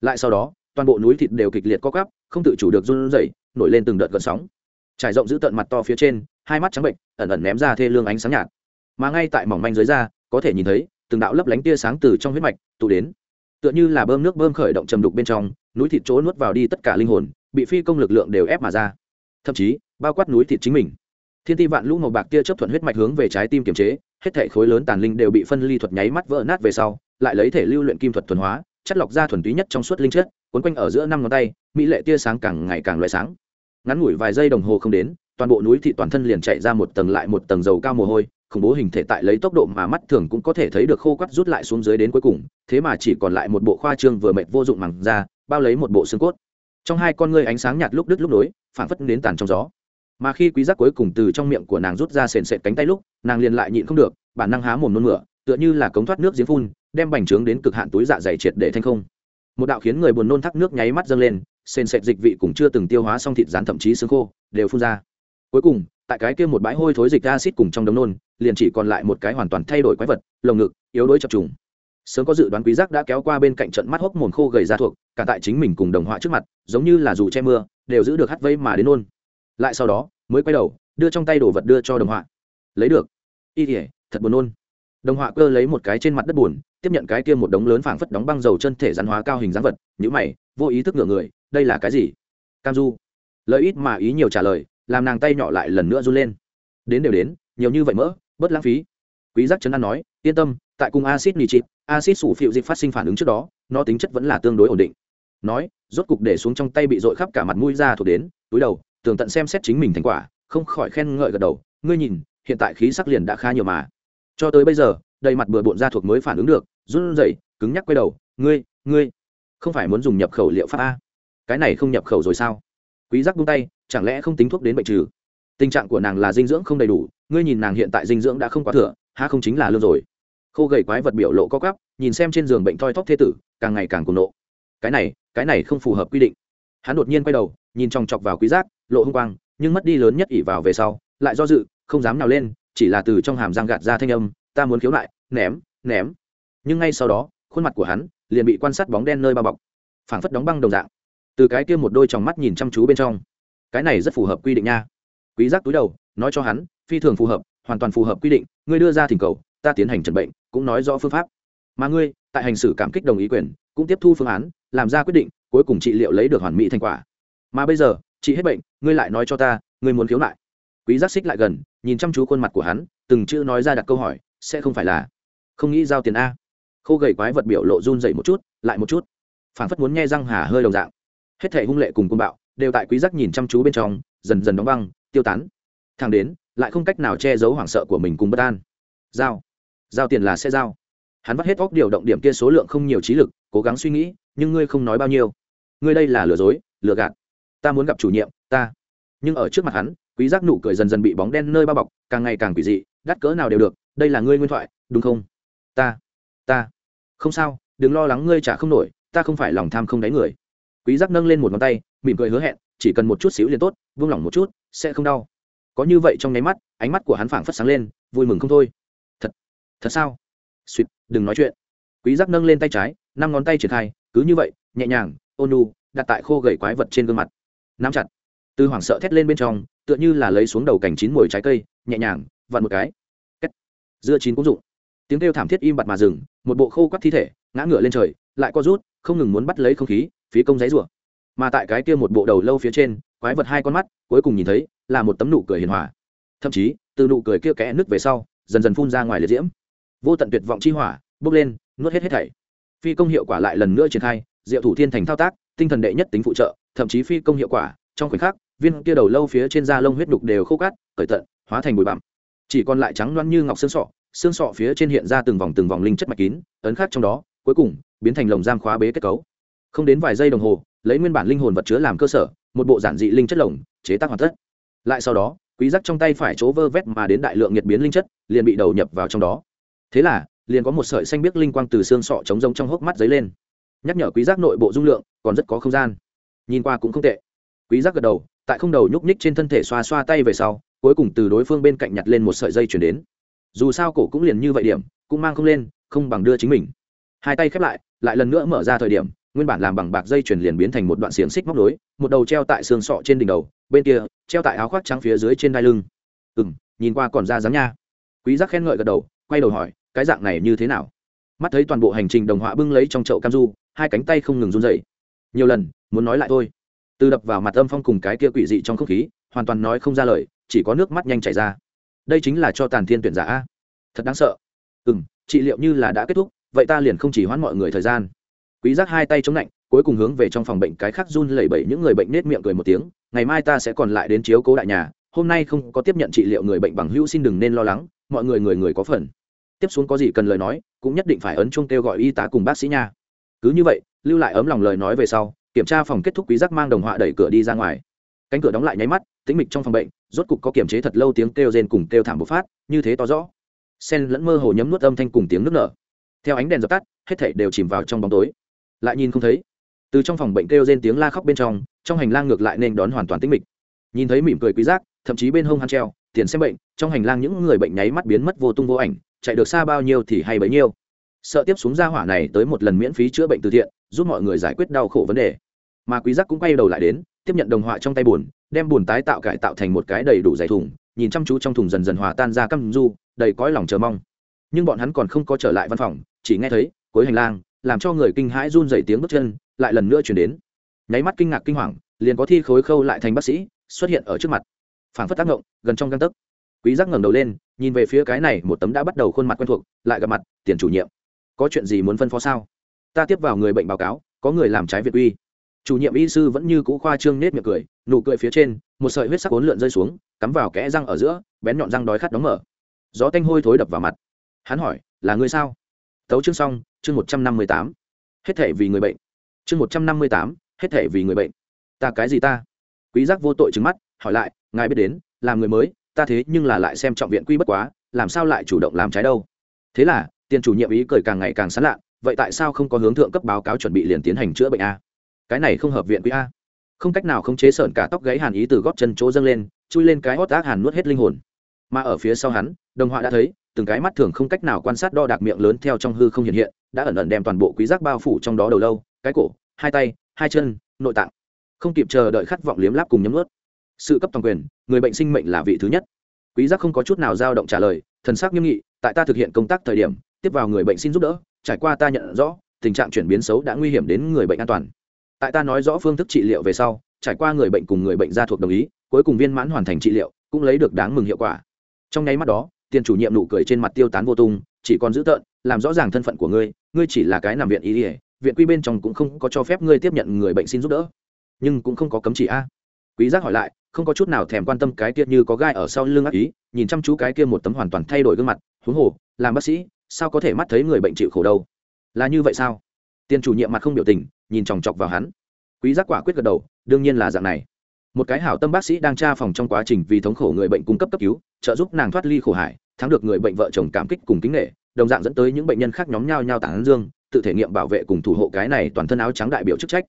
Lại sau đó, toàn bộ núi thịt đều kịch liệt co quắp, không tự chủ được run rẩy, nổi lên từng đợt gợn sóng. Trải rộng giữ tận mặt to phía trên hai mắt trắng bệnh, ẩn ẩn ném ra thê lương ánh sáng nhạt. Mà ngay tại mỏng manh dưới da, có thể nhìn thấy, từng đạo lấp lánh tia sáng từ trong huyết mạch tụ đến. Tựa như là bơm nước bơm khởi động trầm đục bên trong, núi thịt chỗ nuốt vào đi tất cả linh hồn, bị phi công lực lượng đều ép mà ra. Thậm chí, bao quát núi thịt chính mình. Thiên ti vạn lũ màu bạc tia chấp thuận huyết mạch hướng về trái tim kiềm chế, hết thể khối lớn tàn linh đều bị phân ly thuật nháy mắt vỡ nát về sau, lại lấy thể lưu luyện kim thuật thuần hóa, chất lọc ra thuần túy nhất trong suốt linh chất quấn quanh ở giữa năm ngón tay, mỹ lệ tia sáng càng ngày càng loại sáng. Ngắn ngủi vài giây đồng hồ không đến toàn bộ núi thị toàn thân liền chạy ra một tầng lại một tầng dầu cao mồ hôi, khủng bố hình thể tại lấy tốc độ mà mắt thường cũng có thể thấy được khô quắt rút lại xuống dưới đến cuối cùng, thế mà chỉ còn lại một bộ khoa trương vừa mệt vô dụng màng ra bao lấy một bộ xương cốt. Trong hai con ngươi ánh sáng nhạt lúc đứt lúc nối phản phất đến tàn trong gió. Mà khi quý giác cuối cùng từ trong miệng của nàng rút ra sền sệt cánh tay lúc, nàng liền lại nhịn không được, bản năng há mồm nôn mửa, tựa như là cống thoát nước giếng phun, đem bành trướng đến cực hạn túi dạ dày triệt để thanh không. Một đạo khiến người buồn nôn thác nước nháy mắt dâng lên, sền sệt dịch vị cũng chưa từng tiêu hóa xong thịt rán thậm chí xương khô, đều phun ra cuối cùng, tại cái kia một bãi hôi thối dịch acid cùng trong đống nôn, liền chỉ còn lại một cái hoàn toàn thay đổi quái vật, lồng ngực, yếu đuối chập trùng. Sớm có dự đoán quý giác đã kéo qua bên cạnh trận mắt hốc mồm khô gầy ra thuộc, cả tại chính mình cùng đồng họa trước mặt, giống như là dù che mưa, đều giữ được hắt vây mà đến nôn. Lại sau đó, mới quay đầu, đưa trong tay đồ vật đưa cho đồng họa. Lấy được. Y thể thật buồn nôn. Đồng họa cơ lấy một cái trên mặt đất buồn, tiếp nhận cái kia một đống lớn phảng phất đóng băng dầu chân thể rắn hóa cao hình dáng vật nhữ mày, vô ý thức ngửa người, đây là cái gì? Cam du. Lời ít mà ý nhiều trả lời làm nàng tay nhỏ lại lần nữa run lên. Đến đều đến, nhiều như vậy mỡ, bớt lãng phí. Quý giác chấn an nói, yên tâm, tại cùng acid nitric acid sủ phiệu dịch phát sinh phản ứng trước đó, nó tính chất vẫn là tương đối ổn định. Nói, rốt cục để xuống trong tay bị dội khắp cả mặt mũi ra thuộc đến, túi đầu, tường tận xem xét chính mình thành quả, không khỏi khen ngợi gật đầu, ngươi nhìn, hiện tại khí sắc liền đã khá nhiều mà. Cho tới bây giờ, đầy mặt bừa bộn ra thuộc mới phản ứng được, run rẩy, cứng nhắc quay đầu, ngươi ngươi, không phải muốn dùng nhập khẩu liệu pháp a? Cái này không nhập khẩu rồi sao? Quý giác buông tay, chẳng lẽ không tính thuốc đến bệnh trừ? Tình trạng của nàng là dinh dưỡng không đầy đủ, ngươi nhìn nàng hiện tại dinh dưỡng đã không quá thừa ha không chính là lương rồi? Khô gầy quái vật biểu lộ co quắp, nhìn xem trên giường bệnh thoi thóp thế tử, càng ngày càng cuồng nộ. Cái này cái này không phù hợp quy định. Hắn đột nhiên quay đầu, nhìn chòng chọc vào quý giác, lộ hung quang, nhưng mất đi lớn nhất ỉ vào về sau, lại do dự, không dám nào lên, chỉ là từ trong hàm răng gạt ra thanh âm, ta muốn khiếu lại ném ném. Nhưng ngay sau đó, khuôn mặt của hắn liền bị quan sát bóng đen nơi bao bọc, phảng phất đóng băng đồng dạng từ cái kia một đôi tròng mắt nhìn chăm chú bên trong. Cái này rất phù hợp quy định nha. Quý giác túi đầu, nói cho hắn, phi thường phù hợp, hoàn toàn phù hợp quy định, ngươi đưa ra thỉnh cầu, ta tiến hành trần bệnh, cũng nói rõ phương pháp. Mà ngươi, tại hành xử cảm kích đồng ý quyền, cũng tiếp thu phương án, làm ra quyết định, cuối cùng trị liệu lấy được hoàn mỹ thành quả. Mà bây giờ chị hết bệnh, ngươi lại nói cho ta, ngươi muốn khiếu nại. Quý giác xích lại gần, nhìn chăm chú khuôn mặt của hắn, từng chữ nói ra đặt câu hỏi, sẽ không phải là, không nghĩ giao tiền a. Khô gầy quái vật biểu lộ run dậy một chút, lại một chút. Phản phất muốn nghe răng hà hơi đồng dạng hết thể hung lệ cùng côn bạo, đều tại quý giác nhìn chăm chú bên trong, dần dần đóng băng, tiêu tán. Thang đến, lại không cách nào che giấu hoảng sợ của mình cùng bất an. Giao. Giao tiền là sẽ giao. Hắn vắt hết óc điều động điểm kia số lượng không nhiều trí lực, cố gắng suy nghĩ, nhưng ngươi không nói bao nhiêu. Ngươi đây là lừa dối, lừa gạt. Ta muốn gặp chủ nhiệm, ta. Nhưng ở trước mặt hắn, quý giác nụ cười dần dần bị bóng đen nơi bao bọc, càng ngày càng quỷ dị, đắt cỡ nào đều được, đây là ngươi nguyên thoại, đúng không? Ta. Ta. Không sao, đừng lo lắng ngươi trả không nổi, ta không phải lòng tham không đáy người quý giác nâng lên một ngón tay, mỉm cười hứa hẹn, chỉ cần một chút xíu liền tốt, vương lòng một chút, sẽ không đau. Có như vậy trong nháy mắt, ánh mắt của hắn phảng phất sáng lên, vui mừng không thôi. Thật thật sao? Suýt đừng nói chuyện. Quý giác nâng lên tay trái, năm ngón tay triển khai, cứ như vậy, nhẹ nhàng, ôn nu đặt tại khô gầy quái vật trên gương mặt. Nắm chặt. Từ hoảng sợ thét lên bên trong, tựa như là lấy xuống đầu cành chín mùi trái cây, nhẹ nhàng, vặn một cái. Kết. dưa chín cũng dụng tiếng kêu thảm thiết im bặt mà dừng, một bộ khô quắt thi thể, ngã ngửa lên trời, lại co rút, không ngừng muốn bắt lấy không khí phí công giấy rủa. Mà tại cái kia một bộ đầu lâu phía trên, quái vật hai con mắt cuối cùng nhìn thấy là một tấm nụ cười hiền hòa. Thậm chí, từ nụ cười kia kẽ nứt về sau, dần dần phun ra ngoài liệt diễm. Vô tận tuyệt vọng chi hỏa bốc lên, nuốt hết hết thảy. Phi công hiệu quả lại lần nữa triển khai, diệu thủ thiên thành thao tác, tinh thần đệ nhất tính phụ trợ, thậm chí phi công hiệu quả, trong khoảnh khắc, viên kia đầu lâu phía trên da lông huyết đục đều khô cát, cởi tận, hóa thành bụi bặm. Chỉ còn lại trắng loăn như ngọc xương sọ xương sọ phía trên hiện ra từng vòng từng vòng linh chất mạch kín, ấn khắc trong đó, cuối cùng biến thành lồng giam khóa bế kết cấu không đến vài giây đồng hồ, lấy nguyên bản linh hồn vật chứa làm cơ sở, một bộ giản dị linh chất lồng chế tác hoàn tất. Lại sau đó, quý giác trong tay phải chỗ vơ vét mà đến đại lượng nhiệt biến linh chất, liền bị đầu nhập vào trong đó. Thế là, liền có một sợi xanh biếc linh quang từ xương sọ chống rông trong hốc mắt dấy lên. Nhắc nhở quý giác nội bộ dung lượng, còn rất có không gian. Nhìn qua cũng không tệ. Quý giác gật đầu, tại không đầu nhúc nhích trên thân thể xoa xoa tay về sau, cuối cùng từ đối phương bên cạnh nhặt lên một sợi dây chuyển đến. Dù sao cổ cũng liền như vậy điểm, cũng mang không lên, không bằng đưa chính mình. Hai tay khép lại lại lần nữa mở ra thời điểm nguyên bản làm bằng bạc dây chuyền liền biến thành một đoạn xiềng xích móc nối, một đầu treo tại xương sọ trên đỉnh đầu, bên kia, treo tại áo khoác trắng phía dưới trên đai lưng. Ừ m nhìn qua còn ra dáng nha. Quý giác khen ngợi gật đầu, quay đầu hỏi, cái dạng này như thế nào? Mắt thấy toàn bộ hành trình đồng họa bưng lấy trong chậu cam du, hai cánh tay không ngừng run dậy nhiều lần, muốn nói lại thôi. Từ đập vào mặt âm phong cùng cái kia quỷ dị trong không khí, hoàn toàn nói không ra lời, chỉ có nước mắt nhanh chảy ra. Đây chính là cho tàn thiên tuyển giả. A thật đáng sợ. Ừ m trị liệu như là đã kết thúc, vậy ta liền không chỉ hoãn mọi người thời gian quý giác hai tay chống lạnh, cuối cùng hướng về trong phòng bệnh cái khác run lẩy bẩy những người bệnh nết miệng cười một tiếng, ngày mai ta sẽ còn lại đến chiếu cố đại nhà, hôm nay không có tiếp nhận trị liệu người bệnh bằng hữu xin đừng nên lo lắng, mọi người người người có phần. Tiếp xuống có gì cần lời nói, cũng nhất định phải ấn chuông kêu gọi y tá cùng bác sĩ nha. Cứ như vậy, lưu lại ấm lòng lời nói về sau, kiểm tra phòng kết thúc quý giác mang đồng họa đẩy cửa đi ra ngoài. Cánh cửa đóng lại nháy mắt, tĩnh mịch trong phòng bệnh, rốt cục có kiểm chế thật lâu tiếng kêu rên cùng kêu thảm bộc phát, như thế to rõ. Sen lẫn mơ hồ nhấm nuốt âm thanh cùng tiếng nước nở. Theo ánh đèn dập tắt, hết thảy đều chìm vào trong bóng tối lại nhìn không thấy. Từ trong phòng bệnh kêu rên tiếng la khóc bên trong trong hành lang ngược lại nên đón hoàn toàn tĩnh mịch. Nhìn thấy mỉm cười quý giác, thậm chí bên hông hắn treo, tiền xem bệnh, trong hành lang những người bệnh nháy mắt biến mất vô tung vô ảnh, chạy được xa bao nhiêu thì hay bấy nhiêu. Sợ tiếp xuống gia hỏa này tới một lần miễn phí chữa bệnh từ thiện, giúp mọi người giải quyết đau khổ vấn đề. Mà quý giác cũng quay đầu lại đến, tiếp nhận đồng họa trong tay buồn, đem buồn tái tạo cải tạo thành một cái đầy đủ dày thùng, nhìn chăm chú trong thùng dần dần hòa tan ra căm du, đầy cõi lòng chờ mong. Nhưng bọn hắn còn không có trở lại văn phòng, chỉ nghe thấy, cuối hành lang làm cho người kinh hãi run dày tiếng bước chân, lại lần nữa chuyển đến. Nháy mắt kinh ngạc kinh hoàng, liền có thi khối khâu lại thành bác sĩ, xuất hiện ở trước mặt. Phảng phất tác động gần trong găng tấc. Quý giác ngẩng đầu lên, nhìn về phía cái này một tấm đã bắt đầu khuôn mặt quen thuộc, lại gặp mặt, tiền chủ nhiệm. Có chuyện gì muốn phân phó sao? Ta tiếp vào người bệnh báo cáo, có người làm trái việc uy. Chủ nhiệm y sư vẫn như cũ khoa trương nết miệng cười, nụ cười phía trên, một sợi huyết sắc cuốn lượn rơi xuống, cắm vào kẽ răng ở giữa, bén nhọn răng đói khát đóng mở. Gió tanh hôi thối đập vào mặt. Hắn hỏi, là người sao? Tấu chương xong chương một trăm năm mươi tám. Hết thể vì người bệnh. Chương một trăm năm mươi tám, hết thể vì người bệnh. Ta cái gì ta? Quý giác vô tội trừng mắt, hỏi lại, ngài biết đến, làm người mới, ta thế nhưng là lại xem trọng viện quy bất quá, làm sao lại chủ động làm trái đâu? Thế là, tiền chủ nhiệm ý cười càng ngày càng sán lạ, vậy tại sao không có hướng thượng cấp báo cáo chuẩn bị liền tiến hành chữa bệnh a? Cái này không hợp viện quy a. Không cách nào không chế sợn cả tóc gáy hàn ý từ gót chân chỗ dâng lên, chui lên cái hót ác hàn nuốt hết linh hồn. Mà ở phía sau hắn, đồng họa đã thấy, từng cái mắt thường không cách nào quan sát đo đạc miệng lớn theo trong hư không hiện hiện đã ẩn ẩn đem toàn bộ quý giác bao phủ trong đó đầu lâu, cái cổ, hai tay, hai chân, nội tạng. Không kịp chờ đợi khát vọng liếm láp cùng nhấm ướt sự cấp toàn quyền, người bệnh sinh mệnh là vị thứ nhất. Quý giác không có chút nào dao động trả lời, thần sắc nghiêm nghị, tại ta thực hiện công tác thời điểm, tiếp vào người bệnh xin giúp đỡ, trải qua ta nhận rõ, tình trạng chuyển biến xấu đã nguy hiểm đến người bệnh an toàn. Tại ta nói rõ phương thức trị liệu về sau, trải qua người bệnh cùng người bệnh gia thuộc đồng ý, cuối cùng viên mãn hoàn thành trị liệu, cũng lấy được đáng mừng hiệu quả. Trong nháy mắt đó, tiền chủ nhiệm nụ cười trên mặt tiêu tán vô tung, chỉ còn giữ tợn, làm rõ ràng thân phận của ngươi ngươi chỉ là cái nằm viện y ỉa, viện quy bên trong cũng không có cho phép ngươi tiếp nhận người bệnh xin giúp đỡ. Nhưng cũng không có cấm chỉ a. Quý giác hỏi lại, không có chút nào thèm quan tâm cái kia như có gai ở sau lưng ác ý, nhìn chăm chú cái kia một tấm hoàn toàn thay đổi gương mặt, huống hồ, làm bác sĩ, sao có thể mắt thấy người bệnh chịu khổ đâu? Là như vậy sao? Tiền chủ nhiệm mặt không biểu tình, nhìn chòng chọc vào hắn. Quý giác quả quyết gật đầu, đương nhiên là dạng này. Một cái hảo tâm bác sĩ đang tra phòng trong quá trình vì thống khổ người bệnh cung cấp cấp cứu, trợ giúp nàng thoát ly khổ hải thắng được người bệnh vợ chồng cảm kích cùng kính nghệ đồng dạng dẫn tới những bệnh nhân khác nhóm nhau nhau tản dương, tự thể nghiệm bảo vệ cùng thủ hộ cái này toàn thân áo trắng đại biểu chức trách.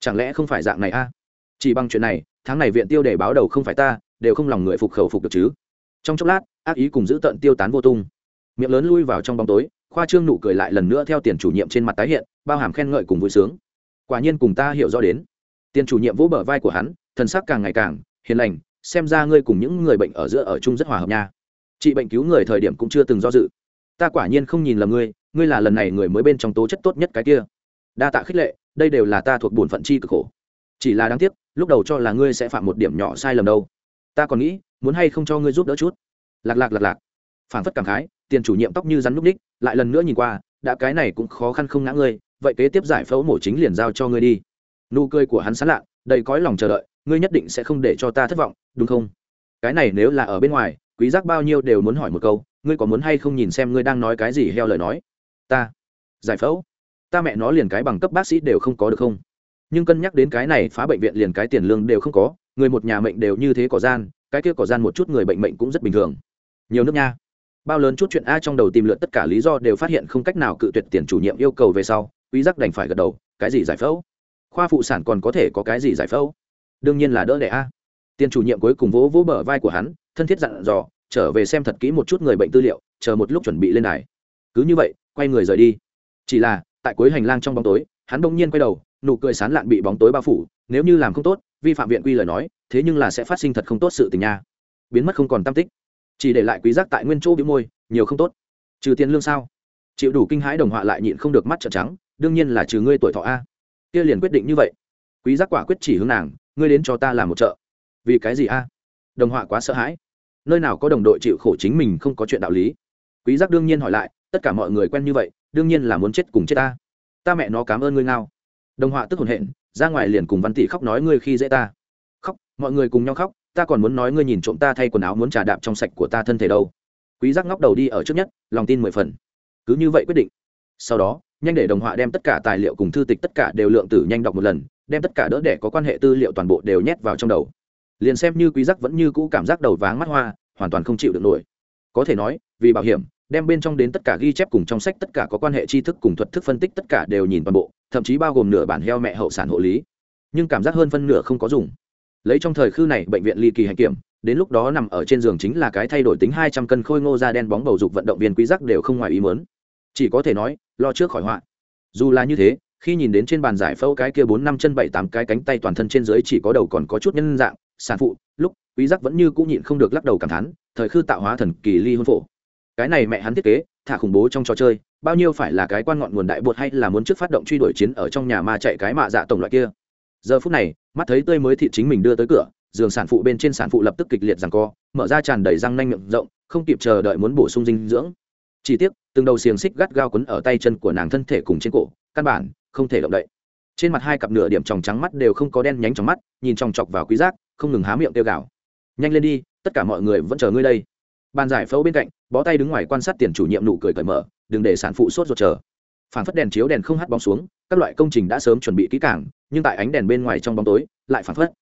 Chẳng lẽ không phải dạng này a? Chỉ bằng chuyện này, tháng này viện tiêu để báo đầu không phải ta, đều không lòng người phục khẩu phục được chứ. Trong chốc lát, ác ý cùng giữ tận tiêu tán vô tung. Miệng lớn lui vào trong bóng tối, khoa trương nụ cười lại lần nữa theo tiền chủ nhiệm trên mặt tái hiện, bao hàm khen ngợi cùng vui sướng. Quả nhiên cùng ta hiểu rõ đến. Tiền chủ nhiệm vỗ bờ vai của hắn, thần sắc càng ngày càng hiền lành, xem ra ngươi cùng những người bệnh ở giữa ở chung rất hòa hợp nha chị bệnh cứu người thời điểm cũng chưa từng do dự. Ta quả nhiên không nhìn lầm ngươi ngươi là lần này người mới bên trong tố chất tốt nhất cái kia. Đa tạ khích lệ, đây đều là ta thuộc bổn phận chi cực khổ. Chỉ là đáng tiếc, lúc đầu cho là ngươi sẽ phạm một điểm nhỏ sai lầm đâu. Ta còn nghĩ, muốn hay không cho ngươi giúp đỡ chút. Lạc lạc lạc lạc. Phản phất cảm khái, tiền chủ nhiệm tóc như rắn núp ních lại lần nữa nhìn qua, đã cái này cũng khó khăn không ngã ngươi, vậy kế tiếp giải phẫu mổ chính liền giao cho ngươi đi. Nụ cười của hắn sán lạ, đầy cõi lòng chờ đợi, ngươi nhất định sẽ không để cho ta thất vọng, đúng không? Cái này nếu là ở bên ngoài quý giác bao nhiêu đều muốn hỏi một câu, ngươi có muốn hay không nhìn xem ngươi đang nói cái gì heo lời nói? Ta. Giải phẫu. Ta mẹ nó liền cái bằng cấp bác sĩ đều không có được không? Nhưng cân nhắc đến cái này phá bệnh viện liền cái tiền lương đều không có, người một nhà mệnh đều như thế có gian, cái kia có gian một chút người bệnh mệnh cũng rất bình thường. Nhiều nước nha. Bao lớn chút chuyện a trong đầu tìm lượn tất cả lý do đều phát hiện không cách nào cự tuyệt tiền chủ nhiệm yêu cầu về sau, quý giác đành phải gật đầu, cái gì giải phẫu? Khoa phụ sản còn có thể có cái gì giải phẫu? Đương nhiên là đỡ đẻ a. Tiền chủ nhiệm cuối cùng vỗ vỗ bờ vai của hắn thân thiết dặn dò, trở về xem thật kỹ một chút người bệnh tư liệu, chờ một lúc chuẩn bị lên đài. Cứ như vậy, quay người rời đi. Chỉ là, tại cuối hành lang trong bóng tối, hắn bỗng nhiên quay đầu, nụ cười sán lạn bị bóng tối bao phủ, nếu như làm không tốt, vi phạm viện quy lời nói, thế nhưng là sẽ phát sinh thật không tốt sự tình nha. Biến mất không còn tam tích. Chỉ để lại quý giác tại nguyên chỗ bị môi, nhiều không tốt. Trừ tiền lương sao? Chịu đủ kinh hãi đồng họa lại nhịn không được mắt trợn trắng, đương nhiên là trừ ngươi tuổi thọ a. Kia liền quyết định như vậy. Quý giác quả quyết chỉ hướng nàng, ngươi đến cho ta làm một trợ. Vì cái gì a? Đồng họa quá sợ hãi nơi nào có đồng đội chịu khổ chính mình không có chuyện đạo lý. Quý giác đương nhiên hỏi lại, tất cả mọi người quen như vậy, đương nhiên là muốn chết cùng chết ta. Ta mẹ nó cảm ơn ngươi ngao. Đồng họa tức hồn hện, ra ngoài liền cùng văn tỷ khóc nói ngươi khi dễ ta. Khóc, mọi người cùng nhau khóc, ta còn muốn nói ngươi nhìn trộm ta thay quần áo muốn trà đạp trong sạch của ta thân thể đâu. Quý giác ngóc đầu đi ở trước nhất, lòng tin mười phần. Cứ như vậy quyết định. Sau đó, nhanh để đồng họa đem tất cả tài liệu cùng thư tịch tất cả đều lượng tử nhanh đọc một lần, đem tất cả đỡ để có quan hệ tư liệu toàn bộ đều nhét vào trong đầu liền xem như quý giác vẫn như cũ cảm giác đầu váng mắt hoa, hoàn toàn không chịu được nổi. Có thể nói, vì bảo hiểm, đem bên trong đến tất cả ghi chép cùng trong sách tất cả có quan hệ tri thức cùng thuật thức phân tích tất cả đều nhìn toàn bộ, thậm chí bao gồm nửa bản heo mẹ hậu sản hộ lý. Nhưng cảm giác hơn phân nửa không có dùng. Lấy trong thời khư này bệnh viện ly kỳ hành kiểm, đến lúc đó nằm ở trên giường chính là cái thay đổi tính hai trăm cân khôi ngô da đen bóng bầu dục vận động viên quý giác đều không ngoài ý muốn. Chỉ có thể nói, lo trước khỏi họa. Dù là như thế khi nhìn đến trên bàn giải phẫu cái kia bốn năm chân bảy tám cái cánh tay toàn thân trên dưới chỉ có đầu còn có chút nhân dạng, sản phụ, lúc, quý giác vẫn như cũng nhịn không được lắc đầu cảm thán, thời khư tạo hóa thần kỳ ly hôn phổ. Cái này mẹ hắn thiết kế, thả khủng bố trong trò chơi, bao nhiêu phải là cái quan ngọn nguồn đại bột hay là muốn trước phát động truy đuổi chiến ở trong nhà ma chạy cái mạ dạ tổng loại kia. Giờ phút này, mắt thấy tươi mới thị chính mình đưa tới cửa, giường sản phụ bên trên sản phụ lập tức kịch liệt rằng co, mở ra tràn đầy răng nanh miệng rộng, không kịp chờ đợi muốn bổ sung dinh dưỡng. Chỉ tiếc, từng đầu xiềng xích gắt gao quấn ở tay chân của nàng thân thể cùng trên cổ, căn bản không thể động đậy. Trên mặt hai cặp nửa điểm tròng trắng mắt đều không có đen nhánh trong mắt, nhìn chòng chọc vào quý giác, không ngừng há miệng tiêu gạo nhanh lên đi, tất cả mọi người vẫn chờ ngươi đây. Bàn giải phẫu bên cạnh, bó tay đứng ngoài quan sát tiền chủ nhiệm nụ cười cởi mở, đừng để sản phụ sốt ruột chờ. Phản phất đèn chiếu đèn không hắt bóng xuống, các loại công trình đã sớm chuẩn bị kỹ càng, nhưng tại ánh đèn bên ngoài trong bóng tối, lại phản phất.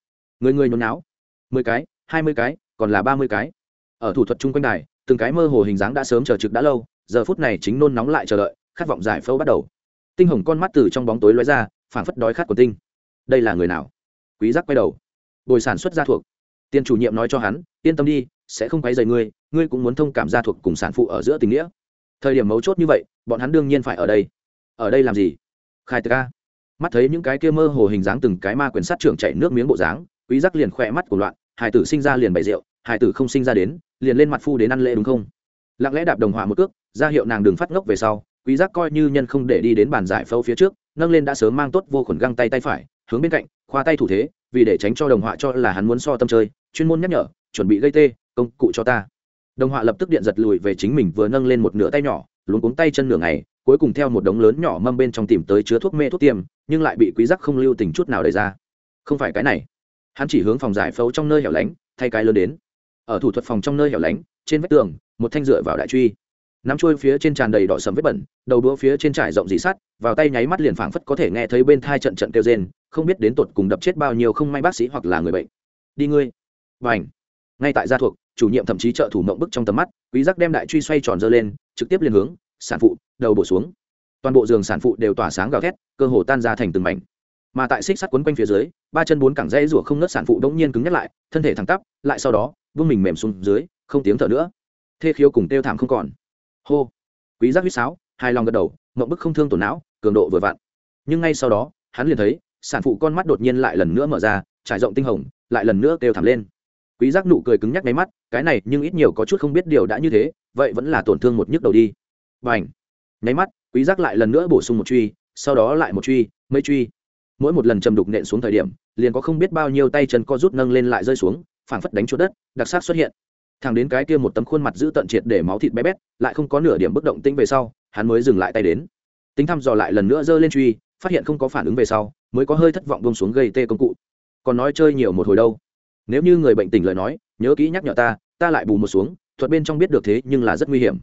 Người người nhốn náo mười cái, hai mươi cái, còn là ba mươi cái. Ở thủ thuật chung quanh đài, từng cái mơ hồ hình dáng đã sớm chờ trực đã lâu, giờ phút này chính nôn nóng lại chờ đợi, khát vọng giải phẫu bắt đầu tinh hồng con mắt từ trong bóng tối lóe ra, phảng phất đói khát của tinh. Đây là người nào? Quý giác quay đầu. Bồi sản xuất gia thuộc. Tiền chủ nhiệm nói cho hắn, yên tâm đi, sẽ không quấy rầy ngươi ngươi cũng muốn thông cảm gia thuộc cùng sản phụ ở giữa tình nghĩa. Thời điểm mấu chốt như vậy, bọn hắn đương nhiên phải ở đây. Ở đây làm gì? Khai tờ ca. Mắt thấy những cái kia mơ hồ hình dáng từng cái ma quyền sát trưởng chảy nước miếng bộ dáng, quý giác liền khỏe mắt của loạn, hải tử sinh ra liền bày rượu, hải tử không sinh ra đến, liền lên mặt phu đến ăn lễ đúng không? Lặng lẽ đạp đồng hỏa một cước, ra hiệu nàng đường phát ngốc về sau quý giác coi như nhân không để đi đến bàn giải phẫu phía trước, nâng lên đã sớm mang tốt vô khuẩn găng tay tay phải, hướng bên cạnh, khoa tay thủ thế, vì để tránh cho đồng họa cho là hắn muốn so tâm chơi, chuyên môn nhắc nhở, chuẩn bị gây tê, công cụ cho ta. Đồng họa lập tức điện giật lùi về chính mình vừa nâng lên một nửa tay nhỏ, luống cuống tay chân nửa ngày, cuối cùng theo một đống lớn nhỏ mâm bên trong tìm tới chứa thuốc mê thuốc tiêm, nhưng lại bị quý giác không lưu tình chút nào đẩy ra. Không phải cái này. Hắn chỉ hướng phòng giải phẫu trong nơi hẻo lánh, thay cái lớn đến. Ở thủ thuật phòng trong nơi hẻo lánh, trên vách tường, một thanh dựa vào đại truy nắm trôi phía trên tràn đầy đỏ sầm vết bẩn, đầu đũa phía trên trải rộng dì sắt, vào tay nháy mắt liền phảng phất có thể nghe thấy bên thai trận trận kêu rên, không biết đến tột cùng đập chết bao nhiêu không may bác sĩ hoặc là người bệnh. Đi ngươi. Và ảnh ngay tại gia thuộc, chủ nhiệm thậm chí trợ thủ mộng bức trong tầm mắt, quý giác đem đại truy xoay tròn dơ lên, trực tiếp liền hướng, sản phụ, đầu bổ xuống. Toàn bộ giường sản phụ đều tỏa sáng gào thét, cơ hồ tan ra thành từng mảnh. Mà tại xích sắt quấn quanh phía dưới, ba chân bốn cẳng dây rủa không nứt sản phụ đống nhiên cứng nhắc lại, thân thể thẳng tắp, lại sau đó vương mình mềm xuống dưới, không tiếng thở nữa. Thê khiếu cùng tiêu thảm không còn hô. Quý giác huýt sáo hai lòng gật đầu, mộng bức không thương tổn não, cường độ vừa vặn. Nhưng ngay sau đó, hắn liền thấy, sản phụ con mắt đột nhiên lại lần nữa mở ra, trải rộng tinh hồng, lại lần nữa kêu thảm lên. Quý giác nụ cười cứng nhắc mấy mắt, cái này nhưng ít nhiều có chút không biết điều đã như thế, vậy vẫn là tổn thương một nhức đầu đi. Bành. Nháy mắt, quý giác lại lần nữa bổ sung một truy, sau đó lại một truy, mấy truy. Mỗi một lần trầm đục nện xuống thời điểm, liền có không biết bao nhiêu tay chân co rút nâng lên lại rơi xuống, phảng phất đánh chuột đất, đặc sắc xuất hiện thằng đến cái kia một tấm khuôn mặt giữ tận triệt để máu thịt bé bét, lại không có nửa điểm bất động tĩnh về sau, hắn mới dừng lại tay đến. Tính thăm dò lại lần nữa giơ lên truy, phát hiện không có phản ứng về sau, mới có hơi thất vọng bông xuống gây tê công cụ. Còn nói chơi nhiều một hồi đâu? Nếu như người bệnh tỉnh lời nói, nhớ kỹ nhắc nhở ta ta lại bù một xuống, thuật bên trong biết được thế nhưng là rất nguy hiểm.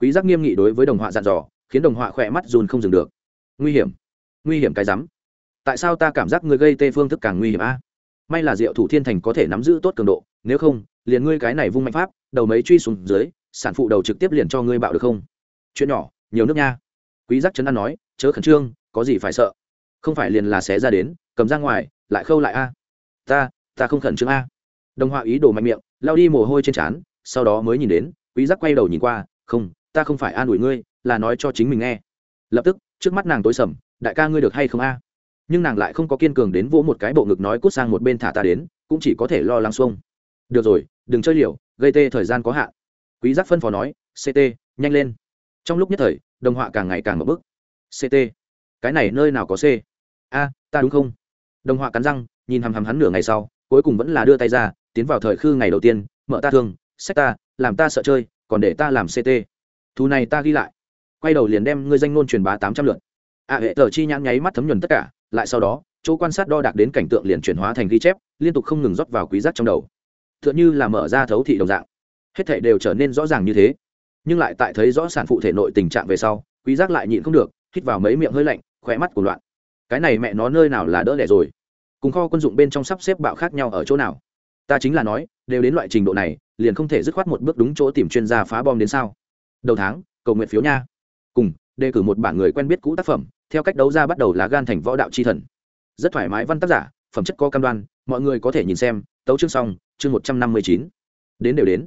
Quý giác nghiêm nghị đối với đồng họa dặn dò, khiến đồng họa khỏe mắt dùn không dừng được. Nguy hiểm. Nguy hiểm cái rắm. Tại sao ta cảm giác người gây tê phương thức càng nguy hiểm a? May là diệu thủ thiên thành có thể nắm giữ tốt cường độ, nếu không, liền ngươi cái này vung mạnh pháp, đầu mấy truy xuống dưới, sản phụ đầu trực tiếp liền cho ngươi bạo được không? Chuyện nhỏ, nhiều nước nha. Quý giác chấn an nói, chớ khẩn trương, có gì phải sợ. Không phải liền là xé ra đến, cầm ra ngoài, lại khâu lại a. Ta ta không khẩn trương a. Đồng họa ý đồ mạnh miệng lao đi mồ hôi trên trán, sau đó mới nhìn đến, quý giác quay đầu nhìn qua, không, ta không phải an ủi ngươi, là nói cho chính mình nghe. Lập tức, trước mắt nàng tối sầm, đại ca ngươi được hay không a? Nhưng nàng lại không có kiên cường đến vỗ một cái bộ ngực nói cút sang một bên thả ta đến, cũng chỉ có thể lo lắng xuông. Được rồi, đừng chơi liều, gây tê thời gian có hạn. Quý giác phân phó nói ct nhanh lên. Trong lúc nhất thời, đồng họa càng ngày càng ngập bức. Ct cái này nơi nào có c? A, ta đúng không? Đồng họa cắn răng, nhìn hằm hằm hắn nửa ngày sau, cuối cùng vẫn là đưa tay ra, tiến vào thời khư ngày đầu tiên, mở ta thương sách ta, làm ta sợ chơi, còn để ta làm ct thú này ta ghi lại. Quay đầu liền đem ngươi danh ngôn truyền bá tám trăm lượt. A hệ tờ chi nhãn nháy mắt thấm nhuần tất cả lại sau đó, chỗ quan sát đo đạc đến cảnh tượng liền chuyển hóa thành ghi chép, liên tục không ngừng rót vào quý giác trong đầu. T h ư ợ n như là mở ra thấu thị đồng dạng. Hết thể đều trở nên rõ ràng như thế. Nhưng lại tại thấy rõ sản phụ thể nội tình trạng về sau, quý giác lại nhịn không được, hít vào mấy miệng hơi lạnh khỏe mắt của loạn. Cái này mẹ nó nơi nào là đỡ đẻ rồi? Cùng kho quân dụng bên trong sắp xếp bạo khác nhau ở chỗ nào? Ta chính là nói, đều đến loại trình độ này, liền không thể dứt khoát một bước đúng chỗ tìm chuyên gia phá bom đến sao? Đầu tháng, cầu nguyện phiếu nha. Cùng, đề cử một bản người quen biết cũ tác phẩm theo cách đấu ra bắt đầu là gan thành võ đạo c h i thần. Rất thoải mái văn tác giả, phẩm chất có cam đoan, mọi người có thể nhìn xem, tấu chương xong, chương một trăm năm mươi chín. Đến đều đến.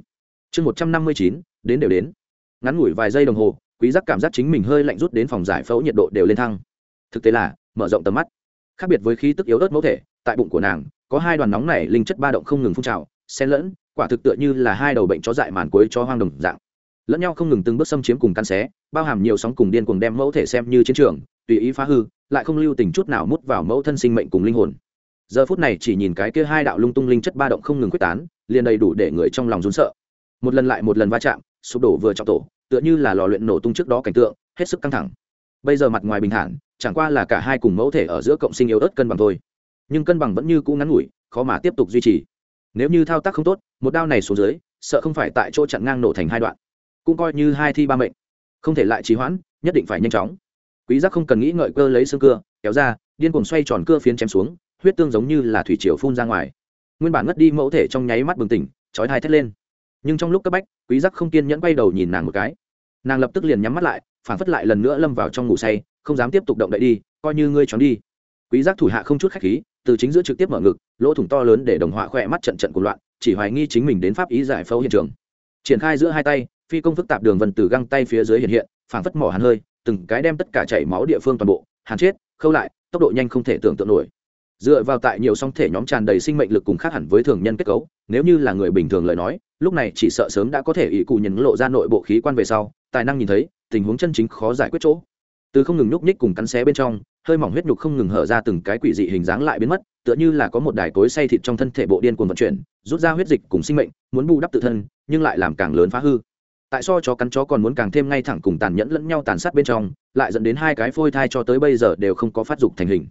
Chương một trăm năm mươi chín, đến đều đến. Ngắn ngủi vài giây đồng hồ, quý giác cảm giác chính mình hơi lạnh rút đến phòng giải phẫu nhiệt độ đều lên thăng. Thực tế là, mở rộng tầm mắt. Khác biệt với khí tức yếu ớt mẫu thể, tại bụng của nàng, có hai đoàn nóng này linh chất ba động không ngừng phun trào, xen lẫn, quả thực tựa như là hai đầu bệnh chó dại màn cuối cho hoang đồng dạng. Lẫn nhau không ngừng từng bước xâm chiếm cùng căn xé, bao hàm nhiều sóng cùng điên cuồng đem mẫu thể xem như chiến trường tùy ý phá hư, lại không lưu tình chút nào mút vào mẫu thân sinh mệnh cùng linh hồn. Giờ phút này chỉ nhìn cái kia hai đạo lung tung linh chất ba động không ngừng quyết tán, liền đầy đủ để người trong lòng run sợ. Một lần lại một lần va chạm, sụp đổ vừa trọng tổ, tựa như là lò luyện nổ tung trước đó cảnh tượng, hết sức căng thẳng. Bây giờ mặt ngoài bình thản, chẳng qua là cả hai cùng mẫu thể ở giữa cộng sinh yếu ớt cân bằng thôi. Nhưng cân bằng vẫn như cũ ngắn ngủi, khó mà tiếp tục duy trì. Nếu như thao tác không tốt, một đao này xuống dưới, sợ không phải tại chỗ chặn ngang nổ thành hai đoạn. Cũng coi như hai thi ba mệnh. Không thể lại trì hoãn, nhất định phải nhanh chóng quý giác không cần nghĩ ngợi cơ lấy xương cưa, kéo ra, điên cuồng xoay tròn cưa phiến chém xuống, huyết tương giống như là thủy triều phun ra ngoài. Nguyên bản ngất đi mẫu thể trong nháy mắt bừng tỉnh, chói hai thét lên. Nhưng trong lúc cấp bách, quý giác không kiên nhẫn quay đầu nhìn nàng một cái. Nàng lập tức liền nhắm mắt lại, phản phất lại lần nữa lâm vào trong ngủ say, không dám tiếp tục động đậy đi, coi như ngươi trốn đi. Quý giác thủ hạ không chút khách khí, từ chính giữa trực tiếp mở ngực, lỗ thủng to lớn để đồng họa khỏe mắt trận trận của loạn, chỉ hoài nghi chính mình đến pháp ý giải phẫu hiện trường. Triển khai giữa hai tay, phi công phức tạp đường vân từ găng tay phía dưới hiện hiện phảng phất mỏ hắn hơi từng cái đem tất cả chảy máu địa phương toàn bộ, hàn chết, khâu lại, tốc độ nhanh không thể tưởng tượng nổi. Dựa vào tại nhiều song thể nhóm tràn đầy sinh mệnh lực cùng khác hẳn với thường nhân kết cấu, nếu như là người bình thường lời nói, lúc này chỉ sợ sớm đã có thể ỷ cụ nhấn lộ ra nội bộ khí quan về sau, tài năng nhìn thấy, tình huống chân chính khó giải quyết chỗ. Từ không ngừng nhúc nhích cùng cắn xé bên trong, hơi mỏng huyết nhục không ngừng hở ra từng cái quỷ dị hình dáng lại biến mất, tựa như là có một đài cối say thịt trong thân thể bộ điên cuồng vận chuyển, rút ra huyết dịch cùng sinh mệnh, muốn bù đắp tự thân, nhưng lại làm càng lớn phá hư tại so chó cắn chó còn muốn càng thêm ngay thẳng cùng tàn nhẫn lẫn nhau tàn sát bên trong, lại dẫn đến hai cái phôi thai cho tới bây giờ đều không có phát dục thành hình.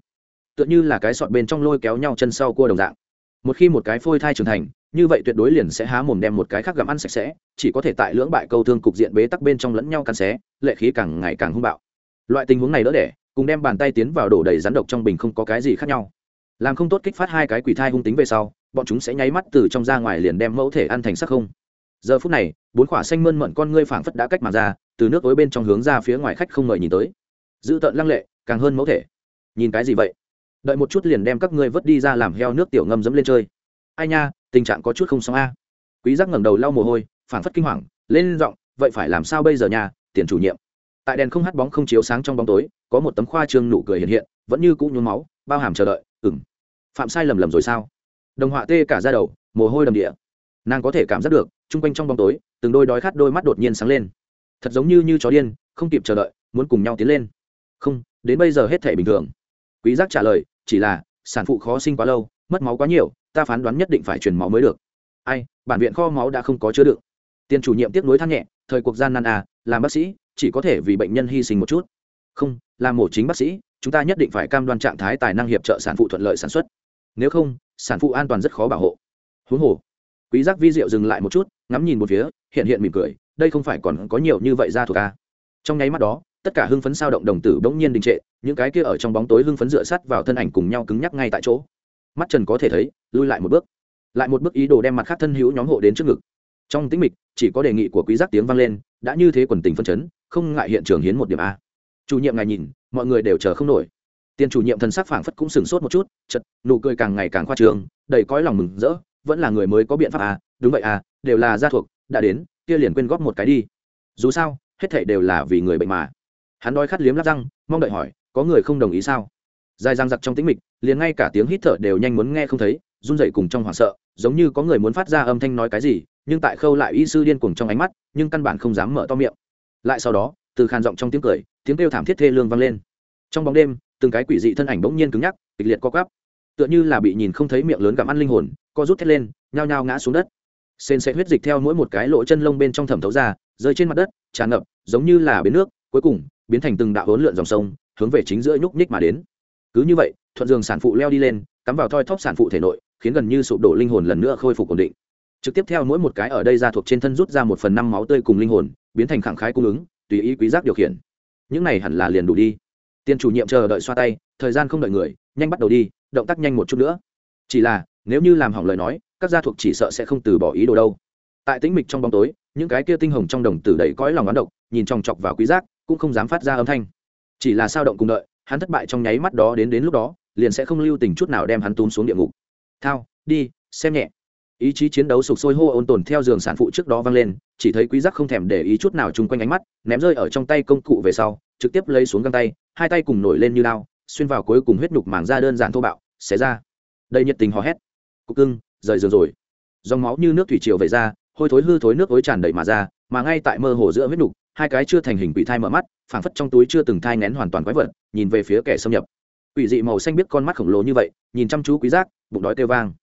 Tựa như là cái sọt bên trong lôi kéo nhau chân sau cua đồng dạng. Một khi một cái phôi thai trưởng thành, như vậy tuyệt đối liền sẽ há mồm đem một cái khác gặm ăn sạch sẽ, chỉ có thể tại lưỡng bại câu thương cục diện bế tắc bên trong lẫn nhau cắn xé, lệ khí càng ngày càng hung bạo. Loại tình huống này đỡ đẻ, cùng đem bàn tay tiến vào đổ đầy rắn độc trong bình không có cái gì khác nhau. Làm không tốt kích phát hai cái quỷ thai hung tính về sau, bọn chúng sẽ nháy mắt từ trong ra ngoài liền đem mẫu thể ăn thành sắc không giờ phút này, bốn khỏa xanh mơn mận con ngươi phảng phất đã cách mà ra, từ nước ối bên trong hướng ra phía ngoài khách không mời nhìn tới. Dữ tợn lăng lệ, càng hơn mẫu thể. Nhìn cái gì vậy? Đợi một chút liền đem các ngươi vớt đi ra làm heo nước tiểu ngâm dẫm lên chơi. Ai nha, tình trạng có chút không xong a. Quý giác ngẩng đầu lau mồ hôi, phảng phất kinh hoàng, lên giọng, vậy phải làm sao bây giờ nha, tiền chủ nhiệm? Tại đèn không hắt bóng không chiếu sáng trong bóng tối, có một tấm khoa trương nụ cười hiện hiện, vẫn như cũ nhuốm máu, bao hàm chờ đợi ừng phạm sai lầm lầm rồi sao? Đồng họa tê cả ra đầu, mồ hôi đầm địa nàng có thể cảm giác được, chung quanh trong bóng tối, từng đôi đói khát đôi mắt đột nhiên sáng lên. Thật giống như như chó điên, không kịp chờ đợi, muốn cùng nhau tiến lên. Không, đến bây giờ hết thể bình thường. Quý giác trả lời, chỉ là, sản phụ khó sinh quá lâu, mất máu quá nhiều, ta phán đoán nhất định phải truyền máu mới được. Ai, bản viện kho máu đã không có chứa đựng. Tiền chủ nhiệm tiếp nối than nhẹ, thời cuộc gian nan à làm bác sĩ, chỉ có thể vì bệnh nhân hy sinh một chút. Không, làm mổ chính bác sĩ, chúng ta nhất định phải cam đoan trạng thái tài năng hiệp trợ sản phụ thuận lợi sản xuất. Nếu không, sản phụ an toàn rất khó bảo hộ. Huống hồ quý giác vi diệu dừng lại một chút, ngắm nhìn một phía, hiện hiện mỉm cười, đây không phải còn có nhiều như vậy ra thuộc a trong nháy mắt đó, tất cả hưng phấn sao động đồng tử bỗng nhiên đình trệ, những cái kia ở trong bóng tối hưng phấn dựa sát vào thân ảnh cùng nhau cứng nhắc ngay tại chỗ. Mắt trần có thể thấy, lui lại một bước. Lại một bước ý đồ đem mặt khác thân hữu nhóm hộ đến trước ngực. Trong tĩnh mịch, chỉ có đề nghị của quý giác tiếng vang lên, đã như thế quần tình phân chấn, không ngại hiện trường hiến một điểm a. Chủ nhiệm ngài nhìn, mọi người đều chờ không nổi. Tiền chủ nhiệm thần sắc phảng phất cũng sừng sốt một chút chật nụ cười càng ngày càng khoa trương, đầy cõi lòng mừng rỡ vẫn là người mới có biện pháp à đúng vậy à đều là gia thuộc, đã đến, kia liền quên góp một cái đi. Dù sao, hết thảy đều là vì người bệnh mà. Hắn đói khát liếm lắp răng, mong đợi hỏi, có người không đồng ý sao? Dài răng giặc trong tĩnh mịch, liền ngay cả tiếng hít thở đều nhanh muốn nghe không thấy, run rẩy cùng trong hoảng sợ, giống như có người muốn phát ra âm thanh nói cái gì, nhưng tại khâu lại y sư điên cuồng trong ánh mắt, nhưng căn bản không dám mở to miệng. Lại sau đó, từ khàn giọng trong tiếng cười, tiếng kêu thảm thiết thê lương vang lên. Trong bóng đêm, từng cái quỷ dị thân ảnh bỗng nhiên cứng nhắc, kịch liệt co quắp. Tựa như là bị nhìn không thấy miệng lớn gặm ăn linh hồn co rút thét lên, nhao nhao ngã xuống đất. Sền sẽ huyết dịch theo mỗi một cái lỗ chân lông bên trong thẩm thấu ra, rơi trên mặt đất, tràn ngập, giống như là biến nước, cuối cùng, biến thành từng đạo hỗn lượn dòng sông, hướng về chính giữa nhúc nhích mà đến. Cứ như vậy, thuận giường sản phụ leo đi lên, cắm vào thoi thóp sản phụ thể nội, khiến gần như sụp đổ linh hồn lần nữa khôi phục ổn định. Trực tiếp theo mỗi một cái ở đây ra thuộc trên thân rút ra một phần năm máu tươi cùng linh hồn, biến thành khẳng khái cung ứng, tùy ý quý giác điều khiển. Những này hẳn là liền đủ đi. Tiền chủ nhiệm chờ đợi xoa tay, thời gian không đợi người, nhanh bắt đầu đi, động tác nhanh một chút nữa chỉ là, nếu như làm hỏng lời nói, các gia thuộc chỉ sợ sẽ không từ bỏ ý đồ đâu. Tại tĩnh mịch trong bóng tối, những cái kia tinh hồng trong đồng tử đầy cõi lòng oán độc, nhìn chòng chọc vào quý giác, cũng không dám phát ra âm thanh. Chỉ là sao động cùng đợi, hắn thất bại trong nháy mắt đó đến đến lúc đó, liền sẽ không lưu tình chút nào đem hắn túm xuống địa ngục. Thao, đi, xem nhẹ. Ý chí chiến đấu sục sôi hô ôn tồn theo giường sản phụ trước đó vang lên, chỉ thấy quý giác không thèm để ý chút nào chung quanh ánh mắt, ném rơi ở trong tay công cụ về sau, trực tiếp lấy xuống găng tay, hai tay cùng nổi lên như lao xuyên vào cuối cùng huyết nhục màng ra đơn giản thô bạo, xé ra đây nhiệt tình hò hét. Cục cưng, rời giường rồi. Dòng máu như nước thủy triều về ra, hôi thối hư thối nước ối tràn đầy mà ra, mà ngay tại mơ hồ giữa huyết nhục hai cái chưa thành hình quỷ thai mở mắt, phảng phất trong túi chưa từng thai nén hoàn toàn quái vật, nhìn về phía kẻ xâm nhập. Quỷ dị màu xanh biết con mắt khổng lồ như vậy, nhìn chăm chú quý giác, bụng đói kêu vang.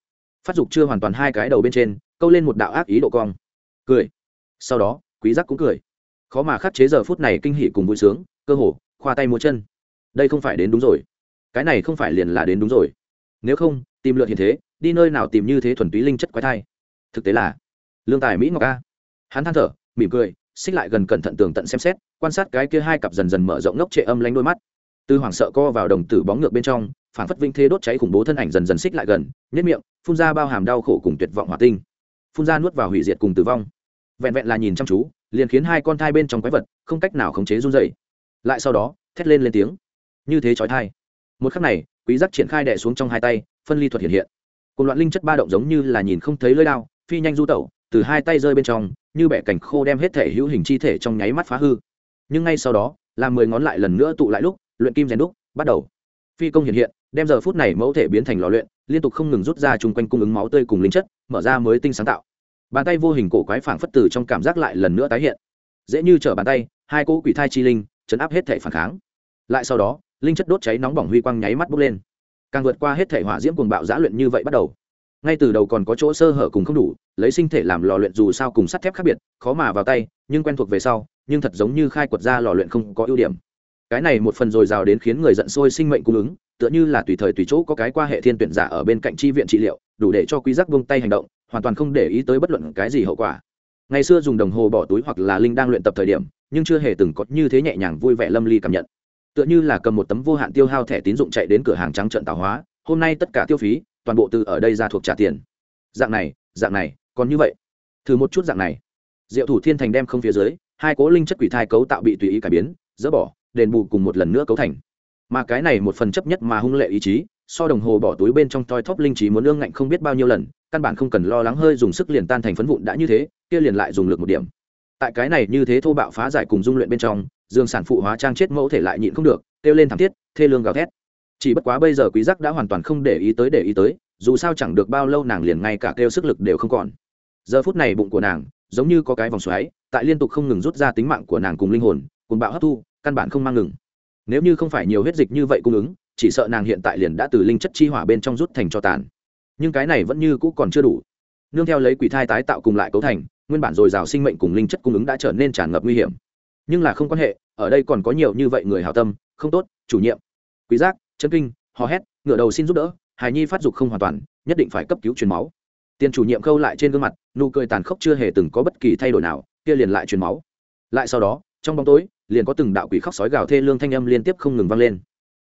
Phát dục chưa hoàn toàn hai cái đầu bên trên, câu lên một đạo ác ý độ cong. Cười. Sau đó, quý giác cũng cười. Khó mà khắc chế giờ phút này kinh hỉ cùng vui sướng, cơ hồ, khoa tay múa chân. Đây không phải đến đúng rồi. Cái này không phải liền là đến đúng rồi. Nếu không tìm lượt hiện thế, đi nơi nào tìm như thế thuần túy linh chất quái thai. Thực tế là, lương tài mỹ ngọc a. Hắn than thở, mỉm cười, xích lại gần cẩn thận tường tận xem xét, quan sát cái kia hai cặp dần dần mở rộng ngốc trệ âm lánh đôi mắt. Từ hoảng sợ co vào đồng tử bóng ngược bên trong phản phất vinh thế đốt cháy khủng bố thân ảnh dần dần xích lại gần nhất miệng, phun ra bao hàm đau khổ cùng tuyệt vọng hỏa tinh. Phun ra nuốt vào hủy diệt cùng tử vong. Vẹn vẹn là nhìn chăm chú, liền khiến hai con thai bên trong quái vật không cách nào khống chế run dày lại sau đó, thét lên lên tiếng. Như thế trói thai. Một khắc này quý giác triển khai đè xuống trong hai tay, phân ly thuật hiện hiện. Cùng loạn linh chất ba động giống như là nhìn không thấy lưỡi đao, phi nhanh du tẩu, từ hai tay rơi bên trong, như bẻ cảnh khô đem hết thể hữu hình chi thể trong nháy mắt phá hư. Nhưng ngay sau đó, làm mười ngón lại lần nữa tụ lại lúc, luyện kim rèn đúc bắt đầu. Phi công hiện hiện, đem giờ phút này mẫu thể biến thành lò luyện, liên tục không ngừng rút ra chung quanh cung ứng máu tươi cùng linh chất, mở ra mới tinh sáng tạo. Bàn tay vô hình cổ quái phảng phất từ trong cảm giác lại lần nữa tái hiện. Dễ như trở bàn tay, hai cỗ quỷ thai chi linh, chấn áp hết thể phản kháng. Lại sau đó linh chất đốt cháy nóng bỏng huy quang nháy mắt bốc lên. Càng vượt qua hết thể hỏa diễm cuồng bạo giã luyện như vậy bắt đầu, ngay từ đầu còn có chỗ sơ hở cùng không đủ, lấy sinh thể làm lò luyện dù sao cùng sắt thép khác biệt, khó mà vào tay, nhưng quen thuộc về sau, nhưng thật giống như khai quật ra lò luyện không có ưu điểm. Cái này một phần dồi dào đến khiến người giận sôi sinh mệnh cung ứng, tựa như là tùy thời tùy chỗ có cái qua hệ thiên tuyển giả ở bên cạnh chi viện trị liệu, đủ để cho quý giác buông tay hành động, hoàn toàn không để ý tới bất luận cái gì hậu quả. Ngày xưa dùng đồng hồ bỏ túi hoặc là linh đang luyện tập thời điểm, nhưng chưa hề từng có như thế nhẹ nhàng vui vẻ lâm ly cảm nhận tựa như là cầm một tấm vô hạn tiêu hao thẻ tín dụng chạy đến cửa hàng trắng trận tạo hóa, hôm nay tất cả tiêu phí, toàn bộ từ ở đây ra thuộc trả tiền. Dạng này dạng này, còn như vậy. Thử một chút dạng này. Diệu thủ thiên thành đem không phía dưới, hai cố linh chất quỷ thai cấu tạo bị tùy ý cải biến, dỡ bỏ, đền bù cùng một lần nữa cấu thành. Mà cái này một phần chấp nhất mà hung lệ ý chí, so đồng hồ bỏ túi bên trong toi thóp linh trí muốn ương ngạnh không biết bao nhiêu lần, căn bản không cần lo lắng hơi dùng sức liền tan thành phấn vụn đã như thế, kia liền lại dùng lực một điểm. Tại cái này như thế thô bạo phá giải cùng dung luyện bên trong dương sản phụ hóa trang chết mẫu thể lại nhịn không được, kêu lên thảm thiết, thê lương gào thét. Chỉ bất quá bây giờ quý giác đã hoàn toàn không để ý tới để ý tới, dù sao chẳng được bao lâu nàng liền ngay cả kêu sức lực đều không còn. Giờ phút này bụng của nàng giống như có cái vòng xoáy, tại liên tục không ngừng rút ra tính mạng của nàng cùng linh hồn cùng bạo hấp thu, căn bản không mang ngừng. Nếu như không phải nhiều huyết dịch như vậy cung ứng, chỉ sợ nàng hiện tại liền đã từ linh chất chi hỏa bên trong rút thành cho tàn. Nhưng cái này vẫn như cũ còn chưa đủ. Nương theo lấy quỷ thai tái tạo cùng lại cấu thành, nguyên bản dồi dào sinh mệnh cùng linh chất cung ứng đã trở nên tràn ngập nguy hiểm nhưng là không quan hệ, ở đây còn có nhiều như vậy người hào tâm, không tốt, chủ nhiệm, quý giác, chân kinh, hò hét ngửa đầu xin giúp đỡ, hài nhi phát dục không hoàn toàn, nhất định phải cấp cứu truyền máu. Tiền chủ nhiệm khâu lại trên gương mặt, nụ cười tàn khốc chưa hề từng có bất kỳ thay đổi nào, kia liền lại truyền máu. Lại sau đó, trong bóng tối, liền có từng đạo quỷ khóc sói gào thê lương thanh âm liên tiếp không ngừng vang lên.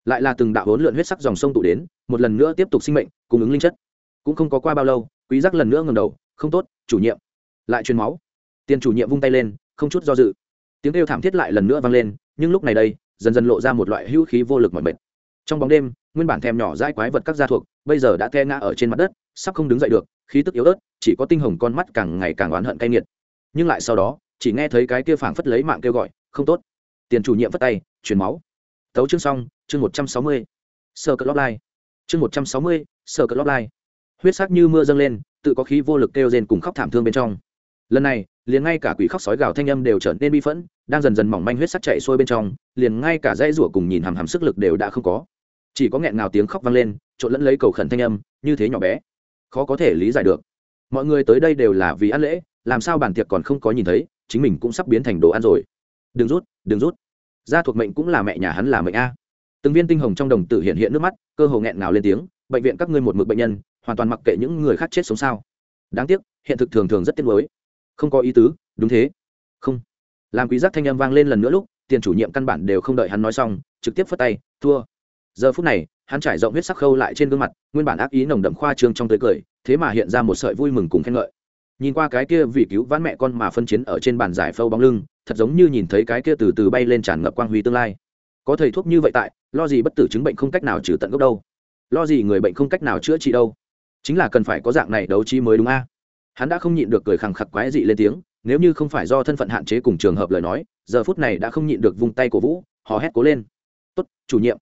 Lại là từng đạo hỗn lượn huyết sắc dòng sông tụ đến, một lần nữa tiếp tục sinh mệnh, cung ứng linh chất. Cũng không có qua bao lâu, quý giác lần nữa ngẩng đầu, không tốt, chủ nhiệm, lại truyền máu. Tiền chủ nhiệm vung tay lên, không chút do dự tiếng kêu thảm thiết lại lần nữa vang lên, nhưng lúc này đây, dần dần lộ ra một loại hữu khí vô lực mọi mệt. Trong bóng đêm, nguyên bản thèm nhỏ dãi quái vật các gia thuộc, bây giờ đã te ngã ở trên mặt đất, sắp không đứng dậy được, khí tức yếu ớt, chỉ có tinh hồng con mắt càng ngày càng oán hận cay nghiệt. Nhưng lại sau đó, chỉ nghe thấy cái kia phảng phất lấy mạng kêu gọi, không tốt. Tiền chủ nhiệm vất tay, chuyển máu. Tấu chương xong, chương một trăm sáu mươi sơ cỡ lót lai chương một trăm sáu mươi sơ cỡ lót lai huyết sắc như mưa dâng lên, tự có khí vô lực kêu rên cùng khóc thảm thương bên trong. Lần này, liền ngay cả quỷ khóc sói gào thanh âm đều trở nên bi phẫn đang dần dần mỏng manh huyết sắc chạy xuôi bên trong, liền ngay cả dãy rủa cùng nhìn hàm hàm sức lực đều đã không có. Chỉ có nghẹn ngào tiếng khóc vang lên, trộn lẫn lấy cầu khẩn thanh âm, như thế nhỏ bé, khó có thể lý giải được. Mọi người tới đây đều là vì ăn lễ, làm sao bản tiệc còn không có nhìn thấy, chính mình cũng sắp biến thành đồ ăn rồi. Đừng rút đừng rút. Gia thuộc mệnh cũng là mẹ nhà hắn là mệnh a. Từng viên tinh hồng trong đồng tử hiện hiện nước mắt, cơ hồ nghẹn ngào lên tiếng, bệnh viện các ngươi một mực bệnh nhân, hoàn toàn mặc kệ những người khác chết sống sao. Đáng tiếc, hiện thực thường thường rất tiếc mới không có ý tứ, đúng thế. Không làm quý giác thanh âm vang lên lần nữa lúc, tiền chủ nhiệm căn bản đều không đợi hắn nói xong, trực tiếp phất tay, thua. Giờ phút này, hắn trải rộng huyết sắc khâu lại trên gương mặt, nguyên bản ác ý nồng đậm khoa trương trong tới cười, thế mà hiện ra một sợi vui mừng cùng khen ngợi. Nhìn qua cái kia vì cứu vãn mẹ con mà phân chiến ở trên bàn giải phâu bóng lưng, thật giống như nhìn thấy cái kia từ từ bay lên tràn ngập quang huy tương lai. Có thầy thuốc như vậy tại, lo gì bất tử chứng bệnh không cách nào trừ tận gốc đâu? Lo gì người bệnh không cách nào chữa trị đâu? Chính là cần phải có dạng này đấu trí mới đúng a. Hắn đã không nhịn được cười khẳng khặc quái dị lên tiếng nếu như không phải do thân phận hạn chế cùng trường hợp lời nói, giờ phút này đã không nhịn được vung tay cổ vũ, hò hét cố lên. Tốt, chủ nhiệm.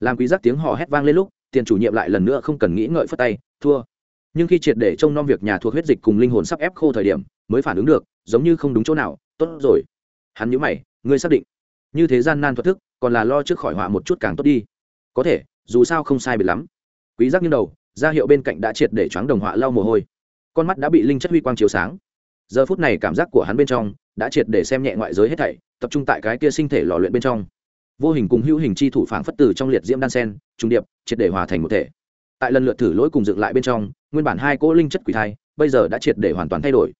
Làm quý giác tiếng hò hét vang lên lúc, tiền chủ nhiệm lại lần nữa không cần nghĩ ngợi phất tay, thua. Nhưng khi triệt để trông nom việc nhà thuộc huyết dịch cùng linh hồn sắp ép khô thời điểm, mới phản ứng được, giống như không đúng chỗ nào, tốt rồi. Hắn nhíu mày, ngươi xác định. Như thế gian nan thuật thức, còn là lo trước khỏi họa một chút càng tốt đi. Có thể, dù sao không sai biệt lắm. Quý giác nghiêng đầu, ra hiệu bên cạnh đã triệt để choáng đồng họa lau mồ hôi. Con mắt đã bị linh chất huy quang chiếu sáng giờ phút này cảm giác của hắn bên trong đã triệt để xem nhẹ ngoại giới hết thảy, tập trung tại cái kia sinh thể lò luyện bên trong. Vô hình cùng hữu hình chi thủ phảng phất từ trong liệt diễm đan sen trung điệp, triệt để hòa thành một thể. Tại lần lượt thử lỗi cùng dựng lại bên trong, nguyên bản hai cỗ linh chất quỷ thai, bây giờ đã triệt để hoàn toàn thay đổi.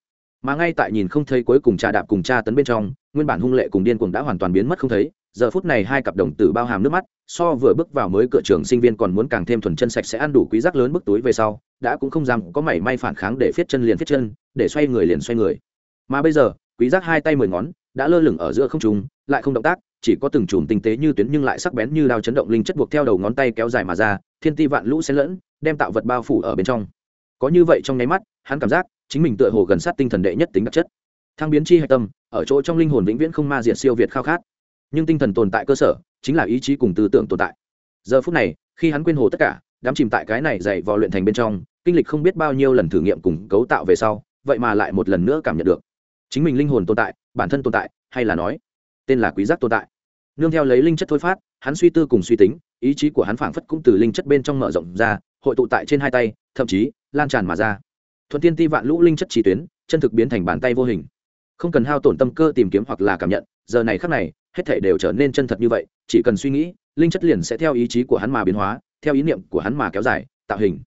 Mà ngay tại nhìn không thấy cuối cùng trà đạp cùng tra tấn bên trong, nguyên bản hung lệ cùng điên cuồng đã hoàn toàn biến mất không thấy, giờ phút này hai cặp đồng tử bao hàm nước mắt, so vừa bước vào mới cửa trường sinh viên còn muốn càng thêm thuần chân sạch sẽ ăn đủ quý giác lớn bức túi về sau, đã cũng không dám có mảy may phản kháng để phiết chân liền phiết chân để xoay người liền xoay người. Mà bây giờ, quý giác hai tay mười ngón, đã lơ lửng ở giữa không trung, lại không động tác, chỉ có từng chùm tinh tế như tuyến nhưng lại sắc bén như đao chấn động linh chất buộc theo đầu ngón tay kéo dài mà ra, thiên ti vạn lũ xen lẫn, đem tạo vật bao phủ ở bên trong. Có như vậy trong nháy mắt, hắn cảm giác chính mình tựa hồ gần sát tinh thần đệ nhất tính đặc chất. Thăng biến chi hạch tâm, ở chỗ trong linh hồn vĩnh viễn không ma diệt siêu việt khao khát. Nhưng tinh thần tồn tại cơ sở, chính là ý chí cùng tư tưởng tồn tại. Giờ phút này, khi hắn quên hồ tất cả đám chìm tại cái này dày vò luyện thành bên trong, kinh lịch không biết bao nhiêu lần thử nghiệm cùng cấu tạo về sau vậy mà lại một lần nữa cảm nhận được. Chính mình linh hồn tồn tại, bản thân tồn tại, hay là nói, tên là quý giác tồn tại. Nương theo lấy linh chất thôi phát, hắn suy tư cùng suy tính, ý chí của hắn phảng phất cũng từ linh chất bên trong mở rộng ra, hội tụ tại trên hai tay, thậm chí, lan tràn mà ra. Thuận tiên ti vạn lũ linh chất trí tuyến, chân thực biến thành bàn tay vô hình. Không cần hao tổn tâm cơ tìm kiếm hoặc là cảm nhận, giờ này khắc này, hết thể đều trở nên chân thật như vậy, chỉ cần suy nghĩ, linh chất liền sẽ theo ý chí của hắn mà biến hóa, theo ý niệm của hắn mà kéo dài, tạo hình.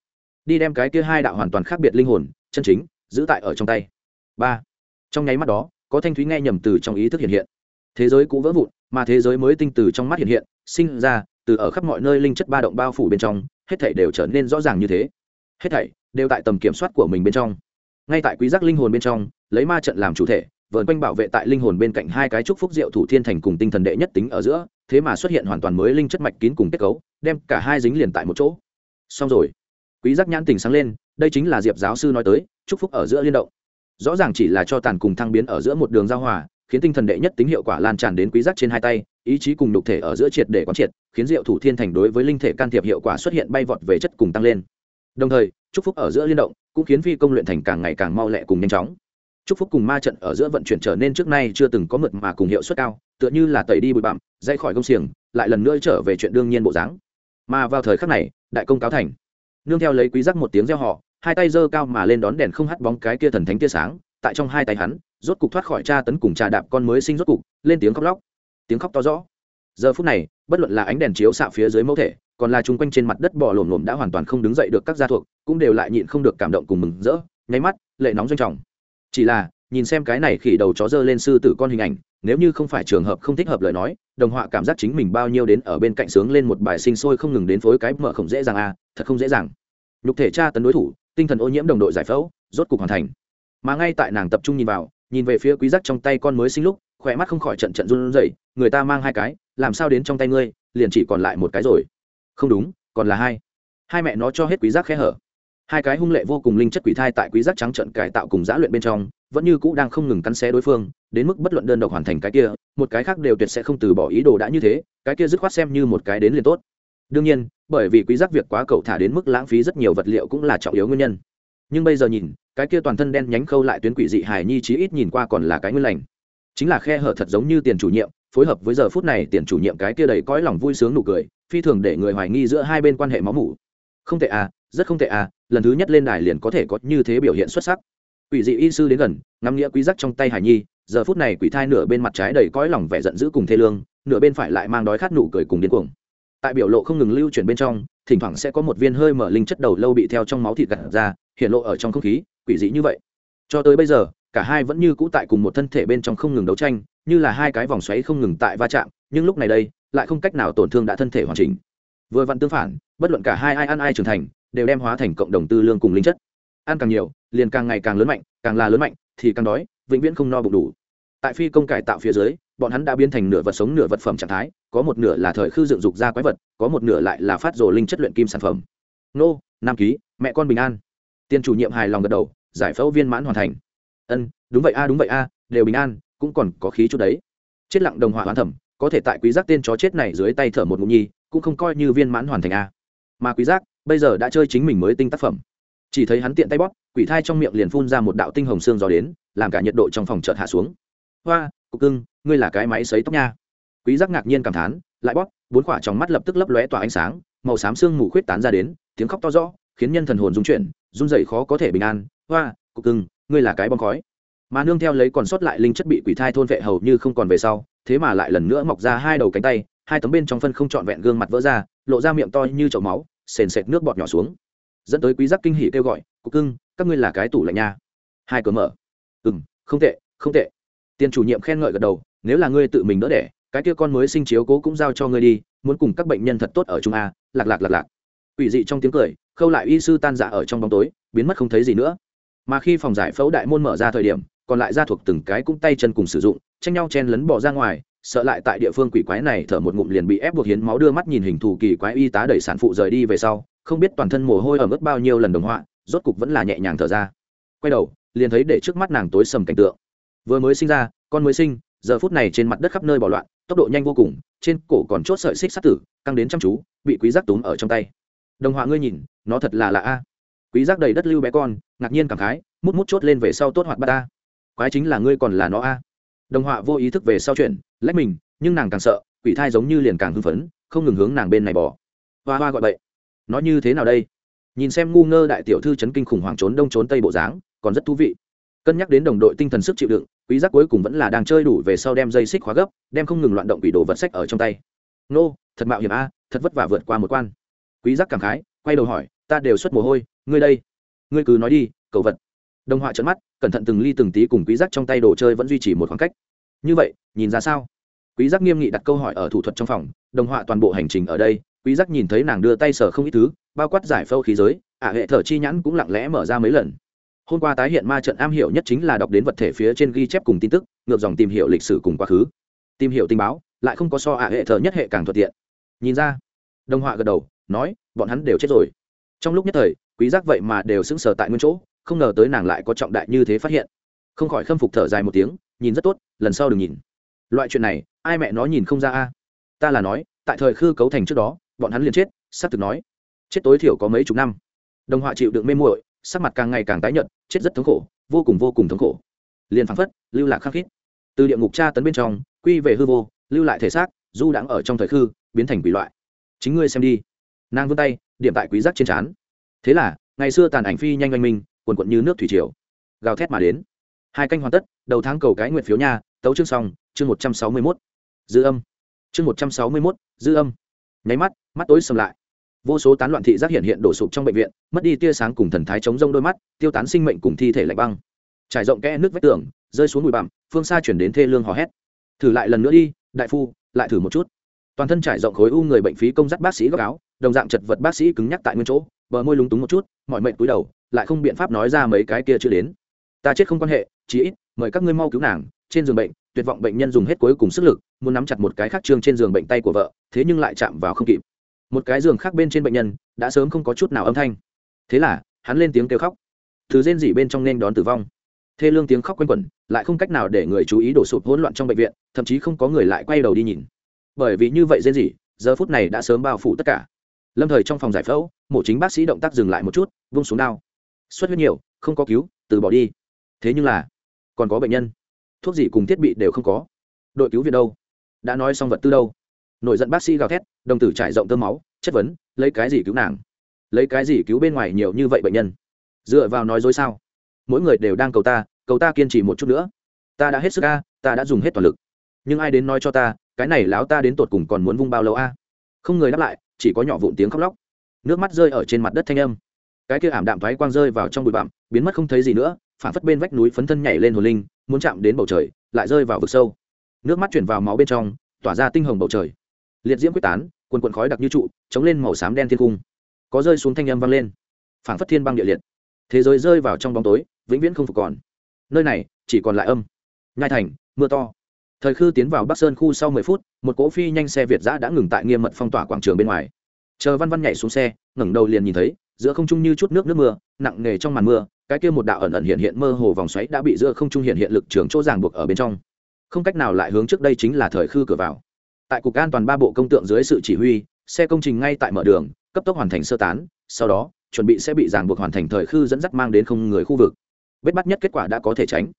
Đi đem cái kia hai đạo hoàn toàn khác biệt linh hồn, chân chính giữ tại ở trong tay. Ba. Trong nháy mắt đó, có thanh thúy nghe nhầm từ trong ý thức hiện hiện. Thế giới cũ vỡ vụn, mà thế giới mới tinh từ trong mắt hiện hiện, sinh ra, từ ở khắp mọi nơi linh chất ba động bao phủ bên trong, hết thảy đều trở nên rõ ràng như thế. Hết thảy đều tại tầm kiểm soát của mình bên trong. Ngay tại quý giác linh hồn bên trong, lấy ma trận làm chủ thể, vờn quanh bảo vệ tại linh hồn bên cạnh hai cái trúc phúc diệu thủ thiên thành cùng tinh thần đệ nhất tính ở giữa, thế mà xuất hiện hoàn toàn mới linh chất mạch kín cùng kết cấu, đem cả hai dính liền tại một chỗ. Xong rồi. Quý giác nhãn tình sáng lên, đây chính là diệp giáo sư nói tới chúc phúc ở giữa liên động. Rõ ràng chỉ là cho tàn cùng thăng biến ở giữa một đường giao hòa, khiến tinh thần đệ nhất tính hiệu quả lan tràn đến quý giác trên hai tay, ý chí cùng đục thể ở giữa triệt để quán triệt, khiến diệu thủ thiên thành đối với linh thể can thiệp hiệu quả xuất hiện bay vọt về chất cùng tăng lên. Đồng thời, chúc phúc ở giữa liên động cũng khiến phi công luyện thành càng ngày càng mau lẹ cùng nhanh chóng. Chúc phúc cùng ma trận ở giữa vận chuyển trở nên trước nay chưa từng có mượt mà cùng hiệu suất cao, tựa như là tẩy đi bụi bặm dây khỏi công xiềng, lại lần nữa trở về chuyện đương nhiên bộ dáng. Mà vào thời khắc này, đại công cáo thành. Nương theo lấy quý giác một tiếng reo họ hai tay giơ cao mà lên đón đèn không hắt bóng cái kia thần thánh tia sáng, tại trong hai tay hắn, rốt cục thoát khỏi cha tấn cùng trà đạp con mới sinh rốt cục, lên tiếng khóc lóc. Tiếng khóc to rõ. Giờ phút này, bất luận là ánh đèn chiếu xạ phía dưới mẫu thể, còn là chung quanh trên mặt đất bò lổm lổm đã hoàn toàn không đứng dậy được các gia thuộc, cũng đều lại nhịn không được cảm động cùng mừng rỡ, nháy mắt, lệ nóng doanh trọng. Chỉ là, nhìn xem cái này khỉ đầu chó dơ lên sư tử con hình ảnh, nếu như không phải trường hợp không thích hợp lời nói, đồng họa cảm giác chính mình bao nhiêu đến ở bên cạnh sướng lên một bài sinh sôi không ngừng đến phối cái mở không dễ dàng à thật không dễ dàng. Nhục thể tra tấn đối thủ tinh thần ô nhiễm đồng đội giải phẫu, rốt cục hoàn thành. Mà ngay tại nàng tập trung nhìn vào, nhìn về phía quý giác trong tay con mới sinh lúc, khỏe mắt không khỏi trận trận run rẩy, người ta mang hai cái, làm sao đến trong tay ngươi, liền chỉ còn lại một cái rồi. Không đúng, còn là hai. Hai mẹ nó cho hết quý giác khe hở. Hai cái hung lệ vô cùng linh chất quỷ thai tại quý giác trắng trận cải tạo cùng giã luyện bên trong, vẫn như cũ đang không ngừng cắn xé đối phương, đến mức bất luận đơn độc hoàn thành cái kia, một cái khác đều tuyệt sẽ không từ bỏ ý đồ đã như thế, cái kia dứt khoát xem như một cái đến liền tốt đương nhiên, bởi vì quý giác việc quá cầu thả đến mức lãng phí rất nhiều vật liệu cũng là trọng yếu nguyên nhân. Nhưng bây giờ nhìn, cái kia toàn thân đen nhánh khâu lại tuyến quỷ dị hài nhi chí ít nhìn qua còn là cái nguyên lành. Chính là khe hở thật giống như tiền chủ nhiệm, phối hợp với giờ phút này tiền chủ nhiệm cái kia đầy cõi lòng vui sướng nụ cười, phi thường để người hoài nghi giữa hai bên quan hệ máu mủ. Không tệ à rất không tệ à lần thứ nhất lên đài liền có thể có như thế biểu hiện xuất sắc. Quỷ dị y sư đến gần, ngắm nghĩa quý giác trong tay hải nhi, giờ phút này quỷ thai nửa bên mặt trái đầy cõi lòng vẻ giận dữ cùng thê lương, nửa bên phải lại mang đói khát nụ cười cùng điên cuồng tại biểu lộ không ngừng lưu chuyển bên trong, thỉnh thoảng sẽ có một viên hơi mở linh chất đầu lâu bị theo trong máu thịt gặt ra, hiện lộ ở trong không khí, quỷ dị như vậy. Cho tới bây giờ, cả hai vẫn như cũ tại cùng một thân thể bên trong không ngừng đấu tranh, như là hai cái vòng xoáy không ngừng tại va chạm, nhưng lúc này đây, lại không cách nào tổn thương đã thân thể hoàn chỉnh. Vừa vặn tương phản, bất luận cả hai ai ăn ai trưởng thành, đều đem hóa thành cộng đồng tư lương cùng linh chất. Ăn càng nhiều, liền càng ngày càng lớn mạnh, càng là lớn mạnh, thì càng đói, vĩnh viễn không no bụng đủ. Tại phi công cải tạo phía dưới bọn hắn đã biến thành nửa vật sống nửa vật phẩm trạng thái, có một nửa là thời khư dựng dục ra quái vật, có một nửa lại là phát rồ linh chất luyện kim sản phẩm. Nô, nam ký, mẹ con bình an. Tiên chủ nhiệm hài lòng gật đầu, giải phẫu viên mãn hoàn thành. Ân, đúng vậy a, đúng vậy a, đều bình an, cũng còn có khí chút đấy. Chết lặng đồng hòa hoán thẩm, có thể tại quý giác tên chó chết này dưới tay thở một ngụm nhi, cũng không coi như viên mãn hoàn thành a. Mà quý giác, bây giờ đã chơi chính mình mới tinh tác phẩm. Chỉ thấy hắn tiện tay bóp, quỷ thai trong miệng liền phun ra một đạo tinh hồng xương gió đến, làm cả nhiệt độ trong phòng chợt hạ xuống. Hoa cục cưng ngươi là cái máy xấy tóc nha. Quý giác ngạc nhiên cảm thán lại bóp bốn quả trong mắt lập tức lấp lóe tỏa ánh sáng màu xám xương mù khuyết tán ra đến tiếng khóc to rõ khiến nhân thần hồn rung chuyển run rẩy khó có thể bình an. Hoa cục cưng ngươi là cái bom khói. Mà nương theo lấy còn sót lại linh chất bị quỷ thai thôn vệ hầu như không còn về sau thế mà lại lần nữa mọc ra hai đầu cánh tay hai tấm bên trong phân không trọn vẹn gương mặt vỡ ra lộ ra miệng to như chậu máu sền sệt nước bọt nhỏ xuống. Dẫn tới quý giác kinh hỉ kêu gọi cục cưng các ngươi là cái tủ lạnh nha. Hai cửa mở. Ừm, không tệ không tệ tiền chủ nhiệm khen ngợi gật đầu, nếu là ngươi tự mình đỡ đẻ, cái kia con mới sinh chiếu cố cũng giao cho ngươi đi, muốn cùng các bệnh nhân thật tốt ở trung a, lạc lạc lạc lạc. Ủy dị trong tiếng cười, khâu lại y sư tan dạ ở trong bóng tối, biến mất không thấy gì nữa. Mà khi phòng giải phẫu đại môn mở ra thời điểm, còn lại ra thuộc từng cái cũng tay chân cùng sử dụng, tranh nhau chen lấn bỏ ra ngoài, sợ lại tại địa phương quỷ quái này thở một ngụm liền bị ép buộc hiến máu đưa mắt nhìn hình thù kỳ quái y tá đẩy sản phụ rời đi về sau, không biết toàn thân mồ hôi ở mức bao nhiêu lần đồng họa, rốt cục vẫn là nhẹ nhàng thở ra. Quay đầu, liền thấy để trước mắt nàng tối sầm cảnh tượng vừa mới sinh ra, con mới sinh, giờ phút này trên mặt đất khắp nơi bỏ loạn, tốc độ nhanh vô cùng, trên cổ còn chốt sợi xích sắt tử, căng đến chăm chú, bị quý giác túm ở trong tay. Đồng họa ngươi nhìn, nó thật là lạ a. Quý giác đầy đất lưu bé con, ngạc nhiên cảm khái, mút mút chốt lên về sau tốt hoạt bát ta quái chính là ngươi còn là nó a. Đồng họa vô ý thức về sau chuyện lách mình, nhưng nàng càng sợ, quỷ thai giống như liền càng hưng phấn, không ngừng hướng nàng bên này bỏ hoa hoa gọi bậy. Nó như thế nào đây? Nhìn xem ngu ngơ đại tiểu thư chấn kinh khủng hoảng trốn đông trốn tây bộ dáng, còn rất thú vị. Cân nhắc đến đồng đội tinh thần sức chịu đựng quý giác cuối cùng vẫn là đang chơi đủ về sau đem dây xích khóa gấp, đem không ngừng loạn động bị đồ vật sách ở trong tay. Nô, thật mạo hiểm a, thật vất vả vượt qua một quan. Quý giác cảm khái, quay đầu hỏi, ta đều xuất mồ hôi, ngươi đây, ngươi cứ nói đi cầu vật. Đồng họa trợn mắt, cẩn thận từng ly từng tí cùng quý giác trong tay đồ chơi vẫn duy trì một khoảng cách. Như vậy, nhìn ra sao? Quý giác nghiêm nghị đặt câu hỏi ở thủ thuật trong phòng, đồng họa toàn bộ hành trình ở đây, quý giác nhìn thấy nàng đưa tay sờ không ít thứ, bao quát giải phâu khí giới, ả hệ thở chi nhãn cũng lặng lẽ mở ra mấy lần hôm qua tái hiện ma trận am hiểu nhất chính là đọc đến vật thể phía trên ghi chép cùng tin tức, ngược dòng tìm hiểu lịch sử cùng quá khứ. Tìm hiểu tình báo, lại không có so à hệ thở nhất hệ càng thuận tiện. Nhìn ra đồng họa gật đầu, nói, bọn hắn đều chết rồi. Trong lúc nhất thời, quý giác vậy mà đều sững sờ tại nguyên chỗ, không ngờ tới nàng lại có trọng đại như thế phát hiện. Không khỏi khâm phục thở dài một tiếng, nhìn rất tốt, lần sau đừng nhìn. Loại chuyện này, ai mẹ nó nhìn không ra a? Ta là nói, tại thời khư cấu thành trước đó, bọn hắn liền chết sắp thực nói. Chết tối thiểu có mấy chục năm. Đồng họa chịu đựng mê muội sắc mặt càng ngày càng tái nhợt, chết rất thống khổ, vô cùng vô cùng thống khổ. Liền phảng phất, lưu lạc khắc khít. Từ địa ngục tra tấn bên trong, quy về hư vô, lưu lại thể xác, du đãng ở trong thời khư, biến thành quỷ loại. Chính ngươi xem đi. Nàng vươn tay, điểm tại quý giác trên trán. Thế là, ngày xưa tàn ảnh phi nhanh oanh minh quần quận như nước thủy triều. Gào thét mà đến. Hai canh hoàn tất, đầu tháng cầu cái nguyện phiếu nha, tấu chương xong, chương một trăm sáu mươi mốt. Dư âm. Chương một trăm sáu mươi mốt, dư âm. Nháy mắt mắt tối sầm lại vô số tán loạn thị giác hiện hiện đổ sụp trong bệnh viện, mất đi tia sáng cùng thần thái chống rông đôi mắt, tiêu tán sinh mệnh cùng thi thể lạnh băng. Trải rộng kẽ nước vách tường, rơi xuống bụi bặm, phương xa chuyển đến thê lương hò hét. Thử lại lần nữa đi, đại phu, lại thử một chút. Toàn thân trải rộng khối u người bệnh phí công dắt bác sĩ góc áo, đồng dạng chật vật bác sĩ cứng nhắc tại nguyên chỗ, bờ môi lúng túng một chút mọi mệnh cúi đầu, lại không biện pháp nói ra mấy cái kia chưa đến. Ta chết không quan hệ, chí ít, mời các ngươi mau cứu nàng, trên giường bệnh, tuyệt vọng bệnh nhân dùng hết cuối cùng sức lực, muốn nắm chặt một cái khác trương trên giường bệnh tay của vợ, thế nhưng lại chạm vào không kịp một cái giường khác bên trên bệnh nhân đã sớm không có chút nào âm thanh. Thế là, hắn lên tiếng kêu khóc. Thứ rên rỉ bên trong nên đón tử vong. Thê lương tiếng khóc quanh quẩn, lại không cách nào để người chú ý đổ sụp hỗn loạn trong bệnh viện, thậm chí không có người lại quay đầu đi nhìn. Bởi vì như vậy rên rỉ, giờ phút này đã sớm bao phủ tất cả. Lâm thời trong phòng giải phẫu, mổ chính bác sĩ động tác dừng lại một chút, vung xuống đao. Xuất huyết nhiều, không có cứu, từ bỏ đi. Thế nhưng là, còn có bệnh nhân. Thuốc gì cùng thiết bị đều không có. Đội cứu viện đâu? Đã nói xong vật tư đâu? Nổi giận bác sĩ gào thét đồng tử trải rộng tơ máu, chất vấn, lấy cái gì cứu nàng? Lấy cái gì cứu bên ngoài nhiều như vậy bệnh nhân? Dựa vào nói dối sao? Mỗi người đều đang cầu ta cầu ta kiên trì một chút nữa. Ta đã hết sức a, ta đã dùng hết toàn lực. Nhưng ai đến nói cho ta, cái này láo ta đến tột cùng còn muốn vung bao lâu a? Không người đáp lại, chỉ có nhỏ vụn tiếng khóc lóc. Nước mắt rơi ở trên mặt đất thanh âm. Cái kia ảm đạm thoái quang rơi vào trong bụi bặm, biến mất không thấy gì nữa phản phất bên vách núi phấn thân nhảy lên hồ linh, muốn chạm đến bầu trời, lại rơi vào vực sâu. Nước mắt chuyển vào máu bên trong, tỏa ra tinh hồng bầu trời. Liệt diễm quyết tán quần quần khói đặc như trụ, chống lên màu xám đen thiên cung. Có rơi xuống thanh âm vang lên. Phảng phất thiên băng địa liệt. Thế giới rơi vào trong bóng tối, vĩnh viễn không phục còn. Nơi này, chỉ còn lại âm. Nhai thành, mưa to. Thời khư tiến vào bắc sơn khu sau mười phút, một cỗ phi nhanh xe việt giã đã ngừng tại nghiêm mật phong tỏa quảng trường bên ngoài. Chờ văn văn nhảy xuống xe, ngẩng đầu liền nhìn thấy, giữa không trung như chút nước nước mưa, nặng nề trong màn mưa, cái kia một đạo ẩn ẩn hiện hiện mơ hồ vòng xoáy đã bị giữa không trung hiện hiện lực trường chỗ ràng buộc ở bên trong. Không cách nào lại hướng trước đây chính là thời khư cửa vào tại cục an toàn ba bộ công tượng dưới sự chỉ huy, xe công trình ngay tại mở đường, cấp tốc hoàn thành sơ tán, sau đó, chuẩn bị sẽ bị ràng buộc hoàn thành thời khư dẫn dắt mang đến không người khu vực. Bết bắt nhất kết quả đã có thể tránh.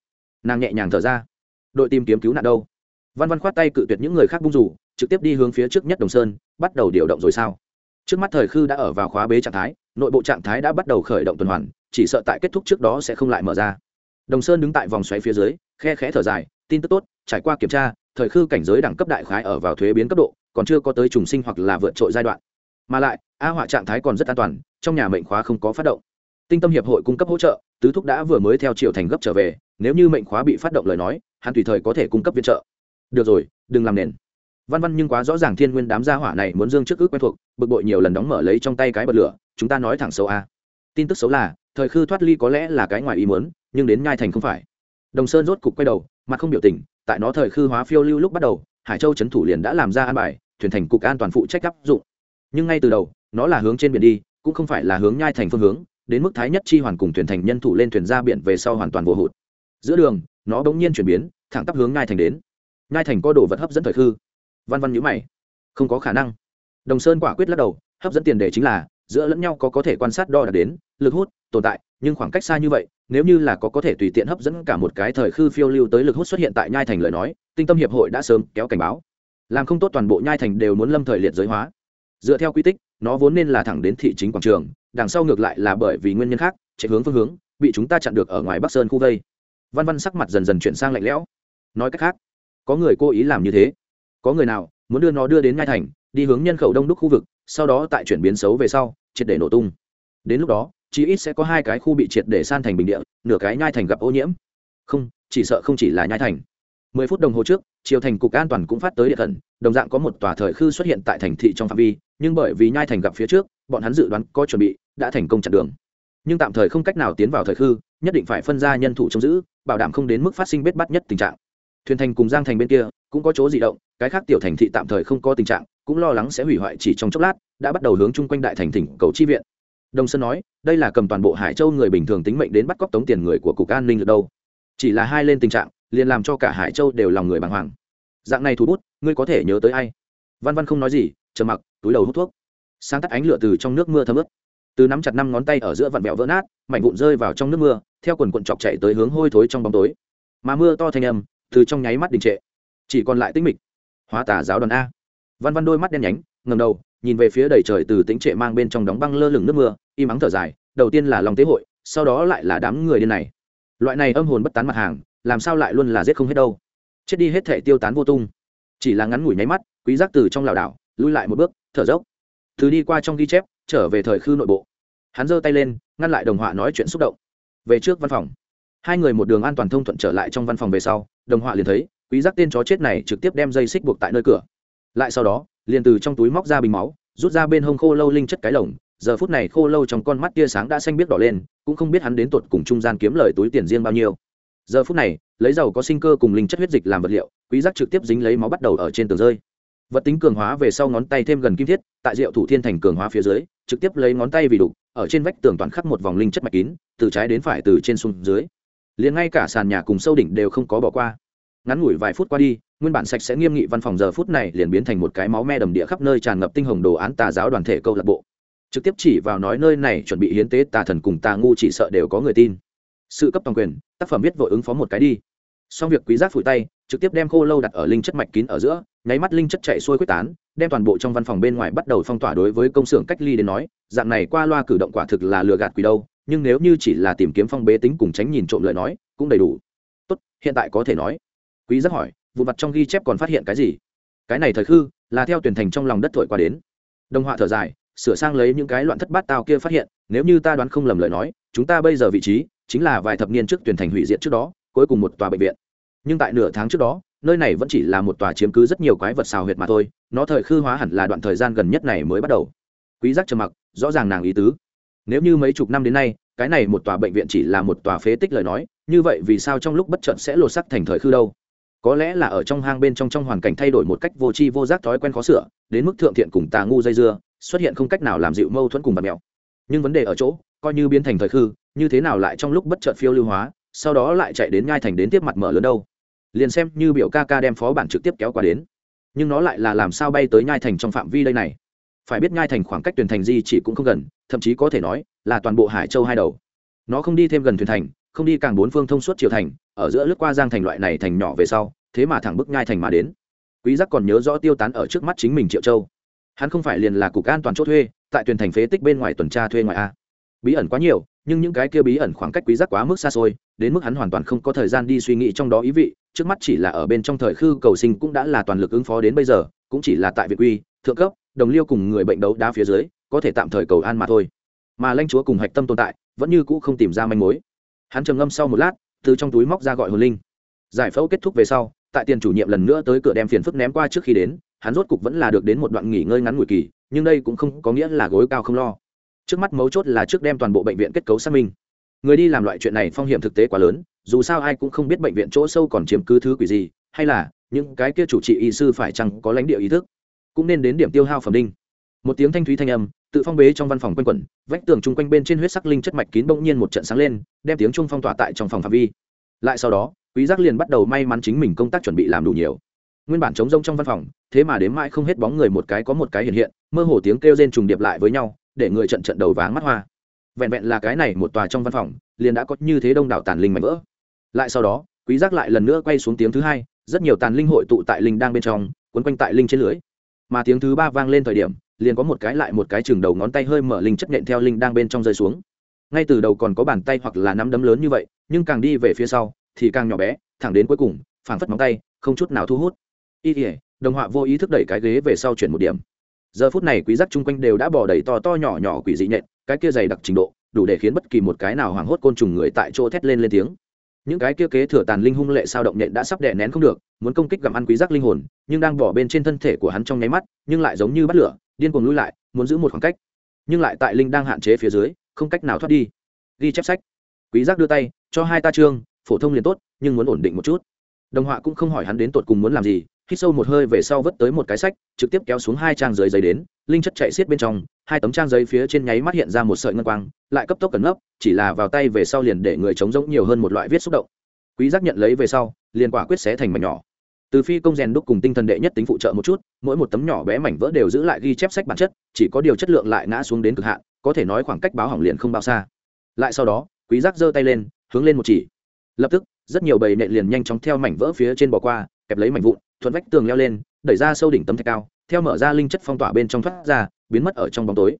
Nàng nhẹ nhàng thở ra. Đội tìm kiếm cứu nạn đâu? Văn văn khoát tay cự tuyệt những người khác bung rủ, trực tiếp đi hướng phía trước nhất đồng sơn, bắt đầu điều động rồi sao? Trước mắt thời khư đã ở vào khóa bế trạng thái, nội bộ trạng thái đã bắt đầu khởi động tuần hoàn, chỉ sợ tại kết thúc trước đó sẽ không lại mở ra. Đồng sơn đứng tại vòng xoáy phía dưới, khe khẽ thở dài, tin tức tốt trải qua kiểm tra, thời khư cảnh giới đẳng cấp đại khái ở vào thuế biến cấp độ, còn chưa có tới trùng sinh hoặc là vượt trội giai đoạn. Mà lại, a họa trạng thái còn rất an toàn, trong nhà mệnh khóa không có phát động. Tinh tâm hiệp hội cung cấp hỗ trợ, tứ thúc đã vừa mới theo triệu thành gấp trở về, nếu như mệnh khóa bị phát động lời nói, hắn tùy thời có thể cung cấp viện trợ. Được rồi, đừng làm nền. Văn văn nhưng quá rõ ràng thiên nguyên đám gia hỏa này muốn dương trước ước quen thuộc, bực bội nhiều lần đóng mở lấy trong tay cái bật lửa, chúng ta nói thẳng xấu a. Tin tức xấu là, thời khư thoát ly có lẽ là cái ngoài ý muốn, nhưng đến nhai thành không phải. Đồng sơn rốt cục quay đầu, mặt không biểu tình tại nó thời khư hóa phiêu lưu lúc bắt đầu, hải châu trấn thủ liền đã làm ra an bài, thuyền thành cục an toàn phụ trách áp dụng. Nhưng ngay từ đầu, nó là hướng trên biển đi, cũng không phải là hướng nhai thành phương hướng, đến mức thái nhất chi hoàn cùng thuyền thành nhân thủ lên thuyền ra biển về sau hoàn toàn vô hụt. Giữa đường, nó bỗng nhiên chuyển biến, thẳng tắp hướng nhai thành đến. Nhai thành có đồ vật hấp dẫn thời khư. Văn văn nhữ mày. Không có khả năng. Đồng sơn quả quyết lắc đầu, hấp dẫn tiền đề chính là, giữa lẫn nhau có có thể quan sát đo đạc đến lực hút tồn tại, nhưng khoảng cách xa như vậy, nếu như là có có thể tùy tiện hấp dẫn cả một cái thời khư phiêu lưu tới lực hút xuất hiện tại nhai thành lời nói, tinh tâm hiệp hội đã sớm kéo cảnh báo. Làm không tốt toàn bộ nhai thành đều muốn lâm thời liệt giới hóa. Dựa theo quy tích, nó vốn nên là thẳng đến thị chính quảng trường, đằng sau ngược lại là bởi vì nguyên nhân khác, chạy hướng phương hướng, bị chúng ta chặn được ở ngoài bắc sơn khu vây. Văn văn sắc mặt dần dần chuyển sang lạnh lẽo. Nói cách khác, có người cố ý làm như thế. Có người nào muốn đưa nó đưa đến nhai thành, đi hướng nhân khẩu đông đúc khu vực, sau đó tại chuyển biến xấu về sau, triệt để nổ tung. Đến lúc đó chí ít sẽ có hai cái khu bị triệt để san thành bình địa, nửa cái nhai thành gặp ô nhiễm. Không, chỉ sợ không chỉ là nhai thành. Mười phút đồng hồ trước, triều thành cục an toàn cũng phát tới địa thần, đồng dạng có một tòa thời khư xuất hiện tại thành thị trong phạm vi, nhưng bởi vì nhai thành gặp phía trước, bọn hắn dự đoán có chuẩn bị, đã thành công chặn đường. Nhưng tạm thời không cách nào tiến vào thời khư, nhất định phải phân ra nhân thủ trông giữ, bảo đảm không đến mức phát sinh bết bắt nhất tình trạng. Thuyền thành cùng giang thành bên kia, cũng có chỗ di động, cái khác tiểu thành thị tạm thời không có tình trạng, cũng lo lắng sẽ hủy hoại chỉ trong chốc lát, đã bắt đầu hướng chung quanh đại thành thỉnh cầu chi viện đồng sơn nói, đây là cầm toàn bộ hải châu người bình thường tính mệnh đến bắt cóc tống tiền người của cục an ninh được đâu. Chỉ là hai lên tình trạng, liền làm cho cả hải châu đều lòng người bàng hoàng. Dạng này thú bút, ngươi có thể nhớ tới ai? Văn văn không nói gì, trầm mặc, túi đầu hút thuốc. Sáng tắt ánh lửa từ trong nước mưa thấm ướt. Từ nắm chặt năm ngón tay ở giữa vặn vẹo vỡ nát, mảnh vụn rơi vào trong nước mưa, theo quần quận chọc chạy tới hướng hôi thối trong bóng tối. Mà mưa to thanh âm, từ trong nháy mắt đình trệ. Chỉ còn lại tinh mịch. Hóa tà giáo đoàn a. Văn văn đôi mắt đen nhánh ngầm đầu nhìn về phía đầy trời từ tính trệ mang bên trong đóng băng lơ lửng nước mưa, im ắng thở dài, đầu tiên là lòng tế hội, sau đó lại là đám người điên này. Loại này âm hồn bất tán mặt hàng, làm sao lại luôn là giết không hết đâu. Chết đi hết thể tiêu tán vô tung. Chỉ là ngắn ngủi nháy mắt, quý giác từ trong lảo đảo, lui lại một bước, thở dốc. Từ đi qua trong ghi chép, trở về thời khư nội bộ. Hắn giơ tay lên, ngăn lại đồng họa nói chuyện xúc động. Về trước văn phòng. Hai người một đường an toàn thông thuận trở lại trong văn phòng về sau, đồng họa liền thấy, quý giác tên chó chết này trực tiếp đem dây xích buộc tại nơi cửa. Lại sau đó liền từ trong túi móc ra bình máu, rút ra bên hông khô lâu linh chất cái lồng. Giờ phút này khô lâu trong con mắt tia sáng đã xanh biết đỏ lên, cũng không biết hắn đến tột cùng trung gian kiếm lời túi tiền riêng bao nhiêu. Giờ phút này, lấy dầu có sinh cơ cùng linh chất huyết dịch làm vật liệu, quý giác trực tiếp dính lấy máu bắt đầu ở trên tường rơi. Vật tính cường hóa về sau ngón tay thêm gần kim thiết, tại rượu thủ thiên thành cường hóa phía dưới, trực tiếp lấy ngón tay vì đủ ở trên vách tường toàn khắc một vòng linh chất mạch kín, từ trái đến phải từ trên xuống dưới. Liền ngay cả sàn nhà cùng sâu đỉnh đều không có bỏ qua ngắn ngủi vài phút qua đi, nguyên bản sạch sẽ nghiêm nghị văn phòng giờ phút này liền biến thành một cái máu me đầm địa khắp nơi tràn ngập tinh hồng đồ án tà giáo đoàn thể câu lạc bộ. Trực tiếp chỉ vào nói nơi này chuẩn bị hiến tế tà thần cùng tà ngu chỉ sợ đều có người tin. Sự cấp toàn quyền, tác phẩm viết vội ứng phó một cái đi. Xong việc quý giác phủi tay, trực tiếp đem khô lâu đặt ở linh chất mạch kín ở giữa, nháy mắt linh chất chạy xuôi quyết tán, đem toàn bộ trong văn phòng bên ngoài bắt đầu phong tỏa đối với công xưởng cách ly đến nói, dạng này qua loa cử động quả thực là lừa gạt quỷ đâu, nhưng nếu như chỉ là tìm kiếm phong bế tính cùng tránh nhìn trộm lời nói, cũng đầy đủ. Tốt, hiện tại có thể nói quý giác hỏi vụ mặt trong ghi chép còn phát hiện cái gì? Cái này thời khư, là theo tuyển thành trong lòng đất thổi qua đến. Đồng họa thở dài, sửa sang lấy những cái loạn thất bát tao kia phát hiện, nếu như ta đoán không lầm lời nói, chúng ta bây giờ vị trí, chính là vài thập niên trước tuyển thành hủy diệt trước đó, cuối cùng một tòa bệnh viện. Nhưng tại nửa tháng trước đó, nơi này vẫn chỉ là một tòa chiếm cứ rất nhiều quái vật xào huyệt mà thôi, nó thời khư hóa hẳn là đoạn thời gian gần nhất này mới bắt đầu. Quý giác trầm mặc, rõ ràng nàng ý tứ. Nếu như mấy chục năm đến nay, cái này một tòa bệnh viện chỉ là một tòa phế tích lời nói, như vậy vì sao trong lúc bất chợt sẽ lột sắc thành thời khư đâu? Có lẽ là ở trong hang bên trong trong hoàn cảnh thay đổi một cách vô tri vô giác thói quen khó sửa, đến mức thượng thiện cùng tà ngu dây dưa, xuất hiện không cách nào làm dịu mâu thuẫn cùng bạt mèo nhưng vấn đề ở chỗ, coi như biến thành thời khư, như thế nào lại trong lúc bất chợt phiêu lưu hóa, sau đó lại chạy đến ngai thành đến tiếp mặt mở lớn đâu? Liền xem như biểu ca ca đem phó bản trực tiếp kéo qua đến. Nhưng nó lại là làm sao bay tới nhai thành trong phạm vi đây này? Phải biết nhai thành khoảng cách tuyển thành di chỉ cũng không gần, thậm chí có thể nói là toàn bộ hải châu hai đầu. Nó không đi thêm gần thuyền thành, không đi càng bốn phương thông suốt triều thành ở giữa lướt qua giang thành loại này thành nhỏ về sau, thế mà thẳng bức nhai thành mà đến. Quý giác còn nhớ rõ tiêu tán ở trước mắt chính mình triệu châu. Hắn không phải liền là cục an toàn chốt thuê, tại tuyển thành phế tích bên ngoài tuần tra thuê ngoài a. Bí ẩn quá nhiều, nhưng những cái kia bí ẩn khoảng cách quý giác quá mức xa xôi, đến mức hắn hoàn toàn không có thời gian đi suy nghĩ trong đó ý vị, trước mắt chỉ là ở bên trong thời khư cầu sinh cũng đã là toàn lực ứng phó đến bây giờ, cũng chỉ là tại việt quy, thượng cấp, đồng liêu cùng người bệnh đấu đá phía dưới, có thể tạm thời cầu an mà thôi. Mà lãnh chúa cùng hạch tâm tồn tại, vẫn như cũ không tìm ra manh mối. Hắn trầm ngâm sau một lát từ trong túi móc ra gọi hồn linh. Giải phẫu kết thúc về sau, tại tiền chủ nhiệm lần nữa tới cửa đem phiền phức ném qua trước khi đến, hắn rốt cục vẫn là được đến một đoạn nghỉ ngơi ngắn ngủi kỳ, nhưng đây cũng không có nghĩa là gối cao không lo. Trước mắt mấu chốt là trước đem toàn bộ bệnh viện kết cấu xác minh. Người đi làm loại chuyện này phong hiểm thực tế quá lớn, dù sao ai cũng không biết bệnh viện chỗ sâu còn chiếm cứ thứ quỷ gì, hay là, những cái kia chủ trị y sư phải chăng có lãnh địa ý thức. Cũng nên đến điểm tiêu hao phẩm đinh một tiếng thanh thúy thanh âm, tự phong bế trong văn phòng quanh quẩn, vách tường chung quanh bên trên huyết sắc linh chất mạch kín bỗng nhiên một trận sáng lên, đem tiếng chung phong tỏa tại trong phòng phạm vi. Lại sau đó, quý giác liền bắt đầu may mắn chính mình công tác chuẩn bị làm đủ nhiều. Nguyên bản chống rông trong văn phòng, thế mà đến mãi không hết bóng người một cái có một cái hiện hiện, mơ hồ tiếng kêu rên trùng điệp lại với nhau, để người trận trận đầu váng mắt hoa. Vẹn vẹn là cái này một tòa trong văn phòng, liền đã có như thế đông đảo tàn linh mạnh vỡ. Lại sau đó, quý giác lại lần nữa quay xuống tiếng thứ hai, rất nhiều tàn linh hội tụ tại linh đang bên trong, quấn quanh tại linh trên lưới. Mà tiếng thứ ba vang lên thời điểm liền có một cái lại một cái chừng đầu ngón tay hơi mở linh chất nện theo linh đang bên trong rơi xuống. Ngay từ đầu còn có bàn tay hoặc là nắm đấm lớn như vậy, nhưng càng đi về phía sau thì càng nhỏ bé, thẳng đến cuối cùng, phảng phất móng tay, không chút nào thu hút. Y đồng họa vô ý thức đẩy cái ghế về sau chuyển một điểm. Giờ phút này quý giác chung quanh đều đã bỏ đầy to to nhỏ nhỏ quỷ dị nhện cái kia dày đặc trình độ, đủ để khiến bất kỳ một cái nào hoảng hốt côn trùng người tại chỗ thét lên lên tiếng. Những cái kia kế thừa tàn linh hung lệ sao động nhện đã sắp đè nén không được, muốn công kích gặm ăn quý giác linh hồn, nhưng đang bỏ bên trên thân thể của hắn trong nháy mắt, nhưng lại giống như bắt lửa điên cuồng lui lại, muốn giữ một khoảng cách, nhưng lại tại linh đang hạn chế phía dưới, không cách nào thoát đi. Ghi chép sách. Quý giác đưa tay, cho hai ta trương, phổ thông liền tốt, nhưng muốn ổn định một chút. Đồng họa cũng không hỏi hắn đến tột cùng muốn làm gì, hít sâu một hơi về sau vứt tới một cái sách, trực tiếp kéo xuống hai trang dưới giấy đến, linh chất chạy xiết bên trong, hai tấm trang giấy phía trên nháy mắt hiện ra một sợi ngân quang, lại cấp tốc cẩn ngấp chỉ là vào tay về sau liền để người chống giống nhiều hơn một loại viết xúc động. Quý giác nhận lấy về sau, liền quả quyết xé thành mảnh nhỏ từ phi công rèn đúc cùng tinh thần đệ nhất tính phụ trợ một chút, mỗi một tấm nhỏ bé mảnh vỡ đều giữ lại ghi chép sách bản chất, chỉ có điều chất lượng lại ngã xuống đến cực hạn, có thể nói khoảng cách báo hỏng liền không bao xa. Lại sau đó, quý giác giơ tay lên, hướng lên một chỉ. Lập tức, rất nhiều bầy nện liền nhanh chóng theo mảnh vỡ phía trên bò qua, kẹp lấy mảnh vụn, thuận vách tường leo lên, đẩy ra sâu đỉnh tấm thạch cao, theo mở ra linh chất phong tỏa bên trong thoát ra, biến mất ở trong bóng tối.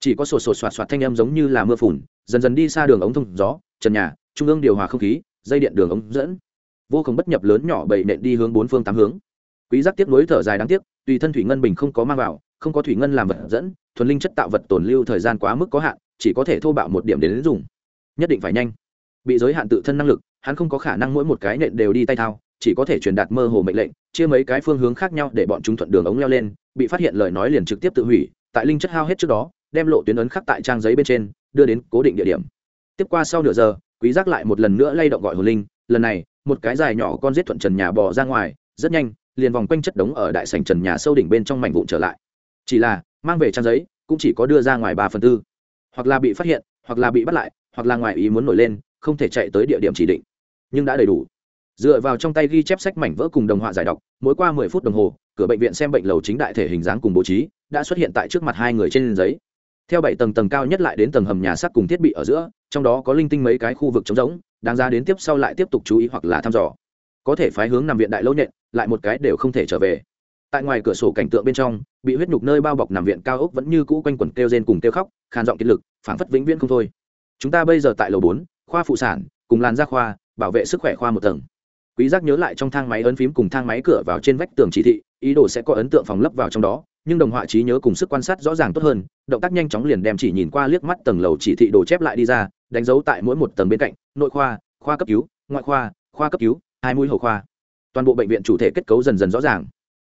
Chỉ có sột sột soạt soạt thanh âm giống như là mưa phùn, dần dần đi xa đường ống thông gió, trần nhà, trung ương điều hòa không khí, dây điện đường ống dẫn vô cùng bất nhập lớn nhỏ bầy nện đi hướng bốn phương tám hướng. Quý giác tiếp nối thở dài đáng tiếc, tùy thân thủy ngân bình không có mang vào, không có thủy ngân làm vật dẫn, thuần linh chất tạo vật tồn lưu thời gian quá mức có hạn, chỉ có thể thô bạo một điểm đến dùng. Nhất định phải nhanh. Bị giới hạn tự thân năng lực, hắn không có khả năng mỗi một cái nện đều đi tay thao, chỉ có thể truyền đạt mơ hồ mệnh lệnh, chia mấy cái phương hướng khác nhau để bọn chúng thuận đường ống leo lên, bị phát hiện lời nói liền trực tiếp tự hủy, tại linh chất hao hết trước đó, đem lộ tuyến ấn khắc tại trang giấy bên trên, đưa đến cố định địa điểm. Tiếp qua sau nửa giờ, quý giác lại một lần nữa lay động gọi hồn linh, lần này một cái dài nhỏ con giết thuận trần nhà bò ra ngoài, rất nhanh, liền vòng quanh chất đống ở đại sảnh trần nhà sâu đỉnh bên trong mảnh vụn trở lại. Chỉ là, mang về trang giấy, cũng chỉ có đưa ra ngoài ba phần tư. Hoặc là bị phát hiện, hoặc là bị bắt lại, hoặc là ngoài ý muốn nổi lên, không thể chạy tới địa điểm chỉ định. Nhưng đã đầy đủ. Dựa vào trong tay ghi chép sách mảnh vỡ cùng đồng họa giải đọc, mỗi qua mười phút đồng hồ, cửa bệnh viện xem bệnh lầu chính đại thể hình dáng cùng bố trí, đã xuất hiện tại trước mặt hai người trên giấy. Theo bảy tầng tầng cao nhất lại đến tầng hầm nhà xác cùng thiết bị ở giữa trong đó có linh tinh mấy cái khu vực trống rỗng, đáng ra đến tiếp sau lại tiếp tục chú ý hoặc là thăm dò. Có thể phái hướng nằm viện đại lâu nhện lại một cái đều không thể trở về. Tại ngoài cửa sổ cảnh tượng bên trong, bị huyết nhục nơi bao bọc nằm viện cao ốc vẫn như cũ quanh quẩn kêu rên cùng kêu khóc, khàn giọng kiệt lực phản phất vĩnh viễn không thôi. Chúng ta bây giờ tại lầu bốn, khoa phụ sản, cùng làn da khoa, bảo vệ sức khỏe khoa một tầng. Quý giác nhớ lại trong thang máy ấn phím cùng thang máy cửa vào trên vách tường chỉ thị, ý đồ sẽ có ấn tượng phòng lấp vào trong đó, nhưng đồng họa trí nhớ cùng sức quan sát rõ ràng tốt hơn, động tác nhanh chóng liền đem chỉ nhìn qua liếc mắt tầng lầu chỉ thị đồ chép lại đi ra đánh dấu tại mỗi một tầng bên cạnh, nội khoa khoa cấp cứu, ngoại khoa khoa cấp cứu, hai mũi hậu khoa. Toàn bộ bệnh viện chủ thể kết cấu dần dần rõ ràng.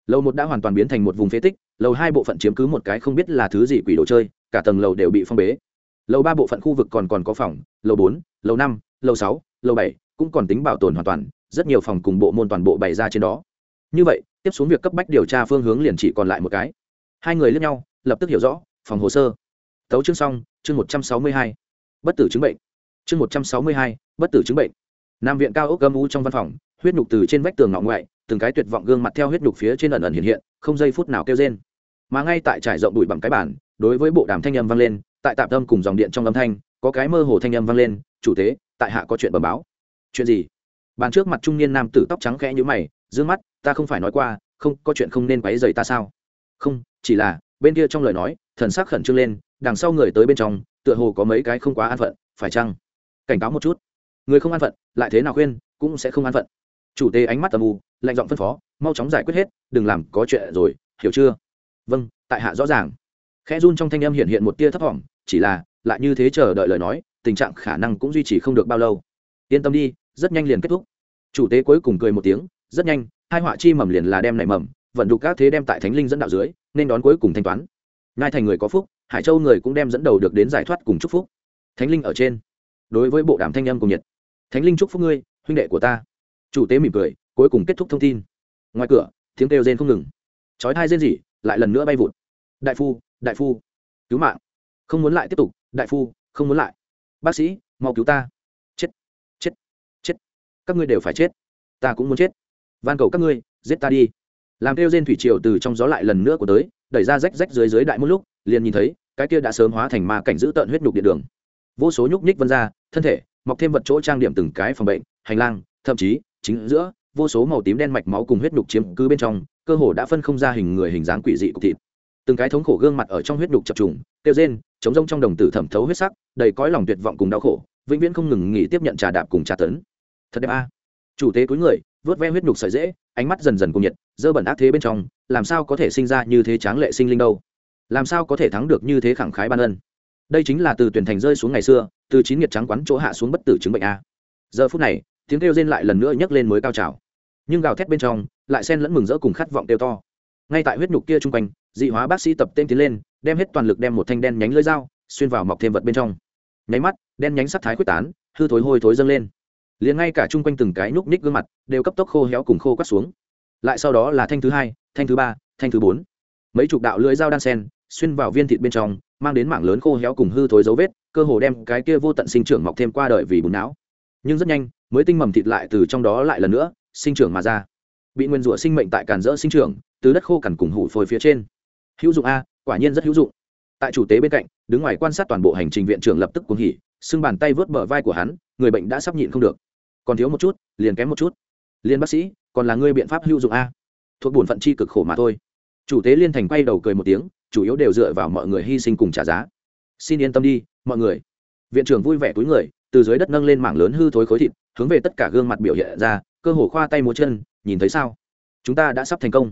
Lầu một đã hoàn toàn biến thành một vùng phế tích, lầu hai bộ phận chiếm cứ một cái không biết là thứ gì quỷ đồ chơi, cả tầng lầu đều bị phong bế. Lầu ba bộ phận khu vực còn còn có phòng, lầu bốn, lầu năm, lầu sáu, lầu bảy cũng còn tính bảo tồn hoàn toàn, rất nhiều phòng cùng bộ môn toàn bộ bày ra trên đó. Như vậy, tiếp xuống việc cấp bách điều tra phương hướng liền chỉ còn lại một cái. Hai người lướt nhau, lập tức hiểu rõ, phòng hồ sơ. Tấu chương xong, chương một trăm sáu mươi hai bất tử chứng bệnh. Chương một trăm sáu mươi hai, bất tử chứng bệnh. Nam viện cao ốc gâm u trong văn phòng, huyết nhục từ trên vách tường ngọn ngoại, từng cái tuyệt vọng gương mặt theo huyết nhục phía trên ẩn ẩn hiện hiện, không giây phút nào kêu trên mà ngay tại trải rộng đùi bằng cái bản đối với bộ đàm thanh âm vang lên, tại tạm tâm cùng dòng điện trong âm thanh, có cái mơ hồ thanh âm vang lên, chủ tế, tại hạ có chuyện bẩm báo. Chuyện gì? Bàn trước mặt trung niên nam tử tóc trắng khẽ nhũ mày d mắt, ta không phải nói qua, không, có chuyện không nên quấy dày ta sao? Không, chỉ là, bên kia trong lời nói, thần sắc khẩn trương lên, đằng sau người tới bên trong tựa hồ có mấy cái không quá an phận, phải chăng? Cảnh cáo một chút. Người không an phận, lại thế nào khuyên, cũng sẽ không an phận. Chủ tế ánh mắt tầm u, lạnh giọng phân phó, mau chóng giải quyết hết, đừng làm có chuyện rồi, hiểu chưa? Vâng tại hạ rõ ràng. Khẽ run trong thanh âm hiện hiện một tia thấp thỏm, chỉ là, lại như thế chờ đợi lời nói, tình trạng khả năng cũng duy trì không được bao lâu. Yên tâm đi, rất nhanh liền kết thúc. Chủ tế cuối cùng cười một tiếng, rất nhanh, hai họa chi mầm liền là đem nảy mầm, vận đục các thế đem tại thánh linh dẫn đạo dưới, nên đón cuối cùng thanh toán. Ngai thành người có phúc hải châu người cũng đem dẫn đầu được đến giải thoát cùng chúc phúc. Thánh linh ở trên. Đối với bộ đàm thanh âm cùng nhiệt. Thánh linh chúc phúc ngươi, huynh đệ của ta. Chủ tế mỉm cười, cuối cùng kết thúc thông tin. Ngoài cửa, tiếng kêu rên không ngừng. Chói thai rên rỉ, lại lần nữa bay vụt. Đại phu đại phu, cứu mạng. Không muốn lại tiếp tục, đại phu, không muốn lại. Bác sĩ, mau cứu ta. Chết chết chết. Các ngươi đều phải chết. Ta cũng muốn chết. Van cầu các ngươi, giết ta đi. Làm kêu rên thủy triều từ trong gió lại lần nữa của tới, đẩy ra rách rách dưới dưới đại một lúc, liền nhìn thấy cái kia đã sớm hóa thành ma cảnh giữ tợn huyết nhục điện đường. Vô số nhúc nhích vân ra, thân thể, mọc thêm vật chỗ trang điểm từng cái phòng bệnh, hành lang, thậm chí, chính giữa, vô số màu tím đen mạch máu cùng huyết nhục chiếm cứ bên trong, cơ hồ đã phân không ra hình người hình dáng quỷ dị cục thịt. Từng cái thống khổ gương mặt ở trong huyết nhục chập trùng tiêu rên, chống rông trong đồng tử thẩm thấu huyết sắc, đầy cõi lòng tuyệt vọng cùng đau khổ, vĩnh viễn không ngừng nghỉ tiếp nhận trà đạp cùng trà tấn. Thật đẹp a. Chủ tế cuối người vớt ve huyết nhục sợi dễ ánh mắt dần dần cùng nhiệt, dơ bẩn ác thế bên trong, làm sao có thể sinh ra như thế tráng lệ sinh linh đâu? Làm sao có thể thắng được như thế khẳng khái ban ân? Đây chính là từ tuyển thành rơi xuống ngày xưa, từ chín nghiệt trắng quắn chỗ hạ xuống bất tử chứng bệnh a. Giờ phút này, tiếng kêu rên lại lần nữa nhấc lên mới cao trào. Nhưng gào thét bên trong, lại xen lẫn mừng rỡ cùng khát vọng kêu to. Ngay tại huyết nhục kia chung quanh, dị hóa bác sĩ tập tên tiến lên, đem hết toàn lực đem một thanh đen nhánh lưỡi dao xuyên vào mọc thêm vật bên trong. Nháy mắt, đen nhánh sắc thái quyết tán, hư thối hôi thối dâng lên. Liền ngay cả chung quanh từng cái nhúc ních gương mặt đều cấp tốc khô héo cùng khô quắt xuống. Lại sau đó là thanh thứ hai, thanh thứ ba, thanh thứ bốn. Mấy chục đạo lưỡi dao đan sen xuyên vào viên thịt bên trong, mang đến mảng lớn khô héo cùng hư thối dấu vết, cơ hồ đem cái kia vô tận sinh trưởng mọc thêm qua đời vì bùn não. Nhưng rất nhanh, mới tinh mầm thịt lại từ trong đó lại lần nữa, sinh trưởng mà ra. Bị nguyên rủa sinh mệnh tại càn rỡ sinh trưởng, từ đất khô cằn cùng hủ phôi phía trên. Hữu dụng a, quả nhiên rất hữu dụng. Tại chủ tế bên cạnh, đứng ngoài quan sát toàn bộ hành trình viện trưởng lập tức cuồng hỉ xưng bàn tay vớt bờ vai của hắn, người bệnh đã sắp nhịn không được. Còn thiếu một chút, liền kém một chút. Liên bác sĩ, còn là ngươi biện pháp hữu dụng a. Thuộc bổn phận chi cực khổ mà thôi. Chủ tế liên thành quay đầu cười một tiếng chủ yếu đều dựa vào mọi người hy sinh cùng trả giá. Xin yên tâm đi, mọi người. Viện trưởng vui vẻ túi người, từ dưới đất nâng lên mảng lớn hư thối khối thịt, hướng về tất cả gương mặt biểu hiện ra, cơ hồ khoa tay múa chân, nhìn thấy sao? Chúng ta đã sắp thành công.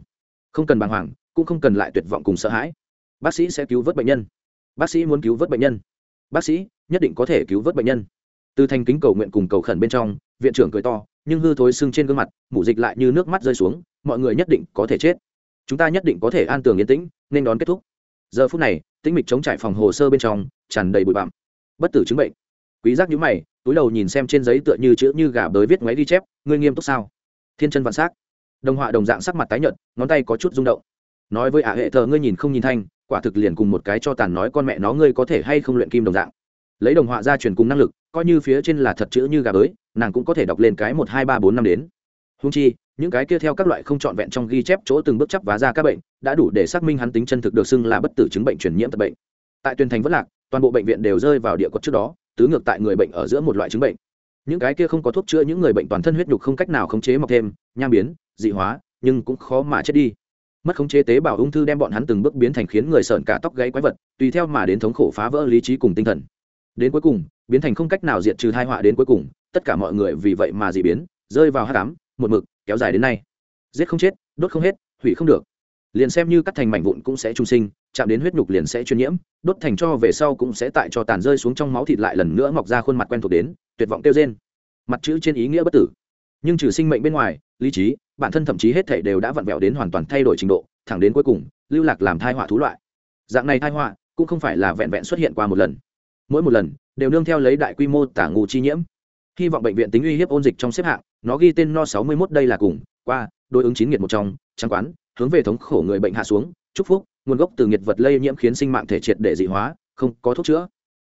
Không cần bàng hoàng, cũng không cần lại tuyệt vọng cùng sợ hãi. Bác sĩ sẽ cứu vớt bệnh nhân. Bác sĩ muốn cứu vớt bệnh nhân. Bác sĩ nhất định có thể cứu vớt bệnh nhân. Từ thành kính cầu nguyện cùng cầu khẩn bên trong, viện trưởng cười to, nhưng hư thối sưng trên gương mặt, mủ dịch lại như nước mắt rơi xuống, mọi người nhất định có thể chết. Chúng ta nhất định có thể an tường yên tĩnh, nên đón kết thúc giờ phút này, tĩnh mịch chống trải phòng hồ sơ bên trong, tràn đầy bụi bặm. Bất tử chứng bệnh. Quý giác nhíu mày, túi đầu nhìn xem trên giấy tựa như chữ như gà bới viết ngoáy ghi chép, ngươi nghiêm túc sao? Thiên chân vạn sắc. Đồng họa đồng dạng sắc mặt tái nhợt, ngón tay có chút rung động. Nói với ả hệ thờ ngươi nhìn không nhìn thanh, quả thực liền cùng một cái cho tàn nói con mẹ nó ngươi có thể hay không luyện kim đồng dạng. Lấy đồng họa ra truyền cùng năng lực, coi như phía trên là thật chữ như gà bới, nàng cũng có thể đọc lên cái một, hai, ba, bốn, năm đến hung chi, những cái kia theo các loại không trọn vẹn trong ghi chép chỗ từng bước chấp vá ra các bệnh, đã đủ để xác minh hắn tính chân thực được xưng là bất tử chứng bệnh truyền nhiễm tật bệnh. Tại tuyên thành vất lạc, toàn bộ bệnh viện đều rơi vào địa quật trước đó, tứ ngược tại người bệnh ở giữa một loại chứng bệnh. Những cái kia không có thuốc chữa những người bệnh toàn thân huyết nhục không cách nào khống chế mọc thêm, nham biến, dị hóa, nhưng cũng khó mà chết đi. Mất khống chế tế bào ung thư đem bọn hắn từng bước biến thành khiến người sợn cả tóc gáy quái vật, tùy theo mà đến thống khổ phá vỡ lý trí cùng tinh thần. Đến cuối cùng, biến thành không cách nào diệt trừ thai họa đến cuối cùng, tất cả mọi người vì vậy mà dị biến, rơi vào hát cám một mực, kéo dài đến nay. Giết không chết, đốt không hết, hủy không được. Liền xem như cắt thành mảnh vụn cũng sẽ trung sinh, chạm đến huyết nhục liền sẽ truyền nhiễm, đốt thành cho về sau cũng sẽ tại cho tàn rơi xuống trong máu thịt lại lần nữa mọc ra khuôn mặt quen thuộc đến, tuyệt vọng kêu trên mặt chữ trên ý nghĩa bất tử. Nhưng trừ sinh mệnh bên ngoài, lý trí, bản thân thậm chí hết thể đều đã vặn vẹo đến hoàn toàn thay đổi trình độ, thẳng đến cuối cùng, lưu lạc làm thai họa thú loại. Dạng này thai họa cũng không phải là vẹn vẹn xuất hiện qua một lần. Mỗi một lần đều nương theo lấy đại quy mô tả ngụ chi nhiễm. Hy vọng bệnh viện tính uy hiếp ôn dịch trong xếp hạng nó ghi tên no sáu mươi 61 đây là cùng, qua, đối ứng chín nghiệt một trong trang quán, hướng về thống khổ người bệnh hạ xuống, chúc phúc, nguồn gốc từ nghiệt vật lây nhiễm khiến sinh mạng thể triệt để dị hóa, không có thuốc chữa.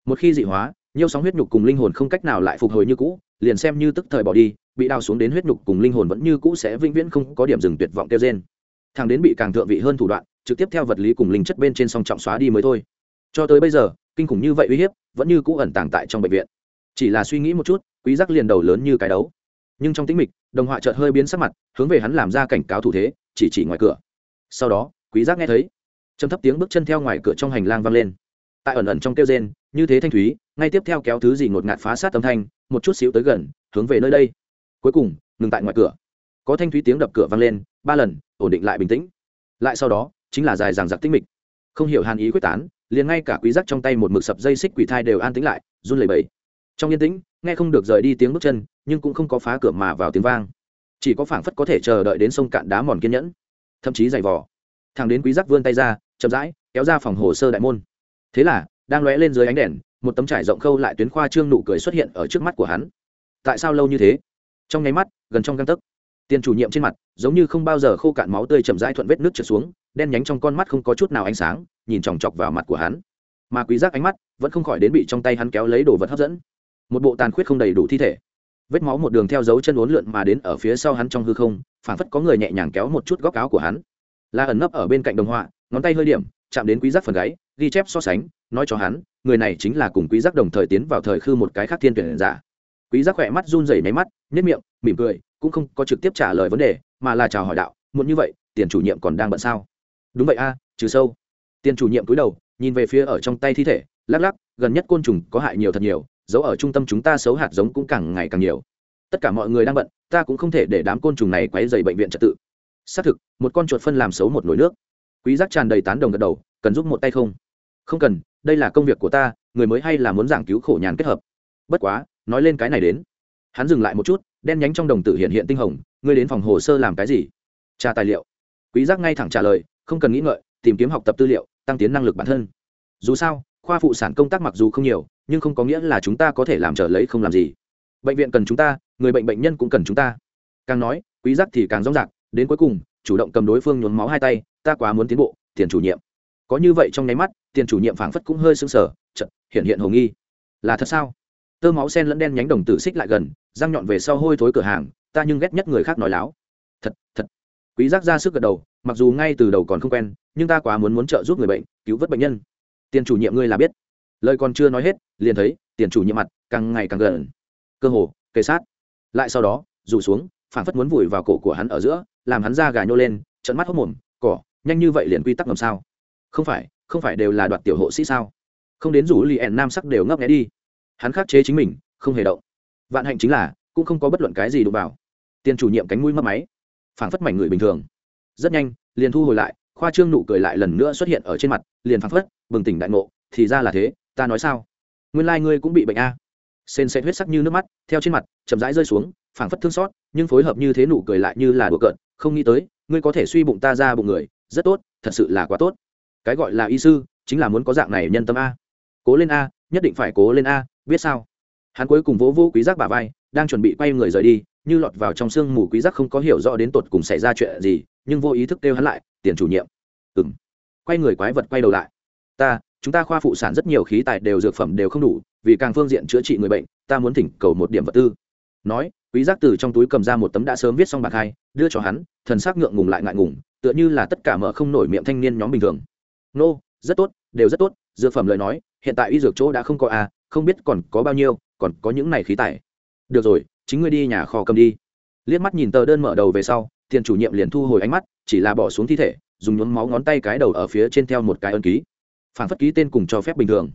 Một khi dị hóa nhiều sóng huyết nhục cùng linh hồn không cách nào lại phục hồi như cũ, liền xem như tức thời bỏ đi, bị đào xuống đến huyết nhục cùng linh hồn vẫn như cũ sẽ vĩnh viễn không có điểm dừng tuyệt vọng kêu trên thằng đến bị càng thượng vị hơn thủ đoạn, trực tiếp theo vật lý cùng linh chất bên trên song trọng xóa đi mới thôi. Cho tới bây giờ, kinh khủng như vậy uy hiếp, vẫn như cũ ẩn tàng tại trong bệnh viện. Chỉ là suy nghĩ một chút, quý giác liền đầu lớn như cái đấu nhưng trong tĩnh mịch, đồng họa chợt hơi biến sắc mặt, hướng về hắn làm ra cảnh cáo thủ thế, chỉ chỉ ngoài cửa. Sau đó, quý giác nghe thấy, trầm thấp tiếng bước chân theo ngoài cửa trong hành lang vang lên. Tại ẩn ẩn trong kêu rên, như thế thanh thúy, ngay tiếp theo kéo thứ gì ngột ngạt phá sát âm thanh, một chút xíu tới gần, hướng về nơi đây. Cuối cùng, ngừng tại ngoài cửa. Có thanh thúy tiếng đập cửa vang lên, ba lần, ổn định lại bình tĩnh. Lại sau đó, chính là dài dằng dặc tĩnh mịch. Không hiểu hàn ý quyết tán, liền ngay cả quý giác trong tay một mực sập dây xích quỷ thai đều an tĩnh lại, run lẩy bẩy trong yên tĩnh, nghe không được rời đi tiếng bước chân, nhưng cũng không có phá cửa mà vào tiếng vang. Chỉ có phảng phất có thể chờ đợi đến sông cạn đá mòn kiên nhẫn. Thậm chí dày vò. Thằng đến quý giác vươn tay ra, chậm rãi, kéo ra phòng hồ sơ đại môn. Thế là, đang lóe lên dưới ánh đèn, một tấm trải rộng khâu lại tuyến khoa trương nụ cười xuất hiện ở trước mắt của hắn. Tại sao lâu như thế? Trong nháy mắt, gần trong găng tấc. Tiền chủ nhiệm trên mặt, giống như không bao giờ khô cạn máu tươi chậm rãi thuận vết nước trượt xuống, đen nhánh trong con mắt không có chút nào ánh sáng, nhìn chòng chọc vào mặt của hắn. Mà quý giác ánh mắt vẫn không khỏi đến bị trong tay hắn kéo lấy đồ vật hấp dẫn một bộ tàn khuyết không đầy đủ thi thể. Vết máu một đường theo dấu chân uốn lượn mà đến ở phía sau hắn trong hư không, phảng phất có người nhẹ nhàng kéo một chút góc áo của hắn. La ẩn nấp ở bên cạnh đồng họa, ngón tay hơi điểm, chạm đến quý giác phần gáy, ghi chép so sánh, nói cho hắn, người này chính là cùng quý giác đồng thời tiến vào thời khư một cái khác thiên tuyển giả. Quý giác khỏe mắt run rẩy mấy mắt nhất miệng, mỉm cười, cũng không có trực tiếp trả lời vấn đề, mà là chào hỏi đạo, muộn như vậy, tiền chủ nhiệm còn đang bận sao? Đúng vậy a, trừ sâu. Tiền chủ nhiệm cúi đầu, nhìn về phía ở trong tay thi thể, lắc lắc, gần nhất côn trùng có hại nhiều thật nhiều giấu ở trung tâm chúng ta xấu hạt giống cũng càng ngày càng nhiều. Tất cả mọi người đang bận, ta cũng không thể để đám côn trùng này quấy dày bệnh viện trật tự. Xác thực, một con chuột phân làm xấu một nồi nước. Quý giác tràn đầy tán đồng gật đầu, cần giúp một tay không? Không cần, đây là công việc của ta, người mới hay là muốn giảng cứu khổ nhàn kết hợp. Bất quá, nói lên cái này đến. Hắn dừng lại một chút, đen nhánh trong đồng tử hiện hiện tinh hồng, ngươi đến phòng hồ sơ làm cái gì? Tra tài liệu. Quý giác ngay thẳng trả lời, không cần nghĩ ngợi, tìm kiếm học tập tư liệu, tăng tiến năng lực bản thân. Dù sao khoa phụ sản công tác mặc dù không nhiều, nhưng không có nghĩa là chúng ta có thể làm trở lấy không làm gì. Bệnh viện cần chúng ta, người bệnh bệnh nhân cũng cần chúng ta. Càng nói, quý giác thì càng rõ rạc đến cuối cùng, chủ động cầm đối phương nhuốm máu hai tay, ta quá muốn tiến bộ, tiền chủ nhiệm. Có như vậy trong nháy mắt, tiền chủ nhiệm phảng phất cũng hơi sưng sờ chật hiện hiện hồ nghi. Là thật sao? Tơ máu sen lẫn đen nhánh đồng tử xích lại gần, răng nhọn về sau hôi thối cửa hàng, ta nhưng ghét nhất người khác nói láo. Thật thật. Quý giác ra sức gật đầu, mặc dù ngay từ đầu còn không quen, nhưng ta quá muốn muốn trợ giúp người bệnh, cứu vớt bệnh nhân tiền chủ nhiệm ngươi là biết. Lời còn chưa nói hết, liền thấy, tiền chủ nhiệm mặt càng ngày càng gần. Cơ hồ, kề sát. Lại sau đó, rủ xuống, phảng phất muốn vùi vào cổ của hắn ở giữa, làm hắn ra gà nhô lên trận mắt hốc mồm, cỏ, nhanh như vậy liền quy tắc ngầm sao? Không phải không phải đều là đoạt tiểu hộ sĩ sao? Không đến rủ lì ẻn nam sắc đều ngấp nghé đi. Hắn khắc chế chính mình, không hề động. Vạn hạnh chính là, cũng không có bất luận cái gì đụng vào. Tiền chủ nhiệm cánh mũi mất máy, phảng phất mảnh người bình thường. Rất nhanh, liền thu hồi lại khoa trương nụ cười lại lần nữa xuất hiện ở trên mặt, liền phăng phất, bừng tỉnh đại ngộ, thì ra là thế, ta nói sao? Nguyên lai、like、ngươi cũng bị bệnh a. Sên sẽ huyết sắc như nước mắt, theo trên mặt, chậm rãi rơi xuống, phảng phất thương xót, nhưng phối hợp như thế nụ cười lại như là đùa cợt, không nghĩ tới, ngươi có thể suy bụng ta ra bụng người, rất tốt, thật sự là quá tốt. Cái gọi là y sư, chính là muốn có dạng này nhân tâm a. Cố lên a, nhất định phải cố lên a, biết sao? Hắn cuối cùng vỗ vô quý giác bà vai, đang chuẩn bị quay người rời đi như lọt vào trong sương mù quý giác không có hiểu rõ đến tột cùng xảy ra chuyện gì, nhưng vô ý thức kêu hắn lại, tiền chủ nhiệm. Ừng quay người quái vật quay đầu lại. Ta, chúng ta khoa phụ sản rất nhiều khí tài đều dược phẩm đều không đủ, vì càng phương diện chữa trị người bệnh, ta muốn thỉnh cầu một điểm vật tư. Nói, quý giác từ trong túi cầm ra một tấm đã sớm viết xong bạc hai, đưa cho hắn, thần sắc ngượng ngùng lại ngại ngùng, tựa như là tất cả mở không nổi miệng thanh niên nhóm bình thường. Nô, rất tốt, đều rất tốt, dược phẩm lời nói, hiện tại y dược chỗ đã không có a, không biết còn có bao nhiêu, còn có những này khí tài. Được rồi chính ngươi đi nhà kho cầm đi. Liếc mắt nhìn tờ đơn mở đầu về sau, tiền chủ nhiệm liền thu hồi ánh mắt, chỉ là bỏ xuống thi thể, dùng nhuốm máu ngón tay cái đầu ở phía trên theo một cái ân ký. Phản phất ký tên cùng cho phép bình thường.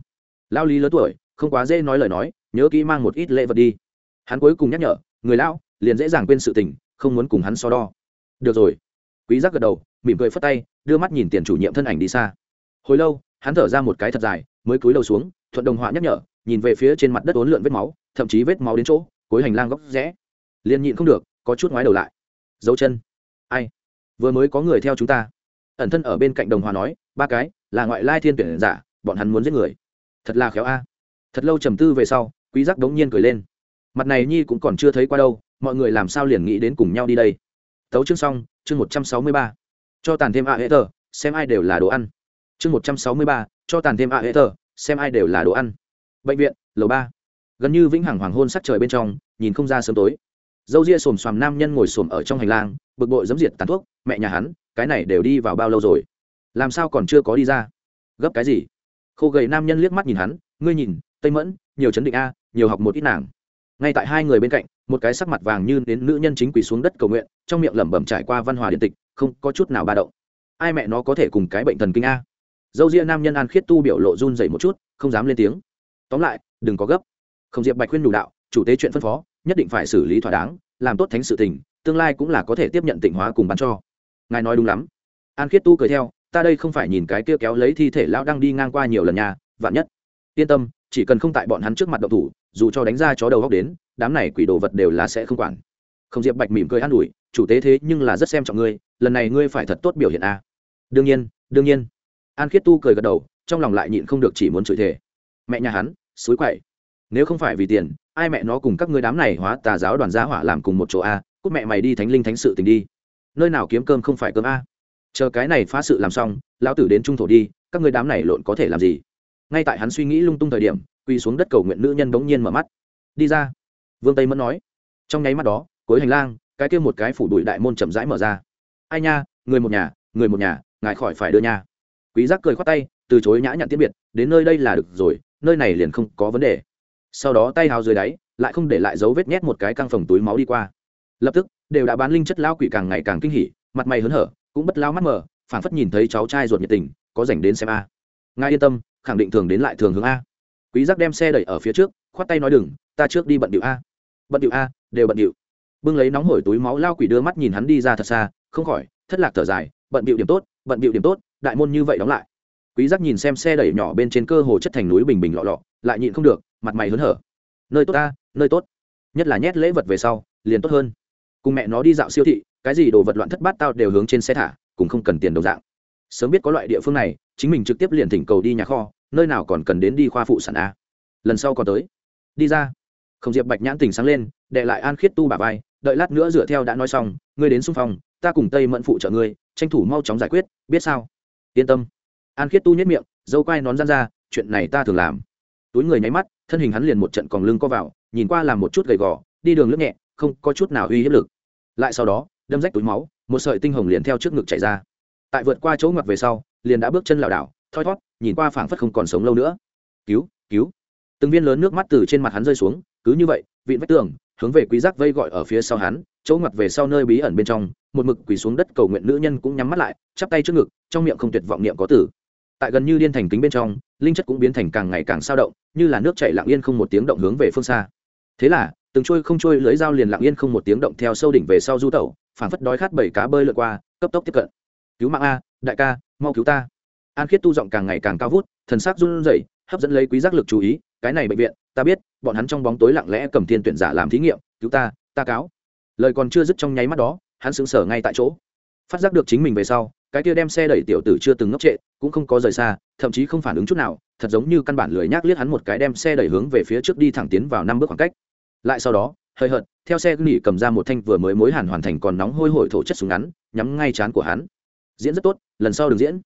Lao lý lớn tuổi, không quá dễ nói lời nói, nhớ kỹ mang một ít lễ vật đi. Hắn cuối cùng nhắc nhở, người lao liền dễ dàng quên sự tình, không muốn cùng hắn so đo. Được rồi. Quý giác gật đầu, mỉm cười phất tay, đưa mắt nhìn tiền chủ nhiệm thân ảnh đi xa. Hồi lâu, hắn thở ra một cái thật dài, mới cúi đầu xuống, thuận đồng họa nhắc nhở, nhìn về phía trên mặt đất uốn lượn vết máu, thậm chí vết máu đến chỗ cuối hành lang góc rẽ. Liền nhịn không được, có chút ngoái đầu lại. Dấu chân. Ai? Vừa mới có người theo chúng ta. Ẩn thân ở bên cạnh đồng hòa nói, ba cái, là ngoại lai thiên tuyển giả, bọn hắn muốn giết người. Thật là khéo a. Thật lâu trầm tư về sau, quý giác đống nhiên cười lên. Mặt này nhi cũng còn chưa thấy qua đâu, mọi người làm sao liền nghĩ đến cùng nhau đi đây? Tấu chương xong, chương một trăm sáu mươi ba. Cho tàn thêm a hệ tờ xem ai đều là đồ ăn. Chương một trăm sáu mươi ba, cho tàn thêm a hệ tờ xem ai đều là đồ ăn. Bệnh viện, lầu ba. Gần như vĩnh hằng hoàng hôn sắc trời bên trong nhìn không ra sớm tối. Dâu ria xồm xoàm nam nhân ngồi xồm ở trong hành lang, bực bội dấm diệt tàn thuốc, mẹ nhà hắn, cái này đều đi vào bao lâu rồi? Làm sao còn chưa có đi ra? Gấp cái gì? Khô gầy nam nhân liếc mắt nhìn hắn, ngươi nhìn, tây mẫn, nhiều chấn định a, nhiều học một ít nàng. Ngay tại hai người bên cạnh, một cái sắc mặt vàng như đến nữ nhân chính quỳ xuống đất cầu nguyện, trong miệng lẩm bẩm trải qua văn hóa điện tịch, không có chút nào ba động. Ai mẹ nó có thể cùng cái bệnh thần kinh a? Dâu ria nam nhân an khiết tu biểu lộ run dày một chút, không dám lên tiếng. Tóm lại, đừng có gấp. Không diệp bạch khuyên đủ đạo chủ tế chuyện phân phó, nhất định phải xử lý thỏa đáng, làm tốt thánh sự tình, tương lai cũng là có thể tiếp nhận tịnh hóa cùng bán cho. Ngài nói đúng lắm. An khiết tu cười theo, ta đây không phải nhìn cái kia kéo lấy thi thể lão đang đi ngang qua nhiều lần nhà vạn nhất. Yên tâm, chỉ cần không tại bọn hắn trước mặt động thủ, dù cho đánh ra chó đầu góc đến, đám này quỷ đồ vật đều là sẽ không quản. Không diệp bạch mỉm cười an ủi, chủ tế thế nhưng là rất xem trọng ngươi, lần này ngươi phải thật tốt biểu hiện a. Đương nhiên đương nhiên. An khiết tu cười gật đầu, trong lòng lại nhịn không được chỉ muốn chửi thề. Mẹ nhà hắn, suối quậy. Nếu không phải vì tiền ai mẹ nó cùng các ngươi đám này hóa tà giáo đoàn gia hỏa làm cùng một chỗ a, cút mẹ mày đi thánh linh thánh sự tình đi. Nơi nào kiếm cơm không phải cơm a? Chờ cái này phá sự làm xong, lão tử đến trung thổ đi, các ngươi đám này lộn có thể làm gì? Ngay tại hắn suy nghĩ lung tung thời điểm, quỳ xuống đất cầu nguyện nữ nhân bỗng nhiên mở mắt. Đi ra. Vương tây mẫn nói. Trong nháy mắt đó, cuối hành lang, cái kia một cái phủ đuổi đại môn chậm rãi mở ra. Ai nha, người một nhà, người một nhà, ngài khỏi phải đưa nha quý giác cười khoát tay, từ chối nhã nhặn tiễn biệt, đến nơi đây là được rồi, nơi này liền không có vấn đề sau đó tay hào dưới đáy, lại không để lại dấu vết nhét một cái căng phòng túi máu đi qua. Lập tức, đều đã bán linh chất lao quỷ càng ngày càng kinh hỉ, mặt mày hớn hở, cũng bất lao mắt mờ, phảng phất nhìn thấy cháu trai ruột nhiệt tình, có dành đến xem a. Ngài yên tâm, khẳng định thường đến lại thường hướng a. Quý giác đem xe đẩy ở phía trước, khoát tay nói đừng, ta trước đi bận điệu a. Bận điệu a, đều bận điệu. Bưng lấy nóng hổi túi máu lao quỷ đưa mắt nhìn hắn đi ra thật xa, không khỏi, thất lạc thở dài, bận điệu điểm tốt, bận điệu điểm tốt, đại môn như vậy đóng lại. Quý giác nhìn xem xe đẩy nhỏ bên trên cơ hồ chất thành núi bình bình lọ lọ, lại nhịn không được mặt mày hớn hở. Nơi tốt ta, nơi tốt. Nhất là nhét lễ vật về sau, liền tốt hơn. Cùng mẹ nó đi dạo siêu thị, cái gì đồ vật loạn thất bát tao đều hướng trên xe thả, cũng không cần tiền đồng dạng. Sớm biết có loại địa phương này, chính mình trực tiếp liền thỉnh cầu đi nhà kho, nơi nào còn cần đến đi khoa phụ sản a. Lần sau còn tới. Đi ra. Không diệp bạch nhãn tỉnh sáng lên, đệ lại an khiết tu bà vai, đợi lát nữa dựa theo đã nói xong, ngươi đến xung phong, ta cùng tây mẫn phụ trợ ngươi, tranh thủ mau chóng giải quyết, biết sao? Yên tâm. An khiết tu nhất miệng, dâu quai nón gian ra, chuyện này ta thường làm. Túi người nháy mắt thân hình hắn liền một trận còn lưng co vào, nhìn qua làm một chút gầy gò, đi đường lướt nhẹ, không có chút nào uy hiếp lực. Lại sau đó, đâm rách túi máu, một sợi tinh hồng liền theo trước ngực chạy ra. Tại vượt qua chỗ ngoặt về sau, liền đã bước chân lảo đảo, thoi thót, nhìn qua phảng phất không còn sống lâu nữa. Cứu cứu. Từng viên lớn nước mắt từ trên mặt hắn rơi xuống, cứ như vậy, vịn vách tường, hướng về quý giác vây gọi ở phía sau hắn, chỗ ngoặt về sau nơi bí ẩn bên trong, một mực quỳ xuống đất cầu nguyện nữ nhân cũng nhắm mắt lại, chắp tay trước ngực, trong miệng không tuyệt vọng niệm có tử tại gần như điên thành kính bên trong, linh chất cũng biến thành càng ngày càng sao động, như là nước chảy lặng yên không một tiếng động hướng về phương xa. Thế là, từng trôi không trôi lưới dao liền lặng yên không một tiếng động theo sâu đỉnh về sau du tẩu, phảng phất đói khát bảy cá bơi lượn qua, cấp tốc tiếp cận. Cứu mạng a, đại ca, mau cứu ta. An khiết tu giọng càng ngày càng cao vút, thần sắc run rẩy, hấp dẫn lấy quý giác lực chú ý, cái này bệnh viện, ta biết, bọn hắn trong bóng tối lặng lẽ cầm thiên tuyển giả làm thí nghiệm, cứu ta ta cáo. Lời còn chưa dứt trong nháy mắt đó, hắn sững sờ ngay tại chỗ. Phát giác được chính mình về sau cái kia đem xe đẩy tiểu tử chưa từng ngốc trệ, cũng không có rời xa, thậm chí không phản ứng chút nào, thật giống như căn bản lười nhác liếc hắn một cái đem xe đẩy hướng về phía trước đi thẳng tiến vào năm bước khoảng cách. Lại sau đó, hơi hợt, theo xe nghỉ cầm ra một thanh vừa mới mối hàn hoàn thành còn nóng hôi hổi thổ chất súng ngắn, nhắm ngay chán của hắn. Diễn rất tốt, lần sau đừng diễn.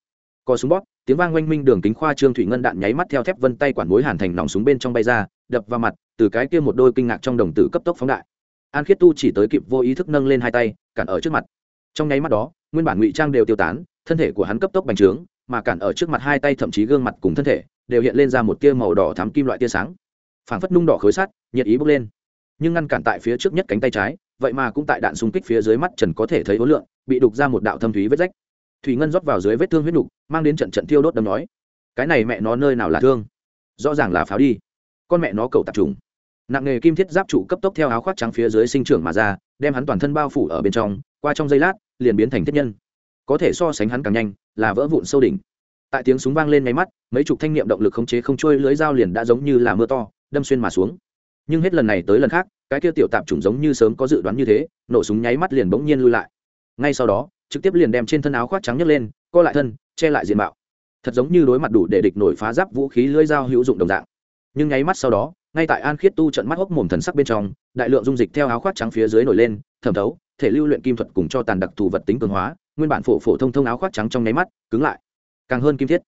Co súng bóp, tiếng vang oanh minh đường kính khoa trương thủy ngân đạn nháy mắt theo thép vân tay quản mối hàn thành nòng súng bên trong bay ra, đập vào mặt, từ cái kia một đôi kinh ngạc trong đồng tử cấp tốc phóng đại. An khiết tu chỉ tới kịp vô ý thức nâng lên hai tay, cản ở trước mặt. Trong nháy mắt đó nguyên bản ngụy trang đều tiêu tán, thân thể của hắn cấp tốc bành trướng, mà cản ở trước mặt hai tay thậm chí gương mặt cùng thân thể, đều hiện lên ra một tia màu đỏ thắm kim loại tia sáng. Phảng phất nung đỏ khối sắt, nhiệt ý bốc lên. Nhưng ngăn cản tại phía trước nhất cánh tay trái, vậy mà cũng tại đạn xung kích phía dưới mắt trần có thể thấy ối lượng, bị đục ra một đạo thâm thúy vết rách. Thủy ngân rót vào dưới vết thương huyết đục mang đến trận trận thiêu đốt đâm nói, cái này mẹ nó nơi nào là thương? Rõ ràng là pháo đi. Con mẹ nó cầu tạp trùng. Nặng nghề kim thiết giáp trụ cấp tốc theo áo khoác trắng phía dưới sinh trưởng mà ra, đem hắn toàn thân bao phủ ở bên trong, qua trong giây lát liền biến thành thiết nhân. Có thể so sánh hắn càng nhanh, là vỡ vụn sâu đỉnh. Tại tiếng súng vang lên nháy mắt, mấy chục thanh niệm động lực khống chế không trôi lưới dao liền đã giống như là mưa to, đâm xuyên mà xuống. Nhưng hết lần này tới lần khác, cái kia tiểu tạp chủng giống như sớm có dự đoán như thế, nổ súng nháy mắt liền bỗng nhiên lui lại. Ngay sau đó, trực tiếp liền đem trên thân áo khoác trắng nhấc lên, co lại thân, che lại diện mạo. Thật giống như đối mặt đủ để địch nổi phá giáp vũ khí lưỡi dao hữu dụng đồng dạng. Nhưng nháy mắt sau đó ngay tại an khiết tu trận mắt hốc mồm thần sắc bên trong, đại lượng dung dịch theo áo khoác trắng phía dưới nổi lên, thẩm thấu, thể lưu luyện kim thuật cùng cho tàn đặc thù vật tính cường hóa, nguyên bản phổ phổ thông thông áo khoác trắng trong nháy mắt, cứng lại. Càng hơn kim thiết.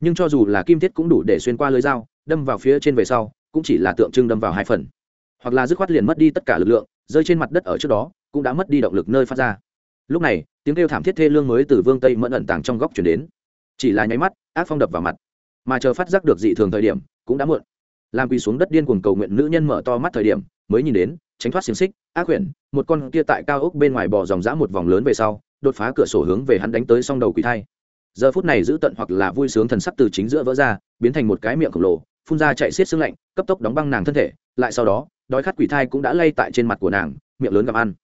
Nhưng cho dù là kim thiết cũng đủ để xuyên qua lưới dao, đâm vào phía trên về sau, cũng chỉ là tượng trưng đâm vào hai phần. Hoặc là dứt khoát liền mất đi tất cả lực lượng, rơi trên mặt đất ở trước đó, cũng đã mất đi động lực nơi phát ra. Lúc này, tiếng kêu thảm thiết thê lương mới từ vương tây mẫn ẩn tàng trong góc chuyển đến. Chỉ là nháy mắt, ác phong đập vào mặt. Mà chờ phát giác được dị thường thời điểm, cũng đã muộn làm quỳ xuống đất điên cuồng cầu nguyện nữ nhân mở to mắt thời điểm, mới nhìn đến, tránh thoát xiềng xích, ác quyển một con kia tại cao ốc bên ngoài bò dòng dã một vòng lớn về sau, đột phá cửa sổ hướng về hắn đánh tới song đầu quỷ thai. Giờ phút này giữ tận hoặc là vui sướng thần sắc từ chính giữa vỡ ra, biến thành một cái miệng khổng lồ, phun ra chạy xiết xương lạnh, cấp tốc đóng băng nàng thân thể, lại sau đó, đói khát quỷ thai cũng đã lay tại trên mặt của nàng, miệng lớn gặm ăn.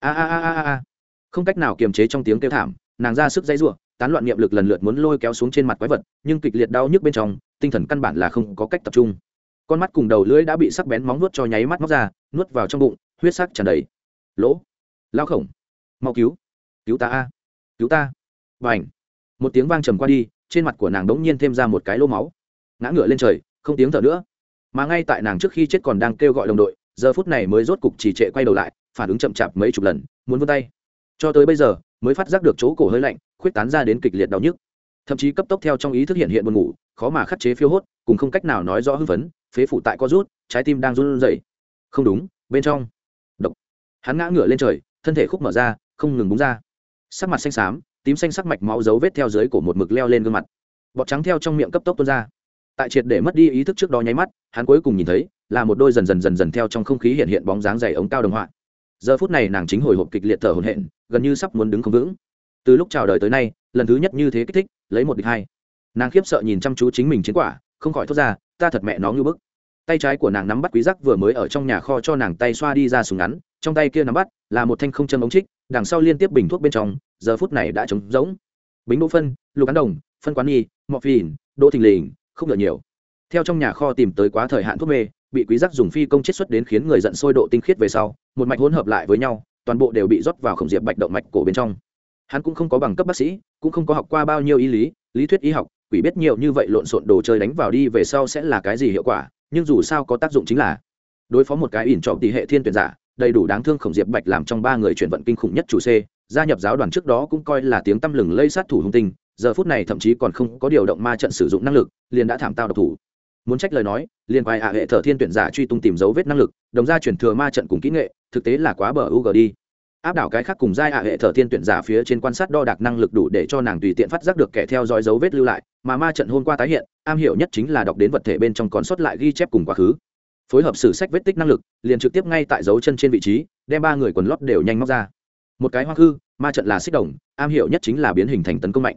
A a a a a không cách nào kiềm chế trong tiếng kêu thảm, nàng ra sức dãy ruộng tán loạn niệm lực lần lượt muốn lôi kéo xuống trên mặt quái vật, nhưng kịch liệt đau nhức bên trong, tinh thần căn bản là không có cách tập trung con mắt cùng đầu lưỡi đã bị sắc bén móng nuốt cho nháy mắt móc ra, nuốt vào trong bụng, huyết sắc tràn đầy. Lỗ. Lao khổng. Mau cứu. Cứu ta a. Cứu ta. Và ảnh một tiếng vang trầm qua đi, trên mặt của nàng đống nhiên thêm ra một cái lô máu. Ngã ngựa lên trời, không tiếng thở nữa. Mà ngay tại nàng trước khi chết còn đang kêu gọi đồng đội, giờ phút này mới rốt cục chỉ trệ quay đầu lại, phản ứng chậm chạp mấy chục lần, muốn vươn tay. Cho tới bây giờ, mới phát giác được chỗ cổ hơi lạnh, khuyết tán ra đến kịch liệt đau nhức. Thậm chí cấp tốc theo trong ý thức hiện hiện buồn ngủ, khó mà khắc chế phiêu hốt, cùng không cách nào nói rõ hưng phấn phế phủ tại co rút, trái tim đang run rẩy. Không đúng, bên trong. Độc. Hắn ngã ngửa lên trời, thân thể khúc mở ra, không ngừng búng ra. Sắc mặt xanh xám, tím xanh sắc mạch máu dấu vết theo dưới cổ một mực leo lên gương mặt. Bọt trắng theo trong miệng cấp tốc tuôn ra. Tại triệt để mất đi ý thức trước đó nháy mắt, hắn cuối cùng nhìn thấy, là một đôi dần dần dần dần theo trong không khí hiện hiện bóng dáng dày ống cao đồng họa. Giờ phút này nàng chính hồi hộp kịch liệt thở hổn hển, gần như sắp muốn đứng không vững. Từ lúc chào đời tới nay, lần thứ nhất như thế kích thích, lấy một địch hai. Nàng khiếp sợ nhìn chăm chú chính mình chiến quả, không khỏi thốt ra ta thật mẹ nó như bức. Tay trái của nàng nắm bắt quý giác vừa mới ở trong nhà kho cho nàng tay xoa đi ra súng ngắn, trong tay kia nắm bắt là một thanh không chân ống trích, đằng sau liên tiếp bình thuốc bên trong, giờ phút này đã trống rỗng. Bính đỗ phân, lục án đồng, phân quán nhi mọc phìn, đỗ thình lình, không ngờ nhiều. Theo trong nhà kho tìm tới quá thời hạn thuốc mê, bị quý giác dùng phi công chiết xuất đến khiến người giận sôi độ tinh khiết về sau, một mạch hỗn hợp lại với nhau, toàn bộ đều bị rót vào khổng diệp bạch động mạch cổ bên trong hắn cũng không có bằng cấp bác sĩ, cũng không có học qua bao nhiêu y lý lý thuyết y học, quỷ biết nhiều như vậy lộn xộn đồ chơi đánh vào đi về sau sẽ là cái gì hiệu quả, nhưng dù sao có tác dụng chính là đối phó một cái ỉn trọng tỷ hệ thiên tuyển giả, đầy đủ đáng thương khổng diệp bạch làm trong ba người chuyển vận kinh khủng nhất chủ c, gia nhập giáo đoàn trước đó cũng coi là tiếng tăm lừng lây sát thủ hung tinh, giờ phút này thậm chí còn không có điều động ma trận sử dụng năng lực, liền đã thảm tao độc thủ. Muốn trách lời nói, liền quay hạ hệ thờ thiên tuyển giả truy tung tìm dấu vết năng lực, đồng ra chuyển thừa ma trận cùng kỹ nghệ, thực tế là quá bờ u g đi áp đảo cái khác cùng giai hạ hệ thờ thiên tuyển giả phía trên quan sát đo đạc năng lực đủ để cho nàng tùy tiện phát giác được kẻ theo dõi dấu vết lưu lại, mà ma trận hôm qua tái hiện, am hiểu nhất chính là đọc đến vật thể bên trong còn sót lại ghi chép cùng quá khứ. Phối hợp sử sách vết tích năng lực, liền trực tiếp ngay tại dấu chân trên vị trí, đem ba người quần lót đều nhanh móc ra. Một cái hoa khư, ma trận là xích đồng, am hiểu nhất chính là biến hình thành tấn công mạnh.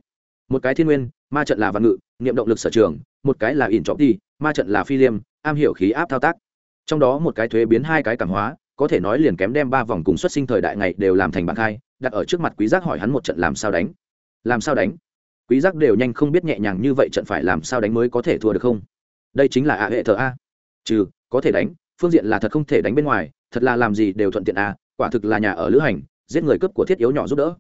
Một cái thiên nguyên, ma trận là văn ngự, niệm động lực sở trường, một cái là ỉn trọng ti ma trận là phi liêm, am hiểu khí áp thao tác. Trong đó một cái thuế biến hai cái cảm hóa có thể nói liền kém đem ba vòng cùng xuất sinh thời đại ngày đều làm thành bạc hai, đặt ở trước mặt quý giác hỏi hắn một trận làm sao đánh. Làm sao đánh? Quý giác đều nhanh không biết nhẹ nhàng như vậy trận phải làm sao đánh mới có thể thua được không? Đây chính là a hệ thờ a. Trừ, có thể đánh, phương diện là thật không thể đánh bên ngoài, thật là làm gì đều thuận tiện a, quả thực là nhà ở lữ hành, giết người cướp của thiết yếu nhỏ giúp đỡ.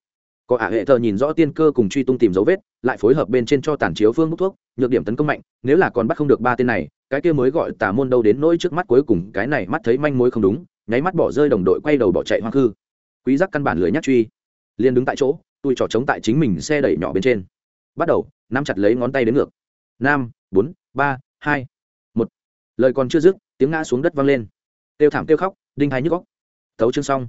Có ả hệ thờ nhìn rõ tiên cơ cùng truy tung tìm dấu vết, lại phối hợp bên trên cho tàn chiếu phương bút thuốc, nhược điểm tấn công mạnh, nếu là còn bắt không được ba tên này, cái kia mới gọi tà môn đâu đến nỗi trước mắt cuối cùng, cái này mắt thấy manh mối không đúng nháy mắt bỏ rơi đồng đội quay đầu bỏ chạy hoang khư. Quý giác căn bản lười nhắc truy. Liền đứng tại chỗ tôi trò chống tại chính mình xe đẩy nhỏ bên trên. Bắt đầu, nắm chặt lấy ngón tay đến ngược. Năm bốn, ba, hai, một. Lời còn chưa dứt, tiếng ngã xuống đất vang lên. Tiêu thảm tiêu khóc, đinh hai nhức góc thấu chương xong.